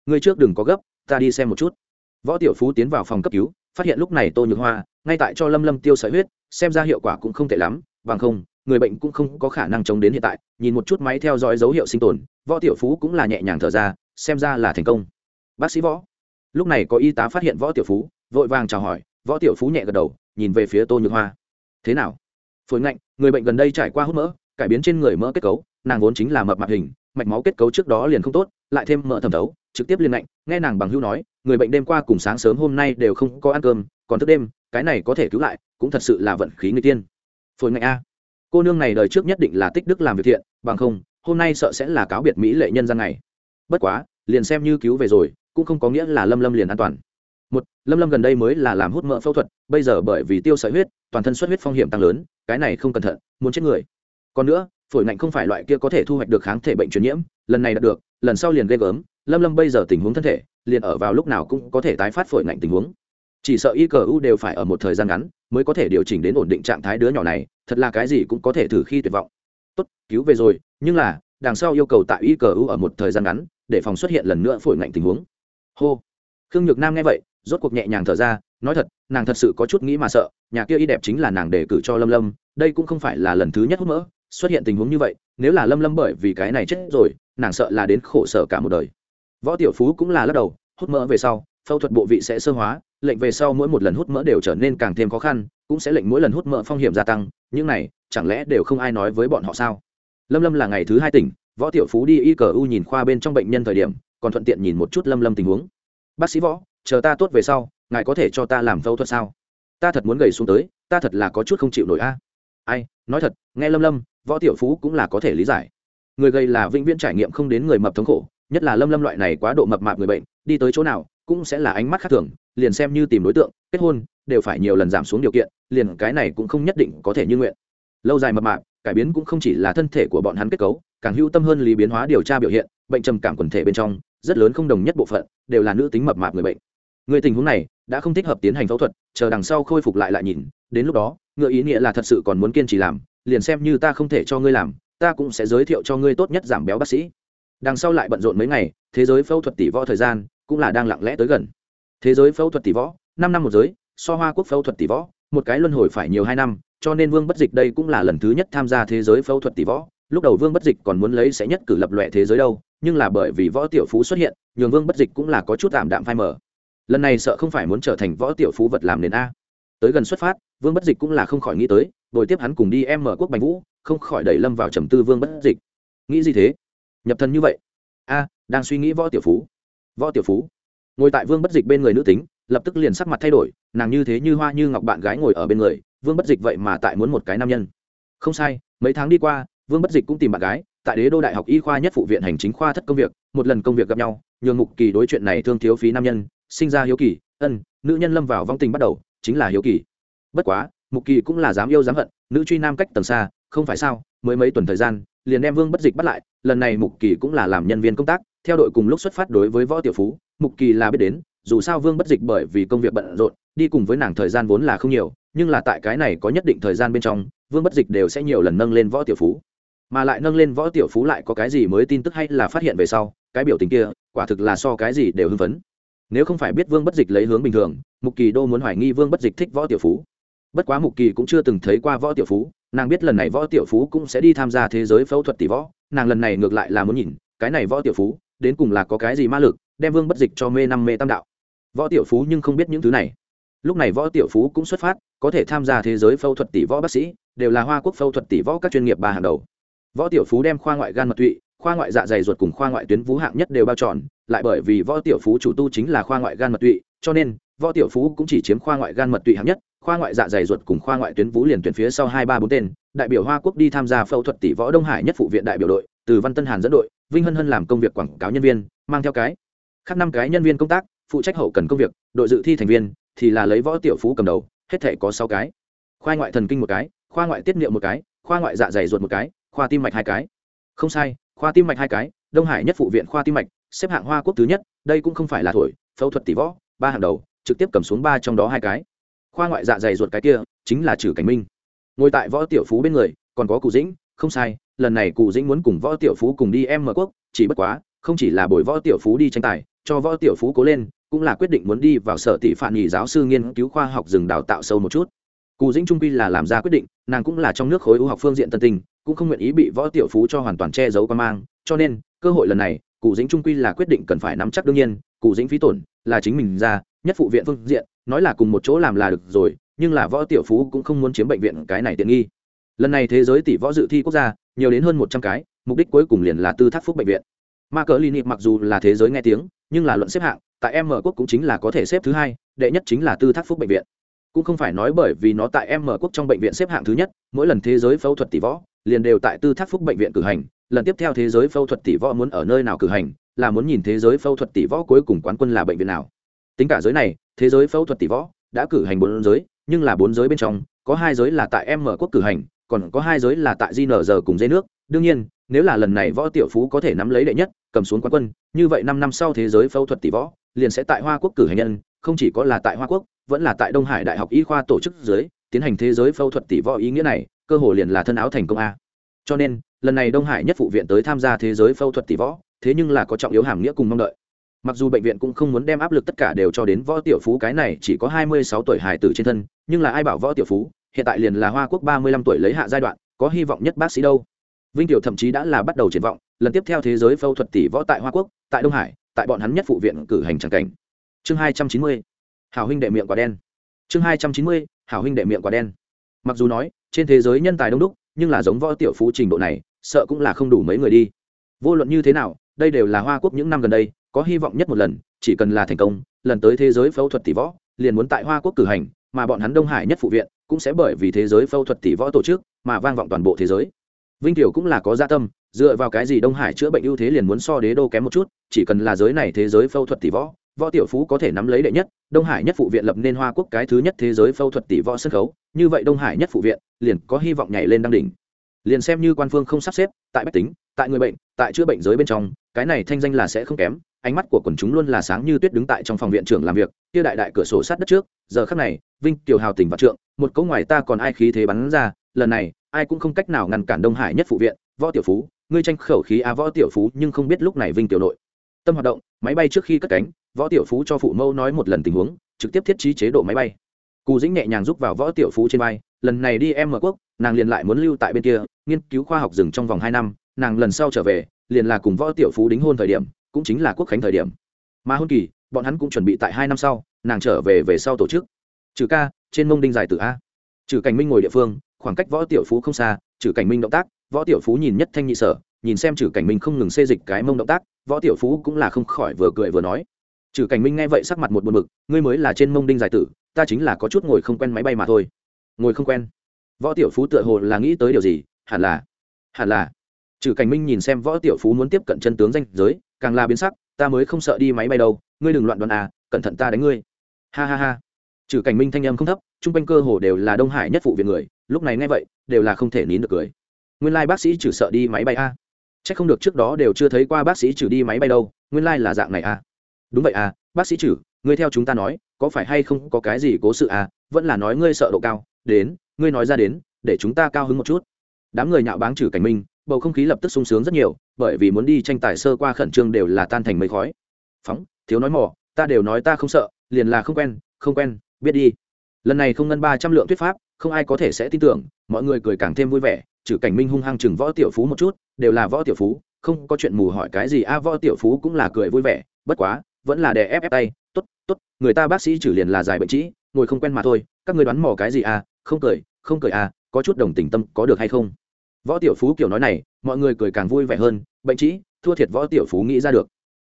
Người trước đừng có gấp, ta đi xem một chút. Võ tiểu phú tiến vào phòng cấp cứu, phát hiện lúc này tô nhược hoa, ngay tại cho lâm lâm tiêu sợi huyết, xem ra hiệu quả cũng không tệ lắm, bằng không người bệnh cũng không có khả năng chống đến hiện tại, nhìn một chút máy theo dõi dấu hiệu sinh tồn, võ tiểu phú cũng là nhẹ nhàng thở ra, xem ra là thành công. Bác sĩ võ. Lúc này có y tá phát hiện võ tiểu phú, vội vàng chào hỏi, võ tiểu phú nhẹ gật đầu, nhìn về phía tô nhược hoa. Thế nào? Phổi ngạnh, người bệnh gần đây trải qua hút mỡ, cải biến trên người mỡ kết cấu, nàng vốn chính là mập mạp hình, mạch máu kết cấu trước đó liền không tốt, lại thêm mỡ thẩm thấu, trực tiếp liên lạnh nghe nàng bằng hữu nói, người bệnh đêm qua cùng sáng sớm hôm nay đều không có ăn cơm, còn thức đêm, cái này có thể cứu lại, cũng thật sự là vận khí người tiên. Phổi ngạnh a cô nương này đời trước nhất định là tích đức làm việc thiện, bằng không, hôm nay sợ sẽ là cáo biệt mỹ lệ nhân gian này. Bất quá, liền xem như cứu về rồi, cũng không có nghĩa là lâm lâm liền an toàn. Một, lâm lâm gần đây mới là làm hút mỡ phẫu thuật, bây giờ bởi vì tiêu sợi huyết, toàn thân xuất huyết phong hiểm tăng lớn, cái này không cẩn thận, muốn chết người. Còn nữa, phổi ngạnh không phải loại kia có thể thu hoạch được kháng thể bệnh truyền nhiễm, lần này đạt được, lần sau liền ghê gớm, lâm lâm bây giờ tình huống thân thể, liền ở vào lúc nào cũng có thể tái phát phổi ngạnh tình huống chỉ sợ y cờ u đều phải ở một thời gian ngắn mới có thể điều chỉnh đến ổn định trạng thái đứa nhỏ này, thật là cái gì cũng có thể thử khi tuyệt vọng. Tốt, cứu về rồi, nhưng là, đằng sau yêu cầu tại y cờ u ở một thời gian ngắn để phòng xuất hiện lần nữa phổi ngạnh tình huống. Hô. Khương nhược nam nghe vậy, rốt cuộc nhẹ nhàng thở ra, nói thật, nàng thật sự có chút nghĩ mà sợ, nhà kia y đẹp chính là nàng đề cử cho lâm lâm, đây cũng không phải là lần thứ nhất hút mỡ, xuất hiện tình huống như vậy, nếu là lâm lâm bởi vì cái này chết rồi, nàng sợ là đến khổ sở cả một đời. Võ tiểu phú cũng là lắc đầu, hút mỡ về sau, phẫu thuật bộ vị sẽ sơ hóa lệnh về sau mỗi một lần hút mỡ đều trở nên càng thêm khó khăn, cũng sẽ lệnh mỗi lần hút mỡ phong hiểm gia tăng, những này, chẳng lẽ đều không ai nói với bọn họ sao? Lâm lâm là ngày thứ hai tỉnh, võ tiểu phú đi y cờ u nhìn khoa bên trong bệnh nhân thời điểm, còn thuận tiện nhìn một chút lâm lâm tình huống. Bác sĩ võ, chờ ta tốt về sau, ngài có thể cho ta làm phẫu thuật sao? Ta thật muốn gầy xuống tới, ta thật là có chút không chịu nổi a. Ai, nói thật, nghe lâm lâm, võ tiểu phú cũng là có thể lý giải. Người gầy là vĩnh viễn trải nghiệm không đến người mập thống khổ, nhất là lâm lâm loại này quá độ mập mạp người bệnh, đi tới chỗ nào, cũng sẽ là ánh mắt khác thường liền xem như tìm đối tượng, kết hôn, đều phải nhiều lần giảm xuống điều kiện, liền cái này cũng không nhất định có thể như nguyện. Lâu dài mập mạp, cải biến cũng không chỉ là thân thể của bọn hắn kết cấu, càng hữu tâm hơn lý biến hóa điều tra biểu hiện, bệnh trầm cảm quần thể bên trong, rất lớn không đồng nhất bộ phận, đều là nữ tính mập mạp người bệnh. Người tình huống này, đã không thích hợp tiến hành phẫu thuật, chờ đằng sau khôi phục lại lại nhìn, đến lúc đó, ngựa ý nghĩa là thật sự còn muốn kiên trì làm, liền xem như ta không thể cho ngươi làm, ta cũng sẽ giới thiệu cho ngươi tốt nhất giảm béo bác sĩ. Đằng sau lại bận rộn mấy ngày, thế giới phẫu thuật tỷ võ thời gian cũng là đang lặng lẽ tới gần thế giới phẫu thuật tỷ võ, năm năm một giới, so hoa quốc phẫu thuật tỷ võ, một cái luân hồi phải nhiều hai năm, cho nên vương bất dịch đây cũng là lần thứ nhất tham gia thế giới phẫu thuật tỷ võ. Lúc đầu vương bất dịch còn muốn lấy sẽ nhất cử lập lệ thế giới đâu, nhưng là bởi vì võ tiểu phú xuất hiện, nhường vương bất dịch cũng là có chút tạm đạm phai mở lần này sợ không phải muốn trở thành võ tiểu phú vật làm nền a. Tới gần xuất phát, vương bất dịch cũng là không khỏi nghĩ tới, bồi tiếp hắn cùng đi em mở quốc bành vũ, không khỏi đẩy lâm vào trầm tư vương bất dịch. Nghĩ gì thế? Nhập thân như vậy? A, đang suy nghĩ võ tiểu phú. Võ tiểu phú? Ngồi tại vương bất dịch bên người nữ tính, lập tức liền sắc mặt thay đổi, nàng như thế như hoa như ngọc bạn gái ngồi ở bên người, vương bất dịch vậy mà tại muốn một cái nam nhân. Không sai, mấy tháng đi qua, vương bất dịch cũng tìm bạn gái, tại đế đô đại học y khoa nhất phụ viện hành chính khoa thất công việc, một lần công việc gặp nhau, nhường mục kỳ đối chuyện này thương thiếu phí nam nhân, sinh ra hiếu kỳ, ân, nữ nhân lâm vào vong tình bắt đầu, chính là hiếu kỳ. Bất quá, mục kỳ cũng là dám yêu dám hận, nữ truy nam cách tầng xa, không phải sao, mới mấy tuần thời gian, liền đem vương bất dịch bắt lại, lần này mục kỳ cũng là làm nhân viên công tác, theo đội cùng lúc xuất phát đối với võ tiểu phú mục kỳ là biết đến, dù sao vương bất dịch bởi vì công việc bận rộn, đi cùng với nàng thời gian vốn là không nhiều, nhưng là tại cái này có nhất định thời gian bên trong, vương bất dịch đều sẽ nhiều lần nâng lên võ tiểu phú. Mà lại nâng lên võ tiểu phú lại có cái gì mới tin tức hay là phát hiện về sau, cái biểu tình kia, quả thực là so cái gì đều hưng phấn. Nếu không phải biết vương bất dịch lấy hướng bình thường, mục kỳ đô muốn hoài nghi vương bất dịch thích võ tiểu phú. Bất quá mục kỳ cũng chưa từng thấy qua võ tiểu phú, nàng biết lần này võ tiểu phú cũng sẽ đi tham gia thế giới phẫu thuật tỷ võ, nàng lần này ngược lại là muốn nhìn, cái này võ tiểu phú, đến cùng là có cái gì ma lực đem vương bất dịch cho mê năm mê tam đạo. Võ tiểu phú nhưng không biết những thứ này. Lúc này võ tiểu phú cũng xuất phát, có thể tham gia thế giới phẫu thuật tỷ võ bác sĩ, đều là hoa quốc phẫu thuật tỷ võ các chuyên nghiệp ba hàng đầu. Võ tiểu phú đem khoa ngoại gan mật tụy, khoa ngoại dạ dày ruột cùng khoa ngoại tuyến vú hạng nhất đều bao tròn lại bởi vì võ tiểu phú chủ tu chính là khoa ngoại gan mật tụy, cho nên võ tiểu phú cũng chỉ chiếm khoa ngoại gan mật tụy hạng nhất, khoa ngoại dạ dày ruột cùng khoa ngoại tuyến vú liền tuyển phía sau hai ba bốn tên, đại biểu hoa quốc đi tham gia phẫu thuật tỷ võ đông hải nhất phụ viện đại biểu đội, từ văn tân hàn dẫn đội, vinh hân hân làm công việc quảng cáo nhân viên, mang theo cái khác năm cái nhân viên công tác, phụ trách hậu cần công việc, đội dự thi thành viên, thì là lấy võ tiểu phú cầm đầu, hết thể có sáu cái. Khoa ngoại thần kinh một cái, khoa ngoại tiết niệm một cái, khoa ngoại dạ dày ruột một cái, khoa tim mạch hai cái. Không sai, khoa tim mạch hai cái, đông hải nhất phụ viện khoa tim mạch, xếp hạng hoa quốc thứ nhất, đây cũng không phải là thổi, phẫu thuật tỷ võ, ba hàng đầu, trực tiếp cầm xuống ba trong đó hai cái. Khoa ngoại dạ dày ruột cái kia, chính là trừ cảnh minh. Ngồi tại võ tiểu phú bên người, còn có cụ dĩnh, không sai, lần này cụ dĩnh muốn cùng võ tiểu phú cùng đi em mở quốc, chỉ bất quá, không chỉ là bồi võ tiểu phú đi tranh tài cho võ tiểu phú cố lên, cũng là quyết định muốn đi vào sở tỷ phản nghỉ giáo sư nghiên cứu khoa học rừng đào tạo sâu một chút. Cụ dĩnh trung pi là làm ra quyết định, nàng cũng là trong nước khối ưu học phương diện tân tình cũng không nguyện ý bị võ tiểu phú cho hoàn toàn che giấu qua mang, cho nên, cơ hội lần này cụ dĩnh trung quy là quyết định cần phải nắm chắc đương nhiên cụ dĩnh phí tổn là chính mình ra, nhất phụ viện phương diện, nói là cùng một chỗ làm là được rồi, nhưng là võ tiểu phú cũng không muốn chiếm bệnh viện cái này tiện nghi. Lần này thế giới tỷ võ dự thi quốc gia, nhiều đến hơn một trăm cái, mục đích cuối cùng liền là tư thác phúc bệnh viện ma cờ lini mặc dù là thế giới nghe tiếng, nhưng là luận xếp hạng, tại M quốc cũng chính là có thể xếp thứ hai, đệ nhất chính là tư thác phúc bệnh viện. Cũng không phải nói bởi vì nó tại M quốc trong bệnh viện xếp hạng thứ nhất, mỗi lần thế giới phẫu thuật tỷ võ, liền đều tại tư thác phúc bệnh viện cử hành, lần tiếp theo thế giới phẫu thuật tỷ võ muốn ở nơi nào cử hành, là muốn nhìn thế giới phẫu thuật tỷ võ cuối cùng quán quân là bệnh viện nào. Tính cả giới này, thế giới phẫu thuật tỷ võ đã cử hành bốn giới, nhưng là bốn giới bên trong, có hai giới là tại M quốc cử hành, còn có hai giới là tại giờ cùng dây nước. Đương nhiên nếu là lần này võ tiểu phú có thể nắm lấy đệ nhất, cầm xuống quán quân, như vậy năm năm sau thế giới phẫu thuật tỷ võ, liền sẽ tại hoa quốc cử hành nhân, không chỉ có là tại hoa quốc, vẫn là tại đông hải đại học y khoa tổ chức dưới, tiến hành thế giới phẫu thuật tỷ võ ý nghĩa này, cơ hồ liền là thân áo thành công a. Cho nên, lần này đông hải nhất phụ viện tới tham gia thế giới phẫu thuật tỷ võ, thế nhưng là có trọng yếu hàm nghĩa cùng mong đợi. Mặc dù bệnh viện cũng không muốn đem áp lực tất cả đều cho đến võ tiểu phú cái này chỉ có hai mươi sáu tuổi hải tử trên thân, nhưng là ai bảo võ tiểu phú, hiện tại liền là hoa quốc ba mươi lăm tuổi lấy hạ giai đoạn, có hy vọng nhất bác sĩ đâu? Vinh tiểu thậm chí đã là bắt đầu triển vọng, lần tiếp theo thế giới phẫu thuật tỷ võ tại hoa quốc, tại đông hải, tại bọn hắn nhất phụ viện cử hành tràng cảnh. Chương hai trăm chín mươi, hảo huynh đệ miệng quả đen. Chương hai trăm chín mươi, hảo huynh đệ miệng quả đen. Mặc dù nói, trên thế giới nhân tài đông đúc, nhưng là giống võ tiểu phú trình độ này, sợ cũng là không đủ mấy người đi. Vô luận như thế nào, đây đều là hoa quốc những năm gần đây, có hy vọng nhất một lần, chỉ cần là thành công, lần tới thế giới phẫu thuật tỷ võ, liền muốn tại hoa quốc cử hành, mà bọn hắn đông hải nhất phụ viện cũng sẽ bởi vì thế giới phẫu thuật tỷ võ tổ chức, mà vang vọng toàn bộ thế giới vinh tiểu cũng là có gia tâm, dựa vào cái gì đông hải chữa bệnh ưu thế liền muốn so đế đô kém một chút, chỉ cần là giới này thế giới phẫu thuật tỷ võ võ tiểu phú có thể nắm lấy đệ nhất, đông hải nhất phụ viện lập nên hoa quốc cái thứ nhất thế giới phẫu thuật tỷ võ sân khấu, như vậy đông hải nhất phụ viện liền có hy vọng nhảy lên đăng đỉnh. Liền xem như quan phương không sắp xếp, tại bách tính, tại người bệnh, tại chữa bệnh giới bên trong, cái này thanh danh là sẽ không kém, ánh mắt của quần chúng luôn là sáng như tuyết đứng tại trong phòng viện trưởng làm việc, kia đại đại cửa sổ sát đất trước, giờ khắc này, vinh tiểu hào tỉnh và trượng, một câu ngoài ta còn ai khí thế bắn ra lần này, ai cũng không cách nào ngăn cản đông hải nhất phụ viện, võ tiểu phú. Ngươi tranh khẩu khí á võ tiểu phú, nhưng không biết lúc này vinh tiểu nội. Tâm hoạt động, máy bay trước khi cất cánh, võ tiểu phú cho phụ mâu nói một lần tình huống, trực tiếp thiết trí chế độ máy bay. Cù dĩnh nhẹ nhàng giúp vào võ tiểu phú trên bay lần này đi em mở quốc, nàng liền lại muốn lưu tại bên kia, nghiên cứu khoa học rừng trong vòng hai năm, nàng lần sau trở về, liền là cùng võ tiểu phú đính hôn thời điểm, cũng chính là quốc khánh thời điểm. Mà hôn kỳ, bọn hắn cũng chuẩn bị tại hai năm sau, nàng trở về về sau tổ chức. Trừ ca, trên mông đinh giải tử a. Trừ cảnh minh ngồi địa phương khoảng cách võ tiểu phú không xa, trừ cảnh minh động tác, võ tiểu phú nhìn nhất thanh nhị sở, nhìn xem trừ cảnh minh không ngừng xê dịch cái mông động tác, võ tiểu phú cũng là không khỏi vừa cười vừa nói. Trừ cảnh minh nghe vậy sắc mặt một buồn mực ngươi mới là trên mông đinh giải tử, ta chính là có chút ngồi không quen máy bay mà thôi. Ngồi không quen. Võ tiểu phú tựa hồ là nghĩ tới điều gì, hẳn là hẳn là. Trừ cảnh minh nhìn xem võ tiểu phú muốn tiếp cận chân tướng danh giới, càng là biến sắc, ta mới không sợ đi máy bay đâu, ngươi đừng loạn đoàn à cẩn thận ta đánh ngươi. Ha ha ha trừ cảnh minh thanh âm không thấp, chung quanh cơ hồ đều là đông hải nhất phụ viện người, lúc này nghe vậy, đều là không thể nín được cười. Nguyên lai bác sĩ trừ sợ đi máy bay a. À. c h ắ c không được trước đó đều chưa thấy qua bác sĩ trừ đi máy bay đâu, nguyên lai là dạng này a. À. đúng vậy à bác sĩ trừ, ngươi theo chúng ta nói, có phải hay không có cái gì cố sự à vẫn là nói ngươi sợ độ cao, đến, ngươi nói ra đến, để chúng ta cao hứng một chút. Đám người nhạo báng trừ cảnh minh, bầu không khí lập tức sung sướng rất nhiều, bởi vì muốn đi tranh tài sơ qua khẩn trương đều là tan thành mây khói. Phóng, thiếu nói mỏ ta đều nói ta không sợ, liền là không quen không quen biết đi. Lần này không ngân ba trăm lượng thuyết pháp, không ai có thể sẽ tin tưởng, mọi người cười càng thêm vui vẻ, trừ cảnh minh hung hăng chừng võ tiểu phú một chút, đều là võ tiểu phú, không có chuyện mù hỏi cái gì, a, võ tiểu phú cũng là cười vui vẻ, bất quá, vẫn là đè ép ép tay, tốt tốt, người ta bác sĩ trừ liền là giải bệnh trĩ, ngồi không quen mà thôi, các người đoán mò cái gì à không cười không cười à có chút đồng tình tâm có được hay không? Võ tiểu phú kiểu nói này, mọi người cười càng vui vẻ hơn, bệnh trĩ, thua thiệt võ tiểu phú nghĩ ra được.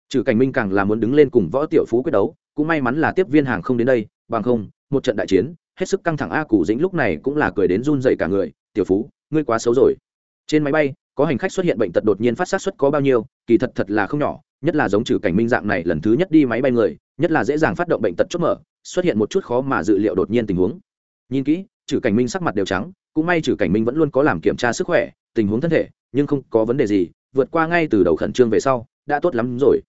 Trừ cảnh minh càng là muốn đứng lên cùng võ tiểu phú quyết đấu, cũng may mắn là tiếp viên hàng không đến đây bằng không, một trận đại chiến, hết sức căng thẳng a cụ dĩnh lúc này cũng là cười đến run dậy cả người, tiểu phú, ngươi quá xấu rồi. Trên máy bay, có hành khách xuất hiện bệnh tật đột nhiên phát sát xuất có bao nhiêu, kỳ thật thật là không nhỏ, nhất là giống trừ cảnh minh dạng này lần thứ nhất đi máy bay người, nhất là dễ dàng phát động bệnh tật chốt mở, xuất hiện một chút khó mà dự liệu đột nhiên tình huống. Nhìn kỹ, trừ cảnh minh sắc mặt đều trắng, cũng may trừ cảnh minh vẫn luôn có làm kiểm tra sức khỏe, tình huống thân thể, nhưng không có vấn đề gì, vượt qua ngay từ đầu khẩn trương về sau, đã tốt lắm rồi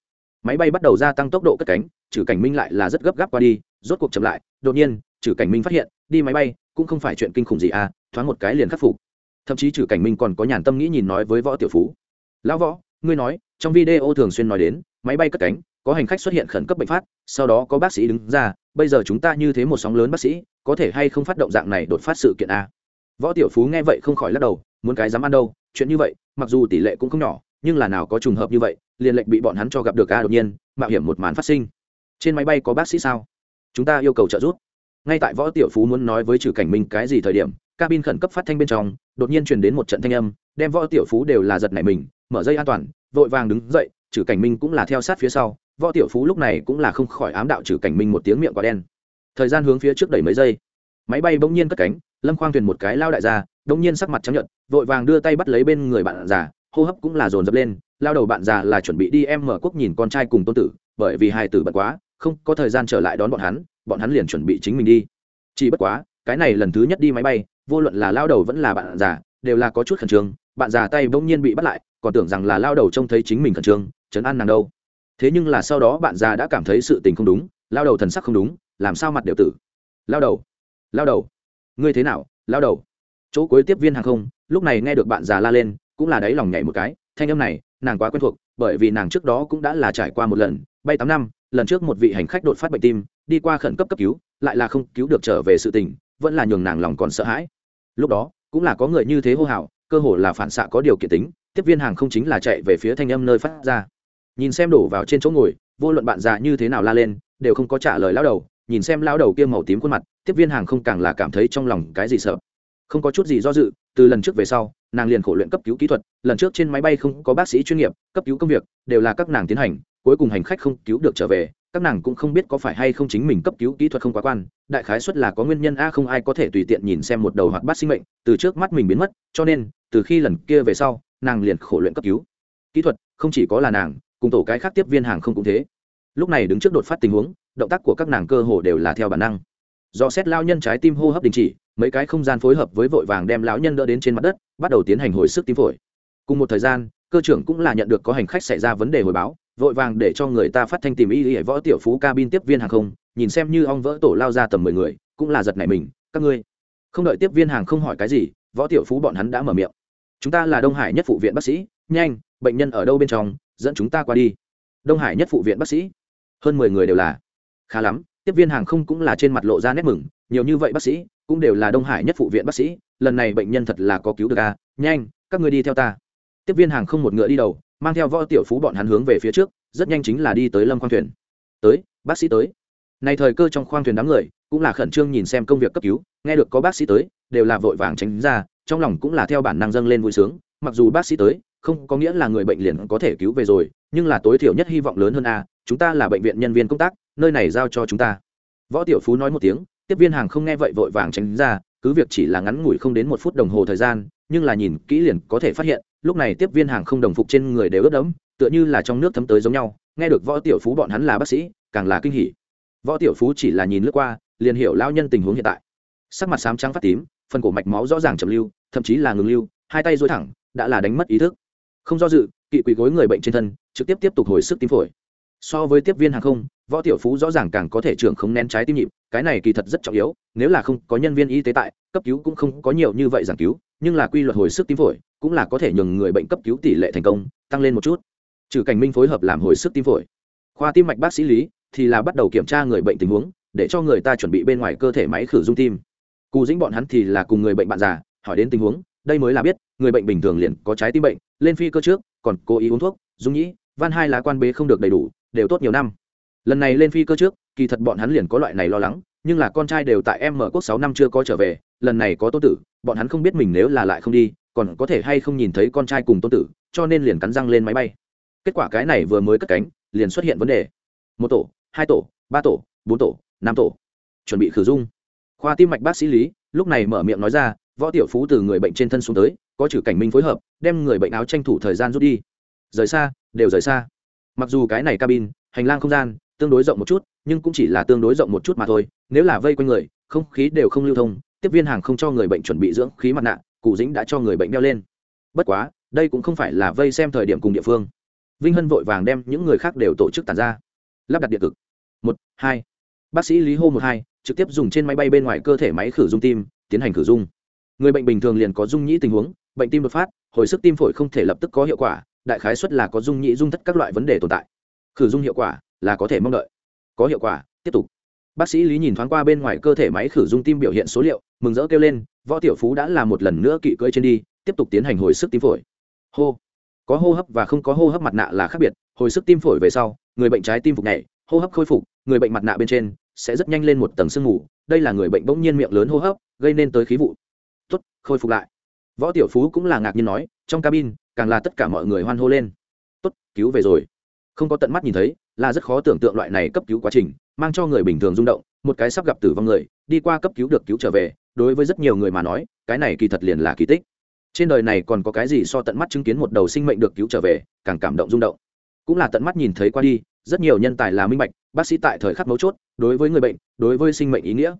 máy bay bắt đầu gia tăng tốc độ cất cánh, trừ cảnh minh lại là rất gấp gáp qua đi, rốt cuộc chậm lại, đột nhiên, trừ cảnh minh phát hiện, đi máy bay cũng không phải chuyện kinh khủng gì à thoáng một cái liền khắc phục. Thậm chí trừ cảnh minh còn có nhàn tâm nghĩ nhìn nói với võ tiểu phú. Lão võ, ngươi nói, trong video thường xuyên nói đến, máy bay cất cánh, có hành khách xuất hiện khẩn cấp bệnh phát, sau đó có bác sĩ đứng ra, bây giờ chúng ta như thế một sóng lớn bác sĩ, có thể hay không phát động dạng này đột phát sự kiện a võ tiểu phú nghe vậy không khỏi lắc đầu, muốn cái dám ăn đâu, chuyện như vậy, mặc dù tỷ lệ cũng không nhỏ, nhưng là nào có trùng hợp như vậy liền lệnh bị bọn hắn cho gặp được a đột nhiên, mạo hiểm một màn phát sinh. Trên máy bay có bác sĩ sao? Chúng ta yêu cầu trợ giúp. Ngay tại võ tiểu phú muốn nói với trừ cảnh minh cái gì thời điểm, cabin khẩn cấp phát thanh bên trong, đột nhiên truyền đến một trận thanh âm, đem võ tiểu phú đều là giật nảy mình, mở dây an toàn, vội vàng đứng dậy, trừ cảnh minh cũng là theo sát phía sau, võ tiểu phú lúc này cũng là không khỏi ám đạo trừ cảnh minh một tiếng miệng quả đen. Thời gian hướng phía trước đẩy mấy giây. Máy bay bỗng nhiên cất cánh, lâm khoang thuyền một cái lao đại ra đông nhiên sắc mặt trắng nhợt, vội vàng đưa tay bắt lấy bên người bạn già hô hấp cũng là dồn dập lên, lao đầu bạn già là chuẩn bị đi em mở quốc nhìn con trai cùng tôn tử, bởi vì hai tử bận quá, không có thời gian trở lại đón bọn hắn bọn hắn liền chuẩn bị chính mình đi. Chỉ bất quá, cái này lần thứ nhất đi máy bay, vô luận là lao đầu vẫn là bạn già, đều là có chút khẩn trương, bạn già tay bỗng nhiên bị bắt lại, còn tưởng rằng là lao đầu trông thấy chính mình khẩn trương chấn an nàng đâu. Thế nhưng là sau đó bạn già đã cảm thấy sự tình không đúng, lao đầu thần sắc không đúng, làm sao mặt đều tử. Lao đầu lao đầu, ngươi thế nào, lao đầu? Chỗ cuối tiếp viên hàng không, lúc này nghe được bạn già la lên cũng là đáy lòng nhảy một cái, thanh âm này, nàng quá quen thuộc, bởi vì nàng trước đó cũng đã là trải qua một lần, bay tám năm, lần trước một vị hành khách đột phát bệnh tim, đi qua khẩn cấp cấp cứu, lại là không cứu được trở về sự tình, vẫn là nhường nàng lòng còn sợ hãi. Lúc đó, cũng là có người như thế hô hào, cơ hồ là phản xạ có điều kiện tính, tiếp viên hàng không chính là chạy về phía thanh âm nơi phát ra. Nhìn xem đổ vào trên chỗ ngồi, vô luận bạn già như thế nào la lên, đều không có trả lời lao đầu, nhìn xem lao đầu kia màu tím khuôn mặt, tiếp viên hàng không càng là cảm thấy trong lòng cái gì sợ không có chút gì do dự, từ lần trước về sau, nàng liền khổ luyện cấp cứu kỹ thuật, lần trước trên máy bay không có bác sĩ chuyên nghiệp, cấp cứu công việc, đều là các nàng tiến hành, cuối cùng hành khách không cứu được trở về, các nàng cũng không biết có phải hay không chính mình cấp cứu kỹ thuật không quá quan, đại khái xuất là có nguyên nhân a không ai có thể tùy tiện nhìn xem một đầu hoạt bát sinh mệnh, từ trước mắt mình biến mất, cho nên, từ khi lần kia về sau, nàng liền khổ luyện cấp cứu. Kỹ thuật, không chỉ có là nàng, cùng tổ cái khác tiếp viên hàng không cũng thế. Lúc này đứng trước đột phát tình huống, động tác của các nàng cơ hồ đều là theo bản năng do xét lao nhân trái tim hô hấp đình chỉ, mấy cái không gian phối hợp với vội vàng đem lão nhân đỡ đến trên mặt đất, bắt đầu tiến hành hồi sức tim phổi. Cùng một thời gian, cơ trưởng cũng là nhận được có hành khách xảy ra vấn đề hồi báo, vội vàng để cho người ta phát thanh tìm y hệ võ tiểu phú cabin tiếp viên hàng không, nhìn xem như ong vỡ tổ lao ra tầm mười người, cũng là giật nảy mình, các ngươi? Không đợi tiếp viên hàng không hỏi cái gì, võ tiểu phú bọn hắn đã mở miệng. Chúng ta là đông hải nhất phụ viện bác sĩ, nhanh, bệnh nhân ở đâu bên trong, dẫn chúng ta qua đi. Đông hải nhất phụ viện bác sĩ? Hơn mười người đều là. Khá lắm tiếp viên hàng không cũng là trên mặt lộ ra nét mừng, nhiều như vậy bác sĩ, cũng đều là đông hải nhất phụ viện bác sĩ, lần này bệnh nhân thật là có cứu được à nhanh, các người đi theo ta. Tiếp viên hàng không một ngựa đi đầu, mang theo võ tiểu phú bọn hắn hướng về phía trước, rất nhanh chính là đi tới lâm khoang thuyền. Tới, bác sĩ tới. Này thời cơ trong khoang thuyền đám người, cũng là khẩn trương nhìn xem công việc cấp cứu, nghe được có bác sĩ tới, đều là vội vàng tránh ra, trong lòng cũng là theo bản năng dâng lên vui sướng, mặc dù bác sĩ tới, không có nghĩa là người bệnh liền có thể cứu về rồi, nhưng là tối thiểu nhất hy vọng lớn hơn a chúng ta là bệnh viện nhân viên công tác, nơi này giao cho chúng ta. Võ tiểu phú nói một tiếng, tiếp viên hàng không nghe vậy vội vàng tránh ra, cứ việc chỉ là ngắn ngủi không đến một phút đồng hồ thời gian, nhưng là nhìn kỹ liền có thể phát hiện, lúc này tiếp viên hàng không đồng phục trên người đều ướt đẫm, tựa như là trong nước thấm tới giống nhau, nghe được võ tiểu phú bọn hắn là bác sĩ, càng là kinh hỉ. Võ tiểu phú chỉ là nhìn lướt qua, liền hiểu lao nhân tình huống hiện tại. Sắc mặt xám trắng phát tím, phần cổ mạch máu rõ ràng chậm lưu, thậm chí là ngừng lưu, hai tay dối thẳng, đã là đánh mất ý thức. Không do dự, kỵ quỳ gối người bệnh trên thân, trực tiếp tiếp tục hồi sức tim phổi so với tiếp viên hàng không, võ tiểu phú rõ ràng càng có thể trưởng không nén trái tim nhịp, cái này kỳ thật rất trọng yếu, nếu là không có nhân viên y tế tại, cấp cứu cũng không có nhiều như vậy giảng cứu, nhưng là quy luật hồi sức tim phổi, cũng là có thể nhường người bệnh cấp cứu tỷ lệ thành công, tăng lên một chút. Trừ cảnh minh phối hợp làm hồi sức tim phổi. Khoa tim mạch bác sĩ lý thì là bắt đầu kiểm tra người bệnh tình huống, để cho người ta chuẩn bị bên ngoài cơ thể máy khử dung tim. Cù dĩnh bọn hắn thì là cùng người bệnh bạn già, hỏi đến tình huống, đây mới là biết, người bệnh bình thường liền có trái tim bệnh, lên phi cơ trước, còn cố ý uống thuốc dung nhĩ, van hai lá quan bế không được đầy đủ đều tốt nhiều năm. Lần này lên phi cơ trước, kỳ thật bọn hắn liền có loại này lo lắng, nhưng là con trai đều tại em mở quốc sáu năm chưa có trở về, lần này có tô tử, bọn hắn không biết mình nếu là lại không đi, còn có thể hay không nhìn thấy con trai cùng tô tử, cho nên liền cắn răng lên máy bay. Kết quả cái này vừa mới cất cánh, liền xuất hiện vấn đề. Một tổ, hai tổ, ba tổ, bốn tổ, năm tổ. Chuẩn bị khử dung. Khoa tim mạch bác sĩ lý, lúc này mở miệng nói ra, võ tiểu phú từ người bệnh trên thân xuống tới, có chữ cảnh minh phối hợp, đem người bệnh áo tranh thủ thời gian rút đi. Rời xa, đều rời xa mặc dù cái này cabin, hành lang không gian, tương đối rộng một chút, nhưng cũng chỉ là tương đối rộng một chút mà thôi. Nếu là vây quanh người, không khí đều không lưu thông, tiếp viên hàng không cho người bệnh chuẩn bị dưỡng khí mặt nạ, cụ dĩnh đã cho người bệnh đeo lên. Bất quá, đây cũng không phải là vây xem thời điểm cùng địa phương. Vinh hân vội vàng đem những người khác đều tổ chức tàn ra. Lắp đặt điện cực. Một, hai. Bác sĩ lý hô một hai, trực tiếp dùng trên máy bay bên ngoài cơ thể máy khử dung tim, tiến hành khử dung. Người bệnh bình thường liền có dung nhĩ tình huống, bệnh tim đột phát, hồi sức tim phổi không thể lập tức có hiệu quả đại khái suất là có dung nhĩ dung thất các loại vấn đề tồn tại. Khử dung hiệu quả là có thể mong đợi. Có hiệu quả, tiếp tục. Bác sĩ lý nhìn thoáng qua bên ngoài cơ thể máy khử dung tim biểu hiện số liệu, mừng rỡ kêu lên, võ tiểu phú đã là một lần nữa kỵ cưỡi trên đi, tiếp tục tiến hành hồi sức tim phổi. Hô. Có hô hấp và không có hô hấp mặt nạ là khác biệt, hồi sức tim phổi về sau, người bệnh trái tim phục nhảy, hô hấp khôi phục, người bệnh mặt nạ bên trên sẽ rất nhanh lên một tầng sương mù, đây là người bệnh bỗng nhiên miệng lớn hô hấp, gây nên tới khí vụ. Tốt, khôi phục lại võ tiểu phú cũng là ngạc nhiên nói, trong cabin, càng là tất cả mọi người hoan hô lên. Tốt, cứu về rồi. Không có tận mắt nhìn thấy, là rất khó tưởng tượng loại này cấp cứu quá trình, mang cho người bình thường rung động, một cái sắp gặp tử vong người, đi qua cấp cứu được cứu trở về, đối với rất nhiều người mà nói, cái này kỳ thật liền là kỳ tích. Trên đời này còn có cái gì so tận mắt chứng kiến một đầu sinh mệnh được cứu trở về, càng cảm động rung động. Cũng là tận mắt nhìn thấy qua đi, rất nhiều nhân tài là minh bạch, bác sĩ tại thời khắc mấu chốt, đối với người bệnh, đối với sinh mệnh ý nghĩa.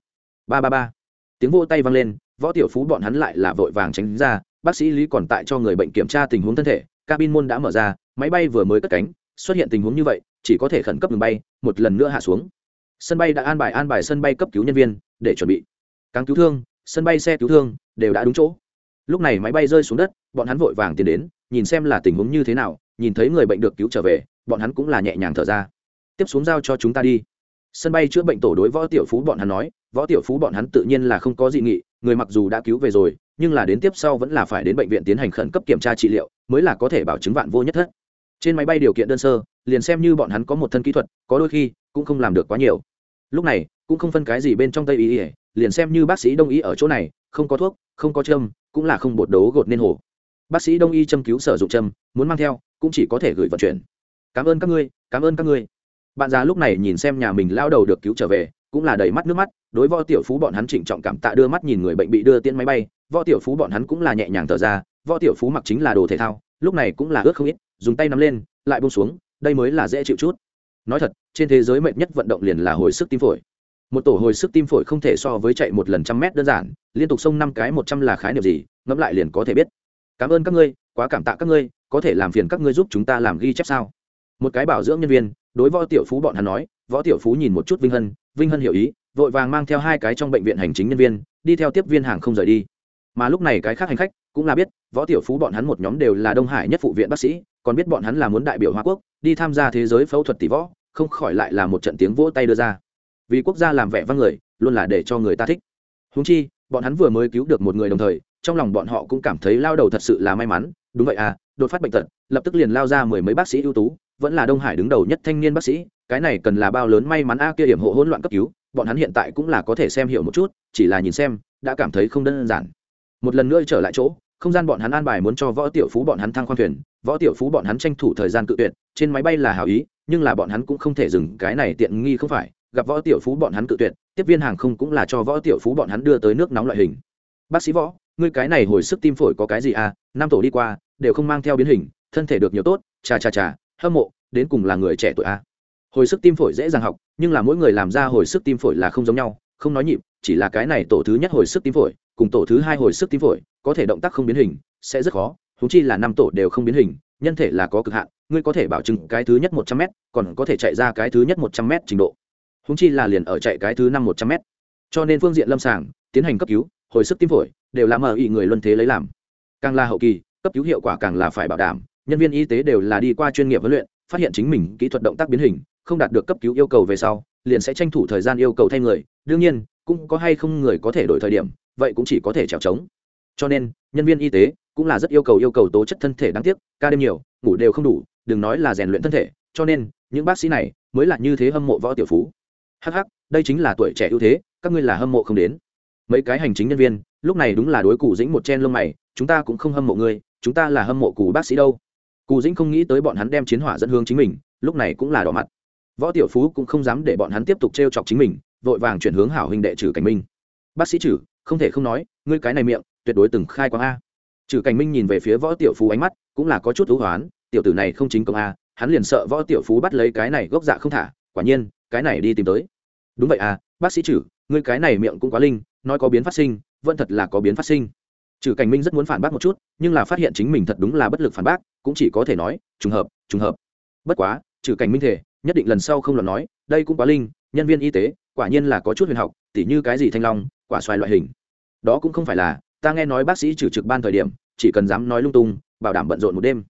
Ba ba ba. Tiếng vô tay vang lên võ tiểu phú bọn hắn lại là vội vàng tránh ra, bác sĩ lý còn tại cho người bệnh kiểm tra tình huống thân thể, cabin môn đã mở ra, máy bay vừa mới cất cánh, xuất hiện tình huống như vậy, chỉ có thể khẩn cấp ngừng bay, một lần nữa hạ xuống. Sân bay đã an bài an bài sân bay cấp cứu nhân viên để chuẩn bị. Càng cứu thương, sân bay xe cứu thương đều đã đúng chỗ. Lúc này máy bay rơi xuống đất, bọn hắn vội vàng tiến đến, nhìn xem là tình huống như thế nào, nhìn thấy người bệnh được cứu trở về, bọn hắn cũng là nhẹ nhàng thở ra. Tiếp xuống giao cho chúng ta đi sân bay chữa bệnh tổ đối võ tiểu phú bọn hắn nói, võ tiểu phú bọn hắn tự nhiên là không có dị nghị, người mặc dù đã cứu về rồi, nhưng là đến tiếp sau vẫn là phải đến bệnh viện tiến hành khẩn cấp kiểm tra trị liệu, mới là có thể bảo chứng vạn vô nhất thất. Trên máy bay điều kiện đơn sơ, liền xem như bọn hắn có một thân kỹ thuật, có đôi khi cũng không làm được quá nhiều. Lúc này, cũng không phân cái gì bên trong tây y liền xem như bác sĩ đông y ở chỗ này, không có thuốc, không có châm, cũng là không bột đấu gột nên hồ. Bác sĩ đông y châm cứu sử dụng châm, muốn mang theo, cũng chỉ có thể gửi vận chuyển. Cảm ơn các ngươi, cảm ơn các ngươi bạn già lúc này nhìn xem nhà mình lao đầu được cứu trở về, cũng là đầy mắt nước mắt, đối võ tiểu phú bọn hắn trịnh trọng cảm tạ đưa mắt nhìn người bệnh bị đưa tiễn máy bay, võ tiểu phú bọn hắn cũng là nhẹ nhàng thở ra, võ tiểu phú mặc chính là đồ thể thao, lúc này cũng là ướt không ít, dùng tay nắm lên, lại bông xuống, đây mới là dễ chịu chút. Nói thật, trên thế giới mệnh nhất vận động liền là hồi sức tim phổi. Một tổ hồi sức tim phổi không thể so với chạy một lần trăm mét đơn giản, liên tục xông năm cái một trăm là khái niệm gì, ngẫm lại liền có thể biết. Cảm ơn các ngươi, quá cảm tạ các ngươi, có thể làm phiền các ngươi giúp chúng ta làm ghi chép sao? Một cái bảo dưỡng nhân viên đối võ tiểu phú bọn hắn nói, võ tiểu phú nhìn một chút vinh hân vinh hân hiểu ý, vội vàng mang theo hai cái trong bệnh viện hành chính nhân viên, đi theo tiếp viên hàng không rời đi. Mà lúc này cái khác hành khách cũng là biết, võ tiểu phú bọn hắn một nhóm đều là đông hải nhất phụ viện bác sĩ, còn biết bọn hắn là muốn đại biểu hoa quốc, đi tham gia thế giới phẫu thuật tỷ võ, không khỏi lại là một trận tiếng vỗ tay đưa ra. Vì quốc gia làm vẻ vang người, luôn là để cho người ta thích. Húng chi, bọn hắn vừa mới cứu được một người đồng thời, trong lòng bọn họ cũng cảm thấy lao đầu thật sự là may mắn. Đúng vậy à đột phát bệnh tật, lập tức liền lao ra mười mấy bác sĩ ưu tú vẫn là đông hải đứng đầu nhất thanh niên bác sĩ, cái này cần là bao lớn may mắn a kia hiểm hộ hỗn loạn cấp cứu, bọn hắn hiện tại cũng là có thể xem hiểu một chút, chỉ là nhìn xem, đã cảm thấy không đơn giản. Một lần nữa trở lại chỗ, không gian bọn hắn an bài muốn cho võ tiểu phú bọn hắn thăng khoang thuyền, võ tiểu phú bọn hắn tranh thủ thời gian cự tuyệt, trên máy bay là hào ý, nhưng là bọn hắn cũng không thể dừng, cái này tiện nghi không phải, gặp võ tiểu phú bọn hắn cự tuyệt, tiếp viên hàng không cũng là cho võ tiểu phú bọn hắn đưa tới nước nóng loại hình. Bác sĩ võ, ngươi cái này hồi sức tim phổi có cái gì à năm tổ đi qua, đều không mang theo biến hình, thân thể được nhiều tốt, chà chà chà hâm mộ, đến cùng là người trẻ tuổi a. Hồi sức tim phổi dễ dàng học, nhưng là mỗi người làm ra hồi sức tim phổi là không giống nhau, không nói nhịp, chỉ là cái này tổ thứ nhất hồi sức tim phổi, cùng tổ thứ hai hồi sức tim phổi, có thể động tác không biến hình, sẽ rất khó thú chi là năm tổ đều không biến hình, nhân thể là có cực hạn, ngươi có thể bảo chứng cái thứ nhất một trăm m còn có thể chạy ra cái thứ nhất một trăm m trình độ. Húng chi là liền ở chạy cái thứ năm một trăm m cho nên phương diện lâm sàng, tiến hành cấp cứu, hồi sức tim phổi, đều là ở ý người luân thế lấy làm. Càng là hậu kỳ, cấp cứu hiệu quả càng là phải bảo đảm nhân viên y tế đều là đi qua chuyên nghiệp huấn luyện, phát hiện chính mình kỹ thuật động tác biến hình, không đạt được cấp cứu yêu cầu về sau, liền sẽ tranh thủ thời gian yêu cầu thay người. Đương nhiên, cũng có hay không người có thể đổi thời điểm, vậy cũng chỉ có thể trèo trống. Cho nên, nhân viên y tế cũng là rất yêu cầu yêu cầu tố chất thân thể đáng tiếc, ca đêm nhiều, ngủ đều không đủ, đừng nói là rèn luyện thân thể. Cho nên, những bác sĩ này mới là như thế hâm mộ võ tiểu phú. Hh đây chính là tuổi trẻ ưu thế, các ngươi là hâm mộ không đến. Mấy cái hành chính nhân viên, lúc này đúng là đối cụ dĩnh một chen lông mày, chúng ta cũng không hâm mộ ngươi, chúng ta là hâm mộ cụ bác sĩ đâu. Cù dĩnh không nghĩ tới bọn hắn đem chiến hỏa dẫn hướng chính mình, lúc này cũng là đỏ mặt. Võ tiểu phú cũng không dám để bọn hắn tiếp tục t r e o chọc chính mình, vội vàng chuyển hướng hảo huynh đệ trừ cảnh minh. Bác sĩ trừ không thể không nói, ngươi cái này miệng, tuyệt đối từng khai quang a. Trừ cảnh minh nhìn về phía võ tiểu phú ánh mắt, cũng là có chút thú hoán, tiểu tử này không chính công a, hắn liền sợ võ tiểu phú bắt lấy cái này gốc dạ không thả, quả nhiên, cái này đi tìm tới. Đúng vậy à bác sĩ trừ ngươi cái này miệng cũng quá linh, nói có biến phát sinh, vẫn thật là có biến phát sinh. Trừ cảnh minh rất muốn phản bác một chút, nhưng là phát hiện chính mình thật đúng là bất lực phản bác cũng chỉ có thể nói, trùng hợp trùng hợp. Bất quá, trừ cảnh minh thể, nhất định lần sau không luận nói, đây cũng quá linh, nhân viên y tế, quả nhiên là có chút huyền học, tỉ như cái gì thanh long, quả xoài loại hình. Đó cũng không phải là, ta nghe nói bác sĩ trừ trực ban thời điểm, chỉ cần dám nói lung tung, bảo đảm bận rộn một đêm.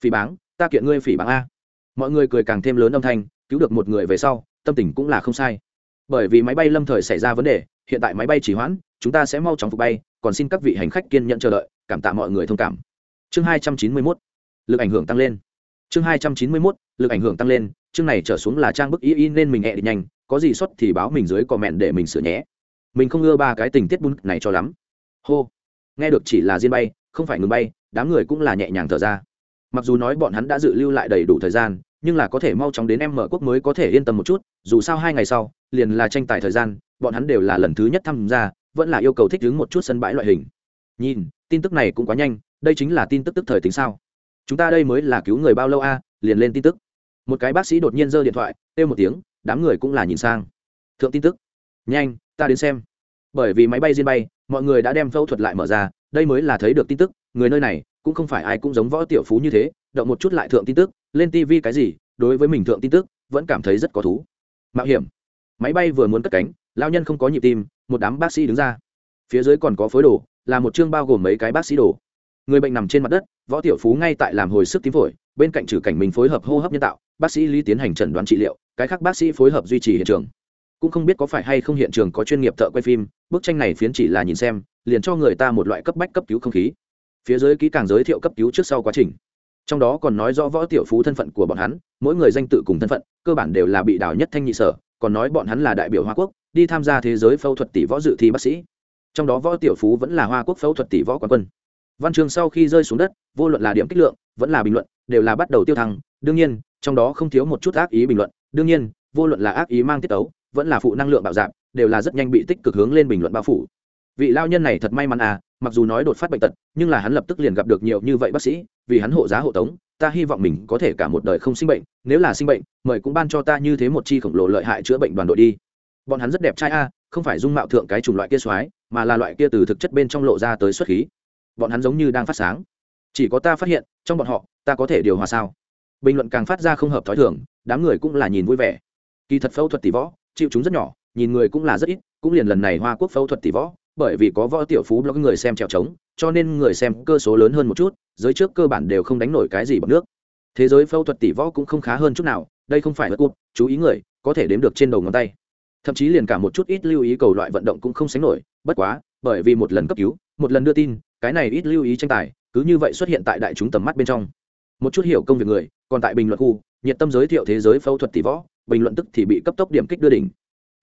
Phỉ báng, ta kiện ngươi phỉ báng a. Mọi người cười càng thêm lớn âm thanh, cứu được một người về sau, tâm tình cũng là không sai. Bởi vì máy bay lâm thời xảy ra vấn đề, hiện tại máy bay chỉ hoãn, chúng ta sẽ mau chóng phục bay, còn xin các vị hành khách kiên nhận chờ đợi, cảm tạ mọi người thông cảm. Chương hai trăm chín mươi mốt lực ảnh hưởng tăng lên. Chương hai trăm chín mươi mốt, lực ảnh hưởng tăng lên, chương này trở xuống là trang bức y y nên mình hẹ đi nhanh, có gì xuất thì báo mình dưới comment để mình sửa nhé. Mình không ưa ba cái tình tiết bún này cho lắm. Hô. Nghe được chỉ là diên bay, không phải ngừng bay, đám người cũng là nhẹ nhàng thở ra. Mặc dù nói bọn hắn đã dự lưu lại đầy đủ thời gian, nhưng là có thể mau chóng đến em mở quốc mới có thể yên tâm một chút, dù sao hai ngày sau, liền là tranh tài thời gian, bọn hắn đều là lần thứ nhất tham gia, vẫn là yêu cầu thích ứng một chút sân bãi loại hình. Nhìn, tin tức này cũng quá nhanh, đây chính là tin tức tức thời tính sao chúng ta đây mới là cứu người bao lâu a? Liền lên tin tức. Một cái bác sĩ đột nhiên giơ điện thoại, kêu một tiếng, đám người cũng là nhìn sang. Thượng tin tức. Nhanh, ta đến xem. Bởi vì máy bay diên bay, mọi người đã đem phẫu thuật lại mở ra, đây mới là thấy được tin tức, người nơi này, cũng không phải ai cũng giống võ tiểu phú như thế, động một chút lại thượng tin tức, lên tv cái gì, đối với mình thượng tin tức, vẫn cảm thấy rất có thú. Mạo hiểm. Máy bay vừa muốn cất cánh, lao nhân không có nhịp tim, một đám bác sĩ đứng ra. Phía dưới còn có phối đồ, là một chương bao gồm mấy cái bác sĩ đồ người bệnh nằm trên mặt đất, võ tiểu phú ngay tại làm hồi sức tím phổi, bên cạnh trừ cảnh mình phối hợp hô hấp nhân tạo, bác sĩ lý tiến hành chẩn đoán trị liệu, cái khác bác sĩ phối hợp duy trì hiện trường. Cũng không biết có phải hay không hiện trường có chuyên nghiệp thợ quay phim, bức tranh này phiến chỉ là nhìn xem, liền cho người ta một loại cấp bách cấp cứu không khí. Phía dưới kỹ càng giới thiệu cấp cứu trước sau quá trình. Trong đó còn nói rõ võ tiểu phú thân phận của bọn hắn, mỗi người danh tự cùng thân phận, cơ bản đều là bị đào nhất thanh nhị sở, còn nói bọn hắn là đại biểu hoa quốc, đi tham gia thế giới phẫu thuật tỷ võ dự thi bác sĩ. Trong đó võ tiểu phú vẫn là hoa quốc phẫu thuật tỷ võ quán quân văn chương sau khi rơi xuống đất, vô luận là điểm kích lượng, vẫn là bình luận, đều là bắt đầu tiêu thăng. Đương nhiên, trong đó không thiếu một chút ác ý bình luận. Đương nhiên, vô luận là ác ý mang tiết tấu, vẫn là phụ năng lượng bạo dạp đều là rất nhanh bị tích cực hướng lên bình luận bao phủ. Vị lao nhân này thật may mắn à mặc dù nói đột phát bệnh tật, nhưng là hắn lập tức liền gặp được nhiều như vậy bác sĩ, vì hắn hộ giá hộ tống, ta hy vọng mình có thể cả một đời không sinh bệnh, nếu là sinh bệnh, mời cũng ban cho ta như thế một chi khổng lồ lợi hại chữa bệnh đoàn đội đi. Bọn hắn rất đẹp trai a không phải dung mạo thượng cái chủng loại kia soái, mà là loại kia từ thực chất bên trong lộ ra tới xuất khí bọn hắn giống như đang phát sáng. Chỉ có ta phát hiện, trong bọn họ, ta có thể điều hòa sao? Bình luận càng phát ra không hợp thói thường, đám người cũng là nhìn vui vẻ. Kỳ thật phẫu thuật tỷ võ, chịu chúng rất nhỏ, nhìn người cũng là rất ít, cũng liền lần này hoa quốc phẫu thuật tỷ võ, bởi vì có võ tiểu phú blog người xem trèo trống, cho nên người xem cơ số lớn hơn một chút, giới trước cơ bản đều không đánh nổi cái gì bằng nước. Thế giới phẫu thuật tỷ võ cũng không khá hơn chút nào, đây không phải là cụt chú ý người, có thể đếm được trên đầu ngón tay. Thậm chí liền cả một chút ít lưu ý cầu loại vận động cũng không sánh nổi, bất quá, bởi vì một lần cấp cứu, một lần đưa tin cái này ít lưu ý tranh tài, cứ như vậy xuất hiện tại đại chúng tầm mắt bên trong. Một chút hiểu công việc người, còn tại bình luận khu, nhiệt tâm giới thiệu thế giới phẫu thuật tỷ võ, bình luận tức thì bị cấp tốc điểm kích đưa đỉnh.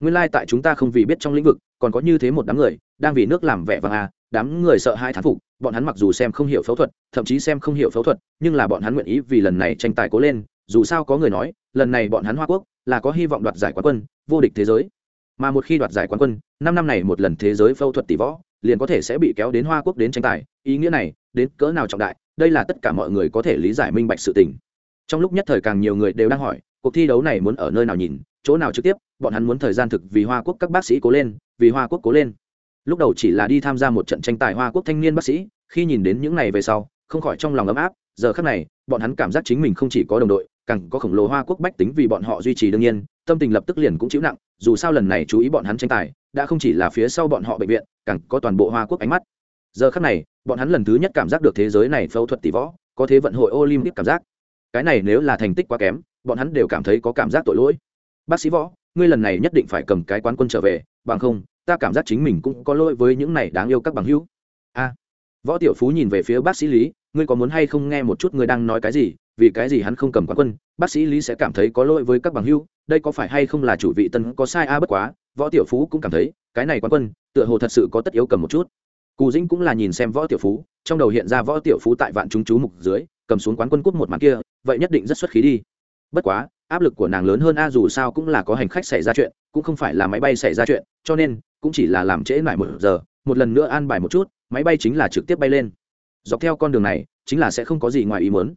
Nguyên lai、like、tại chúng ta không vì biết trong lĩnh vực, còn có như thế một đám người, đang vì nước làm vẻ vàng à đám người sợ hai thán phục, bọn hắn mặc dù xem không hiểu phẫu thuật, thậm chí xem không hiểu phẫu thuật, nhưng là bọn hắn nguyện ý vì lần này tranh tài cố lên, dù sao có người nói, lần này bọn hắn hoa quốc, là có hy vọng đoạt giải quán quân, vô địch thế giới. Mà một khi đoạt giải quán quân, năm năm này một lần thế giới phẫu thuật tỷ võ liền có thể sẽ bị kéo đến hoa quốc đến tranh tài. Ý nghĩa này, đến cỡ nào trọng đại, đây là tất cả mọi người có thể lý giải minh bạch sự tình. Trong lúc nhất thời càng nhiều người đều đang hỏi, cuộc thi đấu này muốn ở nơi nào nhìn, chỗ nào trực tiếp, bọn hắn muốn thời gian thực vì hoa quốc các bác sĩ cố lên, vì hoa quốc cố lên. Lúc đầu chỉ là đi tham gia một trận tranh tài hoa quốc thanh niên bác sĩ, khi nhìn đến những này về sau, không khỏi trong lòng ấm áp, giờ khác này, bọn hắn cảm giác chính mình không chỉ có đồng đội, càng có khổng lồ hoa quốc bách tính vì bọn họ duy trì đương nhiên, tâm tình lập tức liền cũng chịu nặng, dù sao lần này chú ý bọn hắn tranh tài đã không chỉ là phía sau bọn họ bệnh viện, càng có toàn bộ hoa quốc ánh mắt. Giờ khắc này, bọn hắn lần thứ nhất cảm giác được thế giới này phẫu thuật tỷ võ, có thế vận hội olympic cảm giác. Cái này nếu là thành tích quá kém, bọn hắn đều cảm thấy có cảm giác tội lỗi. Bác sĩ võ, ngươi lần này nhất định phải cầm cái quán quân trở về, bằng không, ta cảm giác chính mình cũng có lỗi với những này đáng yêu các bằng hữu. A. Võ tiểu phú nhìn về phía bác sĩ lý, ngươi có muốn hay không nghe một chút ngươi đang nói cái gì? Vì cái gì hắn không cầm quán quân, bác sĩ lý sẽ cảm thấy có lỗi với các bằng hữu đây có phải hay không là chủ vị tân có sai a? Bất quá, võ tiểu phú cũng cảm thấy, cái này quán quân, tựa hồ thật sự có tất yếu cầm một chút. Cù dĩnh cũng là nhìn xem võ tiểu phú, trong đầu hiện ra võ tiểu phú tại vạn chúng chú mục dưới, cầm xuống quán quân cúp một màn kia, vậy nhất định rất xuất khí đi. Bất quá, áp lực của nàng lớn hơn a, dù sao cũng là có hành khách xảy ra chuyện, cũng không phải là máy bay xảy ra chuyện, cho nên, cũng chỉ là làm trễ lại một giờ, một lần nữa an bài một chút, máy bay chính là trực tiếp bay lên. Dọc theo con đường này, chính là sẽ không có gì ngoài ý muốn.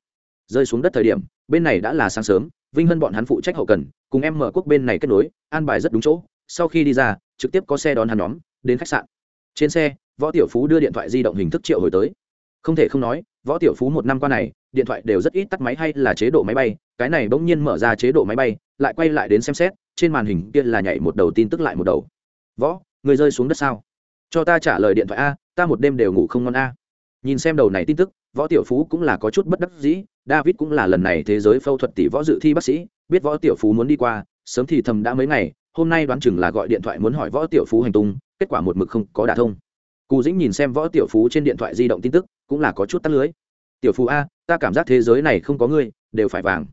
Rơi xuống đất thời điểm, bên này đã là sáng sớm, vinh hân bọn hắn phụ trách hậu cần cùng em mở quốc bên này kết nối, an bài rất đúng chỗ, sau khi đi ra, trực tiếp có xe đón hắn nhóm, đến khách sạn. Trên xe, võ tiểu phú đưa điện thoại di động hình thức triệu hồi tới. Không thể không nói, võ tiểu phú một năm qua này, điện thoại đều rất ít tắt máy hay là chế độ máy bay, cái này bỗng nhiên mở ra chế độ máy bay, lại quay lại đến xem xét, trên màn hình kia là nhảy một đầu tin tức lại một đầu. Võ, người rơi xuống đất sao? Cho ta trả lời điện thoại a, ta một đêm đều ngủ không ngon a. Nhìn xem đầu này tin tức, võ tiểu phú cũng là có chút bất đắc dĩ, david cũng là lần này thế giới phẫu thuật tỷ võ dự thi bác sĩ biết võ tiểu phú muốn đi qua, sớm thì thầm đã mấy ngày, hôm nay đoán chừng là gọi điện thoại muốn hỏi võ tiểu phú hành tung, kết quả một mực không có đả thông. Cù dĩnh nhìn xem võ tiểu phú trên điện thoại di động tin tức, cũng là có chút tắt lưới. Tiểu phú a, ta cảm giác thế giới này không có ngươi, đều phải vàng.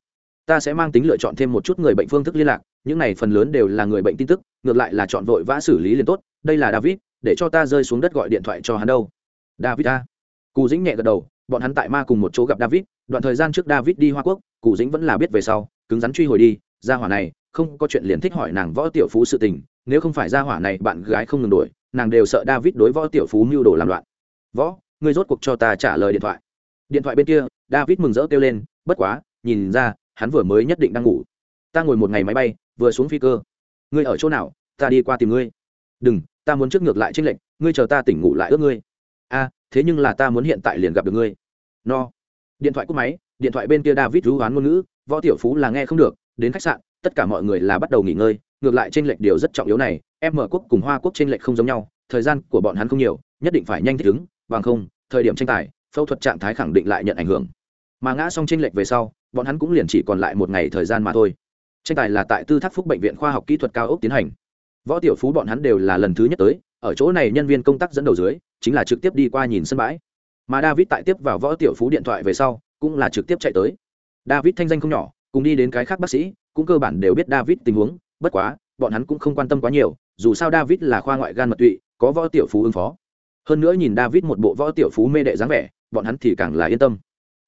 Ta sẽ mang tính lựa chọn thêm một chút người bệnh phương thức liên lạc, những này phần lớn đều là người bệnh tin tức, ngược lại là chọn vội vã xử lý liền tốt, đây là david, để cho ta rơi xuống đất gọi điện thoại cho hắn đâu. David a? Cù dĩnh nhẹ gật đầu, bọn hắn tại ma cùng một chỗ gặp david, đoạn thời gian trước david đi hoa quốc, cù dĩnh vẫn là biết về sau cứng rắn truy hồi đi, gia hỏa này, không có chuyện liền thích hỏi nàng võ tiểu phú sự tình, nếu không phải gia hỏa này bạn gái không ngừng đổi nàng đều sợ david đối võ tiểu phú mưu đồ làm loạn. Võ, ngươi rốt cuộc cho ta trả lời điện thoại. Điện thoại bên kia, david mừng rỡ kêu lên, bất quá, nhìn ra, hắn vừa mới nhất định đang ngủ. Ta ngồi một ngày máy bay, vừa xuống phi cơ. Ngươi ở chỗ nào? Ta đi qua tìm ngươi. Đừng, ta muốn trước ngược lại trích lệnh ngươi chờ ta tỉnh ngủ lại ước ngươi. A, thế nhưng là ta muốn hiện tại liền gặp được ngươi. No. Điện thoại cúp máy, điện thoại bên kia david rú hoán ngôn ngữ võ tiểu phú là nghe không được, đến khách sạn, tất cả mọi người là bắt đầu nghỉ ngơi, ngược lại trên lệch điều rất trọng yếu này, em mở quốc cùng hoa quốc trên lệch không giống nhau, thời gian của bọn hắn không nhiều, nhất định phải nhanh thích ứng, bằng không, thời điểm tranh tài, phẫu thuật trạng thái khẳng định lại nhận ảnh hưởng. Mà ngã xong trên lệch về sau, bọn hắn cũng liền chỉ còn lại một ngày thời gian mà thôi. Tranh tài là tại tư thác phúc bệnh viện khoa học kỹ thuật cao ốc tiến hành. Võ tiểu phú bọn hắn đều là lần thứ nhất tới, ở chỗ này nhân viên công tác dẫn đầu dưới, chính là trực tiếp đi qua nhìn sân bãi. Mà david tại tiếp vào võ tiểu phú điện thoại về sau, cũng là trực tiếp chạy tới david thanh danh không nhỏ, cùng đi đến cái khác bác sĩ, cũng cơ bản đều biết david tình huống, bất quá, bọn hắn cũng không quan tâm quá nhiều, dù sao david là khoa ngoại gan mật tụy, có võ tiểu phú ứng phó. Hơn nữa nhìn david một bộ võ tiểu phú mê đệ dáng vẻ, bọn hắn thì càng là yên tâm.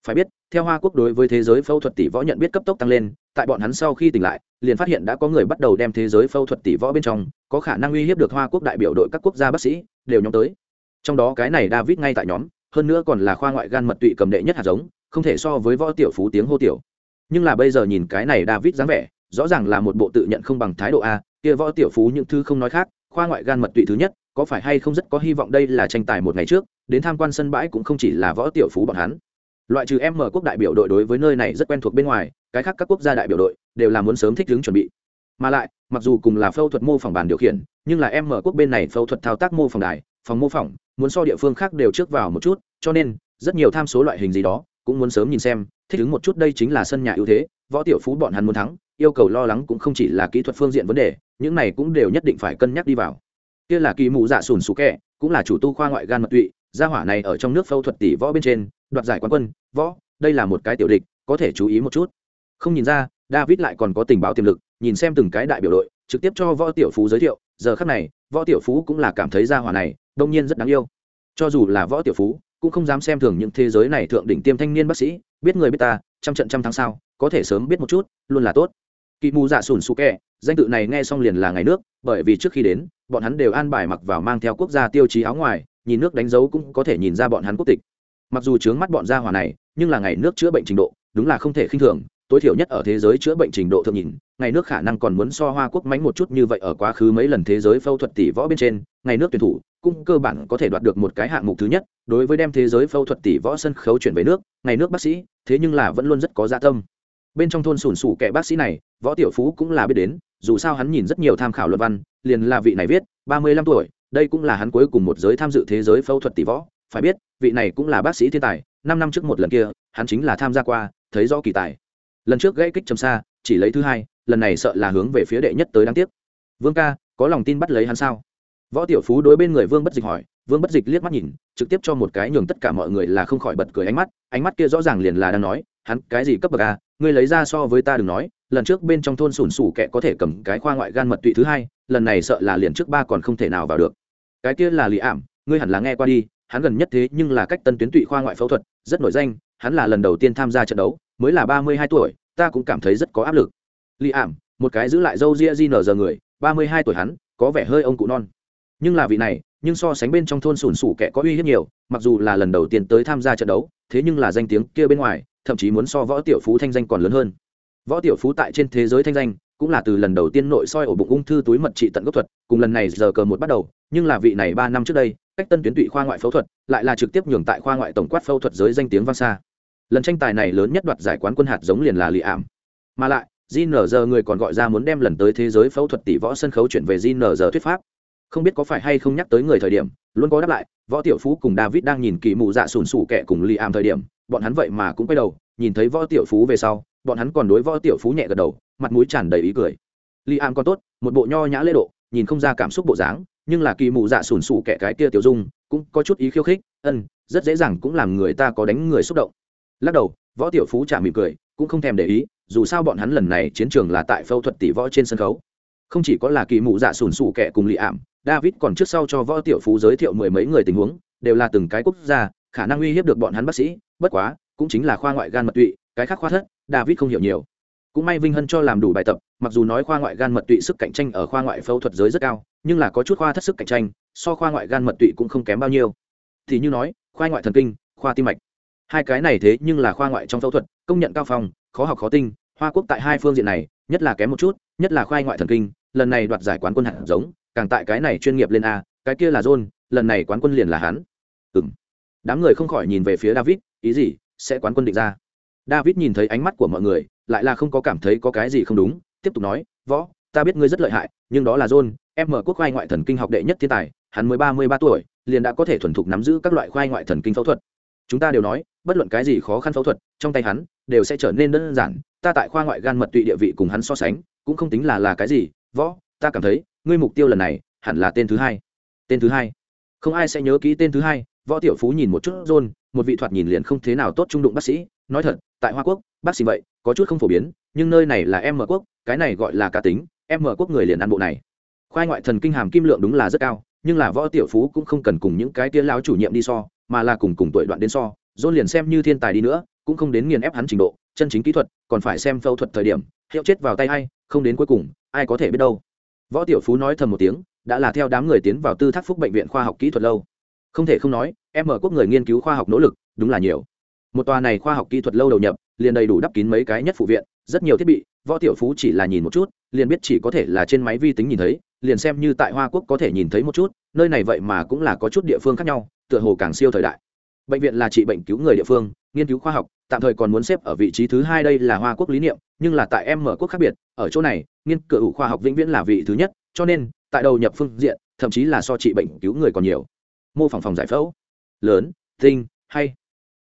Phải biết, theo hoa quốc đối với thế giới phẫu thuật tỷ võ nhận biết cấp tốc tăng lên, tại bọn hắn sau khi tỉnh lại, liền phát hiện đã có người bắt đầu đem thế giới phẫu thuật tỷ võ bên trong, có khả năng uy hiếp được hoa quốc đại biểu đội các quốc gia bác sĩ, đều nhóm tới. Trong đó cái này david ngay tại nhóm, hơn nữa còn là khoa ngoại gan mật tụy cầm đệ nhất hạt giống không thể so với võ tiểu phú tiếng hô tiểu. Nhưng là bây giờ nhìn cái này david dáng vẻ, rõ ràng là một bộ tự nhận không bằng thái độ a, kia võ tiểu phú những thứ không nói khác, khoa ngoại gan mật tụy thứ nhất, có phải hay không rất có hy vọng đây là tranh tài một ngày trước, đến tham quan sân bãi cũng không chỉ là võ tiểu phú bọn hắn. Loại trừ em mở quốc đại biểu đội đối với nơi này rất quen thuộc bên ngoài, cái khác các quốc gia đại biểu đội đều là muốn sớm thích ứng chuẩn bị. Mà lại, mặc dù cùng là phẫu thuật mô phỏng bàn điều khiển, nhưng là em mở quốc bên này phẫu thuật thao tác mô phỏng đài, phòng mô phỏng, muốn so địa phương khác đều trước vào một chút, cho nên rất nhiều tham số loại hình gì đó cũng muốn sớm nhìn xem, thích ứng một chút đây chính là sân nhà ưu thế, võ tiểu phú bọn hắn muốn thắng, yêu cầu lo lắng cũng không chỉ là kỹ thuật phương diện vấn đề, những này cũng đều nhất định phải cân nhắc đi vào. Kia là kỳ mù dạ sùn sù kẹ, cũng là chủ tu khoa ngoại gan mật tụy, gia hỏa này ở trong nước phẫu thuật tỷ võ bên trên, đoạt giải quán quân, võ, đây là một cái tiểu địch, có thể chú ý một chút. Không nhìn ra, david lại còn có tình báo tiềm lực, nhìn xem từng cái đại biểu đội, trực tiếp cho võ tiểu phú giới thiệu, giờ khắc này, võ tiểu phú cũng là cảm thấy gia hỏa này, đông nhiên rất đáng yêu. Cho dù là võ tiểu phú cũng không dám xem thường những thế giới này thượng đỉnh tiêm thanh niên bác sĩ, biết người biết ta, trăm trận trăm tháng sau có thể sớm biết một chút, luôn là tốt. Kỳ mù dạ sùn su kẹ, danh tự này nghe xong liền là ngày nước, bởi vì trước khi đến, bọn hắn đều an bài mặc vào mang theo quốc gia tiêu chí áo ngoài, nhìn nước đánh dấu cũng có thể nhìn ra bọn hắn quốc tịch. Mặc dù chướng mắt bọn gia hỏa này, nhưng là ngày nước chữa bệnh trình độ, đúng là không thể khinh thường, tối thiểu nhất ở thế giới chữa bệnh trình độ thượng nhìn, ngày nước khả năng còn muốn so hoa quốc mánh một chút như vậy ở quá khứ mấy lần thế giới phẫu thuật tỷ võ bên trên, ngày nước tuyển thủ cũng cơ bản có thể đoạt được một cái hạng mục thứ nhất, đối với đem thế giới phẫu thuật tỷ võ sân khấu chuyển về nước, ngày nước bác sĩ, thế nhưng là vẫn luôn rất có dạ tâm. Bên trong thôn sùn sủ kẻ bác sĩ này, võ tiểu phú cũng là biết đến, dù sao hắn nhìn rất nhiều tham khảo luận văn, liền là vị này viết, ba mươi lăm tuổi, đây cũng là hắn cuối cùng một giới tham dự thế giới phẫu thuật tỷ võ. Phải biết, vị này cũng là bác sĩ thiên tài, năm năm trước một lần kia, hắn chính là tham gia qua, thấy rõ kỳ tài. Lần trước gãy kích trầm xa, chỉ lấy thứ hai, lần này sợ là hướng về phía đệ nhất tới đáng tiếc. Vương ca, có lòng tin bắt lấy hắn sao? Võ tiểu phú đối bên người vương bất dịch hỏi, vương bất dịch liếc mắt nhìn, trực tiếp cho một cái nhường tất cả mọi người là không khỏi bật cười ánh mắt ánh mắt kia rõ ràng liền là đang nói, hắn cái gì cấp bậc a ngươi lấy ra so với ta đừng nói, lần trước bên trong thôn sủn sủ kẻ có thể cầm cái khoa ngoại gan mật tụy thứ hai, lần này sợ là liền trước ba còn không thể nào vào được. Cái kia là lì ảm, ngươi hẳn là nghe qua đi, hắn gần nhất thế nhưng là cách tân tuyến tụy khoa ngoại phẫu thuật, rất nổi danh, hắn là lần đầu tiên tham gia trận đấu, mới là ba mươi hai tuổi, ta cũng cảm thấy rất có áp lực. Lì ảm, một cái giữ lại dâu ria di nở giờ người, ba mươi hai tuổi hắn, có vẻ hơi ông cụ non nhưng là vị này, nhưng so sánh bên trong thôn sùn sủ kẻ có uy hiếp nhiều, mặc dù là lần đầu tiên tới tham gia trận đấu, thế nhưng là danh tiếng kia bên ngoài, thậm chí muốn so võ tiểu phú thanh danh còn lớn hơn. Võ tiểu phú tại trên thế giới thanh danh, cũng là từ lần đầu tiên nội soi ổ bụng ung thư túi mật trị tận gốc thuật, cùng lần này giờ cờ một bắt đầu, nhưng là vị này ba năm trước đây, cách tân tuyến tụy khoa ngoại phẫu thuật, lại là trực tiếp nhường tại khoa ngoại tổng quát phẫu thuật giới danh tiếng vang xa. Lần tranh tài này lớn nhất đoạt giải quán quân hạt giống liền là lì ảm. Mà lại JNR người còn gọi ra muốn đem lần tới thế giới phẫu thuật tỷ võ sân khấu chuyển về JNR thuyết pháp. Không biết có phải hay không nhắc tới người thời điểm, luôn có đáp lại, Võ Tiểu Phú cùng David đang nhìn kỳ mụ dạ sùn sủ kẻ cùng Liam thời điểm, bọn hắn vậy mà cũng quay đầu, nhìn thấy Võ Tiểu Phú về sau, bọn hắn còn đối Võ Tiểu Phú nhẹ gật đầu, mặt mũi tràn đầy ý cười. Liam còn tốt, một bộ nho nhã lễ độ, nhìn không ra cảm xúc bộ dáng, nhưng là kỳ mụ dạ sùn sủ kẻ cái kia tiểu dung, cũng có chút ý khiêu khích, ân, rất dễ dàng cũng làm người ta có đánh người xúc động. Lắc đầu, Võ Tiểu Phú trả mỉm cười, cũng không thèm để ý, dù sao bọn hắn lần này chiến trường là tại phẫu thuật tỷ võ trên sân khấu không chỉ có là kỳ mụ dạ sùn sụ kẻ cùng lì ảm david còn trước sau cho võ tiểu phú giới thiệu mười mấy người tình huống, đều là từng cái quốc gia, khả năng uy hiếp được bọn hắn bác sĩ, bất quá, cũng chính là khoa ngoại gan mật tụy, cái khác khoa thất, david không hiểu nhiều. Cũng may vinh hân cho làm đủ bài tập, mặc dù nói khoa ngoại gan mật tụy sức cạnh tranh ở khoa ngoại phẫu thuật giới rất cao, nhưng là có chút khoa thất sức cạnh tranh, so khoa ngoại gan mật tụy cũng không kém bao nhiêu. Thì như nói, khoa ngoại thần kinh, khoa tim mạch. Hai cái này thế nhưng là khoa ngoại trong phẫu thuật, công nhận cao phong, khó học khó tinh, hoa quốc tại hai phương diện này, nhất là kém một chút, nhất là khoa ngoại thần kinh, lần này đoạt giải quán quân hạt giống càng tại cái này chuyên nghiệp lên a, cái kia là john, lần này quán quân liền là hắn. Ừ m đám người không khỏi nhìn về phía david, ý gì, sẽ quán quân định ra. David nhìn thấy ánh mắt của mọi người, lại là không có cảm thấy có cái gì không đúng, tiếp tục nói, võ, ta biết ngươi rất lợi hại, nhưng đó là john, em mở quốc khoai ngoại thần kinh học đệ nhất thiên tài, hắn mới ba mươi ba tuổi, liền đã có thể thuần thục nắm giữ các loại khoai ngoại thần kinh phẫu thuật. Chúng ta đều nói, bất luận cái gì khó khăn phẫu thuật, trong tay hắn, đều sẽ trở nên đơn giản, ta tại khoa ngoại gan mật tụy địa vị cùng hắn so sánh, cũng không tính là là cái gì. Võ, ta cảm thấy ngươi mục tiêu lần này hẳn là tên thứ hai. Tên thứ hai? Không ai sẽ nhớ kỹ tên thứ hai, võ tiểu phú nhìn một chút john một vị thoạt nhìn liền không thế nào tốt trung đụng bác sĩ, nói thật, tại hoa quốc, bác sĩ vậy, có chút không phổ biến, nhưng nơi này là em mở quốc, cái này gọi là cá tính, em mở quốc người liền ăn bộ này. Khoai ngoại thần kinh hàm kim lượng đúng là rất cao, nhưng là võ tiểu phú cũng không cần cùng những cái tia lao chủ nhiệm đi so, mà là cùng cùng tuổi đoạn đến so john liền xem như thiên tài đi nữa, cũng không đến nghiền ép hắn trình độ, chân chính kỹ thuật, còn phải xem phẫu thuật thời điểm, hiệu chết vào tay ai, không đến cuối cùng, ai có thể biết đâu võ tiểu phú nói thầm một tiếng, đã là theo đám người tiến vào tư thác phúc bệnh viện khoa học kỹ thuật lâu. Không thể không nói, em mở quốc người nghiên cứu khoa học nỗ lực, đúng là nhiều. Một tòa này khoa học kỹ thuật lâu đầu nhập, liền đầy đủ đắp kín mấy cái nhất phụ viện, rất nhiều thiết bị, võ tiểu phú chỉ là nhìn một chút, liền biết chỉ có thể là trên máy vi tính nhìn thấy, liền xem như tại hoa quốc có thể nhìn thấy một chút, nơi này vậy mà cũng là có chút địa phương khác nhau, tựa hồ càng siêu thời đại. Bệnh viện là trị bệnh cứu người địa phương, nghiên cứu khoa học, tạm thời còn muốn xếp ở vị trí thứ hai đây là hoa quốc lý niệm nhưng là tại em mở quốc khác biệt, ở chỗ này, nghiên cứu khoa học vĩnh viễn là vị thứ nhất, cho nên, tại đầu nhập phương diện, thậm chí là so trị bệnh cứu người còn nhiều. Mô phỏng phòng giải phẫu. Lớn, tinh, hay.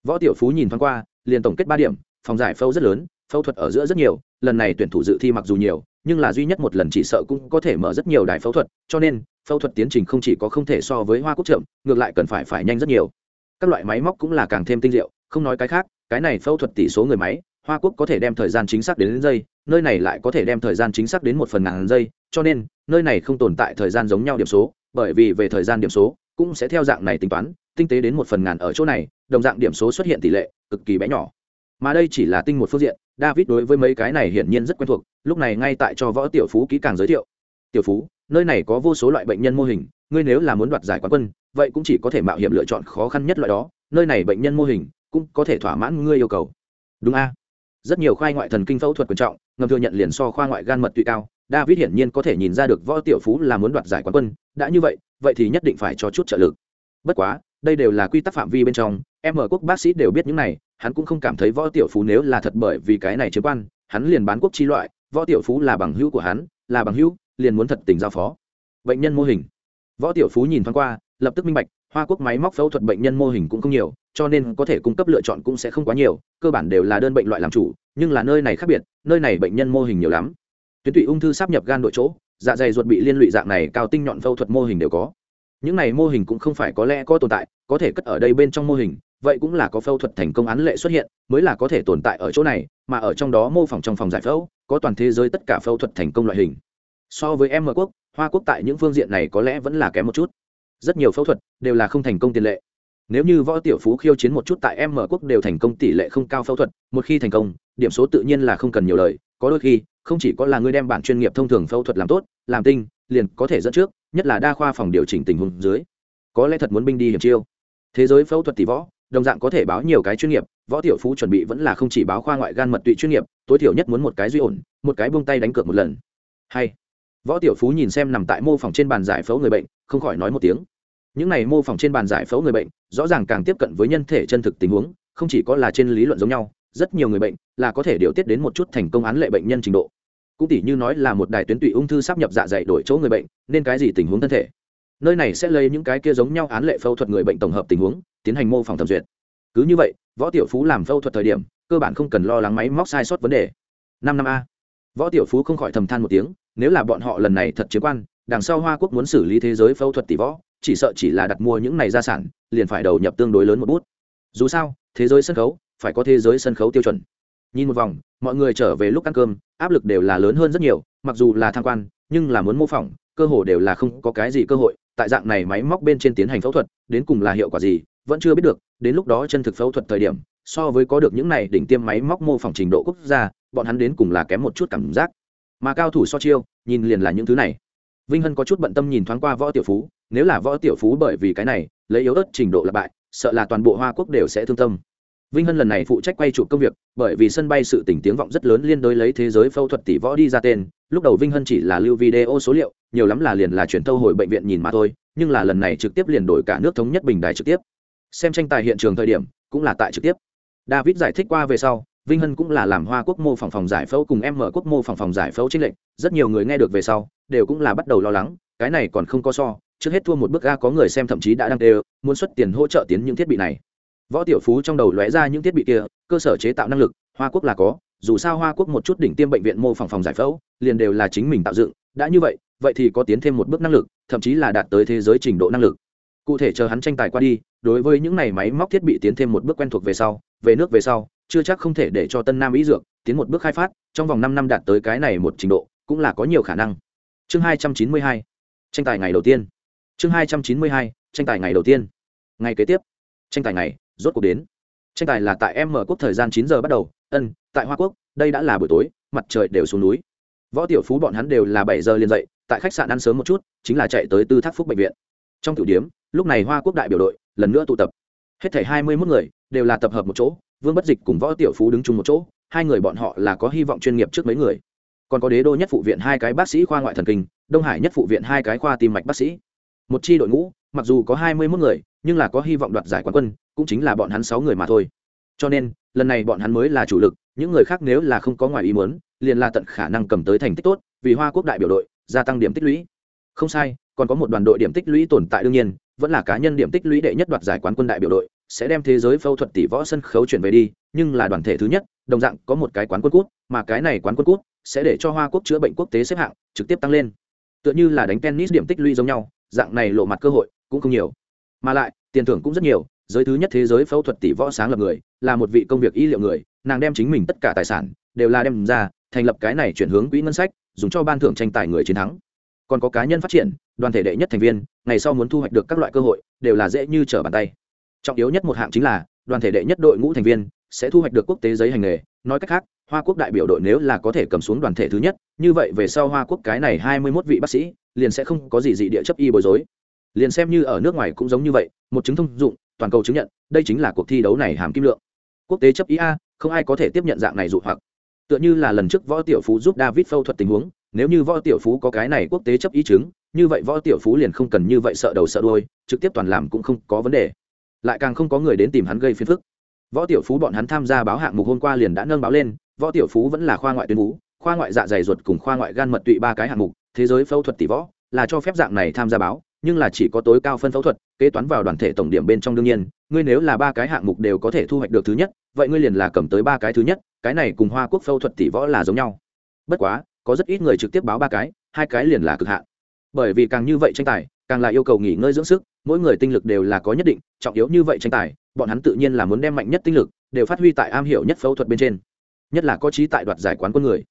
Võ tiểu phú nhìn thoáng qua, liền tổng kết ba điểm, phòng giải phẫu rất lớn, phẫu thuật ở giữa rất nhiều, lần này tuyển thủ dự thi mặc dù nhiều, nhưng là duy nhất một lần chỉ sợ cũng có thể mở rất nhiều đài phẫu thuật, cho nên, phẫu thuật tiến trình không chỉ có không thể so với hoa quốc trưởng ngược lại cần phải phải nhanh rất nhiều. Các loại máy móc cũng là càng thêm tinh diệu, không nói cái khác, cái này phẫu thuật tỷ số người máy hoa quốc có thể đem thời gian chính xác đến, đến giây nơi này lại có thể đem thời gian chính xác đến một phần ngàn giây cho nên nơi này không tồn tại thời gian giống nhau điểm số bởi vì về thời gian điểm số cũng sẽ theo dạng này tính toán tinh tế đến một phần ngàn ở chỗ này đồng dạng điểm số xuất hiện tỷ lệ cực kỳ bé nhỏ. Mà đây chỉ là tinh một phương diện david đối với mấy cái này hiển nhiên rất quen thuộc lúc này ngay tại cho võ tiểu phú kỹ càng giới thiệu. Tiểu phú nơi này có vô số loại bệnh nhân mô hình ngươi nếu là muốn đoạt giải quán quân vậy cũng chỉ có thể mạo hiểm lựa chọn khó khăn nhất loại đó nơi này bệnh nhân mô hình cũng có thể thỏa mãn ngươi yêu cầu. Đúng a rất nhiều khoa ngoại thần kinh phẫu thuật quan trọng, ngầm thừa nhận liền so khoa ngoại gan mật tụy cao, david hiển nhiên có thể nhìn ra được võ tiểu phú là muốn đoạt giải quán quân, đã như vậy vậy thì nhất định phải cho chút trợ lực. Bất quá, đây đều là quy tắc phạm vi bên trong, em ở quốc bác sĩ đều biết những này, hắn cũng không cảm thấy võ tiểu phú nếu là thật bởi vì cái này chiếm quan, hắn liền bán quốc chi loại, võ tiểu phú là bằng hữu của hắn, là bằng hữu, liền muốn thật tình giao phó. Bệnh nhân mô hình. Võ tiểu phú nhìn thoáng qua, lập tức minh bạch hoa quốc máy móc phẫu thuật bệnh nhân mô hình cũng không nhiều, cho nên có thể cung cấp lựa chọn cũng sẽ không quá nhiều, cơ bản đều là đơn bệnh loại làm chủ, nhưng là nơi này khác biệt, nơi này bệnh nhân mô hình nhiều lắm. Tuyến tụy ung thư sắp nhập gan đội chỗ dạ dày ruột bị liên lụy dạng này cao tinh nhọn phẫu thuật mô hình đều có. Những này mô hình cũng không phải có lẽ có tồn tại, có thể cất ở đây bên trong mô hình, vậy cũng là có phẫu thuật thành công án lệ xuất hiện, mới là có thể tồn tại ở chỗ này, mà ở trong đó mô phỏng trong phòng giải phẫu, có toàn thế giới tất cả phẫu thuật thành công loại hình. So với m quốc, hoa quốc tại những phương diện này có lẽ vẫn là kém một chút rất nhiều phẫu thuật đều là không thành công tiền lệ. Nếu như võ tiểu phú khiêu chiến một chút tại m quốc đều thành công tỷ lệ không cao phẫu thuật, một khi thành công, điểm số tự nhiên là không cần nhiều lời, có đôi khi, không chỉ có là người đem bản chuyên nghiệp thông thường phẫu thuật làm tốt, làm tinh, liền có thể dẫn trước, nhất là đa khoa phòng điều chỉnh tình huống dưới. Có lẽ thật muốn binh đi hiểm chiêu. Thế giới phẫu thuật tỷ võ, đồng dạng có thể báo nhiều cái chuyên nghiệp, võ tiểu phú chuẩn bị vẫn là không chỉ báo khoa ngoại gan mật tụy chuyên nghiệp, tối thiểu nhất muốn một cái duy ổn, một cái buông tay đánh cược một lần. Hay võ tiểu phú nhìn xem nằm tại mô phỏng trên bàn giải phẫu người bệnh, không khỏi nói một tiếng. Những này mô phỏng trên bàn giải phẫu người bệnh, rõ ràng càng tiếp cận với nhân thể chân thực tình huống, không chỉ có là trên lý luận giống nhau, rất nhiều người bệnh là có thể điều tiết đến một chút thành công án lệ bệnh nhân trình độ. Cũng tỷ như nói là một đài tuyến tụy ung thư sắp nhập dạ dày đổi chỗ người bệnh, nên cái gì tình huống thân thể? Nơi này sẽ lấy những cái kia giống nhau án lệ phẫu thuật người bệnh tổng hợp tình huống, tiến hành mô phỏng thẩm duyệt. Cứ như vậy, võ tiểu phú làm phẫu thuật thời điểm, cơ bản không cần lo lắng máy móc sai sót vấn đề. Năm năm a. Võ tiểu phú không khỏi thầm than một tiếng nếu là bọn họ lần này thật chiếm quan, đằng sau hoa quốc muốn xử lý thế giới phẫu thuật tỷ võ, chỉ sợ chỉ là đặt mua những này gia sản, liền phải đầu nhập tương đối lớn một bút. Dù sao, thế giới sân khấu, phải có thế giới sân khấu tiêu chuẩn. Nhìn một vòng, mọi người trở về lúc ăn cơm, áp lực đều là lớn hơn rất nhiều, mặc dù là tham quan, nhưng là muốn mô phỏng, cơ hồ đều là không có cái gì cơ hội. Tại dạng này máy móc bên trên tiến hành phẫu thuật, đến cùng là hiệu quả gì, vẫn chưa biết được. Đến lúc đó chân thực phẫu thuật thời điểm, so với có được những này đỉnh tiêm máy móc mô phỏng trình độ quốc gia, bọn hắn đến cùng là kém một chút cảm giác mà cao thủ so chiêu, nhìn liền là những thứ này. Vinh hân có chút bận tâm nhìn thoáng qua võ tiểu phú, nếu là võ tiểu phú bởi vì cái này, lấy yếu ớt trình độ là bại, sợ là toàn bộ hoa quốc đều sẽ thương tâm. Vinh hân lần này phụ trách quay trụ công việc, bởi vì sân bay sự tỉnh tiếng vọng rất lớn liên đối lấy thế giới phẫu thuật tỷ võ đi ra tên, lúc đầu vinh hân chỉ là lưu video số liệu, nhiều lắm là liền là chuyển thâu hồi bệnh viện nhìn mà thôi, nhưng là lần này trực tiếp liền đổi cả nước thống nhất bình đài trực tiếp. Xem tranh tài hiện trường thời điểm, cũng là tại trực tiếp. David giải thích qua về sau vinh hân cũng là làm hoa quốc mô phòng phòng giải phẫu cùng em mở quốc mô phòng phòng giải phẫu trích lệnh rất nhiều người nghe được về sau, đều cũng là bắt đầu lo lắng, cái này còn không có so, trước hết thua một bước ga có người xem thậm chí đã đăng đều, muốn xuất tiền hỗ trợ tiến những thiết bị này. Võ tiểu phú trong đầu lóe ra những thiết bị kia, cơ sở chế tạo năng lực, hoa quốc là có, dù sao hoa quốc một chút đỉnh tiêm bệnh viện mô phòng phòng giải phẫu, liền đều là chính mình tạo dựng, đã như vậy vậy thì có tiến thêm một bước năng lực, thậm chí là đạt tới thế giới trình độ năng lực cụ thể chờ hắn tranh tài qua đi, đối với những này máy móc thiết bị tiến thêm một bước quen thuộc về sau, về nước về sau, chưa chắc không thể để cho tân nam ý dược tiến một bước khai phát, trong vòng năm năm đạt tới cái này một trình độ, cũng là có nhiều khả năng. Chương hai trăm chín mươi hai, tranh tài ngày đầu tiên. Chương hai trăm chín mươi hai, tranh tài ngày đầu tiên. Ngày kế tiếp. Tranh tài ngày, rốt cuộc đến. Tranh tài là tại m quốc thời gian chín giờ bắt đầu, ân, tại hoa quốc, đây đã là buổi tối, mặt trời đều xuống núi. Võ tiểu phú bọn hắn đều là bảy giờ liền dậy, tại khách sạn ăn sớm một chút, chính là chạy tới tư thác phúc bệnh viện. Trong tiểu điếm lúc này hoa quốc đại biểu đội lần nữa tụ tập. Hết thảy hai mươi mốt người đều là tập hợp một chỗ, vương bất dịch cùng võ tiểu phú đứng chung một chỗ, hai người bọn họ là có hy vọng chuyên nghiệp trước mấy người. Còn có đế đô nhất phụ viện hai cái bác sĩ khoa ngoại thần kinh, đông hải nhất phụ viện hai cái khoa tim mạch bác sĩ. Một chi đội ngũ, mặc dù có hai mươi mốt người, nhưng là có hy vọng đoạt giải quán quân, cũng chính là bọn hắn sáu người mà thôi. Cho nên, lần này bọn hắn mới là chủ lực, những người khác nếu là không có ngoài ý muốn, liền là tận khả năng cầm tới thành tích tốt, vì hoa quốc đại biểu đội gia tăng điểm tích lũy. Không sai, còn có một đoàn đội điểm tích lũy tồn tại đương nhiên vẫn là cá nhân điểm tích lũy đệ nhất đoạt giải quán quân đại biểu đội, sẽ đem thế giới phẫu thuật tỷ võ sân khấu chuyển về đi, nhưng là đoàn thể thứ nhất, đồng dạng có một cái quán quân cút, mà cái này quán quân cút sẽ để cho hoa quốc chữa bệnh quốc tế xếp hạng trực tiếp tăng lên. Tựa như là đánh tennis điểm tích lũy giống nhau, dạng này lộ mặt cơ hội cũng không nhiều. Mà lại, tiền thưởng cũng rất nhiều, giới thứ nhất thế giới phẫu thuật tỷ võ sáng lập người, là một vị công việc y liệu người, nàng đem chính mình tất cả tài sản đều là đem ra, thành lập cái này chuyển hướng quỹ ngân sách, dùng cho ban thưởng tranh tài người chiến thắng còn có cá nhân phát triển, đoàn thể đệ nhất thành viên, ngày sau muốn thu hoạch được các loại cơ hội, đều là dễ như trở bàn tay. Trọng yếu nhất một hạng chính là, đoàn thể đệ nhất đội ngũ thành viên sẽ thu hoạch được quốc tế giấy hành nghề. Nói cách khác, hoa quốc đại biểu đội nếu là có thể cầm xuống đoàn thể thứ nhất, như vậy về sau hoa quốc cái này hai mươi mốt vị bác sĩ liền sẽ không có gì dị địa chấp y bối rối. Liền xem như ở nước ngoài cũng giống như vậy, một chứng thông dụng, toàn cầu chứng nhận, đây chính là cuộc thi đấu này hàm kim lượng. Quốc tế chấp ý a, không ai có thể tiếp nhận dạng này dụ hoặc. Tựa như là lần trước võ tiểu phú giúp david phẫu thuật tình huống nếu như võ tiểu phú có cái này quốc tế chấp ý chứng, như vậy võ tiểu phú liền không cần như vậy sợ đầu sợ đôi trực tiếp toàn làm cũng không có vấn đề. Lại càng không có người đến tìm hắn gây phiền phức. Võ tiểu phú bọn hắn tham gia báo hạng mục hôm qua liền đã nâng báo lên, võ tiểu phú vẫn là khoa ngoại tuyến vũ, khoa ngoại dạ dày ruột cùng khoa ngoại gan mật tụy ba cái hạng mục, thế giới phẫu thuật tỷ võ, là cho phép dạng này tham gia báo, nhưng là chỉ có tối cao phân phẫu thuật, kế toán vào đoàn thể tổng điểm bên trong đương nhiên, ngươi nếu là ba cái hạng mục đều có thể thu hoạch được thứ nhất, vậy ngươi liền là cầm tới ba cái thứ nhất, cái này cùng hoa quốc phẫu thuật tỷ võ là giống nhau. Bất quá có rất ít người trực tiếp báo ba cái, hai cái liền là cực hạn. Bởi vì càng như vậy tranh tài, càng là yêu cầu nghỉ ngơi dưỡng sức, mỗi người tinh lực đều là có nhất định, trọng yếu như vậy tranh tài, bọn hắn tự nhiên là muốn đem mạnh nhất tinh lực đều phát huy tại am hiểu nhất phẫu thuật bên trên. Nhất là có trí tại đoạt giải quán quân người.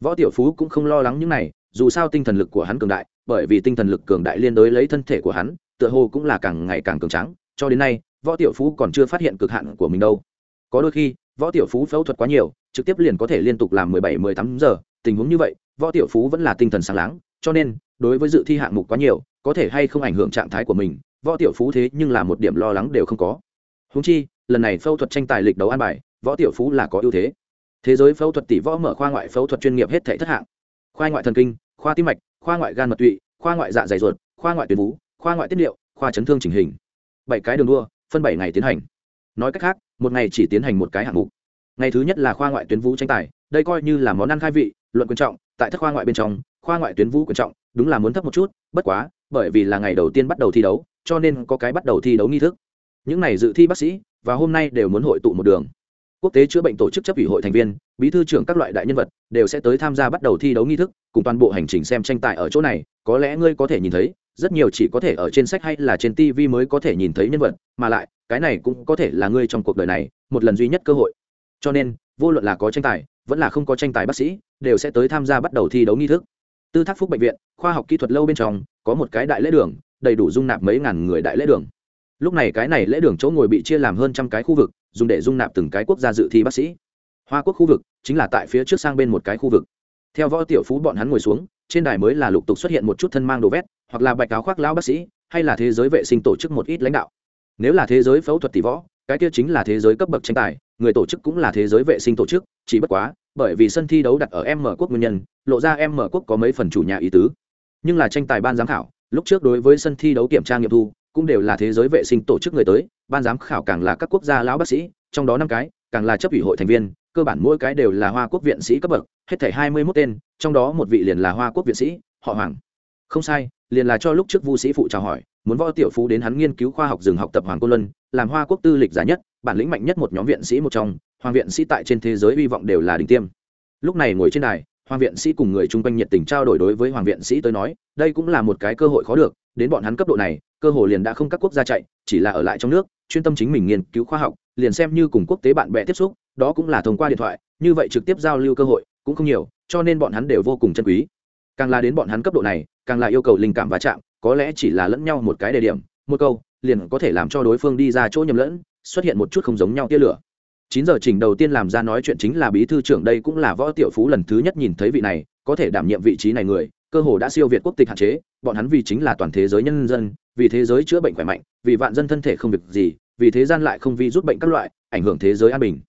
Võ tiểu phú cũng không lo lắng những này, dù sao tinh thần lực của hắn cường đại, bởi vì tinh thần lực cường đại liên đối lấy thân thể của hắn, tựa hồ cũng là càng ngày càng cường tráng, cho đến nay, võ tiểu phú còn chưa phát hiện cực hạn của mình đâu. Có đôi khi, võ tiểu phú phẫu thuật quá nhiều, trực tiếp liền có thể liên tục làm mười bảy, mười tám giờ tình huống như vậy, võ tiểu phú vẫn là tinh thần sáng láng, cho nên, đối với dự thi hạng mục quá nhiều, có thể hay không ảnh hưởng trạng thái của mình, võ tiểu phú thế nhưng là một điểm lo lắng đều không có. Húng chi, lần này phẫu thuật tranh tài lịch đấu an bài, võ tiểu phú là có ưu thế. Thế giới phẫu thuật tỷ võ mở khoa ngoại phẫu thuật chuyên nghiệp hết thể thất hạng. Khoa ngoại thần kinh, khoa tim mạch, khoa ngoại gan mật tụy, khoa ngoại dạ dày ruột, khoa ngoại tuyến vú, khoa ngoại tiết liệu khoa chấn thương chỉnh hình. Bảy cái đường đua, phân bảy ngày tiến hành. Nói cách khác, một ngày chỉ tiến hành một cái hạng mục. Ngày thứ nhất là khoa ngoại tuyến vũ tranh tài, đây coi như là món ăn khai vị luận quan trọng, tại thất khoa ngoại bên trong, khoa ngoại tuyến vũ quan trọng đúng là muốn thấp một chút, bất quá, bởi vì là ngày đầu tiên bắt đầu thi đấu, cho nên có cái bắt đầu thi đấu nghi thức. Những này dự thi bác sĩ, và hôm nay đều muốn hội tụ một đường. Quốc tế chữa bệnh tổ chức chấp ủy hội thành viên, bí thư trưởng các loại đại nhân vật, đều sẽ tới tham gia bắt đầu thi đấu nghi thức, cùng toàn bộ hành trình xem tranh tài ở chỗ này, có lẽ ngươi có thể nhìn thấy, rất nhiều chỉ có thể ở trên sách hay là trên tv mới có thể nhìn thấy nhân vật, mà lại, cái này cũng có thể là ngươi trong cuộc đời này, một lần duy nhất cơ hội. Cho nên, vô luận là có tranh tài, vẫn là không có tranh tài bác sĩ đều sẽ tới tham gia bắt đầu thi đấu nghi thức. Tư thác phúc bệnh viện, khoa học kỹ thuật lâu bên trong, có một cái đại lễ đường, đầy đủ dung nạp mấy ngàn người đại lễ đường. Lúc này cái này lễ đường chỗ ngồi bị chia làm hơn trăm cái khu vực, dùng để dung nạp từng cái quốc gia dự thi bác sĩ. Hoa quốc khu vực chính là tại phía trước sang bên một cái khu vực. Theo võ tiểu phú bọn hắn ngồi xuống, trên đài mới là lục tục xuất hiện một chút thân mang đồ vét, hoặc là bạch áo khoác lão bác sĩ, hay là thế giới vệ sinh tổ chức một ít lãnh đạo. Nếu là thế giới phẫu thuật tỷ võ, cái kia chính là thế giới cấp bậc tranh tài người tổ chức cũng là thế giới vệ sinh tổ chức, chỉ bất quá, bởi vì sân thi đấu đặt ở m quốc nguyên nhân, lộ ra m quốc có mấy phần chủ nhà ý tứ. Nhưng là tranh tài ban giám khảo, lúc trước đối với sân thi đấu kiểm tra nghiệm thu, cũng đều là thế giới vệ sinh tổ chức người tới, ban giám khảo càng là các quốc gia lão bác sĩ, trong đó năm cái, càng là chấp ủy hội thành viên, cơ bản mỗi cái đều là hoa quốc viện sĩ cấp bậc, hết thảy hai mươi mốt tên, trong đó một vị liền là hoa quốc viện sĩ, họ hoàng. Không sai, liền là cho lúc trước vu sĩ phụ chào hỏi muốn võ tiểu phú đến hắn nghiên cứu khoa học rừng học tập hoàng côn luân, làm hoa quốc tư lịch giá nhất, bản lĩnh mạnh nhất một nhóm viện sĩ một trong, hoàng viện sĩ tại trên thế giới hy vọng đều là đỉnh tiêm. Lúc này ngồi trên đài, hoàng viện sĩ cùng người chung quanh nhiệt tình trao đổi đối với hoàng viện sĩ tới nói, đây cũng là một cái cơ hội khó được, đến bọn hắn cấp độ này, cơ hội liền đã không các quốc gia chạy, chỉ là ở lại trong nước, chuyên tâm chính mình nghiên cứu khoa học, liền xem như cùng quốc tế bạn bè tiếp xúc, đó cũng là thông qua điện thoại, như vậy trực tiếp giao lưu cơ hội, cũng không nhiều, cho nên bọn hắn đều vô cùng chân quý. Càng là đến bọn hắn cấp độ này, càng là yêu cầu linh cảm va chạm có lẽ chỉ là lẫn nhau một cái đề điểm, một câu, liền có thể làm cho đối phương đi ra chỗ nhầm lẫn, xuất hiện một chút không giống nhau tia lửa. Chín giờ chỉnh đầu tiên làm ra nói chuyện chính là bí thư trưởng đây cũng là võ tiểu phú lần thứ nhất nhìn thấy vị này, có thể đảm nhiệm vị trí này người, cơ hồ đã siêu việt quốc tịch hạn chế, bọn hắn vì chính là toàn thế giới nhân dân, vì thế giới chữa bệnh khỏe mạnh, vì vạn dân thân thể không việc gì, vì thế gian lại không vi rút bệnh các loại, ảnh hưởng thế giới an bình.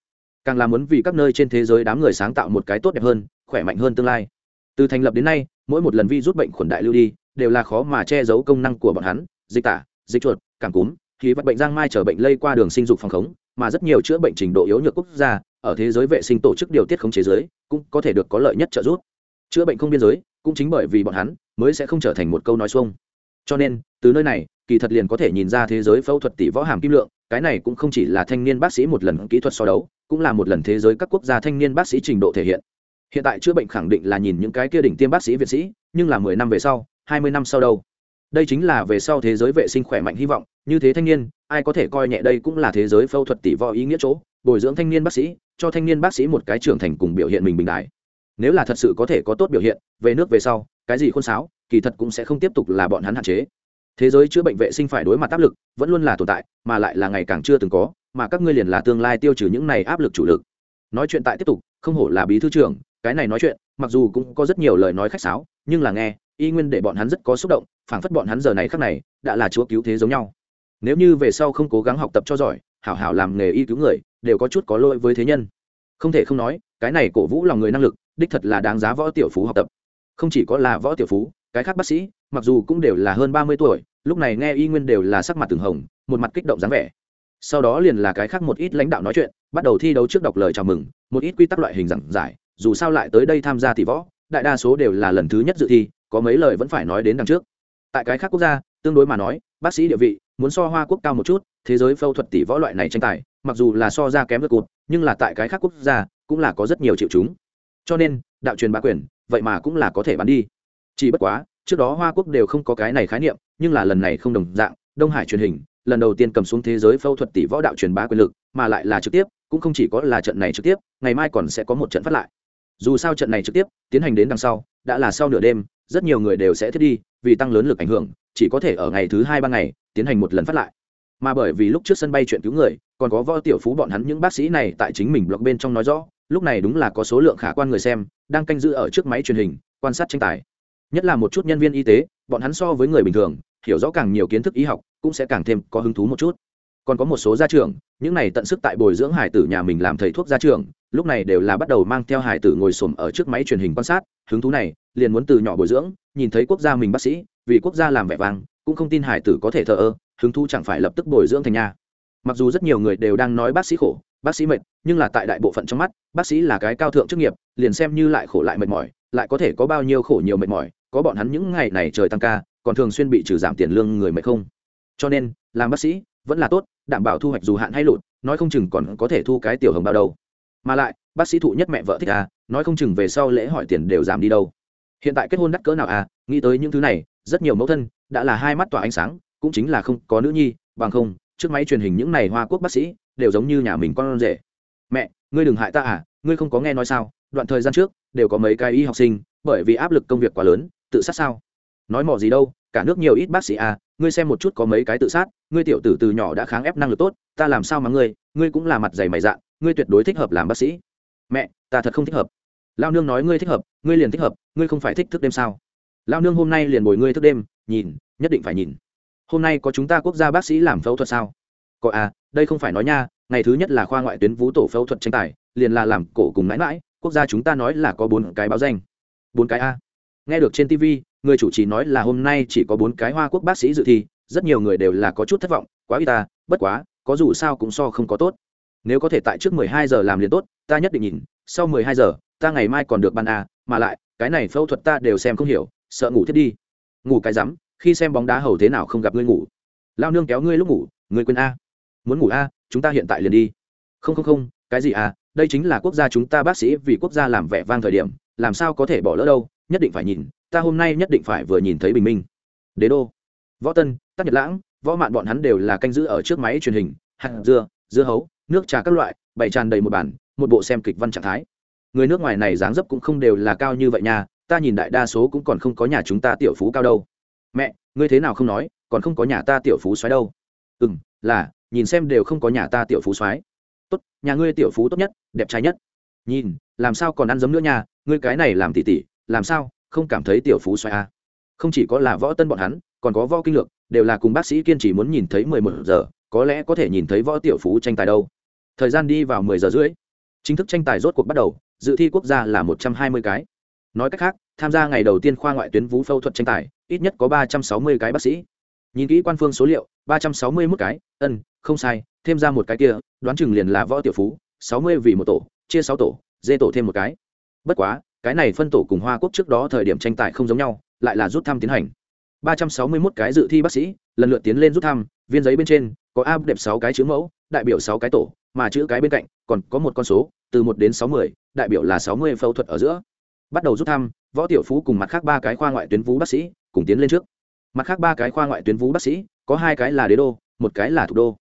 Càng là muốn vì các nơi trên thế giới đám người sáng tạo một cái tốt đẹp hơn, khỏe mạnh hơn tương lai. Từ thành lập đến nay, mỗi một lần vi rút bệnh khuẩn đại lưu đi đều là khó mà che giấu công năng của bọn hắn, dịch tả, dịch chuột, cảm cúm, khí vật bệnh giang mai chở bệnh lây qua đường sinh dục phòng khống, mà rất nhiều chữa bệnh trình độ yếu nhược quốc gia, ở thế giới vệ sinh tổ chức điều tiết khống chế giới, cũng có thể được có lợi nhất trợ giúp. Chữa bệnh không biên giới, cũng chính bởi vì bọn hắn, mới sẽ không trở thành một câu nói xuông. Cho nên, từ nơi này, kỳ thật liền có thể nhìn ra thế giới phẫu thuật tỷ võ hàm kim lượng, cái này cũng không chỉ là thanh niên bác sĩ một lần kỹ thuật so đấu, cũng là một lần thế giới các quốc gia thanh niên bác sĩ trình độ thể hiện. Hiện tại chữa bệnh khẳng định là nhìn những cái kia đỉnh tiêm bác sĩ, viện sĩ, nhưng là mười năm về sau hai mươi năm sau đâu. Đây chính là về sau thế giới vệ sinh khỏe mạnh hy vọng, như thế thanh niên, ai có thể coi nhẹ đây cũng là thế giới phẫu thuật tỷ võ ý nghĩa chỗ, bồi dưỡng thanh niên bác sĩ, cho thanh niên bác sĩ một cái trưởng thành cùng biểu hiện mình bình đại. Nếu là thật sự có thể có tốt biểu hiện, về nước về sau, cái gì khôn sáo, kỳ thật cũng sẽ không tiếp tục là bọn hắn hạn chế. Thế giới chữa bệnh vệ sinh phải đối mặt áp lực, vẫn luôn là tồn tại, mà lại là ngày càng chưa từng có, mà các ngươi liền là tương lai tiêu trừ những này áp lực chủ lực. Nói chuyện tại tiếp tục, không hổ là bí thư trưởng, cái này nói chuyện, mặc dù cũng có rất nhiều lời nói khách sáo, nhưng là nghe y nguyên để bọn hắn rất có xúc động, phảng phất bọn hắn giờ này khác này, đã là chúa cứu thế giống nhau. Nếu như về sau không cố gắng học tập cho giỏi, hảo hảo làm nghề y cứu người, đều có chút có lỗi với thế nhân. Không thể không nói, cái này cổ vũ lòng người năng lực, đích thật là đáng giá võ tiểu phú học tập. Không chỉ có là võ tiểu phú, cái khác bác sĩ, mặc dù cũng đều là hơn ba mươi tuổi, lúc này nghe y nguyên đều là sắc mặt từng hồng, một mặt kích động dáng vẻ. Sau đó liền là cái khác một ít lãnh đạo nói chuyện, bắt đầu thi đấu trước đọc lời chào mừng, một ít quy tắc loại hình giảng giải, dù sao lại tới đây tham gia thì võ, đại đa số đều là lần thứ nhất dự thi có mấy lời vẫn phải nói đến đằng trước. Tại cái khác quốc gia, tương đối mà nói, bác sĩ địa vị, muốn so hoa quốc cao một chút, thế giới phẫu thuật tỷ võ loại này tranh tài, mặc dù là so ra kém được cụt nhưng là tại cái khác quốc gia, cũng là có rất nhiều triệu chứng. cho nên, đạo truyền bá quyền, vậy mà cũng là có thể bán đi. Chỉ bất quá, trước đó hoa quốc đều không có cái này khái niệm, nhưng là lần này không đồng dạng, đông hải truyền hình, lần đầu tiên cầm xuống thế giới phẫu thuật tỷ võ đạo truyền bá quyền lực, mà lại là trực tiếp, cũng không chỉ có là trận này trực tiếp, ngày mai còn sẽ có một trận phát lại. Dù sao trận này trực tiếp, tiến hành đến đằng sau, đã là sau nửa đêm rất nhiều người đều sẽ thiết đi, vì tăng lớn lực ảnh hưởng, chỉ có thể ở ngày thứ hai ba ngày, tiến hành một lần phát lại. Mà bởi vì lúc trước sân bay chuyện cứu người, còn có võ tiểu phú bọn hắn những bác sĩ này tại chính mình blog bên trong nói rõ, lúc này đúng là có số lượng khả quan người xem, đang canh giữ ở trước máy truyền hình, quan sát tranh tài. Nhất là một chút nhân viên y tế, bọn hắn so với người bình thường, hiểu rõ càng nhiều kiến thức y học, cũng sẽ càng thêm có hứng thú một chút còn có một số gia trưởng, những này tận sức tại bồi dưỡng hải tử nhà mình làm thầy thuốc gia trưởng, lúc này đều là bắt đầu mang theo hải tử ngồi xổm ở trước máy truyền hình quan sát, hứng thú này, liền muốn từ nhỏ bồi dưỡng, nhìn thấy quốc gia mình bác sĩ, vì quốc gia làm vẻ vang, cũng không tin hải tử có thể thờ ơ, hứng thú chẳng phải lập tức bồi dưỡng thành nhà mặc dù rất nhiều người đều đang nói bác sĩ khổ, bác sĩ mệt, nhưng là tại đại bộ phận trong mắt, bác sĩ là cái cao thượng chức nghiệp, liền xem như lại khổ lại mệt mỏi, lại có thể có bao nhiêu khổ nhiều mệt mỏi, có bọn hắn những ngày này trời tăng ca, còn thường xuyên bị trừ giảm tiền lương người mệt không? Cho nên, làm bác sĩ vẫn là tốt, đảm bảo thu hoạch dù hạn hay lụt, nói không chừng còn có thể thu cái tiểu hồng bao đâu. Mà lại, bác sĩ thụ nhất mẹ vợ thích à nói không chừng về sau lễ hỏi tiền đều giảm đi đâu. Hiện tại kết hôn đắt cỡ nào à nghĩ tới những thứ này, rất nhiều mẫu thân đã là hai mắt tỏa ánh sáng, cũng chính là không có nữ nhi, bằng không, trước máy truyền hình những này hoa quốc bác sĩ đều giống như nhà mình con rể. Mẹ, ngươi đừng hại ta à ngươi không có nghe nói sao, đoạn thời gian trước đều có mấy cái y học sinh, bởi vì áp lực công việc quá lớn, tự sát sao? Nói mỏ gì đâu, cả nước nhiều ít bác sĩ à ngươi xem một chút có mấy cái tự sát, ngươi tiểu tử từ nhỏ đã kháng ép năng lực tốt, ta làm sao mà ngươi ngươi cũng là mặt dày mày dạn, ngươi tuyệt đối thích hợp làm bác sĩ. Mẹ, ta thật không thích hợp. Lao nương nói ngươi thích hợp, ngươi liền thích hợp, ngươi không phải thích thức đêm sao? Lao nương hôm nay liền bồi ngươi thức đêm, nhìn, nhất định phải nhìn. Hôm nay có chúng ta quốc gia bác sĩ làm phẫu thuật sao? Có à đây không phải nói nha, ngày thứ nhất là khoa ngoại tuyến vú tổ phẫu thuật tranh tài, liền là làm cổ cùng mãi mãi, quốc gia chúng ta nói là có bốn cái báo danh. Bốn cái a. Nghe được trên tv người chủ trì nói là hôm nay chỉ có bốn cái hoa quốc bác sĩ dự thi, rất nhiều người đều là có chút thất vọng, quá y ta, bất quá, có dù sao cũng so không có tốt. Nếu có thể tại trước mười hai giờ làm liền tốt, ta nhất định nhìn, sau mười hai giờ, ta ngày mai còn được ban a, mà lại, cái này phẫu thuật ta đều xem không hiểu, sợ ngủ thiết đi. Ngủ cái rắm, khi xem bóng đá hầu thế nào không gặp ngươi ngủ. Lao nương kéo ngươi lúc ngủ, ngươi quên a. Muốn ngủ a, chúng ta hiện tại liền đi. Không không không, cái gì à đây chính là quốc gia chúng ta bác sĩ vì quốc gia làm vẻ vang thời điểm, làm sao có thể bỏ lỡ đâu, nhất định phải nhìn ta hôm nay nhất định phải vừa nhìn thấy bình minh. Đế đô. Võ tân tắc nhật lãng, võ mạn bọn hắn đều là canh giữ ở trước máy truyền hình, hạt dưa dưa hấu, nước trà các loại, bày tràn đầy một bản, một bộ xem kịch văn trạng thái. Người nước ngoài này dáng dấp cũng không đều là cao như vậy nha, ta nhìn đại đa số cũng còn không có nhà chúng ta tiểu phú cao đâu. Mẹ, ngươi thế nào không nói, còn không có nhà ta tiểu phú xoáy đâu. Ừ m là, nhìn xem đều không có nhà ta tiểu phú xoáy tốt, nhà ngươi tiểu phú tốt nhất, đẹp trai nhất. Nhìn, làm sao còn ăn giấm nữa nha, ngươi cái này làm tỉ tỉ, làm sao? Không cảm thấy tiểu phú xoay à? không chỉ có là võ tân bọn hắn, còn có võ kinh lược, đều là cùng bác sĩ kiên trì muốn nhìn thấy mười một giờ, có lẽ có thể nhìn thấy võ tiểu phú tranh tài đâu. Thời gian đi vào mười giờ rưỡi, chính thức tranh tài rốt cuộc bắt đầu, dự thi quốc gia là một trăm hai mươi cái. Nói cách khác, tham gia ngày đầu tiên khoa ngoại tuyến vú phẫu thuật tranh tài, ít nhất có ba trăm sáu mươi cái bác sĩ. Nhìn kỹ quan phương số liệu, ba trăm sáu mươi mốt cái, ân, không sai, thêm ra một cái kia, đoán chừng liền là võ tiểu phú, sáu mươi vì một tổ, chia sáu tổ, dê tổ thêm một cái. Bất quá cái này phân tổ cùng hoa quốc trước đó thời điểm tranh tài không giống nhau, lại là rút thăm tiến hành. Ba trăm sáu mươi mốt cái dự thi bác sĩ, lần lượt tiến lên rút thăm, viên giấy bên trên có áp đẹp sáu cái chữ mẫu, đại biểu sáu cái tổ, mà chữ cái bên cạnh còn có một con số, từ một đến sáu mươi, đại biểu là sáu mươi phẫu thuật ở giữa. Bắt đầu rút thăm, võ tiểu phú cùng mặt khác ba cái khoa ngoại tuyến vú bác sĩ cùng tiến lên trước. Mặt khác ba cái khoa ngoại tuyến vú bác sĩ, có hai cái là đế đô, một cái là thủ đô.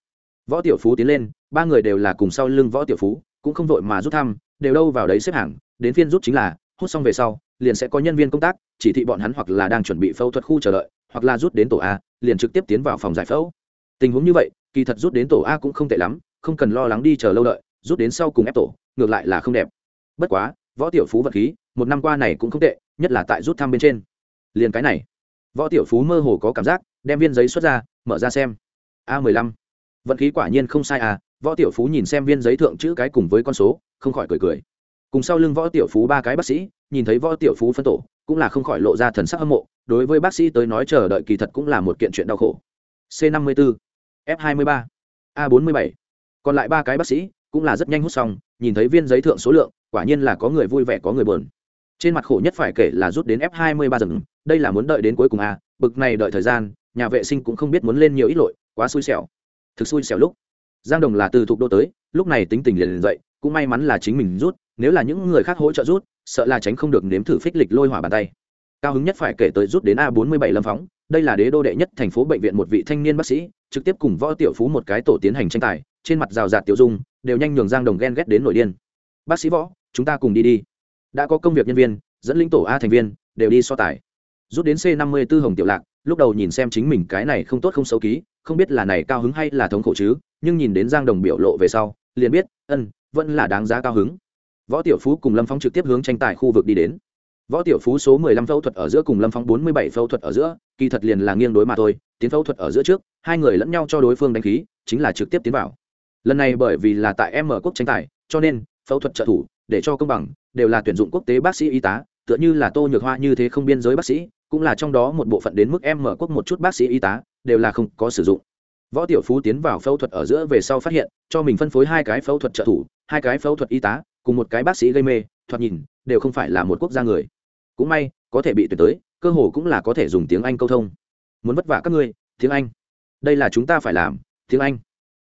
Võ tiểu phú tiến lên, ba người đều là cùng sau lưng võ tiểu phú, cũng không vội mà rút thăm, đều đâu vào đấy xếp hàng, đến phiên rút chính là hút xong về sau, liền sẽ có nhân viên công tác, chỉ thị bọn hắn hoặc là đang chuẩn bị phẫu thuật khu chờ đợi, hoặc là rút đến tổ a, liền trực tiếp tiến vào phòng giải phẫu. Tình huống như vậy, kỳ thật rút đến tổ a cũng không tệ lắm, không cần lo lắng đi chờ lâu đợi, rút đến sau cùng ép tổ, ngược lại là không đẹp. Bất quá, võ tiểu phú vật khí, một năm qua này cũng không tệ, nhất là tại rút thăm bên trên. Liền cái này. Võ tiểu phú mơ hồ có cảm giác, đem viên giấy xuất ra, mở ra xem. A mười lăm. Vận khí quả nhiên không sai à võ tiểu phú nhìn xem viên giấy thượng chữ cái cùng với con số, không khỏi cười cười cùng sau lưng võ tiểu phú ba cái bác sĩ, nhìn thấy võ tiểu phú phân tổ, cũng là không khỏi lộ ra thần sắc hâm mộ, đối với bác sĩ tới nói chờ đợi kỳ thật cũng là một kiện chuyện đau khổ. C 54 f 23 a 47 còn lại ba cái bác sĩ cũng là rất nhanh hút xong, nhìn thấy viên giấy thượng số lượng, quả nhiên là có người vui vẻ có người buồn. Trên mặt khổ nhất phải kể là rút đến f 23 dần. Đây là muốn đợi đến cuối cùng à bực này đợi thời gian, nhà vệ sinh cũng không biết muốn lên nhiều ít lội, quá xui xẻo. Thực xui xẻo lúc. Giang đồng là từ thục đô tới, lúc này tính tình liền dậy, cũng may mắn là chính mình rút nếu là những người khác hỗ trợ rút, sợ là tránh không được nếm thử phích lịch lôi hỏa bàn tay. Cao hứng nhất phải kể tới rút đến a 47 lâm phóng, đây là đế đô đệ nhất thành phố bệnh viện một vị thanh niên bác sĩ, trực tiếp cùng võ tiểu phú một cái tổ tiến hành tranh tài, trên mặt rào rạt tiểu dung, đều nhanh nhường giang đồng ghen ghét đến nội điên. Bác sĩ võ, chúng ta cùng đi đi. Đã có công việc nhân viên, dẫn linh tổ a thành viên, đều đi so tài. Rút đến c 54 hồng tiểu lạc, lúc đầu nhìn xem chính mình cái này không tốt không xấu ký, không biết là này cao hứng hay là thống khổ chứ, nhưng nhìn đến giang đồng biểu lộ về sau, liền biết, ân, vẫn là đáng giá cao hứng võ tiểu phú cùng lâm phong trực tiếp hướng tranh tài khu vực đi đến. Võ tiểu phú số 15 phẫu thuật ở giữa cùng lâm phong 47 phẫu thuật ở giữa, kỳ thật liền là nghiêng đối mà thôi, tiến phẫu thuật ở giữa trước, hai người lẫn nhau cho đối phương đánh khí, chính là trực tiếp tiến vào. Lần này bởi vì là tại m quốc tranh tài, cho nên phẫu thuật trợ thủ để cho công bằng đều là tuyển dụng quốc tế bác sĩ y tá, tựa như là tô nhược hoa như thế không biên giới bác sĩ, cũng là trong đó một bộ phận đến mức em mở quốc một chút bác sĩ y tá đều là không có sử dụng. Võ tiểu phú tiến vào phẫu thuật ở giữa về sau phát hiện, cho mình phân phối hai cái phẫu thuật trợ thủ, hai cái phẫu thuật y tá cùng một cái bác sĩ gây mê thoạt nhìn đều không phải là một quốc gia người. Cũng may có thể bị tuyển tới cơ hồ cũng là có thể dùng tiếng anh câu thông. Muốn vất vả các ngươi tiếng anh. Đây là chúng ta phải làm tiếng anh.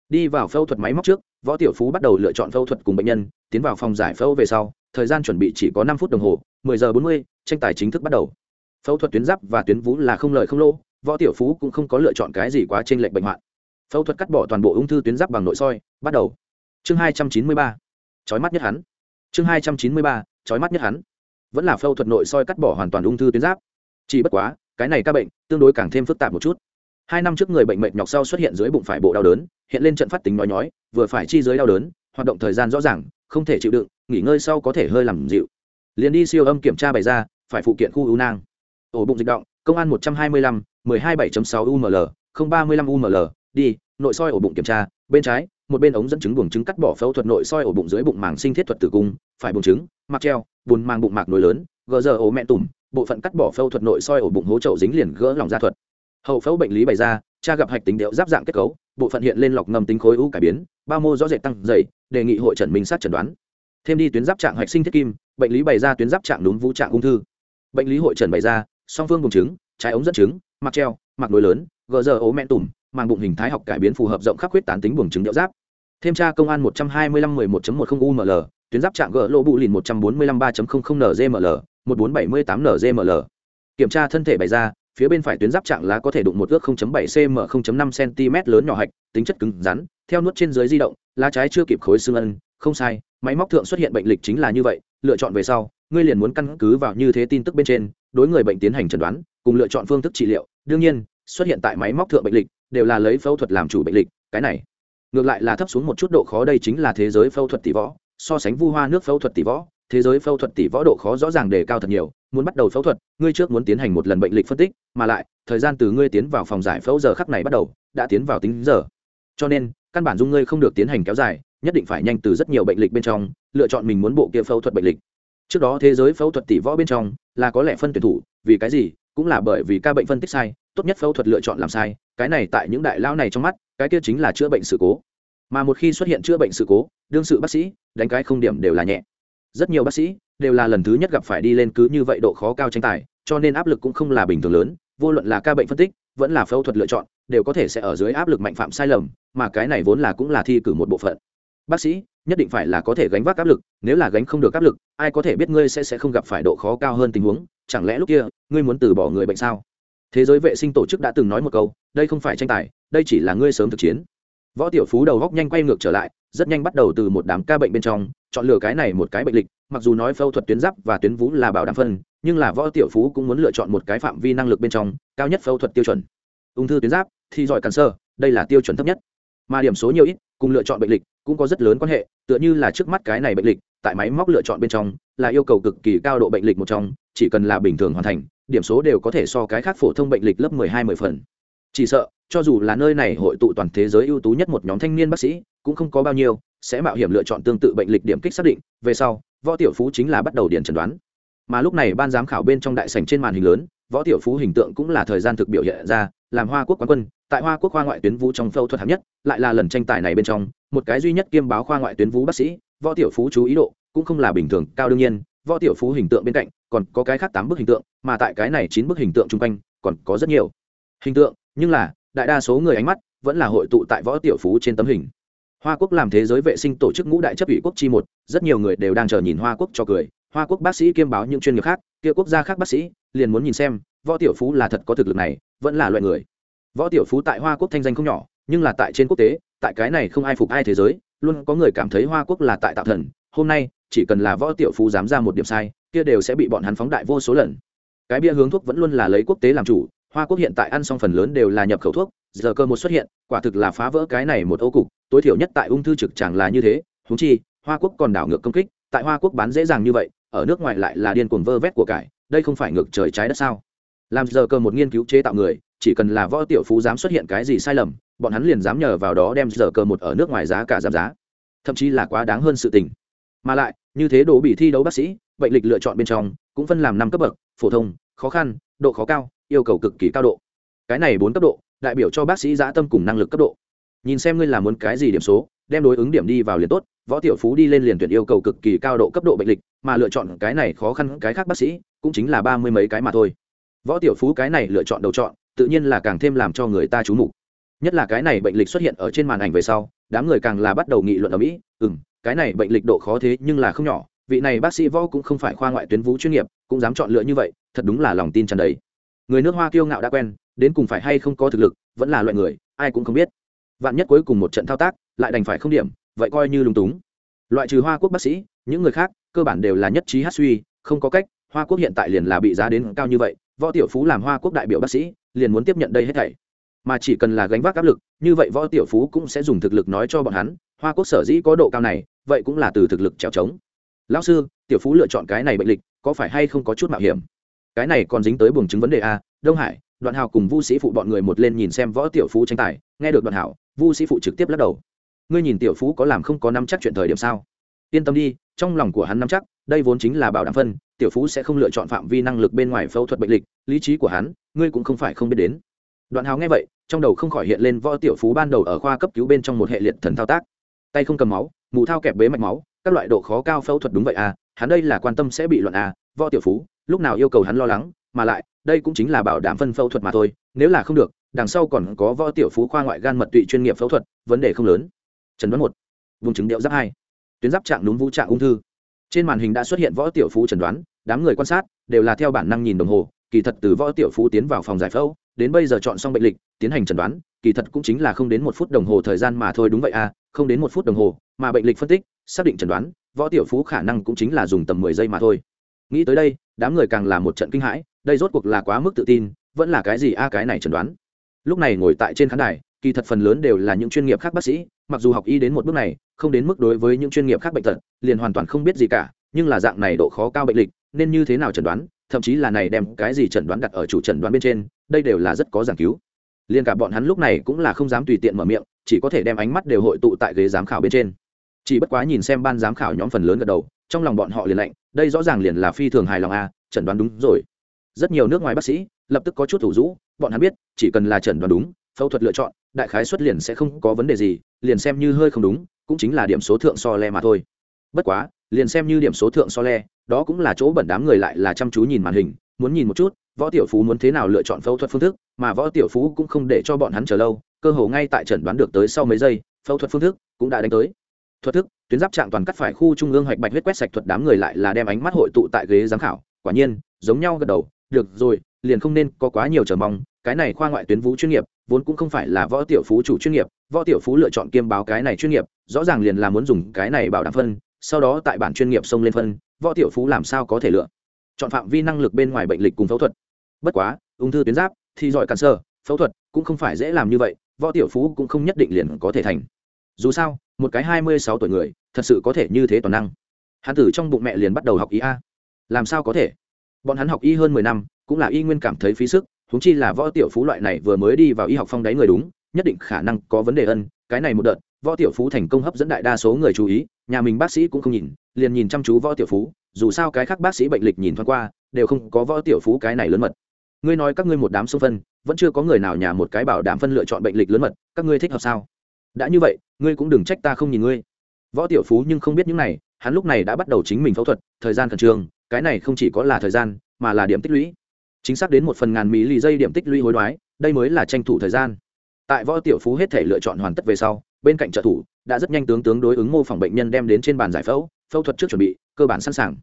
Đi vào phẫu thuật máy móc trước võ tiểu phú bắt đầu lựa chọn phẫu thuật cùng bệnh nhân tiến vào phòng giải phẫu về sau thời gian chuẩn bị chỉ có năm phút đồng hồ 10 giờ 40, tranh tài chính thức bắt đầu. Phẫu thuật tuyến giáp và tuyến vú là không lợi không lỗ võ tiểu phú cũng không có lựa chọn cái gì quá trên lệnh bệnh hoạn. Phẫu thuật cắt bỏ toàn bộ ung thư tuyến giáp bằng nội soi bắt đầu. Chương 293. chói mắt nhất hắn chương 293. chói mắt nhất hắn. Vẫn là phẫu thuật nội soi cắt bỏ hoàn toàn ung thư tuyến giáp. Chỉ bất quá, cái này ca bệnh tương đối càng thêm phức tạp một chút. Hai năm trước người bệnh mệt nhọc sau xuất hiện dưới bụng phải bộ đau đớn, hiện lên trận phát tính nói nhói, vừa phải chi dưới đau đớn, hoạt động thời gian rõ ràng, không thể chịu đựng, nghỉ ngơi sau có thể hơi làm dịu. Liền đi siêu âm kiểm tra bày ra, phải phụ kiện khu u nang. Ổ bụng dịch động, công an một trăm hai mươi lăm, mười hai bảy sáu uml không ba mươi lăm uml đi, nội soi ổ bụng kiểm tra bên trái, một bên ống dẫn chứng buồng trứng cắt bỏ phẫu thuật nội soi ổ bụng dưới bụng màng sinh thiết thuật tử cung, phải buồng trứng mặc treo bùn màng bụng mạc nối lớn, gờ giờ ổ mẹ tủm, bộ phận cắt bỏ phẫu thuật nội soi ổ bụng hố trậu dính liền gỡ lòng da thuật. Hậu phẫu bệnh lý bày ra, cha gặp hạch tính điệu giáp dạng kết cấu, bộ phận hiện lên lọc ngầm tính khối u cải biến bao mô rõ rệt tăng dày, đề nghị hội trần minh sát chẩn đoán. Thêm đi tuyến giáp trạng hạch sinh thiết kim, bệnh lý bày ra tuyến giáp trạng đúng vũ trạng ung thư. Bệnh lý hội trần bày ra, song phương buồng trứng, trái ống dẫn trứng mặc treo mặc nối lớn, gờ giờ ố mẹn tủm màng bụng hình thái học cải biến phù hợp rộng khắp huyết tán tính buồng trứng điệu giáp. Thêm tra công an một trăm hai mươi lăm mười một một không uml tuyến giáp trạng gỡ lỗ bụ lìn một trăm bốn mươi lăm ba không không một bốn bảy mươi tám kiểm tra thân thể bày ra, phía bên phải tuyến giáp trạng lá có thể đụng một ước 0.7 cm 0.5 cm lớn nhỏ hạch, tính chất cứng rắn, theo nuốt trên dưới di động, lá trái chưa kịp khối xương ân, không sai, máy móc thượng xuất hiện bệnh lịch chính là như vậy, lựa chọn về sau, ngươi liền muốn căn cứ vào như thế tin tức bên trên, đối người bệnh tiến hành chẩn đoán, cùng lựa chọn phương thức trị liệu. Đương nhiên, xuất hiện tại máy móc thượng bệnh lịch đều là lấy phẫu thuật làm chủ bệnh lịch, cái này. Ngược lại là thấp xuống một chút độ khó đây chính là thế giới phẫu thuật tỷ võ. So sánh vu hoa nước phẫu thuật tỷ võ, thế giới phẫu thuật tỷ võ độ khó rõ ràng đề cao thật nhiều. Muốn bắt đầu phẫu thuật, ngươi trước muốn tiến hành một lần bệnh lịch phân tích, mà lại, thời gian từ ngươi tiến vào phòng giải phẫu giờ khắc này bắt đầu, đã tiến vào tính giờ. Cho nên, căn bản dung ngươi không được tiến hành kéo dài, nhất định phải nhanh từ rất nhiều bệnh lịch bên trong, lựa chọn mình muốn bộ kia phẫu thuật bệnh lịch. Trước đó thế giới phẫu thuật tỷ võ bên trong là có lẽ phân tuyển thủ, vì cái gì? Cũng là bởi vì ca bệnh phân tích sai tốt nhất phẫu thuật lựa chọn làm sai, cái này tại những đại lao này trong mắt, cái kia chính là chữa bệnh sự cố. Mà một khi xuất hiện chữa bệnh sự cố, đương sự bác sĩ, đánh cái không điểm đều là nhẹ. Rất nhiều bác sĩ đều là lần thứ nhất gặp phải đi lên cứ như vậy độ khó cao tranh tài, cho nên áp lực cũng không là bình thường lớn, vô luận là ca bệnh phân tích, vẫn là phẫu thuật lựa chọn, đều có thể sẽ ở dưới áp lực mạnh phạm sai lầm, mà cái này vốn là cũng là thi cử một bộ phận. Bác sĩ nhất định phải là có thể gánh vác áp lực, nếu là gánh không được áp lực, ai có thể biết ngươi sẽ sẽ không gặp phải độ khó cao hơn tình huống, chẳng lẽ lúc kia, ngươi muốn từ bỏ người bệnh sao? Thế giới vệ sinh tổ chức đã từng nói một câu, đây không phải tranh tài, đây chỉ là ngươi sớm thực chiến. Võ tiểu phú đầu góc nhanh quay ngược trở lại, rất nhanh bắt đầu từ một đám ca bệnh bên trong, chọn lựa cái này một cái bệnh lịch, mặc dù nói phẫu thuật tuyến giáp và tuyến vú là bảo đảm phân, nhưng là võ tiểu phú cũng muốn lựa chọn một cái phạm vi năng lực bên trong, cao nhất phẫu thuật tiêu chuẩn. Ung thư tuyến giáp thì giỏi cản sơ, đây là tiêu chuẩn thấp nhất. Mà điểm số nhiều ít, cùng lựa chọn bệnh lịch cũng có rất lớn quan hệ, tựa như là trước mắt cái này bệnh lịch, tại máy móc lựa chọn bên trong, là yêu cầu cực kỳ cao độ bệnh lịch một trong, chỉ cần là bình thường hoàn thành điểm số đều có thể so cái khác phổ thông bệnh lịch lớp mười hai, mười phần. Chỉ sợ, cho dù là nơi này hội tụ toàn thế giới ưu tú nhất một nhóm thanh niên bác sĩ, cũng không có bao nhiêu, sẽ mạo hiểm lựa chọn tương tự bệnh lịch điểm kích xác định, về sau, võ tiểu phú chính là bắt đầu điền chẩn đoán. Mà lúc này ban giám khảo bên trong đại sành trên màn hình lớn, võ tiểu phú hình tượng cũng là thời gian thực biểu hiện ra, làm hoa quốc quán quân, tại hoa quốc khoa ngoại tuyến vũ trong phẫu thuật hạng nhất, lại là lần tranh tài này bên trong, một cái duy nhất kiêm báo khoa ngoại tuyến vũ bác sĩ, võ tiểu phú chú ý độ cũng không là bình thường, cao đương nhiên, võ tiểu phú hình tượng bên cạnh còn có cái khác tám bức hình tượng, mà tại cái này chín bức hình tượng chung quanh, còn có rất nhiều. Hình tượng, nhưng là, đại đa số người ánh mắt vẫn là hội tụ tại võ tiểu phú trên tấm hình. Hoa quốc làm thế giới vệ sinh tổ chức ngũ đại chấp ủy quốc chi một, rất nhiều người đều đang chờ nhìn hoa quốc cho cười. Hoa quốc bác sĩ kiêm báo những chuyên nghiệp khác, kia quốc gia khác bác sĩ, liền muốn nhìn xem, võ tiểu phú là thật có thực lực này, vẫn là loại người. Võ tiểu phú tại hoa quốc thanh danh không nhỏ, nhưng là tại trên quốc tế, tại cái này không ai phục ai thế giới, luôn có người cảm thấy hoa quốc là tại tạo thần. Hôm nay, chỉ cần là võ tiểu phú dám ra một điểm sai kia đều sẽ bị bọn hắn phóng đại vô số lần. Cái bia hướng thuốc vẫn luôn là lấy quốc tế làm chủ, hoa quốc hiện tại ăn xong phần lớn đều là nhập khẩu thuốc, giờ cơ một xuất hiện, quả thực là phá vỡ cái này một ô cục, tối thiểu nhất tại ung thư trực chẳng là như thế húng chi, hoa quốc còn đảo ngược công kích, tại hoa quốc bán dễ dàng như vậy, ở nước ngoài lại là điên cuồng vơ vét của cải, đây không phải ngược trời trái đất sao? Làm giờ cơ một nghiên cứu chế tạo người, chỉ cần là võ tiểu phú dám xuất hiện cái gì sai lầm, bọn hắn liền dám nhờ vào đó đem giờ cơ một ở nước ngoài giá cả giảm giá. Thậm chí là quá đáng hơn sự tình. Mà lại như thế đổ bị thi đấu bác sĩ, bệnh lịch lựa chọn bên trong, cũng phân làm năm cấp bậc, phổ thông, khó khăn, độ khó cao, yêu cầu cực kỳ cao độ. Cái này bốn cấp độ, đại biểu cho bác sĩ giã tâm cùng năng lực cấp độ. Nhìn xem ngươi làm muốn cái gì điểm số, đem đối ứng điểm đi vào liền tốt, võ tiểu phú đi lên liền tuyển yêu cầu cực kỳ cao độ cấp độ bệnh lịch, mà lựa chọn cái này khó khăn cái khác bác sĩ, cũng chính là ba mươi mấy cái mà thôi. Võ tiểu phú cái này lựa chọn đầu chọn, tự nhiên là càng thêm làm cho người ta trú ụ nhất là cái này bệnh lịch xuất hiện ở trên màn ảnh về sau, đám người càng là bắt đầu nghị luận ở mỹ ừ m cái này bệnh lịch độ khó thế nhưng là không nhỏ, vị này bác sĩ võ cũng không phải khoa ngoại tuyến vũ chuyên nghiệp, cũng dám chọn lựa như vậy, thật đúng là lòng tin tràn đầy. Người nước hoa kiêu ngạo đã quen, đến cùng phải hay không có thực lực, vẫn là loại người, ai cũng không biết. Vạn nhất cuối cùng một trận thao tác, lại đành phải không điểm, vậy coi như lúng túng. Loại trừ hoa quốc bác sĩ, những người khác, cơ bản đều là nhất trí hát suy, không có cách, hoa quốc hiện tại liền là bị giá đến cao như vậy, võ tiểu phú làm hoa quốc đại biểu bác sĩ, liền muốn tiếp nhận đây hết thảy. Mà chỉ cần là gánh vác áp lực, như vậy võ tiểu phú cũng sẽ dùng thực lực nói cho bọn hắn, hoa quốc sở dĩ có độ cao này vậy cũng là từ thực lực trèo trống. Lão sư, tiểu phú lựa chọn cái này bệnh lịch, có phải hay không có chút mạo hiểm? Cái này còn dính tới buồng chứng vấn đề a, đông hải, đoạn hào cùng vu sĩ phụ bọn người một lên nhìn xem võ tiểu phú tranh tài, nghe được đoạn hảo, vu sĩ phụ trực tiếp lắc đầu. Ngươi nhìn tiểu phú có làm không có nắm chắc chuyện thời điểm sao? Yên tâm đi, trong lòng của hắn nắm chắc, đây vốn chính là bảo đảm phân, tiểu phú sẽ không lựa chọn phạm vi năng lực bên ngoài phẫu thuật bệnh lịch, lý trí của hắn, ngươi cũng không phải không biết đến. Đoạn hào nghe vậy, trong đầu không khỏi hiện lên võ tiểu phú ban đầu ở khoa cấp cứu bên trong một hệ liệt thần thao tác. Tay không cầm máu mù thao kẹp bế mạch máu, các loại độ khó cao phẫu thuật đúng vậy à hắn đây là quan tâm sẽ bị luận à võ tiểu phú, lúc nào yêu cầu hắn lo lắng, mà lại, đây cũng chính là bảo đảm phân phẫu thuật mà thôi, nếu là không được, đằng sau còn có võ tiểu phú khoa ngoại gan mật tụy chuyên nghiệp phẫu thuật, vấn đề không lớn. Trần đoán một, vùng chứng điệu giáp hai, tuyến giáp trạng núm vũ trạng ung thư. Trên màn hình đã xuất hiện võ tiểu phú chẩn đoán, đám người quan sát đều là theo bản năng nhìn đồng hồ, kỳ thật từ võ tiểu phú tiến vào phòng giải phẫu, đến bây giờ chọn xong bệnh lịch, tiến hành chẩn đoán, kỳ thật cũng chính là không đến một phút đồng hồ thời gian mà thôi đúng vậy à không đến một phút đồng hồ, mà bệnh lịch phân tích, xác định chẩn đoán, võ tiểu phú khả năng cũng chính là dùng tầm mười giây mà thôi. Nghĩ tới đây, đám người càng là một trận kinh hãi, đây rốt cuộc là quá mức tự tin, vẫn là cái gì a, cái này chẩn đoán. Lúc này ngồi tại trên khán đài, kỳ thật phần lớn đều là những chuyên nghiệp khác bác sĩ, mặc dù học y đến một bước này, không đến mức đối với những chuyên nghiệp khác bệnh tật, liền hoàn toàn không biết gì cả, nhưng là dạng này độ khó cao bệnh lịch, nên như thế nào chẩn đoán, thậm chí là này đem cái gì chẩn đoán đặt ở chủ chẩn đoán bên trên, đây đều là rất có giảng cứu liền cả bọn hắn lúc này cũng là không dám tùy tiện mở miệng, chỉ có thể đem ánh mắt đều hội tụ tại ghế giám khảo bên trên. Chỉ bất quá nhìn xem ban giám khảo nhóm phần lớn gật đầu, trong lòng bọn họ liền lạnh, đây rõ ràng liền là phi thường hài lòng a chẩn đoán đúng rồi. Rất nhiều nước ngoài bác sĩ lập tức có chút thủ rũ bọn hắn biết, chỉ cần là chẩn đoán đúng, phẫu thuật lựa chọn, đại khái xuất liền sẽ không có vấn đề gì, liền xem như hơi không đúng, cũng chính là điểm số thượng so le mà thôi. Bất quá, liền xem như điểm số thượng so le, đó cũng là chỗ bẩn đám người lại là chăm chú nhìn màn hình, muốn nhìn một chút võ tiểu phú muốn thế nào lựa chọn phẫu thuật phương thức, mà võ tiểu phú cũng không để cho bọn hắn chờ lâu, cơ hồ ngay tại trần đoán được tới sau mấy giây, phẫu thuật phương thức cũng đã đánh tới. Thuật thức, tuyến giáp trạng toàn cắt phải khu trung ương hoạch bạch huyết quét sạch thuật đám người lại là đem ánh mắt hội tụ tại ghế giám khảo, quả nhiên, giống nhau gật đầu, được rồi, liền không nên có quá nhiều chờ mong, cái này khoa ngoại tuyến vũ chuyên nghiệp, vốn cũng không phải là võ tiểu phú chủ chuyên nghiệp, võ tiểu phú lựa chọn kiêm báo cái này chuyên nghiệp, rõ ràng liền là muốn dùng cái này bảo đảm phân, sau đó tại bản chuyên nghiệp xông lên phân, võ tiểu phú làm sao có thể lựa? Chọn phạm vi năng lực bên ngoài bệnh lịch cùng phẫu thuật bất quá, ung thư tuyến giáp, thì giỏi cản sơ, phẫu thuật cũng không phải dễ làm như vậy, võ tiểu phú cũng không nhất định liền có thể thành. Dù sao, một cái hai mươi sáu tuổi người, thật sự có thể như thế toàn năng. Hắn tử trong bụng mẹ liền bắt đầu học y a. Làm sao có thể? Bọn hắn học y hơn mười năm, cũng là y nguyên cảm thấy phí sức thúng chi là võ tiểu phú loại này vừa mới đi vào y học phong đáy người đúng, nhất định khả năng có vấn đề ân, cái này một đợt, võ tiểu phú thành công hấp dẫn đại đa số người chú ý, nhà mình bác sĩ cũng không nhìn, liền nhìn chăm chú võ tiểu phú, dù sao cái khác bác sĩ bệnh lịch nhìn thoáng qua, đều không có võ tiểu phú cái này lớn mật ngươi nói các ngươi một đám sông phân, vẫn chưa có người nào nhà một cái bảo đảm phân lựa chọn bệnh lịch lớn mật, các ngươi thích hợp sao? Đã như vậy, ngươi cũng đừng trách ta không nhìn ngươi. Võ tiểu phú nhưng không biết những này, hắn lúc này đã bắt đầu chính mình phẫu thuật, thời gian khẩn trương, cái này không chỉ có là thời gian, mà là điểm tích lũy. Chính xác đến một phần ngàn mỹ lì dây điểm tích lũy hối đoái, đây mới là tranh thủ thời gian. Tại võ tiểu phú hết thể lựa chọn hoàn tất về sau, bên cạnh trợ thủ, đã rất nhanh tướng tướng đối ứng mô phỏng bệnh nhân đem đến trên bàn giải phẫu phẫu thuật trước chuẩn bị, cơ bản sẵn sàng.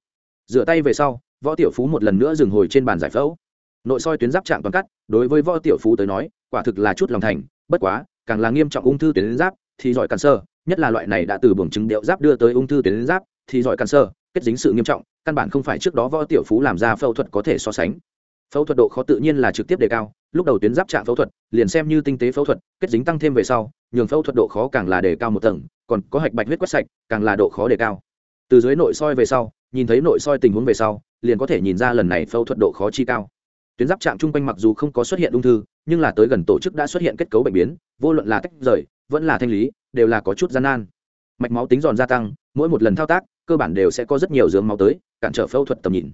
Rửa tay về sau, võ tiểu phú một lần nữa dừng hồi trên bàn giải phẫu nội soi tuyến giáp trạng toàn cắt, đối với võ tiểu phú tới nói, quả thực là chút lòng thành, bất quá, càng là nghiêm trọng ung thư tuyến giáp, thì giỏi cản sơ, nhất là loại này đã từ buồng chứng điệu giáp đưa tới ung thư tuyến giáp, thì giỏi cản sơ, kết dính sự nghiêm trọng, căn bản không phải trước đó võ tiểu phú làm ra phẫu thuật có thể so sánh. Phẫu thuật độ khó tự nhiên là trực tiếp đề cao, lúc đầu tuyến giáp trạng phẫu thuật, liền xem như tinh tế phẫu thuật, kết dính tăng thêm về sau, nhường phẫu thuật độ khó càng là đề cao một tầng, còn có hạch bạch huyết quét sạch, càng là độ khó đề cao. Từ dưới nội soi về sau, nhìn thấy nội soi tình huống về sau, liền có thể nhìn ra lần này phẫu thuật độ khó chi cao tuyến giáp trạng trung quanh mặc dù không có xuất hiện ung thư, nhưng là tới gần tổ chức đã xuất hiện kết cấu bệnh biến, vô luận là tách rời, vẫn là thanh lý, đều là có chút gian nan. Mạch máu tính giòn gia tăng, mỗi một lần thao tác, cơ bản đều sẽ có rất nhiều dướng máu tới, cản trở phẫu thuật tầm nhìn.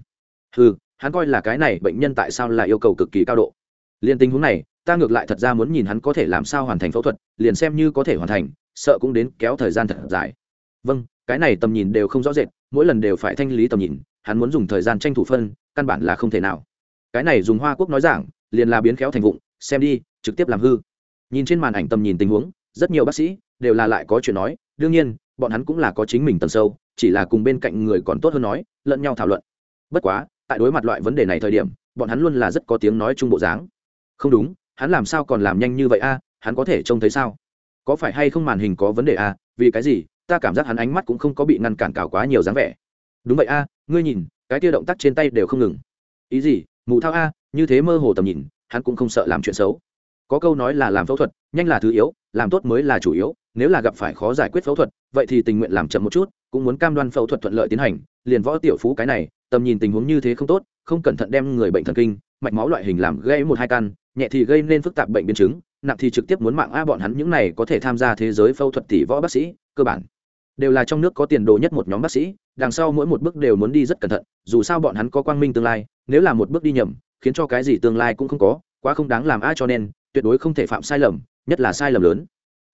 Ừ hắn coi là cái này bệnh nhân tại sao lại yêu cầu cực kỳ cao độ. Liền tình huống này, ta ngược lại thật ra muốn nhìn hắn có thể làm sao hoàn thành phẫu thuật, liền xem như có thể hoàn thành, sợ cũng đến kéo thời gian thật dài. Vâng cái này tầm nhìn đều không rõ rệt, mỗi lần đều phải thanh lý tầm nhìn, hắn muốn dùng thời gian tranh thủ phân, căn bản là không thể nào cái này dùng hoa quốc nói giảng, liền là biến khéo thành vụng, xem đi, trực tiếp làm hư. Nhìn trên màn ảnh tầm nhìn tình huống, rất nhiều bác sĩ đều là lại có chuyện nói, đương nhiên, bọn hắn cũng là có chính mình tần sâu, chỉ là cùng bên cạnh người còn tốt hơn nói, lẫn nhau thảo luận. Bất quá, tại đối mặt loại vấn đề này thời điểm, bọn hắn luôn là rất có tiếng nói chung bộ dáng. Không đúng, hắn làm sao còn làm nhanh như vậy a, hắn có thể trông thấy sao? Có phải hay không màn hình có vấn đề a, vì cái gì, ta cảm giác hắn ánh mắt cũng không có bị ngăn cản cào quá nhiều dáng vẻ. Đúng vậy a, ngươi nhìn, cái tia động tác trên tay đều không ngừng. Ý gì? Mù thao a, như thế mơ hồ tầm nhìn, hắn cũng không sợ làm chuyện xấu. Có câu nói là làm phẫu thuật, nhanh là thứ yếu, làm tốt mới là chủ yếu, nếu là gặp phải khó giải quyết phẫu thuật, vậy thì tình nguyện làm chậm một chút, cũng muốn cam đoan phẫu thuật thuận lợi tiến hành, liền võ tiểu phú cái này, tầm nhìn tình huống như thế không tốt, không cẩn thận đem người bệnh thần kinh, mạch máu loại hình làm gây một hai căn, nhẹ thì gây nên phức tạp bệnh biến chứng, nặng thì trực tiếp muốn mạng a, bọn hắn những này có thể tham gia thế giới phẫu thuật tỷ võ bác sĩ, cơ bản đều là trong nước có tiền đồ nhất một nhóm bác sĩ, đằng sau mỗi một bước đều muốn đi rất cẩn thận, dù sao bọn hắn có quang minh tương lai, nếu là một bước đi nhầm, khiến cho cái gì tương lai cũng không có, quá không đáng làm ai cho nên, tuyệt đối không thể phạm sai lầm, nhất là sai lầm lớn.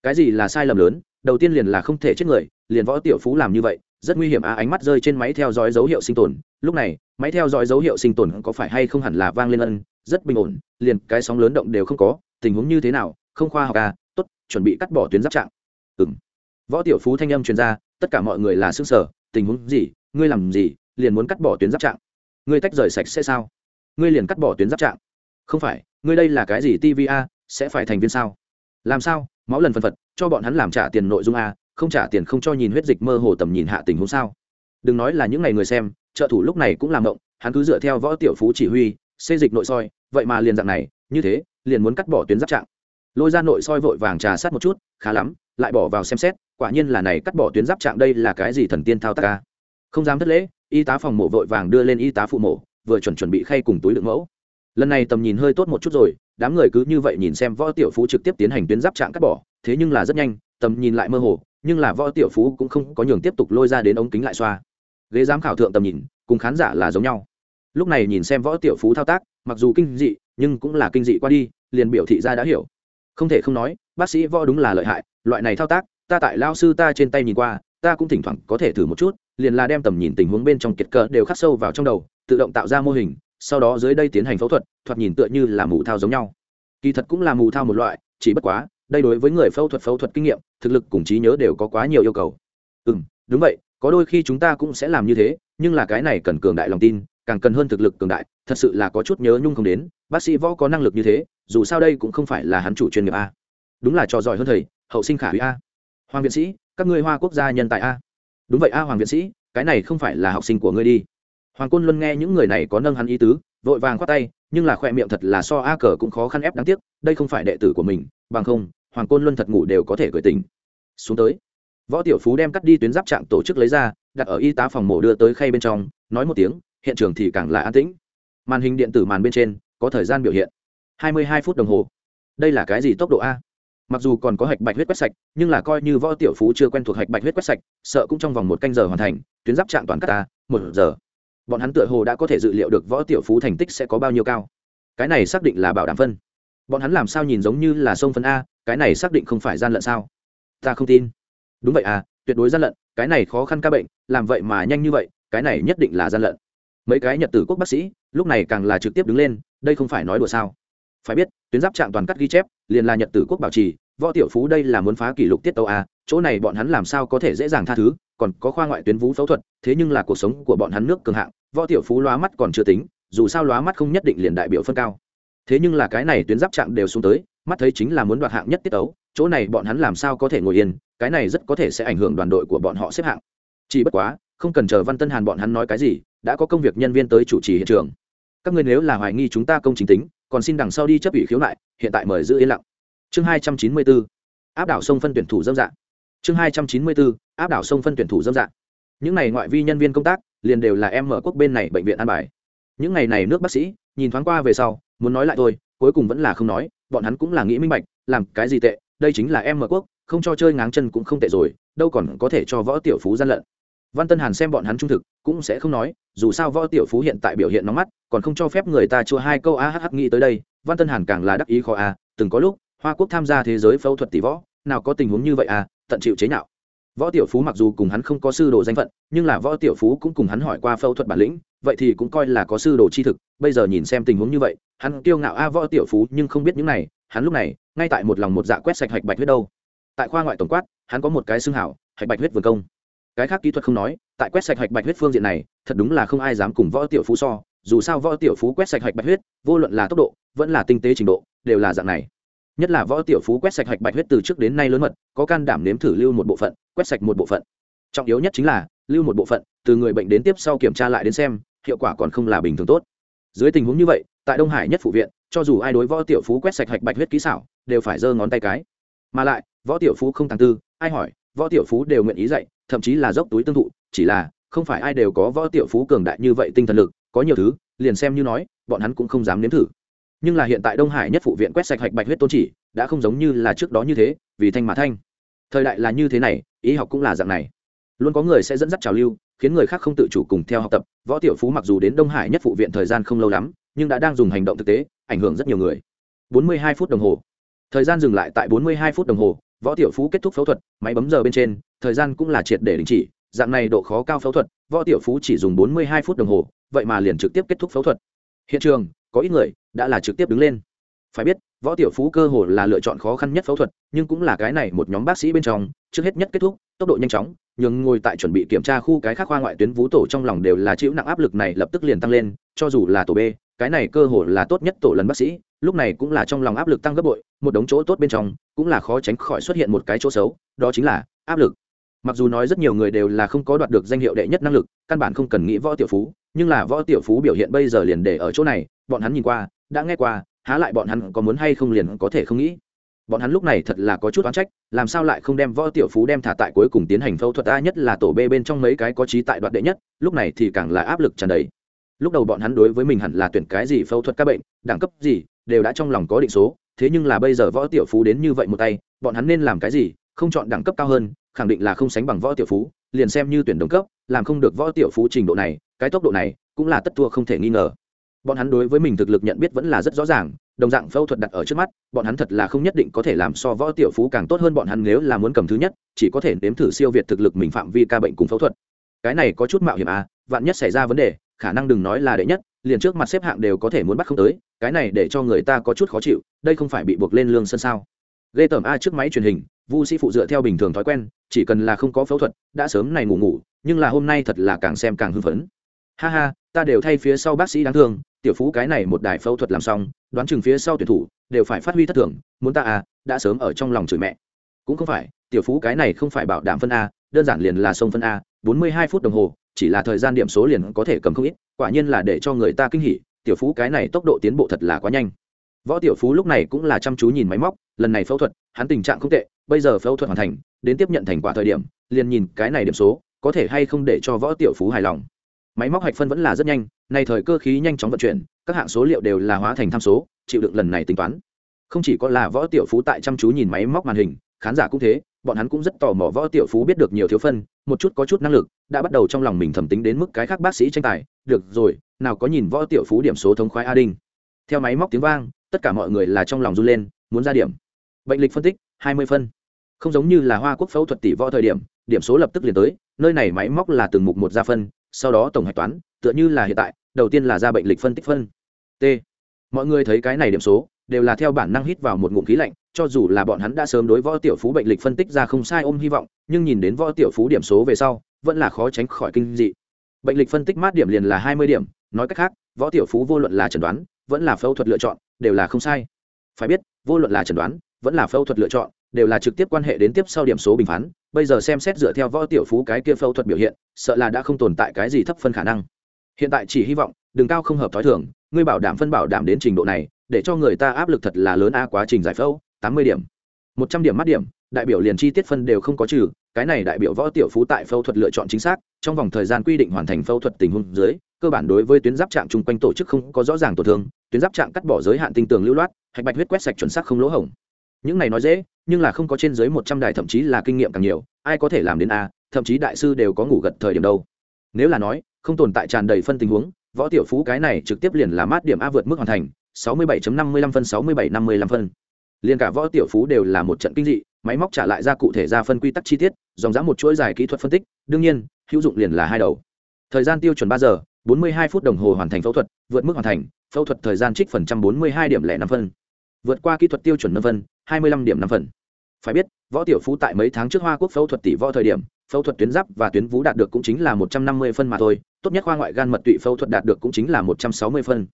Cái gì là sai lầm lớn? Đầu tiên liền là không thể chết người, liền võ tiểu phú làm như vậy, rất nguy hiểm à? ánh mắt rơi trên máy theo dõi dấu hiệu sinh tồn. Lúc này, máy theo dõi dấu hiệu sinh tồn có phải hay không hẳn là vang lên ân, rất bình ổn, liền cái sóng lớn động đều không có, tình huống như thế nào? Không khoa học à tốt, chuẩn bị cắt bỏ tuyến giáp trạng. Ừng võ tiểu phú thanh âm truyền ra, tất cả mọi người là xương sở tình huống gì, ngươi làm gì, liền muốn cắt bỏ tuyến giáp trạng. Ngươi tách rời sạch sẽ sao? Ngươi liền cắt bỏ tuyến giáp trạng. Không phải, ngươi đây là cái gì tva sẽ phải thành viên sao? Làm sao? Máu lần phân phật, cho bọn hắn làm trả tiền nội dung a, không trả tiền không cho nhìn huyết dịch mơ hồ tầm nhìn hạ tình huống sao? Đừng nói là những ngày người xem, trợ thủ lúc này cũng làm động hắn cứ dựa theo võ tiểu phú chỉ huy xây dịch nội soi, vậy mà liền dạng này, như thế, liền muốn cắt bỏ tuyến giáp trạng. Lôi ra nội soi vội vàng trà sát một chút, khá lắm, lại bỏ vào xem xét quả nhiên là này cắt bỏ tuyến giáp trạng đây là cái gì thần tiên thao tác ca? Không dám thất lễ, y tá phòng mổ vội vàng đưa lên y tá phụ mổ, vừa chuẩn chuẩn bị khay cùng túi đựng mẫu. Lần này tầm nhìn hơi tốt một chút rồi, đám người cứ như vậy nhìn xem võ tiểu phú trực tiếp tiến hành tuyến giáp trạng cắt bỏ, thế nhưng là rất nhanh, tầm nhìn lại mơ hồ, nhưng là võ tiểu phú cũng không có nhường tiếp tục lôi ra đến ống kính lại xoa. Ghế giám khảo thượng tầm nhìn, cùng khán giả là giống nhau. Lúc này nhìn xem võ tiểu phú thao tác, mặc dù kinh dị, nhưng cũng là kinh dị qua đi, liền biểu thị ra đã hiểu. Không thể không nói, bác sĩ võ đúng là lợi hại, loại này thao tác ta tại lao sư ta trên tay nhìn qua, ta cũng thỉnh thoảng có thể thử một chút, liền là đem tầm nhìn tình huống bên trong kiệt cờ đều khắc sâu vào trong đầu, tự động tạo ra mô hình, sau đó dưới đây tiến hành phẫu thuật, thoạt nhìn tựa như là mù thao giống nhau. Kỳ thật cũng là mù thao một loại, chỉ bất quá, đây đối với người phẫu thuật phẫu thuật kinh nghiệm, thực lực cùng trí nhớ đều có quá nhiều yêu cầu. Ừ m đúng vậy, có đôi khi chúng ta cũng sẽ làm như thế, nhưng là cái này cần cường đại lòng tin, càng cần hơn thực lực cường đại, thật sự là có chút nhớ nhung không đến, bác sĩ võ có năng lực như thế, dù sao đây cũng không phải là hắn chủ chuyên nghiệp a. Đúng là trò giỏi hơn thầy, hậu sinh khả hủy a hoàng viện sĩ, các ngươi hoa quốc gia nhân tài a. Đúng vậy a hoàng viện sĩ, cái này không phải là học sinh của ngươi đi. Hoàng côn luân nghe những người này có nâng hắn ý tứ, vội vàng khoát tay, nhưng là khoe miệng thật là so a cờ cũng khó khăn ép đáng tiếc, đây không phải đệ tử của mình, bằng không, hoàng côn luân thật ngủ đều có thể cười tình xuống tới. Võ tiểu phú đem cắt đi tuyến giáp trạng tổ chức lấy ra, đặt ở y tá phòng mổ đưa tới khay bên trong, nói một tiếng, hiện trường thì càng là an tĩnh. Màn hình điện tử màn bên trên, có thời gian biểu hiện. Hai mươi hai phút đồng hồ. Đây là cái gì tốc độ a? Mặc dù còn có hạch bạch huyết quét sạch, nhưng là coi như võ tiểu phú chưa quen thuộc hạch bạch huyết quét sạch, sợ cũng trong vòng một canh giờ hoàn thành, tuyến giáp trạng toàn cắt ta, một giờ. Bọn hắn tựa hồ đã có thể dự liệu được võ tiểu phú thành tích sẽ có bao nhiêu cao. Cái này xác định là bảo đảm phân. Bọn hắn làm sao nhìn giống như là sông phân a, cái này xác định không phải gian lận sao? Ta không tin. Đúng vậy à tuyệt đối gian lận, cái này khó khăn ca bệnh, làm vậy mà nhanh như vậy, cái này nhất định là gian lận. Mấy cái nhật tử quốc bác sĩ, lúc này càng là trực tiếp đứng lên, đây không phải nói đùa sao? Phải biết, tuyến giáp trạng toàn cắt ghi chép liền là nhật tử quốc bảo trì, võ tiểu phú đây là muốn phá kỷ lục tiết tàu a à, chỗ này bọn hắn làm sao có thể dễ dàng tha thứ, còn có khoa ngoại tuyến vũ phẫu thuật, thế nhưng là cuộc sống của bọn hắn nước cường hạng, võ tiểu phú lóa mắt còn chưa tính, dù sao lóa mắt không nhất định liền đại biểu phân cao. Thế nhưng là cái này tuyến giáp trạng đều xuống tới, mắt thấy chính là muốn đoạt hạng nhất tiết tấu, chỗ này bọn hắn làm sao có thể ngồi yên, cái này rất có thể sẽ ảnh hưởng đoàn đội của bọn họ xếp hạng. Chỉ bất quá, không cần chờ văn tân hàn bọn hắn nói cái gì, đã có công việc nhân viên tới chủ trì hiện trường. Các ngươi nếu là hoài nghi chúng ta công chính tính còn xin đằng sau đi chấp ủy khiếu nại, hiện tại mời giữ yên lặng. Chương hai trăm chín mươi bốn, áp đảo sông phân tuyển thủ dâm dạng chương hai trăm chín mươi bốn, áp đảo sông phân tuyển thủ dâm dạng những này ngoại vi nhân viên công tác, liền đều là em mở quốc bên này bệnh viện an bài. Những ngày này nước bác sĩ, nhìn thoáng qua về sau, muốn nói lại thôi, cuối cùng vẫn là không nói, bọn hắn cũng là nghĩ minh bạch, làm cái gì tệ, đây chính là em mở quốc, không cho chơi ngáng chân cũng không tệ rồi, đâu còn có thể cho võ tiểu phú gian lận. Văn tân hàn xem bọn hắn trung thực, cũng sẽ không nói, dù sao võ tiểu phú hiện tại biểu hiện nóng mắt còn không cho phép người ta chua hai câu a hh nghĩ tới đây, văn tân hàn càng là đắc ý khó a, từng có lúc, hoa quốc tham gia thế giới phẫu thuật tỷ võ, nào có tình huống như vậy a, tận chịu chế nhạo. Võ tiểu phú mặc dù cùng hắn không có sư đồ danh phận, nhưng là võ tiểu phú cũng cùng hắn hỏi qua phẫu thuật bản lĩnh, vậy thì cũng coi là có sư đồ chi thực, bây giờ nhìn xem tình huống như vậy, hắn kiêu ngạo a võ tiểu phú nhưng không biết những này, hắn lúc này, ngay tại một lòng một dạ quét sạch hạch bạch huyết đâu. Tại khoa ngoại tổng quát, hắn có một cái xương hảo, hạch bạch huyết vườn công. Cái khác kỹ thuật không nói, tại quét sạch hạch bạch huyết phương diện này, thật đúng là không ai dám cùng võ tiểu phú so dù sao võ tiểu phú quét sạch hạch bạch huyết, vô luận là tốc độ, vẫn là tinh tế trình độ, đều là dạng này. Nhất là võ tiểu phú quét sạch hạch bạch huyết từ trước đến nay lớn mật, có can đảm nếm thử lưu một bộ phận, quét sạch một bộ phận. Trọng yếu nhất chính là, lưu một bộ phận, từ người bệnh đến tiếp sau kiểm tra lại đến xem, hiệu quả còn không là bình thường tốt. Dưới tình huống như vậy, tại đông hải nhất phụ viện, cho dù ai đối võ tiểu phú quét sạch hạch bạch huyết kỹ xảo, đều phải giơ ngón tay cái. Mà lại, võ tiểu phú không thằng tư, ai hỏi, võ tiểu phú đều nguyện ý dạy, thậm chí là dốc túi tương thụ, chỉ là, không phải ai đều có võ tiểu phú cường đại như vậy tinh thần lực có nhiều thứ, liền xem như nói, bọn hắn cũng không dám nếm thử. Nhưng là hiện tại đông hải nhất phụ viện quét sạch hạch bạch huyết tôn chỉ, đã không giống như là trước đó như thế, vì thanh mà thanh. Thời đại là như thế này ý học cũng là dạng này. Luôn có người sẽ dẫn dắt trào lưu, khiến người khác không tự chủ cùng theo học tập. Võ tiểu phú mặc dù đến đông hải nhất phụ viện thời gian không lâu lắm, nhưng đã đang dùng hành động thực tế, ảnh hưởng rất nhiều người. 42 phút đồng hồ. Thời gian dừng lại tại 42 phút đồng hồ, võ tiểu phú kết thúc phẫu thuật, máy bấm giờ bên trên, thời gian cũng là triệt để đình chỉ dạng này độ khó cao phẫu thuật, võ tiểu phú chỉ dùng 42 phút đồng hồ, vậy mà liền trực tiếp kết thúc phẫu thuật. Hiện trường, có ít người đã là trực tiếp đứng lên. Phải biết, võ tiểu phú cơ hồ là lựa chọn khó khăn nhất phẫu thuật, nhưng cũng là cái này một nhóm bác sĩ bên trong, trước hết nhất kết thúc, tốc độ nhanh chóng nhưng ngồi tại chuẩn bị kiểm tra khu cái khác khoa ngoại tuyến vú tổ trong lòng đều là chịu nặng áp lực này lập tức liền tăng lên, cho dù là tổ b, cái này cơ hồ là tốt nhất tổ lần bác sĩ, lúc này cũng là trong lòng áp lực tăng gấp bội, một đống chỗ tốt bên trong, cũng là khó tránh khỏi xuất hiện một cái chỗ xấu, đó chính là áp lực mặc dù nói rất nhiều người đều là không có đoạt được danh hiệu đệ nhất năng lực, căn bản không cần nghĩ võ tiểu phú, nhưng là võ tiểu phú biểu hiện bây giờ liền để ở chỗ này, bọn hắn nhìn qua, đã nghe qua, há lại bọn hắn có muốn hay không liền có thể không nghĩ. Bọn hắn lúc này thật là có chút oán trách, làm sao lại không đem võ tiểu phú đem thả tại cuối cùng tiến hành phẫu thuật a nhất là tổ b bên trong mấy cái có trí tại đoạt đệ nhất, lúc này thì càng là áp lực tràn đầy. Lúc đầu bọn hắn đối với mình hẳn là tuyển cái gì phẫu thuật các bệnh, đẳng cấp gì, đều đã trong lòng có định số, thế nhưng là bây giờ võ tiểu phú đến như vậy một tay, bọn hắn nên làm cái gì, không chọn đẳng cấp cao hơn khẳng định là không sánh bằng võ tiểu phú, liền xem như tuyển đồng cấp, làm không được võ tiểu phú trình độ này, cái tốc độ này cũng là tất thua không thể nghi ngờ. Bọn hắn đối với mình thực lực nhận biết vẫn là rất rõ ràng, đồng dạng phẫu thuật đặt ở trước mắt, bọn hắn thật là không nhất định có thể làm so võ tiểu phú càng tốt hơn bọn hắn nếu là muốn cầm thứ nhất, chỉ có thể nếm thử siêu việt thực lực mình phạm vi ca bệnh cùng phẫu thuật. Cái này có chút mạo hiểm à vạn nhất xảy ra vấn đề, khả năng đừng nói là đệ nhất, liền trước mặt xếp hạng đều có thể muốn bắt không tới, cái này để cho người ta có chút khó chịu, đây không phải bị buộc lên lương sân sao? Ghê tởm a trước máy truyền hình vu sĩ phụ dựa theo bình thường thói quen, chỉ cần là không có phẫu thuật, đã sớm này ngủ ngủ, nhưng là hôm nay thật là càng xem càng hưng phấn. Ha ha, ta đều thay phía sau bác sĩ đáng thương, tiểu phú cái này một đài phẫu thuật làm xong, đoán chừng phía sau tuyển thủ đều phải phát huy thất thường, muốn ta à đã sớm ở trong lòng chửi mẹ. Cũng không phải, tiểu phú cái này không phải bảo đảm phân a, đơn giản liền là sông phân a, bốn mươi hai phút đồng hồ, chỉ là thời gian điểm số liền có thể cầm không ít, quả nhiên là để cho người ta kinh hỉ, tiểu phú cái này tốc độ tiến bộ thật là quá nhanh. Võ tiểu phú lúc này cũng là chăm chú nhìn máy móc lần này phẫu thuật, hắn tình trạng không tệ, bây giờ phẫu thuật hoàn thành, đến tiếp nhận thành quả thời điểm, liền nhìn cái này điểm số, có thể hay không để cho võ tiểu phú hài lòng. Máy móc hạch phân vẫn là rất nhanh, nay thời cơ khí nhanh chóng vận chuyển, các hạng số liệu đều là hóa thành tham số, chịu đựng lần này tính toán. Không chỉ có là võ tiểu phú tại chăm chú nhìn máy móc màn hình, khán giả cũng thế, bọn hắn cũng rất tò mò võ tiểu phú biết được nhiều thiếu phân, một chút có chút năng lực, đã bắt đầu trong lòng mình thẩm tính đến mức cái khác bác sĩ tranh tài, được rồi, nào có nhìn võ tiểu phú điểm số thống khoái a đinh. Theo máy móc tiếng vang, tất cả mọi người là trong lòng run lên, muốn ra điểm bệnh lịch phân tích, hai mươi phân. Không giống như là hoa quốc phẫu thuật tỷ võ thời điểm điểm số lập tức liền tới, nơi này máy móc là từng mục một ra phân, sau đó tổng hạch toán, tựa như là hiện tại, đầu tiên là ra bệnh lịch phân tích phân. T. Mọi người thấy cái này điểm số, đều là theo bản năng hít vào một ngụm khí lạnh, cho dù là bọn hắn đã sớm đối võ tiểu phú bệnh lịch phân tích ra không sai ôm hy vọng, nhưng nhìn đến võ tiểu phú điểm số về sau, vẫn là khó tránh khỏi kinh dị. Bệnh lịch phân tích mát điểm liền là hai mươi điểm, nói cách khác, võ tiểu phú vô luận là chẩn đoán, vẫn là phẫu thuật lựa chọn, đều là không sai. Phải biết, vô luận là chẩn đoán vẫn là phẫu thuật lựa chọn, đều là trực tiếp quan hệ đến tiếp sau điểm số bình phán. Bây giờ xem xét dựa theo võ tiểu phú cái kia phẫu thuật biểu hiện, sợ là đã không tồn tại cái gì thấp phân khả năng. Hiện tại chỉ hy vọng đường cao không hợp t h i thường, ngươi bảo đảm phân bảo đảm đến trình độ này, để cho người ta áp lực thật là lớn a, quá trình giải phẫu, tám mươi điểm. Một trăm điểm mắt điểm, đại biểu liền chi tiết phân đều không có trừ, cái này đại biểu võ tiểu phú tại phẫu thuật lựa chọn chính xác, trong vòng thời gian quy định hoàn thành phẫu thuật tình huống dưới, cơ bản đối với tuyến giáp trạng chung quanh tổ chức không có rõ ràng tổn thương, tuyến giáp trạng cắt bỏ giới hạn tinh tường lưu loát, hạch bạch huyết quét sạch chuẩn xác không lỗ hổng những này nói dễ, nhưng là không có trên dưới một trăm đài, thậm chí là kinh nghiệm càng nhiều, ai có thể làm đến a, thậm chí đại sư đều có ngủ gật thời điểm đâu. Nếu là nói, không tồn tại tràn đầy phân tình huống, võ tiểu phú cái này trực tiếp liền là mát điểm a vượt mức hoàn thành, sáu mươi 67.55 phân, sáu mươi bảy năm mươi lăm phân. Liền cả võ tiểu phú đều là một trận kinh dị, máy móc trả lại ra cụ thể ra phân quy tắc chi tiết, dòng dã một chuỗi dài kỹ thuật phân tích, đương nhiên, hữu dụng liền là hai đầu. Thời gian tiêu chuẩn ba giờ, bốn mươi hai phút đồng hồ hoàn thành phẫu thuật, vượt mức hoàn thành, phẫu thuật thời gian trích phần trăm bốn mươi hai điểm lẻ năm phân. Vượt qua kỹ thuật tiêu chuẩn năm phân hai mươi lăm điểm năm phần. Phải biết, võ tiểu phú tại mấy tháng trước hoa quốc phẫu thuật tỷ võ thời điểm, phẫu thuật tuyến giáp và tuyến vú đạt được cũng chính là một trăm năm mươi phân mà thôi, tốt nhất khoa ngoại gan mật tụy phẫu thuật đạt được cũng chính là một trăm sáu mươi phân.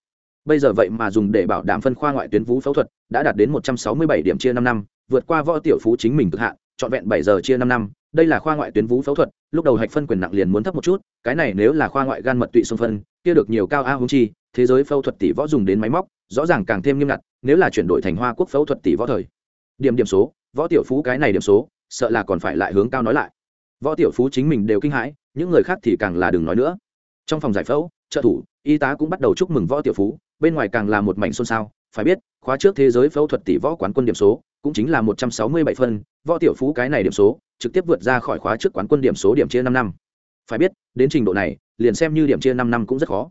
Bây giờ vậy mà dùng để bảo đảm phân khoa ngoại tuyến vú phẫu thuật đã đạt đến một trăm sáu mươi bảy điểm chia năm năm, vượt qua võ tiểu phú chính mình cực hạn, trọn vẹn bảy giờ chia năm năm, đây là khoa ngoại tuyến vú phẫu thuật, lúc đầu hạch phân quyền nặng liền muốn thấp một chút, cái này nếu là khoa ngoại gan mật tụy xung phân, kia được nhiều cao a hung chi, thế giới phẫu thuật tỷ võ dùng đến máy móc, rõ ràng càng thêm nghiêm ngặt, nếu là chuyển đổi thành hoa quốc phẫu thuật tỷ võ thời điểm điểm số, võ tiểu phú cái này điểm số, sợ là còn phải lại hướng cao nói lại. Võ tiểu phú chính mình đều kinh hãi, những người khác thì càng là đừng nói nữa. Trong phòng giải phẫu, trợ thủ, y tá cũng bắt đầu chúc mừng võ tiểu phú, bên ngoài càng là một mảnh xôn xao, phải biết, khóa trước thế giới phẫu thuật tỷ võ quán quân điểm số, cũng chính là một trăm sáu mươi bảy phân, võ tiểu phú cái này điểm số, trực tiếp vượt ra khỏi khóa trước quán quân điểm số điểm chia năm năm. Phải biết, đến trình độ này, liền xem như điểm chia năm năm cũng rất khó.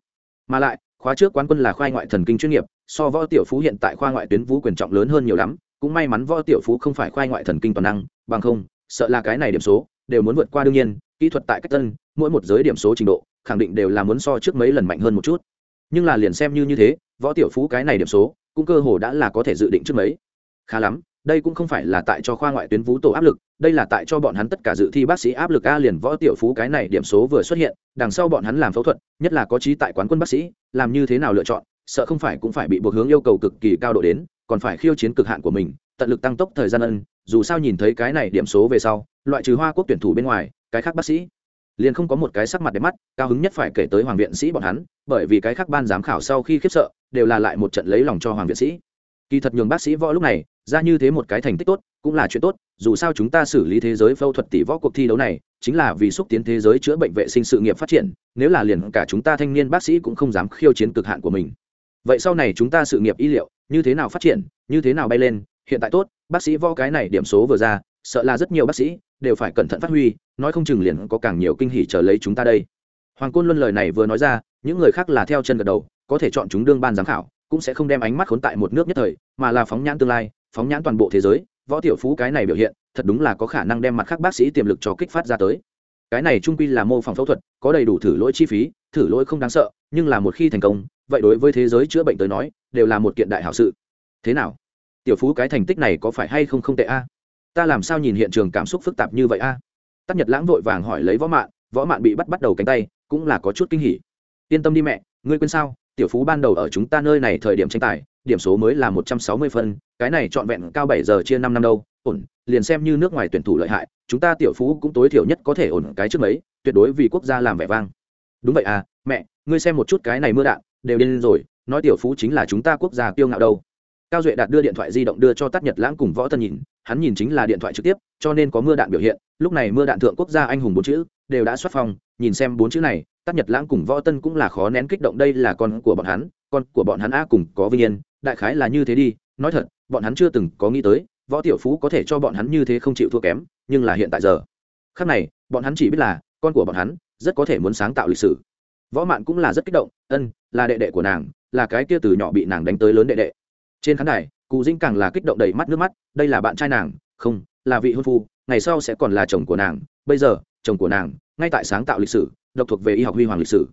Mà lại, khóa trước quán quân là khoa ngoại thần kinh chuyên nghiệp, so võ tiểu phú hiện tại khoa ngoại tuyến vũ quyền trọng lớn hơn nhiều lắm cũng may mắn võ tiểu phú không phải khoa ngoại thần kinh toàn năng, bằng không, sợ là cái này điểm số đều muốn vượt qua đương nhiên, kỹ thuật tại cách tân, mỗi một giới điểm số trình độ, khẳng định đều là muốn so trước mấy lần mạnh hơn một chút. Nhưng là liền xem như như thế, võ tiểu phú cái này điểm số, cũng cơ hồ đã là có thể dự định trước mấy. Khá lắm, đây cũng không phải là tại cho khoa ngoại tuyến vũ tổ áp lực, đây là tại cho bọn hắn tất cả dự thi bác sĩ áp lực a liền võ tiểu phú cái này điểm số vừa xuất hiện, đằng sau bọn hắn làm phẫu thuật, nhất là có trí tại quán quân bác sĩ, làm như thế nào lựa chọn, sợ không phải cũng phải bị buộc hướng yêu cầu cực kỳ cao độ đến còn phải khiêu chiến cực hạn của mình, tận lực tăng tốc thời gian ân, dù sao nhìn thấy cái này điểm số về sau, loại trừ hoa quốc tuyển thủ bên ngoài, cái khác bác sĩ liền không có một cái sắc mặt đẹp mắt, cao hứng nhất phải kể tới hoàng viện sĩ bọn hắn, bởi vì cái khác ban giám khảo sau khi khiếp sợ, đều là lại một trận lấy lòng cho hoàng viện sĩ. Kỳ thật nhường bác sĩ võ lúc này, ra như thế một cái thành tích tốt, cũng là chuyện tốt, dù sao chúng ta xử lý thế giới phẫu thuật tỷ võ cuộc thi đấu này, chính là vì xúc tiến thế giới chữa bệnh vệ sinh sự nghiệp phát triển, nếu là liền cả chúng ta thanh niên bác sĩ cũng không dám khiêu chiến cực hạn của mình. Vậy sau này chúng ta sự nghiệp y liệu như thế nào phát triển, như thế nào bay lên, hiện tại tốt, bác sĩ võ cái này điểm số vừa ra, sợ là rất nhiều bác sĩ đều phải cẩn thận phát huy, nói không chừng liền có càng nhiều kinh hỉ chờ lấy chúng ta đây. Hoàng côn luân lời này vừa nói ra, những người khác là theo chân gật đầu, có thể chọn chúng đương ban giám khảo, cũng sẽ không đem ánh mắt khốn tại một nước nhất thời, mà là phóng nhãn tương lai, phóng nhãn toàn bộ thế giới, võ tiểu phú cái này biểu hiện, thật đúng là có khả năng đem mặt khác bác sĩ tiềm lực cho kích phát ra tới. Cái này trung quy là mô phỏng phẫu thuật, có đầy đủ thử lỗi chi phí, thử lỗi không đáng sợ, nhưng là một khi thành công vậy đối với thế giới chữa bệnh tới nói, đều là một kiện đại hảo sự. Thế nào? Tiểu phú cái thành tích này có phải hay không không tệ a? Ta làm sao nhìn hiện trường cảm xúc phức tạp như vậy a? À? tắc nhật lãng vội vàng hỏi lấy võ mạn võ mạn bị bắt bắt đầu cánh tay, cũng là có chút kinh hỉ. Yên tâm đi mẹ, ngươi quên sao, tiểu phú ban đầu ở chúng ta nơi này thời điểm tranh tài, điểm số mới là một trăm sáu mươi phân, cái này trọn vẹn cao bảy giờ chia năm năm đâu, ổn, liền xem như nước ngoài tuyển thủ lợi hại, chúng ta tiểu phú cũng tối thiểu nhất có thể ổn cái trước mấy, tuyệt đối vì quốc gia làm vẻ vang. Đúng vậy à mẹ, ngươi xem một chút cái này mưa đạn đều điên rồi, nói tiểu phú chính là chúng ta quốc gia kiêu ngạo đâu. Cao duệ đạt đưa điện thoại di động đưa cho tắt nhật lãng cùng võ tân nhìn, hắn nhìn chính là điện thoại trực tiếp, cho nên có mưa đạn biểu hiện, lúc này mưa đạn thượng quốc gia anh hùng bốn chữ đều đã xuất phong, nhìn xem bốn chữ này tắt nhật lãng cùng võ tân cũng là khó nén kích động, đây là con của bọn hắn, con của bọn hắn a cùng có vinh yên, đại khái là như thế đi, nói thật, bọn hắn chưa từng có nghĩ tới, võ tiểu phú có thể cho bọn hắn như thế không chịu thua kém, nhưng là hiện tại giờ. Khác này, bọn hắn chỉ biết là, con của bọn hắn rất có thể muốn sáng tạo lịch sử võ mạn cũng là rất kích động, ân, là đệ đệ của nàng, là cái kia từ nhỏ bị nàng đánh tới lớn đệ đệ. Trên khán đài, cụ dĩnh càng là kích động đầy mắt nước mắt, đây là bạn trai nàng, không, là vị hôn phu, ngày sau sẽ còn là chồng của nàng, bây giờ, chồng của nàng, ngay tại sáng tạo lịch sử, độc thuộc về y học huy hoàng lịch sử.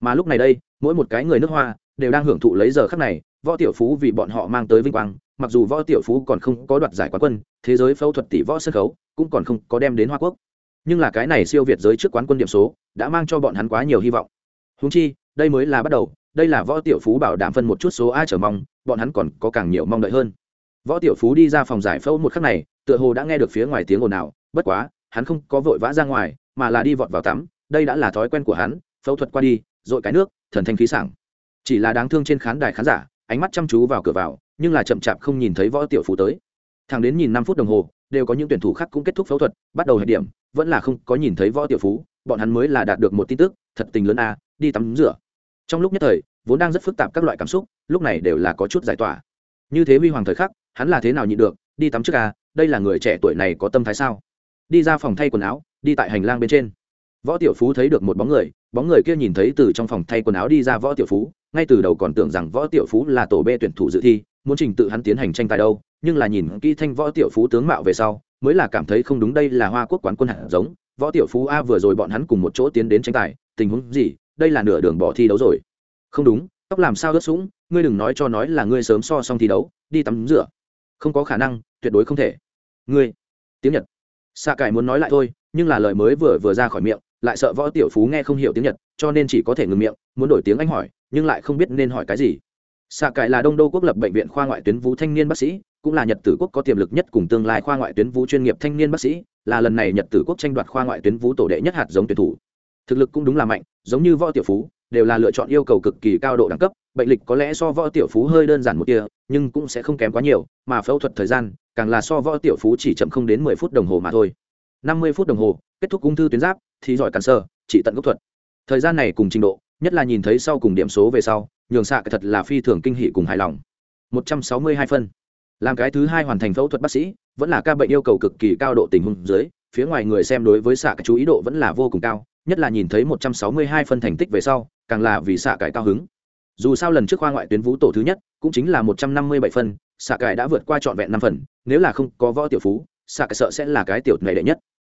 Mà lúc này đây, mỗi một cái người nước hoa đều đang hưởng thụ lấy giờ khắc này, võ tiểu phú vì bọn họ mang tới vinh quang, mặc dù võ tiểu phú còn không có đoạt giải quán quân, thế giới phẫu thuật tỷ võ sân khấu cũng còn không có đem đến hoa quốc. Nhưng là cái này siêu việt giới trước quán quân điểm số đã mang cho bọn hắn quá nhiều hy vọng húng chi, đây mới là bắt đầu, đây là võ tiểu phú bảo đảm phân một chút số ai chờ mong, bọn hắn còn có càng nhiều mong đợi hơn. Võ tiểu phú đi ra phòng giải phẫu một khắc này, tựa hồ đã nghe được phía ngoài tiếng ồn ào, bất quá, hắn không có vội vã ra ngoài, mà là đi vọt vào tắm, đây đã là thói quen của hắn, phẫu thuật qua đi dội cái nước, thần thanh khí sảng. Chỉ là đáng thương trên khán đài khán giả, ánh mắt chăm chú vào cửa vào, nhưng là chậm chạp không nhìn thấy võ tiểu phú tới. Thằng đến nhìn năm phút đồng hồ, đều có những tuyển thủ khác cũng kết thúc phẫu thuật, bắt đầu hệ điểm, vẫn là không có nhìn thấy võ tiểu phú, bọn hắn mới là đạt được một tin tức, thật tình lớn a đi tắm rửa. Trong lúc nhất thời, vốn đang rất phức tạp các loại cảm xúc, lúc này đều là có chút giải tỏa. Như thế huy hoàng thời khắc, hắn là thế nào nhịn được, đi tắm trước a đây là người trẻ tuổi này có tâm thái sao? Đi ra phòng thay quần áo, đi tại hành lang bên trên. Võ tiểu phú thấy được một bóng người bóng người kia nhìn thấy từ trong phòng thay quần áo đi ra võ tiểu phú, ngay từ đầu còn tưởng rằng võ tiểu phú là tổ b tuyển thủ dự thi, muốn trình tự hắn tiến hành tranh tài đâu, nhưng là nhìn kỹ thanh võ tiểu phú tướng mạo về sau, mới là cảm thấy không đúng đây là hoa quốc quán quân hạt giống. Võ tiểu phú a vừa rồi bọn hắn cùng một chỗ tiến đến tranh tài, tình huống gì đây là nửa đường bỏ thi đấu rồi. Không đúng, tóc làm sao ướt sũng, ngươi đừng nói cho nói là ngươi sớm so xong thi đấu, đi tắm rửa. Không có khả năng, tuyệt đối không thể. Ngươi, tiếng nhật. Xạ cải muốn nói lại thôi, nhưng là lời mới vừa vừa ra khỏi miệng, lại sợ võ tiểu phú nghe không hiểu tiếng nhật, cho nên chỉ có thể ngừng miệng, muốn đổi tiếng anh hỏi, nhưng lại không biết nên hỏi cái gì. Xạ cải là đông đô quốc lập bệnh viện khoa ngoại tuyến vú thanh niên bác sĩ, cũng là nhật tử quốc có tiềm lực nhất cùng tương lai khoa ngoại tuyến vú chuyên nghiệp thanh niên bác sĩ, là lần này nhật tử quốc tranh đoạt khoa ngoại tuyến vú tổ đệ nhất hạt giống tuyển thủ thực lực cũng đúng là mạnh, giống như võ tiểu phú, đều là lựa chọn yêu cầu cực kỳ cao độ đẳng cấp, bệnh lịch có lẽ so võ tiểu phú hơi đơn giản một kia nhưng cũng sẽ không kém quá nhiều, mà phẫu thuật thời gian, càng là so võ tiểu phú chỉ chậm không đến mười phút đồng hồ mà thôi. Năm mươi phút đồng hồ, kết thúc ung thư tuyến giáp, thì giỏi cản sơ, chỉ tận gốc thuật. Thời gian này cùng trình độ, nhất là nhìn thấy sau cùng điểm số về sau, nhường xạ thật là phi thường kinh hỷ cùng hài lòng. Một trăm sáu mươi hai phân. Làm cái thứ hai hoàn thành phẫu thuật bác sĩ, vẫn là ca bệnh yêu cầu cực kỳ cao độ tình huống dưới, phía ngoài người xem đối với xạ cái chú ý độ vẫn là vô cùng cao nhất là nhìn thấy một trăm sáu mươi hai phân thành tích về sau, càng là vì xạ cải cao hứng. Dù sao lần trước khoa ngoại tuyến vũ tổ thứ nhất, cũng chính là một trăm năm mươi bảy phân, xạ cải đã vượt qua trọn vẹn năm phần, nếu là không có võ tiểu phú, xạ cải sợ sẽ là cái tiểu này đệ nhất.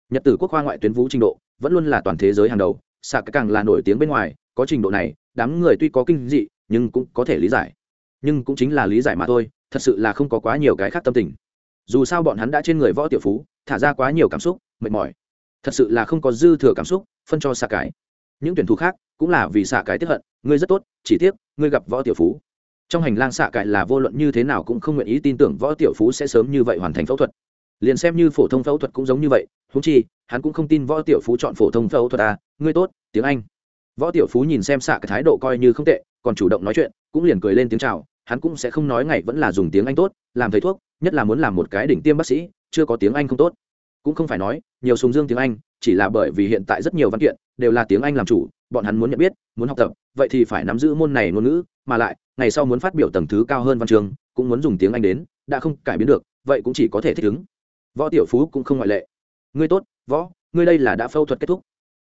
Nhật tử quốc khoa ngoại tuyến vũ trình độ, vẫn luôn là toàn thế giới hàng đầu, xạ cải càng là nổi tiếng bên ngoài, có trình độ này, đám người tuy có kinh dị, nhưng cũng có thể lý giải. Nhưng cũng chính là lý giải mà thôi, thật sự là không có quá nhiều cái khác tâm tình. Dù sao bọn hắn đã trên người võ tiểu phú, thả ra quá nhiều cảm xúc, mệt mỏi thật sự là không có dư thừa cảm xúc, phân cho xạ cái. Những tuyển thủ khác cũng là vì xạ cái tiếp hận, ngươi rất tốt, chỉ tiếc, ngươi gặp võ tiểu phú. Trong hành lang xạ cải là vô luận như thế nào cũng không nguyện ý tin tưởng võ tiểu phú sẽ sớm như vậy hoàn thành phẫu thuật. Liền xem như phổ thông phẫu thuật cũng giống như vậy húng chi, hắn cũng không tin võ tiểu phú chọn phổ thông phẫu thuật à ngươi tốt, tiếng anh. Võ tiểu phú nhìn xem xạ cái thái độ coi như không tệ, còn chủ động nói chuyện, cũng liền cười lên tiếng chào, hắn cũng sẽ không nói ngày vẫn là dùng tiếng anh tốt, làm thầy thuốc, nhất là muốn làm một cái đỉnh tiêm bác sĩ, chưa có tiếng anh không tốt cũng không phải nói, nhiều sùng dương tiếng anh, chỉ là bởi vì hiện tại rất nhiều văn kiện đều là tiếng anh làm chủ, bọn hắn muốn nhận biết, muốn học tập, vậy thì phải nắm giữ môn này ngôn ngữ, mà lại, ngày sau muốn phát biểu tầng thứ cao hơn văn trường, cũng muốn dùng tiếng anh đến, đã không cải biến được, vậy cũng chỉ có thể thích ứng. Võ tiểu phú cũng không ngoại lệ. Ngươi tốt, võ, ngươi đây là đã phẫu thuật kết thúc.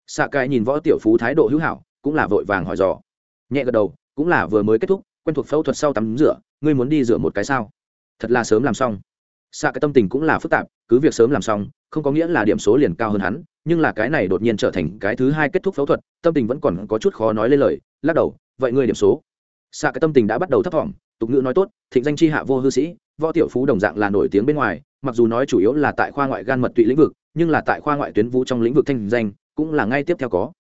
Xạ cái nhìn võ tiểu phú thái độ hữu hảo, cũng là vội vàng hỏi dò. Nhẹ gật đầu, cũng là vừa mới kết thúc, quen thuộc phẫu thuật sau tắm rửa, ngươi muốn đi rửa một cái sao? Thật là sớm làm xong xạ cái tâm tình cũng là phức tạp, cứ việc sớm làm xong, không có nghĩa là điểm số liền cao hơn hắn, nhưng là cái này đột nhiên trở thành cái thứ hai kết thúc phẫu thuật, tâm tình vẫn còn có chút khó nói lên lời, lắc đầu, vậy ngươi điểm số? Xạ cái tâm tình đã bắt đầu thấp thỏm, tục ngữ nói tốt, thịnh danh chi hạ vô hư sĩ, võ tiểu phú đồng dạng là nổi tiếng bên ngoài, mặc dù nói chủ yếu là tại khoa ngoại gan mật tụy lĩnh vực, nhưng là tại khoa ngoại tuyến vũ trong lĩnh vực thanh danh cũng là ngay tiếp theo có.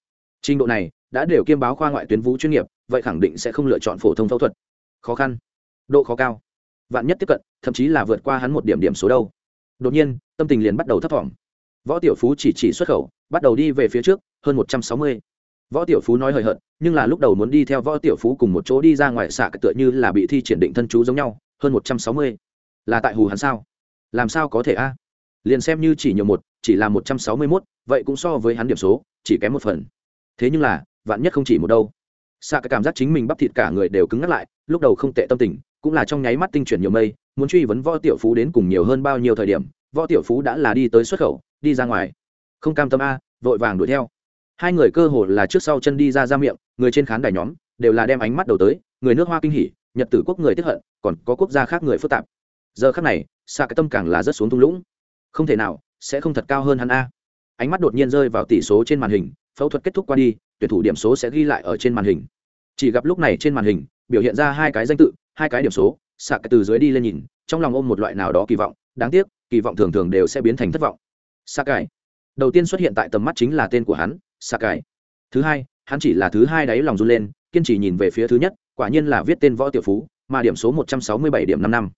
Trình độ này đã đều kiêm báo khoa ngoại tuyến vũ chuyên nghiệp, vậy khẳng định sẽ không lựa chọn phổ thông phẫu thuật. Khó khăn. Độ khó cao vạn nhất tiếp cận, thậm chí là vượt qua hắn một điểm điểm số đâu. Đột nhiên, tâm tình liền bắt đầu thấp thỏm. Võ tiểu phú chỉ chỉ xuất khẩu, bắt đầu đi về phía trước, hơn một trăm sáu mươi. Võ tiểu phú nói hời hợt, nhưng là lúc đầu muốn đi theo võ tiểu phú cùng một chỗ đi ra ngoài xạ tựa như là bị thi triển định thân chú giống nhau, hơn một trăm sáu mươi. Là tại hù hắn sao? Làm sao có thể a? Liền xem như chỉ nhiều một, chỉ là một trăm sáu mươi mốt, vậy cũng so với hắn điểm số, chỉ kém một phần. Thế nhưng là, vạn nhất không chỉ một đâu. Xạ cái cảm giác chính mình bắp thịt cả người đều cứng ngắt lại, lúc đầu không tệ tâm tình cũng là trong nháy mắt tinh chuyển nhiều mây, muốn truy vấn võ tiểu phú đến cùng nhiều hơn bao nhiêu thời điểm, võ tiểu phú đã là đi tới xuất khẩu, đi ra ngoài. Không cam tâm a, vội vàng đuổi theo. Hai người cơ hồ là trước sau chân đi ra ra miệng, người trên khán đài nhóm, đều là đem ánh mắt đầu tới, người nước hoa kinh hỉ, nhật tử quốc người tiếp hận, còn có quốc gia khác người phức tạp. Giờ khác này xa cái tâm càng là rất xuống thung lũng. Không thể nào, sẽ không thật cao hơn hắn a. Ánh mắt đột nhiên rơi vào tỷ số trên màn hình, phẫu thuật kết thúc qua đi, tuyển thủ điểm số sẽ ghi lại ở trên màn hình. Chỉ gặp lúc này trên màn hình, biểu hiện ra hai cái danh tự hai cái điểm số xạ cái từ dưới đi lên nhìn, trong lòng ôm một loại nào đó kỳ vọng, đáng tiếc, kỳ vọng thường thường đều sẽ biến thành thất vọng. Xạ cái đầu tiên xuất hiện tại tầm mắt chính là tên của hắn xạ cái thứ hai, hắn chỉ là thứ hai đáy lòng run lên, kiên trì nhìn về phía thứ nhất, quả nhiên là viết tên võ tiểu phú, mà điểm số một trăm sáu mươi bảy điểm năm năm.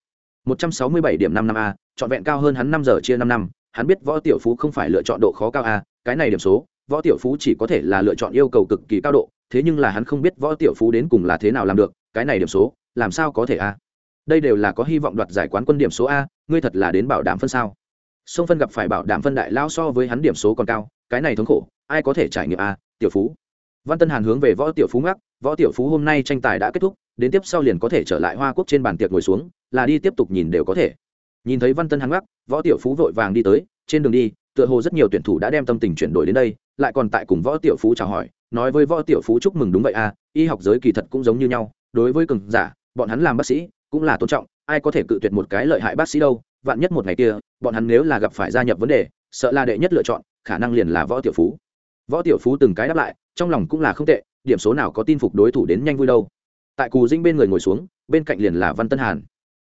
một trăm sáu mươi bảy điểm năm năm a, trọn vẹn cao hơn hắn năm giờ chia năm năm, hắn biết võ tiểu phú không phải lựa chọn độ khó cao a, cái này điểm số, võ tiểu phú chỉ có thể là lựa chọn yêu cầu cực kỳ cao độ, thế nhưng là hắn không biết võ tiểu phú đến cùng là thế nào làm được, cái này điểm số làm sao có thể a? Đây đều là có hy vọng đoạt giải quán quân điểm số a, ngươi thật là đến bảo đảm phân sao? Sông phân gặp phải bảo đảm phân đại lao so với hắn điểm số còn cao, cái này thống khổ, ai có thể trải nghiệm a, tiểu phú? Văn tân hàn hướng về võ tiểu phú ngắc, võ tiểu phú hôm nay tranh tài đã kết thúc, đến tiếp sau liền có thể trở lại hoa quốc trên bàn tiệc ngồi xuống, là đi tiếp tục nhìn đều có thể. Nhìn thấy văn tân hàn ngắc, võ tiểu phú vội vàng đi tới, trên đường đi, tựa hồ rất nhiều tuyển thủ đã đem tâm tình chuyển đổi đến đây, lại còn tại cùng võ tiểu phú chào hỏi, nói với võ tiểu phú chúc mừng đúng vậy à y học giới kỳ thật cũng giống như nhau, đối với cường giả bọn hắn làm bác sĩ cũng là tôn trọng, ai có thể cự tuyệt một cái lợi hại bác sĩ đâu, vạn nhất một ngày kia, bọn hắn nếu là gặp phải gia nhập vấn đề, sợ là đệ nhất lựa chọn, khả năng liền là võ tiểu phú. Võ tiểu phú từng cái đáp lại, trong lòng cũng là không tệ, điểm số nào có tin phục đối thủ đến nhanh vui đâu. Tại cù dinh bên người ngồi xuống, bên cạnh liền là văn tân hàn.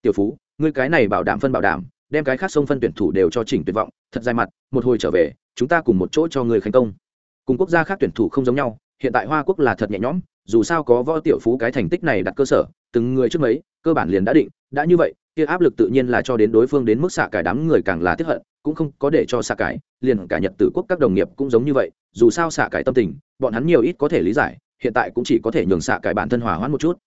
Tiểu phú, ngươi cái này bảo đảm phân bảo đảm, đem cái khác sông phân tuyển thủ đều cho chỉnh tuyệt vọng, thật dài mặt, một hồi trở về, chúng ta cùng một chỗ cho người thành công. Cùng quốc gia khác tuyển thủ không giống nhau, hiện tại hoa quốc là thật nhẹ nhõm, dù sao có võ tiểu phú cái thành tích này đặt cơ sở từng người trước mấy, cơ bản liền đã định, đã như vậy, kia áp lực tự nhiên là cho đến đối phương đến mức xạ cải đám người càng là tiếp hận, cũng không có để cho xạ cải, liền cả nhật tử quốc các đồng nghiệp cũng giống như vậy, dù sao xạ cải tâm tình, bọn hắn nhiều ít có thể lý giải, hiện tại cũng chỉ có thể nhường xạ cải bản thân hòa hoãn một chút.